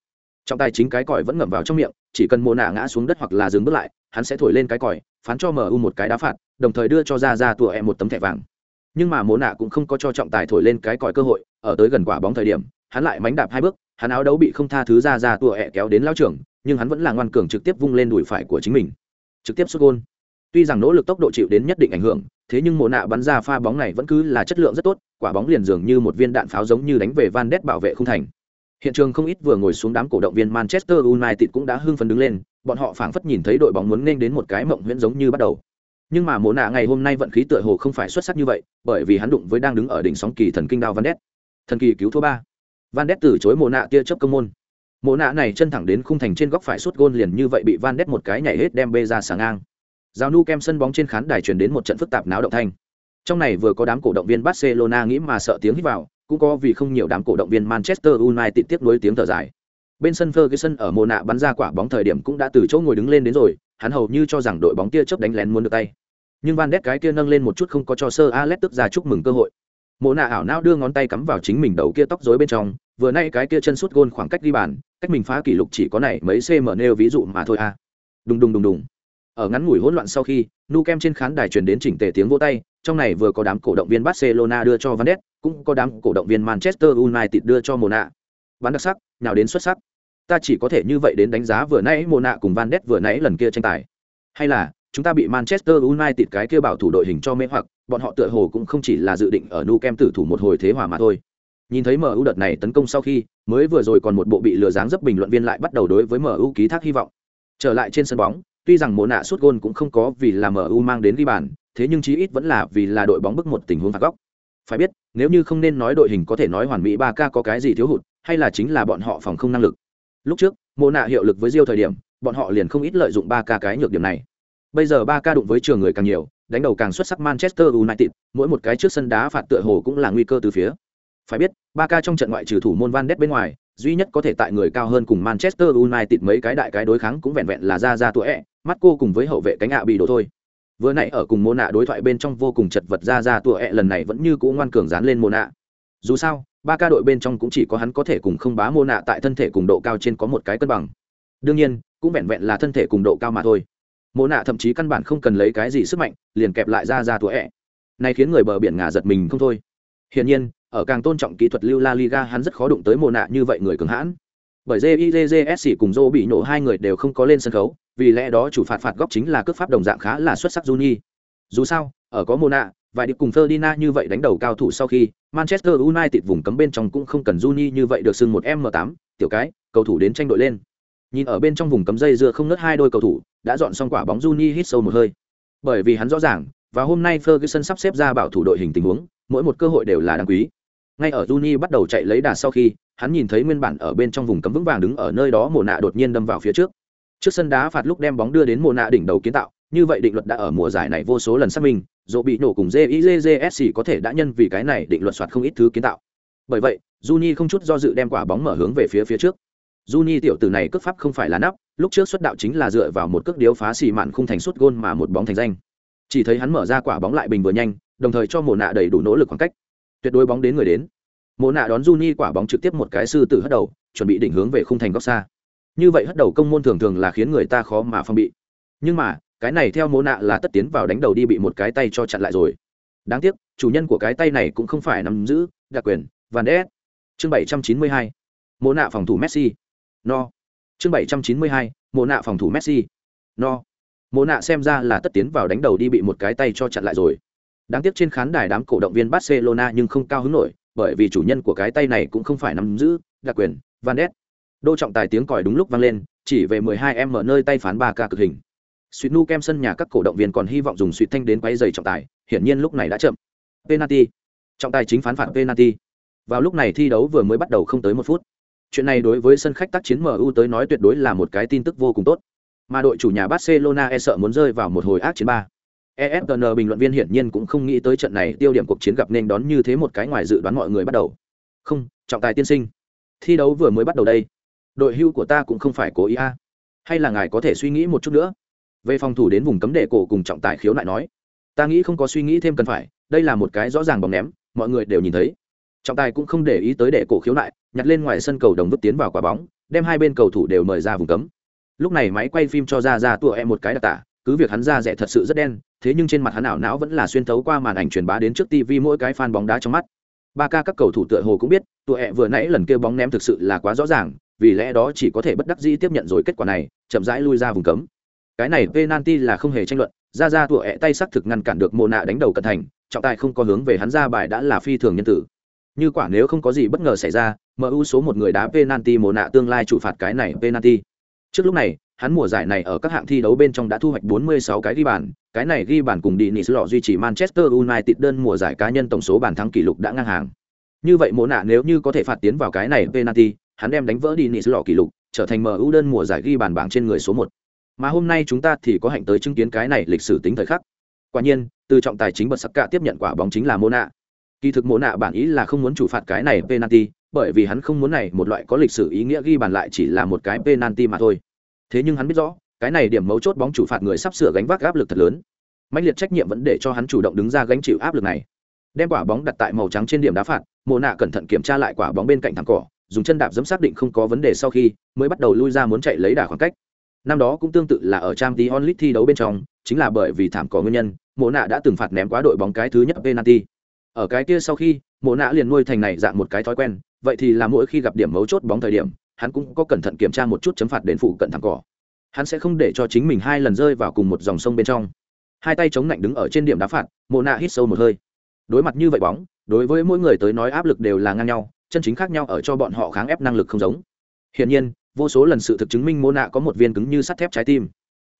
Trong tay chính cái còi vẫn ngậm vào trong miệng, chỉ cần mồ nạ ngã xuống đất hoặc là dừng bước lại, hắn sẽ thổi lên cái còi, phán cho mu một cái đá phạt, đồng thời đưa cho ra ra tủa ẹ một tấm thẻ vàng. Nhưng mà mồ nạ cũng không có cho trọng tài thổi lên cái còi cơ hội, ở tới gần quả bóng thời điểm, hắn lại mánh đạp hai bước, hắn áo đấu bị không tha thứ ra ra tủa ẹ kéo đến lao trưởng nhưng hắn vẫn là ngoan cường trực tiếp vung lên đùi phải của chính mình. Trực tiếp xuất gôn. Tuy rằng nỗ lực tốc độ chịu đến nhất định ảnh hưởng, thế nhưng mồ nạ bắn ra pha bóng này vẫn cứ là chất lượng rất tốt, quả bóng liền dường như một viên đạn pháo giống như đánh về van đét bảo vệ không thành. Hiện trường không ít vừa ngồi xuống đám cổ động viên manchester united cũng đã hưng phấn đứng lên, bọn họ phảng phất nhìn thấy đội bóng muốn nên đến một cái mộng huyễn giống như bắt đầu. Nhưng mà mồ nạ ngày hôm nay vận khí tựa hồ không phải xuất sắc như vậy, bởi vì hắn đụng với đang đứng ở đỉnh sóng kỳ thần kinh đao van đét thần kỳ cứu thua ba. Van đét từ chối mồ nạ tia chớp công môn mộ nạ này chân thẳng đến khung thành trên góc phải suốt gôn liền như vậy bị van đét một cái nhảy hết đem bê ra sáng ngang. Giao nu kem sân bóng trên khán đài truyền đến một trận phức tạp náo động thanh. Trong này vừa có đám cổ động viên barcelona nghĩ mà sợ tiếng hít vào, cũng có vì không nhiều đám cổ động viên manchester united tiếp nối tiếng thở dài. Bên sân ferguson ở mộ nạ bắn ra quả bóng thời điểm cũng đã từ chỗ ngồi đứng lên đến rồi, hắn hầu như cho rằng đội bóng kia chớp đánh lén muốn được tay. Nhưng van đét cái kia nâng lên một chút không có cho sơ alex tức ra chúc mừng cơ hội. Mộ nạ ảo não đưa ngón tay cắm vào chính mình đầu kia tóc rối bên trong, vừa nay cái kia chân sút gôn khoảng cách đi bàn cách mình phá kỷ lục chỉ có này mấy cm nêu ví dụ mà thôi à. đùng đùng đùng đùng. Ở ngắn ngủi hỗn loạn sau khi, nu kem trên khán đài truyền đến chỉnh tề tiếng vỗ tay, trong này vừa có đám cổ động viên barcelona đưa cho van cũng có đám cổ động viên manchester united đưa cho mồ nạ bán đặc sắc, nào đến xuất sắc. Ta chỉ có thể như vậy đến đánh giá vừa nãy mồ nạ cùng van vừa nãy lần kia tranh tài. Hay là, chúng ta bị manchester united cái kia bảo thủ đội hình cho mê hoặc, bọn họ tựa hồ cũng không chỉ là dự định ở nu kem tử thủ một hồi thế hòa mà thôi nhìn thấy mu đợt này tấn công sau khi, mới vừa rồi còn một bộ bị lừa dáng dấp bình luận viên lại bắt đầu đối với mu ký thác hy vọng. Trở lại trên sân bóng, tuy rằng mồ nạ suốt gôn cũng không có vì là mu mang đến ghi bàn, thế nhưng chí ít vẫn là vì là đội bóng bức một tình huống phạt góc. Phải biết, nếu như không nên nói đội hình có thể nói hoàn mỹ ba k có cái gì thiếu hụt, hay là chính là bọn họ phòng không năng lực. Lúc trước mồ nạ hiệu lực với diêu thời điểm, bọn họ liền không ít lợi dụng ba k cái nhược điểm này. Bây giờ ba k đụng với trường người càng nhiều, đánh đầu càng xuất sắc manchester united, mỗi một cái trước sân đá phạt tựa hồ cũng là nguy cơ từ phía phải biết, Barca trong trận ngoại trừ thủ môn Van Ness bên ngoài, duy nhất có thể tại người cao hơn cùng Manchester United mấy cái đại cái đối kháng cũng vẹn vẹn là ra ra tuổi ẹ, Marco cùng với hậu vệ cánh ạ bị đổ thôi. Vừa nãy ở cùng Mona đối thoại bên trong vô cùng chật vật ra ra tuổi ẹ lần này vẫn như cũ ngoan cường dán lên Mona. Dù sao, ba ca đội bên trong cũng chỉ có hắn có thể cùng không bá Mona tại thân thể cùng độ cao trên có một cái cân bằng. Đương nhiên, cũng vẹn vẹn là thân thể cùng độ cao mà thôi. Mona thậm chí căn bản không cần lấy cái gì sức mạnh, liền kẹp lại ra ra tuổi ẹ. Này khiến người bờ biển ngả giật mình không thôi. Hiển nhiên, ở càng tôn trọng kỹ thuật lưu La Liga hắn rất khó đụng tới mồ nạ như vậy người cường hãn. Bởi JIJJS cùng Zô bị nổ hai người đều không có lên sân khấu, vì lẽ đó chủ phạt phạt góc chính là cước pháp đồng dạng khá là xuất sắc Juni. Dù sao, ở có mồ nạ, vài điệp cùng Ferdinand như vậy đánh đầu cao thủ sau khi, Manchester United vùng cấm bên trong cũng không cần Juni như vậy được xưng một M8, tiểu cái, cầu thủ đến tranh đội lên. Nhìn ở bên trong vùng cấm dây dưa không nứt hai đôi cầu thủ, đã dọn xong quả bóng Juni hít sâu một hơi. Bởi vì hắn rõ ràng, và hôm nay Ferguson sắp xếp ra bảo thủ đội hình tình huống, mỗi một cơ hội đều là đáng quý. Ngay ở Juni bắt đầu chạy lấy đà sau khi, hắn nhìn thấy nguyên bản ở bên trong vùng cấm vững vàng đứng ở nơi đó mồ nạ đột nhiên đâm vào phía trước. Trước sân đá phạt lúc đem bóng đưa đến mồ nạ đỉnh đầu kiến tạo, như vậy định luật đã ở mùa giải này vô số lần xác minh dỗ bị nổ cùng jizsc có thể đã nhân vì cái này định luật soạt không ít thứ kiến tạo. Bởi vậy, Juni không chút do dự đem quả bóng mở hướng về phía phía trước. Juni tiểu tử này cước pháp không phải là nắp, lúc trước xuất đạo chính là dựa vào một cước điếu phá xì mạn khung thành suốt gôn mà một bóng thành danh. Chỉ thấy hắn mở ra quả bóng lại bình vừa nhanh đồng thời cho mồ nạ đầy đủ nỗ lực khoảng cách. Tuyệt đối bóng đến người đến. Mộ nạ đón Juni quả bóng trực tiếp một cái sư tử hất đầu, chuẩn bị định hướng về khung thành góc xa. Như vậy hất đầu công môn thường thường là khiến người ta khó mà phong bị. Nhưng mà, cái này theo mộ nạ là tất tiến vào đánh đầu đi bị một cái tay cho chặn lại rồi. Đáng tiếc, chủ nhân của cái tay này cũng không phải nắm giữ đặc quyền và đét chương bảy trăm chín mươi hai, mộ nạ phòng thủ messi. No. Chương bảy trăm chín mươi hai, mộ nạ phòng thủ messi. No. Mộ nạ xem ra là tất tiến vào đánh đầu đi bị một cái tay cho chặn lại rồi đáng tiếc trên khán đài đám cổ động viên barcelona nhưng không cao hứng nổi, bởi vì chủ nhân của cái tay này cũng không phải nắm giữ đặc quyền, van đét đô trọng tài tiếng còi đúng lúc vang lên, chỉ về 12 em ở nơi tay phán ba ca cực hình. Suýt nu kem sân nhà các cổ động viên còn hy vọng dùng suýt thanh đến quay dày trọng tài, hiển nhiên lúc này đã chậm. Penalty. Trọng tài chính phán phạt penalty. Vào lúc này thi đấu vừa mới bắt đầu không tới một phút. Chuyện này đối với sân khách tác chiến mu tới nói tuyệt đối là một cái tin tức vô cùng tốt. Mà đội chủ nhà barcelona e sợ muốn rơi vào một hồi ác chiến ba. ESPN bình luận viên hiển nhiên cũng không nghĩ tới trận này tiêu điểm cuộc chiến gặp nên đón như thế một cái ngoài dự đoán mọi người bắt đầu. Không, trọng tài tiên sinh. Thi đấu vừa mới bắt đầu đây. Đội hưu của ta cũng không phải cố ý a. hay là ngài có thể suy nghĩ một chút nữa về phòng thủ đến vùng cấm đệ cổ cùng trọng tài khiếu lại nói ta nghĩ không có suy nghĩ thêm cần phải đây là một cái rõ ràng bóng ném mọi người đều nhìn thấy trọng tài cũng không để ý tới đệ cổ khiếu lại, nhặt lên ngoài sân cầu đồng vứt tiến vào quả bóng đem hai bên cầu thủ đều mời ra vùng cấm lúc này máy quay phim cho ra ra tụa em một cái đặc tả cứ việc hắn ra rẻ thật sự rất đen, thế nhưng trên mặt hắn ảo não vẫn là xuyên thấu qua màn ảnh truyền bá đến trước tv mỗi cái fan bóng đá trong mắt. Ba ca các cầu thủ tựa hồ cũng biết tụa hẹ vừa nãy lần kêu bóng ném thực sự là quá rõ ràng, vì lẽ đó chỉ có thể bất đắc dĩ tiếp nhận rồi kết quả này, chậm rãi lui ra vùng cấm. Cái này penalty là không hề tranh luận, ra ra tụa hẹ tay xác thực ngăn cản được mồ nạ đánh đầu cận thành, trọng tài không có hướng về hắn ra bài đã là phi thường nhân tử. Như quả nếu không có gì bất ngờ xảy ra mu số một người đá penalty mồ nạ tương lai chủ phạt cái này penalty. Trước lúc này hắn mùa giải này ở các hạng thi đấu bên trong đã thu hoạch 46 cái ghi bàn, cái này ghi bàn cùng đi Dennis lọ duy trì Manchester United đơn mùa giải cá nhân tổng số bàn thắng kỷ lục đã ngang hàng. Như vậy mỗ nạ nếu như có thể phạt tiến vào cái này penalty, hắn đem đánh vỡ đi Dennis lọ kỷ lục, trở thành MU đơn mùa giải ghi bàn bảng trên người số 1. Mà hôm nay chúng ta thì có hạnh tới chứng kiến cái này lịch sử tính thời khắc. Quả nhiên, từ trọng tài chính bật sắc cả tiếp nhận quả bóng chính là mỗ nạ. Kỳ thực mỗ nạ bản ý là không muốn chủ phạt cái này penalty, bởi vì hắn không muốn này một loại có lịch sử ý nghĩa ghi bàn lại chỉ là một cái penalty mà thôi thế nhưng hắn biết rõ, cái này điểm mấu chốt bóng chủ phạt người sắp sửa gánh vác áp lực thật lớn. Mạnh liệt trách nhiệm vẫn để cho hắn chủ động đứng ra gánh chịu áp lực này. Đem quả bóng đặt tại màu trắng trên điểm đá phạt mồ nạ cẩn thận kiểm tra lại quả bóng bên cạnh thẳng cỏ, dùng chân đạp dẫm xác định không có vấn đề sau khi mới bắt đầu lui ra muốn chạy lấy đà khoảng cách. Năm đó cũng tương tự là ở trang tí onlit thi đấu bên trong, chính là bởi vì thảm cỏ nguyên nhân mồ nạ đã từng phạt ném quá đội bóng cái thứ nhất penalty. Ở cái kia sau khi mồ nạ liền nuôi thành này dạng một cái thói quen, vậy thì là mỗi khi gặp điểm mấu chốt bóng thời điểm hắn cũng có cẩn thận kiểm tra một chút chấm phạt đến phụ cận thẳng cỏ. Hắn sẽ không để cho chính mình hai lần rơi vào cùng một dòng sông bên trong. Hai tay chống lạnh đứng ở trên điểm đá phạt, mộ nạ hít sâu một hơi. Đối mặt như vậy bóng, đối với mỗi người tới nói áp lực đều là ngang nhau, chân chính khác nhau ở cho bọn họ kháng ép năng lực không giống. Hiển nhiên, vô số lần sự thực chứng minh mô nạ có một viên cứng như sắt thép trái tim.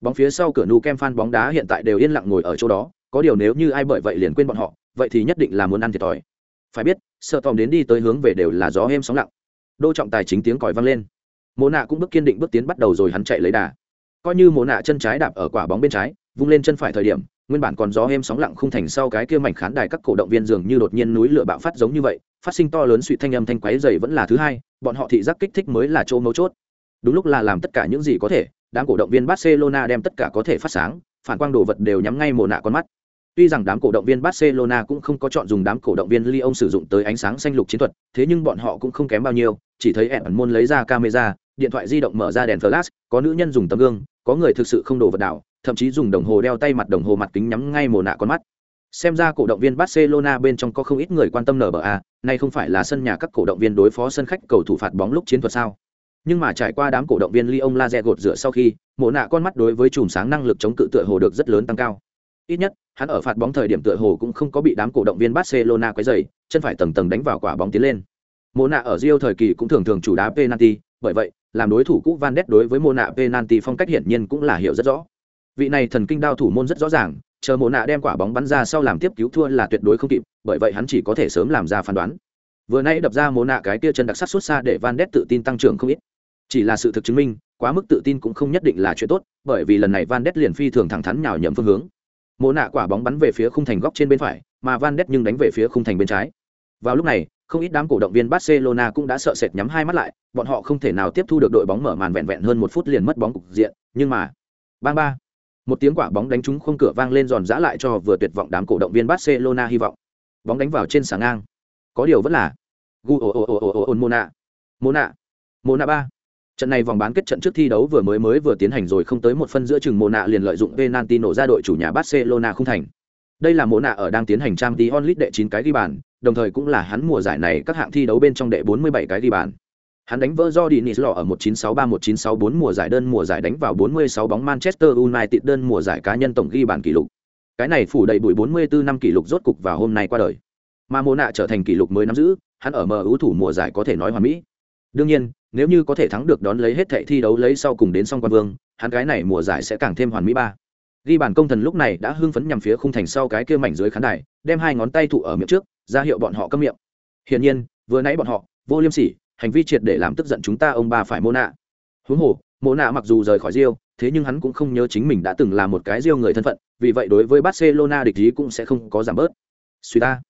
Bóng phía sau cửa nu kem phan bóng đá hiện tại đều yên lặng ngồi ở chỗ đó, có điều nếu như ai bởi vậy liền quên bọn họ, vậy thì nhất định là muốn ăn thiệt thòi. Phải biết, sợ tòm đến đi tới hướng về đều là gió êm sóng lặng đô trọng tài chính tiếng còi vang lên. Mồ nạ cũng bước kiên định bước tiến bắt đầu rồi hắn chạy lấy đà. Coi như mồ nạ chân trái đạp ở quả bóng bên trái, vung lên chân phải thời điểm, nguyên bản còn gió êm sóng lặng không thành sau cái kia mảnh khán đài các cổ động viên dường như đột nhiên núi lửa bạo phát giống như vậy, phát sinh to lớn suy thanh âm thanh quái dày vẫn là thứ hai, bọn họ thị giác kích thích mới là chỗ mấu chốt. Đúng lúc là làm tất cả những gì có thể, đám cổ động viên barcelona đem tất cả có thể phát sáng, phản quang đồ vật đều nhắm ngay mồ nạ con mắt. Tuy rằng đám cổ động viên Barcelona cũng không có chọn dùng đám cổ động viên Lyon sử dụng tới ánh sáng xanh lục chiến thuật, thế nhưng bọn họ cũng không kém bao nhiêu, chỉ thấy ẩn môn lấy ra camera, điện thoại di động mở ra đèn flash, có nữ nhân dùng tấm gương, có người thực sự không đổ vật đảo, thậm chí dùng đồng hồ đeo tay mặt đồng hồ mặt kính nhắm ngay mồ nạ con mắt. Xem ra cổ động viên Barcelona bên trong có không ít người quan tâm nở bờ a, nay không phải là sân nhà các cổ động viên đối phó sân khách cầu thủ phạt bóng lúc chiến thuật sao? Nhưng mà trải qua đám cổ động viên Lyon laser gột rửa sau khi, mồ nạ con mắt đối với chùm sáng năng lực chống cự tựa hồ được rất lớn tăng cao. Ít nhất, hắn ở phạt bóng thời điểm tựa hồ cũng không có bị đám cổ động viên Barcelona quấy rầy, chân phải tầng tầng đánh vào quả bóng tiến lên. Mona ở Rio thời kỳ cũng thường thường chủ đá penalty, bởi vậy, làm đối thủ cũ Van Ness đối với Mona penalty phong cách hiển nhiên cũng là hiểu rất rõ. Vị này thần kinh đao thủ môn rất rõ ràng, chờ Mona đem quả bóng bắn ra sau làm tiếp cứu thua là tuyệt đối không kịp, bởi vậy hắn chỉ có thể sớm làm ra phán đoán. Vừa nãy đập ra Mona cái kia chân đặc sắc xuất xa để Van Ness tự tin tăng trưởng không ít. Chỉ là sự thực chứng minh, quá mức tự tin cũng không nhất định là chuyện tốt, bởi vì lần này Van Ness liền phi thường thẳng thắn nhào nhầm phương hướng mộ nạ quả bóng bắn về phía khung thành góc trên bên phải mà van đét nhưng đánh về phía khung thành bên trái vào lúc này không ít đám cổ động viên barcelona cũng đã sợ sệt nhắm hai mắt lại bọn họ không thể nào tiếp thu được đội bóng mở màn vẹn vẹn hơn một phút liền mất bóng cục diện nhưng mà bang ba một tiếng quả bóng đánh trúng khung cửa vang lên giòn giã lại cho vừa tuyệt vọng đám cổ động viên barcelona hy vọng bóng đánh vào trên sáng ngang có điều vẫn là gu ồ ồ ồ ồ ồ mona mona mona ba Trận này vòng bán kết trận trước thi đấu vừa mới mới vừa tiến hành rồi không tới một phân giữa chừng Mona liền lợi dụng penalty nổ ra đội chủ nhà Barcelona không thành. Đây là Mona ở đang tiến hành trang tí onlit đệ 9 cái ghi bàn, đồng thời cũng là hắn mùa giải này các hạng thi đấu bên trong đệ 47 cái ghi bàn. Hắn đánh vỡ Jordi lọ ở 1963-1964 mùa giải đơn mùa giải đánh vào 46 bóng Manchester United đơn mùa giải cá nhân tổng ghi bàn kỷ lục. Cái này phủ đầy bụi 44 năm kỷ lục rốt cục vào hôm nay qua đời. Mà Mona trở thành kỷ lục mới nắm giữ, hắn ở MU thủ mùa giải có thể nói hoàn mỹ. Đương nhiên, nếu như có thể thắng được đón lấy hết thệ thi đấu lấy sau cùng đến song quan vương, hắn cái này mùa giải sẽ càng thêm hoàn mỹ ba. Ghi bàn công thần lúc này đã hưng phấn nhằm phía khung thành sau cái kia mảnh dưới khán đài, đem hai ngón tay thụ ở miệng trước, ra hiệu bọn họ câm miệng. Hiển nhiên, vừa nãy bọn họ, vô liêm sỉ, hành vi triệt để làm tức giận chúng ta ông bà phải mô nạ. Huống hồ, mô nạ mặc dù rời khỏi riêu thế nhưng hắn cũng không nhớ chính mình đã từng là một cái riêu người thân phận, vì vậy đối với barcelona địch ý cũng sẽ không có giảm bớt. Suy ta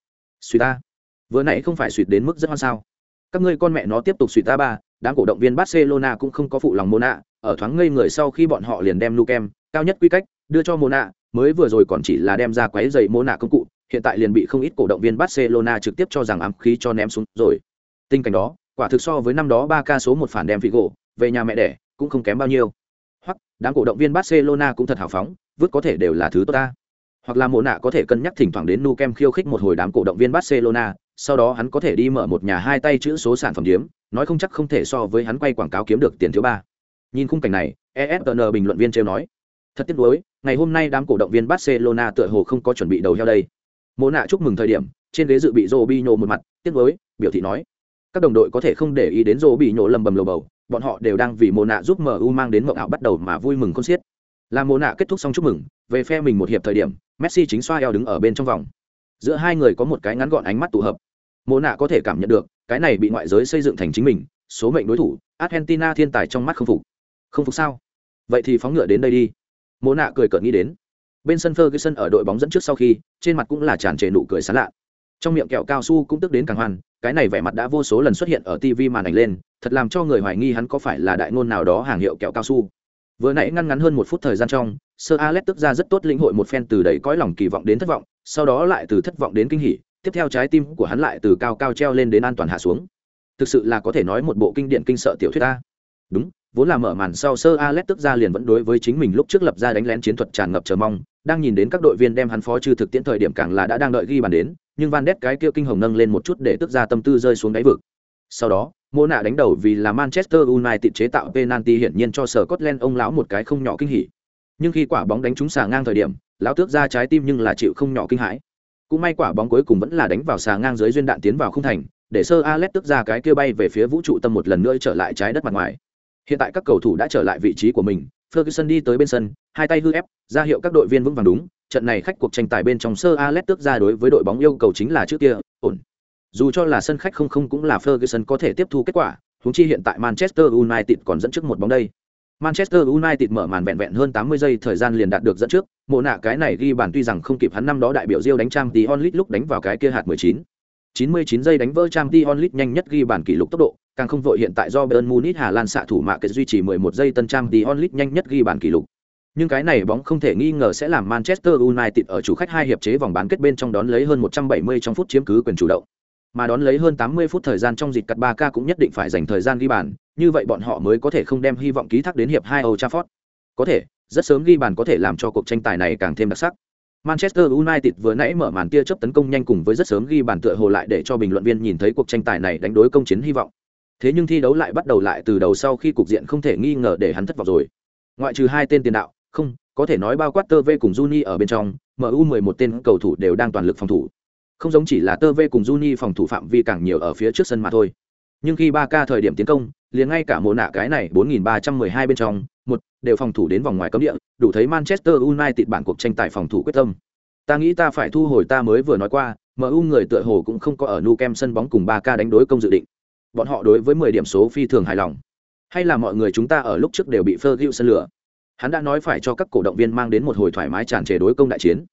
suy ta. Vừa nãy không phải suy đến mức rất hoan sao các ngươi con mẹ nó tiếp tục suy ta ba đám cổ động viên barcelona cũng không có phụ lòng mona ở thoáng ngây người sau khi bọn họ liền đem lukem cao nhất quy cách đưa cho mona mới vừa rồi còn chỉ là đem ra quấy giày mona công cụ hiện tại liền bị không ít cổ động viên barcelona trực tiếp cho rằng ám khí cho ném xuống rồi tình cảnh đó quả thực so với năm đó ba ca số một phản đem Figo, về nhà mẹ đẻ, cũng không kém bao nhiêu. Hoặc, đám cổ động viên Barcelona cũng thật hào phóng, vứt có thể đều là thứ tốt ta. Hoặc là mộ nạ có thể cân nhắc thỉnh thoảng đến Nu Kem khiêu khích một hồi đám cổ động viên Barcelona, sau đó hắn có thể đi mở một nhà hai tay chữ số sản phẩm điếm, nói không chắc không thể so với hắn quay quảng cáo kiếm được tiền thiếu ba. Nhìn khung cảnh này, ESPN bình luận viên trêu nói, thật tiếc nuối, ngày hôm nay đám cổ động viên Barcelona tựa hồ không có chuẩn bị đầu heo đây. Mô nạ chúc mừng thời điểm, trên ghế dự bị Robinho một mặt, tiếc nuối, biểu thị nói, các đồng đội có thể không để ý đến rô bị nhổ lầm bầm lồ bầu bọn họ đều đang vì Mô nạ giúp mu mang đến mộng ảo bắt đầu mà vui mừng con xiết là Mô nạ kết thúc xong chúc mừng về phe mình một hiệp thời điểm messi chính xoa eo đứng ở bên trong vòng giữa hai người có một cái ngắn gọn ánh mắt tụ hợp Mô nạ có thể cảm nhận được, cái này bị ngoại giới xây dựng thành chính mình, số mệnh đối thủ, argentina thiên tài trong mắt không phục. Không phục sao? Vậy thì phóng ngựa đến đây đi. Mô nạ cười cợt nghĩ đến. Bên sân Ferguson ở đội bóng dẫn trước sau khi, trên mặt cũng là tràn trề nụ cười sán lạ. Trong miệng kẹo cao su cũng tức đến càng hoan, cái này vẻ mặt đã vô số lần xuất hiện ở tv màn ảnh lên, thật làm cho người hoài nghi hắn có phải là đại ngôn nào đó hàng hiệu kẹo cao su. Vừa nãy ngăn ngắn hơn một phút thời gian trong sơ alex tức ra rất tốt lĩnh hội một phen từ đầy cõi lòng kỳ vọng đến thất vọng, sau đó lại từ thất vọng đến kinh hỉ tiếp theo trái tim của hắn lại từ cao cao treo lên đến an toàn hạ xuống. Thực sự là có thể nói một bộ kinh điển kinh sợ tiểu thuyết ta. Đúng, vốn là mở màn sau sơ alex tức ra liền vẫn đối với chính mình lúc trước lập ra đánh lén chiến thuật tràn ngập chờ mong, đang nhìn đến các đội viên đem hắn phó trừ thực tiễn thời điểm càng là đã đang đợi ghi bàn đến, nhưng van đét cái kia kinh hồng nâng lên một chút để tức ra tâm tư rơi xuống đáy vực. Sau đó, mô nạ đánh đầu vì là manchester united chế tạo penalty hiển nhiên cho sở scotland ông lão một cái không nhỏ kinh hỉ. Nhưng khi quả bóng đánh trúng xà ngang thời điểm, lão tước ra trái tim nhưng là chịu không nhỏ kinh hãi cũng may quả bóng cuối cùng vẫn là đánh vào xà ngang dưới duyên đạn tiến vào không thành để sơ alex tức ra cái kia bay về phía vũ trụ tâm một lần nữa trở lại trái đất mặt ngoài hiện tại các cầu thủ đã trở lại vị trí của mình ferguson đi tới bên sân hai tay hư ép ra hiệu các đội viên vững vàng đúng trận này khách cuộc tranh tài bên trong sơ Alex tước ra đối với đội bóng yêu cầu chính là trước kia, ổn. Dù cho là sân khách không không cũng là Ferguson có thể tiếp thu kết quả, húng chi hiện tại Manchester United còn dẫn trước một bóng đây. Manchester United mở màn vẹn vẹn hơn 80 giây thời gian liền đạt được dẫn trước, mộ nạ cái này ghi bàn tuy rằng không kịp hắn năm đó đại biểu Real đánh trang tí onlit lúc đánh vào cái kia hạt 19. 99 giây đánh vỡ trang tí onlit nhanh nhất ghi bàn kỷ lục tốc độ, càng không vội hiện tại do Bayern Munich Hà Lan xạ thủ mạ kết duy trì 11 giây tân trang tí onlit nhanh nhất ghi bàn kỷ lục. Nhưng cái này bóng không thể nghi ngờ sẽ làm Manchester United ở chủ khách hai hiệp chế vòng bán kết bên trong đón lấy hơn 170 trong phút chiếm cứ quyền chủ động. Mà đón lấy hơn 80 phút thời gian trong dịch cắt 3K cũng nhất định phải dành thời gian ghi bàn, như vậy bọn họ mới có thể không đem hy vọng ký thác đến hiệp 2 Old Trafford. Có thể, rất sớm ghi bàn có thể làm cho cuộc tranh tài này càng thêm đặc sắc. Manchester United vừa nãy mở màn tia chớp tấn công nhanh cùng với rất sớm ghi bàn tựa hồ lại để cho bình luận viên nhìn thấy cuộc tranh tài này đánh đối công chiến hy vọng. Thế nhưng thi đấu lại bắt đầu lại từ đầu sau khi cục diện không thể nghi ngờ để hắn thất vọng rồi. Ngoại trừ hai tên tiền đạo, không, có thể nói bao quát tơ v cùng Juni ở bên trong, MU 11 tên cầu thủ đều đang toàn lực phòng thủ. Không giống chỉ là tơ v cùng Juni phòng thủ phạm vi càng nhiều ở phía trước sân mà thôi. Nhưng khi ba k thời điểm tiến công, liền ngay cả mồ nạ cái này 4.312 bên trong, một đều phòng thủ đến vòng ngoài cấm địa, đủ thấy Manchester United bản cuộc tranh tài phòng thủ quyết tâm. Ta nghĩ ta phải thu hồi ta mới vừa nói qua, MU người tựa hồ cũng không có ở nu kem sân bóng cùng ba k đánh đối công dự định. Bọn họ đối với 10 điểm số phi thường hài lòng. Hay là mọi người chúng ta ở lúc trước đều bị Ferguson lửa. Hắn đã nói phải cho các cổ động viên mang đến một hồi thoải mái tràn trề đối công đại chiến.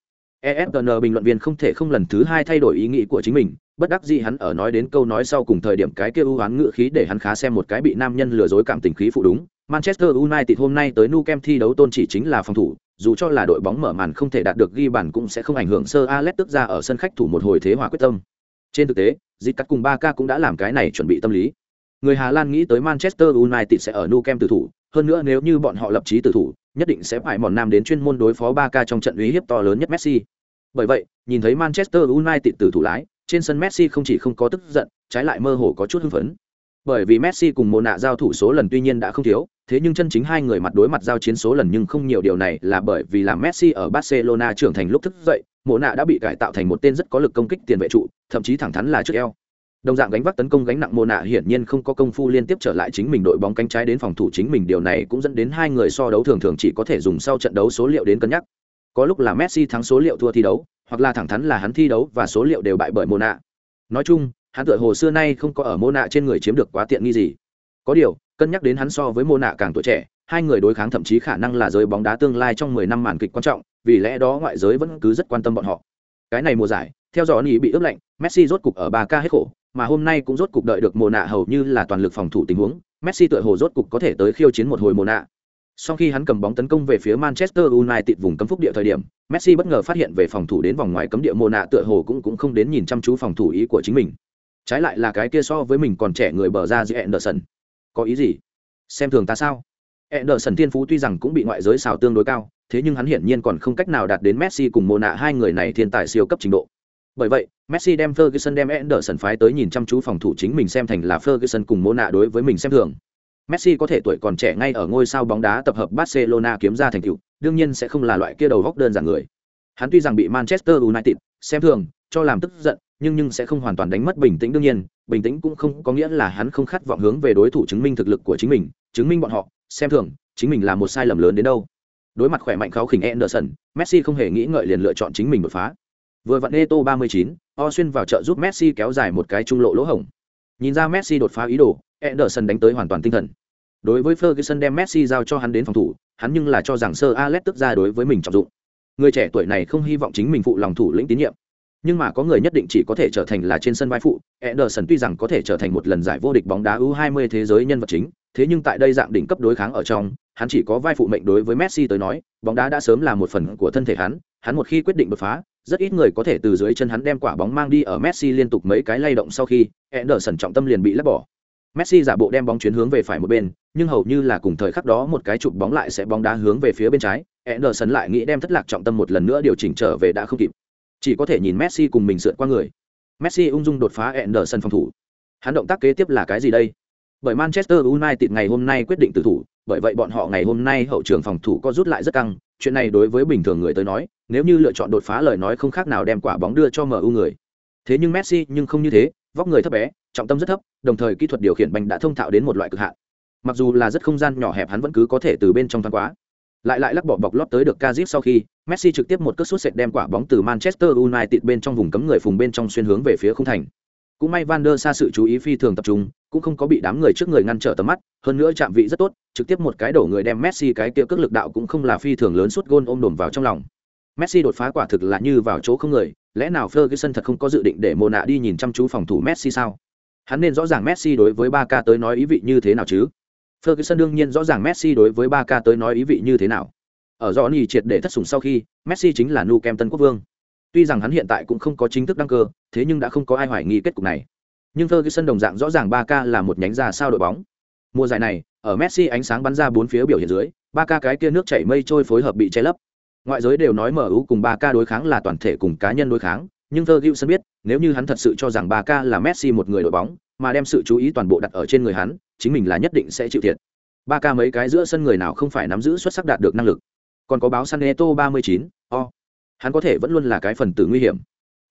ESPN bình luận viên không thể không lần thứ hai thay đổi ý nghĩ của chính mình, bất đắc dĩ hắn ở nói đến câu nói sau cùng thời điểm cái kia ưu ám ngựa khí để hắn khá xem một cái bị nam nhân lừa dối cảm tình khí phụ đúng. Manchester United hôm nay tới Nukem thi đấu tôn chỉ chính là phòng thủ, dù cho là đội bóng mở màn không thể đạt được ghi bàn cũng sẽ không ảnh hưởng sơ Alex tức ra ở sân khách thủ một hồi thế hòa quyết tâm. Trên thực tế, Dịch cắt cùng 3K cũng đã làm cái này chuẩn bị tâm lý. Người Hà Lan nghĩ tới Manchester United sẽ ở Nukem tử thủ, hơn nữa nếu như bọn họ lập chí tử thủ, nhất định sẽ phải mòn nam đến chuyên môn đối phó 3K trong trận uy hiếp to lớn nhất Messi. Bởi vậy, nhìn thấy Manchester United tử thủ lái, trên sân Messi không chỉ không có tức giận, trái lại mơ hồ có chút hưng phấn. Bởi vì Messi cùng Mona giao thủ số lần tuy nhiên đã không thiếu, thế nhưng chân chính hai người mặt đối mặt giao chiến số lần nhưng không nhiều điều này là bởi vì là Messi ở Barcelona trưởng thành lúc thức dậy, Mona đã bị cải tạo thành một tên rất có lực công kích tiền vệ trụ, thậm chí thẳng thắn là trước eo đồng dạng gánh vác tấn công gánh nặng mô nạ hiển nhiên không có công phu liên tiếp trở lại chính mình đội bóng cánh trái đến phòng thủ chính mình điều này cũng dẫn đến hai người so đấu thường thường chỉ có thể dùng sau trận đấu số liệu đến cân nhắc có lúc là messi thắng số liệu thua thi đấu hoặc là thẳng thắn là hắn thi đấu và số liệu đều bại bởi Mona. nói chung hắn tựa hồ xưa nay không có ở Mona trên người chiếm được quá tiện nghi gì có điều cân nhắc đến hắn so với Mona càng tuổi trẻ hai người đối kháng thậm chí khả năng là giới bóng đá tương lai trong mười năm màn kịch quan trọng vì lẽ đó ngoại giới vẫn cứ rất quan tâm bọn họ cái này mùa giải theo dõi ý bị ướp lạnh messi rốt cục ở 3K hết khổ mà hôm nay cũng rốt cục đợi được mồ nạ hầu như là toàn lực phòng thủ tình huống, Messi tựa hồ rốt cục có thể tới khiêu chiến một hồi mồ nạ. Sau khi hắn cầm bóng tấn công về phía Manchester United vùng cấm phúc địa thời điểm, Messi bất ngờ phát hiện về phòng thủ đến vòng ngoài cấm địa Mona tựa hồ cũng cũng không đến nhìn chăm chú phòng thủ ý của chính mình. Trái lại là cái kia so với mình còn trẻ người bờ ra giữa Anderson. Có ý gì? Xem thường ta sao? Anderson tiên phú tuy rằng cũng bị ngoại giới xào tương đối cao, thế nhưng hắn hiển nhiên còn không cách nào đạt đến Messi cùng Mona hai người này thiên tài siêu cấp trình độ. Bởi vậy, Messi đem Ferguson đem Anderson phái tới nhìn chăm chú phòng thủ chính mình xem thành là Ferguson cùng Mona đối với mình xem thường. Messi có thể tuổi còn trẻ ngay ở ngôi sao bóng đá tập hợp Barcelona kiếm ra thành tựu, đương nhiên sẽ không là loại kia đầu góc đơn giản người. Hắn tuy rằng bị Manchester United xem thường, cho làm tức giận, nhưng nhưng sẽ không hoàn toàn đánh mất bình tĩnh đương nhiên, bình tĩnh cũng không có nghĩa là hắn không khát vọng hướng về đối thủ chứng minh thực lực của chính mình, chứng minh bọn họ xem thường, chính mình là một sai lầm lớn đến đâu. Đối mặt khỏe mạnh kháo khỉnh Anderson, Messi không hề nghĩ ngợi liền lựa chọn chính mình đột phá. Vừa vặn Eto 39, O xuyên vào trợ giúp Messi kéo dài một cái trung lộ lỗ hổng. Nhìn ra Messi đột phá ý đồ, Ederson đánh tới hoàn toàn tinh thần. Đối với Ferguson đem Messi giao cho hắn đến phòng thủ, hắn nhưng là cho rằng Sir Alex tức ra đối với mình trọng dụng. Người trẻ tuổi này không hy vọng chính mình phụ lòng thủ lĩnh tín nhiệm. Nhưng mà có người nhất định chỉ có thể trở thành là trên sân vai phụ, Ederson tuy rằng có thể trở thành một lần giải vô địch bóng đá U20 thế giới nhân vật chính, thế nhưng tại đây dạng đỉnh cấp đối kháng ở trong, hắn chỉ có vai phụ mệnh đối với Messi tới nói, bóng đá đã sớm là một phần của thân thể hắn, hắn một khi quyết định đột phá, rất ít người có thể từ dưới chân hắn đem quả bóng mang đi ở Messi liên tục mấy cái lay động sau khi, Ederson trọng tâm liền bị lấp bỏ. Messi giả bộ đem bóng chuyến hướng về phải một bên, nhưng hầu như là cùng thời khắc đó một cái chụp bóng lại sẽ bóng đá hướng về phía bên trái, Ederson lại nghĩ đem thất lạc trọng tâm một lần nữa điều chỉnh trở về đã không kịp. Chỉ có thể nhìn Messi cùng mình sượt qua người. Messi ung dung đột phá Ederson phòng thủ. Hắn động tác kế tiếp là cái gì đây? Bởi Manchester United ngày hôm nay quyết định tử thủ, bởi vậy bọn họ ngày hôm nay hậu trường phòng thủ có rút lại rất căng, chuyện này đối với bình thường người tới nói, nếu như lựa chọn đột phá lời nói không khác nào đem quả bóng đưa cho MU người. Thế nhưng Messi nhưng không như thế, vóc người thấp bé, trọng tâm rất thấp, đồng thời kỹ thuật điều khiển bành đã thông thạo đến một loại cực hạn. Mặc dù là rất không gian nhỏ hẹp hắn vẫn cứ có thể từ bên trong thoáng quá. Lại lại lắc bỏ bọc lót tới được Kazip sau khi, Messi trực tiếp một cước sút sệt đem quả bóng từ Manchester United bên trong vùng cấm người phùng bên trong xuyên hướng về phía khung thành. Cũng may Van der Sa sự chú ý phi thường tập trung, cũng không có bị đám người trước người ngăn trở tầm mắt, hơn nữa chạm vị rất tốt, trực tiếp một cái đổ người đem Messi cái kia cước lực đạo cũng không là phi thường lớn suốt gôn ôm đồm vào trong lòng. Messi đột phá quả thực là như vào chỗ không người, lẽ nào Ferguson thật không có dự định để Mona đi nhìn chăm chú phòng thủ Messi sao? Hắn nên rõ ràng Messi đối với Barca tới nói ý vị như thế nào chứ? Ferguson đương nhiên rõ ràng Messi đối với Barca tới nói ý vị như thế nào. Ở Johnny triệt để thất sủng sau khi, Messi chính là nu kem tân quốc vương. Tuy rằng hắn hiện tại cũng không có chính thức đăng cơ, thế nhưng đã không có ai hoài nghi kết cục này. Nhưng Ferguson đồng dạng rõ ràng Barca là một nhánh ra sao đội bóng. Mùa giải này, ở Messi ánh sáng bắn ra bốn phía biểu hiện dưới, Barca cái kia nước chảy mây trôi phối hợp bị che lấp. Ngoại giới đều nói MU cùng Barca đối kháng là toàn thể cùng cá nhân đối kháng, nhưng Ferguson biết, nếu như hắn thật sự cho rằng Barca là Messi một người đội bóng, mà đem sự chú ý toàn bộ đặt ở trên người hắn, chính mình là nhất định sẽ chịu thiệt. Barca mấy cái giữa sân người nào không phải nắm giữ xuất sắc đạt được năng lực. Còn có báo Saneto 39, o. Hắn có thể vẫn luôn là cái phần tử nguy hiểm.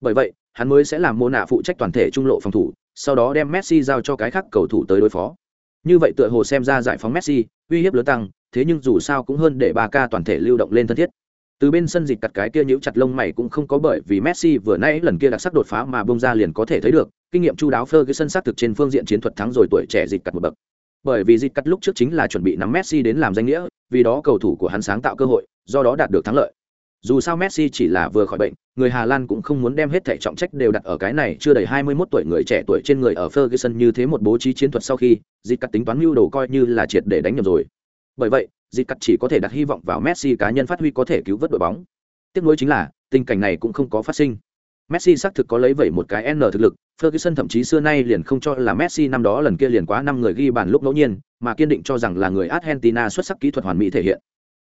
Bởi vậy, hắn mới sẽ làm mô nạ phụ trách toàn thể trung lộ phòng thủ, sau đó đem Messi giao cho cái khác cầu thủ tới đối phó. Như vậy tựa hồ xem ra giải phóng Messi, uy hiếp lớn tăng, thế nhưng dù sao cũng hơn để Barca toàn thể lưu động lên thân thiết từ bên sân dịch cặt cái kia nhíu chặt lông mày cũng không có bởi vì Messi vừa nãy lần kia đặc sắc đột phá mà bông ra liền có thể thấy được, kinh nghiệm chu đáo Ferguson xác thực trên phương diện chiến thuật thắng rồi tuổi trẻ dịch cặt một bậc. Bởi vì dịch cắt lúc trước chính là chuẩn bị nắm Messi đến làm danh nghĩa, vì đó cầu thủ của hắn sáng tạo cơ hội, do đó đạt được thắng lợi. Dù sao Messi chỉ là vừa khỏi bệnh, người Hà Lan cũng không muốn đem hết thảy trọng trách đều đặt ở cái này chưa đầy 21 tuổi người trẻ tuổi trên người ở Ferguson như thế một bố trí chiến thuật sau khi, dịch cắt tính toán mưu đồ coi như là triệt để đánh nhầm rồi. Bởi vậy, dịp cắt chỉ có thể đặt hy vọng vào Messi cá nhân phát huy có thể cứu vớt đội bóng. Tiếc nuối chính là, tình cảnh này cũng không có phát sinh. Messi xác thực có lấy vậy một cái N thực lực, Ferguson thậm chí xưa nay liền không cho là Messi năm đó lần kia liền quá năm người ghi bàn lúc ngẫu nhiên, mà kiên định cho rằng là người Argentina xuất sắc kỹ thuật hoàn mỹ thể hiện.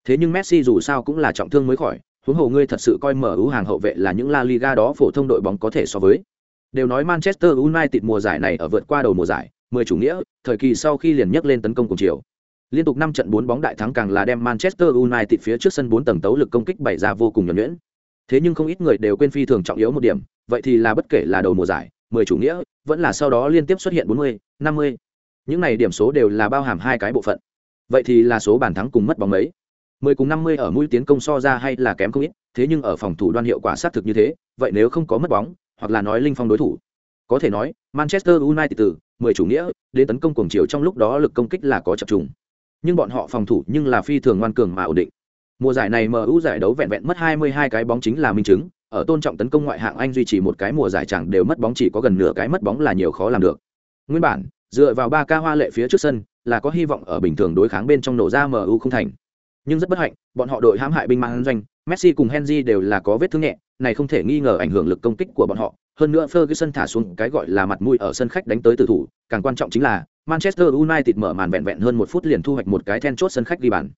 Thế nhưng Messi dù sao cũng là trọng thương mới khỏi, huống hồ ngươi thật sự coi mở ưu hàng hậu vệ là những La Liga đó phổ thông đội bóng có thể so với. Đều nói Manchester United mùa giải này ở vượt qua đầu mùa giải, 10 chủ nghĩa, thời kỳ sau khi liền nhấc lên tấn công cùng chiều. Liên tục 5 trận 4 bóng đại thắng càng là đem Manchester United phía trước sân 4 tầng tấu lực công kích bày ra vô cùng nhuần nhuyễn. Thế nhưng không ít người đều quên phi thường trọng yếu một điểm, vậy thì là bất kể là đầu mùa giải, 10 chủ nghĩa, vẫn là sau đó liên tiếp xuất hiện 40, 50. Những này điểm số đều là bao hàm hai cái bộ phận. Vậy thì là số bàn thắng cùng mất bóng mấy. 10 cùng 50 ở mũi tiến công so ra hay là kém không ít, thế nhưng ở phòng thủ đoan hiệu quả sát thực như thế, vậy nếu không có mất bóng, hoặc là nói linh phong đối thủ. Có thể nói, Manchester United từ 10 chủ nghĩa đến tấn công cuồng chiều trong lúc đó lực công kích là có chập trùng nhưng bọn họ phòng thủ nhưng là phi thường ngoan cường mà ổn định mùa giải này MU giải đấu vẹn vẹn mất 22 cái bóng chính là minh chứng ở tôn trọng tấn công ngoại hạng Anh duy trì một cái mùa giải chẳng đều mất bóng chỉ có gần nửa cái mất bóng là nhiều khó làm được. Nguyên bản, dựa vào ba ca hoa lệ phía trước sân, là có hy vọng ở bình thường đối kháng bên trong nổ ra MU không thành. Nhưng rất bất hạnh, bọn họ đội hãm hại binh mang doanh, Messi cùng Henry đều là có vết thương nhẹ, này không thể nghi ngờ ảnh hưởng lực công kích của bọn họ. Hơn nữa Ferguson thả xuống cái gọi là mặt mũi ở sân khách đánh tới tử thủ, càng quan trọng chính là Manchester United mở màn vẹn vẹn hơn một phút liền thu hoạch một cái then chốt sân khách ghi bàn.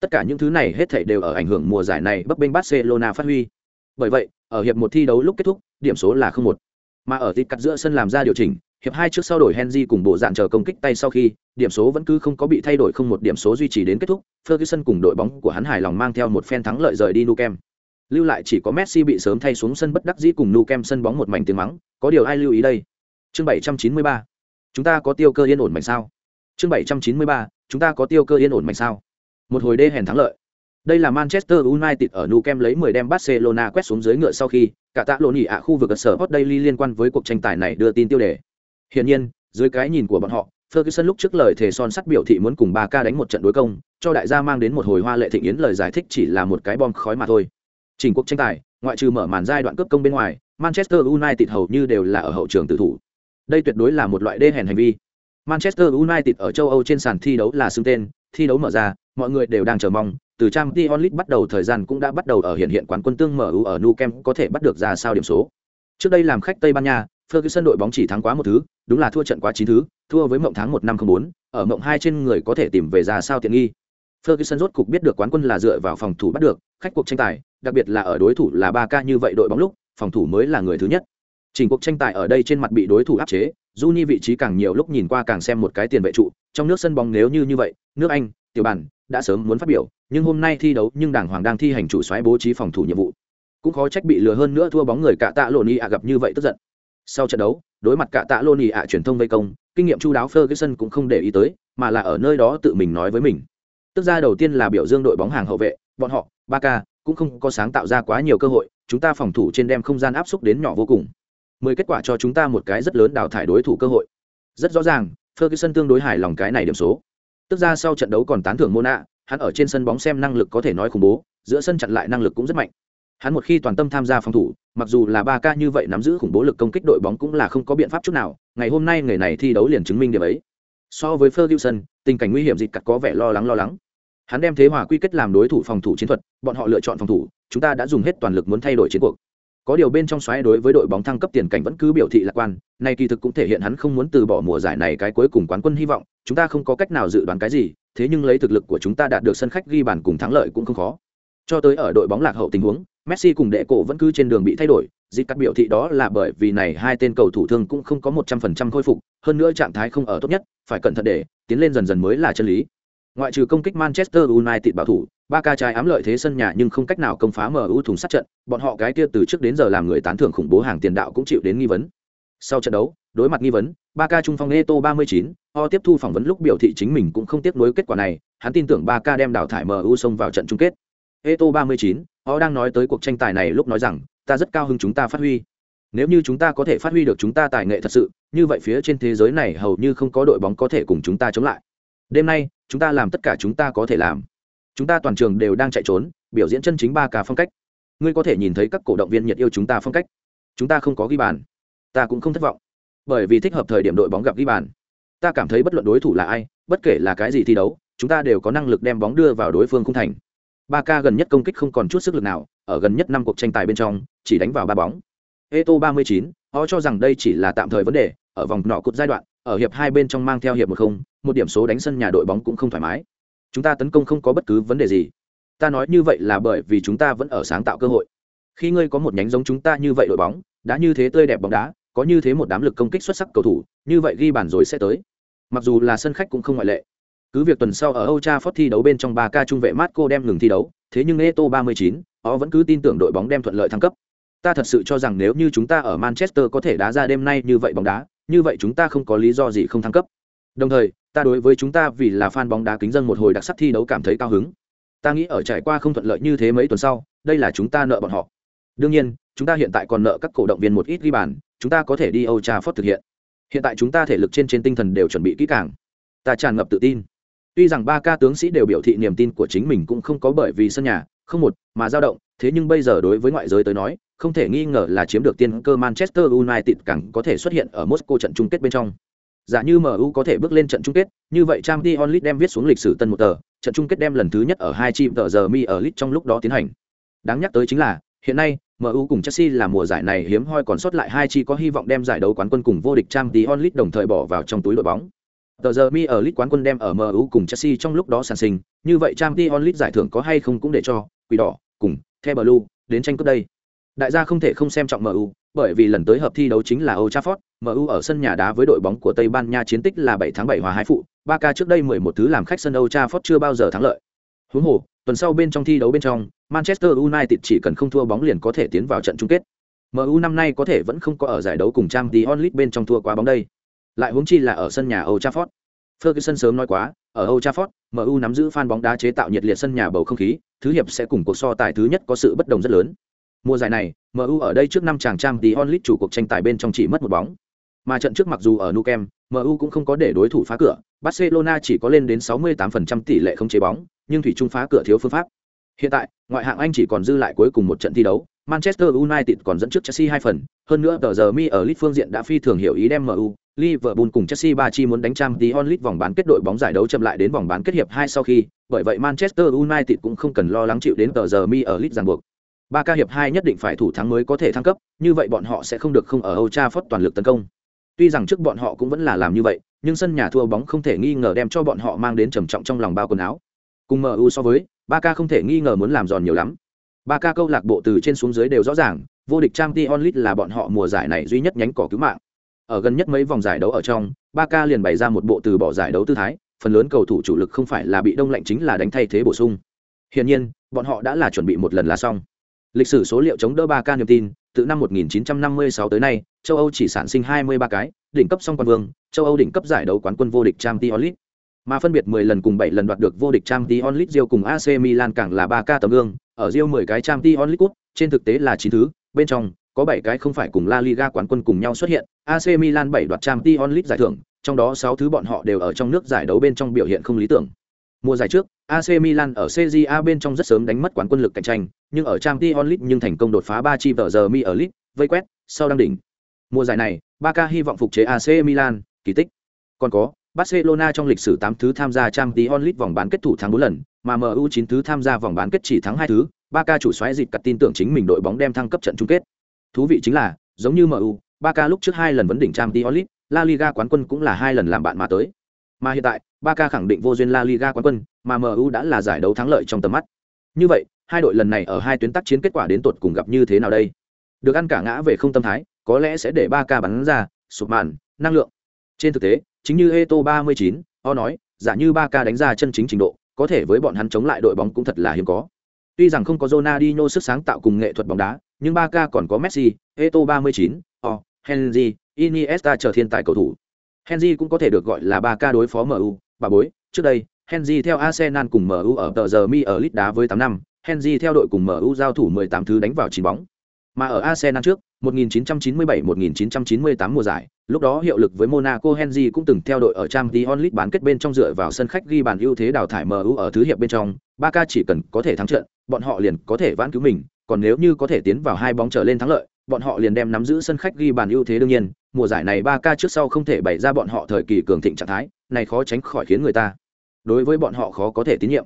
Tất cả những thứ này hết thảy đều ở ảnh hưởng mùa giải này bấp bênh Barcelona phát huy. Bởi vậy, ở hiệp một thi đấu lúc kết thúc, điểm số là 0-1. Mà ở tít cắt giữa sân làm ra điều chỉnh, hiệp hai trước sau đổi Henry cùng bộ dạng chờ công kích tay sau khi, điểm số vẫn cứ không có bị thay đổi không một điểm số duy trì đến kết thúc, Ferguson cùng đội bóng của hắn hài lòng mang theo một phen thắng lợi rời đi Nou Camp. Lưu lại chỉ có Messi bị sớm thay xuống sân bất đắc dĩ cùng Nou Camp sân bóng một mảnh tiếng mắng, có điều ai lưu ý đây? Chương 793. Chúng ta có tiêu cơ yên ổn mạnh sao? Chương 793. Chúng ta có tiêu cơ yên ổn mạnh sao? Một hồi đê hèn thắng lợi. Đây là Manchester United ở nu kem lấy 10 đem Barcelona quét xuống dưới ngựa sau khi, cả tạ lộn nhị ạ khu vực ở sở Hot Daily liên quan với cuộc tranh tài này đưa tin tiêu đề. Hiển nhiên, dưới cái nhìn của bọn họ, Ferguson lúc trước lời thề son sắt biểu thị muốn cùng Barca đánh một trận đối công, cho đại gia mang đến một hồi hoa lệ thịnh yến lời giải thích chỉ là một cái bom khói mà thôi. Trình cuộc tranh tài, ngoại trừ mở màn giai đoạn cướp công bên ngoài, Manchester United hầu như đều là ở hậu trường tự thủ. Đây tuyệt đối là một loại đê hèn hành vi. Manchester United ở châu Âu trên sàn thi đấu là xưng tên, thi đấu mở ra, mọi người đều đang chờ mong, từ trang Champions League bắt đầu thời gian cũng đã bắt đầu ở hiện hiện quán quân tương MU ở Nou Camp có thể bắt được ra sao điểm số. Trước đây làm khách Tây Ban Nha, Ferguson đội bóng chỉ thắng quá một thứ, đúng là thua trận quá chín thứ, thua với mộng tháng một năm không bốn, ở mộng hai trên người có thể tìm về ra sao tiện nghi. Ferguson rốt cục biết được quán quân là dựa vào phòng thủ bắt được, khách cuộc tranh tài, đặc biệt là ở đối thủ là 3K như vậy đội bóng lúc, phòng thủ mới là người thứ nhất. Trình cuộc tranh tài ở đây trên mặt bị đối thủ áp chế, Juni vị trí càng nhiều lúc nhìn qua càng xem một cái tiền vệ trụ, trong nước sân bóng nếu như như vậy, nước Anh, tiểu bản đã sớm muốn phát biểu, nhưng hôm nay thi đấu nhưng đảng hoàng đang thi hành chủ soái bố trí phòng thủ nhiệm vụ. Cũng khó trách bị lừa hơn nữa thua bóng người cả tạ lộn Ni ạ gặp như vậy tức giận. Sau trận đấu, đối mặt cả tạ lộn Ni ạ truyền thông vây công, kinh nghiệm chu đáo Ferguson cũng không để ý tới, mà là ở nơi đó tự mình nói với mình. Tức ra đầu tiên là biểu dương đội bóng hàng hậu vệ, bọn họ, Barca cũng không có sáng tạo ra quá nhiều cơ hội, chúng ta phòng thủ trên đem không gian áp xúc đến nhỏ vô cùng mười kết quả cho chúng ta một cái rất lớn đào thải đối thủ cơ hội. Rất rõ ràng, ferguson tương đối hài lòng cái này điểm số. Tức ra sau trận đấu còn tán thưởng mona, hắn ở trên sân bóng xem năng lực có thể nói khủng bố, giữa sân chặn lại năng lực cũng rất mạnh. Hắn một khi toàn tâm tham gia phòng thủ, mặc dù là ba ca như vậy nắm giữ khủng bố lực công kích đội bóng cũng là không có biện pháp chút nào, ngày hôm nay người này thi đấu liền chứng minh điểm ấy. So với ferguson, tình cảnh nguy hiểm dịch cặt có vẻ lo lắng lo lắng. Hắn đem thế hòa quy kết làm đối thủ phòng thủ chiến thuật, bọn họ lựa chọn phòng thủ, chúng ta đã dùng hết toàn lực muốn thay đổi chiến cuộc có điều bên trong xoáy đối với đội bóng thăng cấp tiền cảnh vẫn cứ biểu thị lạc quan, nay kỳ thực cũng thể hiện hắn không muốn từ bỏ mùa giải này cái cuối cùng quán quân hy vọng, chúng ta không có cách nào dự đoán cái gì, thế nhưng lấy thực lực của chúng ta đạt được sân khách ghi bàn cùng thắng lợi cũng không khó. Cho tới ở đội bóng lạc hậu tình huống, messi cùng đệ cổ vẫn cứ trên đường bị thay đổi dịp cắt biểu thị đó là bởi vì này hai tên cầu thủ thương cũng không có một trăm phần trăm khôi phục, hơn nữa trạng thái không ở tốt nhất, phải cẩn thận để tiến lên dần dần mới là chân lý ngoại trừ công kích manchester united bảo thủ ba ca trái ám lợi thế sân nhà nhưng không cách nào công phá MU thùng sát trận, bọn họ cái kia từ trước đến giờ làm người tán thưởng khủng bố hàng tiền đạo cũng chịu đến nghi vấn. Sau trận đấu, đối mặt nghi vấn, ba ca trung phong Eto 39, O tiếp thu phỏng vấn lúc biểu thị chính mình cũng không tiếc nuối kết quả này, hắn tin tưởng ba ca đem đào thải MU xông vào trận chung kết. Eto 39, O đang nói tới cuộc tranh tài này lúc nói rằng, ta rất cao hứng chúng ta phát huy. Nếu như chúng ta có thể phát huy được chúng ta tài nghệ thật sự, như vậy phía trên thế giới này hầu như không có đội bóng có thể cùng chúng ta chống lại. Đêm nay, chúng ta làm tất cả chúng ta có thể làm. Chúng ta toàn trường đều đang chạy trốn, biểu diễn chân chính ba ca phong cách. Ngươi có thể nhìn thấy các cổ động viên nhiệt yêu chúng ta phong cách. Chúng ta không có ghi bàn. Ta cũng không thất vọng. Bởi vì thích hợp thời điểm đội bóng gặp ghi bàn. Ta cảm thấy bất luận đối thủ là ai, bất kể là cái gì thi đấu, chúng ta đều có năng lực đem bóng đưa vào đối phương khung thành. Ba ca gần nhất công kích không còn chút sức lực nào, ở gần nhất năm cuộc tranh tài bên trong, chỉ đánh vào ba bóng. Eto ba mươi chín, họ cho rằng đây chỉ là tạm thời vấn đề, ở vòng nọ cột giai đoạn, ở hiệp hai bên trong mang theo hiệp một không một điểm số đánh sân nhà đội bóng cũng không thoải mái. Chúng ta tấn công không có bất cứ vấn đề gì. Ta nói như vậy là bởi vì chúng ta vẫn ở sáng tạo cơ hội. Khi ngươi có một nhánh giống chúng ta như vậy đội bóng, đã như thế tươi đẹp bóng đá, có như thế một đám lực công kích xuất sắc cầu thủ, như vậy ghi bàn rồi sẽ tới. Mặc dù là sân khách cũng không ngoại lệ. Cứ việc tuần sau ở Âu Trafford thi đấu bên trong 3 ca trung vệ Marco đem ngừng thi đấu, thế nhưng Neto 39 họ vẫn cứ tin tưởng đội bóng đem thuận lợi thăng cấp. Ta thật sự cho rằng nếu như chúng ta ở Manchester có thể đá ra đêm nay như vậy bóng đá, như vậy chúng ta không có lý do gì không thăng cấp đồng thời, ta đối với chúng ta vì là fan bóng đá kính dân một hồi đặc sắc thi đấu cảm thấy cao hứng. Ta nghĩ ở trải qua không thuận lợi như thế mấy tuần sau, đây là chúng ta nợ bọn họ. Đương nhiên, chúng ta hiện tại còn nợ các cổ động viên một ít ghi bàn, chúng ta có thể đi Old Trafford thực hiện. Hiện tại chúng ta thể lực trên trên tinh thần đều chuẩn bị kỹ càng. Ta tràn ngập tự tin. Tuy rằng ba ca tướng sĩ đều biểu thị niềm tin của chính mình cũng không có bởi vì sân nhà, không một, mà dao động, thế nhưng bây giờ đối với ngoại giới tới nói, không thể nghi ngờ là chiếm được tiên cơ Manchester United càng có thể xuất hiện ở Moscow trận chung kết bên trong. Giả như MU có thể bước lên trận chung kết, như vậy Champions League đem viết xuống lịch sử tân một tờ, trận chung kết đem lần thứ nhất ở hai chim tờ giờ mi ở League trong lúc đó tiến hành. Đáng nhắc tới chính là, hiện nay, MU cùng Chelsea là mùa giải này hiếm hoi còn sót lại hai chi có hy vọng đem giải đấu quán quân cùng vô địch Champions League đồng thời bỏ vào trong túi đội bóng. Tờ giờ mi ở League quán quân đem ở MU cùng Chelsea trong lúc đó sản sinh, như vậy Champions League giải thưởng có hay không cũng để cho Quỷ đỏ cùng The Blue đến tranh cướp đây. Đại gia không thể không xem trọng MU, bởi vì lần tới hợp thi đấu chính là Old Trafford, MU ở sân nhà đá với đội bóng của Tây Ban Nha chiến tích là 7 tháng 7 hòa 2 phụ, Barca trước đây 11 thứ làm khách sân Old Trafford chưa bao giờ thắng lợi. Huống hồ, tuần sau bên trong thi đấu bên trong, Manchester United chỉ cần không thua bóng liền có thể tiến vào trận chung kết. MU năm nay có thể vẫn không có ở giải đấu cùng Champions League bên trong thua quá bóng đây. Lại huống chi là ở sân nhà Old Trafford. Ferguson sớm nói quá, ở Old Trafford, MU nắm giữ fan bóng đá chế tạo nhiệt liệt sân nhà bầu không khí, thứ hiệp sẽ cùng cuộc so tài thứ nhất có sự bất đồng rất lớn. Mùa giải này, MU ở đây trước năm chàng trang tí onlit chủ cuộc tranh tài bên trong chỉ mất một bóng. Mà trận trước mặc dù ở Nou Camp, MU cũng không có để đối thủ phá cửa, Barcelona chỉ có lên đến 68% tỷ lệ không chế bóng, nhưng thủy chung phá cửa thiếu phương pháp. Hiện tại, ngoại hạng Anh chỉ còn dư lại cuối cùng một trận thi đấu, Manchester United còn dẫn trước Chelsea hai phần, hơn nữa tờ giờ mi ở Leeds phương diện đã phi thường hiểu ý đem MU, Liverpool cùng Chelsea ba chi muốn đánh trang tí onlit vòng bán kết đội bóng giải đấu chậm lại đến vòng bán kết hiệp hai sau khi, bởi vậy Manchester United cũng không cần lo lắng chịu đến tờ giờ mi ở Leeds ràng buộc. Ba ca hiệp hai nhất định phải thủ thắng mới có thể thăng cấp, như vậy bọn họ sẽ không được không ở Old Trafford toàn lực tấn công. Tuy rằng trước bọn họ cũng vẫn là làm như vậy, nhưng sân nhà thua bóng không thể nghi ngờ đem cho bọn họ mang đến trầm trọng trong lòng bao quần áo. Cùng MU so với, Ba ca không thể nghi ngờ muốn làm giòn nhiều lắm. Ba ca câu lạc bộ từ trên xuống dưới đều rõ ràng, vô địch Champions League là bọn họ mùa giải này duy nhất nhánh cỏ cứu mạng. Ở gần nhất mấy vòng giải đấu ở trong, Ba ca liền bày ra một bộ từ bỏ giải đấu tư thái, phần lớn cầu thủ chủ lực không phải là bị đông lạnh chính là đánh thay thế bổ sung. Hiển nhiên, bọn họ đã là chuẩn bị một lần là xong. Lịch sử số liệu chống đỡ ba ca niềm tin, từ năm 1956 tới nay, châu Âu chỉ sản sinh 23 cái, đỉnh cấp song quan vương, châu Âu đỉnh cấp giải đấu quán quân vô địch Champions League. Mà phân biệt 10 lần cùng 7 lần đoạt được vô địch Champions League Rio cùng AC Milan càng là 3 ca tấm gương, ở Rio 10 cái Champions League trên thực tế là 9 thứ, bên trong có 7 cái không phải cùng La Liga quán quân cùng nhau xuất hiện, AC Milan 7 đoạt Champions League giải thưởng, trong đó 6 thứ bọn họ đều ở trong nước giải đấu bên trong biểu hiện không lý tưởng. Mùa giải trước, AC Milan ở CJA bên trong rất sớm đánh mất quán quân lực cạnh tranh, nhưng ở Champions League nhưng thành công đột phá 3 chi tờ giờ mi ở League, vây quét, sau đăng đỉnh. Mùa giải này, Barca hy vọng phục chế AC Milan, kỳ tích. Còn có, Barcelona trong lịch sử 8 thứ tham gia Champions League vòng bán kết thủ thắng 4 lần, mà MU 9 thứ tham gia vòng bán kết chỉ thắng 2 thứ, Barca chủ xoáy dịp cật tin tưởng chính mình đội bóng đem thăng cấp trận chung kết. Thú vị chính là, giống như MU, Barca lúc trước hai lần vấn đỉnh Champions League, La Liga quán quân cũng là hai lần làm bạn mà tới. Mà hiện tại, Barca khẳng định vô duyên La Liga quán quân, mà MU đã là giải đấu thắng lợi trong tầm mắt. Như vậy, hai đội lần này ở hai tuyến tác chiến kết quả đến tột cùng gặp như thế nào đây? Được ăn cả ngã về không tâm thái, có lẽ sẽ để Barca bắn ra, sụp màn, năng lượng. Trên thực tế, chính như Eto 39, O nói, giả như Barca đánh ra chân chính trình độ, có thể với bọn hắn chống lại đội bóng cũng thật là hiếm có. Tuy rằng không có Ronaldinho sức sáng tạo cùng nghệ thuật bóng đá, nhưng Barca còn có Messi, Eto 39, O, Henry, Iniesta trở thiên tài cầu thủ. Henry cũng có thể được gọi là Barca đối phó MU, bà bối, trước đây, Henry theo Arsenal cùng MU ở tờ giờ mi ở lit đá với 8 năm, Henry theo đội cùng MU giao thủ 18 thứ đánh vào 9 bóng. Mà ở Arsenal trước, 1997-1998 mùa giải, lúc đó hiệu lực với Monaco Henry cũng từng theo đội ở Champions League bán kết bên trong dựa vào sân khách ghi bàn ưu thế đào thải MU ở thứ hiệp bên trong, Barca chỉ cần có thể thắng trận, bọn họ liền có thể vãn cứu mình, còn nếu như có thể tiến vào hai bóng trở lên thắng lợi, bọn họ liền đem nắm giữ sân khách ghi bàn ưu thế đương nhiên, mùa giải này Barca trước sau không thể bày ra bọn họ thời kỳ cường thịnh trạng thái, này khó tránh khỏi khiến người ta đối với bọn họ khó có thể tín nhiệm.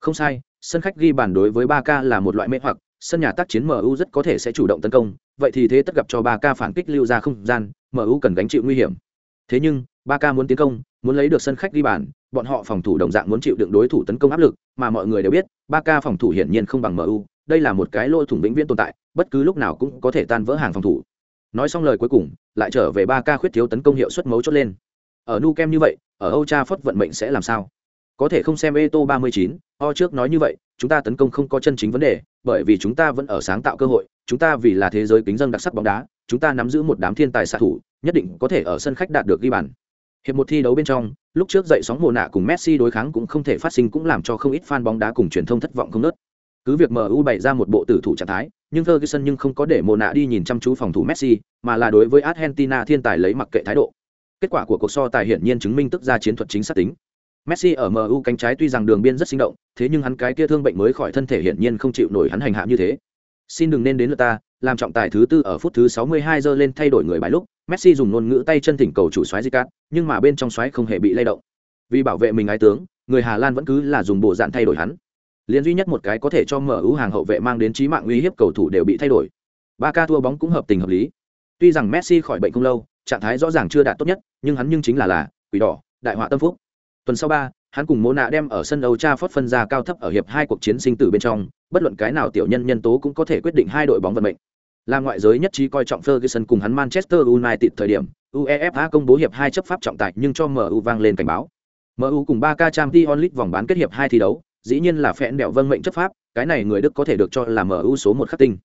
Không sai, sân khách ghi bàn đối với Barca là một loại mê hoặc, sân nhà tác chiến MU rất có thể sẽ chủ động tấn công, vậy thì thế tất gặp cho Barca phản kích lưu ra không gian, MU cần gánh chịu nguy hiểm. Thế nhưng, Barca muốn tiến công, muốn lấy được sân khách ghi bàn, bọn họ phòng thủ đồng dạng muốn chịu đựng đối thủ tấn công áp lực, mà mọi người đều biết, Barca phòng thủ hiển nhiên không bằng MU, đây là một cái lỗ thủng vĩnh viễn tồn tại, bất cứ lúc nào cũng có thể tan vỡ hàng phòng thủ. Nói xong lời cuối cùng, lại trở về ba ca khuyết thiếu tấn công hiệu suất mấu chốt lên. Ở nu kem như vậy, ở Otra phất vận mệnh sẽ làm sao? Có thể không xem Eto 39, O trước nói như vậy, chúng ta tấn công không có chân chính vấn đề, bởi vì chúng ta vẫn ở sáng tạo cơ hội, chúng ta vì là thế giới kính dân đặc sắc bóng đá, chúng ta nắm giữ một đám thiên tài xạ thủ, nhất định có thể ở sân khách đạt được ghi bàn. Hiệp một thi đấu bên trong, lúc trước dậy sóng mùa nạ cùng Messi đối kháng cũng không thể phát sinh cũng làm cho không ít fan bóng đá cùng truyền thông thất vọng không nớt. Cứ việc MU bày ra một bộ tử thủ trạng thái, nhưng Ferguson nhưng không có để mùa nạ đi nhìn chăm chú phòng thủ Messi, mà là đối với Argentina thiên tài lấy mặc kệ thái độ. Kết quả của cuộc so tài hiển nhiên chứng minh tức ra chiến thuật chính xác tính. Messi ở MU cánh trái tuy rằng đường biên rất sinh động, thế nhưng hắn cái kia thương bệnh mới khỏi thân thể hiển nhiên không chịu nổi hắn hành hạ như thế. Xin đừng nên đến lượt ta, làm trọng tài thứ tư ở phút thứ 62 giờ lên thay đổi người bài lúc, Messi dùng ngôn ngữ tay chân thỉnh cầu chủ xoáy Zicat, nhưng mà bên trong xoáy không hề bị lay động. Vì bảo vệ mình ái tướng, người Hà Lan vẫn cứ là dùng bộ dạng thay đổi hắn. Liên duy nhất một cái có thể cho mở ưu hàng hậu vệ mang đến chí mạng uy hiếp cầu thủ đều bị thay đổi. Ba ca thua bóng cũng hợp tình hợp lý. Tuy rằng Messi khỏi bệnh không lâu, trạng thái rõ ràng chưa đạt tốt nhất, nhưng hắn nhưng chính là là quỷ đỏ, đại họa tâm phúc. Tuần sau ba, hắn cùng Mona đem ở sân Âu Trafford phân ra cao thấp ở hiệp hai cuộc chiến sinh tử bên trong, bất luận cái nào tiểu nhân nhân tố cũng có thể quyết định hai đội bóng vận mệnh. Là ngoại giới nhất trí coi trọng Ferguson cùng hắn Manchester United thời điểm, UEFA công bố hiệp hai chấp pháp trọng tài nhưng cho MU vang lên cảnh báo. MU cùng 3K Champions League vòng bán kết hiệp hai thi đấu, dĩ nhiên là phẹn đẹo vâng mệnh chấp pháp, cái này người Đức có thể được cho là MU số một khắc tinh.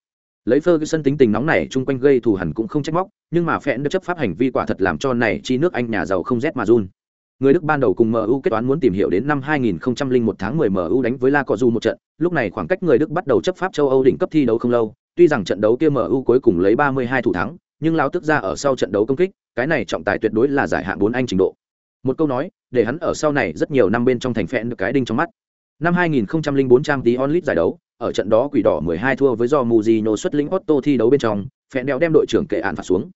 Lấy Ferguson tính tình nóng này chung quanh gây thù hằn cũng không trách móc, nhưng mà phẹn được chấp pháp hành vi quả thật làm cho này chi nước Anh nhà giàu không rét mà run. Người Đức ban đầu cùng MU kết toán muốn tìm hiểu đến năm 2001 tháng 10 MU đánh với La Cọ một trận, lúc này khoảng cách người Đức bắt đầu chấp pháp châu Âu đỉnh cấp thi đấu không lâu, tuy rằng trận đấu kia MU cuối cùng lấy 32 thủ thắng, nhưng lao tức ra ở sau trận đấu công kích, cái này trọng tài tuyệt đối là giải hạng 4 Anh trình độ. Một câu nói, để hắn ở sau này rất nhiều năm bên trong thành phẹn được cái đinh trong mắt. Năm 2004 trang tí onlit giải đấu, ở trận đó quỷ đỏ 12 thua với do Mujino xuất lĩnh Otto thi đấu bên trong, phẹn đeo đem đội trưởng kệ án phạt xuống.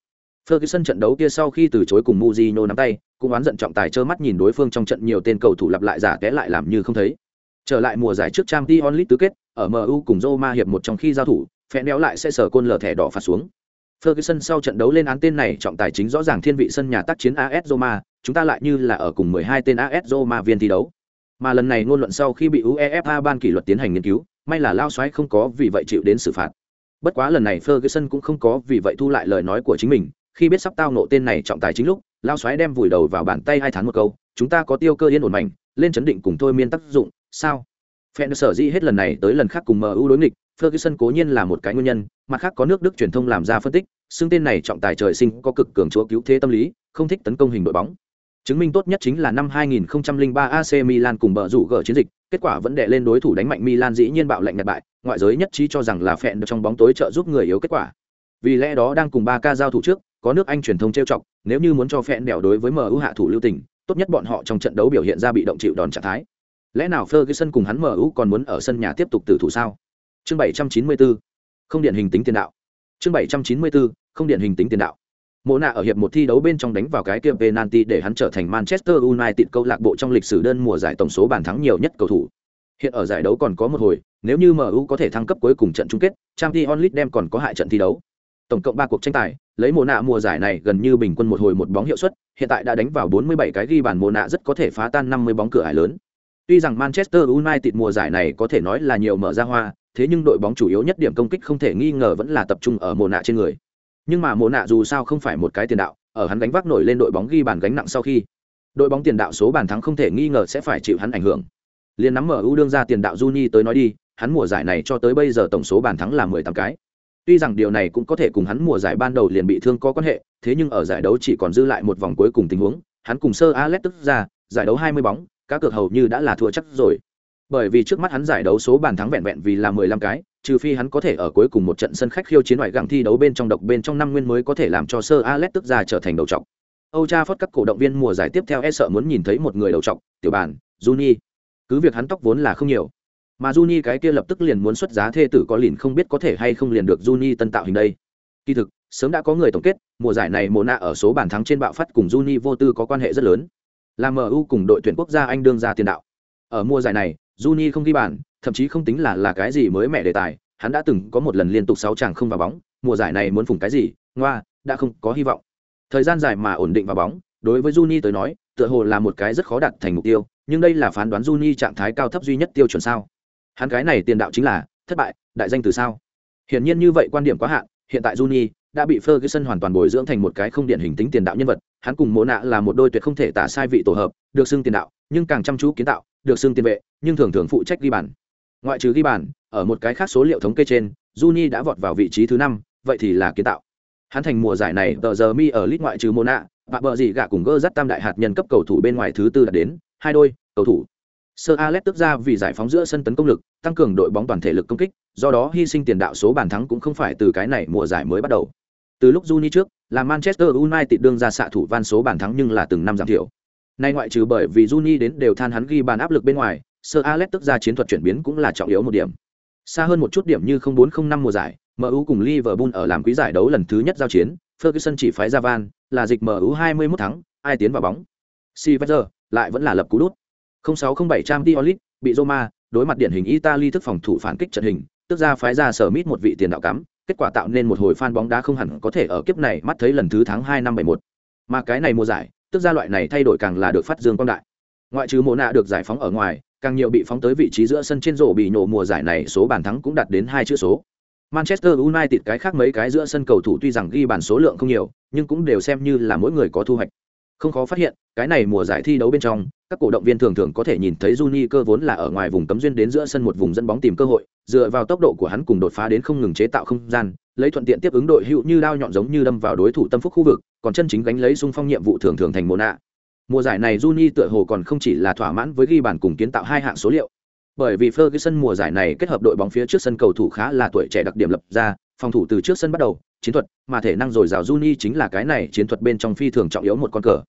Ferguson trận đấu kia sau khi từ chối cùng Mujino nắm tay, cũng oán giận trọng tài trơ mắt nhìn đối phương trong trận nhiều tên cầu thủ lặp lại giả té lại làm như không thấy. Trở lại mùa giải trước Champions League tứ kết, ở MU cùng Roma hiệp một trong khi giao thủ, phèn đéo lại sẽ sở côn lở thẻ đỏ phạt xuống. Ferguson sau trận đấu lên án tên này trọng tài chính rõ ràng thiên vị sân nhà tác chiến AS Roma, chúng ta lại như là ở cùng 12 tên AS Roma viên thi đấu. Mà lần này ngôn luận sau khi bị UEFA ban kỷ luật tiến hành nghiên cứu, may là lao xoáy không có vì vậy chịu đến xử phạt. Bất quá lần này Ferguson cũng không có vì vậy thu lại lời nói của chính mình, khi biết sắp tao nộ tên này trọng tài chính lúc, lao xoáy đem vùi đầu vào bàn tay hai tháng một câu, chúng ta có tiêu cơ yên ổn mạnh, lên chấn định cùng thôi miên tác dụng, sao? Phen sở dĩ hết lần này tới lần khác cùng MU đối nghịch, Ferguson cố nhiên là một cái nguyên nhân, mặt khác có nước Đức truyền thông làm ra phân tích, xưng tên này trọng tài trời sinh có cực cường chúa cứu thế tâm lý, không thích tấn công hình đội bóng. Chứng minh tốt nhất chính là năm 2003 AC Milan cùng bờ rủ gỡ chiến dịch, kết quả vẫn đè lên đối thủ đánh mạnh Milan dĩ nhiên bạo lệnh nhật bại, ngoại giới nhất trí cho rằng là phẹn được trong bóng tối trợ giúp người yếu kết quả. Vì lẽ đó đang cùng 3K giao thủ trước, có nước Anh truyền thông trêu chọc, nếu như muốn cho phẹn đèo đối với MU hạ thủ lưu tình, tốt nhất bọn họ trong trận đấu biểu hiện ra bị động chịu đòn trạng thái. Lẽ nào Ferguson cùng hắn MU còn muốn ở sân nhà tiếp tục tử thủ sao? Chương 794. Không điện hình tính tiền đạo. Chương 794. Không điện hình tính tiền đạo. Mộ nạ ở hiệp một thi đấu bên trong đánh vào cái kia penalty để hắn trở thành Manchester United câu lạc bộ trong lịch sử đơn mùa giải tổng số bàn thắng nhiều nhất cầu thủ. Hiện ở giải đấu còn có một hồi, nếu như MU có thể thăng cấp cuối cùng trận chung kết, Champions League đem còn có hại trận thi đấu. Tổng cộng 3 cuộc tranh tài, lấy Mộ nạ mùa giải này gần như bình quân một hồi một bóng hiệu suất, hiện tại đã đánh vào 47 cái ghi bàn Mộ nạ rất có thể phá tan 50 bóng cửa ải lớn. Tuy rằng Manchester United mùa giải này có thể nói là nhiều mở ra hoa, thế nhưng đội bóng chủ yếu nhất điểm công kích không thể nghi ngờ vẫn là tập trung ở Mộ nạ trên người. Nhưng mà mùa nạ dù sao không phải một cái tiền đạo, ở hắn gánh vác nổi lên đội bóng ghi bàn gánh nặng sau khi, đội bóng tiền đạo số bàn thắng không thể nghi ngờ sẽ phải chịu hắn ảnh hưởng. liền nắm mở ưu đương ra tiền đạo Juni tới nói đi, hắn mùa giải này cho tới bây giờ tổng số bàn thắng là 18 cái. Tuy rằng điều này cũng có thể cùng hắn mùa giải ban đầu liền bị thương có quan hệ, thế nhưng ở giải đấu chỉ còn dư lại một vòng cuối cùng tình huống, hắn cùng sơ Alex tức ra, giải đấu 20 bóng, cá cược hầu như đã là thua chắc rồi. Bởi vì trước mắt hắn giải đấu số bàn thắng vẹn vẹn vì là 15 cái, trừ phi hắn có thể ở cuối cùng một trận sân khách khiêu chiến ngoại gặng thi đấu bên trong độc bên trong năm nguyên mới có thể làm cho Sir Alex tức ra trở thành đầu trọng. Âu Cha phất các cổ động viên mùa giải tiếp theo e sợ muốn nhìn thấy một người đầu trọng, tiểu bản, Juni. Cứ việc hắn tóc vốn là không nhiều, mà Juni cái kia lập tức liền muốn xuất giá thê tử có liền không biết có thể hay không liền được Juni tân tạo hình đây. Kỳ thực, sớm đã có người tổng kết, mùa giải này Mona ở số bàn thắng trên bạo phát cùng Juni vô tư có quan hệ rất lớn. Là MU cùng đội tuyển quốc gia Anh đương ra tiền đạo. Ở mùa giải này, Juni không ghi bàn, thậm chí không tính là là cái gì mới mẻ đề tài, hắn đã từng có một lần liên tục sáu chàng không vào bóng, mùa giải này muốn phủng cái gì, ngoa, đã không có hy vọng. Thời gian dài mà ổn định vào bóng, đối với Juni tới nói, tựa hồ là một cái rất khó đạt thành mục tiêu, nhưng đây là phán đoán Juni trạng thái cao thấp duy nhất tiêu chuẩn sao? Hắn cái này tiền đạo chính là thất bại, đại danh từ sao? Hiển nhiên như vậy quan điểm quá hạn, hiện tại Juni đã bị Ferguson hoàn toàn bồi dưỡng thành một cái không điển hình tính tiền đạo nhân vật, hắn cùng Mộ Nạ là một đôi tuyệt không thể tả sai vị tổ hợp, được xưng tiền đạo, nhưng càng chăm chú kiến tạo, được xưng tiền vệ, nhưng thường thường phụ trách ghi bàn. Ngoại trừ ghi bàn, ở một cái khác số liệu thống kê trên, Juni đã vọt vào vị trí thứ năm, vậy thì là kiến tạo. Hắn thành mùa giải này tờ giờ mi ở lít ngoại trừ Mona và bờ gì gạ cùng gơ dắt tam đại hạt nhân cấp cầu thủ bên ngoài thứ tư đã đến, hai đôi, cầu thủ. Sir Alex tức ra vì giải phóng giữa sân tấn công lực, tăng cường đội bóng toàn thể lực công kích, do đó hy sinh tiền đạo số bàn thắng cũng không phải từ cái này mùa giải mới bắt đầu. Từ lúc Juni trước, là Manchester United đương ra xạ thủ van số bàn thắng nhưng là từng năm giảm thiểu. Nay ngoại trừ bởi vì Juni đến đều than hắn ghi bàn áp lực bên ngoài, Sơ Alex tức ra chiến thuật chuyển biến cũng là trọng yếu một điểm. Xa hơn một chút điểm như 0405 mùa giải, MU cùng Liverpool ở làm quý giải đấu lần thứ nhất giao chiến, Ferguson chỉ phái ra van, là dịch MU 21 thắng, ai tiến vào bóng. Silver lại vẫn là lập cú đút. 0607 Champions League, bị Roma, đối mặt điển hình Italy thức phòng thủ phản kích trận hình, tức ra phái ra sở mít một vị tiền đạo cắm, kết quả tạo nên một hồi fan bóng đá không hẳn có thể ở kiếp này mắt thấy lần thứ tháng 2 năm 71. Mà cái này mùa giải, tức ra loại này thay đổi càng là được phát dương quang đại. Ngoại trừ Mộ nạ được giải phóng ở ngoài, càng nhiều bị phóng tới vị trí giữa sân trên rổ bị nổ mùa giải này số bàn thắng cũng đạt đến hai chữ số. Manchester United cái khác mấy cái giữa sân cầu thủ tuy rằng ghi bàn số lượng không nhiều, nhưng cũng đều xem như là mỗi người có thu hoạch. Không khó phát hiện, cái này mùa giải thi đấu bên trong, các cổ động viên thường thường có thể nhìn thấy Juni cơ vốn là ở ngoài vùng cấm duyên đến giữa sân một vùng dẫn bóng tìm cơ hội, dựa vào tốc độ của hắn cùng đột phá đến không ngừng chế tạo không gian, lấy thuận tiện tiếp ứng đội hữu như đao nhọn giống như đâm vào đối thủ tâm phúc khu vực, còn chân chính gánh lấy xung phong nhiệm vụ thường thường thành mồ nạ. Mùa giải này Juni tựa hồ còn không chỉ là thỏa mãn với ghi bàn cùng kiến tạo hai hạng số liệu, bởi vì Ferguson mùa giải này kết hợp đội bóng phía trước sân cầu thủ khá là tuổi trẻ đặc điểm lập ra, phòng thủ từ trước sân bắt đầu, chiến thuật, mà thể năng rồi rào Juni chính là cái này chiến thuật bên trong phi thường trọng yếu một con cờ.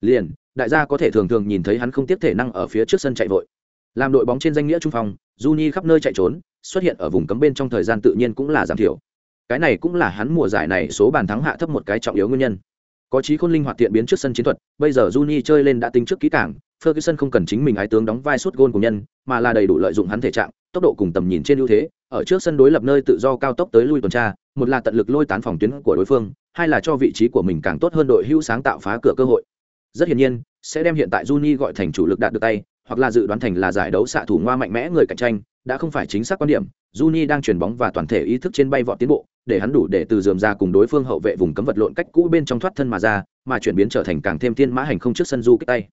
Liền, đại gia có thể thường thường nhìn thấy hắn không tiếp thể năng ở phía trước sân chạy vội. Làm đội bóng trên danh nghĩa trung phòng, Juni khắp nơi chạy trốn, xuất hiện ở vùng cấm bên trong thời gian tự nhiên cũng là giảm thiểu. Cái này cũng là hắn mùa giải này số bàn thắng hạ thấp một cái trọng yếu nguyên nhân. Có trí khôn linh hoạt tiện biến trước sân chiến thuật, bây giờ Juni chơi lên đã tính trước kỹ càng, Ferguson không cần chính mình ái tướng đóng vai suốt gôn của nhân, mà là đầy đủ lợi dụng hắn thể trạng, tốc độ cùng tầm nhìn trên ưu thế, ở trước sân đối lập nơi tự do cao tốc tới lui tuần tra, một là tận lực lôi tán phòng tuyến của đối phương, hai là cho vị trí của mình càng tốt hơn đội hữu sáng tạo phá cửa cơ hội. Rất hiển nhiên, sẽ đem hiện tại Juni gọi thành chủ lực đạt được tay, hoặc là dự đoán thành là giải đấu xạ thủ ngoa mạnh mẽ người cạnh tranh, đã không phải chính xác quan điểm. Juni đang chuyển bóng và toàn thể ý thức trên bay vọt tiến bộ, để hắn đủ để từ dườm ra cùng đối phương hậu vệ vùng cấm vật lộn cách cũ bên trong thoát thân mà ra, mà chuyển biến trở thành càng thêm thiên mã hành không trước sân du kích tay.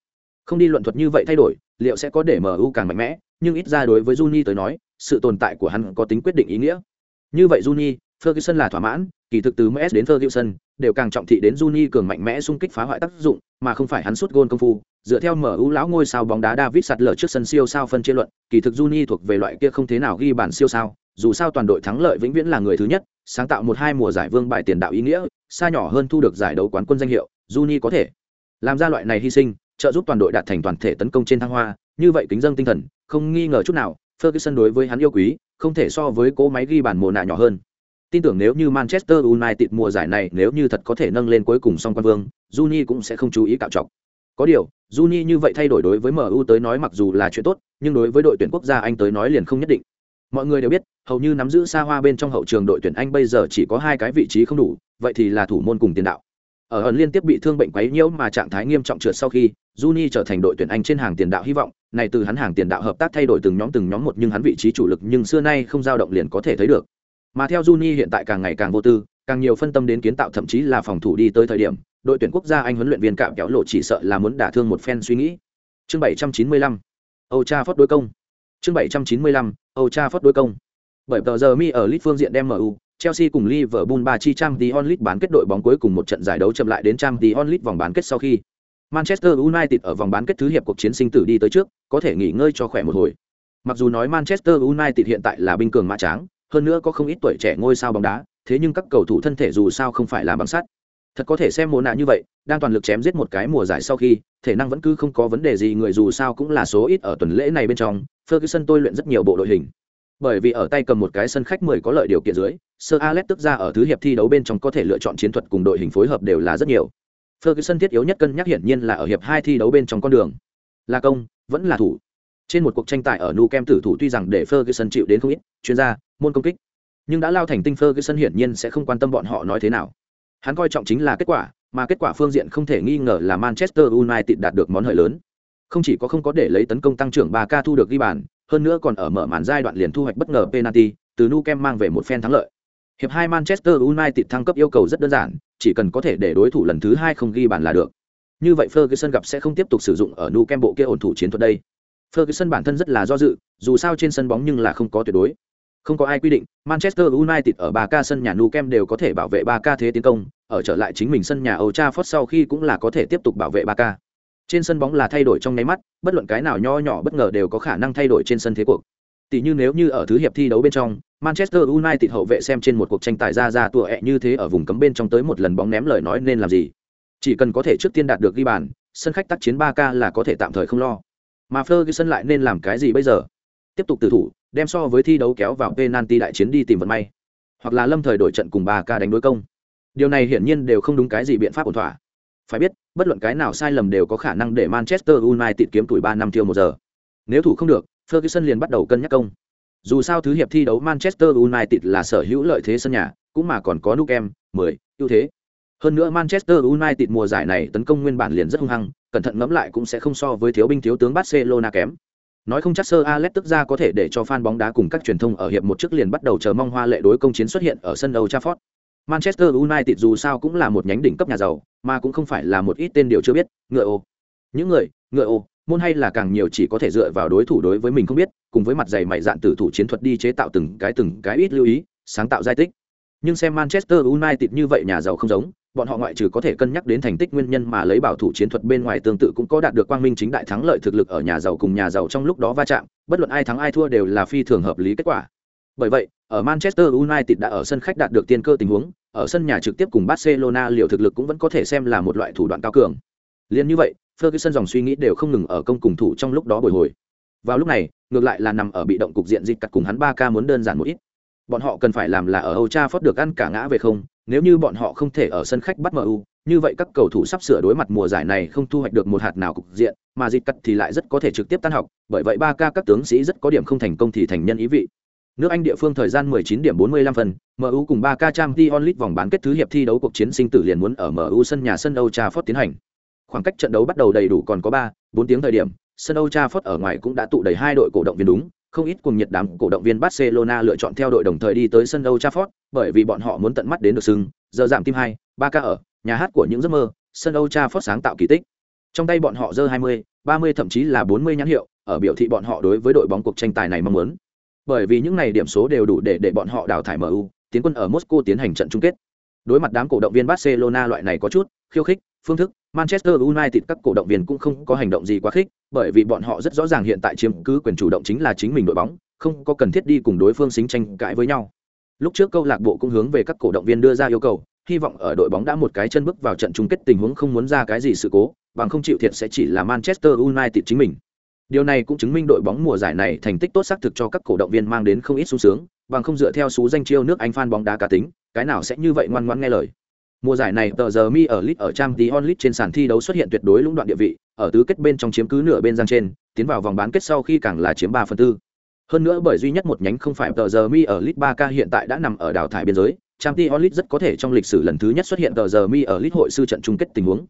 Không đi luận thuật như vậy thay đổi, liệu sẽ có để MU càng mạnh mẽ, nhưng ít ra đối với Juni tới nói, sự tồn tại của hắn có tính quyết định ý nghĩa. Như vậy Juni, Ferguson là thỏa mãn, kỳ thực từ MS đến Ferguson, đều càng trọng thị đến Juni cường mạnh mẽ xung kích phá hoại tác dụng, mà không phải hắn sút gôn công phu. Dựa theo MU lão ngôi sao bóng đá David sạt lở trước sân siêu sao phân chia luận, kỳ thực Juni thuộc về loại kia không thế nào ghi bàn siêu sao, dù sao toàn đội thắng lợi vĩnh viễn là người thứ nhất, sáng tạo một hai mùa giải vương bài tiền đạo ý nghĩa, xa nhỏ hơn thu được giải đấu quán quân danh hiệu, Juni có thể làm ra loại này hy sinh, trợ giúp toàn đội đạt thành toàn thể tấn công trên thăng hoa, như vậy kính dân tinh thần, không nghi ngờ chút nào, Ferguson đối với hắn yêu quý, không thể so với cố máy ghi bàn mồ nạ nhỏ hơn. Tin tưởng nếu như Manchester United mùa giải này nếu như thật có thể nâng lên cuối cùng song quan vương, Juni cũng sẽ không chú ý cạo trọng. Có điều, Juni như vậy thay đổi đối với MU tới nói mặc dù là chuyện tốt, nhưng đối với đội tuyển quốc gia Anh tới nói liền không nhất định. Mọi người đều biết, hầu như nắm giữ xa hoa bên trong hậu trường đội tuyển Anh bây giờ chỉ có hai cái vị trí không đủ, vậy thì là thủ môn cùng tiền đạo. Ở ẩn liên tiếp bị thương bệnh quấy nhiễu mà trạng thái nghiêm trọng trượt sau khi, Juni trở thành đội tuyển Anh trên hàng tiền đạo hy vọng, này từ hắn hàng tiền đạo hợp tác thay đổi từng nhóm từng nhóm một nhưng hắn vị trí chủ lực nhưng xưa nay không dao động liền có thể thấy được. Mà theo Juni hiện tại càng ngày càng vô tư, càng nhiều phân tâm đến kiến tạo thậm chí là phòng thủ đi tới thời điểm, đội tuyển quốc gia Anh huấn luyện viên cạm kéo lộ chỉ sợ là muốn đả thương một phen suy nghĩ. Chương 795. Âu Trafford đối công. Chương 795. Âu Trafford đối công. Bởi tờ giờ mi ở Leeds phương diện đem MU, Chelsea cùng Liverpool 3 chi trang tí bán kết đội bóng cuối cùng một trận giải đấu chậm lại đến trang League vòng bán kết sau khi Manchester United ở vòng bán kết thứ hiệp cuộc chiến sinh tử đi tới trước, có thể nghỉ ngơi cho khỏe một hồi. Mặc dù nói Manchester United hiện tại là binh cường mã tráng, hơn nữa có không ít tuổi trẻ ngôi sao bóng đá, thế nhưng các cầu thủ thân thể dù sao không phải là bằng sắt. Thật có thể xem mùa nạ như vậy, đang toàn lực chém giết một cái mùa giải sau khi, thể năng vẫn cứ không có vấn đề gì người dù sao cũng là số ít ở tuần lễ này bên trong, Ferguson tôi luyện rất nhiều bộ đội hình. Bởi vì ở tay cầm một cái sân khách 10 có lợi điều kiện dưới, Sir Alex tức ra ở thứ hiệp thi đấu bên trong có thể lựa chọn chiến thuật cùng đội hình phối hợp đều là rất nhiều. Ferguson thiết yếu nhất cân nhắc hiển nhiên là ở hiệp hai thi đấu bên trong con đường. Là công, vẫn là thủ. Trên một cuộc tranh tài ở Nou Camp tử thủ tuy rằng để Ferguson chịu đến không ít, chuyên gia, môn công kích, nhưng đã lao thành tinh Ferguson hiển nhiên sẽ không quan tâm bọn họ nói thế nào. Hắn coi trọng chính là kết quả, mà kết quả phương diện không thể nghi ngờ là Manchester United đạt được món hời lớn. Không chỉ có không có để lấy tấn công tăng trưởng 3K thu được ghi bàn, hơn nữa còn ở mở màn giai đoạn liền thu hoạch bất ngờ penalty, từ Nukem mang về một phen thắng lợi. Hiệp hai Manchester United thăng cấp yêu cầu rất đơn giản, chỉ cần có thể để đối thủ lần thứ hai không ghi bàn là được. Như vậy Ferguson gặp sẽ không tiếp tục sử dụng ở Nukem bộ kia ổn thủ chiến thuật đây. Ferguson bản thân rất là do dự, dù sao trên sân bóng nhưng là không có tuyệt đối. Không có ai quy định, Manchester United ở 3K sân nhà Nou Camp đều có thể bảo vệ 3K thế tiến công, ở trở lại chính mình sân nhà Old Trafford sau khi cũng là có thể tiếp tục bảo vệ 3K. Trên sân bóng là thay đổi trong nháy mắt, bất luận cái nào nho nhỏ bất ngờ đều có khả năng thay đổi trên sân thế cuộc. Tỷ như nếu như ở thứ hiệp thi đấu bên trong, Manchester United hậu vệ xem trên một cuộc tranh tài ra ra tua ẹ như thế ở vùng cấm bên trong tới một lần bóng ném lời nói nên làm gì. Chỉ cần có thể trước tiên đạt được ghi bàn, sân khách tác chiến 3K là có thể tạm thời không lo. Mà Ferguson lại nên làm cái gì bây giờ? Tiếp tục tử thủ, đem so với thi đấu kéo vào penalty đại chiến đi tìm vận may. hoặc là lâm thời đổi trận cùng ba ca đánh đối công. Điều này hiển nhiên đều không đúng cái gì biện pháp ổn thỏa. Phải biết bất luận cái nào sai lầm đều có khả năng để manchester united kiếm tuổi ba năm tiêu một giờ. Nếu thủ không được ferguson liền bắt đầu cân nhắc công. Dù sao thứ hiệp thi đấu manchester united là sở hữu lợi thế sân nhà cũng mà còn có nukem 10, ưu thế. Hơn nữa manchester united mùa giải này tấn công nguyên bản liền rất hung hăng cẩn thận ngẫm lại cũng sẽ không so với thiếu binh thiếu tướng barcelona kém nói không chắc sơ alex tức ra có thể để cho fan bóng đá cùng các truyền thông ở hiệp một trước liền bắt đầu chờ mong hoa lệ đối công chiến xuất hiện ở sân Old Trafford. Manchester united dù sao cũng là một nhánh đỉnh cấp nhà giàu, mà cũng không phải là một ít tên điều chưa biết, ngựa ô. Những người, ngựa ô, môn hay là càng nhiều chỉ có thể dựa vào đối thủ đối với mình không biết, cùng với mặt dày mày dạn tử thủ chiến thuật đi chế tạo từng cái từng cái ít lưu ý, sáng tạo giai tích. Nhưng xem manchester united như vậy nhà giàu không giống bọn họ ngoại trừ có thể cân nhắc đến thành tích nguyên nhân mà lấy bảo thủ chiến thuật bên ngoài tương tự cũng có đạt được quang minh chính đại thắng lợi thực lực ở nhà giàu cùng nhà giàu trong lúc đó va chạm bất luận ai thắng ai thua đều là phi thường hợp lý kết quả. Bởi vậy ở manchester united đã ở sân khách đạt được tiên cơ tình huống ở sân nhà trực tiếp cùng barcelona liệu thực lực cũng vẫn có thể xem là một loại thủ đoạn cao cường. Liên như vậy ferguson dòng suy nghĩ đều không ngừng ở công cùng thủ trong lúc đó bồi hồi. Vào lúc này ngược lại là nằm ở bị động cục diện dịch cắt cùng hắn ba ca muốn đơn giản một ít. Bọn họ cần phải làm là ở Old Trafford được ăn cả ngã về không, nếu như bọn họ không thể ở sân khách bắt MU, như vậy các cầu thủ sắp sửa đối mặt mùa giải này không thu hoạch được một hạt nào cục diện, mà dịch cắt thì lại rất có thể trực tiếp tan học, bởi vậy ba ca các tướng sĩ rất có điểm không thành công thì thành nhân ý vị. Nước Anh địa phương thời gian 19 điểm 45 phần, MU cùng 3K Champions League vòng bán kết thứ hiệp thi đấu cuộc chiến sinh tử liền muốn ở MU sân nhà sân Old Trafford tiến hành. Khoảng cách trận đấu bắt đầu đầy đủ còn có 3, 4 tiếng thời điểm, sân Old Trafford ở ngoài cũng đã tụ đầy hai đội cổ động viên đúng, không ít cùng nhiệt đám cổ động viên Barcelona lựa chọn theo đội đồng thời đi tới sân Old Trafford, bởi vì bọn họ muốn tận mắt đến được sưng, giờ giảm tim 2, 3 ca ở, nhà hát của những giấc mơ, sân Old Trafford sáng tạo kỳ tích. Trong tay bọn họ giơ 20, 30 thậm chí là 40 nhãn hiệu, ở biểu thị bọn họ đối với đội bóng cuộc tranh tài này mong muốn bởi vì những này điểm số đều đủ để để bọn họ đào thải MU, tiến quân ở Moscow tiến hành trận chung kết. Đối mặt đám cổ động viên Barcelona loại này có chút khiêu khích, phương thức, Manchester United các cổ động viên cũng không có hành động gì quá khích, bởi vì bọn họ rất rõ ràng hiện tại chiếm cứ quyền chủ động chính là chính mình đội bóng, không có cần thiết đi cùng đối phương xính tranh cãi với nhau. Lúc trước câu lạc bộ cũng hướng về các cổ động viên đưa ra yêu cầu, hy vọng ở đội bóng đã một cái chân bước vào trận chung kết tình huống không muốn ra cái gì sự cố, bằng không chịu thiệt sẽ chỉ là Manchester United chính mình. Điều này cũng chứng minh đội bóng mùa giải này thành tích tốt xác thực cho các cổ động viên mang đến không ít sung sướng, bằng không dựa theo số danh chiêu nước Anh fan bóng đá cá tính, cái nào sẽ như vậy ngoan ngoãn nghe lời. Mùa giải này tờ giờ mi ở Lit ở Champions League trên sàn thi đấu xuất hiện tuyệt đối lũng đoạn địa vị, ở tứ kết bên trong chiếm cứ nửa bên giang trên, tiến vào vòng bán kết sau khi càng là chiếm 3 phần 4. Hơn nữa bởi duy nhất một nhánh không phải tờ giờ mi ở Lit 3K hiện tại đã nằm ở đảo thải biên giới, Champions League rất có thể trong lịch sử lần thứ nhất xuất hiện tờ giờ mi ở Lit hội sư trận chung kết tình huống.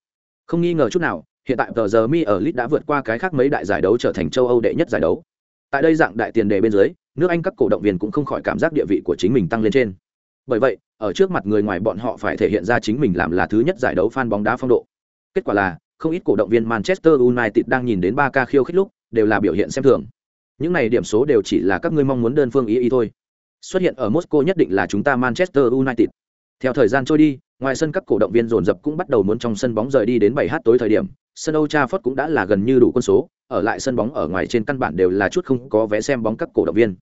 Không nghi ngờ chút nào, hiện tại tờ giờ mi ở lit đã vượt qua cái khác mấy đại giải đấu trở thành châu âu đệ nhất giải đấu tại đây dạng đại tiền đề bên dưới nước anh các cổ động viên cũng không khỏi cảm giác địa vị của chính mình tăng lên trên bởi vậy ở trước mặt người ngoài bọn họ phải thể hiện ra chính mình làm là thứ nhất giải đấu fan bóng đá phong độ. Kết quả là không ít cổ động viên manchester united đang nhìn đến ba ca khiêu khích lúc đều là biểu hiện xem thường. Những này điểm số đều chỉ là các ngươi mong muốn đơn phương ý ý thôi. Xuất hiện ở moscow nhất định là chúng ta manchester united. Theo thời gian trôi đi ngoài sân các cổ động viên dồn dập cũng bắt đầu muốn trong sân bóng rời đi đến 7 h tối thời điểm sân Old Trafford cũng đã là gần như đủ quân số, ở lại sân bóng ở ngoài trên căn bản đều là chút không có vé xem bóng các cổ động viên.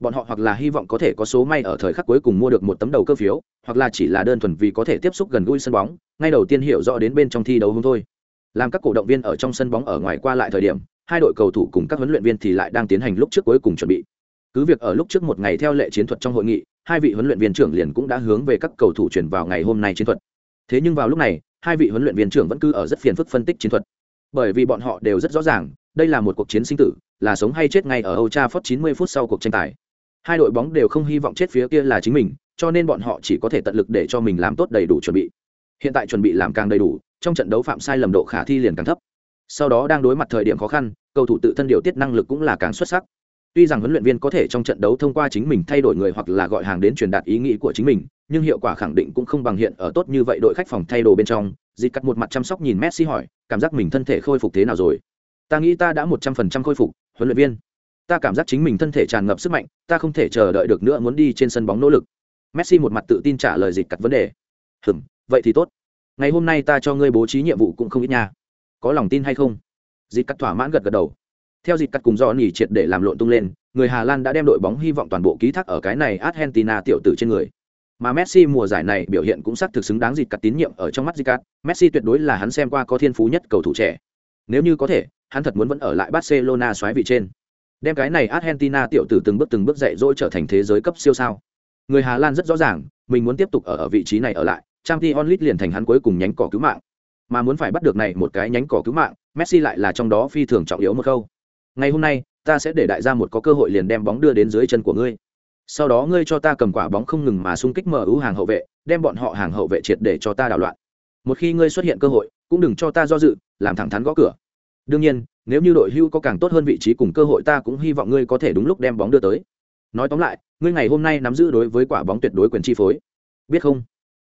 Bọn họ hoặc là hy vọng có thể có số may ở thời khắc cuối cùng mua được một tấm đầu cơ phiếu, hoặc là chỉ là đơn thuần vì có thể tiếp xúc gần gũi sân bóng, ngay đầu tiên hiểu rõ đến bên trong thi đấu hôm thôi. Làm các cổ động viên ở trong sân bóng ở ngoài qua lại thời điểm, hai đội cầu thủ cùng các huấn luyện viên thì lại đang tiến hành lúc trước cuối cùng chuẩn bị. Cứ việc ở lúc trước một ngày theo lệ chiến thuật trong hội nghị, hai vị huấn luyện viên trưởng liền cũng đã hướng về các cầu thủ chuyển vào ngày hôm nay chiến thuật. Thế nhưng vào lúc này, hai vị huấn luyện viên trưởng vẫn cứ ở rất phiền phức phân tích chiến thuật bởi vì bọn họ đều rất rõ ràng đây là một cuộc chiến sinh tử là sống hay chết ngay ở Âu Trafford 90 phút sau cuộc tranh tài hai đội bóng đều không hy vọng chết phía kia là chính mình, cho nên bọn họ chỉ có thể tận lực để cho mình làm tốt đầy đủ chuẩn bị. Hiện tại chuẩn bị làm càng đầy đủ, trong trận đấu phạm sai lầm độ khả thi liền càng thấp. Sau đó đang đối mặt thời điểm khó khăn, cầu thủ tự thân điều tiết năng lực cũng là càng xuất sắc. Tuy rằng huấn luyện viên có thể trong trận đấu thông qua chính mình thay đổi người hoặc là gọi hàng đến truyền đạt ý nghĩ của chính mình, nhưng hiệu quả khẳng định cũng không bằng hiện ở tốt như vậy đội khách phòng thay đồ bên trong. Dịp cắt một mặt chăm sóc nhìn messi hỏi, cảm giác mình thân thể khôi phục thế nào rồi? Ta nghĩ ta đã một trăm phần trăm khôi phục, huấn luyện viên ta cảm giác chính mình thân thể tràn ngập sức mạnh ta không thể chờ đợi được nữa muốn đi trên sân bóng nỗ lực. Messi một mặt tự tin trả lời dịch cắt vấn đề. Hừm vậy thì tốt. Ngày hôm nay ta cho ngươi bố trí nhiệm vụ cũng không ít nha. Có lòng tin hay không? Dịch cắt thỏa mãn gật gật đầu. Theo dịch cắt cùng do nỉ triệt để làm lộn tung lên người hà lan đã đem đội bóng hy vọng toàn bộ ký thác ở cái này argentina tiểu tử trên người. Mà Messi mùa giải này biểu hiện cũng xác thực xứng đáng dịt cắt tín nhiệm ở trong mắt Zicat, Messi tuyệt đối là hắn xem qua có thiên phú nhất cầu thủ trẻ. Nếu như có thể, hắn thật muốn vẫn ở lại Barcelona xoáy vị trên. Đem cái này Argentina tiểu tử từng bước từng bước dạy dỗ trở thành thế giới cấp siêu sao. Người Hà Lan rất rõ ràng, mình muốn tiếp tục ở ở vị trí này ở lại, Trang Champions onlit liền thành hắn cuối cùng nhánh cỏ cứu mạng. Mà muốn phải bắt được này một cái nhánh cỏ cứu mạng, Messi lại là trong đó phi thường trọng yếu một câu. Ngày hôm nay, ta sẽ để đại gia một có cơ hội liền đem bóng đưa đến dưới chân của ngươi. Sau đó ngươi cho ta cầm quả bóng không ngừng mà xung kích mở ưu hàng hậu vệ, đem bọn họ hàng hậu vệ triệt để cho ta đảo loạn. Một khi ngươi xuất hiện cơ hội, cũng đừng cho ta do dự, làm thẳng thắn gõ cửa. Đương nhiên, nếu như đội hưu có càng tốt hơn vị trí cùng cơ hội ta cũng hy vọng ngươi có thể đúng lúc đem bóng đưa tới. Nói tóm lại, ngươi ngày hôm nay nắm giữ đối với quả bóng tuyệt đối quyền chi phối. Biết không?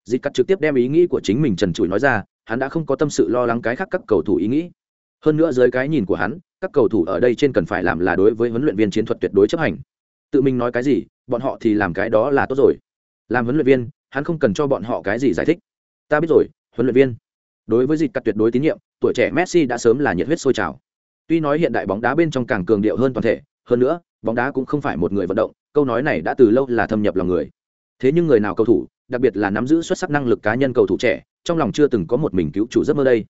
Dịch cắt trực tiếp đem ý nghĩ của chính mình trần trụi nói ra, hắn đã không có tâm sự lo lắng cái khác các cầu thủ ý nghĩ. Hơn nữa dưới cái nhìn của hắn, các cầu thủ ở đây trên cần phải làm là đối với huấn luyện viên chiến thuật tuyệt đối chấp hành. Tự mình nói cái gì, bọn họ thì làm cái đó là tốt rồi. Làm huấn luyện viên, hắn không cần cho bọn họ cái gì giải thích. Ta biết rồi, huấn luyện viên. Đối với dịch cắt tuyệt đối tín nhiệm, tuổi trẻ Messi đã sớm là nhiệt huyết sôi trào. Tuy nói hiện đại bóng đá bên trong càng cường điệu hơn toàn thể, hơn nữa, bóng đá cũng không phải một người vận động, câu nói này đã từ lâu là thâm nhập lòng người. Thế nhưng người nào cầu thủ, đặc biệt là nắm giữ xuất sắc năng lực cá nhân cầu thủ trẻ, trong lòng chưa từng có một mình cứu chủ giấc mơ đây.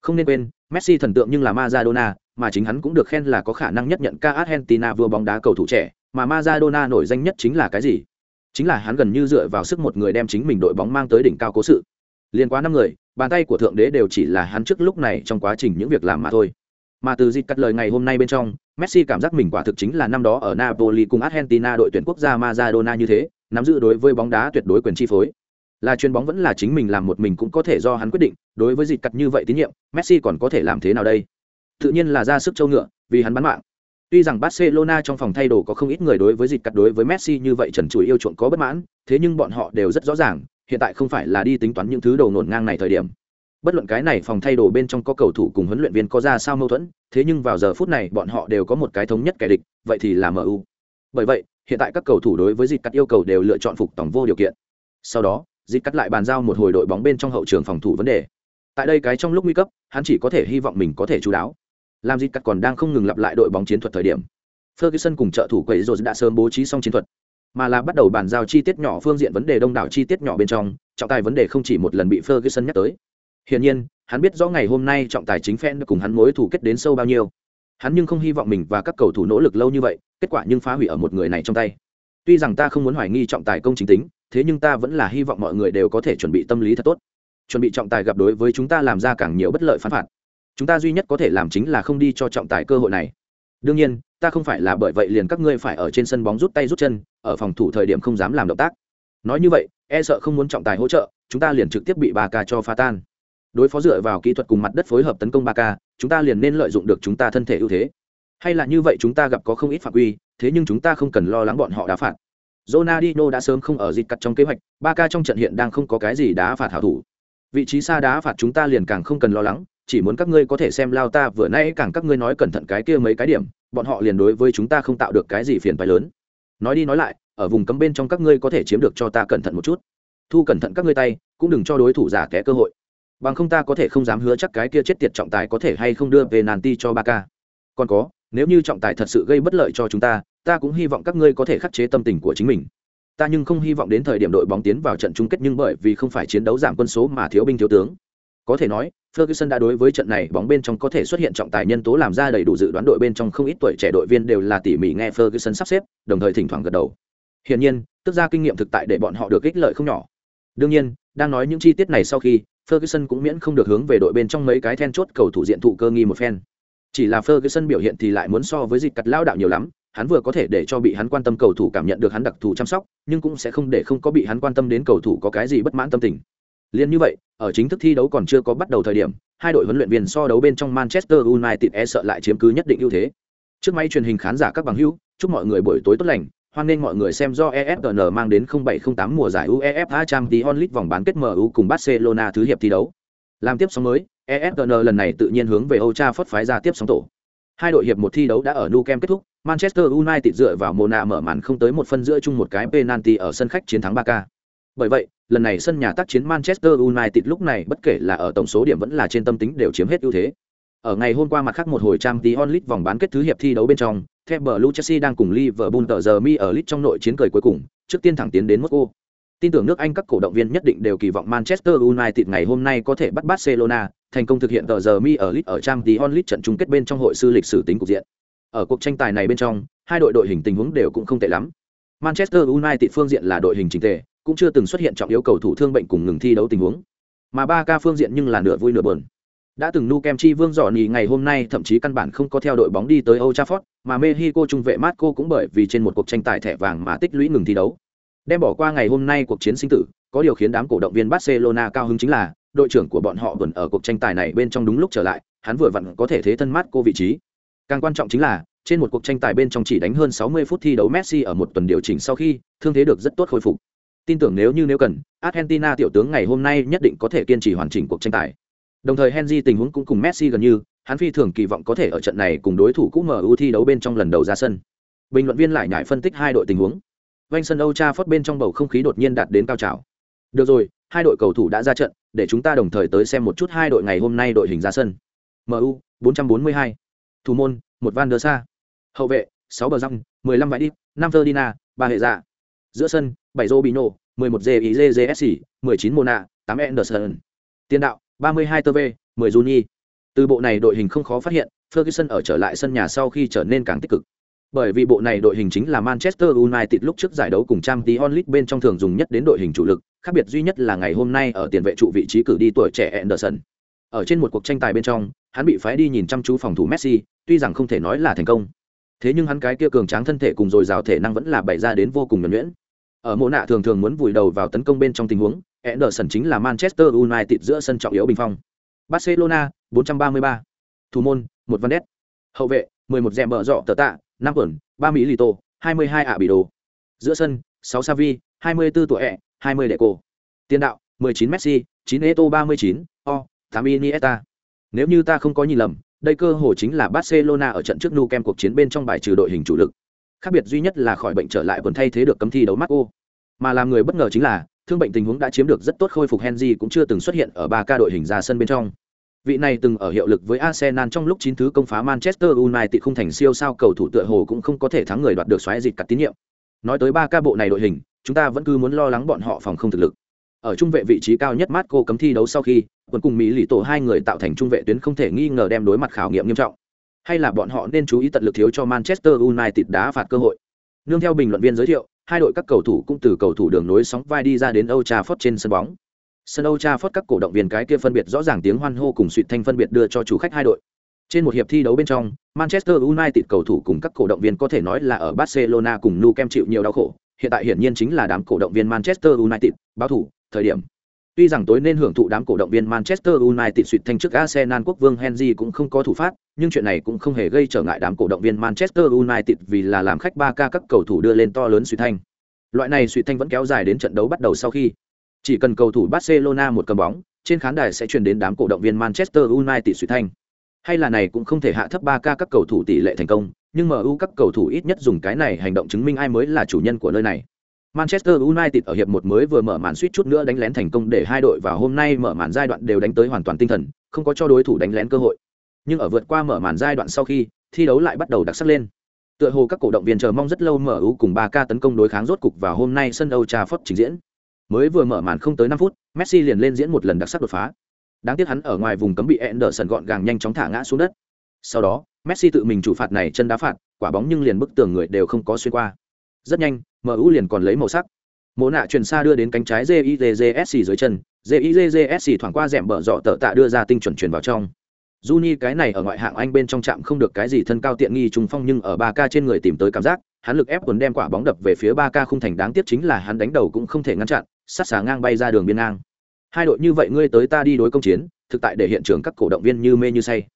Không nên quên, Messi thần tượng nhưng là Maradona, mà chính hắn cũng được khen là có khả năng nhất nhận ca Argentina vua bóng đá cầu thủ trẻ, mà Maradona nổi danh nhất chính là cái gì? Chính là hắn gần như dựa vào sức một người đem chính mình đội bóng mang tới đỉnh cao cố sự. Liên quá năm người, bàn tay của thượng đế đều chỉ là hắn trước lúc này trong quá trình những việc làm mà thôi. Mà từ dịch cắt lời ngày hôm nay bên trong, Messi cảm giác mình quả thực chính là năm đó ở Napoli cùng Argentina đội tuyển quốc gia Maradona như thế, nắm giữ đối với bóng đá tuyệt đối quyền chi phối. Là chuyền bóng vẫn là chính mình làm một mình cũng có thể do hắn quyết định, đối với dịch cắt như vậy tín nhiệm, Messi còn có thể làm thế nào đây? Tự nhiên là ra sức châu ngựa, vì hắn bán mạng. Tuy rằng Barcelona trong phòng thay đồ có không ít người đối với dịch cắt đối với Messi như vậy trần trụi yêu chuộng có bất mãn, thế nhưng bọn họ đều rất rõ ràng, hiện tại không phải là đi tính toán những thứ đầu nổn ngang này thời điểm bất luận cái này phòng thay đồ bên trong có cầu thủ cùng huấn luyện viên có ra sao mâu thuẫn, thế nhưng vào giờ phút này bọn họ đều có một cái thống nhất kẻ địch, vậy thì là mu bởi vậy, hiện tại các cầu thủ đối với dịp cắt yêu cầu đều lựa chọn phục tổng vô điều kiện. Sau đó dịp cắt lại bàn giao một hồi đội bóng bên trong hậu trường phòng thủ vấn đề. Tại đây cái trong lúc nguy cấp, hắn chỉ có thể hy vọng mình có thể chú đáo. Làm dịp cắt còn đang không ngừng lặp lại đội bóng chiến thuật thời điểm. Ferguson cùng trợ thủ quầy rồi đã sớm bố trí xong chiến thuật. Mà là bắt đầu bàn giao chi tiết nhỏ phương diện vấn đề đông đảo chi tiết nhỏ bên trong, trọng tài vấn đề không chỉ một lần bị ferguson nhắc tới. Hiển nhiên, hắn biết rõ ngày hôm nay trọng tài chính fan cùng hắn mối thủ kết đến sâu bao nhiêu. Hắn nhưng không hy vọng mình và các cầu thủ nỗ lực lâu như vậy, kết quả nhưng phá hủy ở một người này trong tay. Tuy rằng ta không muốn hoài nghi trọng tài công chính tính, thế nhưng ta vẫn là hy vọng mọi người đều có thể chuẩn bị tâm lý thật tốt. Chuẩn bị trọng tài gặp đối với chúng ta làm ra càng nhiều bất lợi phán phạt. Chúng ta duy nhất có thể làm chính là không đi cho trọng tài cơ hội này. Đương nhiên, ta không phải là bởi vậy liền các ngươi phải ở trên sân bóng rút tay rút chân, ở phòng thủ thời điểm không dám làm động tác. Nói như vậy, e sợ không muốn trọng tài hỗ trợ, chúng ta liền trực tiếp bị bà ca cho phá tan đối phó dựa vào kỹ thuật cùng mặt đất phối hợp tấn công ba k chúng ta liền nên lợi dụng được chúng ta thân thể ưu thế hay là như vậy chúng ta gặp có không ít phạm quy thế nhưng chúng ta không cần lo lắng bọn họ đá phạt Ronaldinho đã sớm không ở dịch cắt trong kế hoạch, ba ca trong trận hiện đang không có cái gì đá phạt hảo thủ. Vị trí xa đá phạt chúng ta liền càng không cần lo lắng, chỉ muốn các ngươi có thể xem lao ta vừa nãy càng các ngươi nói cẩn thận cái kia mấy cái điểm, bọn họ liền đối với chúng ta không tạo được cái gì phiền toái lớn. Nói đi nói lại, ở vùng cấm bên trong các ngươi có thể chiếm được cho ta cẩn thận một chút. Thu cẩn thận các ngươi tay, cũng đừng cho đối thủ giả té cơ hội bằng không ta có thể không dám hứa chắc cái kia chết tiệt trọng tài có thể hay không đưa về nanti cho ba ca còn có nếu như trọng tài thật sự gây bất lợi cho chúng ta ta cũng hy vọng các ngươi có thể khắc chế tâm tình của chính mình ta nhưng không hy vọng đến thời điểm đội bóng tiến vào trận chung kết nhưng bởi vì không phải chiến đấu giảm quân số mà thiếu binh thiếu tướng có thể nói Ferguson đã đối với trận này bóng bên trong có thể xuất hiện trọng tài nhân tố làm ra đầy đủ dự đoán đội bên trong không ít tuổi trẻ đội viên đều là tỉ mỉ nghe Ferguson sắp xếp, đồng thời thỉnh thoảng gật đầu. Hiển nhiên, tức ra kinh nghiệm thực tại để bọn họ được ích lợi không nhỏ. Đương nhiên, đang nói những chi tiết này sau khi, Ferguson cũng miễn không được hướng về đội bên trong mấy cái then chốt cầu thủ diện thụ cơ nghi một phen. Chỉ là Ferguson biểu hiện thì lại muốn so với dịch cật lao đạo nhiều lắm, hắn vừa có thể để cho bị hắn quan tâm cầu thủ cảm nhận được hắn đặc thù chăm sóc, nhưng cũng sẽ không để không có bị hắn quan tâm đến cầu thủ có cái gì bất mãn tâm tình. Liên như vậy, ở chính thức thi đấu còn chưa có bắt đầu thời điểm, hai đội huấn luyện viên so đấu bên trong Manchester United e sợ lại chiếm cứ nhất định ưu thế. Trước máy truyền hình khán giả các bằng hữu, chúc mọi người buổi tối tốt lành, hoan nên mọi người xem do EFN mang đến 0708 mùa giải UEFA Champions League vòng bán kết MU cùng Barcelona thứ hiệp thi đấu. Làm tiếp sóng mới, EFN lần này tự nhiên hướng về Old Trafford phái ra tiếp sóng tổ. Hai đội hiệp một thi đấu đã ở Nou Camp kết thúc, Manchester United dựa vào Mona mở màn không tới một phân giữa chung một cái penalty ở sân khách chiến thắng 3K. Bởi vậy, lần này sân nhà tác chiến Manchester United lúc này bất kể là ở tổng số điểm vẫn là trên tâm tính đều chiếm hết ưu thế. Ở ngày hôm qua mặt khác một hồi trang tí onlit vòng bán kết thứ hiệp thi đấu bên trong, The Blue Chelsea đang cùng Liverpool tờ giờ mi ở lit trong nội chiến cười cuối cùng, trước tiên thẳng tiến đến Moscow. Tin tưởng nước Anh các cổ động viên nhất định đều kỳ vọng Manchester United ngày hôm nay có thể bắt Barcelona, thành công thực hiện tờ giờ mi ở lit ở trang tí onlit trận chung kết bên trong hội sư lịch sử tính cục diện. Ở cuộc tranh tài này bên trong, hai đội đội hình tình huống đều cũng không tệ lắm. Manchester United phương diện là đội hình chỉnh tề, cũng chưa từng xuất hiện trọng yếu cầu thủ thương bệnh cùng ngừng thi đấu tình huống. Mà Barca phương diện nhưng là nửa vui nửa buồn. Đã từng nu kem chi vương dọn nhì ngày hôm nay thậm chí căn bản không có theo đội bóng đi tới Old Trafford, mà Mexico trung vệ Marco cũng bởi vì trên một cuộc tranh tài thẻ vàng mà tích lũy ngừng thi đấu. Đem bỏ qua ngày hôm nay cuộc chiến sinh tử, có điều khiến đám cổ động viên Barcelona cao hứng chính là đội trưởng của bọn họ vẫn ở cuộc tranh tài này bên trong đúng lúc trở lại, hắn vừa vặn có thể thế thân Marco vị trí. Càng quan trọng chính là trên một cuộc tranh tài bên trong chỉ đánh hơn 60 phút thi đấu Messi ở một tuần điều chỉnh sau khi thương thế được rất tốt hồi phục. Tin tưởng nếu như nếu cần, Argentina tiểu tướng ngày hôm nay nhất định có thể kiên trì hoàn chỉnh cuộc tranh tài. Đồng thời Henry tình huống cũng cùng Messi gần như, hắn phi thường kỳ vọng có thể ở trận này cùng đối thủ cũ MU thi đấu bên trong lần đầu ra sân. Bình luận viên lại nhảy phân tích hai đội tình huống. Vành sân Old phất bên trong bầu không khí đột nhiên đạt đến cao trào. Được rồi, hai đội cầu thủ đã ra trận, để chúng ta đồng thời tới xem một chút hai đội ngày hôm nay đội hình ra sân. MU 442, thủ môn một Van der Sa, hậu vệ sáu bờ răng, 15 vải đi, 5 Ferdinand, ba hệ dạ. Giữa sân, bảy Robinho, 11 JIJJSC, 19 Mona, 8 Anderson. Tiền đạo 32 tv 10 juni. Từ bộ này đội hình không khó phát hiện, ferguson ở trở lại sân nhà sau khi trở nên càng tích cực. Bởi vì bộ này đội hình chính là manchester united lúc trước giải đấu cùng trang League bên trong thường dùng nhất đến đội hình chủ lực, khác biệt duy nhất là ngày hôm nay ở tiền vệ trụ vị trí cử đi tuổi trẻ anderson. Ở trên một cuộc tranh tài bên trong, hắn bị phái đi nhìn chăm chú phòng thủ messi, tuy rằng không thể nói là thành công. Thế nhưng hắn cái kia cường tráng thân thể cùng dồi dào thể năng vẫn là bày ra đến vô cùng nhuần nhuyễn. Ở mộ nạ thường thường muốn vùi đầu vào tấn công bên trong tình huống Ederson chính là Manchester United giữa sân trọng yếu bình phong. Barcelona 433. Thủ môn, 1 Van Ness. Hậu vệ, 11 dẹm Bở rọ Tở tạ, 5 Quẩn, 3 Mỹ Lito, 22 Ả Bỉ đồ. Giữa sân, 6 Savi, 24 tuổi ẹ, 20 Deco. Tiền đạo, 19 Messi, 9 Eto 39, O, 8 Iniesta. Nếu như ta không có nhìn lầm, đây cơ hội chính là Barcelona ở trận trước Nou Camp cuộc chiến bên trong bài trừ đội hình chủ lực. Khác biệt duy nhất là khỏi bệnh trở lại vẫn thay thế được cấm thi đấu Marco. Mà làm người bất ngờ chính là, thương bệnh tình huống đã chiếm được rất tốt khôi phục Henry cũng chưa từng xuất hiện ở ba ca đội hình ra sân bên trong. Vị này từng ở hiệu lực với Arsenal trong lúc chín thứ công phá Manchester United không thành siêu sao cầu thủ tựa hồ cũng không có thể thắng người đoạt được xoáy dịch cắt tín nhiệm. Nói tới ba ca bộ này đội hình, chúng ta vẫn cứ muốn lo lắng bọn họ phòng không thực lực. Ở trung vệ vị trí cao nhất Marco cấm thi đấu sau khi, quần cùng Mỹ lì tổ hai người tạo thành trung vệ tuyến không thể nghi ngờ đem đối mặt khảo nghiệm nghiêm trọng. Hay là bọn họ nên chú ý tận lực thiếu cho Manchester United đá phạt cơ hội. Nương theo bình luận viên giới thiệu, hai đội các cầu thủ cũng từ cầu thủ đường nối sóng vai đi ra đến Old Trafford trên sân bóng. Sân Old Trafford các cổ động viên cái kia phân biệt rõ ràng tiếng hoan hô cùng suýt thanh phân biệt đưa cho chủ khách hai đội. Trên một hiệp thi đấu bên trong, Manchester United cầu thủ cùng các cổ động viên có thể nói là ở Barcelona cùng Nou Camp chịu nhiều đau khổ. Hiện tại hiển nhiên chính là đám cổ động viên Manchester United, báo thủ, thời điểm. Tuy rằng tối nên hưởng thụ đám cổ động viên Manchester United suýt thanh trước Arsenal quốc vương Henry cũng không có thủ phát, nhưng chuyện này cũng không hề gây trở ngại đám cổ động viên Manchester United vì là làm khách 3K các cầu thủ đưa lên to lớn suýt thanh. Loại này suýt thanh vẫn kéo dài đến trận đấu bắt đầu sau khi. Chỉ cần cầu thủ Barcelona một cầm bóng, trên khán đài sẽ truyền đến đám cổ động viên Manchester United suýt thanh. Hay là này cũng không thể hạ thấp 3K các cầu thủ tỷ lệ thành công, nhưng MU các cầu thủ ít nhất dùng cái này hành động chứng minh ai mới là chủ nhân của nơi này. Manchester United ở hiệp một mới vừa mở màn suýt chút nữa đánh lén thành công để hai đội vào hôm nay mở màn giai đoạn đều đánh tới hoàn toàn tinh thần, không có cho đối thủ đánh lén cơ hội. Nhưng ở vượt qua mở màn giai đoạn sau khi thi đấu lại bắt đầu đặc sắc lên. Tựa hồ các cổ động viên chờ mong rất lâu mở ưu cùng 3K tấn công đối kháng rốt cục vào hôm nay sân Old Trafford trình diễn. Mới vừa mở màn không tới năm phút Messi liền lên diễn một lần đặc sắc đột phá. Đáng tiếc hắn ở ngoài vùng cấm bị Anderson gọn gàng nhanh chóng thả ngã xuống đất. Sau đó Messi tự mình chủ phạt này chân đá phạt quả bóng nhưng liền bức tường người đều không có xuyên qua rất nhanh MU liền còn lấy màu sắc mỗ nạ truyền xa đưa đến cánh trái JIJJSC dưới chân JIJJSC thoảng qua rèm bở dọ tờ tạ đưa ra tinh chuẩn truyền vào trong Juni cái này ở ngoại hạng Anh bên trong chạm không được cái gì thân cao tiện nghi trùng phong nhưng ở 3K trên người tìm tới cảm giác, hắn lực ép quần đem quả bóng đập về phía 3K không thành đáng tiếc chính là hắn đánh đầu cũng không thể ngăn chặn, sát xả ngang bay ra đường biên ngang. Hai đội như vậy ngươi tới ta đi đối công chiến, thực tại để hiện trường các cổ động viên như mê như say.